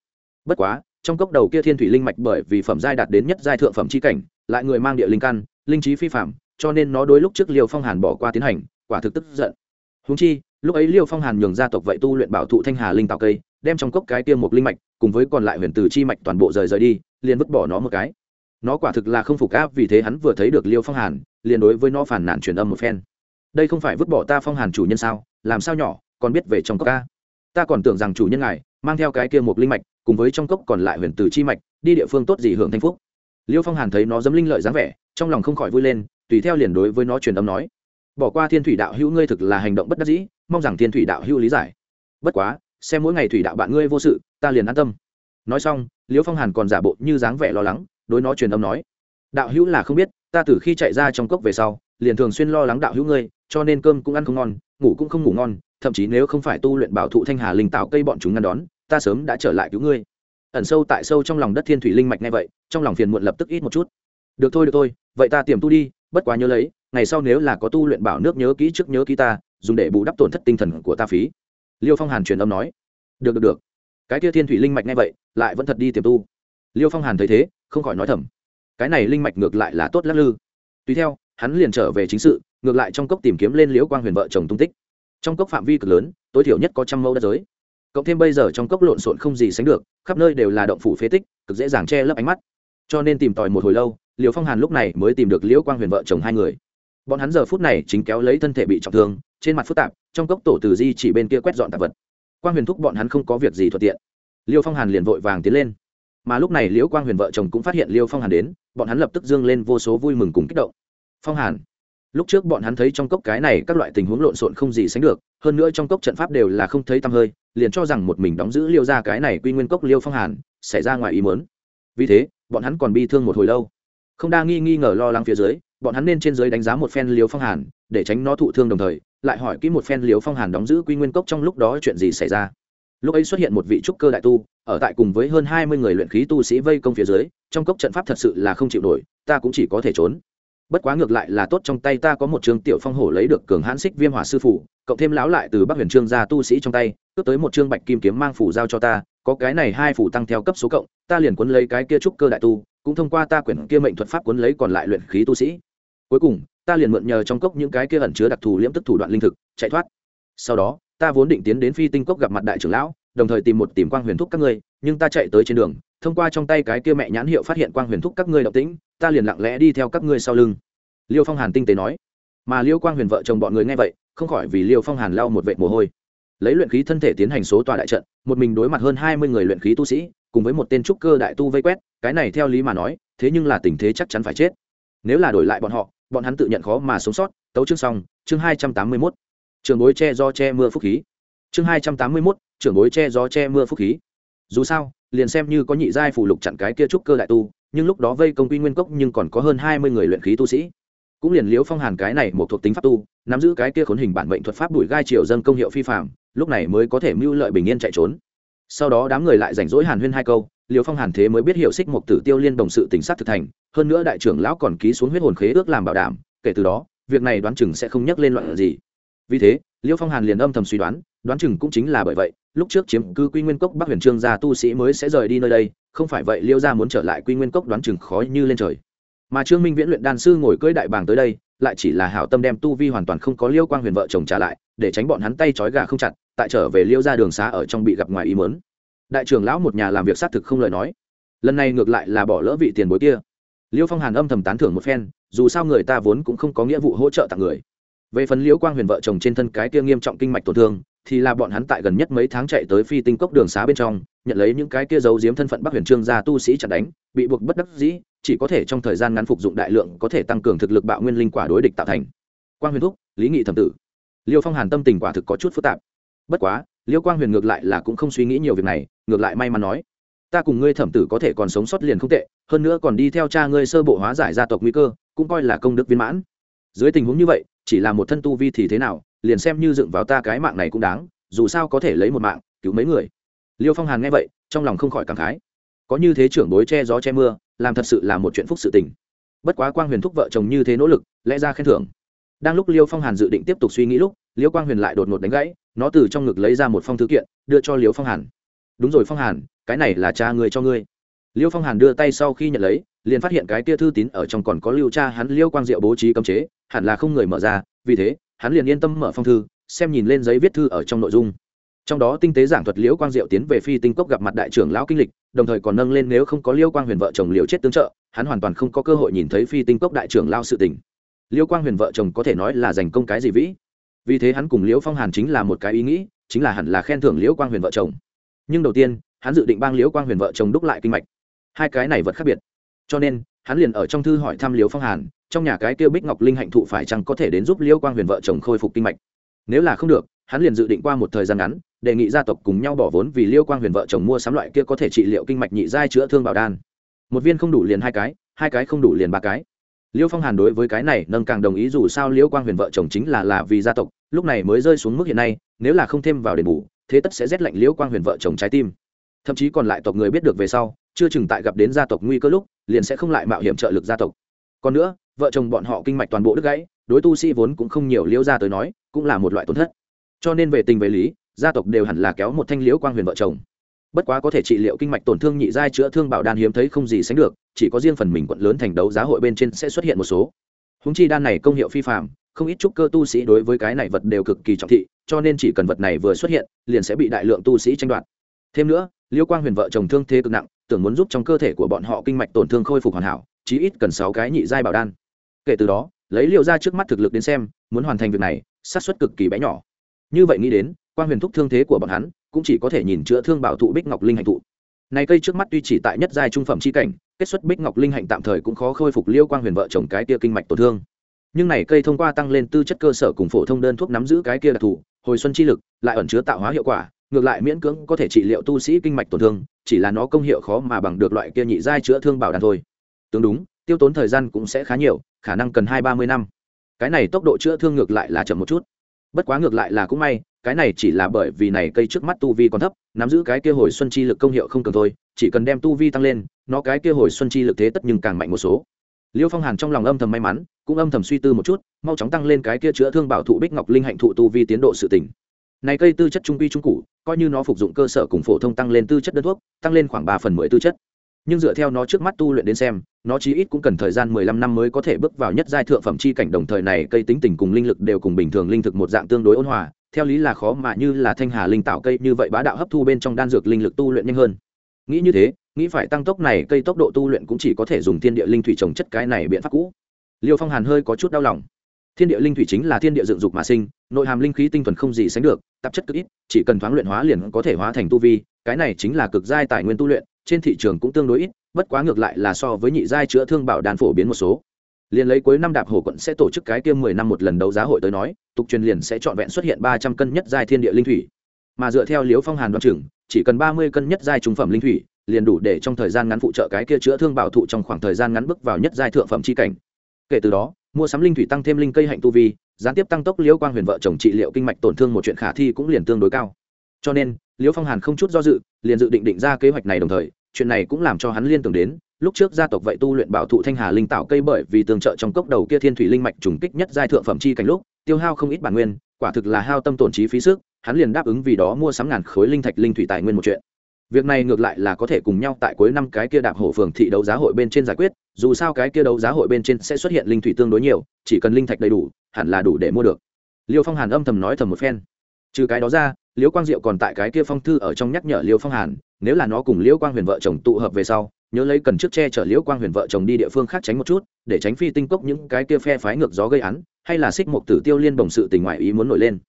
Bất quá, trong cốc đầu kia thiên thủy linh mạch bởi vì phẩm giai đạt đến nhất giai thượng phẩm c h i cảnh, lại người mang địa linh căn linh trí phi phạm, cho nên nó đôi lúc trước liêu phong hàn bỏ qua tiến hành, quả thực tức giận. Húng chi, lúc ấy liêu phong hàn nhường gia tộc vậy tu luyện bảo thụ thanh hà linh tạo cây, đem trong cốc cái tiêm một linh mạch, cùng với còn lại huyền từ chi mạch toàn bộ rời rời đi, liền vứt bỏ nó một cái. Nó quả thực là không phục áp, vì thế hắn vừa thấy được liêu phong hàn, liền đối với nó phản nản truyền âm một phen. Đây không phải vứt bỏ ta phong hàn chủ nhân sao? Làm sao nhỏ, còn biết về trong cốc ca? Ta còn tưởng rằng chủ nhân ngài, mang theo cái kia một linh mạch, cùng với trong cốc còn lại huyền từ chi mạch, đi địa phương tốt gì hưởng thanh phúc liêu phong hàn thấy nó dấm linh lợi dáng vẻ, trong lòng không khỏi vui lên, tùy theo liền đối với nó truyền âm nói, bỏ qua thiên thủy đạo hữu ngươi thực là hành động bất đắc dĩ, mong rằng thiên thủy đạo hữu lý giải. Bất quá, xem mỗi ngày thủy đạo bạn ngươi vô sự, ta liền an tâm. Nói xong, Liêu phong hàn còn giả bộ như dáng vẻ lo lắng, đối nó truyền âm nói, đạo hữu là không biết, ta từ khi chạy ra trong cốc về sau, liền thường xuyên lo lắng đạo hữu ngươi, cho nên cơm cũng ăn không ngon, ngủ cũng không ngủ ngon, thậm chí nếu không phải tu luyện bảo thụ thanh hà linh tạo cây bọn chúng ngăn đón, ta sớm đã trở lại cứu ngươi ẩn sâu tại sâu trong lòng đất thiên thủy linh mạch ngay vậy, trong lòng phiền muộn lập tức ít một chút. Được thôi được thôi, vậy ta tiềm tu đi, bất quá nhớ lấy, ngày sau nếu là có tu luyện bảo nước nhớ kỹ trước nhớ kỹ ta, dùng để bù đắp tổn thất tinh thần của ta phí. Liêu phong hàn truyền âm nói. Được được được. Cái kia thiên thủy linh mạch ngay vậy, lại vẫn thật đi tiềm tu. Liêu phong hàn thấy thế, không khỏi nói thầm. Cái này linh mạch ngược lại là tốt lắc lư. Tùy theo, hắn liền trở về chính sự, ngược lại trong cốc tìm kiếm lên liễu quang huyền vợ chồng tung tích. Trong cốc phạm vi cực lớn, tối thiểu nhất có trăm mẫu đất giới cộng thêm bây giờ trong cốc lộn xộn không gì sánh được, khắp nơi đều là động phủ phế tích, cực dễ dàng che lấp ánh mắt. Cho nên tìm tòi một hồi lâu liều phong hàn lúc này mới tìm được liễu quang huyền vợ chồng hai người. Bọn hắn giờ phút này chính kéo lấy thân thể bị trọng thương, trên mặt phức tạp, trong cốc tổ từ di chỉ bên kia quét dọn tạp vật. Quang huyền thúc bọn hắn không có việc gì thuận tiện. Liêu phong hàn liền vội vàng tiến lên. Mà lúc này liễu quang huyền vợ chồng cũng phát hiện liêu phong hàn đến, bọn hắn lập tức dương lên vô số vui mừng cùng kích động. Phong hàn, lúc trước bọn hắn thấy trong cốc cái này các loại tình huống lộn xộn không gì sánh được, hơn nữa trong cốc trận pháp đều là không thấy tăm hơi liền cho rằng một mình đóng giữ liêu ra cái này quy nguyên cốc liêu phong hàn, xảy ra ngoài ý mớn vì thế, bọn hắn còn bi thương một hồi lâu. Không đa nghi nghi ngờ lo lắng phía dưới, bọn hắn nên trên dưới đánh giá một phen liêu phong hàn, để tránh nó thụ thương đồng thời, lại hỏi kỹ một phen liêu phong hàn đóng giữ quy nguyên cốc trong lúc đó chuyện gì xảy ra. Lúc ấy xuất hiện một vị trúc cơ đại tu, ở tại cùng với hơn hai mươi người luyện khí tu sĩ vây công phía dưới, trong cốc trận pháp thật sự là không chịu nổi, ta cũng chỉ có thể trốn. Bất quá ngược lại là tốt trong tay ta có một trường tiểu phong hổ lấy được cường hãn xích viêm hỏa sư phụ cộng thêm lão lại từ bắc huyền trương gia tu sĩ trong tay, cướp tới một trương bạch kim kiếm mang phủ giao cho ta, có cái này hai phủ tăng theo cấp số cộng, ta liền cuốn lấy cái kia trúc cơ đại tu, cũng thông qua ta quyển kia mệnh thuật pháp cuốn lấy còn lại luyện khí tu sĩ. Cuối cùng, ta liền mượn nhờ trong cốc những cái kia ẩn chứa đặc thù liễm tức thủ đoạn linh thực, chạy thoát. Sau đó, ta vốn định tiến đến phi tinh cốc gặp mặt đại trưởng lão, đồng thời tìm một tìm quang huyền thúc các ngươi, nhưng ta chạy tới trên đường, thông qua trong tay cái kia mẹ nhãn hiệu phát hiện quang huyền thúc các ngươi động tĩnh, ta liền lặng lẽ đi theo các ngươi sau lưng. Liêu phong hàn tinh tế nói mà liêu quang huyền vợ chồng bọn người nghe vậy, không khỏi vì liêu phong hàn lau một vệ mồ hôi. Lấy luyện khí thân thể tiến hành số tòa đại trận, một mình đối mặt hơn hai mươi người luyện khí tu sĩ, cùng với một tên trúc cơ đại tu vây quét, cái này theo lý mà nói, thế nhưng là tình thế chắc chắn phải chết. Nếu là đổi lại bọn họ, bọn hắn tự nhận khó mà sống sót. Tấu chương xong, chương hai trăm tám mươi mốt. Trường bối che do che mưa phúc khí. Chương hai trăm tám mươi mốt, trường bối che gió che mưa phúc khí. Dù sao, liền xem như có nhị giai phủ lục chặn cái kia trúc cơ đại tu, nhưng lúc đó vây công quy nguyên cốc nhưng còn có hơn hai mươi người luyện khí tu sĩ cũng liền liếu phong hàn cái này một thuộc tính pháp tu, nắm giữ cái kia khốn hình bản mệnh thuật pháp đuổi gai triều dân công hiệu phi phạm lúc này mới có thể mưu lợi bình yên chạy trốn. Sau đó đám người lại rảnh rỗi hàn huyên hai câu liều phong hàn thế mới biết hiệu xích một tử tiêu liên đồng sự tỉnh sát thực thành, hơn nữa đại trưởng lão còn ký xuống huyết hồn khế ước làm bảo đảm, kể từ đó, việc này đoán chừng sẽ không nhắc lên loạn gì. Vì thế liêu phong hàn liền âm thầm suy đoán đoán chừng cũng chính là bởi vậy, lúc trước chiếm cứ quy nguyên cốc bắc huyền trương gia tu sĩ mới sẽ rời đi nơi đây, không phải vậy liêu gia muốn trở lại quy nguyên cốc đoán chừng khó như lên trời mà trương minh viễn luyện đan sư ngồi cưỡi đại bàng tới đây, lại chỉ là hảo tâm đem tu vi hoàn toàn không có liêu quang huyền vợ chồng trả lại, để tránh bọn hắn tay trói gà không chặt, tại trở về liêu ra đường xá ở trong bị gặp ngoài ý mớn đại trưởng lão một nhà làm việc xác thực không lời nói. Lần này ngược lại là bỏ lỡ vị tiền bối kia. Liêu phong hàn âm thầm tán thưởng một phen, dù sao người ta vốn cũng không có nghĩa vụ hỗ trợ tặng người. Về phần liễu quang huyền vợ chồng trên thân cái kia nghiêm trọng kinh mạch tổn thương, thì là bọn hắn tại gần nhất mấy tháng chạy tới phi tinh cốc đường xá bên trong, nhận lấy những cái kia giấu giếm thân phận bắc huyền trương gia tu sĩ chặt đánh, bị buộc bất đắc dĩ chỉ có thể trong thời gian ngắn phục dụng đại lượng có thể tăng cường thực lực bạo nguyên linh quả đối địch tạo thành. Quang huyền thúc, lý nghị thẩm tử. Liêu phong hàn tâm tình quả thực có chút phức tạp. Bất quá, liêu quang huyền ngược lại là cũng không suy nghĩ nhiều việc này, ngược lại may mắn nói, ta cùng ngươi thẩm tử có thể còn sống sót liền không tệ, hơn nữa còn đi theo cha ngươi sơ bộ hóa giải gia tộc nguy cơ, cũng coi là công đức viên mãn. Dưới tình huống như vậy, chỉ là một thân tu vi thì thế nào, liền xem như dựng vào ta cái mạng này cũng đáng, dù sao có thể lấy một mạng, cứu mấy người. Liêu phong hàn nghe vậy, trong lòng không khỏi cảm khái. Có như thế trưởng bối che gió che mưa làm thật sự là một chuyện phúc sự tình. Bất quá quang huyền thúc vợ chồng như thế nỗ lực, lẽ ra khen thưởng. Đang lúc liêu phong hàn dự định tiếp tục suy nghĩ lúc, liêu quang huyền lại đột ngột đánh gãy, nó từ trong ngực lấy ra một phong thư kiện, đưa cho liêu phong hàn. Đúng rồi phong hàn, cái này là cha người cho ngươi. Liêu phong hàn đưa tay sau khi nhận lấy, liền phát hiện cái tia thư tín ở trong còn có lưu cha hắn liêu quang diệu bố trí cấm chế, hẳn là không người mở ra, vì thế, hắn liền yên tâm mở phong thư, xem nhìn lên giấy viết thư ở trong nội dung. Trong đó tinh tế giảng thuật liễu quang diệu tiến về phi tinh cốc gặp mặt đại trưởng lão kinh lịch đồng thời còn nâng lên nếu không có Liêu quang huyền vợ chồng liều chết tương trợ, hắn hoàn toàn không có cơ hội nhìn thấy phi tinh cốc đại trưởng lao sự tình. Liêu quang huyền vợ chồng có thể nói là giành công cái gì vĩ? Vì thế hắn cùng liễu phong hàn chính là một cái ý nghĩ, chính là hẳn là khen thưởng liễu quang huyền vợ chồng. Nhưng đầu tiên, hắn dự định bang liễu quang huyền vợ chồng đúc lại kinh mạch. Hai cái này vật khác biệt. Cho nên, hắn liền ở trong thư hỏi thăm liễu phong hàn, trong nhà cái kêu bích ngọc linh hạnh thụ phải chăng có thể đến giúp liễu quang huyền vợ chồng khôi phục kinh mạch. Nếu là không được, hắn liền dự định qua một thời gian ngắn đề nghị gia tộc cùng nhau bỏ vốn vì liêu quang huyền vợ chồng mua sắm loại kia có thể trị liệu kinh mạch nhị giai chữa thương bảo đan. Một viên không đủ liền hai cái hai cái không đủ liền ba cái. Liêu phong hàn đối với cái này nâng càng đồng ý dù sao liêu quang huyền vợ chồng chính là là vì gia tộc, lúc này mới rơi xuống mức hiện nay, nếu là không thêm vào đền bù, thế tất sẽ rét lạnh liêu quang huyền vợ chồng trái tim. Thậm chí còn lại tộc người biết được về sau, chưa chừng tại gặp đến gia tộc nguy cơ lúc, liền sẽ không lại mạo hiểm trợ lực gia tộc. Còn nữa, vợ chồng bọn họ kinh mạch toàn bộ đứt gãy, đối tu sĩ vốn cũng không nhiều liêu ra tới nói, cũng là một loại tổn thất. Cho nên về tình về lý gia tộc đều hẳn là kéo một thanh liễu quang huyền vợ chồng. Bất quá có thể trị liệu kinh mạch tổn thương nhị giai chữa thương bảo đan hiếm thấy không gì sánh được, chỉ có riêng phần mình quận lớn thành đấu giá hội bên trên sẽ xuất hiện một số. Húng chi đan này công hiệu phi phạm không ít trúc cơ tu sĩ đối với cái này vật đều cực kỳ trọng thị, cho nên chỉ cần vật này vừa xuất hiện, liền sẽ bị đại lượng tu sĩ tranh đoạt. Thêm nữa, liễu quang huyền vợ chồng thương thế cực nặng, tưởng muốn giúp trong cơ thể của bọn họ kinh mạch tổn thương khôi phục hoàn hảo, chí ít cần sáu cái nhị giai bảo đan. Kể từ đó, lấy liệu ra trước mắt thực lực đến xem, muốn hoàn thành việc này sát xuất cực kỳ bé nhỏ. Như vậy nghĩ đến quan huyền thúc thương thế của bọn hắn cũng chỉ có thể nhìn chữa thương bảo thụ bích ngọc linh hạnh thụ. Này cây trước mắt tuy chỉ tại nhất giai trung phẩm chi cảnh, kết xuất bích ngọc linh hạnh tạm thời cũng khó khôi phục liêu quang huyền vợ chồng cái tia kinh mạch tổn thương. Nhưng này cây thông qua tăng lên tư chất cơ sở cùng phổ thông đơn thuốc nắm giữ cái kia đặc thù, hồi xuân chi lực, lại ẩn chứa tạo hóa hiệu quả, ngược lại miễn cưỡng có thể trị liệu tu sĩ kinh mạch tổn thương, chỉ là nó công hiệu khó mà bằng được loại kia nhị giai chữa thương bảo đàn thôi. Tương đúng, tiêu tốn thời gian cũng sẽ khá nhiều, khả năng cần hai ba mươi năm. Cái này tốc độ chữa thương ngược lại là chậm một chút. Bất quá ngược lại là cũng may cái này chỉ là bởi vì này cây trước mắt tu vi còn thấp, nắm giữ cái kia hồi xuân chi lực công hiệu không cần thôi, chỉ cần đem tu vi tăng lên, nó cái kia hồi xuân chi lực thế tất nhưng càng mạnh một số. Liêu phong hàn trong lòng âm thầm may mắn, cũng âm thầm suy tư một chút, mau chóng tăng lên cái kia chữa thương bảo thụ bích ngọc linh hạnh thụ tu vi tiến độ sự tỉnh này cây tư chất trung quy trung cụ coi như nó phục dụng cơ sở cùng phổ thông tăng lên tư chất đơn thuốc, tăng lên khoảng ba phần mười tư chất. Nhưng dựa theo nó trước mắt tu luyện đến xem, nó chí ít cũng cần thời gian mười lăm năm mới có thể bước vào nhất giai thượng phẩm chi cảnh, đồng thời này cây tính tình cùng linh lực đều cùng bình thường linh thực một dạng tương đối ôn hòa theo lý là khó mà như là thanh hà linh tạo cây như vậy bá đạo hấp thu bên trong đan dược linh lực tu luyện nhanh hơn. Nghĩ như thế, nghĩ phải tăng tốc này cây tốc độ tu luyện cũng chỉ có thể dùng thiên địa linh thủy trồng chất cái này biện pháp cũ. Liêu phong hàn hơi có chút đau lòng. Thiên địa linh thủy chính là thiên địa dựng dục mà sinh, nội hàm linh khí tinh thuần không gì sánh được, tạp chất cực ít, chỉ cần thoáng luyện hóa liền có thể hóa thành tu vi, cái này chính là cực giai tài nguyên tu luyện, trên thị trường cũng tương đối ít, bất quá ngược lại là so với nhị giai chữa thương bảo đàn phổ biến một số liền lấy cuối năm đạp hồ quận sẽ tổ chức cái kia mười năm một lần đấu giá hội tới nói, tục truyền liền sẽ trọn vẹn xuất hiện ba trăm cân nhất giai thiên địa linh thủy. Mà dựa theo liếu phong hàn đoan chừng, chỉ cần ba mươi cân nhất giai trung phẩm linh thủy, liền đủ để trong thời gian ngắn phụ trợ cái kia chữa thương bảo thụ trong khoảng thời gian ngắn bước vào nhất giai thượng phẩm chi cảnh. Kể từ đó, mua sắm linh thủy tăng thêm linh cây hạnh tu vi, gián tiếp tăng tốc liễu quang huyền vợ chồng trị liệu kinh mạch tổn thương một chuyện khả thi cũng liền tương đối cao. Cho nên, liễu phong hàn không chút do dự, liền dự định định ra kế hoạch này đồng thời, chuyện này cũng làm cho hắn liên tưởng đến lúc trước gia tộc vậy tu luyện bảo thụ thanh hà linh tạo cây bởi vì tương trợ trong cốc đầu kia thiên thủy linh mạch trùng kích nhất giai thượng phẩm chi cảnh lúc, tiêu hao không ít bản nguyên, quả thực là hao tâm tổn trí phí sức, hắn liền đáp ứng vì đó mua sắm ngàn khối linh thạch linh thủy tài nguyên một chuyện. Việc này ngược lại là có thể cùng nhau tại cuối năm cái kia đạp hổ phường thị đấu giá hội bên trên giải quyết, dù sao cái kia đấu giá hội bên trên sẽ xuất hiện linh thủy tương đối nhiều, chỉ cần linh thạch đầy đủ, hẳn là đủ để mua được. Liêu phong hàn âm thầm nói thầm một phen. Trừ cái đó ra, liêu quang diệu còn tại cái kia phong thư ở trong nhắc nhở liêu phong hàn, nếu là nó cùng liêu quang huyền vợ chồng tụ hợp về sau nhớ lấy cần trước che chở liễu quang huyền vợ chồng đi địa phương khác tránh một chút, để tránh phi tinh cốc những cái kia phe phái ngược gió gây án, hay là xích một tử tiêu liên bồng sự tình ngoại ý muốn nổi lên.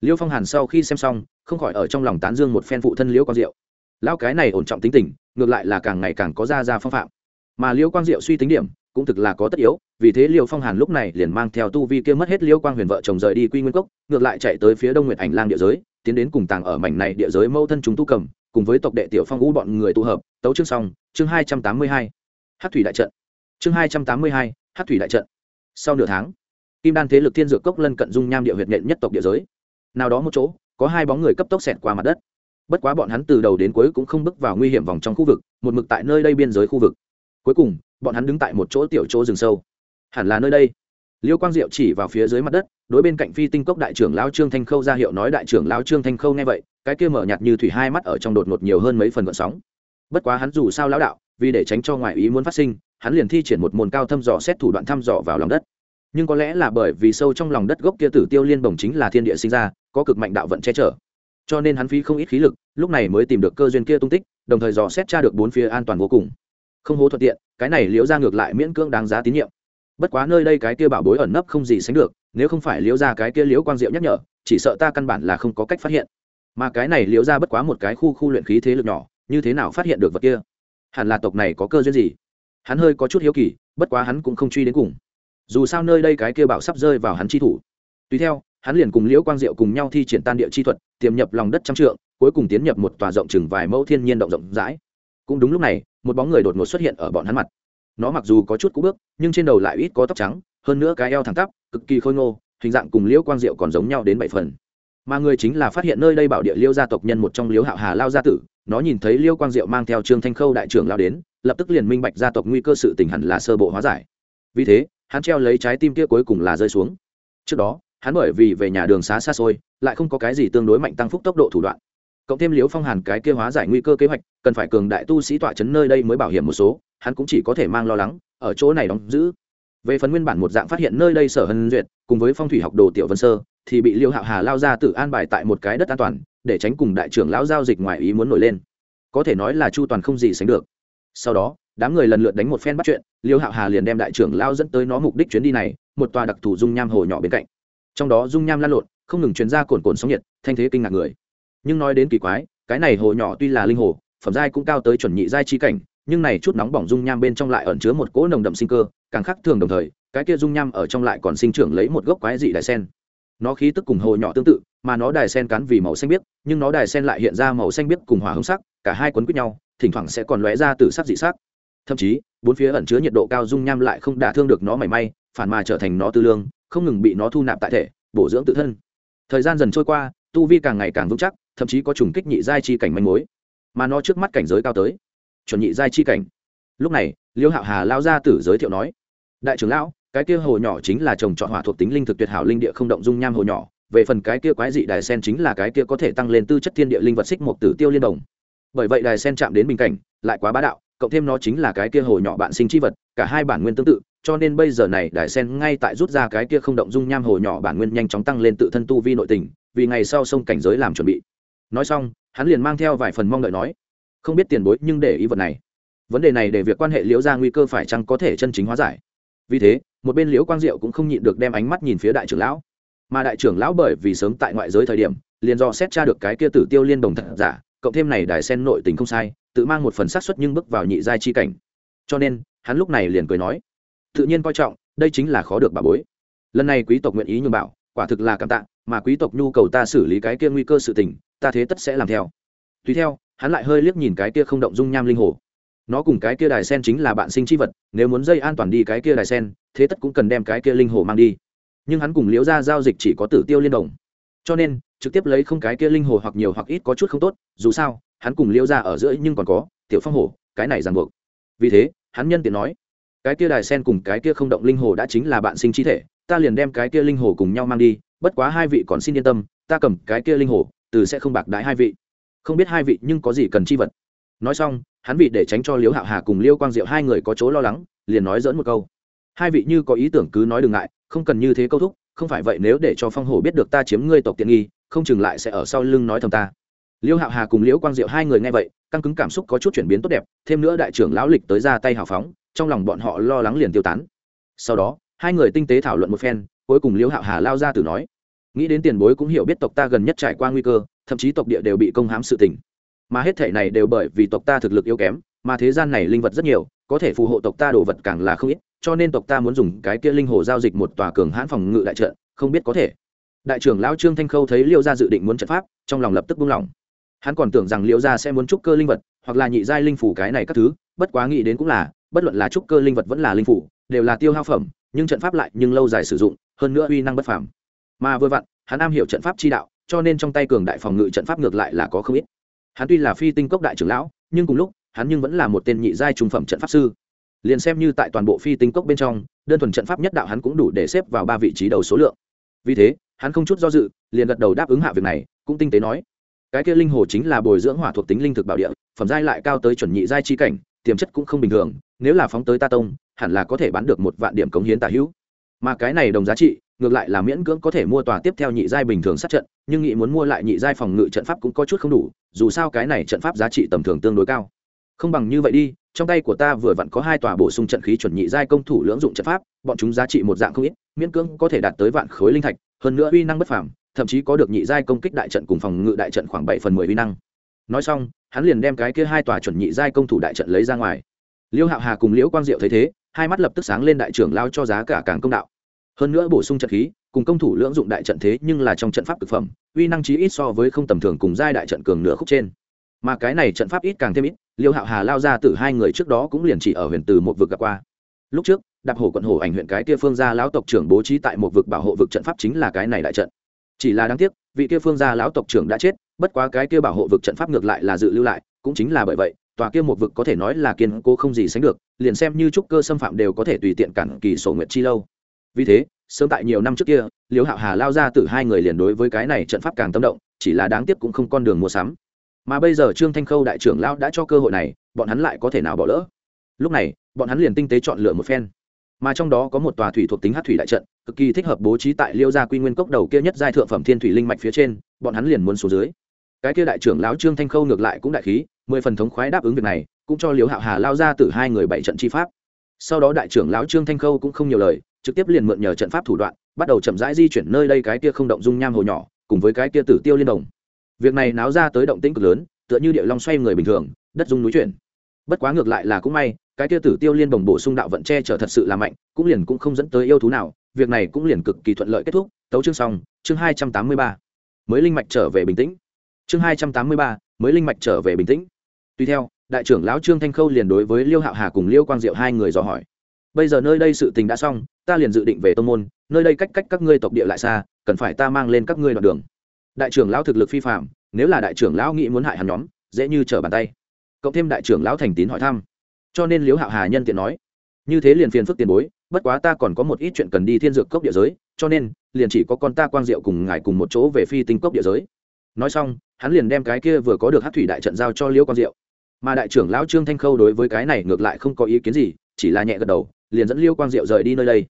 Liễu phong hàn sau khi xem xong, không khỏi ở trong lòng tán dương một phen phụ thân liễu quang diệu. Lão cái này ổn trọng tính tình, ngược lại là càng ngày càng có ra ra phong phạm. Mà liễu quang diệu suy tính điểm cũng thực là có tất yếu, vì thế liêu phong hàn lúc này liền mang theo tu vi kia mất hết liêu quang huyền vợ chồng rời đi quy nguyên cốc, ngược lại chạy tới phía đông nguyệt ảnh lang địa giới, tiến đến cùng tàng ở mảnh này địa giới mâu thân chúng tu cầm, cùng với tộc đệ tiểu phong u bọn người tụ hợp, tấu chương xong, chương hai trăm tám mươi hai. Hát thủy đại trận. Chương hai trăm tám mươi hai, hát thủy đại trận. Sau nửa tháng, kim đan thế lực thiên dược cốc lân cận dung nham địa huyệt nhện nhất tộc địa giới. Nào đó một chỗ, có hai bóng người cấp tốc xẹt qua mặt đất. Bất quá bọn hắn từ đầu đến cuối cũng không bước vào nguy hiểm vòng trong khu vực, một mực tại nơi đây biên giới khu vực. Cuối cùng bọn hắn đứng tại một chỗ tiểu chỗ rừng sâu. Hẳn là nơi đây. Liêu quang diệu chỉ vào phía dưới mặt đất, đối bên cạnh phi tinh cốc đại trưởng lão trương thanh khâu ra hiệu nói, đại trưởng lão trương thanh khâu nghe vậy, cái kia mở nhạt như thủy hai mắt ở trong đột ngột nhiều hơn mấy phần gợn sóng. Bất quá hắn dù sao lão đạo, vì để tránh cho ngoại ý muốn phát sinh, hắn liền thi triển một môn cao thăm dò xét thủ đoạn thăm dò vào lòng đất. Nhưng có lẽ là bởi vì sâu trong lòng đất gốc kia tử tiêu liên bồng chính là thiên địa sinh ra, có cực mạnh đạo vận che chở. Cho nên hắn phí không ít khí lực, lúc này mới tìm được cơ duyên kia tung tích, đồng thời dò xét tra được bốn phía an toàn vô cùng không hố thuận tiện, cái này liễu ra ngược lại miễn cưỡng đáng giá tín nhiệm. Bất quá nơi đây cái kia bảo bối ẩn nấp không gì sánh được, nếu không phải liễu ra cái kia liễu quang diệu nhắc nhở, chỉ sợ ta căn bản là không có cách phát hiện. Mà cái này liễu ra bất quá một cái khu khu luyện khí thế lực nhỏ, như thế nào phát hiện được vật kia? Hẳn là tộc này có cơ duyên gì? Hắn hơi có chút hiếu kỳ, bất quá hắn cũng không truy đến cùng. Dù sao nơi đây cái kia bảo sắp rơi vào hắn chi thủ. Tùy theo, hắn liền cùng liễu quang diệu cùng nhau thi triển tan địa chi thuật, tiềm nhập lòng đất trăm trượng, cuối cùng tiến nhập một tòa rộng chừng vài mẫu thiên nhiên động rộng rãi cũng đúng lúc này, một bóng người đột ngột xuất hiện ở bọn hắn mặt. Nó mặc dù có chút cú bước, nhưng trên đầu lại ít có tóc trắng, hơn nữa cái eo thẳng tắp, cực kỳ khôi ngô, hình dạng cùng liễu quang diệu còn giống nhau đến bảy phần. Mà người chính là phát hiện nơi đây bảo địa liêu gia tộc nhân một trong liễu hạo hà lao gia tử, nó nhìn thấy liêu quang diệu mang theo trương thanh khâu đại trưởng lao đến, lập tức liền minh bạch gia tộc nguy cơ sự tình hẳn là sơ bộ hóa giải. Vì thế, hắn treo lấy trái tim kia cuối cùng là rơi xuống. Trước đó, hắn bởi vì về nhà đường xá xa xôi, lại không có cái gì tương đối mạnh tăng phúc tốc độ thủ đoạn cộng thêm liễu phong hàn cái kia hóa giải nguy cơ kế hoạch, cần phải cường đại tu sĩ tọa chấn nơi đây mới bảo hiểm một số, hắn cũng chỉ có thể mang lo lắng, ở chỗ này đóng giữ. Về phần nguyên bản một dạng phát hiện nơi đây sở hân duyệt, cùng với phong thủy học đồ tiểu vân sơ, thì bị liêu hạo hà lao ra tự an bài tại một cái đất an toàn, để tránh cùng đại trưởng lão giao dịch ngoài ý muốn nổi lên. Có thể nói là chu toàn không gì sánh được. Sau đó, đám người lần lượt đánh một phen bắt chuyện liêu hạo hà liền đem đại trưởng lao dẫn tới nó mục đích chuyến đi này, một tòa đặc thù dung nham hồ nhỏ bên cạnh. Trong đó dung nham lan lộn, không ngừng chuyến ra cồn cồn sóng nhiệt, thanh thế kinh ngạc người nhưng nói đến kỳ quái, cái này hồ nhỏ tuy là linh hồ, phẩm giai cũng cao tới chuẩn nhị giai chi cảnh, nhưng này chút nóng bỏng dung nham bên trong lại ẩn chứa một cỗ nồng đậm sinh cơ, càng khác thường đồng thời, cái kia dung nham ở trong lại còn sinh trưởng lấy một gốc quái dị đài sen. Nó khí tức cùng hồ nhỏ tương tự, mà nó đài sen cắn vì màu xanh biếc, nhưng nó đài sen lại hiện ra màu xanh biếc cùng hỏa hương sắc, cả hai quấn quýt nhau, thỉnh thoảng sẽ còn lóe ra từ sắc dị sắc. Thậm chí, bốn phía ẩn chứa nhiệt độ cao dung nham lại không đả thương được nó mảy may, phản mà trở thành nó tư lương, không ngừng bị nó thu nạp tại thể, bổ dưỡng tự thân. Thời gian dần trôi qua, tu vi càng ngày càng vững chắc thậm chí có trùng kích nhị giai chi cảnh manh mối, mà nó trước mắt cảnh giới cao tới, chuẩn nhị giai chi cảnh. Lúc này, liêu hạo hà lao ra tử giới thiệu nói, đại trưởng lão, cái kia hồ nhỏ chính là trồng trọt hỏa thuộc tính linh thực tuyệt hảo linh địa không động dung nham hồ nhỏ, về phần cái kia quái dị đài sen chính là cái kia có thể tăng lên tư chất thiên địa linh vật xích một tử tiêu liên đồng. Bởi vậy đài sen chạm đến bình cảnh, lại quá bá đạo, cộng thêm nó chính là cái kia hồ nhỏ bạn sinh chi vật, cả hai bản nguyên tương tự, cho nên bây giờ này đài sen ngay tại rút ra cái kia không động dung nham hồ nhỏ bản nguyên nhanh chóng tăng lên tự thân tu vi nội tình, vì ngày sau sông cảnh giới làm chuẩn bị nói xong, hắn liền mang theo vài phần mong đợi nói, không biết tiền bối nhưng để ý vật này. Vấn đề này để việc quan hệ liễu ra nguy cơ phải chăng có thể chân chính hóa giải? Vì thế, một bên liễu quang diệu cũng không nhịn được đem ánh mắt nhìn phía đại trưởng lão. Mà đại trưởng lão bởi vì sớm tại ngoại giới thời điểm, liền do xét tra được cái kia tử tiêu liên đồng thật giả, cộng thêm này đài sen nội tình không sai, tự mang một phần xác suất nhưng bước vào nhị giai chi cảnh. Cho nên, hắn lúc này liền cười nói, tự nhiên coi trọng, đây chính là khó được bà bối. Lần này quý tộc nguyện ý nhường bảo, quả thực là cảm tạ, mà quý tộc nhu cầu ta xử lý cái kia nguy cơ sự tình ta thế tất sẽ làm theo. Tùy theo, hắn lại hơi liếc nhìn cái kia không động dung nham linh hồ. Nó cùng cái kia đài sen chính là bạn sinh chi vật, nếu muốn dây an toàn đi cái kia đài sen, thế tất cũng cần đem cái kia linh hồ mang đi. Nhưng hắn cùng liễu ra giao dịch chỉ có tử tiêu liên đồng. Cho nên, trực tiếp lấy không cái kia linh hồ hoặc nhiều hoặc ít có chút không tốt, dù sao, hắn cùng liễu ra ở giữa nhưng còn có, tiểu phong hồ cái này ràng buộc. Vì thế, hắn nhân tiện nói, cái kia đài sen cùng cái kia không động linh hồ đã chính là bạn sinh chi thể, ta liền đem cái kia linh hồ cùng nhau mang đi, bất quá hai vị còn xin yên tâm, ta cầm cái kia linh hồ từ sẽ không bạc đái hai vị. Không biết hai vị nhưng có gì cần chi vật. Nói xong, hắn vị để tránh cho liễu hạo hà cùng liêu quang diệu hai người có chỗ lo lắng, liền nói dỡn một câu. Hai vị như có ý tưởng cứ nói đừng ngại, không cần như thế câu thúc, không phải vậy nếu để cho phong hổ biết được ta chiếm ngươi tộc tiện nghi, không chừng lại sẽ ở sau lưng nói thầm ta. Liêu hạo hà cùng liễu quang diệu hai người nghe vậy, căng cứng cảm xúc có chút chuyển biến tốt đẹp, thêm nữa đại trưởng lão lịch tới ra tay hào phóng, trong lòng bọn họ lo lắng liền tiêu tán. Sau đó, hai người tinh tế thảo luận một phen, cuối cùng liễu hạo hà lao ra từ nói nghĩ đến tiền bối cũng hiểu biết tộc ta gần nhất trải qua nguy cơ, thậm chí tộc địa đều bị công hãm sự tình. Mà hết thể này đều bởi vì tộc ta thực lực yếu kém, mà thế gian này linh vật rất nhiều, có thể phù hộ tộc ta đồ vật càng là không ít, cho nên tộc ta muốn dùng cái kia linh hồ giao dịch một tòa cường hãn phòng ngự đại trận, không biết có thể. Đại trưởng lão trương thanh khâu thấy liêu gia dự định muốn trận pháp, trong lòng lập tức buông lỏng. Hắn còn tưởng rằng liêu gia sẽ muốn trúc cơ linh vật, hoặc là nhị giai linh phủ cái này các thứ, bất quá nghĩ đến cũng là, bất luận là trúc cơ linh vật vẫn là linh phủ đều là tiêu hao phẩm, nhưng trận pháp lại nhưng lâu dài sử dụng, hơn nữa uy năng bất phàm mà vừa vặn, hắn am hiểu trận pháp chi đạo, cho nên trong tay cường đại phòng ngự trận pháp ngược lại là có không ít. Hắn tuy là phi tinh cốc đại trưởng lão, nhưng cùng lúc, hắn nhưng vẫn là một tên nhị giai trung phẩm trận pháp sư. Liền xem như tại toàn bộ phi tinh cốc bên trong, đơn thuần trận pháp nhất đạo hắn cũng đủ để xếp vào ba vị trí đầu số lượng. Vì thế, hắn không chút do dự, liền gật đầu đáp ứng hạ việc này, cũng tinh tế nói, cái kia linh hồ chính là bồi dưỡng hỏa thuộc tính linh thực bảo địa, phẩm giai lại cao tới chuẩn nhị giai chi cảnh, tiềm chất cũng không bình thường, nếu là phóng tới ta tông, hẳn là có thể bán được một vạn điểm cống hiến tả hữu. Mà cái này đồng giá trị ngược lại là miễn cưỡng có thể mua tòa tiếp theo nhị giai bình thường sát trận, nhưng nghị muốn mua lại nhị giai phòng ngự trận pháp cũng có chút không đủ, dù sao cái này trận pháp giá trị tầm thường tương đối cao. Không bằng như vậy đi, trong tay của ta vừa vặn có hai tòa bổ sung trận khí chuẩn nhị giai công thủ lưỡng dụng trận pháp, bọn chúng giá trị một dạng không ít, miễn cưỡng có thể đạt tới vạn khối linh thạch, hơn nữa uy năng bất phàm, thậm chí có được nhị giai công kích đại trận cùng phòng ngự đại trận khoảng bảy phần mười uy năng. Nói xong, hắn liền đem cái kia hai tòa chuẩn nhị giai công thủ đại trận lấy ra ngoài. Liêu hạo hà cùng liễu quang diệu thấy thế, hai mắt lập tức sáng lên đại trưởng lao cho giá cả càng công đạo hơn nữa bổ sung trận khí, cùng công thủ lưỡng dụng đại trận thế nhưng là trong trận pháp thực phẩm, uy năng chí ít so với không tầm thường cùng giai đại trận cường nửa khúc trên. Mà cái này trận pháp ít càng thêm ít, liêu hạo hà lao ra từ hai người trước đó cũng liền chỉ ở huyện từ một vực gặp qua. Lúc trước, đạp hổ quận hổ ảnh huyện cái kia phương gia lão tộc trưởng bố trí tại một vực bảo hộ vực trận pháp chính là cái này đại trận. Chỉ là đáng tiếc, vị kia phương gia lão tộc trưởng đã chết, bất quá cái kia bảo hộ vực trận pháp ngược lại là dự lưu lại, cũng chính là bởi vậy, tòa kia một vực có thể nói là kiên cố không gì sánh được, liền xem như trúc cơ xâm phạm đều có thể tùy tiện cản kỳ sổ nguyệt chi lâu vì thế, sớm tại nhiều năm trước kia, liễu hạo hà lao ra từ hai người liền đối với cái này trận pháp càng tâm động, chỉ là đáng tiếc cũng không con đường mua sắm. Mà bây giờ trương thanh khâu đại trưởng lao đã cho cơ hội này, bọn hắn lại có thể nào bỏ lỡ? Lúc này, bọn hắn liền tinh tế chọn lựa một phen. Mà trong đó có một tòa thủy thuộc tính hát thủy đại trận, cực kỳ thích hợp bố trí tại liêu gia quy nguyên cốc đầu kia nhất giai thượng phẩm thiên thủy linh mạch phía trên, bọn hắn liền muốn xuống dưới. Cái kia đại trưởng lão trương thanh khâu ngược lại cũng đại khí, mười phần thống khoái đáp ứng việc này, cũng cho liễu hạo hà lao ra từ hai người bảy trận chi pháp. Sau đó đại trưởng lão trương thanh khâu cũng không nhiều lời trực tiếp liền mượn nhờ trận pháp thủ đoạn, bắt đầu chậm rãi di chuyển nơi đây cái kia không động dung nham hồ nhỏ, cùng với cái kia tử tiêu liên đồng. Việc này náo ra tới động tĩnh cực lớn, tựa như địa long xoay người bình thường, đất dung núi chuyển. Bất quá ngược lại là cũng may, cái kia tử tiêu liên đồng bổ sung đạo vận che chở thật sự là mạnh, cũng liền cũng không dẫn tới yêu thú nào, việc này cũng liền cực kỳ thuận lợi kết thúc. Tấu chương xong, chương hai trăm tám mươi ba. Mới linh mạch trở về bình tĩnh. Chương hai trăm tám mươi ba, mới linh mạch trở về bình tĩnh. Tuy theo, đại trưởng lão trương thanh khâu liền đối với liêu hạo hà cùng liêu quang diệu hai người dò hỏi. Bây giờ nơi đây sự tình đã xong ta liền dự định về tô môn, nơi đây cách cách các ngươi tộc địa lại xa, cần phải ta mang lên các ngươi đoạn đường. Đại trưởng lão thực lực phi phạm nếu là đại trưởng lão nghĩ muốn hại hắn nhóm, dễ như trở bàn tay. Cộng thêm đại trưởng lão thành tín hỏi thăm. Cho nên liễu hạo hà nhân tiện nói, như thế liền phiền phức tiền bối, bất quá ta còn có một ít chuyện cần đi thiên dược cốc địa giới, cho nên, liền chỉ có con ta quang diệu cùng ngài cùng một chỗ về phi tinh cốc địa giới. Nói xong, hắn liền đem cái kia vừa có được hát thủy đại trận giao cho liễu quang diệu. Mà đại trưởng lão trương thanh khâu đối với cái này ngược lại không có ý kiến gì, chỉ là nhẹ gật đầu, liền dẫn liễu quang diệu rời đi nơi đây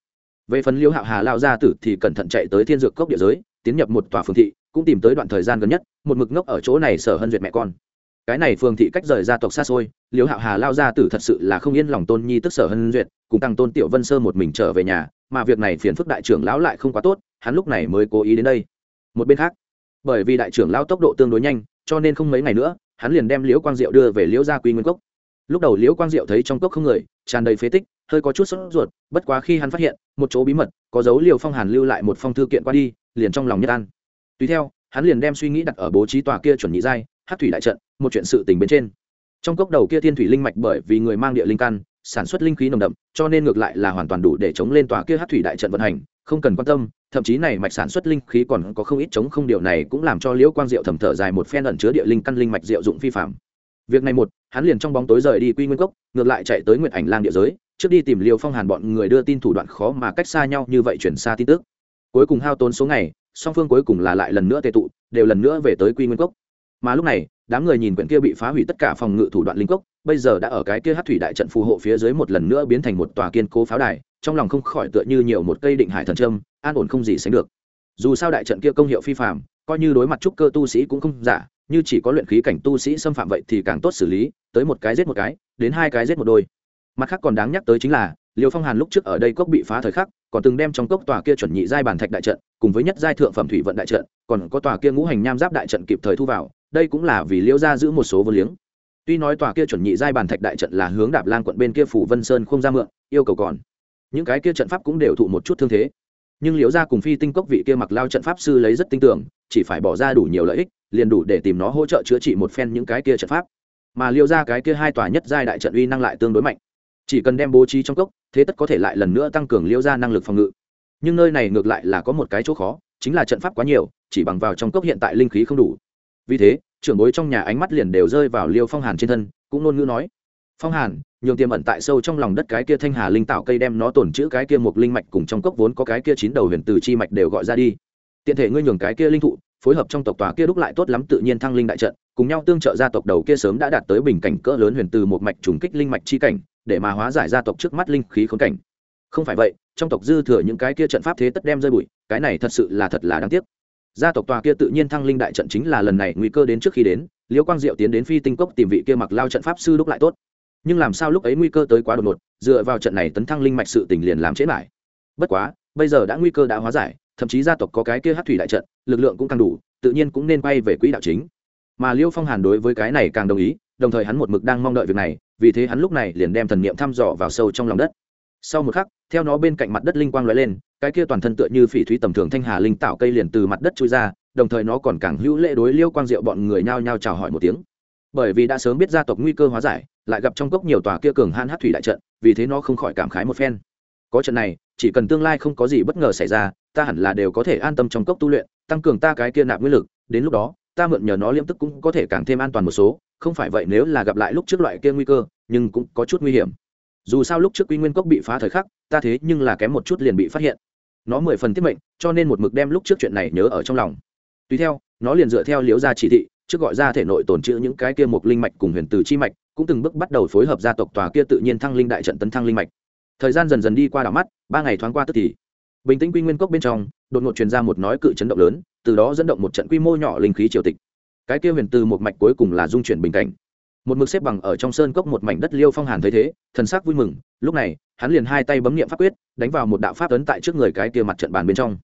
về phần liễu hạo hà lao ra tử thì cẩn thận chạy tới thiên dược cốc địa giới, tiến nhập một tòa phường thị, cũng tìm tới đoạn thời gian gần nhất, một mực ngốc ở chỗ này sở hân duyệt mẹ con. Cái này phường thị cách rời gia tộc xa xôi, liễu hạo hà lao ra tử thật sự là không yên lòng tôn nhi tức sở hân duyệt, cùng tăng tôn tiểu vân sơ một mình trở về nhà, mà việc này phiền phức đại trưởng lão lại không quá tốt, hắn lúc này mới cố ý đến đây. Một bên khác, bởi vì đại trưởng lão tốc độ tương đối nhanh, cho nên không mấy ngày nữa, hắn liền đem liễu quang diệu đưa về liễu gia quy nguyên cốc. Lúc đầu liễu quang diệu thấy trong cốc không người, tràn đầy phế tích, hơi có chút sốt ruột, bất quá khi hắn phát hiện một chỗ bí mật, có dấu liều phong hàn lưu lại một phong thư kiện qua đi, liền trong lòng nhất an. Tùy theo, hắn liền đem suy nghĩ đặt ở bố trí tòa kia chuẩn nhị giai, hát thủy đại trận, một chuyện sự tình bên trên. Trong cốc đầu kia thiên thủy linh mạch bởi vì người mang địa linh căn, sản xuất linh khí nồng đậm, cho nên ngược lại là hoàn toàn đủ để chống lên tòa kia hát thủy đại trận vận hành, không cần quan tâm, thậm chí này mạch sản xuất linh khí còn có không ít chống không, điều này cũng làm cho liễu quang diệu thầm thở dài một phen ẩn chứa địa linh căn linh mạch diệu dụng phi phạm. Việc này một, hắn liền trong bóng tối rời đi quy nguyên cốc, ngược lại chạy tới nguyện ảnh lang địa giới trước đi tìm liều phong hàn bọn người đưa tin thủ đoạn khó mà cách xa nhau như vậy chuyển xa tin tức. Cuối cùng hao tốn số ngày, song phương cuối cùng là lại lần nữa tệ tụ, đều lần nữa về tới quy nguyên cốc. Mà lúc này, đám người nhìn quyển kia bị phá hủy tất cả phòng ngự thủ đoạn linh cốc, bây giờ đã ở cái kia hát thủy đại trận phù hộ phía dưới một lần nữa biến thành một tòa kiên cố pháo đài, trong lòng không khỏi tựa như nhiều một cây định hải thần trâm an ổn không gì sánh được. Dù sao đại trận kia công hiệu phi phạm coi như đối mặt trúc cơ tu sĩ cũng không giả, như chỉ có luyện khí cảnh tu sĩ xâm phạm vậy thì càng tốt xử lý, tới một cái giết một cái, đến hai cái giết một đôi mặt khác còn đáng nhắc tới chính là liều phong hàn lúc trước ở đây cốc bị phá thời khắc, còn từng đem trong cốc tòa kia chuẩn nhị giai bản thạch đại trận, cùng với nhất giai thượng phẩm thủy vận đại trận, còn có tòa kia ngũ hành nham giáp đại trận kịp thời thu vào, đây cũng là vì liễu gia giữ một số vô liếng. Tuy nói tòa kia chuẩn nhị giai bản thạch đại trận là hướng đạp lan quận bên kia phủ vân sơn không ra mượn, yêu cầu còn. Những cái kia trận pháp cũng đều thụ một chút thương thế. Nhưng liễu gia cùng phi tinh cốc vị kia mặc lao trận pháp sư lấy rất tin tưởng chỉ phải bỏ ra đủ nhiều lợi ích, liền đủ để tìm nó hỗ trợ chữa trị một phen những cái kia trận pháp. Mà liễu gia cái kia hai tòa nhất giai đại trận uy năng lại tương đối mạnh chỉ cần đem bố trí trong cốc, thế tất có thể lại lần nữa tăng cường liễu gia năng lực phòng ngự. Nhưng nơi này ngược lại là có một cái chỗ khó, chính là trận pháp quá nhiều, chỉ bằng vào trong cốc hiện tại linh khí không đủ. Vì thế, trưởng bối trong nhà ánh mắt liền đều rơi vào liêu phong hàn trên thân, cũng ngôn ngữ nói, phong hàn, nhường tiềm ẩn tại sâu trong lòng đất cái kia thanh hà linh tạo cây đem nó tổn chữ cái kia một linh mạch cùng trong cốc vốn có cái kia chín đầu huyền từ chi mạch đều gọi ra đi. Tiện thể ngươi nhường cái kia linh thụ, phối hợp trong tộc tòa kia đúc lại tốt lắm tự nhiên thăng linh đại trận, cùng nhau tương trợ gia tộc đầu kia sớm đã đạt tới bình cảnh cỡ lớn huyền từ một mạch trùng kích linh mạch chi cảnh để mà hóa giải gia tộc trước mắt linh khí khốn cảnh. Không phải vậy, trong tộc dư thừa những cái kia trận pháp thế tất đem rơi bụi, cái này thật sự là thật là đáng tiếc. Gia tộc tòa kia tự nhiên thăng linh đại trận chính là lần này nguy cơ đến trước khi đến, liễu quang diệu tiến đến phi tinh cốc tìm vị kia mặc lao trận pháp sư đúc lại tốt. Nhưng làm sao lúc ấy nguy cơ tới quá đột ngột, dựa vào trận này tấn thăng linh mạch sự tình liền làm chế lại bất quá, bây giờ đã nguy cơ đã hóa giải, thậm chí gia tộc có cái kia hát thủy đại trận, lực lượng cũng càng đủ, tự nhiên cũng nên bay về quỹ đạo chính. Mà liêu phong hàn đối với cái này càng đồng ý, đồng thời hắn một mực đang mong đợi việc này vì thế hắn lúc này liền đem thần niệm thăm dò vào sâu trong lòng đất. Sau một khắc, theo nó bên cạnh mặt đất linh quang lóe lên, cái kia toàn thân tựa như phỉ thúy tầm thường thanh hà linh tạo cây liền từ mặt đất chui ra, đồng thời nó còn càng hữu lễ đối liêu quang diệu bọn người nhao nhao chào hỏi một tiếng. Bởi vì đã sớm biết gia tộc nguy cơ hóa giải, lại gặp trong cốc nhiều tòa kia cường han hát thủy đại trận, vì thế nó không khỏi cảm khái một phen. Có trận này, chỉ cần tương lai không có gì bất ngờ xảy ra, ta hẳn là đều có thể an tâm trong cốc tu luyện, tăng cường ta cái kia nạp nguyên lực, đến lúc đó, ta mượn nhờ nó liêm tức cũng có thể càng thêm an toàn một số không phải vậy nếu là gặp lại lúc trước loại kia nguy cơ, nhưng cũng có chút nguy hiểm. Dù sao lúc trước quy nguyên cốc bị phá thời khắc, ta thế nhưng là kém một chút liền bị phát hiện. Nó mười phần tiết mệnh, cho nên một mực đem lúc trước chuyện này nhớ ở trong lòng. Tùy theo, nó liền dựa theo liếu ra chỉ thị, trước gọi ra thể nội tồn trữ những cái kia một linh mạch cùng huyền từ chi mạch, cũng từng bước bắt đầu phối hợp gia tộc tòa kia tự nhiên thăng linh đại trận tấn thăng linh mạch. Thời gian dần dần đi qua đảo mắt, ba ngày thoáng qua tức thì, bình tĩnh quy nguyên cốc bên trong, đột ngột truyền ra một nói cự chấn động lớn, từ đó dẫn động một trận quy mô nhỏ linh khí triều tịch cái kia huyền từ một mạch cuối cùng là dung chuyển bình cảnh. Một mực xếp bằng ở trong sơn cốc một mảnh đất liêu phong hàn thấy thế, thần sắc vui mừng, lúc này, hắn liền hai tay bấm nghiệm pháp quyết, đánh vào một đạo pháp ấn tại trước người cái kia mặt trận bàn bên trong.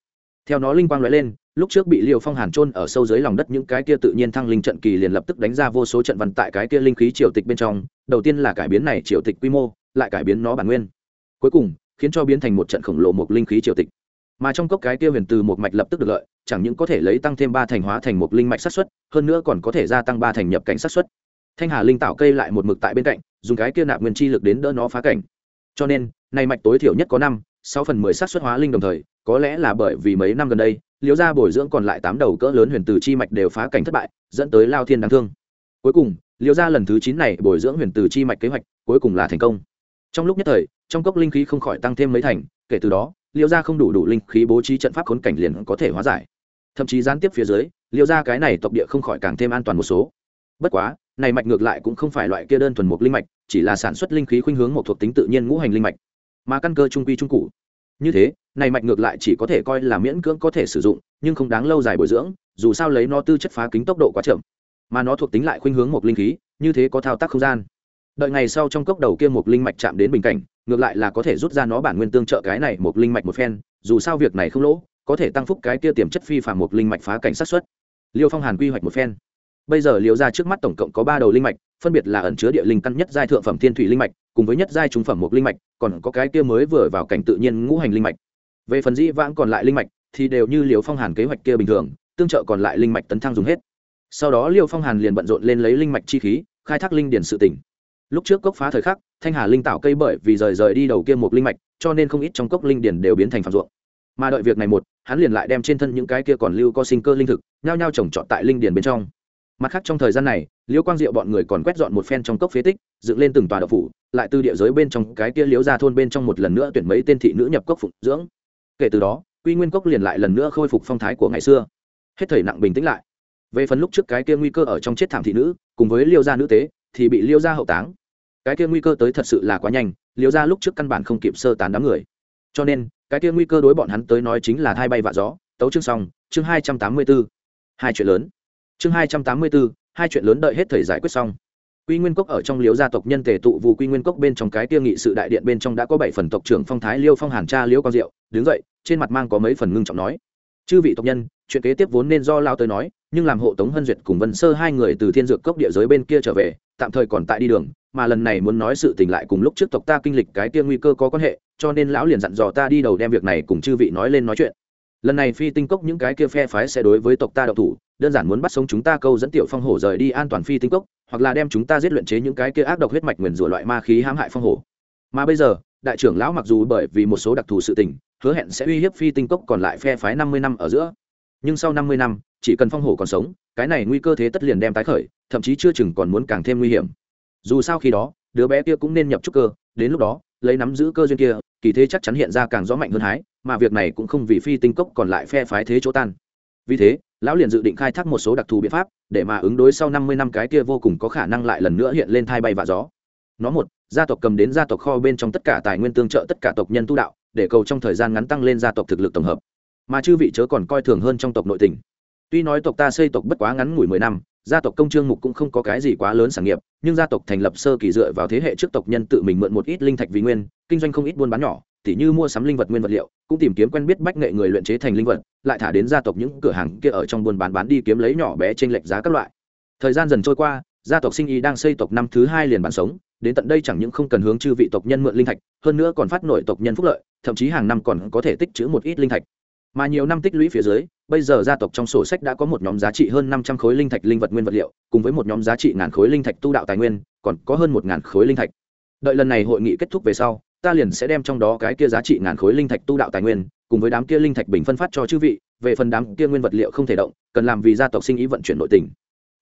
Theo nó linh quang lóe lên, lúc trước bị liêu phong hàn trôn ở sâu dưới lòng đất những cái kia tự nhiên thăng linh trận kỳ liền lập tức đánh ra vô số trận văn tại cái kia linh khí triều tịch bên trong, đầu tiên là cải biến này triều tịch quy mô, lại cải biến nó bản nguyên. Cuối cùng, khiến cho biến thành một trận khổng lồ một linh khí triều tịch mà trong cốc cái kia huyền từ một mạch lập tức được lợi, chẳng những có thể lấy tăng thêm ba thành hóa thành một linh mạch sát xuất hơn nữa còn có thể gia tăng ba thành nhập cảnh sát xuất thanh hà linh tạo cây lại một mực tại bên cạnh, dùng cái kia nạp nguyên chi lực đến đỡ nó phá cảnh. Cho nên, nay mạch tối thiểu nhất có năm, sáu phần mười sát xuất hóa linh đồng thời, có lẽ là bởi vì mấy năm gần đây, liễu gia bồi dưỡng còn lại tám đầu cỡ lớn huyền từ chi mạch đều phá cảnh thất bại, dẫn tới lao thiên đáng thương. Cuối cùng, liễu gia lần thứ chín này bồi dưỡng huyền từ chi mạch kế hoạch, cuối cùng là thành công. Trong lúc nhất thời, trong cốc linh khí không khỏi tăng thêm mấy thành, kể từ đó Liêu gia không đủ đủ linh khí bố trí trận pháp khốn cảnh liền có thể hóa giải. Thậm chí gián tiếp phía dưới, Liêu gia cái này tộc địa không khỏi càng thêm an toàn một số. Bất quá, này mạch ngược lại cũng không phải loại kia đơn thuần một linh mạch, chỉ là sản xuất linh khí khuynh hướng một thuộc tính tự nhiên ngũ hành linh mạch. Mà căn cơ trung quy trung cụ. Như thế, này mạch ngược lại chỉ có thể coi là miễn cưỡng có thể sử dụng, nhưng không đáng lâu dài bồi dưỡng, dù sao lấy nó tư chất phá kính tốc độ quá chậm. Mà nó thuộc tính lại khuynh hướng một linh khí, như thế có thao tác không gian. Đợi ngày sau trong cốc đầu kia một linh mạch chạm đến bình cảnh ngược lại là có thể rút ra nó bản nguyên tương trợ cái này một linh mạch một phen, dù sao việc này không lỗ, có thể tăng phúc cái kia tiềm chất phi phạm một linh mạch phá cảnh sát xuất. Liêu phong hàn quy hoạch một phen. Bây giờ liều ra trước mắt tổng cộng có ba đầu linh mạch, phân biệt là ẩn chứa địa linh căn nhất giai thượng phẩm thiên thủy linh mạch, cùng với nhất giai trung phẩm một linh mạch, còn có cái kia mới vừa vào cảnh tự nhiên ngũ hành linh mạch. Về phần dĩ vãng còn lại linh mạch, thì đều như liều phong hàn kế hoạch kia bình thường, tương trợ còn lại linh mạch tấn thăng dùng hết. Sau đó liều phong hàn liền bận rộn lên lấy linh mạch chi khí, khai thác linh điển sự tỉnh. Lúc trước cốc phá thời khắc thanh hà linh tạo cây bởi vì rời rời đi đầu kia một linh mạch, cho nên không ít trong cốc linh điển đều biến thành phạm ruộng. Mà đợi việc này một, hắn liền lại đem trên thân những cái kia còn lưu có sinh cơ linh thực, nhao nhao trồng trọt tại linh điển bên trong. Mặt khác trong thời gian này, liễu quang diệu bọn người còn quét dọn một phen trong cốc phế tích, dựng lên từng tòa đậu phủ, lại từ địa giới bên trong cái kia liễu ra thôn bên trong một lần nữa tuyển mấy tên thị nữ nhập cốc phụng dưỡng. Kể từ đó, quy nguyên cốc liền lại lần nữa khôi phục phong thái của ngày xưa. Hết thời nặng bình tĩnh lại. Về phần lúc trước cái kia nguy cơ ở trong chết thảm thị nữ, cùng với liêu gia nữ tế, thì bị liêu gia hậu táng cái kia nguy cơ tới thật sự là quá nhanh liêu gia lúc trước căn bản không kịp sơ tán đám người. Cho nên, cái kia nguy cơ đối bọn hắn tới nói chính là thai bay vạ gió. Tấu chương xong, chương hai trăm tám mươi b ố hai chuyện lớn. Chương hai trăm tám mươi bốn hai chuyện lớn đợi hết thời giải quyết xong. Quy nguyên cốc ở trong liếu gia tộc nhân tề tụ vụ quy nguyên cốc bên trong cái tiêu nghị sự đại điện bên trong đã có bảy phần tộc trưởng phong thái liêu phong hàn cha liêu quang diệu, đứng dậy, trên mặt mang có mấy phần ngưng trọng nói. Chư vị tộc nhân, chuyện kế tiếp vốn nên do lao tới nói, nhưng làm hộ tống hân duyệt cùng vân sơ hai người từ thiên dược cốc địa giới bên kia trở về, tạm thời còn tại đi đường mà lần này muốn nói sự tình lại cùng lúc trước tộc ta kinh lịch cái kia nguy cơ có quan hệ, cho nên lão liền dặn dò ta đi đầu đem việc này cùng chư vị nói lên nói chuyện. Lần này phi tinh cốc những cái kia phe phái sẽ đối với tộc ta động thủ, đơn giản muốn bắt sống chúng ta câu dẫn tiểu phong hổ rời đi an toàn phi tinh cốc, hoặc là đem chúng ta giết luyện chế những cái kia ác độc huyết mạch nguyền rủa loại ma khí hãm hại phong hổ. Mà bây giờ, đại trưởng lão mặc dù bởi vì một số đặc thù sự tình, hứa hẹn sẽ uy hiếp phi tinh cốc còn lại phe phái năm mươi năm ở giữa. Nhưng sau năm mươi năm, chỉ cần phong hổ còn sống, cái này nguy cơ thế tất liền đem tái khởi, thậm chí chưa chừng còn muốn càng thêm nguy hiểm dù sao khi đó, đứa bé kia cũng nên nhập trúc cơ, đến lúc đó, lấy nắm giữ cơ duyên kia, kỳ thế chắc chắn hiện ra càng rõ mạnh hơn hái, mà việc này cũng không vì phi tinh cốc còn lại phe phái thế chỗ tan. Vì thế, lão liền dự định khai thác một số đặc thù biện pháp, để mà ứng đối sau năm mươi năm cái kia vô cùng có khả năng lại lần nữa hiện lên thai bay và gió. Nó một, gia tộc cầm đến gia tộc kho bên trong tất cả tài nguyên tương trợ tất cả tộc nhân tu đạo, để cầu trong thời gian ngắn tăng lên gia tộc thực lực tổng hợp. Mà chư vị chớ còn coi thường hơn trong tộc nội tình. Tuy nói tộc ta xây tộc bất quá ngắn ngủi mười năm gia tộc công trương mục cũng không có cái gì quá lớn sản nghiệp, nhưng gia tộc thành lập sơ kỳ dựa vào thế hệ trước tộc nhân tự mình mượn một ít linh thạch vì nguyên, kinh doanh không ít buôn bán nhỏ, tỉ như mua sắm linh vật nguyên vật liệu, cũng tìm kiếm quen biết bách nghệ người luyện chế thành linh vật, lại thả đến gia tộc những cửa hàng kia ở trong buôn bán bán đi kiếm lấy nhỏ bé trên lệch giá các loại. Thời gian dần trôi qua, gia tộc sinh y đang xây tộc năm thứ hai liền bán sống, đến tận đây chẳng những không cần hướng chư vị tộc nhân mượn linh thạch, hơn nữa còn phát nổi tộc nhân phúc lợi, thậm chí hàng năm còn có thể tích chữ một ít linh thạch mà nhiều năm tích lũy phía dưới, bây giờ gia tộc trong sổ sách đã có một nhóm giá trị hơn năm trăm khối linh thạch linh vật nguyên vật liệu, cùng với một nhóm giá trị ngàn khối linh thạch tu đạo tài nguyên, còn có hơn một ngàn khối linh thạch. Đợi lần này hội nghị kết thúc về sau, ta liền sẽ đem trong đó cái kia giá trị ngàn khối linh thạch tu đạo tài nguyên, cùng với đám kia linh thạch bình phân phát cho chư vị, về phần đám kia nguyên vật liệu không thể động, cần làm vì gia tộc sinh ý vận chuyển nội tình.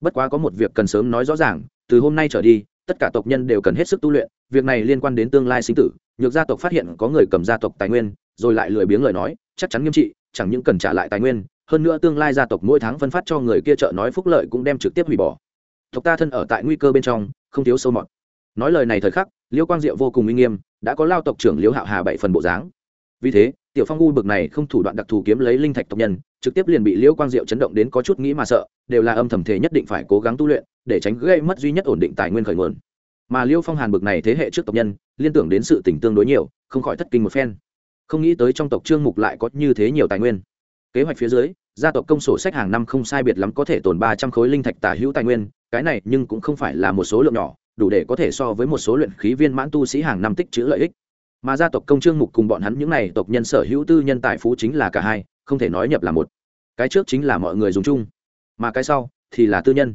Bất quá có một việc cần sớm nói rõ ràng, từ hôm nay trở đi, tất cả tộc nhân đều cần hết sức tu luyện, việc này liên quan đến tương lai sinh tử, nhược gia tộc phát hiện có người cầm gia tộc tài nguyên rồi lại lười biếng lời nói, chắc chắn nghiêm trị, chẳng những cần trả lại tài nguyên, hơn nữa tương lai gia tộc mỗi tháng phân phát cho người kia trợ nói phúc lợi cũng đem trực tiếp hủy bỏ. Tộc ta thân ở tại nguy cơ bên trong, không thiếu sâu mọt. Nói lời này thời khắc, liêu quang diệu vô cùng uy nghiêm, đã có lao tộc trưởng liêu hạo hà bảy phần bộ dáng. Vì thế, tiểu phong u bực này không thủ đoạn đặc thù kiếm lấy linh thạch tộc nhân, trực tiếp liền bị liêu quang diệu chấn động đến có chút nghĩ mà sợ, đều là âm thầm thể nhất định phải cố gắng tu luyện, để tránh gây mất duy nhất ổn định tài nguyên khởi nguồn. Mà liêu phong hàn bực này thế hệ trước tộc nhân, liên tưởng đến sự tỉnh tương đối nhiều, không khỏi thất kinh một phen không nghĩ tới trong tộc trương mục lại có như thế nhiều tài nguyên. Kế hoạch phía dưới, gia tộc công sổ sách hàng năm không sai biệt lắm có thể tồn ba trăm khối linh thạch tả hữu tài nguyên, cái này nhưng cũng không phải là một số lượng nhỏ, đủ để có thể so với một số luyện khí viên mãn tu sĩ hàng năm tích chữ lợi ích. Mà gia tộc công trương mục cùng bọn hắn những n à y tộc nhân sở hữu tư nhân tài phú chính là cả hai, không thể nói nhập là một. Cái trước chính là mọi người dùng chung, mà cái sau thì là tư nhân.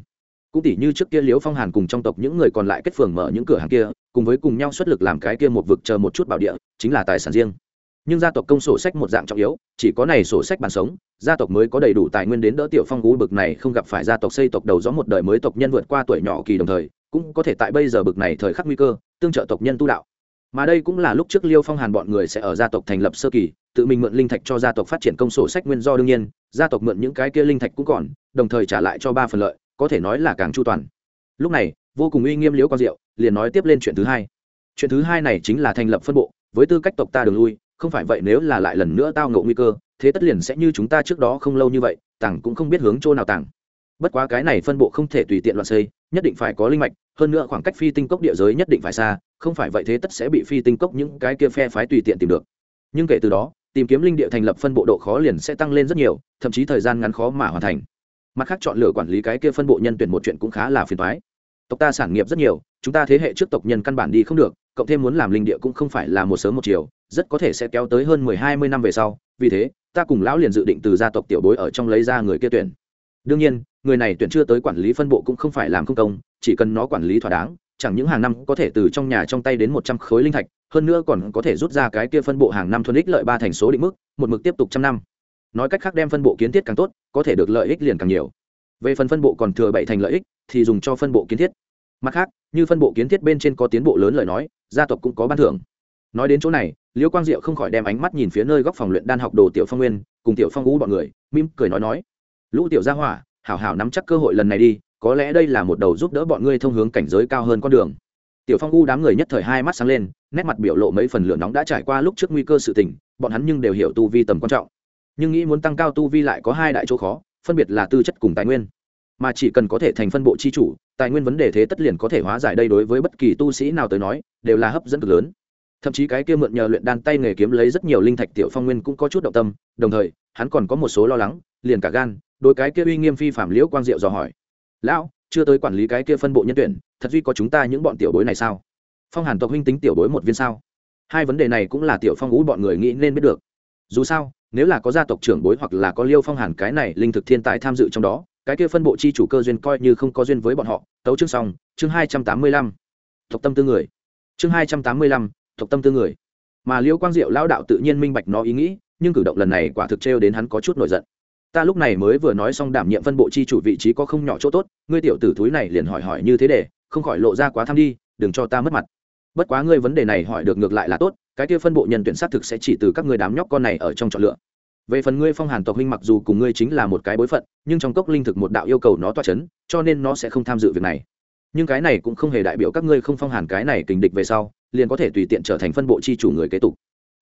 Cũng tỷ như trước kia liễu phong hàn cùng trong tộc những người còn lại kết phường mở những cửa hàng kia, cùng với cùng nhau xuất lực làm cái kia một vực chờ một chút bảo địa, chính là tài sản riêng nhưng gia tộc công sổ sách một dạng trọng yếu, chỉ có này sổ sách bàn sống, gia tộc mới có đầy đủ tài nguyên đến đỡ tiểu phong gú bực này không gặp phải gia tộc xây tộc đầu rõ một đời mới tộc nhân vượt qua tuổi nhỏ kỳ đồng thời, cũng có thể tại bây giờ bực này thời khắc nguy cơ, tương trợ tộc nhân tu đạo. Mà đây cũng là lúc trước liêu phong hàn bọn người sẽ ở gia tộc thành lập sơ kỳ, tự mình mượn linh thạch cho gia tộc phát triển công sổ sách nguyên do đương nhiên, gia tộc mượn những cái kia linh thạch cũng còn, đồng thời trả lại cho ba phần lợi, có thể nói là càng chu toàn. Lúc này, vô cùng uy nghiêm liễu quang diệu, liền nói tiếp lên chuyện thứ hai. Chuyện thứ hai này chính là thành lập phân bộ, với tư cách tộc ta đường lui không phải vậy nếu là lại lần nữa tao ngộ nguy cơ, thế tất liền sẽ như chúng ta trước đó không lâu như vậy, tàng cũng không biết hướng chỗ nào tàng. Bất quá cái này phân bộ không thể tùy tiện loạn xây, nhất định phải có linh mạch, hơn nữa khoảng cách phi tinh cốc địa giới nhất định phải xa, không phải vậy thế tất sẽ bị phi tinh cốc những cái kia phe phái tùy tiện tìm được. Nhưng kể từ đó, tìm kiếm linh địa thành lập phân bộ độ khó liền sẽ tăng lên rất nhiều, thậm chí thời gian ngắn khó mà hoàn thành. Mặt khác chọn lựa quản lý cái kia phân bộ nhân tuyển một chuyện cũng khá là phiền thoái tộc ta sản nghiệp rất nhiều, chúng ta thế hệ trước tộc nhân căn bản đi không được cộng thêm muốn làm linh địa cũng không phải là một sớm một chiều, rất có thể sẽ kéo tới hơn mười hai mươi năm về sau. Vì thế, ta cùng lão liền dự định từ gia tộc tiểu bối ở trong lấy ra người kia tuyển. Đương nhiên, người này tuyển chưa tới quản lý phân bộ cũng không phải làm không công, chỉ cần nó quản lý thỏa đáng, chẳng những hàng năm có thể từ trong nhà trong tay đến một trăm khối linh thạch, hơn nữa còn có thể rút ra cái kia phân bộ hàng năm thuần ích lợi ba thành số định mức, một mực tiếp tục trăm năm. Nói cách khác đem phân bộ kiến thiết càng tốt, có thể được lợi ích liền càng nhiều. Về phần phân bộ còn thừa bảy thành lợi ích, thì dùng cho phân bộ kiến thiết mặt khác, như phân bộ kiến thiết bên trên có tiến bộ lớn lời nói, gia tộc cũng có ban thưởng. Nói đến chỗ này, liễu quang diệu không khỏi đem ánh mắt nhìn phía nơi góc phòng luyện đan học đồ tiểu phong nguyên, cùng tiểu phong ngũ bọn người mim cười nói nói. Lũ tiểu gia hỏa, hảo hảo nắm chắc cơ hội lần này đi, có lẽ đây là một đầu giúp đỡ bọn ngươi thông hướng cảnh giới cao hơn con đường. Tiểu phong u đám người nhất thời hai mắt sáng lên, nét mặt biểu lộ mấy phần lửa nóng đã trải qua lúc trước nguy cơ sự tình, bọn hắn nhưng đều hiểu tu vi tầm quan trọng. Nhưng nghĩ muốn tăng cao tu vi lại có hai đại chỗ khó, phân biệt là tư chất cùng tài nguyên. Mà chỉ cần có thể thành phân bộ chi chủ tài nguyên vấn đề thế tất liền có thể hóa giải đây đối với bất kỳ tu sĩ nào tới nói, đều là hấp dẫn cực lớn. Thậm chí cái kia mượn nhờ luyện đan tay nghề kiếm lấy rất nhiều linh thạch tiểu phong nguyên cũng có chút động tâm, đồng thời, hắn còn có một số lo lắng, liền cả gan đôi cái kia uy nghiêm phi phạm liễu quang diệu dò hỏi. Lão, chưa tới quản lý cái kia phân bộ nhân tuyển, thật duy có chúng ta những bọn tiểu bối này sao? Phong hàn tộc huynh tính tiểu bối một viên sao? Hai vấn đề này cũng là tiểu phong ngũ bọn người nghĩ nên biết được. Dù sao, nếu là có gia tộc trưởng bối hoặc là có liêu phong hàn cái này linh thực thiên tài tham dự trong đó, cái kia phân bộ chi chủ cơ duyên coi như không có duyên với bọn họ tấu chương xong, chương hai trăm tám mươi lăm. Thuộc tâm tư người. Chương hai trăm tám mươi lăm thuộc tâm tư người. Mà liêu quang diệu lão đạo tự nhiên minh bạch nó ý nghĩ, nhưng cử động lần này quả thực trêu đến hắn có chút nổi giận. Ta lúc này mới vừa nói xong đảm nhiệm phân bộ chi chủ vị trí có không nhỏ chỗ tốt, ngươi tiểu tử thúi này liền hỏi hỏi như thế để, không khỏi lộ ra quá tham đi, đừng cho ta mất mặt. Bất quá ngươi vấn đề này hỏi được ngược lại là tốt, cái kia phân bộ nhân tuyển xác thực sẽ chỉ từ các ngươi đám nhóc con này ở trong chọn lựa về phần ngươi phong hàn tộc huynh mặc dù cùng ngươi chính là một cái bối phận, nhưng trong cốc linh thực một đạo yêu cầu nó toa c h ấ n cho nên nó sẽ không tham dự việc này. Nhưng cái này cũng không hề đại biểu các ngươi không phong hàn cái này kình địch về sau, liền có thể tùy tiện trở thành phân bộ chi chủ người kế tục.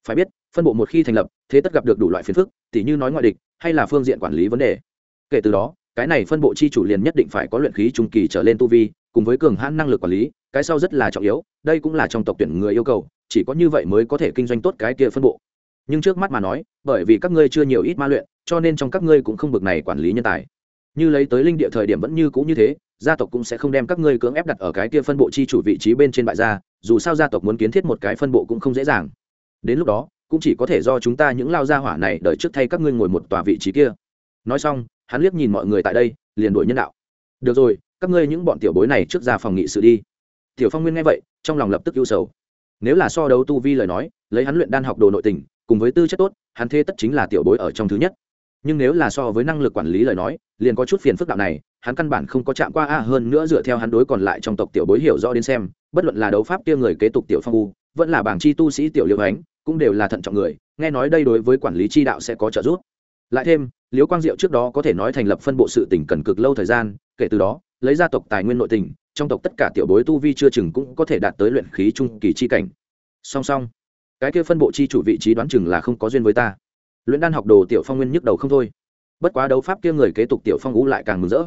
Phải biết, phân bộ một khi thành lập, thế tất gặp được đủ loại phiền phức, tỉ như nói ngoại địch, hay là phương diện quản lý vấn đề. Kể từ đó, cái này phân bộ chi chủ liền nhất định phải có luyện khí trung kỳ trở lên tu vi, cùng với cường hãn năng lực quản lý, cái sau rất là trọng yếu, đây cũng là trong tộc tuyển người yêu cầu, chỉ có như vậy mới có thể kinh doanh tốt cái kia phân bộ nhưng trước mắt mà nói, bởi vì các ngươi chưa nhiều ít ma luyện, cho nên trong các ngươi cũng không bực này quản lý nhân tài. Như lấy tới linh địa thời điểm vẫn như cũ như thế, gia tộc cũng sẽ không đem các ngươi cưỡng ép đặt ở cái kia phân bộ chi chủ vị trí bên trên bại gia, dù sao gia tộc muốn kiến thiết một cái phân bộ cũng không dễ dàng. Đến lúc đó, cũng chỉ có thể do chúng ta những lao gia hỏa này đợi trước thay các ngươi ngồi một tòa vị trí kia. Nói xong, hắn liếc nhìn mọi người tại đây, liền đuổi nhân đạo. Được rồi, các ngươi những bọn tiểu bối này trước ra phòng nghị sự đi. Tiểu phong nguyên nghe vậy, trong lòng lập tức ưu sầu. Nếu là so đấu tu vi lời nói, lấy hắn luyện đan học đồ nội tình cùng với tư chất tốt, hắn thế tất chính là tiểu bối ở trong thứ nhất. Nhưng nếu là so với năng lực quản lý lời nói, liền có chút phiền phức đạo này, hắn căn bản không có chạm qua a hơn nữa dựa theo hắn đối còn lại trong tộc tiểu bối hiểu rõ đến xem, bất luận là đấu pháp kia người kế tục tiểu phong u, vẫn là bảng chi tu sĩ tiểu liễu ánh, cũng đều là thận trọng người, nghe nói đây đối với quản lý chi đạo sẽ có trợ giúp. Lại thêm, liễu quang diệu trước đó có thể nói thành lập phân bộ sự tỉnh cần cực lâu thời gian, kể từ đó, lấy gia tộc tài nguyên nội tình, trong tộc tất cả tiểu bối tu vi chưa chừng cũng có thể đạt tới luyện khí trung kỳ chi cảnh. Song song cái kia phân bộ chi chủ vị trí đoán chừng là không có duyên với ta. Luyện đan học đồ tiểu phong nguyên nhức đầu không thôi. Bất quá đấu pháp kia người kế tục tiểu phong ngũ lại càng mừng rỡ.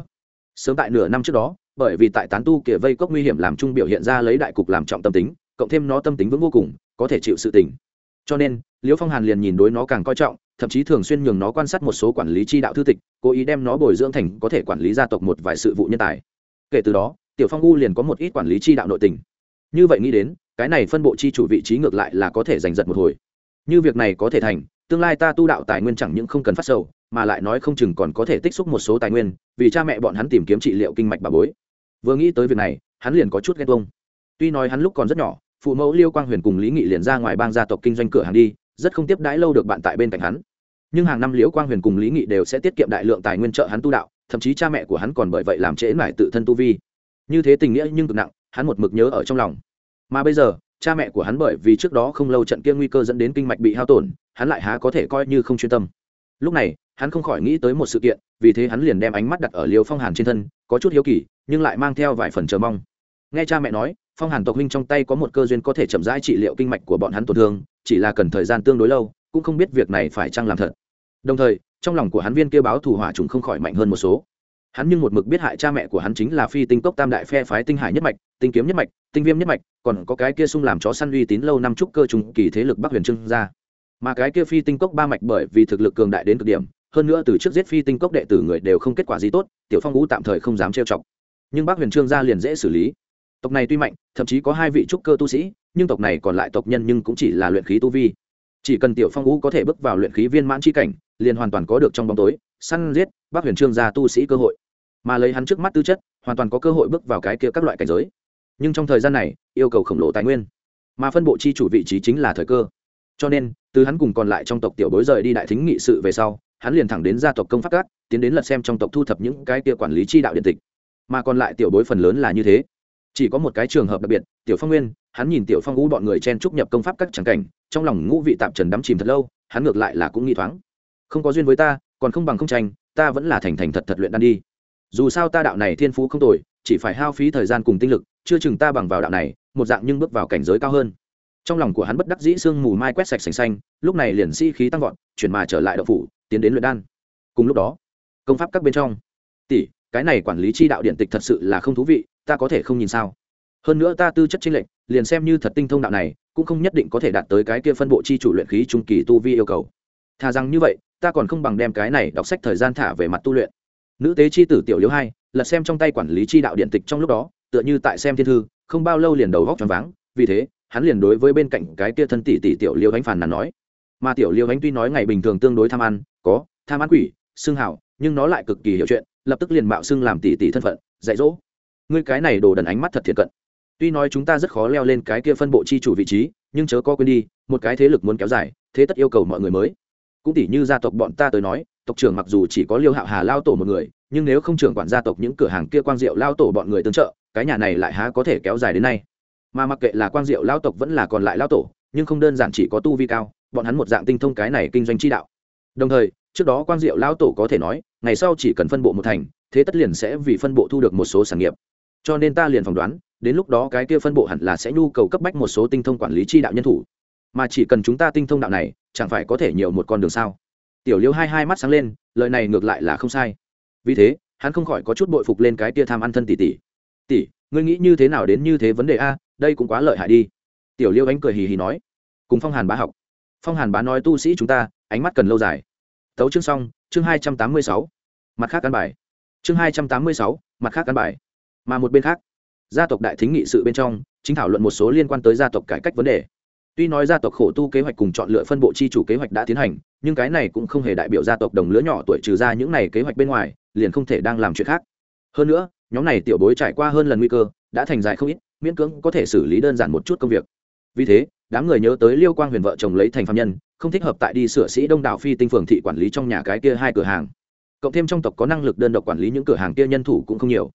Sớm tại nửa năm trước đó, bởi vì tại tán tu kia vây cốc nguy hiểm làm trung biểu hiện ra lấy đại cục làm trọng tâm tính, cộng thêm nó tâm tính vững vô cùng, có thể chịu sự tình cho nên, liễu phong hàn liền nhìn đối nó càng coi trọng, thậm chí thường xuyên nhường nó quan sát một số quản lý chi đạo thư tịch, cố ý đem nó bồi dưỡng thành có thể quản lý gia tộc một vài sự vụ nhân tài. Kể từ đó, tiểu phong u liền có một ít quản lý chi đạo nội tình. Như vậy nghĩ đến cái này phân bộ chi chủ vị trí ngược lại là có thể giành giật một hồi. Như việc này có thể thành, tương lai ta tu đạo tài nguyên chẳng những không cần phát sầu, mà lại nói không chừng còn có thể tích xúc một số tài nguyên, vì cha mẹ bọn hắn tìm kiếm trị liệu kinh mạch bà bối. Vừa nghĩ tới việc này, hắn liền có chút ghen tuông. Tuy nói hắn lúc còn rất nhỏ, phụ mẫu liêu quang huyền cùng lý nghị liền ra ngoài bang gia tộc kinh doanh cửa hàng đi, rất không tiếp đãi lâu được bạn tại bên cạnh hắn. Nhưng hàng năm liễu quang huyền cùng lý nghị đều sẽ tiết kiệm đại lượng tài nguyên trợ hắn tu đạo, thậm chí cha mẹ của hắn còn bởi vậy làm trễ mải tự thân tu vi. Như thế tình nghĩa nhưng cực nặng, hắn một mực nhớ ở trong lòng mà bây giờ, cha mẹ của hắn bởi vì trước đó không lâu trận kia nguy cơ dẫn đến kinh mạch bị hao tổn, hắn lại há có thể coi như không chuyên tâm. Lúc này, hắn không khỏi nghĩ tới một sự kiện, vì thế hắn liền đem ánh mắt đặt ở liều phong hàn trên thân, có chút hiếu kỳ, nhưng lại mang theo vài phần chờ mong. Nghe cha mẹ nói, phong hàn tộc huynh trong tay có một cơ duyên có thể chậm rãi trị liệu kinh mạch của bọn hắn tổn thương, chỉ là cần thời gian tương đối lâu, cũng không biết việc này phải chăng làm thật. Đồng thời, trong lòng của hắn viên kia báo thủ hỏa trùng không khỏi mạnh hơn một số hắn nhưng một mực biết hại cha mẹ của hắn chính là phi tinh cốc tam đại phe phái tinh hải nhất mạch, tinh kiếm nhất mạch, tinh viêm nhất mạch, còn có cái kia sung làm chó săn uy tín lâu năm trúc cơ trùng kỳ thế lực bắc huyền trưng ra. Mà cái kia phi tinh cốc ba mạch bởi vì thực lực cường đại đến cực điểm, hơn nữa từ trước giết phi tinh cốc đệ tử người đều không kết quả gì tốt, tiểu phong ngũ tạm thời không dám trêu chọc. Nhưng bác huyền trương gia liền dễ xử lý. Tộc này tuy mạnh, thậm chí có hai vị trúc cơ tu sĩ, nhưng tộc này còn lại tộc nhân nhưng cũng chỉ là luyện khí tu vi. Chỉ cần tiểu phong ngũ có thể bước vào luyện khí viên mãn c h i cảnh, liền hoàn toàn có được trong bóng tối, săn giết bác huyền trương gia tu sĩ cơ hội mà lấy hắn trước mắt tư chất, hoàn toàn có cơ hội bước vào cái kia các loại cảnh giới. Nhưng trong thời gian này, yêu cầu khổng lồ tài nguyên, mà phân bộ chi chủ vị trí chính là thời cơ. Cho nên, từ hắn cùng còn lại trong tộc tiểu bối rời đi đại thính nghị sự về sau, hắn liền thẳng đến gia tộc công pháp các, tiến đến lật xem trong tộc thu thập những cái kia quản lý chi đạo điện tịch. Mà còn lại tiểu bối phần lớn là như thế. Chỉ có một cái trường hợp đặc biệt, tiểu phong nguyên, hắn nhìn tiểu phong ngũ bọn người chen trúc nhập công pháp các tràng cảnh, trong lòng ngũ vị tạm trần đắm chìm thật lâu, hắn ngược lại là cũng nghi thoáng. Không có duyên với ta, còn không bằng không tranh, ta vẫn là thành thành thật thật luyện đan đi dù sao ta đạo này thiên phú không tồi, chỉ phải hao phí thời gian cùng tinh lực, chưa chừng ta bằng vào đạo này, một dạng nhưng bước vào cảnh giới cao hơn. Trong lòng của hắn bất đắc dĩ sương mù mai quét sạch sành xanh, lúc này liền si khí tăng vọt, chuyển mà trở lại đậu phủ, tiến đến luyện đan. Cùng lúc đó, công pháp các bên trong. Tỷ, cái này quản lý chi đạo điện tịch thật sự là không thú vị, ta có thể không nhìn sao? Hơn nữa ta tư chất chênh lệch, liền xem như thật tinh thông đạo này, cũng không nhất định có thể đạt tới cái kia phân bộ chi chủ luyện khí trung kỳ tu vi yêu cầu. Thà rằng như vậy, ta còn không bằng đem cái này đọc sách thời gian thả về mặt tu luyện nữ tế chi tử tiểu liễu hai, lật xem trong tay quản lý chi đạo điện tịch trong lúc đó, tựa như tại xem thiên thư, không bao lâu liền đầu góc tròn váng. Vì thế, hắn liền đối với bên cạnh cái kia thân tỷ tỷ tiểu liêu ánh phản nàn nói. Mà tiểu liêu ánh tuy nói ngày bình thường tương đối tham ăn, có tham ăn quỷ xương hảo, nhưng nó lại cực kỳ hiểu chuyện, lập tức liền mạo xưng làm tỷ tỷ thân phận, dạy dỗ. Ngươi cái này đồ đần ánh mắt thật thiệt cận. Tuy nói chúng ta rất khó leo lên cái kia phân bộ chi chủ vị trí, nhưng chớ có quên đi, một cái thế lực muốn kéo dài, thế tất yêu cầu mọi người mới. Cũng tỷ như gia tộc bọn ta tới nói tộc trưởng mặc dù chỉ có liêu hạo hà lao tổ một người, nhưng nếu không trưởng quản gia tộc những cửa hàng kia quang diệu lao tổ bọn người tương trợ, cái nhà này lại há có thể kéo dài đến nay. Mà mặc kệ là quang diệu lao tộc vẫn là còn lại lao tổ, nhưng không đơn giản chỉ có tu vi cao, bọn hắn một dạng tinh thông cái này kinh doanh chi đạo. Đồng thời, trước đó quang diệu lao tổ có thể nói, ngày sau chỉ cần phân bộ một thành, thế tất liền sẽ vì phân bộ thu được một số sản nghiệp. Cho nên ta liền phỏng đoán, đến lúc đó cái kia phân bộ hẳn là sẽ nhu cầu cấp bách một số tinh thông quản lý chi đạo nhân thủ. Mà chỉ cần chúng ta tinh thông đạo này, chẳng phải có thể nhiều một con đường sao? Tiểu liêu hai hai mắt sáng lên, lời này ngược lại là không sai. Vì thế, hắn không khỏi có chút bội phục lên cái tia tham ăn thân tỷ tỷ. Tỷ, ngươi nghĩ như thế nào đến như thế vấn đề a? Đây cũng quá lợi hại đi. Tiểu liêu ánh cười hì hì nói. Cùng phong hàn bá học. Phong hàn bá nói tu sĩ chúng ta, ánh mắt cần lâu dài. Tấu chương xong, chương hai trăm tám mươi sáu. Mặt khác căn bài. Chương hai trăm tám mươi sáu, mặt khác căn bài. Mà một bên khác, gia tộc đại thính nghị sự bên trong, chính thảo luận một số liên quan tới gia tộc cải cách vấn đề tuy nói gia tộc khổ tu kế hoạch cùng chọn lựa phân bộ chi chủ kế hoạch đã tiến hành, nhưng cái này cũng không hề đại biểu gia tộc đồng lứa nhỏ tuổi trừ ra những này kế hoạch bên ngoài, liền không thể đang làm chuyện khác. Hơn nữa, nhóm này tiểu bối trải qua hơn lần nguy cơ, đã thành dài không ít, miễn cưỡng có thể xử lý đơn giản một chút công việc. Vì thế, đám người nhớ tới liêu quang huyền vợ chồng lấy thành phàm nhân, không thích hợp tại đi sửa sĩ đông đảo phi tinh phường thị quản lý trong nhà cái kia hai cửa hàng. Cộng thêm trong tộc có năng lực đơn độc quản lý những cửa hàng kia nhân thủ cũng không nhiều.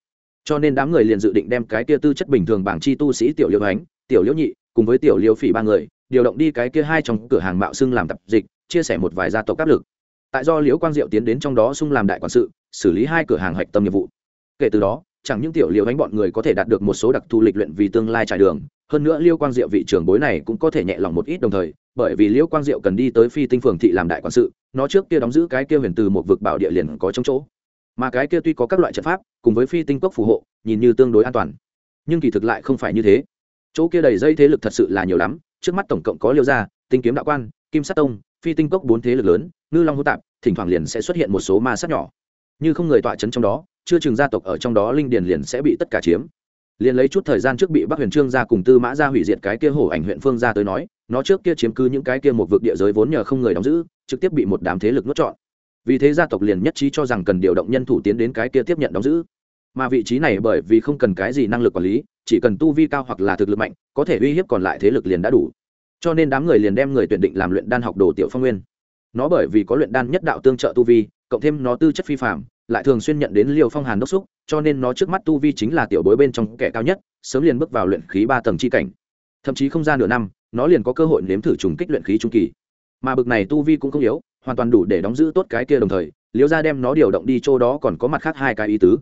Cho nên đám người liền dự định đem cái kia tư chất bình thường bảng chi tu sĩ tiểu liêu ánh, tiểu liễu nhị cùng với tiểu liêu phỉ ba người, điều động đi cái kia hai trong cửa hàng mạo xưng làm tập dịch, chia sẻ một vài gia tộc áp lực. Tại do liễu quang diệu tiến đến trong đó xung làm đại quản sự, xử lý hai cửa hàng hạch tâm nghiệp vụ. Kể từ đó, chẳng những tiểu liễu đánh bọn người có thể đạt được một số đặc thù lịch luyện vì tương lai trải đường, hơn nữa liễu quang diệu vị trưởng bối này cũng có thể nhẹ lòng một ít đồng thời, bởi vì liễu quang diệu cần đi tới phi tinh phường thị làm đại quản sự, nó trước kia đóng giữ cái kia huyền từ một vực bảo địa liền có trong chỗ. Mà cái kia tuy có các loại trận pháp, cùng với phi tinh cốc phù hộ, nhìn như tương đối an toàn. Nhưng kỳ thực lại không phải như thế chỗ kia đầy dây thế lực thật sự là nhiều lắm, trước mắt tổng cộng có liêu gia, tinh kiếm đạo quan, kim sát tông, phi tinh cốc bốn thế lực lớn, ngư long hô tạp, thỉnh thoảng liền sẽ xuất hiện một số ma sát nhỏ. Như không người tọa chấn trong đó, chưa chừng gia tộc ở trong đó linh điền liền sẽ bị tất cả chiếm. Liền lấy chút thời gian trước bị bắc huyền trương gia cùng tư mã gia hủy diệt cái kia hổ ảnh huyện phương gia tới nói, nó trước kia chiếm cứ những cái kia một vực địa giới vốn nhờ không người đóng giữ, trực tiếp bị một đám thế lực nuốt trọn. Vì thế gia tộc liền nhất trí cho rằng cần điều động nhân thủ tiến đến cái kia tiếp nhận đóng giữ mà vị trí này bởi vì không cần cái gì năng lực quản lý, chỉ cần tu vi cao hoặc là thực lực mạnh, có thể uy hiếp còn lại thế lực liền đã đủ. Cho nên đám người liền đem người tuyển định làm luyện đan học đồ tiểu phong nguyên. Nó bởi vì có luyện đan nhất đạo tương trợ tu vi, cộng thêm nó tư chất phi phạm lại thường xuyên nhận đến liều phong hàn đốc xúc, cho nên nó trước mắt tu vi chính là tiểu bối bên trong kẻ cao nhất, sớm liền bước vào luyện khí ba tầng chi cảnh. Thậm chí không ra nửa năm, nó liền có cơ hội nếm thử trùng kích luyện khí trung kỳ. Mà bực này tu vi cũng không yếu, hoàn toàn đủ để đóng giữ tốt cái kia đồng thời liễu ra đem nó điều động đi chỗ đó còn có mặt khác hai cái ý tứ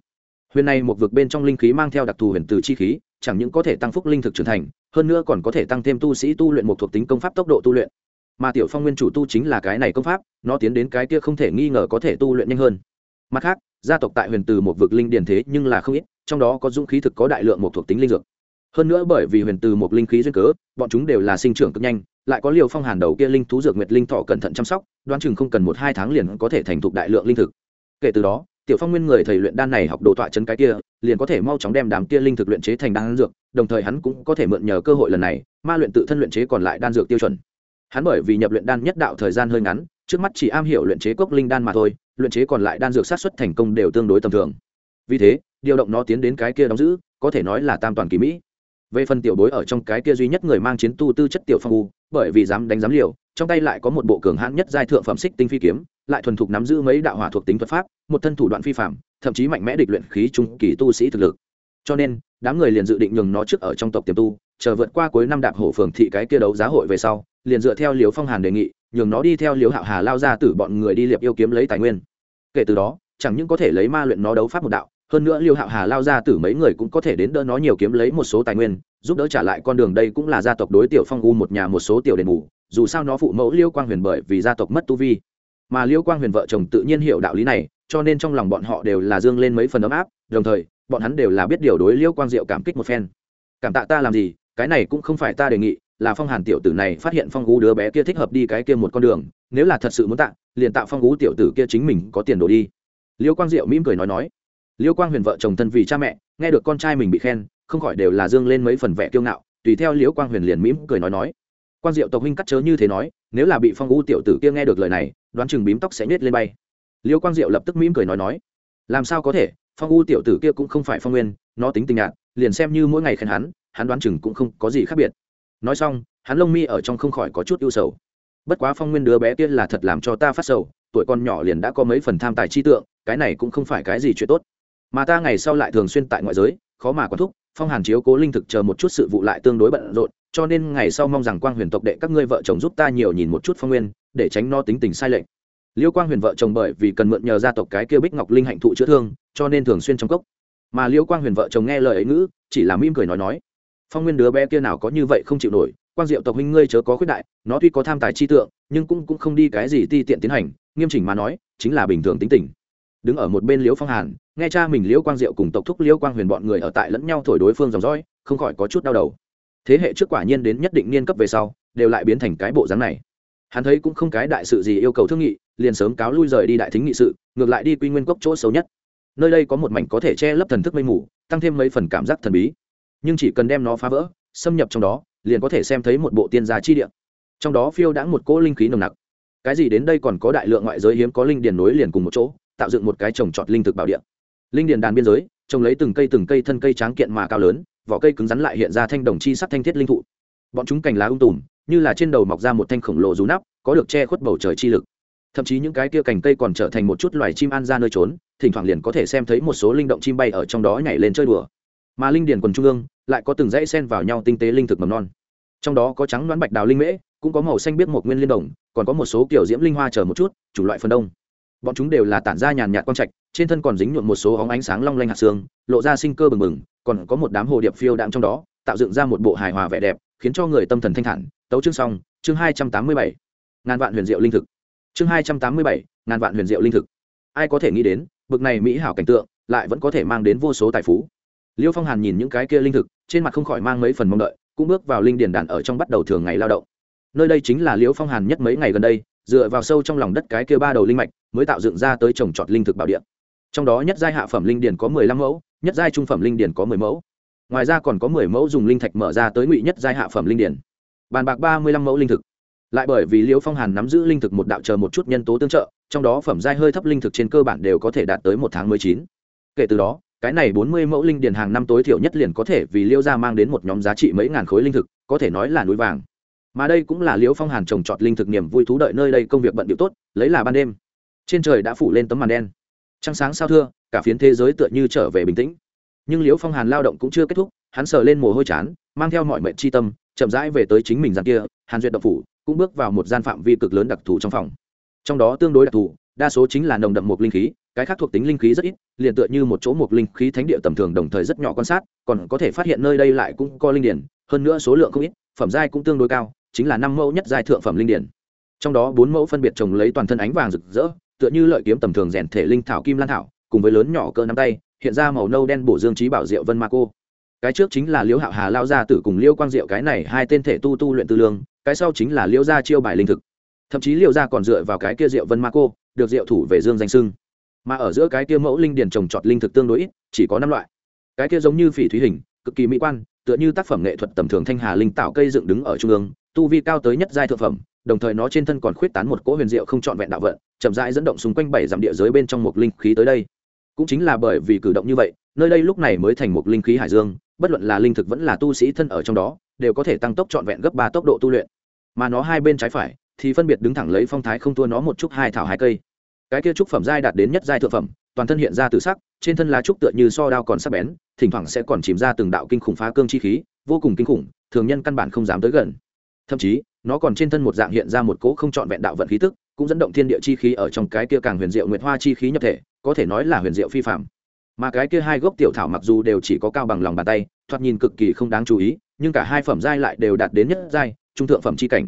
huyền này một vực bên trong linh khí mang theo đặc thù huyền từ chi khí, chẳng những có thể tăng phúc linh thực trưởng thành, hơn nữa còn có thể tăng thêm tu sĩ tu luyện một thuộc tính công pháp tốc độ tu luyện. Mà tiểu phong nguyên chủ tu chính là cái này công pháp, nó tiến đến cái kia không thể nghi ngờ có thể tu luyện nhanh hơn. Mặt khác, gia tộc tại huyền từ một vực linh điển thế nhưng là không ít, trong đó có dũng khí thực có đại lượng một thuộc tính linh dược. Hơn nữa bởi vì huyền từ một linh khí duyên cớ, bọn chúng đều là sinh trưởng cực nhanh, lại có liều phong hàn đầu kia linh thú dược nguyệt linh thọ cẩn thận chăm sóc, đoán chừng không cần một hai tháng liền có thể thành thục đại lượng linh thực. Kể từ đó tiểu phong nguyên người thầy luyện đan này học đồ tọa chân cái kia, liền có thể mau chóng đem đám kia linh thực luyện chế thành đan dược, đồng thời hắn cũng có thể mượn nhờ cơ hội lần này, ma luyện tự thân luyện chế còn lại đan dược tiêu chuẩn. Hắn bởi vì nhập luyện đan nhất đạo thời gian hơi ngắn, trước mắt chỉ am hiểu luyện chế cốc linh đan mà thôi, luyện chế còn lại đan dược sát xuất thành công đều tương đối tầm thường. Vì thế, điều động nó tiến đến cái kia đóng giữ, có thể nói là tam toàn kỳ mỹ. Về phần tiểu bối ở trong cái kia duy nhất người mang chiến tu tư chất tiểu phong u, bởi vì dám đánh dám liều, trong tay lại có một bộ cường hãn nhất giai thượng phẩm xích tinh phi kiếm lại thuần thục nắm giữ mấy đạo hỏa thuộc tính thuật pháp, một thân thủ đoạn phi phạm thậm chí mạnh mẽ địch luyện khí trung kỳ tu sĩ thực lực. Cho nên, đám người liền dự định nhường nó trước ở trong tộc tiềm tu, chờ vượt qua cuối năm đạp hổ phường thị cái kia đấu giá hội về sau, liền dựa theo liều phong hàn đề nghị, nhường nó đi theo liều hạo hà lao ra từ bọn người đi liệp yêu kiếm lấy tài nguyên. Kể từ đó, chẳng những có thể lấy ma luyện nó đấu pháp một đạo, hơn nữa liêu hạo hà lao ra từ mấy người cũng có thể đến đỡ nó nhiều kiếm lấy một số tài nguyên, giúp đỡ trả lại con đường đây cũng là gia tộc đối tiểu phong u một nhà một số tiểu đền bù, dù sao nó phụ mẫu liêu quang huyền bởi vì gia tộc mất tu vi mà liêu quang huyền vợ chồng tự nhiên hiểu đạo lý này, cho nên trong lòng bọn họ đều là dương lên mấy phần ấm áp, đồng thời, bọn hắn đều là biết điều đối liêu quang diệu cảm kích một phen. Cảm tạ ta làm gì, cái này cũng không phải ta đề nghị, là phong hàn tiểu tử này phát hiện phong gú đứa bé kia thích hợp đi cái kia một con đường, nếu là thật sự muốn tạ, liền tạo phong gú tiểu tử kia chính mình có tiền đồ đi. Liêu quang diệu mỉm cười nói nói. Liêu quang huyền vợ chồng thân vì cha mẹ, nghe được con trai mình bị khen, không khỏi đều là dương lên mấy phần vẻ kiêu ngạo, tùy theo Liêu quang huyền liền mỉm cười nói nói. Quang diệu tộc huynh cắt chớ như thế nói, nếu là bị phong gú tiểu tử kia nghe được lời này đoán chừng bím tóc sẽ nhét lên bay. Liêu quang diệu lập tức mỉm cười nói nói, làm sao có thể? Phong u tiểu tử kia cũng không phải phong nguyên, nó tính tình nhạt, liền xem như mỗi ngày khen hắn hắn đoán chừng cũng không có gì khác biệt. Nói xong, hắn lông mi ở trong không khỏi có chút ưu sầu. Bất quá phong nguyên đứa bé kia là thật làm cho ta phát sầu, tuổi con nhỏ liền đã có mấy phần tham tài chi tượng, cái này cũng không phải cái gì chuyện tốt. Mà ta ngày sau lại thường xuyên tại ngoại giới, khó mà quán thúc, phong hàn chiếu cố linh thực chờ một chút sự vụ lại tương đối bận rộn, cho nên ngày sau mong rằng quang huyền tộc đệ các ngươi vợ chồng giúp ta nhiều nhìn một chút phong nguyên để tránh no tính tình sai lệch. Liêu quang huyền vợ chồng bởi vì cần mượn nhờ gia tộc cái kia bích ngọc linh hạnh thụ chữa thương, cho nên thường xuyên trong cốc. Mà liêu quang huyền vợ chồng nghe lời ấy ngữ, chỉ là im cười nói nói. Phong nguyên đứa bé kia nào có như vậy không chịu nổi, quang diệu tộc huynh ngươi chớ có khuyết đại, nó tuy có tham tài chi tượng, nhưng cũng cũng không đi cái gì ti tiện tiến hành, nghiêm chỉnh mà nói, chính là bình thường tính tình. Đứng ở một bên liễu phong hàn, nghe cha mình liễu quang diệu cùng tộc thúc liễu quang huyền bọn người ở tại lẫn nhau thổi đối phương dòng dõi, không khỏi có chút đau đầu. Thế hệ trước quả nhiên đến nhất định niên cấp về sau, đều lại biến thành cái bộ dáng này hắn thấy cũng không cái đại sự gì yêu cầu thương nghị, liền sớm cáo lui rời đi đại thính nghị sự, ngược lại đi quy nguyên cốc chỗ xấu nhất. Nơi đây có một mảnh có thể che lấp thần thức mây mù, tăng thêm mấy phần cảm giác thần bí. Nhưng chỉ cần đem nó phá vỡ, xâm nhập trong đó, liền có thể xem thấy một bộ tiên gia chi địa. Trong đó phiêu đã một cỗ linh khí nồng nặc. Cái gì đến đây còn có đại lượng ngoại giới hiếm có linh điền nối liền cùng một chỗ, tạo dựng một cái trồng trọt linh thực bảo địa. Linh điền đàn biên giới, trồng lấy từng cây từng cây thân cây tráng kiện mà cao lớn, vỏ cây cứng rắn lại hiện ra thanh đồng chi sắc thanh thiết linh thụ. Bọn chúng cành lá ung tùm như là trên đầu mọc ra một thanh khổng lồ rú nắp, có được che khuất bầu trời chi lực. Thậm chí những cái kia cành cây còn trở thành một chút loài chim ăn ra nơi trốn, thỉnh thoảng liền có thể xem thấy một số linh động chim bay ở trong đó nhảy lên chơi đùa. Mà linh điền quần trung ương lại có từng dãy sen vào nhau tinh tế linh thực mầm non. Trong đó có trắng đoán bạch đào linh mễ, cũng có màu xanh biết một nguyên liên đồng, còn có một số kiểu diễm linh hoa chờ một chút, chủ loại phần đông. Bọn chúng đều là tản ra nhàn nhạt quang trạch, trên thân còn dính nhuộm một số óng ánh sáng long lanh hạt xương, lộ ra sinh cơ bừng bừng, còn có một đám hồ điệp phiêu đạm trong đó, tạo dựng ra một bộ hài hòa vẻ đẹp khiến cho người tâm thần thanh thản. Tấu chương xong, chương hai trăm tám mươi bảy. Ngàn vạn huyền diệu linh thực. Chương hai trăm tám mươi bảy, ngàn vạn huyền diệu linh thực. Ai có thể nghĩ đến, bực này mỹ hảo cảnh tượng lại vẫn có thể mang đến vô số tài phú. Liêu phong hàn nhìn những cái kia linh thực, trên mặt không khỏi mang mấy phần mong đợi, cũng bước vào linh điền đàn ở trong bắt đầu thường ngày lao động. Nơi đây chính là liêu phong hàn nhất mấy ngày gần đây, dựa vào sâu trong lòng đất cái kia ba đầu linh mạch, mới tạo dựng ra tới trồng trọt linh thực bảo địa. Trong đó nhất giai hạ phẩm linh điền có mười lăm mẫu, nhất giai trung phẩm linh điền có mười mẫu ngoài ra còn có mười mẫu dùng linh thạch mở ra tới ngụy nhất giai hạ phẩm linh điển. Bàn bạc ba mươi lăm mẫu linh thực. Lại bởi vì liễu phong hàn nắm giữ linh thực một đạo chờ một chút nhân tố tương trợ, trong đó phẩm giai hơi thấp linh thực trên cơ bản đều có thể đạt tới một tháng mười chín. Kể từ đó, cái này bốn mươi mẫu linh điền hàng năm tối thiểu nhất liền có thể vì liễu gia mang đến một nhóm giá trị mấy ngàn khối linh thực, có thể nói là núi vàng. Mà đây cũng là liễu phong hàn trồng trọt linh thực niềm vui thú đợi nơi đây công việc bận điệu tốt, lấy là ban đêm. Trên trời đã phủ lên tấm màn đen. Trăng sáng sao thưa, cả phiến thế giới tựa như trở về bình tĩnh nhưng liễu phong hàn lao động cũng chưa kết thúc, hắn sờ lên mồ hôi chán, mang theo mọi mệnh chi tâm, chậm rãi về tới chính mình gian kia, hàn duyệt độc phủ, cũng bước vào một gian phạm vi cực lớn đặc thù trong phòng. Trong đó tương đối đặc thù, đa số chính là nồng đậm một linh khí, cái khác thuộc tính linh khí rất ít, liền tựa như một chỗ một linh khí thánh địa tầm thường đồng thời rất nhỏ quan sát, còn có thể phát hiện nơi đây lại cũng có linh điển, hơn nữa số lượng không ít, phẩm giai cũng tương đối cao, chính là năm mẫu nhất giai thượng phẩm linh điển. Trong đó bốn mẫu phân biệt trồng lấy toàn thân ánh vàng rực rỡ, tựa như lợi kiếm tầm thường rèn thể linh thảo kim lan thảo, cùng với lớn nhỏ cỡ nắm tay hiện ra màu nâu đen bổ dương trí bảo diệu vân ma cô. Cái trước chính là liễu hạo hà lao gia tử cùng liễu quang diệu cái này hai tên thể tu tu luyện tư lương, cái sau chính là liễu gia chiêu bài linh thực. Thậm chí liễu gia còn dựa vào cái kia diệu vân ma cô, được diệu thủ về dương danh sưng. Mà ở giữa cái kia mẫu linh điền trồng trọt linh thực tương đối ít, chỉ có năm loại. Cái kia giống như phỉ thúy hình, cực kỳ mỹ quan, tựa như tác phẩm nghệ thuật tầm thường thanh hà linh tạo cây dựng đứng ở trung ương, tu vi cao tới nhất giai thượng phẩm, đồng thời nó trên thân còn khuyết tán một cỗ huyền diệu không trọn vẹn đạo vận, chậm rãi dẫn động xung quanh bảy dặm địa giới bên trong một linh khí tới đây cũng chính là bởi vì cử động như vậy, nơi đây lúc này mới thành một linh khí hải dương, bất luận là linh thực vẫn là tu sĩ thân ở trong đó, đều có thể tăng tốc trọn vẹn gấp ba tốc độ tu luyện. Mà nó hai bên trái phải, thì phân biệt đứng thẳng lấy phong thái không thua nó một chút hai thảo hai cây. Cái kia trúc phẩm giai đạt đến nhất giai thượng phẩm, toàn thân hiện ra từ sắc, trên thân lá trúc tựa như so đao còn sắc bén, thỉnh thoảng sẽ còn chìm ra từng đạo kinh khủng phá cương chi khí, vô cùng kinh khủng, thường nhân căn bản không dám tới gần. Thậm chí, nó còn trên thân một dạng hiện ra một cỗ không trọn vẹn đạo vận khí tức, cũng dẫn động thiên địa chi khí ở trong cái kia càng huyền diệu nguyệt hoa chi khí nhập thể có thể nói là huyền diệu phi phạm. Mà cái kia hai gốc tiểu thảo mặc dù đều chỉ có cao bằng lòng bàn tay, thoạt nhìn cực kỳ không đáng chú ý, nhưng cả hai phẩm giai lại đều đạt đến nhất giai, trung thượng phẩm chi cảnh.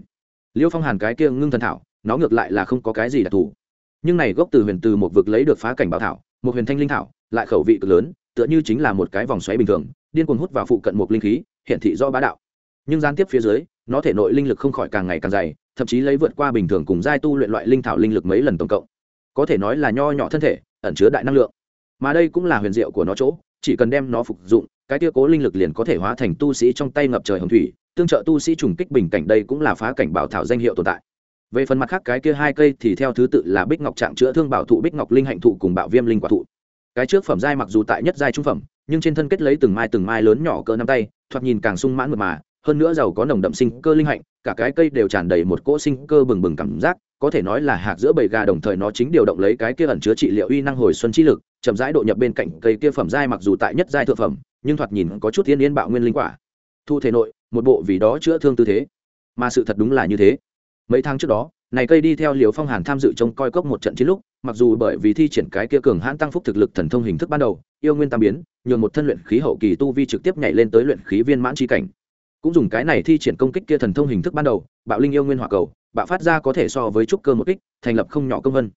Liêu phong hàn cái kia ngưng thần thảo, nó ngược lại là không có cái gì đặc thù. Nhưng này gốc từ huyền từ một vực lấy được phá cảnh bảo thảo, một huyền thanh linh thảo, lại khẩu vị cực lớn, tựa như chính là một cái vòng xoáy bình thường, điên cuồng hút vào phụ cận một linh khí hiện thị do bá đạo. Nhưng gián tiếp phía dưới, nó thể nội linh lực không khỏi càng ngày càng dày, thậm chí lấy vượt qua bình thường cùng giai tu luyện loại linh thảo linh lực mấy lần tổng cộng. Có thể nói là nho nhỏ thân thể ẩn chứa đại năng lượng. Mà đây cũng là huyền diệu của nó chỗ, chỉ cần đem nó phục dụng, cái tia cố linh lực liền có thể hóa thành tu sĩ trong tay ngập trời hồng thủy, tương trợ tu sĩ trùng kích bình cảnh đây cũng là phá cảnh bảo thảo danh hiệu tồn tại. Về phần mặt khác cái kia hai cây thì theo thứ tự là bích ngọc trạng chữa thương bảo thụ, bích ngọc linh hạnh thụ cùng bảo viêm linh quả thụ. Cái trước phẩm giai mặc dù tại nhất giai trung phẩm, nhưng trên thân kết lấy từng mai từng mai lớn nhỏ cỡ năm tay, thoạt nhìn càng sung mãn mượt mà, hơn nữa giàu có nồng đậm sinh cơ linh hạnh, cả cái cây đều tràn đầy một cỗ sinh cơ bừng bừng cảm giác có thể nói là hạt giữa bầy gà đồng thời nó chính điều động lấy cái kia ẩn chứa trị liệu uy năng hồi xuân chi lực, chậm rãi độ nhập bên cạnh cây kia phẩm giai mặc dù tại nhất giai thượng phẩm, nhưng thoạt nhìn có chút thiên yên bạo nguyên linh quả. Thu thể nội, một bộ vì đó chữa thương tư thế. Mà sự thật đúng là như thế. Mấy tháng trước đó, này cây đi theo liều phong hàn tham dự trông coi cốc một trận chiến lúc, mặc dù bởi vì thi triển cái kia cường hãn tăng phúc thực lực thần thông hình thức ban đầu, yêu nguyên tam biến, nhường một thân luyện khí hậu kỳ tu vi trực tiếp nhảy lên tới luyện khí viên mãn tri cảnh cũng dùng cái này thi triển công kích kia thần thông hình thức ban đầu, bạo linh yêu nguyên hỏa cầu, bạo phát ra có thể so với trúc cơ một kích, thành lập không nhỏ công vân.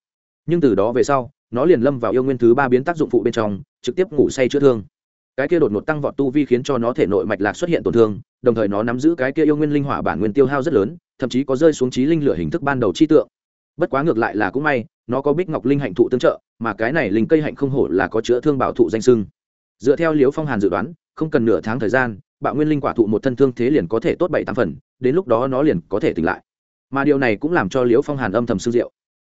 Nhưng từ đó về sau, nó liền lâm vào yêu nguyên thứ ba biến tác dụng phụ bên trong, trực tiếp ngủ say chữa thương. Cái kia đột ngột tăng vọt tu vi khiến cho nó thể nội mạch lạc xuất hiện tổn thương, đồng thời nó nắm giữ cái kia yêu nguyên linh hỏa bản nguyên tiêu hao rất lớn, thậm chí có rơi xuống trí linh lửa hình thức ban đầu chi tượng. Bất quá ngược lại là cũng may, nó có bích ngọc linh hạnh thụ tương trợ, mà cái này linh cây hạnh không hổ là có chữa thương bảo thụ danh sưng. Dựa theo liếu phong hàn dự đoán, không cần nửa tháng thời gian bạo nguyên linh quả thụ một thân thương thế liền có thể tốt bảy tám phần, đến lúc đó nó liền có thể tỉnh lại. Mà điều này cũng làm cho liễu phong hàn âm thầm sương diệu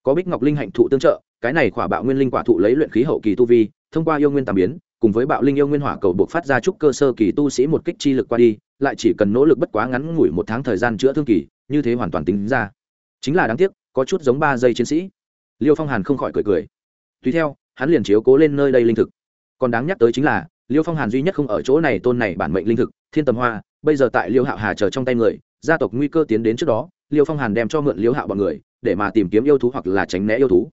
có bích ngọc linh hạnh thụ tương trợ, cái này khỏa bạo nguyên linh quả thụ lấy luyện khí hậu kỳ tu vi, thông qua yêu nguyên tàm biến, cùng với bạo linh yêu nguyên hỏa cầu buộc phát ra trúc cơ sơ kỳ tu sĩ một kích chi lực qua đi, lại chỉ cần nỗ lực bất quá ngắn ngủi một tháng thời gian chữa thương kỳ, như thế hoàn toàn tính ra. Chính là đáng tiếc, có chút giống ba giây chiến sĩ. Liêu phong hàn không khỏi cười cười. Tùy theo, hắn liền chiếu cố lên nơi đây linh thực. Còn đáng nhắc tới chính là liêu phong hàn duy nhất không ở chỗ này tôn này bản mệnh linh thực, thiên tầm hoa, bây giờ tại liêu hạo hà chờ trong tay người, gia tộc nguy cơ tiến đến trước đó, liêu phong hàn đem cho mượn liêu hạo bọn người, để mà tìm kiếm yêu thú hoặc là tránh né yêu thú.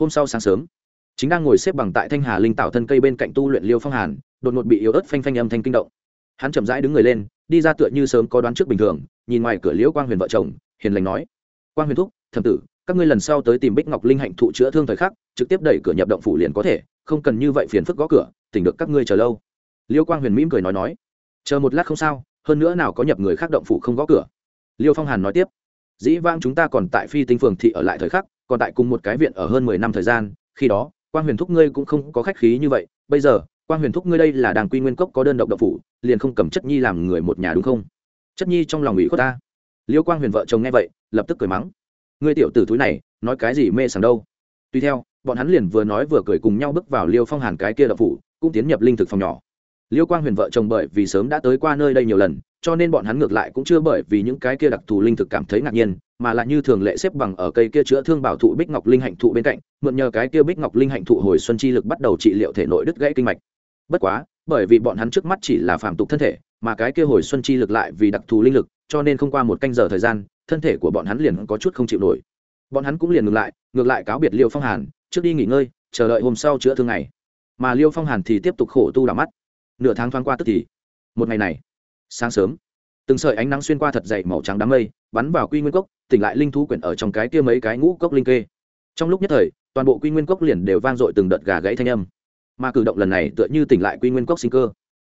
Hôm sau sáng sớm, chính đang ngồi xếp bằng tại thanh hà linh tạo thân cây bên cạnh tu luyện liêu phong hàn, đột ngột bị yếu ớt phanh phanh âm thanh kinh động. Hắn chậm rãi đứng người lên, đi ra tựa như sớm có đoán trước bình thường, nhìn ngoài cửa liễu quang huyền vợ chồng, hiền lành nói, quang huyền thúc thầm tử, các ngươi lần sau tới tìm bích ngọc linh hạnh thụ chữa thương thời khắc, trực tiếp đẩy cửa nhập động phủ liền có thể, không cần như vậy phiền phức gõ cửa tỉnh được các ngươi chờ lâu. Liêu quang huyền mỉm cười nói nói, chờ một lát không sao, hơn nữa nào có nhập người khác động phủ không gõ cửa. Liêu phong hàn nói tiếp, dĩ vang chúng ta còn tại phi tinh phường thị ở lại thời khắc, còn tại cùng một cái viện ở hơn mười năm thời gian, khi đó quan huyền thúc ngươi cũng không có khách khí như vậy, bây giờ quan huyền thúc ngươi đây là đàng quy nguyên cốc có đơn độc động phủ, liền không cầm chất nhi làm người một nhà đúng không? Chất nhi trong lòng ủy khuất ta. Liêu quang huyền vợ chồng nghe vậy, lập tức cười mắng, ngươi tiểu tử thúi này, nói cái gì mê sảng đâu? Tuy theo, bọn hắn liền vừa nói vừa cười cùng nhau bước vào liêu phong hàn cái kia đậu phủ cũng tiến nhập linh thực phòng nhỏ. Liêu quang huyền vợ chồng bởi vì sớm đã tới qua nơi đây nhiều lần, cho nên bọn hắn ngược lại cũng chưa bởi vì những cái kia đặc thù linh thực cảm thấy ngạc nhiên, mà là như thường lệ xếp bằng ở cây kia chữa thương bảo thụ bích ngọc linh hạnh thụ bên cạnh, mượn nhờ cái kia bích ngọc linh hạnh thụ hồi xuân chi lực bắt đầu trị liệu thể nội đứt gãy kinh mạch. Bất quá, bởi vì bọn hắn trước mắt chỉ là phạm tục thân thể, mà cái kia hồi xuân chi lực lại vì đặc thù linh lực, cho nên không qua một canh giờ thời gian, thân thể của bọn hắn liền có chút không chịu nổi. Bọn hắn cũng liền ngừng lại, ngược lại cáo biệt liêu phong hàn, trước đi nghỉ ngơi, chờ đợi hôm sau chữa thương ngày mà liêu phong hàn thì tiếp tục khổ tu đ mắt. Nửa tháng thoáng qua tức thì, một ngày này, sáng sớm, từng sợi ánh nắng xuyên qua thật dày màu trắng đám mây, bắn vào quy nguyên cốc, tỉnh lại linh thú quyển ở trong cái kia mấy cái ngũ cốc linh kê. Trong lúc nhất thời, toàn bộ quy nguyên cốc liền đều vang dội từng đợt gà gãy thanh âm. Mà cử động lần này tựa như tỉnh lại quy nguyên cốc sinh cơ.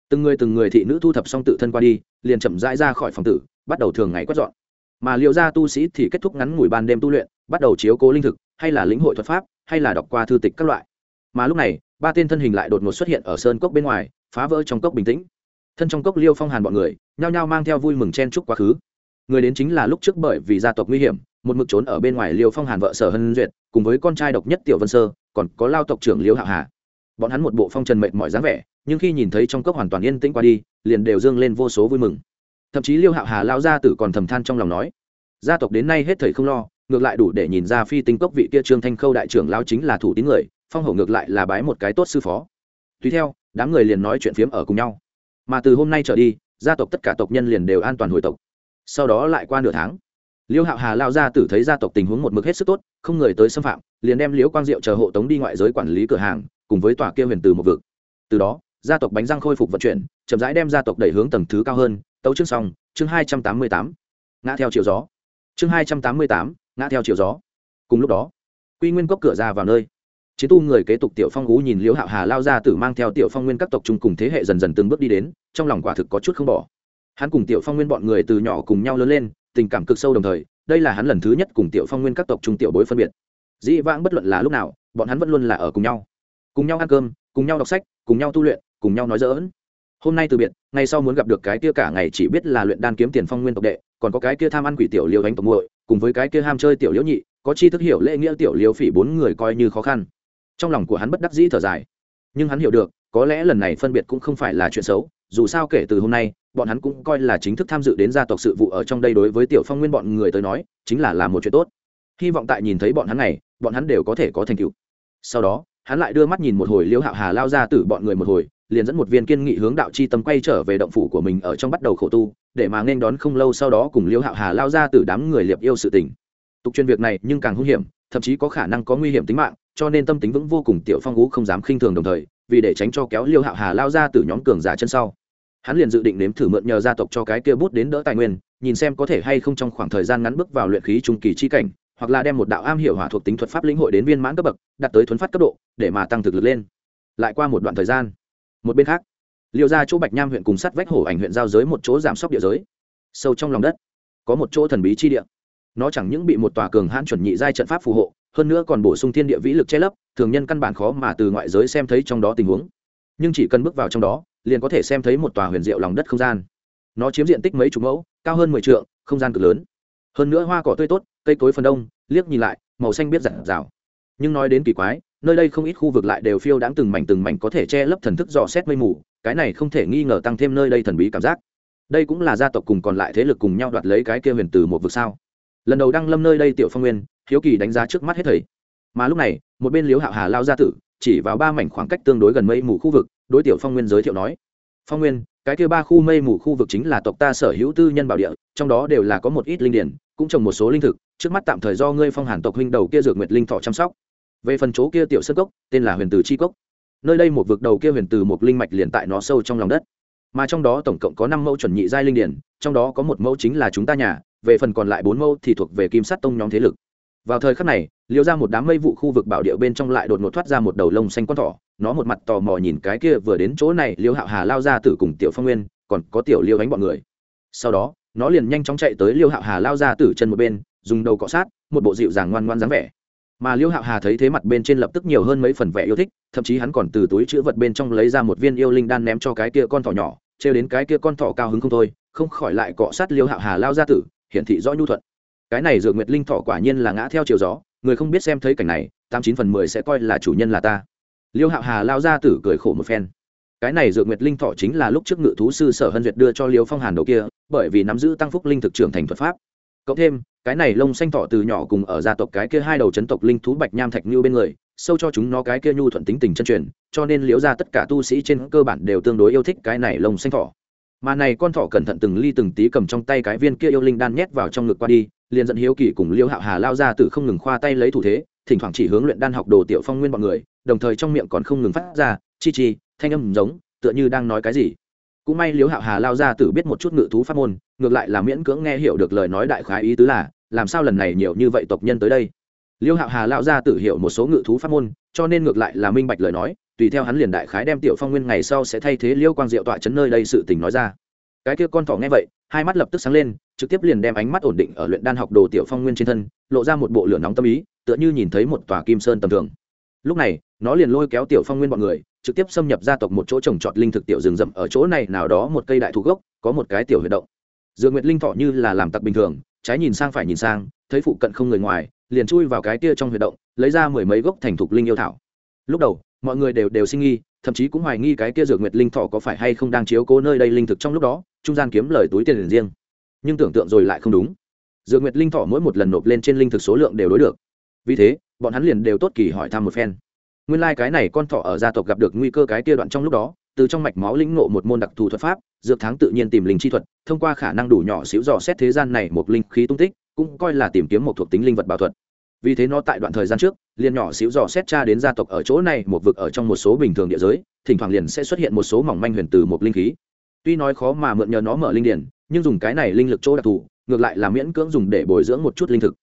Từng người từng người thị nữ thu thập xong tự thân qua đi, liền chậm rãi ra khỏi phòng tử, bắt đầu thường ngày quét dọn. Mà liệu ra tu sĩ thì kết thúc ngắn ngủi ban đêm tu luyện, bắt đầu chiếu cố linh thực, hay là lĩnh hội thuật pháp, hay là đọc qua thư tịch các loại. Mà lúc này ba tên thân hình lại đột ngột xuất hiện ở sơn cốc bên ngoài, phá vỡ trong cốc bình tĩnh. Thân trong cốc liêu phong hàn bọn người, nhao nhao mang theo vui mừng chen chúc quá khứ. Người đến chính là lúc trước bởi vì gia tộc nguy hiểm, một mực trốn ở bên ngoài liêu phong hàn vợ sở hân duyệt, cùng với con trai độc nhất tiểu vân sơ, còn có lao tộc trưởng liêu hạ hà. Bọn hắn một bộ phong trần mệnh mọi dáng vẻ, nhưng khi nhìn thấy trong cốc hoàn toàn yên tĩnh qua đi, liền đều dương lên vô số vui mừng. Thậm chí liêu hạo hà lao gia tử còn thầm than trong lòng nói, gia tộc đến nay hết thời không lo, ngược lại đủ để nhìn ra phi tinh cốc vị kia trương thanh khâu đại trưởng lao chính là thủ tín người phong hổ ngược lại là bái một cái tốt sư phó. Tùy theo, đám người liền nói chuyện phiếm ở cùng nhau. Mà từ hôm nay trở đi, gia tộc tất cả tộc nhân liền đều an toàn hồi tộc. Sau đó lại qua nửa tháng, liêu hạo hà lao ra tử thấy gia tộc tình huống một mực hết sức tốt, không người tới xâm phạm, liền đem liễu quang diệu chờ hộ tống đi ngoại giới quản lý cửa hàng, cùng với tòa kia huyền từ một vực. Từ đó, gia tộc bánh răng khôi phục vận chuyển, chậm rãi đem gia tộc đẩy hướng tầng thứ cao hơn, tấu chương xong, chương hai trăm tám mươi tám. Ngã theo chiều gió. Chương hai trăm tám mươi tám, ngã theo chiều gió. Cùng lúc đó, quy nguyên cốc cửa ra vào nơi chiến tu người kế tục tiểu phong ú nhìn liễu hạo hà lao ra tử mang theo tiểu phong nguyên các tộc chung cùng thế hệ dần dần từng bước đi đến, trong lòng quả thực có chút không bỏ. Hắn cùng tiểu phong nguyên bọn người từ nhỏ cùng nhau lớn lên, tình cảm cực sâu đồng thời, đây là hắn lần thứ nhất cùng tiểu phong nguyên các tộc chung tiểu bối phân biệt. Dĩ vãng bất luận là lúc nào, bọn hắn vẫn luôn là ở cùng nhau. Cùng nhau ăn cơm, cùng nhau đọc sách, cùng nhau tu luyện, cùng nhau nói dỡn hôm nay từ biệt ngày sau muốn gặp được cái kia cả ngày chỉ biết là luyện đan kiếm tiền phong nguyên tộc đệ, còn có cái kia tham ăn quỷ tiểu liêu đánh tộc muội, cùng với cái kia ham chơi tiểu liễu nhị, có chi thức hiểu lễ nghĩa tiểu liêu phỉ bốn người coi như khó khăn trong lòng của hắn bất đắc dĩ thở dài. Nhưng hắn hiểu được, có lẽ lần này phân biệt cũng không phải là chuyện xấu, dù sao kể từ hôm nay, bọn hắn cũng coi là chính thức tham dự đến gia tộc sự vụ ở trong đây đối với tiểu phong nguyên bọn người tới nói, chính là làm một chuyện tốt. Hy vọng tại nhìn thấy bọn hắn này, bọn hắn đều có thể có thành tựu. Sau đó, hắn lại đưa mắt nhìn một hồi liêu hạo hà lao ra từ bọn người một hồi, liền dẫn một viên kiên nghị hướng đạo chi tâm quay trở về động phủ của mình ở trong bắt đầu khổ tu, để mà nên đón không lâu sau đó cùng liêu hạo hà lao ra từ đám người liệp yêu sự tình. Tục chuyên việc này nhưng càng hung hiểm, thậm chí có khả năng có nguy hiểm tính mạng cho nên tâm tính vững vô cùng tiểu phong ú không dám khinh thường đồng thời, vì để tránh cho kéo liêu hạo hà lao ra từ nhóm cường giả chân sau. Hắn liền dự định nếm thử mượn nhờ gia tộc cho cái kia bút đến đỡ tài nguyên, nhìn xem có thể hay không trong khoảng thời gian ngắn bước vào luyện khí trung kỳ chi cảnh, hoặc là đem một đạo am hiểu hỏa thuộc tính thuật pháp lĩnh hội đến viên mãn cấp bậc, đạt tới thuấn phát cấp độ, để mà tăng thực lực lên. Lại qua một đoạn thời gian, một bên khác, liêu ra chỗ bạch nham huyện cùng sắt vách hổ ảnh huyện giao giới một chỗ giảm sóc địa giới. Sâu trong lòng đất, có một chỗ thần bí chi địa nó chẳng những bị một tòa cường hãn chuẩn nhị giai trận pháp phù hộ, hơn nữa còn bổ sung thiên địa vĩ lực che lấp, thường nhân căn bản khó mà từ ngoại giới xem thấy trong đó tình huống. Nhưng chỉ cần bước vào trong đó, liền có thể xem thấy một tòa huyền diệu lòng đất không gian. Nó chiếm diện tích mấy chục mẫu, cao hơn mười t không gian cực lớn. Hơn nữa hoa cỏ tươi tốt, cây cối phần đông, liếc nhìn lại, màu xanh biết rạng rào nhưng nói đến kỳ quái, nơi đây không ít khu vực lại đều phiêu đáng từng mảnh từng mảnh có thể che lấp thần thức dò xét mây mù, cái này không thể nghi ngờ tăng thêm nơi đây thần bí cảm giác. Đây cũng là gia tộc cùng còn lại thế lực cùng nhau đoạt lấy cái kia huyền từ một vực sao lần đầu đăng lâm nơi đây tiểu phong nguyên, hiếu kỳ đánh giá trước mắt hết thầy. Mà lúc này, một bên liếu hạo hà lao ra tử, chỉ vào ba mảnh khoảng cách tương đối gần mây mù khu vực, đối tiểu phong nguyên giới thiệu nói, phong nguyên, cái kia ba khu mây mù khu vực chính là tộc ta sở hữu tư nhân bảo địa, trong đó đều là có một ít linh điển, cũng trồng một số linh thực, trước mắt tạm thời do ngươi phong hàn tộc huynh đầu kia dược nguyệt linh thọ chăm sóc. Về phần chỗ kia tiểu sân cốc, tên là huyền từ chi cốc. Nơi đây một vực đầu kia huyền từ một linh mạch liền tại nó sâu trong lòng đất mà trong đó tổng cộng có năm mẫu chuẩn nhị giai linh điển, trong đó có một mẫu chính là chúng ta nhà, về phần còn lại bốn mẫu thì thuộc về kim sắt tông nhóm thế lực. Vào thời khắc này, liêu ra một đám mây vụ khu vực bảo địa bên trong lại đột ngột thoát ra một đầu lông xanh con thỏ, nó một mặt tò mò nhìn cái kia vừa đến chỗ này liêu hạo hà lao ra tử cùng tiểu phong nguyên, còn có tiểu liêu đánh bọn người. Sau đó, nó liền nhanh chóng chạy tới liêu hạo hà lao ra tử chân một bên, dùng đầu cọ sát, một bộ dịu dàng ngoan ngoan dáng vẻ mà liêu hạo hà thấy thế mặt bên trên lập tức nhiều hơn mấy phần vẻ yêu thích, thậm chí hắn còn từ túi chữ vật bên trong lấy ra một viên yêu linh đan ném cho cái kia con thỏ nhỏ, trêu đến cái kia con thỏ cao hứng không thôi, không khỏi lại cọ sát liêu hạo hà lao ra tử, hiển thị rõ nhu thuận. Cái này dược nguyệt linh Thỏ quả nhiên là ngã theo chiều gió, người không biết xem thấy cảnh này, tám chín phần mười sẽ coi là chủ nhân là ta. Liêu hạo hà lao ra tử cười khổ một phen. Cái này dược nguyệt linh thọ chính là lúc trước ngự thú sư sở hân duyệt đưa cho liêu phong hàn đầu kia, bởi vì nắm giữ tăng phúc linh thực trưởng thành thuật pháp cộng thêm, cái này lông xanh thọ từ nhỏ cùng ở gia tộc cái kia hai đầu chấn tộc linh thú bạch nham thạch như bên người, sâu cho chúng nó cái kia nhu thuận tính tình chân truyền, cho nên liễu ra tất cả tu sĩ trên cơ bản đều tương đối yêu thích cái này lông xanh thọ mà này con thỏ cẩn thận từng ly từng tí cầm trong tay cái viên kia yêu linh đan nhét vào trong ngực qua đi, liền dẫn hiếu kỳ cùng liêu hạo hà lao ra từ không ngừng khoa tay lấy thủ thế, thỉnh thoảng chỉ hướng luyện đan học đồ tiểu phong nguyên bọn người, đồng thời trong miệng còn không ngừng phát ra, chi chi, thanh âm giống, tựa như đang nói cái gì? Cũng may liếu hạo hà lao ra tử biết một chút ngự thú pháp môn, ngược lại là miễn cưỡng nghe hiểu được lời nói đại khái ý tứ là, làm sao lần này nhiều như vậy tộc nhân tới đây? Liêu hạo hà lao ra tự hiểu một số ngự thú pháp môn, cho nên ngược lại là minh bạch lời nói, tùy theo hắn liền đại khái đem tiểu phong nguyên ngày sau sẽ thay thế liêu quang diệu tọa chấn nơi đây sự tình nói ra. Cái kia con thỏ nghe vậy, hai mắt lập tức sáng lên, trực tiếp liền đem ánh mắt ổn định ở luyện đan học đồ tiểu phong nguyên trên thân, lộ ra một bộ lửa nóng tâm ý, tựa như nhìn thấy một tòa kim sơn tầm thường. Lúc này, nó liền lôi kéo tiểu phong nguyên bọn người trực tiếp xâm nhập gia tộc một chỗ trồng trọt linh thực tiểu rừng rậm ở chỗ này, nào đó một cây đại thụ gốc, có một cái tiểu huyệt động. Dược nguyệt linh thọ như là làm tặc bình thường, trái nhìn sang phải nhìn sang, thấy phụ cận không người ngoài, liền chui vào cái kia trong huyệt động, lấy ra mười mấy gốc thành thục linh yêu thảo. Lúc đầu, mọi người đều đều sinh nghi, thậm chí cũng hoài nghi cái kia dược nguyệt linh thọ có phải hay không đang chiếu cố nơi đây linh thực trong lúc đó, trung gian kiếm lời túi tiền riêng. Nhưng tưởng tượng rồi lại không đúng. Dược nguyệt linh thọ mỗi một lần nộp lên trên linh thực số lượng đều đối được. Vì thế, bọn hắn liền đều tốt kỳ hỏi thăm một phen nguyên lai、like、cái này con thọ ở gia tộc gặp được nguy cơ cái kia đoạn trong lúc đó, từ trong mạch máu lĩnh ngộ một môn đặc thù thuật pháp, dược tháng tự nhiên tìm linh chi thuật, thông qua khả năng đủ nhỏ xíu dò xét thế gian này một linh khí tung tích, cũng coi là tìm kiếm một thuộc tính linh vật bảo thuật. Vì thế nó tại đoạn thời gian trước, liền nhỏ xíu dò xét cha đến gia tộc ở chỗ này, một vực ở trong một số bình thường địa giới, thỉnh thoảng liền sẽ xuất hiện một số mỏng manh huyền từ một linh khí. Tuy nói khó mà mượn nhờ nó mở linh điển, nhưng dùng cái này linh lực chỗ đặc thù, ngược lại là miễn cưỡng dùng để bồi dưỡng một chút linh thực.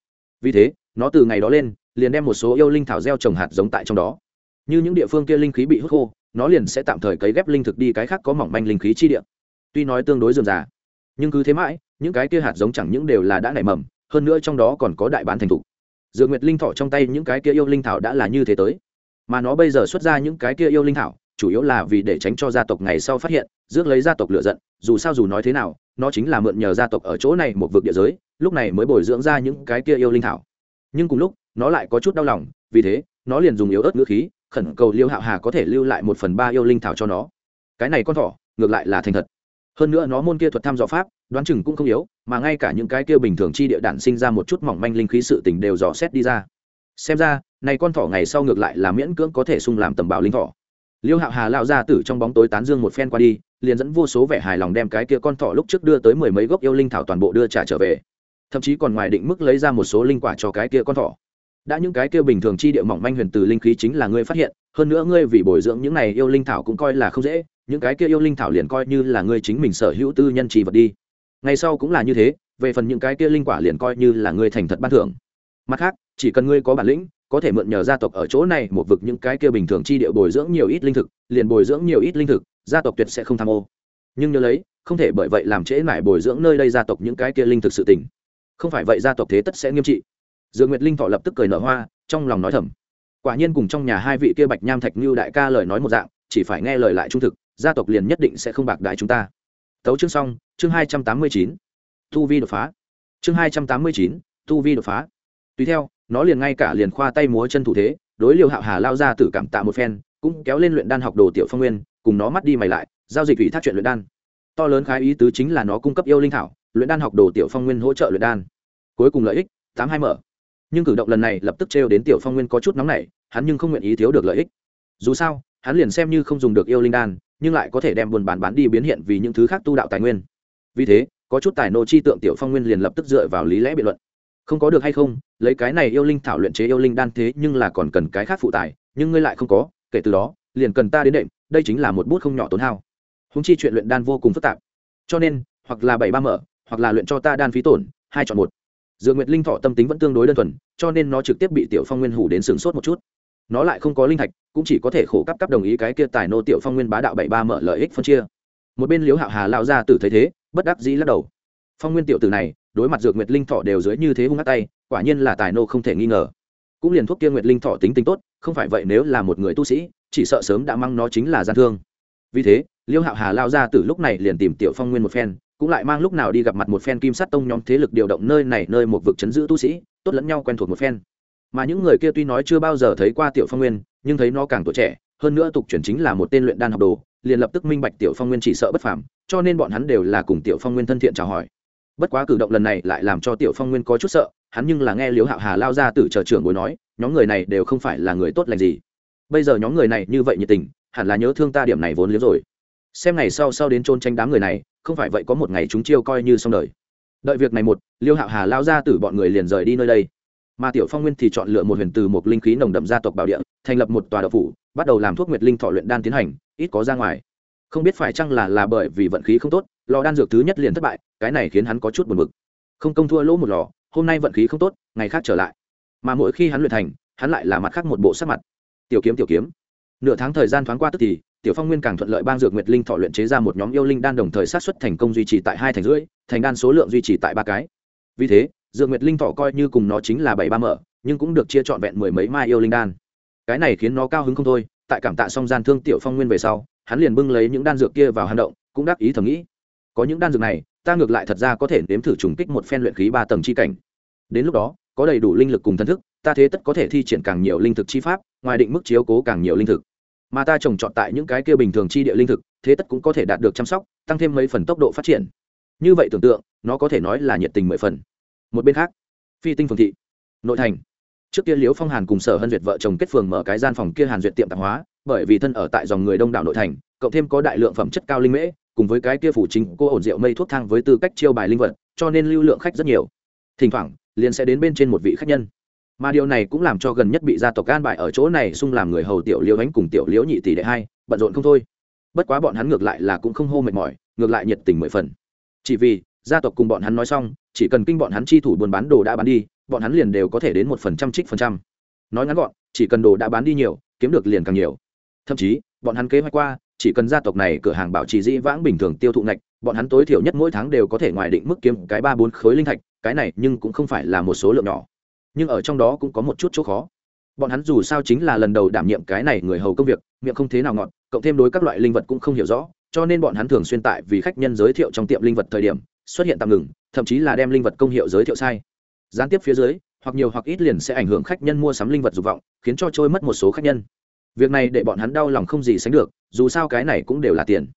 Vì thế, nó từ ngày đó lên, liền đem một số yêu linh thảo gieo trồng hạt giống tại trong đó như những địa phương kia linh khí bị hút khô, nó liền sẽ tạm thời cấy ghép linh thực đi cái khác có mỏng manh linh khí chi địa. Tuy nói tương đối dườm già, nhưng cứ thế mãi, những cái kia hạt giống chẳng những đều là đã nảy mầm, hơn nữa trong đó còn có đại bán thành thục. Dược nguyệt linh thọ trong tay những cái kia yêu linh thảo đã là như thế tới. Mà nó bây giờ xuất ra những cái kia yêu linh thảo, chủ yếu là vì để tránh cho gia tộc ngày sau phát hiện, rước lấy gia tộc lựa giận, dù sao dù nói thế nào, nó chính là mượn nhờ gia tộc ở chỗ này một vực địa giới, lúc này mới bồi dưỡng ra những cái kia yêu linh thảo. Nhưng cùng lúc, nó lại có chút đau lòng, vì thế, nó liền dùng yếu ớt ngữ khí khẩn cầu liêu hạo hà có thể lưu lại một phần ba yêu linh thảo cho nó. Cái này con thỏ, ngược lại là thành thật. Hơn nữa nó môn kia thuật thăm dò pháp, đoán chừng cũng không yếu, mà ngay cả những cái kia bình thường chi địa đản sinh ra một chút mỏng manh linh khí sự tình đều dò xét đi ra. Xem ra, này con thỏ ngày sau ngược lại là miễn cưỡng có thể sung làm tầm bảo linh thỏ. Liêu hạo hà lao ra tử trong bóng tối tán dương một phen qua đi, liền dẫn vô số vẻ hài lòng đem cái kia con thỏ lúc trước đưa tới mười mấy gốc yêu linh thảo toàn bộ đưa trả trở về. Thậm chí còn ngoài định mức lấy ra một số linh quả cho cái kia con thỏ đã những cái kia bình thường chi địa mỏng manh huyền từ linh khí chính là ngươi phát hiện, hơn nữa ngươi vì bồi dưỡng những này yêu linh thảo cũng coi là không dễ, những cái kia yêu linh thảo liền coi như là ngươi chính mình sở hữu tư nhân trì vật đi. Ngày sau cũng là như thế, về phần những cái kia linh quả liền coi như là ngươi thành thật ban thưởng. Mặt khác, chỉ cần ngươi có bản lĩnh, có thể mượn nhờ gia tộc ở chỗ này một vực những cái kia bình thường chi địa bồi dưỡng nhiều ít linh thực, liền bồi dưỡng nhiều ít linh thực, gia tộc tuyệt sẽ không tham ô. Nhưng nhớ lấy, không thể bởi vậy làm trễ mãi bồi dưỡng nơi đây gia tộc những cái kia linh thực sự tỉnh không phải vậy gia tộc thế tất sẽ nghiêm trị dương nguyệt linh thọ lập tức cười nở hoa, trong lòng nói thầm. Quả nhiên cùng trong nhà hai vị kia bạch nham thạch như đại ca lời nói một dạng, chỉ phải nghe lời lại trung thực, gia tộc liền nhất định sẽ không bạc đại chúng ta. Tấu chương xong, chương hai trăm tám mươi chín. Thu vi đột phá. Chương hai trăm tám mươi chín, thu vi đột phá. Tùy theo, nó liền ngay cả liền khoa tay múa chân thủ thế, đối liêu hạo hà lao ra tử cảm tạ một phen, cũng kéo lên luyện đan học đồ tiểu phong nguyên, cùng nó mắt đi mày lại, giao dịch ủy thác chuyện luyện đan. To lớn khái ý tứ chính là nó cung cấp yêu linh thảo, luyện đan học đồ tiểu phong nguyên hỗ trợ luyện đan. Cuối cùng lợi ích, tám hai mở nhưng cử động lần này lập tức trêu đến tiểu phong nguyên có chút nóng nảy, hắn nhưng không nguyện ý thiếu được lợi ích. Dù sao, hắn liền xem như không dùng được yêu linh đan, nhưng lại có thể đem buôn bán bán đi biến hiện vì những thứ khác tu đạo tài nguyên. Vì thế, có chút tài nô chi tượng tiểu phong nguyên liền lập tức dựa vào lý lẽ biện luận. Không có được hay không, lấy cái này yêu linh thảo luyện chế yêu linh đan thế nhưng là còn cần cái khác phụ tài, nhưng ngươi lại không có, kể từ đó, liền cần ta đến đệm, đây chính là một bút không nhỏ tốn hao. Húng chi chuyện luyện đan vô cùng phức tạp. Cho nên, hoặc là bảy ba mở, hoặc là luyện cho ta đan phí tổn, hai chọn một dựa nguyệt linh thọ tâm tính vẫn tương đối đơn thuần, cho nên nó trực tiếp bị tiểu phong nguyên hủ đến sửng sốt một chút. Nó lại không có linh thạch, cũng chỉ có thể khổ cấp cấp đồng ý cái kia tài nô tiểu phong nguyên bá đạo bảy ba mở lợi ích phân chia. Một bên liếu hạo hà lao ra tử thấy thế, bất đắc dĩ lắc đầu. Phong nguyên tiểu tử này, đối mặt dược nguyệt linh thọ đều dưới như thế hung hát tay, quả nhiên là tài nô không thể nghi ngờ. Cũng liền thuốc kia nguyệt linh thọ tính tính tốt, không phải vậy nếu là một người tu sĩ, chỉ sợ sớm đã mang nó chính là gian thương. Vì thế liêu hạo hà lao ra từ lúc này liền tìm tiểu phong nguyên một phen cũng lại mang lúc nào đi gặp mặt một phen kim sắt tông nhóm thế lực điều động nơi này nơi một vực chấn giữ tu sĩ, tốt lẫn nhau quen thuộc một phen. Mà những người kia tuy nói chưa bao giờ thấy qua tiểu phong nguyên, nhưng thấy nó càng tuổi trẻ, hơn nữa tục chuyển chính là một tên luyện đan học đồ, liền lập tức minh bạch tiểu phong nguyên chỉ sợ bất phàm, cho nên bọn hắn đều là cùng tiểu phong nguyên thân thiện chào hỏi. Bất quá cử động lần này lại làm cho tiểu phong nguyên có chút sợ, hắn nhưng là nghe liếu hạo hà lao ra từ chờ trưởng bối nói, nhóm người này đều không phải là người tốt lành gì. Bây giờ nhóm người này như vậy nhiệt tình, hẳn là nhớ thương ta điểm này vốn liếng rồi xem ngày sau sau đến trôn tranh đám người này, không phải vậy có một ngày chúng chiêu coi như xong đời. Đợi việc này một, liêu hạo hà lao ra từ bọn người liền rời đi nơi đây. Mà tiểu phong nguyên thì chọn lựa một huyền từ một linh khí nồng đậm gia tộc bảo địa, thành lập một tòa đậu phủ, bắt đầu làm thuốc nguyệt linh thọ luyện đan tiến hành, ít có ra ngoài. Không biết phải chăng là là bởi vì vận khí không tốt, lò đan dược thứ nhất liền thất bại, cái này khiến hắn có chút buồn bực. Không công thua lỗ một lò, hôm nay vận khí không tốt, ngày khác trở lại. Mà mỗi khi hắn luyện thành, hắn lại là mặt khác một bộ sắc mặt. Tiểu kiếm tiểu kiếm. Nửa tháng thời gian thoáng qua tức thì tiểu phong nguyên càng thuận lợi bang dược nguyệt linh thọ luyện chế ra một nhóm yêu linh đan đồng thời sát xuất thành công duy trì tại hai thành rưỡi, thành đan số lượng duy trì tại ba cái. Vì thế, dược nguyệt linh thọ coi như cùng nó chính là bảy ba mở, nhưng cũng được chia trọn vẹn mười mấy mai yêu linh đan. Cái này khiến nó cao hứng không thôi, tại cảm tạ Song gian thương tiểu phong nguyên về sau, hắn liền bưng lấy những đan dược kia vào hang động, cũng đáp ý thầm nghĩ, có những đan dược này, ta ngược lại thật ra có thể nếm thử trùng kích một phen luyện khí ba tầng chi cảnh. Đến lúc đó, có đầy đủ linh lực cùng thân thức, ta thế tất có thể thi triển càng nhiều linh thực chi pháp, ngoài định mức chiếu cố càng nhiều linh thực mà ta trồng trọt tại những cái kia bình thường chi địa linh thực, thế tất cũng có thể đạt được chăm sóc, tăng thêm mấy phần tốc độ phát triển. Như vậy tưởng tượng, nó có thể nói là nhiệt tình mười phần. Một bên khác, phi tinh phường thị, nội thành. Trước kia liễu phong hàn cùng sở hân duyệt vợ chồng kết phường mở cái gian phòng kia hàn duyệt tiệm tạp hóa, bởi vì thân ở tại dòng người đông đảo nội thành, cộng thêm có đại lượng phẩm chất cao linh mễ, cùng với cái kia phủ chính, cô ổn rượu mây thuốc thang với tư cách chiêu bài linh vật, cho nên lưu lượng khách rất nhiều. Thỉnh thoảng, liền sẽ đến bên trên một vị khách nhân mà điều này cũng làm cho gần nhất bị gia tộc gan bại ở chỗ này xung làm người hầu tiểu liễu ánh cùng tiểu liễu nhị tỷ đệ hai, bận rộn không thôi. Bất quá bọn hắn ngược lại là cũng không hô mệt mỏi, ngược lại nhiệt tình mười phần. Chỉ vì, gia tộc cùng bọn hắn nói xong, chỉ cần kinh bọn hắn chi thủ buôn bán đồ đã bán đi, bọn hắn liền đều có thể đến một phần trăm trích phần trăm. Nói ngắn gọn, chỉ cần đồ đã bán đi nhiều, kiếm được liền càng nhiều. Thậm chí, bọn hắn kế hoạch qua, chỉ cần gia tộc này cửa hàng bảo trì dĩ vãng bình thường tiêu thụ ngạch, bọn hắn tối thiểu nhất mỗi tháng đều có thể ngoài định mức kiếm cái ba bốn khối linh thạch, cái này nhưng cũng không phải là một số lượng nhỏ nhưng ở trong đó cũng có một chút chỗ khó. Bọn hắn dù sao chính là lần đầu đảm nhiệm cái này người hầu công việc, miệng không thế nào ngọt, cộng thêm đối các loại linh vật cũng không hiểu rõ, cho nên bọn hắn thường xuyên tại vì khách nhân giới thiệu trong tiệm linh vật thời điểm, xuất hiện tạm ngừng, thậm chí là đem linh vật công hiệu giới thiệu sai. Gián tiếp phía dưới, hoặc nhiều hoặc ít liền sẽ ảnh hưởng khách nhân mua sắm linh vật dục vọng, khiến cho trôi mất một số khách nhân. Việc này để bọn hắn đau lòng không gì sánh được, dù sao cái này cũng đều là tiền.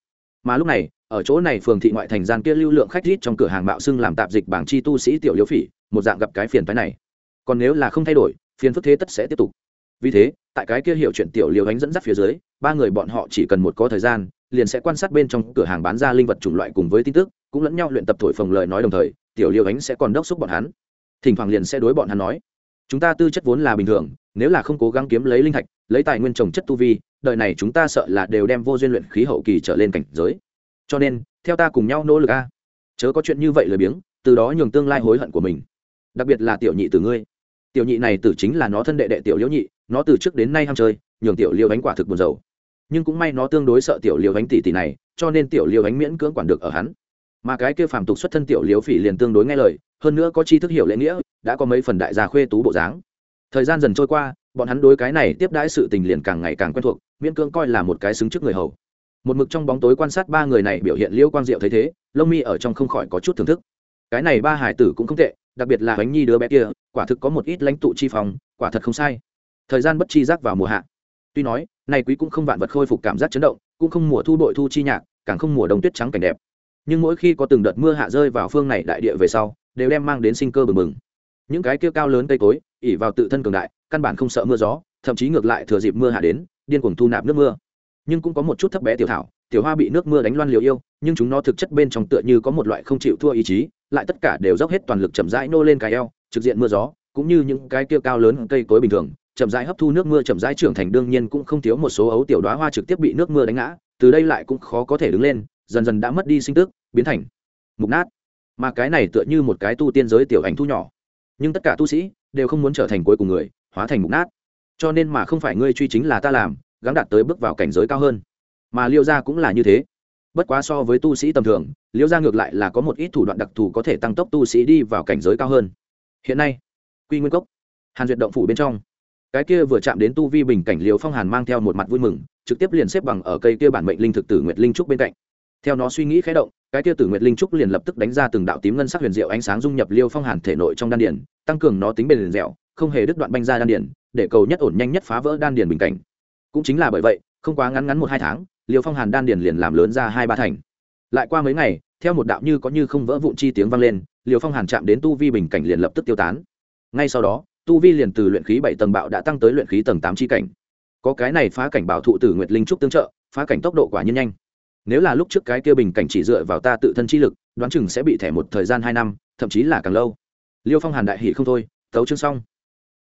Mà lúc này, ở chỗ này phường thị ngoại thành gian kia lưu lượng khách rít trong cửa hàng mạo xưng làm tạp dịch bảng chi tu sĩ tiểu liễu phỉ, một dạng gặp cái phiền phái này còn nếu là không thay đổi, phiền phức thế tất sẽ tiếp tục. Vì thế, tại cái kia hiểu chuyện tiểu liều ánh dẫn dắt phía dưới, ba người bọn họ chỉ cần một có thời gian, liền sẽ quan sát bên trong cửa hàng bán ra linh vật chủng loại cùng với tin tức, cũng lẫn nhau luyện tập thổi phồng lời nói đồng thời, tiểu liều ánh sẽ còn đốc xúc bọn hắn. Thỉnh thoảng liền sẽ đối bọn hắn nói, chúng ta tư chất vốn là bình thường, nếu là không cố gắng kiếm lấy linh thạch, lấy tài nguyên trồng chất tu vi đợi này chúng ta sợ là đều đem vô duyên luyện khí hậu kỳ trở lên cảnh giới. Cho nên, theo ta cùng nhau nỗ lực a. Chớ có chuyện như vậy lười biếng, từ đó nhường tương lai hối hận của mình. Đặc biệt là tiểu nhị từ ngươi tiểu nhị này tử chính là nó thân đệ đệ tiểu liễu nhị, nó từ trước đến nay ham chơi, nhường tiểu liễu bánh quả thực buồn dầu nhưng cũng may nó tương đối sợ tiểu liễu bánh tỷ tỷ này, cho nên tiểu liễu bánh miễn cưỡng quản được ở hắn. Mà cái kia phàm tục xuất thân tiểu liễu phỉ liền tương đối nghe lời, hơn nữa có chi thức hiểu lễ nghĩa, đã có mấy phần đại gia khuê tú bộ dáng. Thời gian dần trôi qua, bọn hắn đối cái này tiếp đãi sự tình liền càng ngày càng quen thuộc, miễn cưỡng coi là một cái xứng trước người hầu. Một mực trong bóng tối quan sát ba người này biểu hiện liễu quang diệu thấy thế, lông mi ở trong không khỏi có chút thưởng thức. Cái này ba hải tử cũng không tệ đặc biệt là bánh nhi đứa bé kia, quả thực có một ít lãnh tụ chi phòng quả thật không sai. Thời gian bất chi giác vào mùa hạ. Tuy nói này quý cũng không vạn vật khôi phục cảm giác chấn động, cũng không mùa thu bội thu chi nhạc, càng không mùa đông tuyết trắng cảnh đẹp. Nhưng mỗi khi có từng đợt mưa hạ rơi vào phương này đại địa về sau, đều đem mang đến sinh cơ bừng bừng. Những cái kia cao lớn cây cối, ỉ vào tự thân cường đại, căn bản không sợ mưa gió, thậm chí ngược lại thừa dịp mưa hạ đến, điên cuồng thu nạp nước mưa. Nhưng cũng có một chút thấp bé tiểu thảo, tiểu hoa bị nước mưa đánh loan liều yêu, nhưng chúng nó thực chất bên trong tựa như có một loại không chịu thua ý chí lại tất cả đều dốc hết toàn lực chậm rãi nô lên cái eo, trực diện mưa gió, cũng như những cái kia cao lớn cây cối bình thường, chậm rãi hấp thu nước mưa chậm rãi trưởng thành, đương nhiên cũng không thiếu một số ấu tiểu đoá hoa trực tiếp bị nước mưa đánh ngã, từ đây lại cũng khó có thể đứng lên, dần dần đã mất đi sinh tức, biến thành mục nát. Mà cái này tựa như một cái tu tiên giới tiểu ảnh thu nhỏ. Nhưng tất cả tu sĩ đều không muốn trở thành cuối cùng người, hóa thành mục nát. Cho nên mà không phải ngươi truy chính là ta làm, gắng đạt tới bước vào cảnh giới cao hơn. Mà liêu gia cũng là như thế. Bất quá so với tu sĩ tầm thường liêu gia ngược lại là có một ít thủ đoạn đặc thù có thể tăng tốc tu sĩ đi vào cảnh giới cao hơn. Hiện nay, quy nguyên cốc, hàn duyệt động phủ bên trong, cái kia vừa chạm đến tu vi bình cảnh liều phong hàn mang theo một mặt vui mừng, trực tiếp liền xếp bằng ở cây kia bản mệnh linh thực tử nguyệt linh trúc bên cạnh. Theo nó suy nghĩ khé động, cái kia tử nguyệt linh trúc liền lập tức đánh ra từng đạo tím ngân sắc huyền diệu ánh sáng dung nhập liêu phong hàn thể nội trong đan điển tăng cường nó tính bền dẻo, không hề đứt đoạn banh ra đan điển để cầu nhất ổn nhanh nhất phá vỡ đan điển bình cảnh. Cũng chính là bởi vậy, không quá ngắn ngắn một hai tháng, Liêu phong hàn đan điền liền làm lớn ra hai ba thành lại qua mấy ngày, theo một đạo như có như không vỡ vụn chi tiếng vang lên, liều phong hàn chạm đến tu vi bình cảnh liền lập tức tiêu tán. Ngay sau đó, tu vi liền từ luyện khí bảy tầng bạo đã tăng tới luyện khí tầng tám chi cảnh. Có cái này phá cảnh bảo thụ tử nguyệt linh trúc tương trợ, phá cảnh tốc độ quả nhiên nhanh. Nếu là lúc trước cái kia bình cảnh chỉ dựa vào ta tự thân chi lực, đoán chừng sẽ bị thẻ một thời gian hai năm, thậm chí là càng lâu. Liêu phong hàn đại hỷ không thôi tấu chương xong.